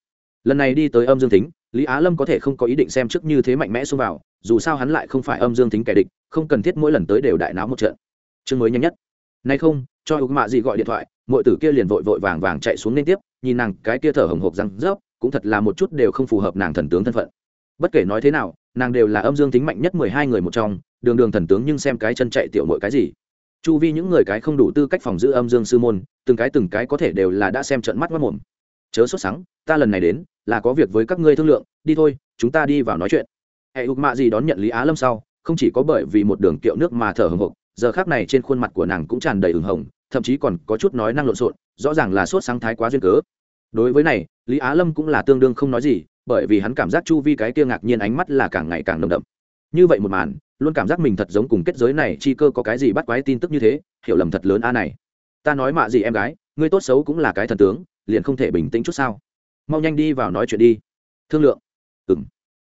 Lần này đi tới âm dương tính lý á lâm có thể không có ý định xem trước như thế mạnh mẽ xông vào dù sao hắn lại không phải âm dương tính kẻ địch không cần thiết mỗi lần tới đều đại náo một trận. Chương mới nhanh nhất. Nay không cho ục mạ gì gọi điện thoại mọi tử kia liền vội vội vàng vàng chạy xuống liên tiếp nhìn nàng cái kia thở hồng hộc răng rớp cũng thật là một chút đều không phù hợp nàng thần tướng thân phận. Bất kể nói thế nào, nàng đều là âm dương tính mạnh nhất mười hai người một trong, đường đường thần tướng nhưng xem cái chân chạy tiểu mội cái gì. Chu vi những người cái không đủ tư cách phòng giữ âm dương sư môn, từng cái từng cái có thể đều là đã xem trận mắt mất mồm. Chớ sốt sắng, ta lần này đến, là có việc với các ngươi thương lượng, đi thôi, chúng ta đi vào nói chuyện. Hệ ục mạ gì đón nhận lý á lâm sau, không chỉ có bởi vì một đường kiệu nước mà thở hồng hộc, giờ khác này trên khuôn mặt của nàng cũng tràn đầy ửng hồng, thậm chí còn có chút nói năng lộn xộn, rõ ràng là sốt sáng thái quá duyên cớ đối với này, lý á lâm cũng là tương đương không nói gì, bởi vì hắn cảm giác chu vi cái kia ngạc nhiên ánh mắt là càng ngày càng nồng đậm. Như vậy một màn, luôn cảm giác mình thật giống cùng kết giới này chi cơ có cái gì bắt quái tin tức như thế, hiểu lầm thật lớn a này. Ta nói mạ gì em gái, ngươi tốt xấu cũng là cái thần tướng, liền không thể bình tĩnh chút sao. Mau nhanh đi vào nói chuyện đi. Thương lượng. Ừ m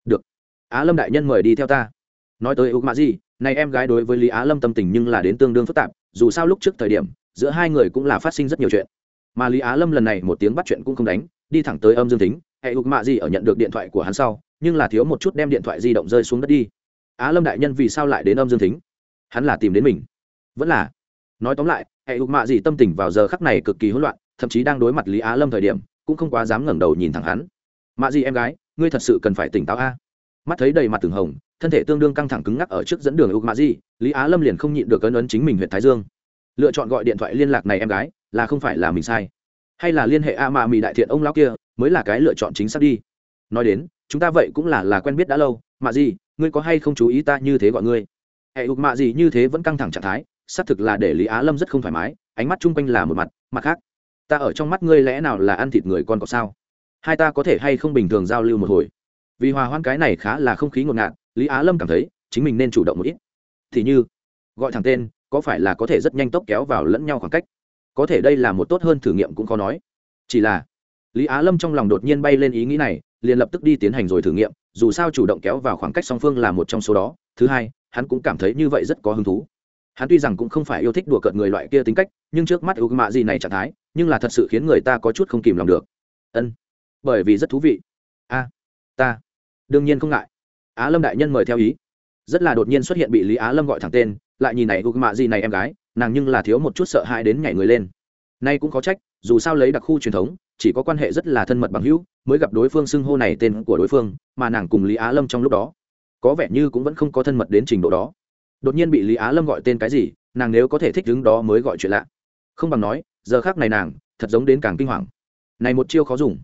được. Á lâm đại nhân mời đi theo ta. Nói tới ưu mạ gì này em gái đối với lý á lâm tâm tình nhưng là đến tương đương phức tạp, dù sao lúc trước thời điểm, giữa hai người cũng là phát sinh rất nhiều chuyện mà lý á lâm lần này một tiếng bắt chuyện cũng không đánh, đi thẳng tới âm dương tính hệ hụt mạ gì ở nhận được điện thoại của hắn sau, nhưng là thiếu một chút đem điện thoại di động rơi xuống đất đi. Á lâm đại nhân vì sao lại đến âm dương tính hắn là tìm đến mình. Vẫn là. Nói tóm lại hệ hụt mạ gì tâm tình vào giờ khắc này cực kỳ hỗn loạn, thậm chí đang đối mặt lý á lâm thời điểm, cũng không quá dám ngẩng đầu nhìn thẳng hắn. Mạ gì em gái, ngươi thật sự cần phải tỉnh táo a. Mắt thấy đầy mặt từng hồng, thân thể tương đương căng thẳng cứng ngắc ở trước dẫn đường ục mạ gì lý á lâm liền không nhịn được ấn ấn chính mình huyện thái dương. Lựa chọn gọi điện thoại liên lạc này em gái là không phải là mình sai. Hay là liên hệ a mạ mì đại thiện ông lão kia mới là cái lựa chọn chính xác đi. Nói đến, chúng ta vậy cũng là là quen biết đã lâu. Mạ gì ngươi có hay không chú ý ta như thế gọi ngươi? Hệ ục mạ gì như thế vẫn căng thẳng trạng thái, xác thực là để lý á lâm rất không thoải mái, ánh mắt chung quanh là một mặt mặt khác. Ta ở trong mắt ngươi lẽ nào là ăn thịt người con có sao? Hai ta có thể hay không bình thường giao lưu một hồi? Vì hòa hoãn cái này khá là không khí ngột ngạt, lý á lâm cảm thấy chính mình nên chủ động một ít. Thì như, gọi thẳng tên, có phải là có thể rất nhanh tốc kéo vào lẫn nhau khoảng cách? Có thể đây là một tốt hơn thử nghiệm cũng khó nói. Chỉ là, lý á lâm trong lòng đột nhiên bay lên ý nghĩ này, liền lập tức đi tiến hành rồi thử nghiệm, dù sao chủ động kéo vào khoảng cách song phương là một trong số đó. Thứ hai, hắn cũng cảm thấy như vậy rất có hứng thú. Hắn tuy rằng cũng không phải yêu thích đùa cợt người loại kia tính cách, nhưng trước mắt ưu mạ gì này trạng thái, nhưng là thật sự khiến người ta có chút không kìm lòng được. Ân, bởi vì rất thú vị. A, ta, đương nhiên không ngại. Á lâm đại nhân mời theo ý. Rất là đột nhiên xuất hiện bị lý á lâm gọi thẳng tên, lại nhìn này ưu mạ gì này em gái nàng nhưng là thiếu một chút sợ hãi đến nhảy người lên. Nay cũng có trách, dù sao lấy đặc khu truyền thống, chỉ có quan hệ rất là thân mật bằng hữu, mới gặp đối phương xưng hô này tên của đối phương, mà nàng cùng lý á lâm trong lúc đó, có vẻ như cũng vẫn không có thân mật đến trình độ đó. Đột nhiên bị lý á lâm gọi tên cái gì, nàng nếu có thể thích đứng đó mới gọi chuyện lạ. Không bằng nói, giờ khác này nàng, thật giống đến càng kinh hoàng. Này một chiêu khó dùng.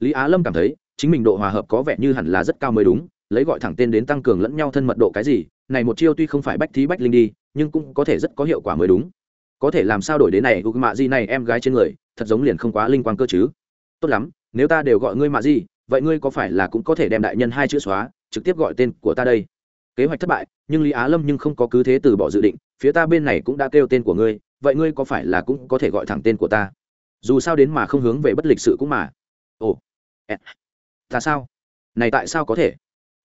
Lý á lâm cảm thấy, chính mình độ hòa hợp có vẻ như hẳn là rất cao mới đúng, lấy gọi thẳng tên đến tăng cường lẫn nhau thân mật độ cái gì, này một chiêu tuy không phải bách thí bách linh đi nhưng cũng có thể rất có hiệu quả mới đúng. Có thể làm sao đổi đến này gục mạ di này em gái trên người, thật giống liền không quá linh quang cơ chứ. Tốt lắm, nếu ta đều gọi ngươi mạ di, vậy ngươi có phải là cũng có thể đem đại nhân hai chữ xóa, trực tiếp gọi tên của ta đây? Kế hoạch thất bại, nhưng lý á lâm nhưng không có cứ thế từ bỏ dự định, phía ta bên này cũng đã kêu tên của ngươi, vậy ngươi có phải là cũng có thể gọi thẳng tên của ta? Dù sao đến mà không hướng về bất lịch sự cũng mà. Ồ ta sao? Này tại sao có thể?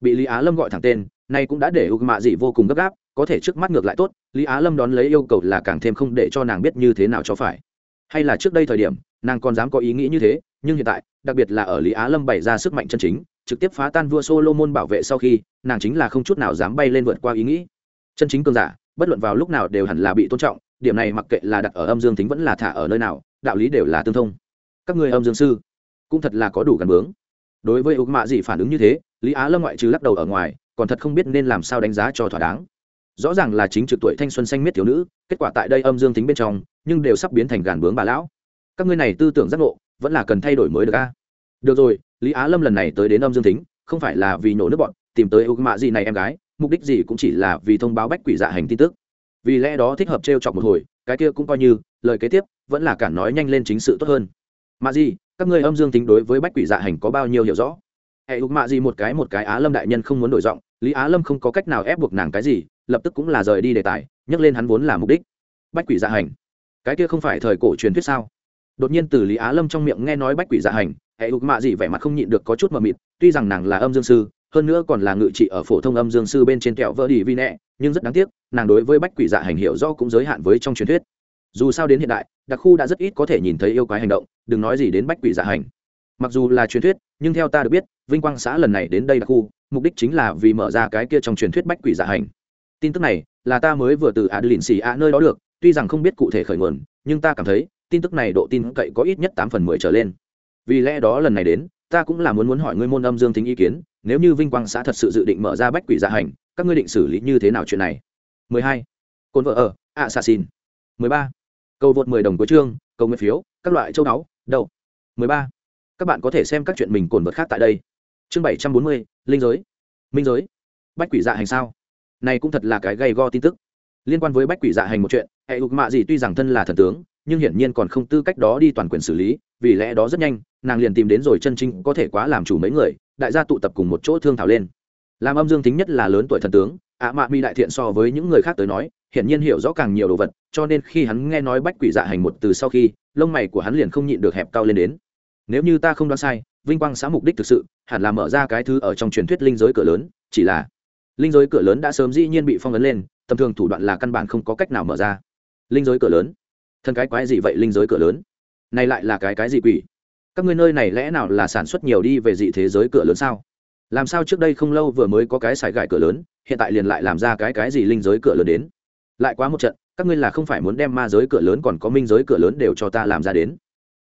Bị lý á lâm gọi thẳng tên, nay cũng đã để u mạ dị vô cùng gấp gáp có thể trước mắt ngược lại tốt, lý á lâm đón lấy yêu cầu là càng thêm không để cho nàng biết như thế nào cho phải. Hay là trước đây thời điểm, nàng còn dám có ý nghĩ như thế, nhưng hiện tại, đặc biệt là ở lý á lâm bày ra sức mạnh chân chính, trực tiếp phá tan vua solomon bảo vệ sau khi, nàng chính là không chút nào dám bay lên vượt qua ý nghĩ. Chân chính cường giả, bất luận vào lúc nào đều hẳn là bị tôn trọng, điểm này mặc kệ là đặt ở âm dương tính vẫn là thả ở nơi nào, đạo lý đều là tương thông. Các người âm dương sư, cũng thật là có đủ gần bướng. Đối với ục mạ gì phản ứng như thế, lý á lâm ngoại trừ lắc đầu ở ngoài, còn thật không biết nên làm sao đánh giá cho thỏa đáng rõ ràng là chính trực tuổi thanh xuân xanh miết thiếu nữ, kết quả tại đây âm dương tính bên trong, nhưng đều sắp biến thành gàn bướng bà lão. Các ngươi này tư tưởng giác ngộ, vẫn là cần thay đổi mới được a. Được rồi, lý á lâm lần này tới đến âm dương tính, không phải là vì nổ nước bọn, tìm tới ưu mạ gì này em gái, mục đích gì cũng chỉ là vì thông báo bách quỷ dạ hành tin tức. Vì lẽ đó thích hợp t r e o chọc một hồi, cái kia cũng coi như, lời kế tiếp, vẫn là cản nói nhanh lên chính sự tốt hơn. Mạ gì các ngươi âm dương tính đối với bách quỷ dạ hành có bao nhiêu hiểu rõ? Hệ ưu mạ gì một cái một cái á lâm đại nhân không muốn đổi giọng, lý á lâm không có cách nào ép buộc nàng cái gì lập tức cũng là rời đi đề tài, nhắc lên hắn vốn là mục đích. Bách quỷ dạ hành. Cái kia không phải thời cổ truyền thuyết sao? Đột nhiên từ lý á lâm trong miệng nghe nói bách quỷ dạ hành, hệ ục mạ gì vẻ mặt không nhịn được có chút mờ mịt, tuy rằng nàng là âm dương sư, hơn nữa còn là ngự trị ở phổ thông âm dương sư bên trên kẹo vỡ đi vi nẹ, nhưng rất đáng tiếc, nàng đối với bách quỷ dạ hành hiệu do cũng giới hạn với trong truyền thuyết. Dù sao đến hiện đại, đặc khu đã rất ít có thể nhìn thấy yêu quái hành động, đừng nói gì đến bách quỷ dạ hành. Mặc dù là truyền thuyết, nhưng theo ta được biết, vinh quang xã lần này đến đây đặc khu, mục đích chính là vì mở ra cái kia trong truyền thuyết bách quỷ dạ hành tin tức này là ta mới vừa từ adeline xì a nơi đó được tuy rằng không biết cụ thể khởi nguồn nhưng ta cảm thấy tin tức này độ tin cậy có ít nhất tám phần mười trở lên. Vì lẽ đó lần này đến ta cũng là muốn muốn hỏi ngươi môn âm dương tính ý kiến nếu như vinh quang xã thật sự dự định mở ra bách quỷ dạ hành các ngươi định xử lý như thế nào chuyện này? 12. cồn vợ ở assassin. 13. cầu vượt 10 đồng của chương cầu nguyện phiếu các loại châu đáo đâu 13. các bạn có thể xem các chuyện mình cồn vật khác tại đây. Chương 740, linh giới. Minh giới. Bách quỷ dạ hành sao? Này cũng thật là cái gây go tin tức. Liên quan với bách quỷ dạ hành một chuyện, hệ ục mạ gì tuy rằng thân là thần tướng, nhưng hiển nhiên còn không tư cách đó đi toàn quyền xử lý, vì lẽ đó rất nhanh, nàng liền tìm đến rồi chân chính có thể quá làm chủ mấy người, đại gia tụ tập cùng một chỗ thương thảo lên. Làm âm dương tính nhất là lớn tuổi thần tướng, ạ mạ mi đại thiện so với những người khác tới nói, hiển nhiên hiểu rõ càng nhiều đồ vật, cho nên khi hắn nghe nói bách quỷ dạ hành một từ sau khi, lông mày của hắn liền không nhịn được hẹp cao lên đến. Nếu như ta không đoán sai, vinh quang xã mục đích thực sự, hẳn là mở ra cái thứ ở trong truyền thuyết linh giới cửa lớn, chỉ là linh giới cửa lớn đã sớm dĩ nhiên bị phong ấn lên, tầm thường thủ đoạn là căn bản không có cách nào mở ra. Linh giới cửa lớn? Thân cái quái gì vậy linh giới cửa lớn? Này lại là cái cái gì quỷ? Các ngươi nơi này lẽ nào là sản xuất nhiều đi về dị thế giới cửa lớn sao? Làm sao trước đây không lâu vừa mới có cái xài gại cửa lớn, hiện tại liền lại làm ra cái cái gì linh giới cửa lớn đến? Lại quá một trận, các ngươi là không phải muốn đem ma giới cửa lớn còn có minh giới cửa lớn đều cho ta làm ra đến.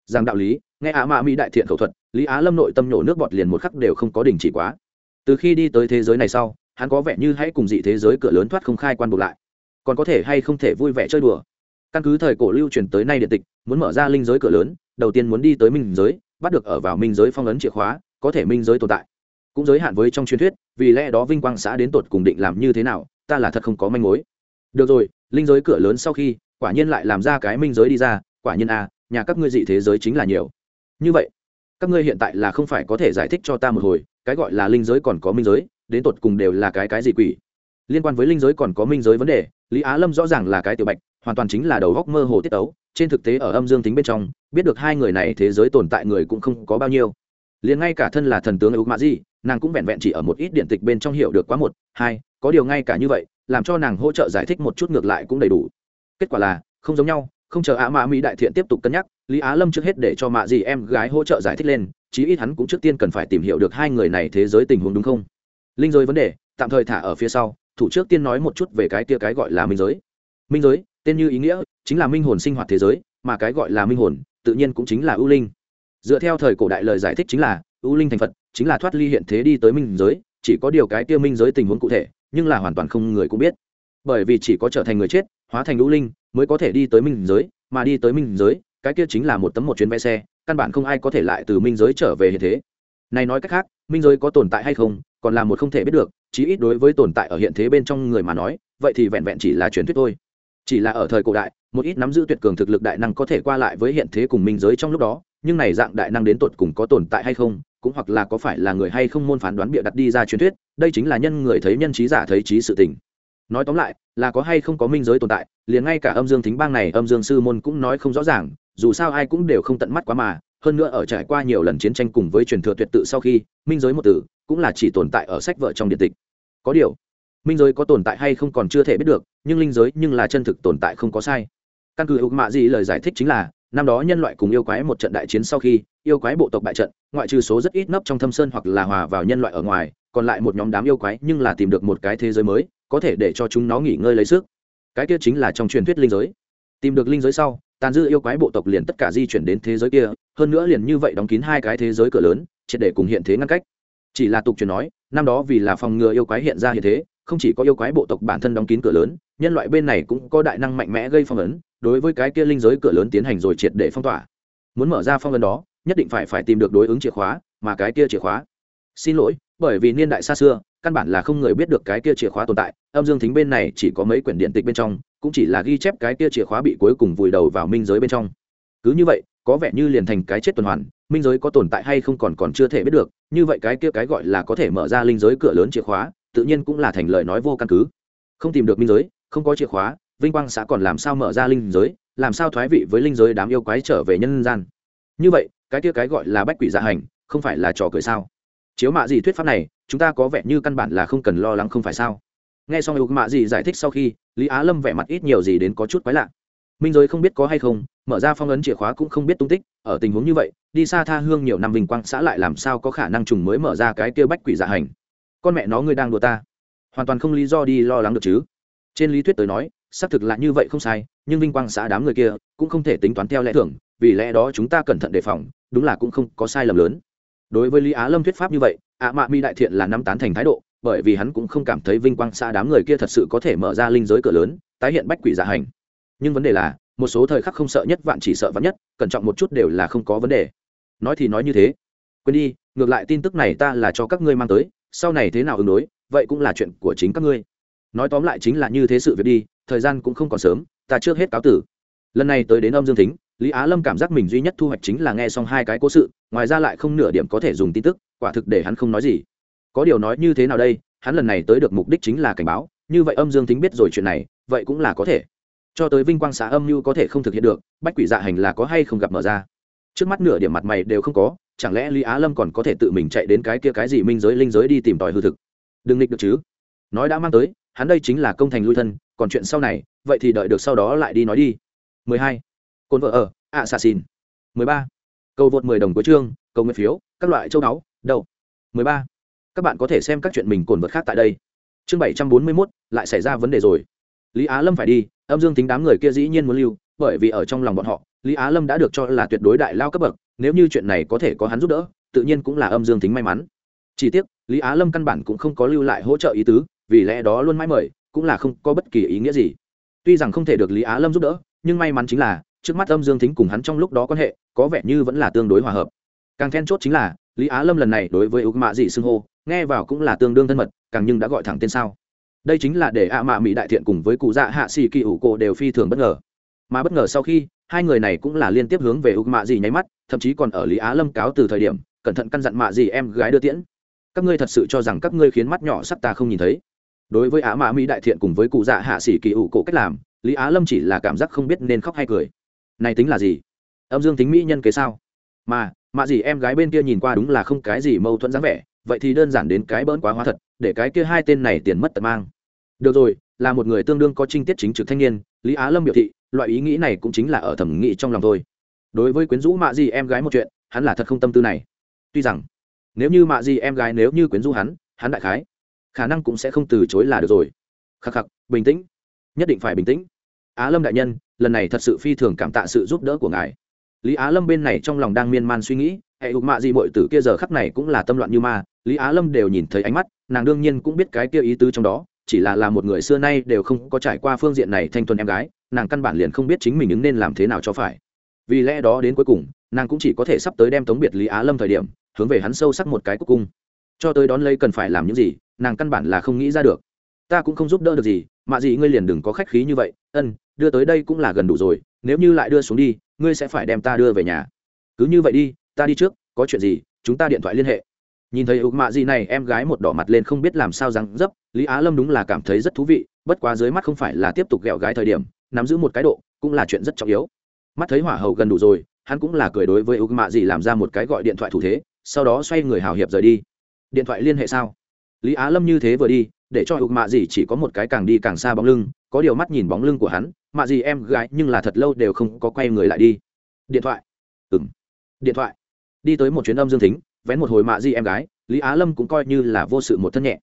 Rằng đạo lý, nghe á mạ mỹ đại thiện khẩu thuật, lý á lâm nội tâm nhổ nước bọt liền một khắc đều không có đình chỉ quá. Từ khi đi tới thế giới này sau hắn có vẻ như hãy cùng dị thế giới cửa lớn thoát không khai quan buộc lại. Còn có thể hay không thể vui vẻ chơi đùa? Căn cứ thời cổ lưu truyền tới nay điện tịch muốn mở ra linh giới cửa lớn đầu tiên muốn đi tới minh giới bắt được ở vào minh giới phong ấn chìa khóa có thể minh giới tồn tại. Cũng giới hạn với trong truyền thuyết vì lẽ đó vinh quang xã đến tột cùng định làm như thế nào ta là thật không có manh mối. Được rồi linh giới cửa lớn sau khi quả nhiên lại làm ra cái minh giới đi ra quả nhiên a à, nhà các ngươi dị thế giới chính là nhiều. Như vậy các ngươi hiện tại là không phải có thể giải thích cho ta một hồi cái gọi là linh giới còn có minh giới đến tột cùng đều là cái cái gì quỷ. Liên quan với linh giới còn có minh giới vấn đề, lý á lâm rõ ràng là cái tiểu bạch, hoàn toàn chính là đầu góc mơ hồ tiết ấu trên thực tế ở âm dương tính bên trong, biết được hai người này thế giới tồn tại người cũng không có bao nhiêu. Liền ngay cả thân là thần tướng ưu mạ di, nàng cũng vẹn vẹn chỉ ở một ít điện tịch bên trong hiểu được quá một, hai, có điều ngay cả như vậy, làm cho nàng hỗ trợ giải thích một chút ngược lại cũng đầy đủ. Kết quả là, không giống nhau, không chờ á Mã mỹ đại thiện tiếp tục cân nhắc, lý á lâm trước hết để cho mạ Di em gái hỗ trợ giải thích lên, chí ít hắn cũng trước tiên cần phải tìm hiểu được hai người này thế giới tình huống đúng không? Linh giới vấn đề, tạm thời thả ở phía sau, thủ trước tiên nói một chút về cái kia cái gọi là minh giới. Minh giới, tên như ý nghĩa, chính là minh hồn sinh hoạt thế giới, mà cái gọi là minh hồn, tự nhiên cũng chính là ưu linh. Dựa theo thời cổ đại lời giải thích chính là, ưu linh thành phật, chính là thoát ly hiện thế đi tới minh giới, chỉ có điều cái kia minh giới tình huống cụ thể, nhưng là hoàn toàn không người cũng biết. Bởi vì chỉ có trở thành người chết, hóa thành ưu linh, mới có thể đi tới minh giới, mà đi tới minh giới, cái kia chính là một tấm một chuyến vé xe, căn bản không ai có thể lại từ minh giới trở về hiện thế. Này nói cách khác, minh giới có tồn tại hay không còn là một không thể biết được, chí ít đối với tồn tại ở hiện thế bên trong người mà nói, vậy thì vẹn vẹn chỉ là truyền thuyết thôi. Chỉ là ở thời cổ đại, một ít nắm giữ tuyệt cường thực lực đại năng có thể qua lại với hiện thế cùng minh giới trong lúc đó, nhưng này dạng đại năng đến tột cùng có tồn tại hay không, cũng hoặc là có phải là người hay không môn phán đoán bịa đặt đi ra truyền thuyết, đây chính là nhân người thấy nhân trí giả thấy trí sự tình. Nói tóm lại, là có hay không có minh giới tồn tại, liền ngay cả âm dương thính bang này âm dương sư môn cũng nói không rõ ràng, dù sao ai cũng đều không tận mắt quá mà hơn nữa ở trải qua nhiều lần chiến tranh cùng với truyền thừa tuyệt tự sau khi, minh giới một từ cũng là chỉ tồn tại ở sách vợ trong điện tịch. Có điều, minh giới có tồn tại hay không còn chưa thể biết được, nhưng linh giới nhưng là chân thực tồn tại không có sai. Căn cứ hữu mạ gì lời giải thích chính là, năm đó nhân loại cùng yêu quái một trận đại chiến sau khi, yêu quái bộ tộc bại trận, ngoại trừ số rất ít nấp trong thâm sơn hoặc là hòa vào nhân loại ở ngoài, còn lại một nhóm đám yêu quái nhưng là tìm được một cái thế giới mới, có thể để cho chúng nó nghỉ ngơi lấy sức. Cái kia chính là trong truyền thuyết linh giới. Tìm được linh giới sau tàn dư yêu quái bộ tộc liền tất cả di chuyển đến thế giới kia, hơn nữa liền như vậy đóng kín hai cái thế giới cửa lớn, triệt để cùng hiện thế ngăn cách. Chỉ là tục truyền nói, năm đó vì là phòng ngừa yêu quái hiện ra hiện thế, không chỉ có yêu quái bộ tộc bản thân đóng kín cửa lớn, nhân loại bên này cũng có đại năng mạnh mẽ gây phong ấn, đối với cái kia linh giới cửa lớn tiến hành rồi triệt để phong tỏa. Muốn mở ra phong ấn đó, nhất định phải phải tìm được đối ứng chìa khóa, mà cái kia chìa khóa. Xin lỗi, bởi vì niên đại xa xưa, căn bản là không người biết được cái kia chìa khóa tồn tại, âm dương thính bên này chỉ có mấy quyển điện tịch bên trong cũng chỉ là ghi chép cái kia chìa khóa bị cuối cùng vùi đầu vào minh giới bên trong. Cứ như vậy, có vẻ như liền thành cái chết tuần hoàn, minh giới có tồn tại hay không còn còn chưa thể biết được, như vậy cái kia cái gọi là có thể mở ra linh giới cửa lớn chìa khóa, tự nhiên cũng là thành lời nói vô căn cứ. Không tìm được minh giới, không có chìa khóa, vinh quang xã còn làm sao mở ra linh giới, làm sao thoái vị với linh giới đám yêu quái trở về nhân gian? Như vậy, cái kia cái gọi là bách quỷ dạ hành, không phải là trò cười sao? Chiếu mạ gì thuyết pháp này, chúng ta có vẻ như căn bản là không cần lo lắng không phải sao? Nghe xong ục mạ gì giải thích sau khi, lý á lâm vẻ mặt ít nhiều gì đến có chút quái lạ. Minh giới không biết có hay không, mở ra phong ấn chìa khóa cũng không biết tung tích, ở tình huống như vậy, đi xa tha hương nhiều năm vinh quang xã lại làm sao có khả năng trùng mới mở ra cái kia bách quỷ dạ hành. Con mẹ nó ngươi đang đùa ta. Hoàn toàn không lý do đi lo lắng được chứ. Trên lý thuyết tới nói, xác thực là như vậy không sai, nhưng vinh quang xã đám người kia cũng không thể tính toán theo lẽ thường, vì lẽ đó chúng ta cẩn thận đề phòng, đúng là cũng không có sai lầm lớn. Đối với lý á lâm thuyết pháp như vậy, ạ mạ mi đại thiện là năm tán thành thái độ bởi vì hắn cũng không cảm thấy vinh quang xa đám người kia thật sự có thể mở ra linh giới cửa lớn, tái hiện bách quỷ giả hành. Nhưng vấn đề là, một số thời khắc không sợ nhất, vạn chỉ sợ vắn nhất, cẩn trọng một chút đều là không có vấn đề. Nói thì nói như thế. Quên đi, ngược lại tin tức này ta là cho các ngươi mang tới, sau này thế nào ứng đối, vậy cũng là chuyện của chính các ngươi. Nói tóm lại chính là như thế sự việc đi, thời gian cũng không còn sớm, ta trước hết cáo tử. Lần này tới đến âm dương thính, lý á lâm cảm giác mình duy nhất thu hoạch chính là nghe xong hai cái cố sự, ngoài ra lại không nửa điểm có thể dùng tin tức, quả thực để hắn không nói gì có điều nói như thế nào đây, hắn lần này tới được mục đích chính là cảnh báo, như vậy âm dương tính biết rồi chuyện này, vậy cũng là có thể. Cho tới vinh quang xã âm mưu có thể không thực hiện được, bách quỷ dạ hành là có hay không gặp mở ra? Trước mắt nửa điểm mặt mày đều không có, chẳng lẽ lý á lâm còn có thể tự mình chạy đến cái kia cái gì minh giới linh giới đi tìm tòi hư thực? Đừng nghịch được chứ. Nói đã mang tới, hắn đây chính là công thành lui thân, còn chuyện sau này, vậy thì đợi được sau đó lại đi nói đi. 12. cồn vợ ở, ạ xà xin 13. cầu vượt 10 đồng của chương, cầu nguyện phiếu, các loại châu đáo đầu 13 các bạn có thể xem các chuyện mình cồn vượt khác tại đây. Chương 741, lại xảy ra vấn đề rồi. Lý á lâm phải đi âm dương tính đám người kia dĩ nhiên muốn lưu bởi vì ở trong lòng bọn họ lý á lâm đã được cho là tuyệt đối đại lao cấp bậc nếu như chuyện này có thể có hắn giúp đỡ tự nhiên cũng là âm dương tính may mắn. Chỉ tiếc lý á lâm căn bản cũng không có lưu lại hỗ trợ ý tứ vì lẽ đó luôn mãi mời cũng là không có bất kỳ ý nghĩa gì. Tuy rằng không thể được lý á lâm giúp đỡ nhưng may mắn chính là trước mắt âm dương thính cùng hắn trong lúc đó quan hệ có vẻ như vẫn là tương đối hòa hợp. Càng then chốt chính là lý á lâm lần này đối với ục mạ dị xưng hô nghe vào cũng là tương đương thân mật, càng nhưng đã gọi thẳng tên sao. Đây chính là để ạ mạ mỹ đại thiện cùng với cụ dạ hạ xì kỳ ủ cổ đều phi thường bất ngờ. Mà bất ngờ sau khi, hai người này cũng là liên tiếp hướng về ục mạ dị nháy mắt, thậm chí còn ở lý á lâm cáo từ thời điểm, cẩn thận căn dặn mạ dị em gái đưa tiễn. Các ngươi thật sự cho rằng các ngươi khiến mắt nhỏ sắp ta không nhìn thấy? Đối với á mạ mỹ đại thiện cùng với cụ dạ hạ sĩ kỳ ủ cổ cách làm, lý á lâm chỉ là cảm giác không biết nên khóc hay cười. Này tính là gì? Âm dương tính mỹ nhân kế sao? Mà, mạ gì em gái bên kia nhìn qua đúng là không cái gì mâu thuẫn dáng vẻ vậy thì đơn giản đến cái bỡn quá hóa thật, để cái kia hai tên này tiền mất tật mang. Được rồi, là một người tương đương có trinh tiết chính trực thanh niên, lý á lâm biểu thị, loại ý nghĩ này cũng chính là ở thẩm nghị trong lòng thôi. Đối với quyến rũ mạ gì em gái một chuyện, hắn là thật không tâm tư này. Tuy rằng, nếu như mạ gì em gái nếu như quyến rũ hắn hắn đại khái, khả năng cũng sẽ không từ chối là được rồi. Khắc khắc, bình tĩnh. Nhất định phải bình tĩnh. Á lâm đại nhân, lần này thật sự phi thường cảm tạ sự giúp đỡ của ngài. Lý á lâm bên này trong lòng đang miên man suy nghĩ hệ hụt mạ gì mọi tử kia giờ khắc này cũng là tâm loạn như ma, lý á lâm đều nhìn thấy ánh mắt, nàng đương nhiên cũng biết cái kia ý tứ trong đó, chỉ là là một người xưa nay đều không có trải qua phương diện này thanh thuần em gái, nàng căn bản liền không biết chính mình ứng nên làm thế nào cho phải. Vì lẽ đó đến cuối cùng, nàng cũng chỉ có thể sắp tới đem tống biệt lý á lâm thời điểm, hướng về hắn sâu sắc một cái cuối cùng cho tới đón lấy cần phải làm những gì, nàng căn bản là không nghĩ ra được. Ta cũng không giúp đỡ được gì, mạ gì ngươi liền đừng có khách khí như vậy, ân, đưa tới đây cũng là gần đủ rồi, nếu như lại đưa xuống đi, ngươi sẽ phải đem ta đưa về nhà. Cứ như vậy đi ta đi trước, có chuyện gì, chúng ta điện thoại liên hệ. Nhìn thấy ục mạ gì này, em gái một đỏ mặt lên không biết làm sao răng dấp, lý á lâm đúng là cảm thấy rất thú vị, bất quá dưới mắt không phải là tiếp tục ghẹo gái thời điểm, nắm giữ một cái độ, cũng là chuyện rất trọng yếu. Mắt thấy hỏa hầu gần đủ rồi, hắn cũng là cười đối với ục mạ gì làm ra một cái gọi điện thoại thủ thế, sau đó xoay người hào hiệp rời đi. Điện thoại liên hệ sao? Lý á lâm như thế vừa đi, để cho ục mạ gì chỉ có một cái càng đi càng xa bóng lưng, có điều mắt nhìn bóng lưng của hắn, mạ gì em gái nhưng là thật lâu đều không có quay người lại đi. Điện thoại. Ừng điện thoại đi tới một chuyến âm dương thính, vén một hồi mạ di em gái, lý á lâm cũng coi như là vô sự một thân nhẹ.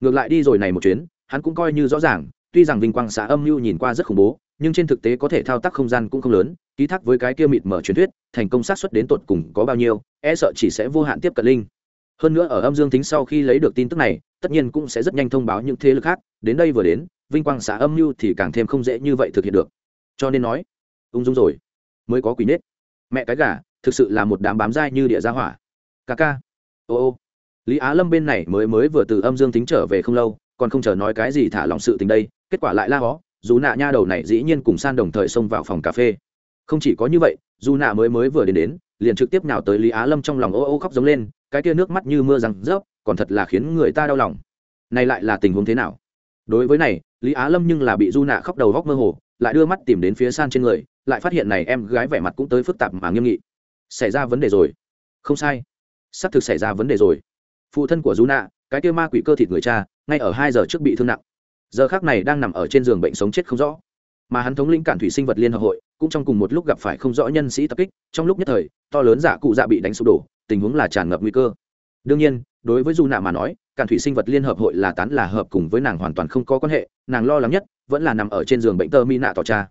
Ngược lại đi rồi này một chuyến, hắn cũng coi như rõ ràng, tuy rằng vinh quang xã âm mưu nhìn qua rất khủng bố, nhưng trên thực tế có thể thao tác không gian cũng không lớn, ký thác với cái kia mịt mở truyền thuyết, thành công xác suất đến tột cùng có bao nhiêu e sợ chỉ sẽ vô hạn tiếp cận linh. Hơn nữa ở âm dương tính sau khi lấy được tin tức này, tất nhiên cũng sẽ rất nhanh thông báo những thế lực khác, đến đây vừa đến, vinh quang xã âm mưu thì càng thêm không dễ như vậy thực hiện được. Cho nên nói, ung dung rồi, mới có quỷ nết. Mẹ cái gà thực sự là một đám bám dai như địa gia hỏa. Ca ca. Ô ô. Lý á lâm bên này mới mới vừa từ âm dương tính trở về không lâu, còn không chờ nói cái gì thả lòng sự tình đây, kết quả lại la hó, dù nạ nha đầu này dĩ nhiên cùng san đồng thời xông vào phòng cà phê. Không chỉ có như vậy, dù nạ mới mới vừa đến đến, liền trực tiếp nào tới lý á lâm trong lòng ô ô khóc giống lên, cái kia nước mắt như mưa răng rớp, còn thật là khiến người ta đau lòng. Này lại là tình huống thế nào? Đối với này, lý á lâm nhưng là bị du nạ khóc đầu góc mơ hồ, lại đưa mắt tìm đến phía san trên người, lại phát hiện này em gái vẻ mặt cũng tới phức tạp mà nghiêm nghị xảy ra vấn đề rồi. Không sai. Xác thực xảy ra vấn đề rồi. Phụ thân của du nạ cái kia ma quỷ cơ thịt người cha, ngay ở hai giờ trước bị thương nặng. Giờ khác này đang nằm ở trên giường bệnh sống chết không rõ. Mà hắn thống lĩnh cản thủy sinh vật liên hợp hội, cũng trong cùng một lúc gặp phải không rõ nhân sĩ tập kích, trong lúc nhất thời, to lớn giả cụ dạ bị đánh sụp đổ, tình huống là tràn ngập nguy cơ. Đương nhiên, đối với du nạ mà nói, cản thủy sinh vật liên hợp hội là tán là hợp cùng với nàng hoàn toàn không có quan hệ, nàng lo lắng nhất vẫn là nằm ở trên giường bệnh tơ mi nạ tỏ cha.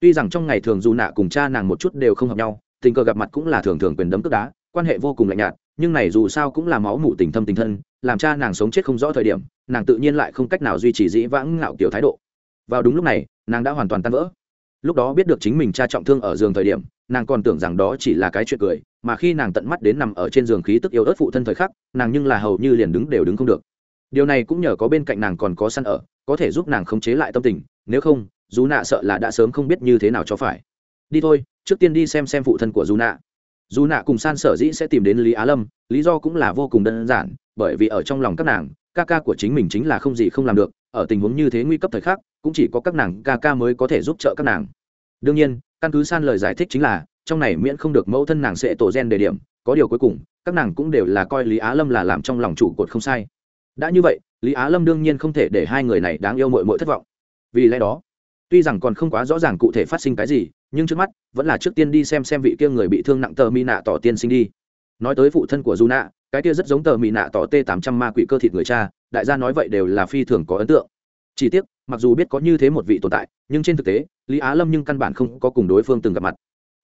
Tuy rằng trong ngày thường du nạ cùng cha nàng một chút đều không hợp nhau tình cờ gặp mặt cũng là thường thường quyền đấm tức đá, quan hệ vô cùng lạnh nhạt, nhưng này dù sao cũng là máu mủ tình thâm tình thân, làm cha nàng sống chết không rõ thời điểm, nàng tự nhiên lại không cách nào duy trì dĩ vãng ngạo kiểu thái độ. Vào đúng lúc này, nàng đã hoàn toàn tan vỡ. Lúc đó biết được chính mình cha trọng thương ở giường thời điểm, nàng còn tưởng rằng đó chỉ là cái chuyện cười, mà khi nàng tận mắt đến nằm ở trên giường khí tức yếu ớt phụ thân thời khắc, nàng nhưng là hầu như liền đứng đều đứng không được. Điều này cũng nhờ có bên cạnh nàng còn có săn ở, có thể giúp nàng khống chế lại tâm tình, nếu không, dù nạ sợ là đã sớm không biết như thế nào cho phải. Đi thôi trước tiên đi xem xem phụ thân của dù nạ. Dù nạ cùng san sở dĩ sẽ tìm đến lý á lâm, lý do cũng là vô cùng đơn giản, bởi vì ở trong lòng các nàng, ca ca của chính mình chính là không gì không làm được, ở tình huống như thế nguy cấp thời khắc, cũng chỉ có các nàng ca ca mới có thể giúp trợ các nàng. Đương nhiên, căn cứ san lời giải thích chính là, trong này miễn không được mẫu thân nàng sẽ tổ gen đề điểm, có điều cuối cùng, các nàng cũng đều là coi lý á lâm là làm trong lòng chủ cột không sai. Đã như vậy, lý á lâm đương nhiên không thể để hai người này đáng yêu mội mội thất vọng. Vì lẽ đó, tuy rằng còn không quá rõ ràng cụ thể phát sinh cái gì nhưng trước mắt, vẫn là trước tiên đi xem xem vị kia người bị thương nặng tờ mi nạ tỏ tiên sinh đi. Nói tới phụ thân của du nạ cái kia rất giống tờ mi nạ tỏ t tám trăm ma quỷ cơ thịt người cha, đại gia nói vậy đều là phi thường có ấn tượng. Chỉ tiếc, mặc dù biết có như thế một vị tồn tại, nhưng trên thực tế, lý á lâm nhưng căn bản không có cùng đối phương từng gặp mặt.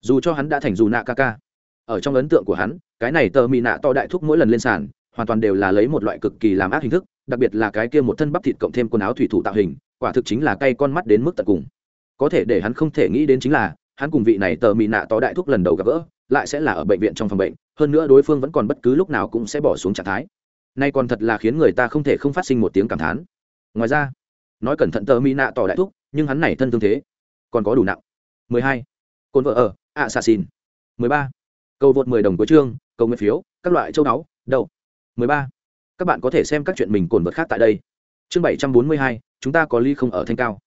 Dù cho hắn đã thành dù nạ ca ca, ở trong ấn tượng của hắn, cái này tờ mỹ nạ to đại thúc mỗi lần lên sàn, hoàn toàn đều là lấy một loại cực kỳ làm ác hình thức, đặc biệt là cái kia một thân bắp thịt cộng thêm quần áo thủy thủ tạo hình, quả thực chính là cay con mắt đến mức tận cùng. Có thể để hắn không thể nghĩ đến chính là hắn cùng vị này tờ mỹ nạ tỏ đại thúc lần đầu gặp gỡ lại sẽ là ở bệnh viện trong phòng bệnh hơn nữa đối phương vẫn còn bất cứ lúc nào cũng sẽ bỏ xuống trạng thái nay còn thật là khiến người ta không thể không phát sinh một tiếng cảm thán ngoài ra nói cẩn thận tờ mỹ nạ tỏ đại thúc nhưng hắn này thân tương thế còn có đủ nặng 12. cồn vợ ở ạ xà xin 13. cầu vượt 10 đồng của chương cầu nguyện phiếu các loại châu đáo đầu 13. các bạn có thể xem các chuyện mình cồn vật khác tại đây chương 742, chúng ta có ly không ở thanh cao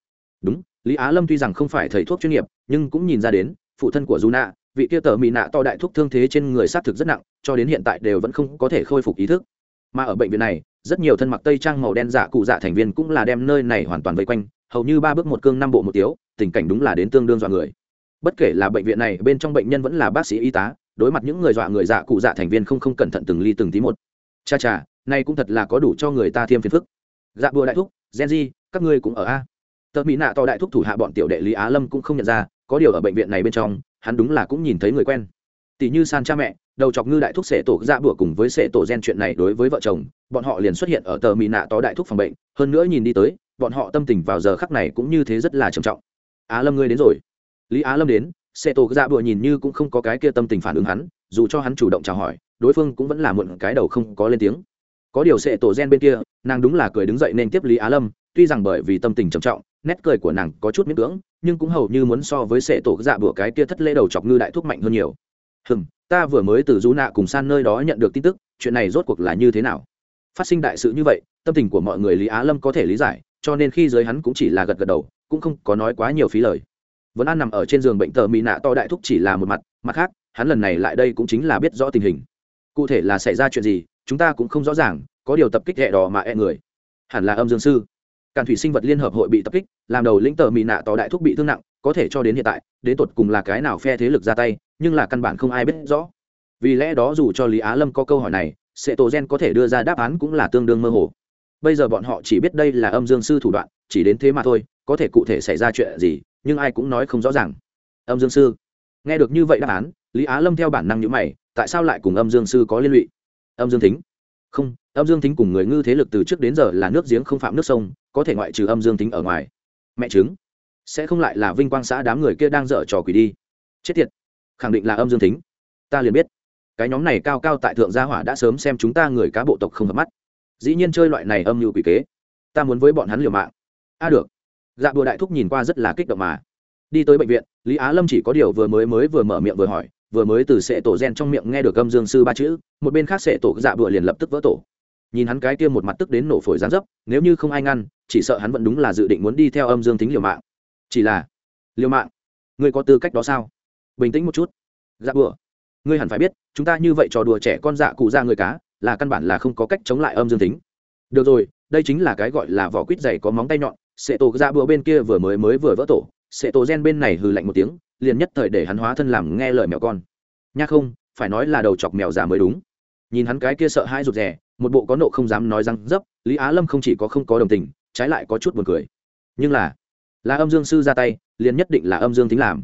đúng lý á lâm tuy rằng không phải thầy thuốc chuyên nghiệp, nhưng cũng nhìn ra đến, phụ thân của du nạ vị kia tờ mỹ nạ to đại thuốc thương thế trên người sát thực rất nặng, cho đến hiện tại đều vẫn không có thể khôi phục ý thức. Mà ở bệnh viện này, rất nhiều thân mặc tây trang màu đen dạ cụ dạ thành viên cũng là đem nơi này hoàn toàn vây quanh, hầu như ba bước một cương năm bộ một tiếu, tình cảnh đúng là đến tương đương dọa người. Bất kể là bệnh viện này, bên trong bệnh nhân vẫn là bác sĩ y tá, đối mặt những người dọa người dạ cụ dạ thành viên không không cẩn thận từng ly từng tí một. Cha cha nay cũng thật là có đủ cho người ta thêm phiền phức. Dạ bùa đại thúc, gen di các ngươi cũng ở a? Tờ mỹ nạ to đại thúc thủ hạ bọn tiểu đệ lý á lâm cũng không nhận ra, có điều ở bệnh viện này bên trong, hắn đúng là cũng nhìn thấy người quen. Tỷ như san cha mẹ, đầu chọc ngư đại thúc sệ tổ ra bữa cùng với sệ tổ gen chuyện này đối với vợ chồng, bọn họ liền xuất hiện ở tờ mỹ nạ To đại thúc phòng bệnh, hơn nữa nhìn đi tới, bọn họ tâm tình vào giờ khắc này cũng như thế rất là trầm trọng. Á lâm ngươi đến rồi. Lý á lâm đến sệ tổ ra bữa nhìn như cũng không có cái kia tâm tình phản ứng hắn, dù cho hắn chủ động chào hỏi, đối phương cũng vẫn là muộn cái đầu không có lên tiếng. Có điều sệ tổ gen bên kia, nàng đúng là cười đứng dậy nên tiếp lý á lâm, tuy rằng bởi vì tâm tình trầm trọng nét cười của nàng có chút miễn cưỡng, nhưng cũng hầu như muốn so với sệ tổ dạ bữa cái kia thất lễ đầu chọc ngư đại thuốc mạnh hơn nhiều. Hừm, ta vừa mới từ du nạ cùng san nơi đó nhận được tin tức, chuyện này rốt cuộc là như thế nào? Phát sinh đại sự như vậy, tâm tình của mọi người lý á lâm có thể lý giải, cho nên khi giới hắn cũng chỉ là gật gật đầu, cũng không có nói quá nhiều phí lời. Vẫn an nằm ở trên giường bệnh tờ mỹ nạ to đại thúc chỉ là một mặt mặt khác, hắn lần này lại đây cũng chính là biết rõ tình hình. Cụ thể là xảy ra chuyện gì, chúng ta cũng không rõ ràng, có điều tập kích hẹ đỏ mà e người. Hẳn là âm dương sư càn thủy sinh vật liên hợp hội bị tập kích, làm đầu lĩnh tờ mỹ nạ to đại thúc bị thương nặng, có thể cho đến hiện tại, đến tột cùng là cái nào phe thế lực ra tay, nhưng là căn bản không ai biết rõ. Vì lẽ đó dù cho lý á lâm có câu hỏi này sệ tổ gen có thể đưa ra đáp án cũng là tương đương mơ hồ. Bây giờ bọn họ chỉ biết đây là âm dương sư thủ đoạn, chỉ đến thế mà thôi, có thể cụ thể xảy ra chuyện gì, nhưng ai cũng nói không rõ ràng. Âm dương sư. Nghe được như vậy đáp án, lý á lâm theo bản năng nhữ mày, tại sao lại cùng âm dương sư có liên lụy? Âm dương Thính. không âm dương tính cùng người ngư thế lực từ trước đến giờ là nước giếng không phạm nước sông, có thể ngoại trừ âm dương tính ở ngoài. Mẹ chứng sẽ không lại là vinh quang xã đám người kia đang dở trò quỷ đi. Chết tiệt, khẳng định là âm dương tính ta liền biết. Cái nhóm này cao cao tại thượng gia hỏa đã sớm xem chúng ta người cá bộ tộc không hợp mắt. Dĩ nhiên chơi loại này âm mưu quỷ kế, ta muốn với bọn hắn liều mạng. A, được. Dạ bùa đại thúc nhìn qua rất là kích động mà. Đi tới bệnh viện, lý á lâm chỉ có điều vừa mới mới vừa mở miệng vừa hỏi, vừa mới từ sệ tổ gen trong miệng nghe được âm dương sư ba chữ, một bên khác sệ tổ dạ bùa liền lập tức vỡ tổ nhìn hắn cái kia một mặt tức đến nổ phổi gián dấp nếu như không ai ngăn chỉ sợ hắn vẫn đúng là dự định muốn đi theo âm dương tính liều mạng. Chỉ là liều mạng? Ngươi có tư cách đó sao? Bình tĩnh một chút. Dạ bừa, ngươi hẳn phải biết chúng ta như vậy trò đùa trẻ con dạ cụ ra người cá là căn bản là không có cách chống lại âm dương tính được rồi đây chính là cái gọi là vỏ quýt dày có móng tay nhọn sệ tổ dạ bừa bên kia vừa mới mới vừa vỡ tổ sệ tổ gen bên này hừ lạnh một tiếng liền nhất thời để hắn hóa thân làm nghe lời mèo con. Nha không phải nói là đầu chọc mèo già mới đúng nhìn hắn cái kia sợ hãi rụt rè, một bộ có nộ không dám nói răng dấp, lý á lâm không chỉ có không có đồng tình, trái lại có chút buồn cười. Nhưng là là âm dương sư ra tay, liền nhất định là âm dương tính làm.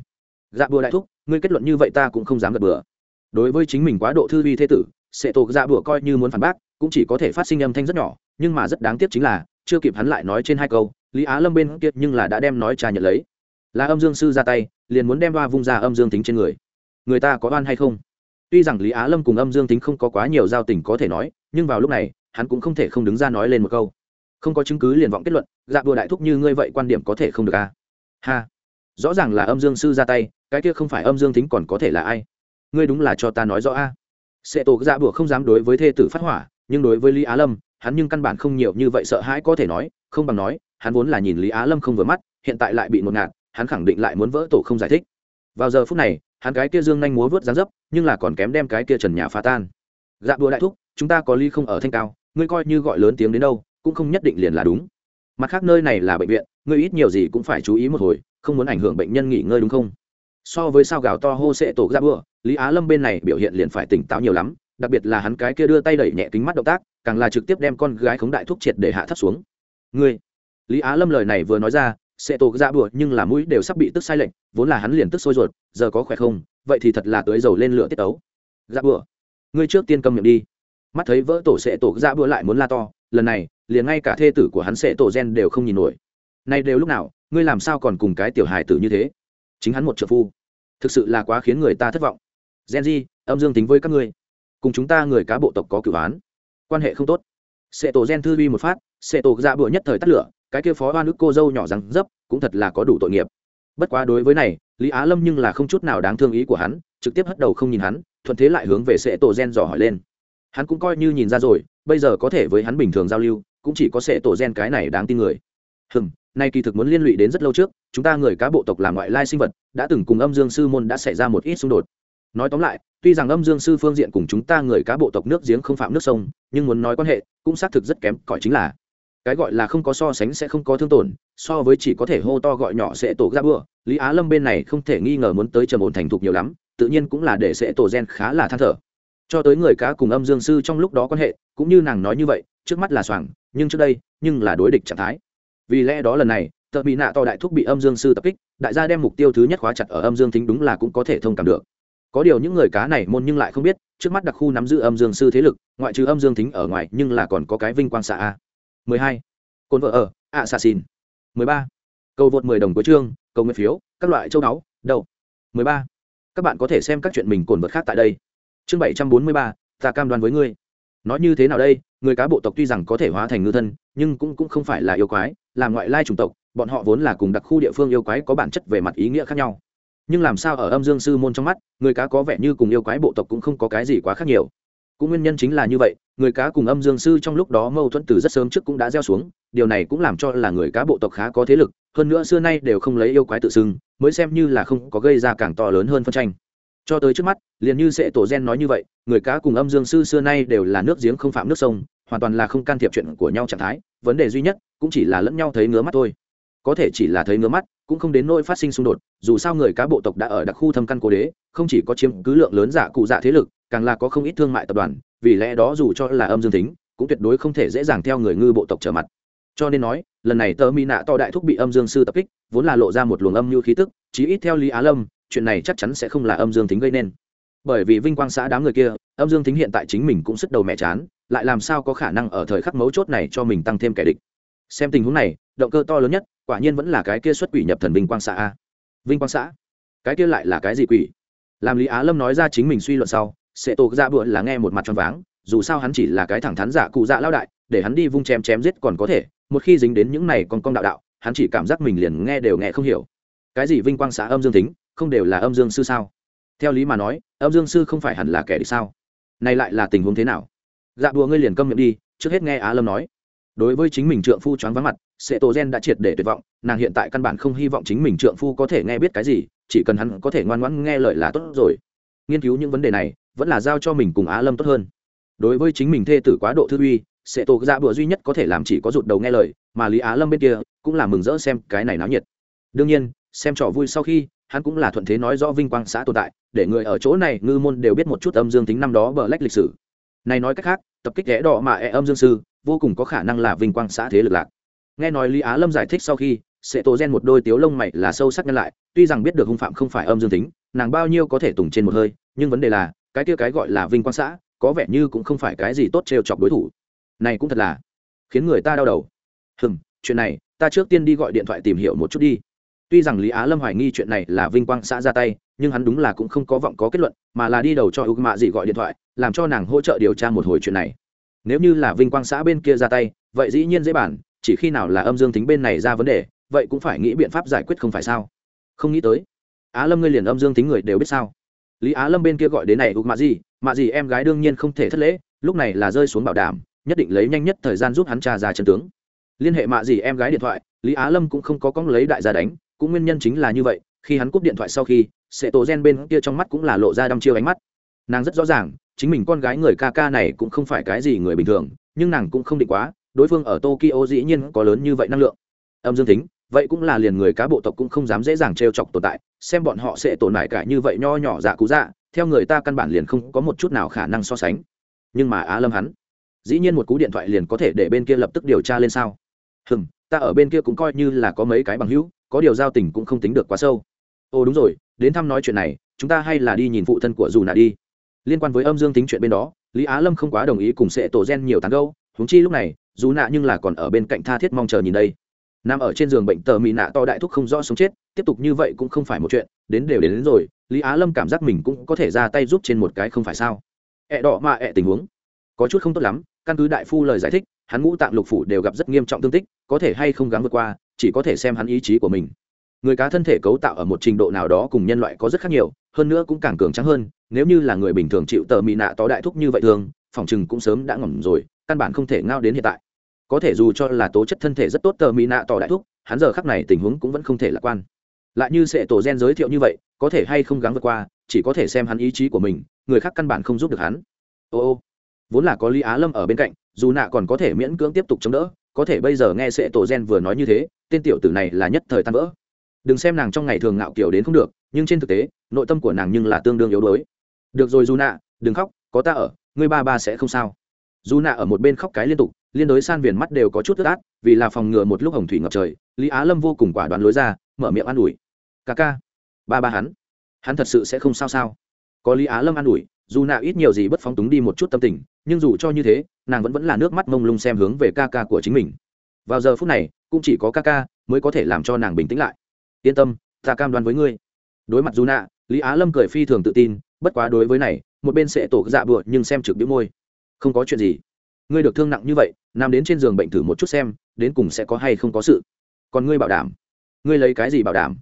Dạ bùa đại thúc, ngươi kết luận như vậy ta cũng không dám gật bừa. Đối với chính mình quá độ thư vi thế tử, sẽ tổ dạ bùa coi như muốn phản bác, cũng chỉ có thể phát sinh âm thanh rất nhỏ, nhưng mà rất đáng tiếc chính là, chưa kịp hắn lại nói trên hai câu, lý á lâm bên kia nhưng là đã đem nói trà nhận lấy. Là âm dương sư ra tay, liền muốn đem ba vung ra âm dương tính trên người. Người ta có oan hay không? Tuy rằng lý á lâm cùng âm dương tính không có quá nhiều giao tình có thể nói, nhưng vào lúc này, hắn cũng không thể không đứng ra nói lên một câu. Không có chứng cứ liền vọng kết luận dạ đùa đại thúc như ngươi vậy quan điểm có thể không được à? Ha. Rõ ràng là âm dương sư ra tay, cái kia không phải âm dương tính còn có thể là ai? Ngươi đúng là cho ta nói rõ a à. sệ tổ dạ bùa không dám đối với thê tử phát hỏa, nhưng đối với lý á lâm, hắn nhưng căn bản không nhiều như vậy sợ hãi có thể nói, không bằng nói, hắn vốn là nhìn lý á lâm không vừa mắt, hiện tại lại bị ngột ngạt, hắn khẳng định lại muốn vỡ tổ không giải thích vào giờ phút này, hắn cái kia dương nhanh múa vớt dán dấp, nhưng là còn kém đem cái kia trần nhà phá tan. Dạ đùa đại thúc, chúng ta có ly không ở thanh cao, ngươi coi như gọi lớn tiếng đến đâu, cũng không nhất định liền là đúng. Mặt khác nơi này là bệnh viện, ngươi ít nhiều gì cũng phải chú ý một hồi, không muốn ảnh hưởng bệnh nhân nghỉ ngơi đúng không? So với sao gạo to hô sệ tổ dạ ra bữa lý á lâm bên này biểu hiện liền phải tỉnh táo nhiều lắm, đặc biệt là hắn cái kia đưa tay đẩy nhẹ kính mắt động tác, càng là trực tiếp đem con gái khống đại thuốc triệt để hạ thấp xuống. Ngươi! Lý á lâm lời này vừa nói ra sẽ tổ dạ ra bừa nhưng là mũi đều sắp bị tức sai lệnh vốn là hắn liền tức sôi ruột, giờ có khỏe không? Vậy thì thật là tưới dầu lên lửa tiết ấu. Dạ ra bừa ngươi trước tiên cầm miệng đi. Mắt thấy vỡ tổ sẽ tổ dạ ra bừa lại muốn la to, lần này, liền ngay cả thê tử của hắn sẽ tổ gen đều không nhìn nổi. Nay đều lúc nào, ngươi làm sao còn cùng cái tiểu hài tử như thế? Chính hắn một trợ phu. Thực sự là quá khiến người ta thất vọng. Gen di âm dương tính với các ngươi. Cùng chúng ta người cá bộ tộc có cửu án quan hệ không tốt. Sệ tổ gen thư vi một phát sệ tổ ra bụa nhất thời tắt lửa cái kia phó oan ức cô dâu nhỏ răng dấp cũng thật là có đủ tội nghiệp. Bất quá đối với này, lý á lâm nhưng là không chút nào đáng thương ý của hắn, trực tiếp hất đầu không nhìn hắn, thuận thế lại hướng về sệ tổ gen dò hỏi lên. Hắn cũng coi như nhìn ra rồi, bây giờ có thể với hắn bình thường giao lưu, cũng chỉ có sệ tổ gen cái này đáng tin người. Hừm, nay kỳ thực muốn liên lụy đến rất lâu trước, chúng ta người cá bộ tộc làm ngoại lai sinh vật, đã từng cùng âm dương sư môn đã xảy ra một ít xung đột. Nói tóm lại, tuy rằng âm dương sư phương diện cùng chúng ta người cá bộ tộc nước giếng không phạm nước sông, nhưng muốn nói quan hệ, cũng xác thực rất kém, cỏi chính là cái gọi là không có so sánh sẽ không có thương tổn, so với chỉ có thể hô to gọi nhỏ sẽ tổ ra bữa lý á lâm bên này không thể nghi ngờ muốn tới trầm ổn thành thục nhiều lắm, tự nhiên cũng là để sẽ tổ gen khá là than thở. Cho tới người cá cùng âm dương sư trong lúc đó quan hệ, cũng như nàng nói như vậy, trước mắt là soảng, nhưng trước đây, nhưng là đối địch trạng thái. Vì lẽ đó lần này tờ bị nạ to đại thúc bị âm dương sư tập kích, đại gia đem mục tiêu thứ nhất khóa chặt ở âm dương thính đúng là cũng có thể thông cảm được. Có điều những người cá này môn nhưng lại không biết, trước mắt đặc khu nắm giữ âm dương sư thế lực, ngoại trừ âm dương thính ở ngoài, nhưng là còn có cái vinh quang xạ a mười hai. Cồn vợ ở ạ xạ xin mười ba. Cầu vượt mười đồng của chương, cầu nguyện phiếu, các loại châu báu đầu. mười ba. Các bạn có thể xem các chuyện mình cồn vật khác tại đây. Chương bảy trăm bốn mươi ba, ta cam đoan với ngươi. Nói như thế nào đây? Người cá bộ tộc tuy rằng có thể hóa thành ngư thân, nhưng cũng cũng không phải là yêu quái, là ngoại lai chủng tộc, bọn họ vốn là cùng đặc khu địa phương yêu quái có bản chất về mặt ý nghĩa khác nhau. Nhưng làm sao ở âm dương sư môn trong mắt, người cá có vẻ như cùng yêu quái bộ tộc cũng không có cái gì quá khác nhiều. Cũng nguyên nhân chính là như vậy người cá cùng âm dương sư trong lúc đó mâu thuẫn từ rất sớm trước cũng đã gieo xuống, điều này cũng làm cho là người cá bộ tộc khá có thế lực, hơn nữa xưa nay đều không lấy yêu quái tự xưng, mới xem như là không có gây ra càng to lớn hơn phân tranh. Cho tới trước mắt, liền như sệ tổ gen nói như vậy, người cá cùng âm dương sư xưa nay đều là nước giếng không phạm nước sông, hoàn toàn là không can thiệp chuyện của nhau trạng thái, vấn đề duy nhất cũng chỉ là lẫn nhau thấy ngứa mắt thôi. Có thể chỉ là thấy ngứa mắt, cũng không đến nỗi phát sinh xung đột, dù sao người cá bộ tộc đã ở đặc khu thâm căn cố đế, không chỉ có chiếm cứ lượng lớn giả cụ dạ thế lực càng là có không ít thương mại tập đoàn, vì lẽ đó dù cho là âm dương tính cũng tuyệt đối không thể dễ dàng theo người ngư bộ tộc trở mặt. Cho nên nói, lần này tờ mỹ nạ to đại thúc bị âm dương sư tập kích, vốn là lộ ra một luồng âm như khí tức, chí ít theo lý á lâm, chuyện này chắc chắn sẽ không là âm dương tính gây nên. Bởi vì vinh quang xã đám người kia, âm dương tính hiện tại chính mình cũng sức đầu mẹ chán, lại làm sao có khả năng ở thời khắc mấu chốt này cho mình tăng thêm kẻ địch? Xem tình huống này, động cơ to lớn nhất, quả nhiên vẫn là cái kia xuất quỷ nhập thần vinh quang xã a. Vinh quang xã? Cái kia lại là cái gì quỷ? Làm lý á lâm nói ra chính mình suy luận sau Sệ tổ dạ ra bựa là nghe một mặt t r váng, dù sao hắn chỉ là cái thẳng thắn giả cụ dạ lao đại, để hắn đi vung chém chém giết còn có thể, một khi dính đến những này còn con đạo đạo, hắn chỉ cảm giác mình liền nghe đều nghe không hiểu. Cái gì vinh quang xã âm dương tính, không đều là âm dương sư sao? Theo lý mà nói, âm dương sư không phải hẳn là kẻ địch sao? Này lại là tình huống thế nào? Dạ đùa ngươi liền câm miệng đi, trước hết nghe á lâm nói. Đối với chính mình trượng phu choáng vắng mặt sệ tổ gen đã triệt để tuyệt vọng, nàng hiện tại căn bản không hy vọng chính mình trượng phu có thể nghe biết cái gì, chỉ cần hắn có thể ngoan ngoãn nghe lời là tốt rồi. Nghiên cứu những vấn đề này vẫn là giao cho mình cùng á lâm tốt hơn. Đối với chính mình thê tử quá độ thư uy sệ tổ ra bữa duy nhất có thể làm chỉ có rụt đầu nghe lời, mà lý á lâm bên kia cũng là mừng rỡ xem cái này náo nhiệt. Đương nhiên, xem trò vui sau khi, hắn cũng là thuận thế nói rõ vinh quang xã tồn tại, để người ở chỗ này ngư môn đều biết một chút âm dương tính năm đó bờ lách lịch sử. Này nói cách khác, tập kích ghé đỏ mà e âm dương sư, vô cùng có khả năng là vinh quang xã thế lực lạc. Nghe nói lý á lâm giải thích sau khi, sẽ tổ gen một đôi tiếu lông mày là sâu sắc nhân lại, tuy rằng biết được hung phạm không phải âm dương tính, nàng bao nhiêu có thể tùng trên một hơi, nhưng vấn đề là cái kia cái gọi là vinh quang xã, có vẻ như cũng không phải cái gì tốt trêu chọc đối thủ. Này cũng thật là khiến người ta đau đầu. Hừm, chuyện này, ta trước tiên đi gọi điện thoại tìm hiểu một chút đi. Tuy rằng lý á lâm hoài nghi chuyện này là vinh quang xã ra tay, nhưng hắn đúng là cũng không có vọng có kết luận, mà là đi đầu cho ưu mạ dị gọi điện thoại, làm cho nàng hỗ trợ điều tra một hồi chuyện này. Nếu như là vinh quang xã bên kia ra tay, vậy dĩ nhiên dễ bản chỉ khi nào là âm dương tính bên này ra vấn đề, vậy cũng phải nghĩ biện pháp giải quyết không phải sao? Không nghĩ tới. Á lâm ngươi liền âm dương tính người đều biết sao? Lý á lâm bên kia gọi đến này ưu mạ gì mạ gì em gái đương nhiên không thể thất lễ, lúc này là rơi xuống bảo đảm, nhất định lấy nhanh nhất thời gian giúp hắn trà ra chân tướng. Liên hệ mạ gì em gái điện thoại. Lý á lâm cũng không có cóng lấy đại gia đánh, cũng nguyên nhân chính là như vậy, khi hắn cúp điện thoại sau khi sệ tổ gen bên kia trong mắt cũng là lộ ra đăm chiêu ánh mắt. Nàng rất rõ ràng, chính mình con gái người ca ca này cũng không phải cái gì người bình thường, nhưng nàng cũng không định quá, đối phương ở tokyo dĩ nhiên có lớn như vậy năng lượng. Âm dương tính vậy cũng là liền người cá bộ tộc cũng không dám dễ dàng trêu chọc tồn tại, xem bọn họ sẽ tồn tại cả như vậy nho nhỏ dạ cú dạ theo người ta căn bản liền không có một chút nào khả năng so sánh. Nhưng mà á lâm hắn, dĩ nhiên một cú điện thoại liền có thể để bên kia lập tức điều tra lên sao. Hừm, ta ở bên kia cũng coi như là có mấy cái bằng hữu, có điều giao tình cũng không tính được quá sâu. Ồ, đúng rồi, đến thăm nói chuyện này, chúng ta hay là đi nhìn phụ thân của dù nạ đi. Liên quan với âm dương tính chuyện bên đó, lý á lâm không quá đồng ý cùng sẽ tổ gen nhiều tán gâu húng chi lúc này, dù nạ nhưng là còn ở bên cạnh tha thiết mong chờ nhìn đây nằm ở trên giường bệnh tờ mỹ nạ to đại thúc không rõ sống chết tiếp tục như vậy cũng không phải một chuyện đến đều đến, đến rồi lý á lâm cảm giác mình cũng có thể ra tay giúp trên một cái không phải sao. Ẹ đỏ mà ẹ tình huống. Có chút không tốt lắm căn cứ đại phu lời giải thích hắn ngũ tạng lục phủ đều gặp rất nghiêm trọng thương tích có thể hay không gắng vượt qua chỉ có thể xem hắn ý chí của mình. Người cá thân thể cấu tạo ở một trình độ nào đó cùng nhân loại có rất khác nhiều hơn nữa cũng càng cường trắng hơn nếu như là người bình thường chịu tờ mỹ nạ to đại thúc như vậy thường phòng chừng cũng sớm đã ngỏm rồi căn bản không thể ngao đến hiện tại có thể dù cho là tố chất thân thể rất tốt, tờ mỹ nạ tỏ đại thúc, hắn giờ khắc này tình huống cũng vẫn không thể lạc quan. Lại như sệ tổ gen giới thiệu như vậy, có thể hay không gắng vượt qua, chỉ có thể xem hắn ý chí của mình, người khác căn bản không giúp được hắn. Ô ô, vốn là có lý á lâm ở bên cạnh, dù nạ còn có thể miễn cưỡng tiếp tục chống đỡ, có thể bây giờ nghe sệ tổ gen vừa nói như thế, tên tiểu tử này là nhất thời tan vỡ. Đừng xem nàng trong ngày thường ngạo kiểu đến không được, nhưng trên thực tế, nội tâm của nàng nhưng là tương đương yếu đuối. Được rồi, dù nạ, đừng khóc, có ta ở, ngươi ba ba sẽ không sao. Dù nạ ở một bên khóc cái liên tục liên đối san viền mắt đều có chút ướt át, vì là phòng ngừa một lúc hồng thủy ngập trời, lý á lâm vô cùng quả đoán lối ra, mở miệng an ủi. Ca ca, ba ba hắn hắn thật sự sẽ không sao sao? Có lý á lâm an ủi, dù nạ ít nhiều gì bất phóng túng đi một chút tâm tình, nhưng dù cho như thế, nàng vẫn vẫn là nước mắt mông lung xem hướng về ca ca của chính mình. Vào giờ phút này, cũng chỉ có ca ca mới có thể làm cho nàng bình tĩnh lại. Yên tâm, ta cam đoan với ngươi. Đối mặt dù nạ, lý á lâm cười phi thường tự tin, bất quá đối với này, một bên sẽ tổ dạ bựa nhưng xem trực biếu môi. Không có chuyện gì ngươi được thương nặng như vậy nằm đến trên giường bệnh thử một chút xem, đến cùng sẽ có hay không có sự. Còn ngươi bảo đảm. Ngươi lấy cái gì bảo đảm?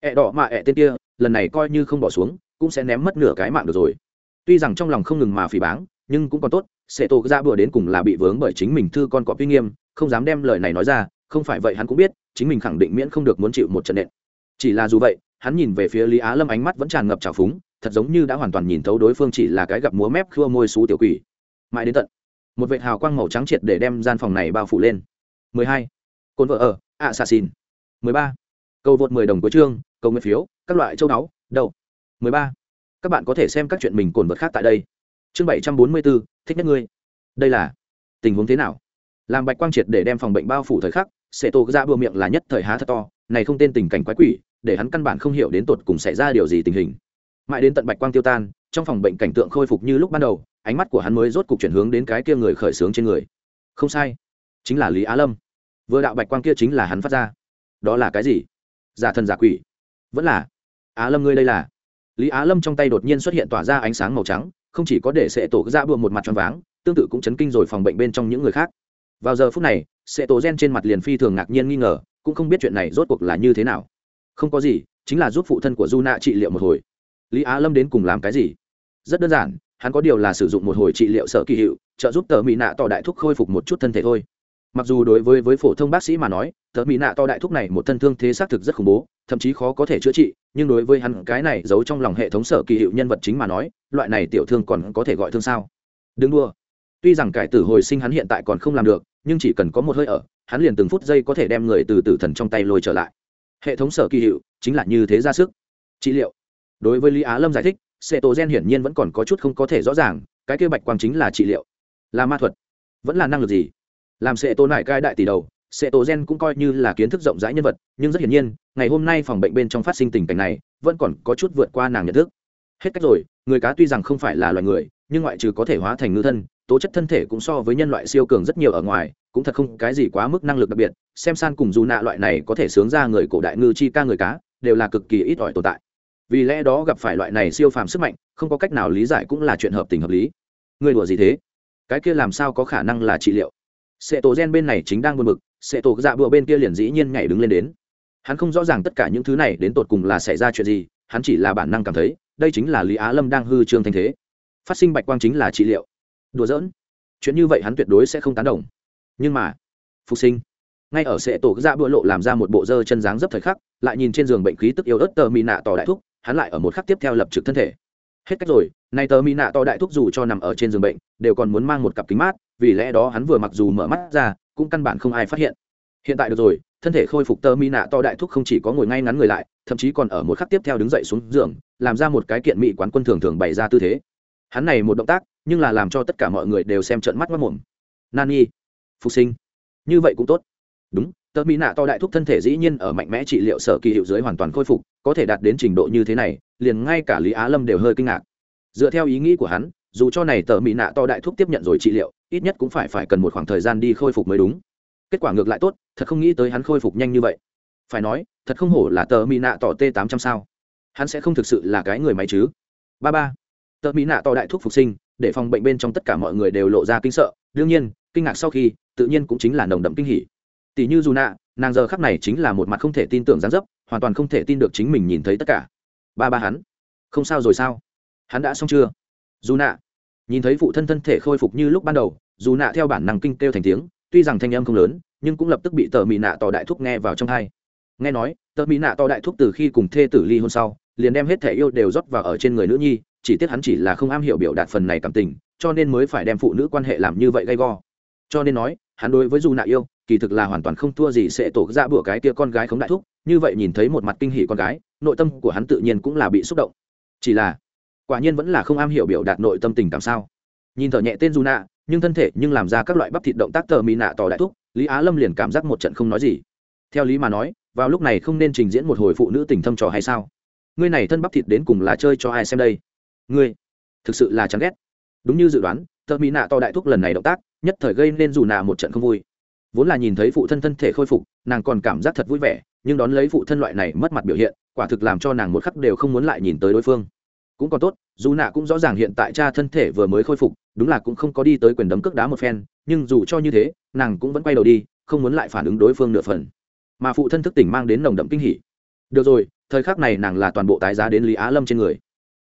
Ẹ đỏ mà ẹ tên kia, lần này coi như không bỏ xuống, cũng sẽ ném mất nửa cái mạng được rồi. Tuy rằng trong lòng không ngừng mà phỉ báng, nhưng cũng còn tốt, sẽ tổ ra bừa đến cùng là bị vướng bởi chính mình thư con có uy nghiêm, không dám đem lời này nói ra, không phải vậy hắn cũng biết, chính mình khẳng định miễn không được muốn chịu một trận nện. Chỉ là dù vậy, hắn nhìn về phía lý á lâm ánh mắt vẫn tràn ngập trào phúng, thật giống như đã hoàn toàn nhìn thấu đối phương chỉ là cái gặp múa mép khua môi xú tiểu quỷ. Mãi đến tận một vệt hào quang màu trắng triệt để đem gian phòng này bao phủ lên 12. cồn vợ ở ạ xà xin 13. cầu vượt 10 đồng cuối chương cầu nguyện phiếu các loại châu đáo đầu 13. các bạn có thể xem các chuyện mình cồn vật khác tại đây chương 744, thích nhất ngươi đây là tình huống thế nào làm bạch quang triệt để đem phòng bệnh bao phủ thời khắc sẽ tổ ra bừa miệng là nhất thời há thật to này không tên tình cảnh quái quỷ để hắn căn bản không hiểu đến tột cùng xảy ra điều gì tình hình mãi đến tận bạch quang tiêu tan trong phòng bệnh cảnh tượng khôi phục như lúc ban đầu ánh mắt của hắn mới rốt cục chuyển hướng đến cái kia người khởi sướng trên người. Không sai, chính là lý á lâm. Vừa đạo bạch quang kia chính là hắn phát ra. Đó là cái gì? Giả thần giả quỷ. Vẫn là, á lâm ngươi đây là. Lý á lâm trong tay đột nhiên xuất hiện tỏa ra ánh sáng màu trắng, không chỉ có để sệ tổ ra bừa một mặt tròn váng, tương tự cũng chấn kinh rồi phòng bệnh bên trong những người khác. Vào giờ phút này, sệ tổ gen trên mặt liền phi thường ngạc nhiên nghi ngờ, cũng không biết chuyện này rốt cuộc là như thế nào. Không có gì, chính là giúp phụ thân của du nạ trị liệu một hồi. Lý á lâm đến cùng làm cái gì? Rất đơn giản hắn có điều là sử dụng một hồi trị liệu sở kỳ hiệu, trợ giúp tờ mỹ nạ tỏ đại thúc khôi phục một chút thân thể thôi. Mặc dù đối với với phổ thông bác sĩ mà nói, tờ mỹ nạ to đại thúc này một thân thương thế xác thực rất khủng bố, thậm chí khó có thể chữa trị, nhưng đối với hắn cái này giấu trong lòng hệ thống sở kỳ hiệu nhân vật chính mà nói, loại này tiểu thương còn có thể gọi thương sao? Đừng đua tuy rằng cải tử hồi sinh hắn hiện tại còn không làm được, nhưng chỉ cần có một hơi ở, hắn liền từng phút giây có thể đem người từ tử thần trong tay lôi trở lại. Hệ thống sở kỳ hiệu chính là như thế ra sức. Trị liệu. Đối với lý á lâm giải thích xe tổ gen hiển nhiên vẫn còn có chút không có thể rõ ràng, cái kia bạch quang chính là trị liệu. Là ma thuật. Vẫn là năng lực gì? Làm xe tổ nại cai đại tỷ đầu xe tổ gen cũng coi như là kiến thức rộng rãi nhân vật, nhưng rất hiển nhiên, ngày hôm nay phòng bệnh bên trong phát sinh tình cảnh này, vẫn còn có chút vượt qua nàng nhận thức. Hết cách rồi, người cá tuy rằng không phải là loài người, nhưng ngoại trừ có thể hóa thành ngư thân, tố chất thân thể cũng so với nhân loại siêu cường rất nhiều ở ngoài, cũng thật không cái gì quá mức năng lực đặc biệt, xem san cùng dù nạ loại này có thể sướng ra người cổ đại ngư chi ca người cá, đều là cực kỳ ít ỏi tồn tại vì lẽ đó gặp phải loại này siêu phàm sức mạnh, không có cách nào lý giải cũng là chuyện hợp tình hợp lý. Người đùa gì thế? Cái kia làm sao có khả năng là trị liệu? Sệ tổ gen bên này chính đang buồn bực sệ tổ dạ bựa bên kia liền dĩ nhiên nhảy đứng lên đến. Hắn không rõ ràng tất cả những thứ này đến tột cùng là xảy ra chuyện gì, hắn chỉ là bản năng cảm thấy, đây chính là lý á lâm đang hư trương thanh thế. Phát sinh bạch quang chính là trị liệu. Đùa giỡn. Chuyện như vậy hắn tuyệt đối sẽ không tán đồng. Nhưng mà, phục sinh. Ngay ở sệ tổ dạ bựa lộ làm ra một bộ dơ chân dáng dấp thời khắc, lại nhìn trên giường bệnh khí tức yếu ớt tờ mì nạ tỏ đại thúc hắn lại ở một khắc tiếp theo lập trực thân thể. Hết cách rồi, nay tờ mỹ nạ to đại thúc dù cho nằm ở trên giường bệnh, đều còn muốn mang một cặp kính mát, vì lẽ đó hắn vừa mặc dù mở mắt ra, cũng căn bản không ai phát hiện. Hiện tại được rồi, thân thể khôi phục tờ mỹ nạ to đại thúc không chỉ có ngồi ngay ngắn người lại, thậm chí còn ở một khắc tiếp theo đứng dậy xuống giường, làm ra một cái kiện mỹ quán quân thường thường bày ra tư thế. Hắn này một động tác, nhưng là làm cho tất cả mọi người đều xem trận mắt mất mồm. Nani, phục sinh. Như vậy cũng tốt. Đúng tờ mỹ nạ to đại thúc thân thể dĩ nhiên ở mạnh mẽ trị liệu sở kỳ hiệu dưới hoàn toàn khôi phục, có thể đạt đến trình độ như thế này, liền ngay cả lý á lâm đều hơi kinh ngạc. Dựa theo ý nghĩ của hắn, dù cho này tờ mỹ nạ to đại thúc tiếp nhận rồi trị liệu, ít nhất cũng phải phải cần một khoảng thời gian đi khôi phục mới đúng. Kết quả ngược lại tốt, thật không nghĩ tới hắn khôi phục nhanh như vậy. Phải nói, thật không hổ là tờ mỹ nạ tỏ t tám trăm sao. Hắn sẽ không thực sự là cái người máy chứ. Ba ba. Tờ mỹ nạ to đại thúc phục sinh, để phòng bệnh bên trong tất cả mọi người đều lộ ra kinh sợ. Đương nhiên, kinh ngạc sau khi, tự nhiên cũng chính là nồng đậm kinh hỉ tỷ như dù nạ, nàng giờ khắc này chính là một mặt không thể tin tưởng gián dấp, hoàn toàn không thể tin được chính mình nhìn thấy tất cả. Ba ba hắn, không sao rồi sao? Hắn đã xong chưa? Dù nạ, nhìn thấy phụ thân thân thể khôi phục như lúc ban đầu, dù nạ theo bản năng kinh kêu thành tiếng, tuy rằng thanh âm không lớn, nhưng cũng lập tức bị tờ mỹ nạ tỏ đại thúc nghe vào trong thai nghe nói, tờ mỹ nạ tỏ đại thúc từ khi cùng thê tử ly hôn sau, liền đem hết thẻ yêu đều rót vào ở trên người nữ nhi, chỉ tiếc hắn chỉ là không am hiểu biểu đạt phần này cảm tình, cho nên mới phải đem phụ nữ quan hệ làm như vậy gay go. Cho nên nói, hắn đối với dù nạ yêu kỳ thực là hoàn toàn không thua gì sẽ tổ ra bữa cái kia con gái khống đại thúc, như vậy nhìn thấy một mặt kinh hỉ con gái, nội tâm của hắn tự nhiên cũng là bị xúc động. Chỉ là, quả nhiên vẫn là không am hiểu biểu đạt nội tâm tình cảm sao. Nhìn thở nhẹ tên dù nạ nhưng thân thể nhưng làm ra các loại bắp thịt động tác tờ mỹ nạ tỏ đại thúc, lý á lâm liền cảm giác một trận không nói gì. Theo lý mà nói, vào lúc này không nên trình diễn một hồi phụ nữ tình thâm trò hay sao? Ngươi này thân bắp thịt đến cùng là chơi cho ai xem đây? Ngươi, thực sự là chán ghét. Đúng như dự đoán, tờ mỹ nạ to đại thúc lần này động tác, nhất thời gây nên dù nạ một trận không vui vốn là nhìn thấy phụ thân thân thể khôi phục, nàng còn cảm giác thật vui vẻ, nhưng đón lấy phụ thân loại này mất mặt biểu hiện, quả thực làm cho nàng một khắc đều không muốn lại nhìn tới đối phương. Cũng còn tốt, dù nạ cũng rõ ràng hiện tại cha thân thể vừa mới khôi phục, đúng là cũng không có đi tới quyền đấm cước đá một phen, nhưng dù cho như thế, nàng cũng vẫn quay đầu đi, không muốn lại phản ứng đối phương nửa phần. Mà phụ thân thức tỉnh mang đến nồng đậm kinh hỉ. Được rồi, thời khắc này nàng là toàn bộ tái giá đến lý á lâm trên người.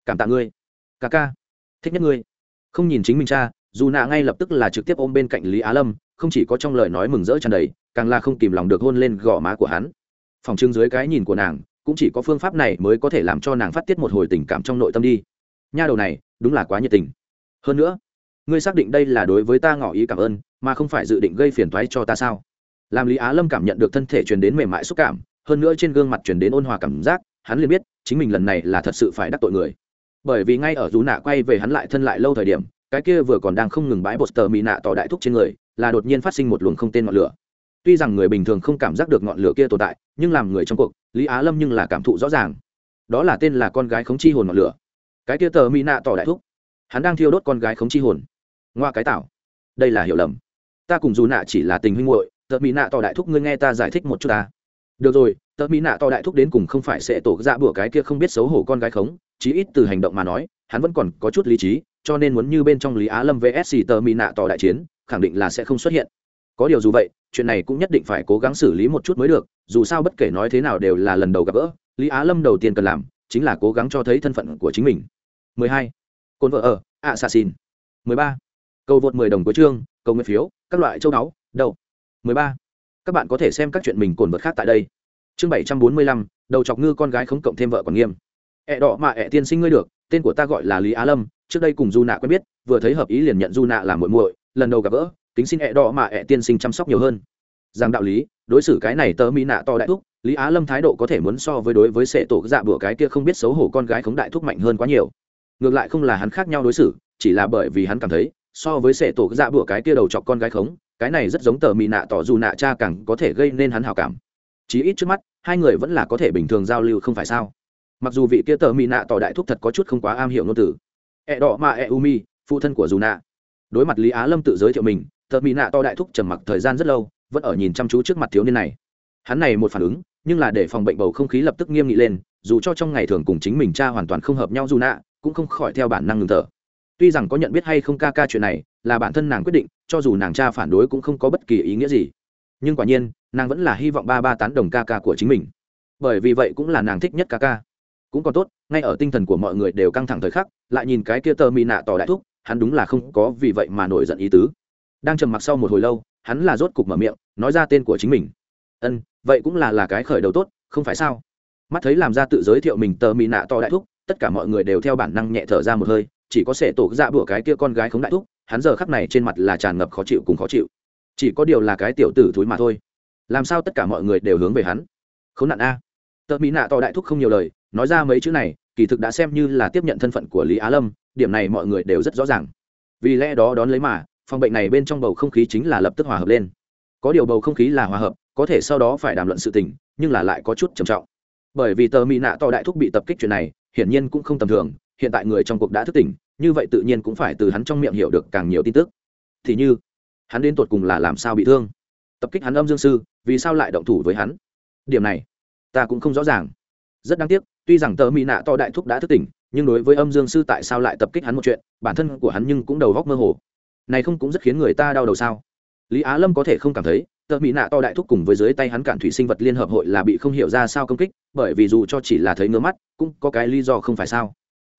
Cảm tạ ngươi. Ca ca. Thích nhất ngươi. Không nhìn chính mình cha dù nạ ngay lập tức là trực tiếp ôm bên cạnh lý á lâm, không chỉ có trong lời nói mừng rỡ tràn đầy, càng là không kìm lòng được hôn lên gò má của hắn. Phòng trưng dưới cái nhìn của nàng, cũng chỉ có phương pháp này mới có thể làm cho nàng phát tiết một hồi tình cảm trong nội tâm đi. Nha đầu này, đúng là quá nhiệt tình. Hơn nữa, ngươi xác định đây là đối với ta ngỏ ý cảm ơn, mà không phải dự định gây phiền toái cho ta sao? Làm lý á lâm cảm nhận được thân thể truyền đến mềm mại xúc cảm, hơn nữa trên gương mặt truyền đến ôn hòa cảm giác, hắn liền biết, chính mình lần này là thật sự phải đắc tội người. Bởi vì ngay ở dù nạ quay về hắn lại thân lại lâu thời điểm cái kia vừa còn đang không ngừng bãi bột tờ mỹ nạ tỏ đại thúc trên người là đột nhiên phát sinh một luồng không tên ngọn lửa. Tuy rằng người bình thường không cảm giác được ngọn lửa kia tồn tại nhưng làm người trong cuộc lý á lâm nhưng là cảm thụ rõ ràng. Đó là tên là con gái khống chi hồn ngọn lửa. Cái kia tờ mỹ nạ tỏ đại thúc. Hắn đang thiêu đốt con gái khống chi hồn. Ngoa cái tảo, đây là hiểu lầm. Ta cùng dù nạ chỉ là tình huynh muội tờ mỹ nạ tỏ đại thúc ngươi nghe ta giải thích một chút ta. Được rồi tờ mỹ nạ tỏ đại thúc đến cùng không phải sẽ tổ ra bữa cái kia không biết xấu hổ con gái khống chí ít từ hành động mà nói hắn vẫn còn có chút lý trí cho nên muốn như bên trong lý á lâm vsc tờ mỹ nạ tỏ đại chiến khẳng định là sẽ không xuất hiện có điều dù vậy chuyện này cũng nhất định phải cố gắng xử lý một chút mới được dù sao bất kể nói thế nào đều là lần đầu gặp gỡ lý á lâm đầu tiên cần làm chính là cố gắng cho thấy thân phận của chính mình 12. cồn vợ ở assassin 13. cầu vượt 10 đồng của chương cầu nguyện phiếu các loại châu đáo đầu 13. các bạn có thể xem các chuyện mình cồn vật khác tại đây chương 745, đầu chọc ngư con gái không cộng thêm vợ còn nghiêm ẹ đỏ mà ẹ tiên sinh ngươi được tên của ta gọi là lý á lâm, trước đây cùng du nạ quen biết, vừa thấy hợp ý liền nhận du nạ làm muội muội, lần đầu gặp gỡ, kính xin ẹ đỏ mà ẹ tiên sinh chăm sóc nhiều hơn. Rằng đạo lý, đối xử cái này tớ mỹ nạ to đại thúc, lý á lâm thái độ có thể muốn so với đối với sệ tổ dạ bữa cái kia không biết xấu hổ con gái khống đại thúc mạnh hơn quá nhiều. Ngược lại không là hắn khác nhau đối xử, chỉ là bởi vì hắn cảm thấy, so với sệ tổ dạ bữa cái kia đầu chọc con gái khống, cái này rất giống tờ mỹ nạ tỏ dù nạ cha càng có thể gây nên hắn hào cảm. Chí ít trước mắt, hai người vẫn là có thể bình thường giao lưu không phải sao? Mặc dù vị kia tờ mỹ nạ tỏ đại thúc thật có chút không quá am hiểu ngôn từ. E đỏ mà e mi, phụ thân của dù nạ. Đối mặt lý á lâm tự giới thiệu mình, tờ mỹ nạ to đại thúc trầm mặc thời gian rất lâu, vẫn ở nhìn chăm chú trước mặt thiếu niên này. Hắn này một phản ứng, nhưng là để phòng bệnh bầu không khí lập tức nghiêm nghị lên, dù cho trong ngày thường cùng chính mình cha hoàn toàn không hợp nhau dù nạ, cũng không khỏi theo bản năng ngừng thở. Tuy rằng có nhận biết hay không ca ca chuyện này, là bản thân nàng quyết định, cho dù nàng cha phản đối cũng không có bất kỳ ý nghĩa gì. Nhưng quả nhiên, nàng vẫn là hy vọng ba ba tán đồng ca ca của chính mình. Bởi vì vậy cũng là nàng thích nhất ca ca cũng còn tốt, ngay ở tinh thần của mọi người đều căng thẳng thời khắc, lại nhìn cái kia tờ mi nạ tỏ đại thúc, hắn đúng là không có vì vậy mà nổi giận ý tứ. Đang trầm mặc sau một hồi lâu, hắn là rốt cục mở miệng, nói ra tên của chính mình. Ân, vậy cũng là là cái khởi đầu tốt, không phải sao? Mắt thấy làm ra tự giới thiệu mình tờ mì nạ to đại thúc, tất cả mọi người đều theo bản năng nhẹ thở ra một hơi, chỉ có sẻ tổ dạ bữa cái kia con gái khống đại thúc, hắn giờ khắc này trên mặt là tràn ngập khó chịu cùng khó chịu. Chỉ có điều là cái tiểu tử thúi mà thôi. Làm sao tất cả mọi người đều hướng về hắn? Khốn nạn a. Tờ mỹ nạ to đại thúc không nhiều lời nói ra mấy chữ này, kỳ thực đã xem như là tiếp nhận thân phận của lý á lâm, điểm này mọi người đều rất rõ ràng. Vì lẽ đó đón lấy mà, phòng bệnh này bên trong bầu không khí chính là lập tức hòa hợp lên. Có điều bầu không khí là hòa hợp, có thể sau đó phải đàm luận sự tình, nhưng là lại có chút trầm trọng. Bởi vì tờ mỹ nạ to đại thúc bị tập kích chuyện này, hiển nhiên cũng không tầm thường, hiện tại người trong cuộc đã thức tỉnh, như vậy tự nhiên cũng phải từ hắn trong miệng hiểu được càng nhiều tin tức. Thì như, hắn đến tột cùng là làm sao bị thương? Tập kích hắn âm dương sư, vì sao lại động thủ với hắn? Điểm này, ta cũng không rõ ràng. Rất đáng tiếc tuy rằng tờ mỹ nạ to đại thúc đã thức tỉnh, nhưng đối với âm dương sư tại sao lại tập kích hắn một chuyện, bản thân của hắn nhưng cũng đầu góc mơ hồ. Này không cũng rất khiến người ta đau đầu sao? Lý á lâm có thể không cảm thấy, tờ mỹ nạ to đại thúc cùng với dưới tay hắn cản thủy sinh vật liên hợp hội là bị không hiểu ra sao công kích, bởi vì dù cho chỉ là thấy ngứa mắt, cũng có cái lý do không phải sao?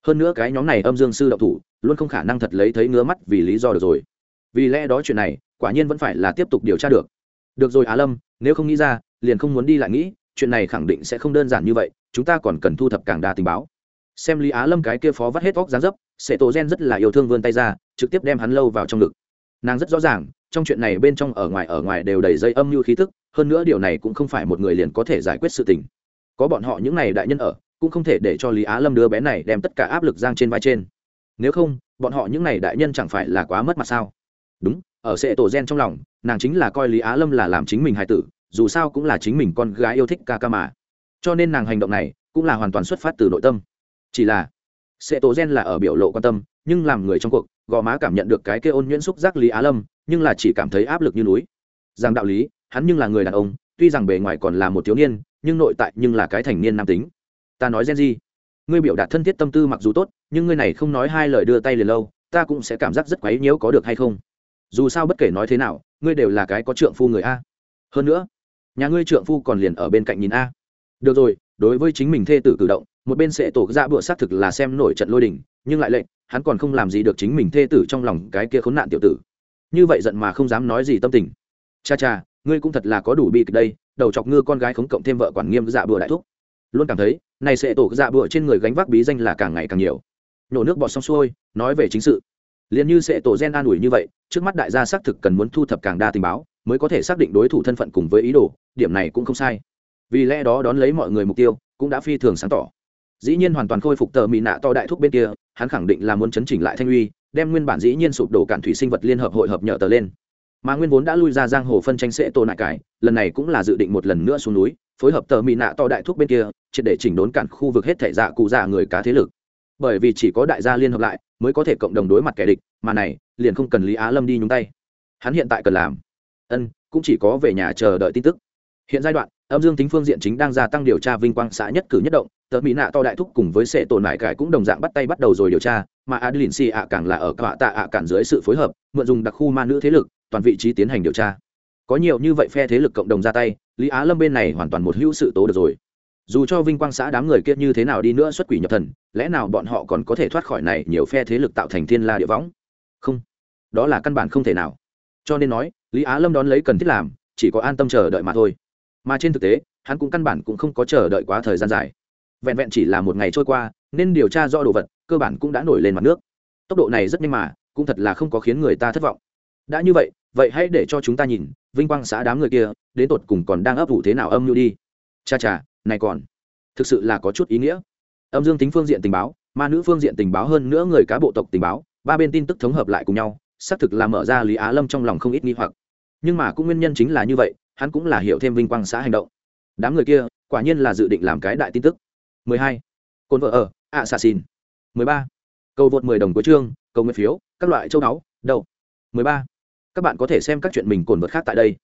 Hơn nữa cái nhóm này âm dương sư đậu thủ, luôn không khả năng thật lấy thấy ngứa mắt vì lý do được rồi. Vì lẽ đó chuyện này, quả nhiên vẫn phải là tiếp tục điều tra được. Được rồi á lâm, nếu không nghĩ ra, liền không muốn đi lại nghĩ, chuyện này khẳng định sẽ không đơn giản như vậy chúng ta còn cần thu thập càng đa tình báo. Xem lý á lâm cái kia phó vắt hết vóc dán dấp, Sệ tổ gen rất là yêu thương vươn tay ra, trực tiếp đem hắn lâu vào trong ngực. Nàng rất rõ ràng, trong chuyện này bên trong ở ngoài ở ngoài đều đầy dây âm mưu khí tức, hơn nữa điều này cũng không phải một người liền có thể giải quyết sự tình. Có bọn họ những này đại nhân ở, cũng không thể để cho lý á lâm đứa bé này đem tất cả áp lực giang trên vai trên. Nếu không, bọn họ những này đại nhân chẳng phải là quá mất mặt sao? Đúng, ở sệ tổ gen trong lòng, nàng chính là coi lý á lâm là làm chính mình hài tử, dù sao cũng là chính mình con gái yêu thích ca ca mà cho nên nàng hành động này cũng là hoàn toàn xuất phát từ nội tâm. Chỉ là, sệ tổ gen là ở biểu lộ quan tâm, nhưng làm người trong cuộc, gò má cảm nhận được cái kia ôn nhuyễn xúc giác lý á lâm, nhưng là chỉ cảm thấy áp lực như núi. Rằng đạo lý, hắn nhưng là người đàn ông, tuy rằng bề ngoài còn là một thiếu niên, nhưng nội tại nhưng là cái thành niên nam tính. Ta nói gen gì ngươi biểu đạt thân thiết tâm tư mặc dù tốt, nhưng ngươi này không nói hai lời đưa tay liền lâu, ta cũng sẽ cảm giác rất quấy nhiễu có được hay không. Dù sao bất kể nói thế nào, ngươi đều là cái có trượng phu người a. Hơn nữa, nhà ngươi trượng phu còn liền ở bên cạnh nhìn a được rồi, đối với chính mình thê tử cử động, một bên sẽ tổ ra bữa xác thực là xem nổi trận lôi đình, nhưng lại lệnh, hắn còn không làm gì được chính mình thê tử trong lòng cái kia khốn nạn tiểu tử. Như vậy giận mà không dám nói gì tâm tình. Cha cha, ngươi cũng thật là có đủ bi kịch đây, đầu chọc ngư con gái khống cộng thêm vợ quản nghiêm dạ bừa đại thúc. Luôn cảm thấy, này sẽ tổ dạ bừa trên người gánh vác bí danh là càng ngày càng nhiều. Nhổ nước bọt xong xuôi, nói về chính sự. Liền như sẽ tổ gen an ủi như vậy, trước mắt đại gia xác thực cần muốn thu thập càng đa tình báo, mới có thể xác định đối thủ thân phận cùng với ý đồ, điểm này cũng không sai vì lẽ đó đón lấy mọi người mục tiêu, cũng đã phi thường sáng tỏ. Dĩ nhiên hoàn toàn khôi phục tờ mỹ nạ to đại thúc bên kia, hắn khẳng định là muốn chấn chỉnh lại thanh uy, đem nguyên bản dĩ nhiên sụp đổ cản thủy sinh vật liên hợp hội hợp nhở tờ lên. Mà nguyên vốn đã lui ra giang hồ phân tranh sẽ tổ nại cải, lần này cũng là dự định một lần nữa xuống núi, phối hợp tờ mỹ nạ to đại thúc bên kia, triệt để chỉnh đốn cản khu vực hết thể dạ cụ dạ người cá thế lực. Bởi vì chỉ có đại gia liên hợp lại, mới có thể cộng đồng đối mặt kẻ địch, mà này, liền không cần lý á lâm đi nhúng tay. Hắn hiện tại cần làm. Ân, cũng chỉ có về nhà chờ đợi tin tức. Hiện giai đoạn âm dương tính phương diện chính đang gia tăng điều tra vinh quang xã nhất cử nhất động, tờ mỹ nạ to đại thúc cùng với sệ tổn mại cải cũng đồng dạng bắt tay bắt đầu rồi điều tra, mà adeline si ạ càng là ở cả tạ ạ cản dưới sự phối hợp, mượn dùng đặc khu ma nữ thế lực, toàn vị trí tiến hành điều tra. Có nhiều như vậy phe thế lực cộng đồng ra tay, lý á lâm bên này hoàn toàn một hữu sự tố được rồi. Dù cho vinh quang xã đám người kia như thế nào đi nữa xuất quỷ nhập thần, lẽ nào bọn họ còn có thể thoát khỏi này nhiều phe thế lực tạo thành thiên la địa võng? Không. Đó là căn bản không thể nào. Cho nên nói, lý á lâm đón lấy cần thiết làm, chỉ có an tâm chờ đợi mà thôi mà trên thực tế, hắn cũng căn bản cũng không có chờ đợi quá thời gian dài. Vẹn vẹn chỉ là một ngày trôi qua, nên điều tra do đồ vật, cơ bản cũng đã nổi lên mặt nước. Tốc độ này rất nhanh mà, cũng thật là không có khiến người ta thất vọng. Đã như vậy vậy hãy để cho chúng ta nhìn, vinh quang xã đám người kia, đến tột cùng còn đang ấp ủ thế nào âm mưu đi. Cha cha, này còn, thực sự là có chút ý nghĩa. Âm dương tính phương diện tình báo, ma nữ phương diện tình báo hơn nữa người cá bộ tộc tình báo, ba bên tin tức thống hợp lại cùng nhau, xác thực là mở ra lý á lâm trong lòng không ít nghi hoặc. Nhưng mà cũng nguyên nhân chính là như vậy hắn cũng là hiểu thêm vinh quang xã hành động đám người kia, quả nhiên là dự định làm cái đại tin tức 12. cồn vợ ở, ạ xà xin 13. cầu vượt 10 đồng của chương, cầu nguyện phiếu, các loại châu báu, đậu 13. các bạn có thể xem các chuyện mình cồn vượt khác tại đây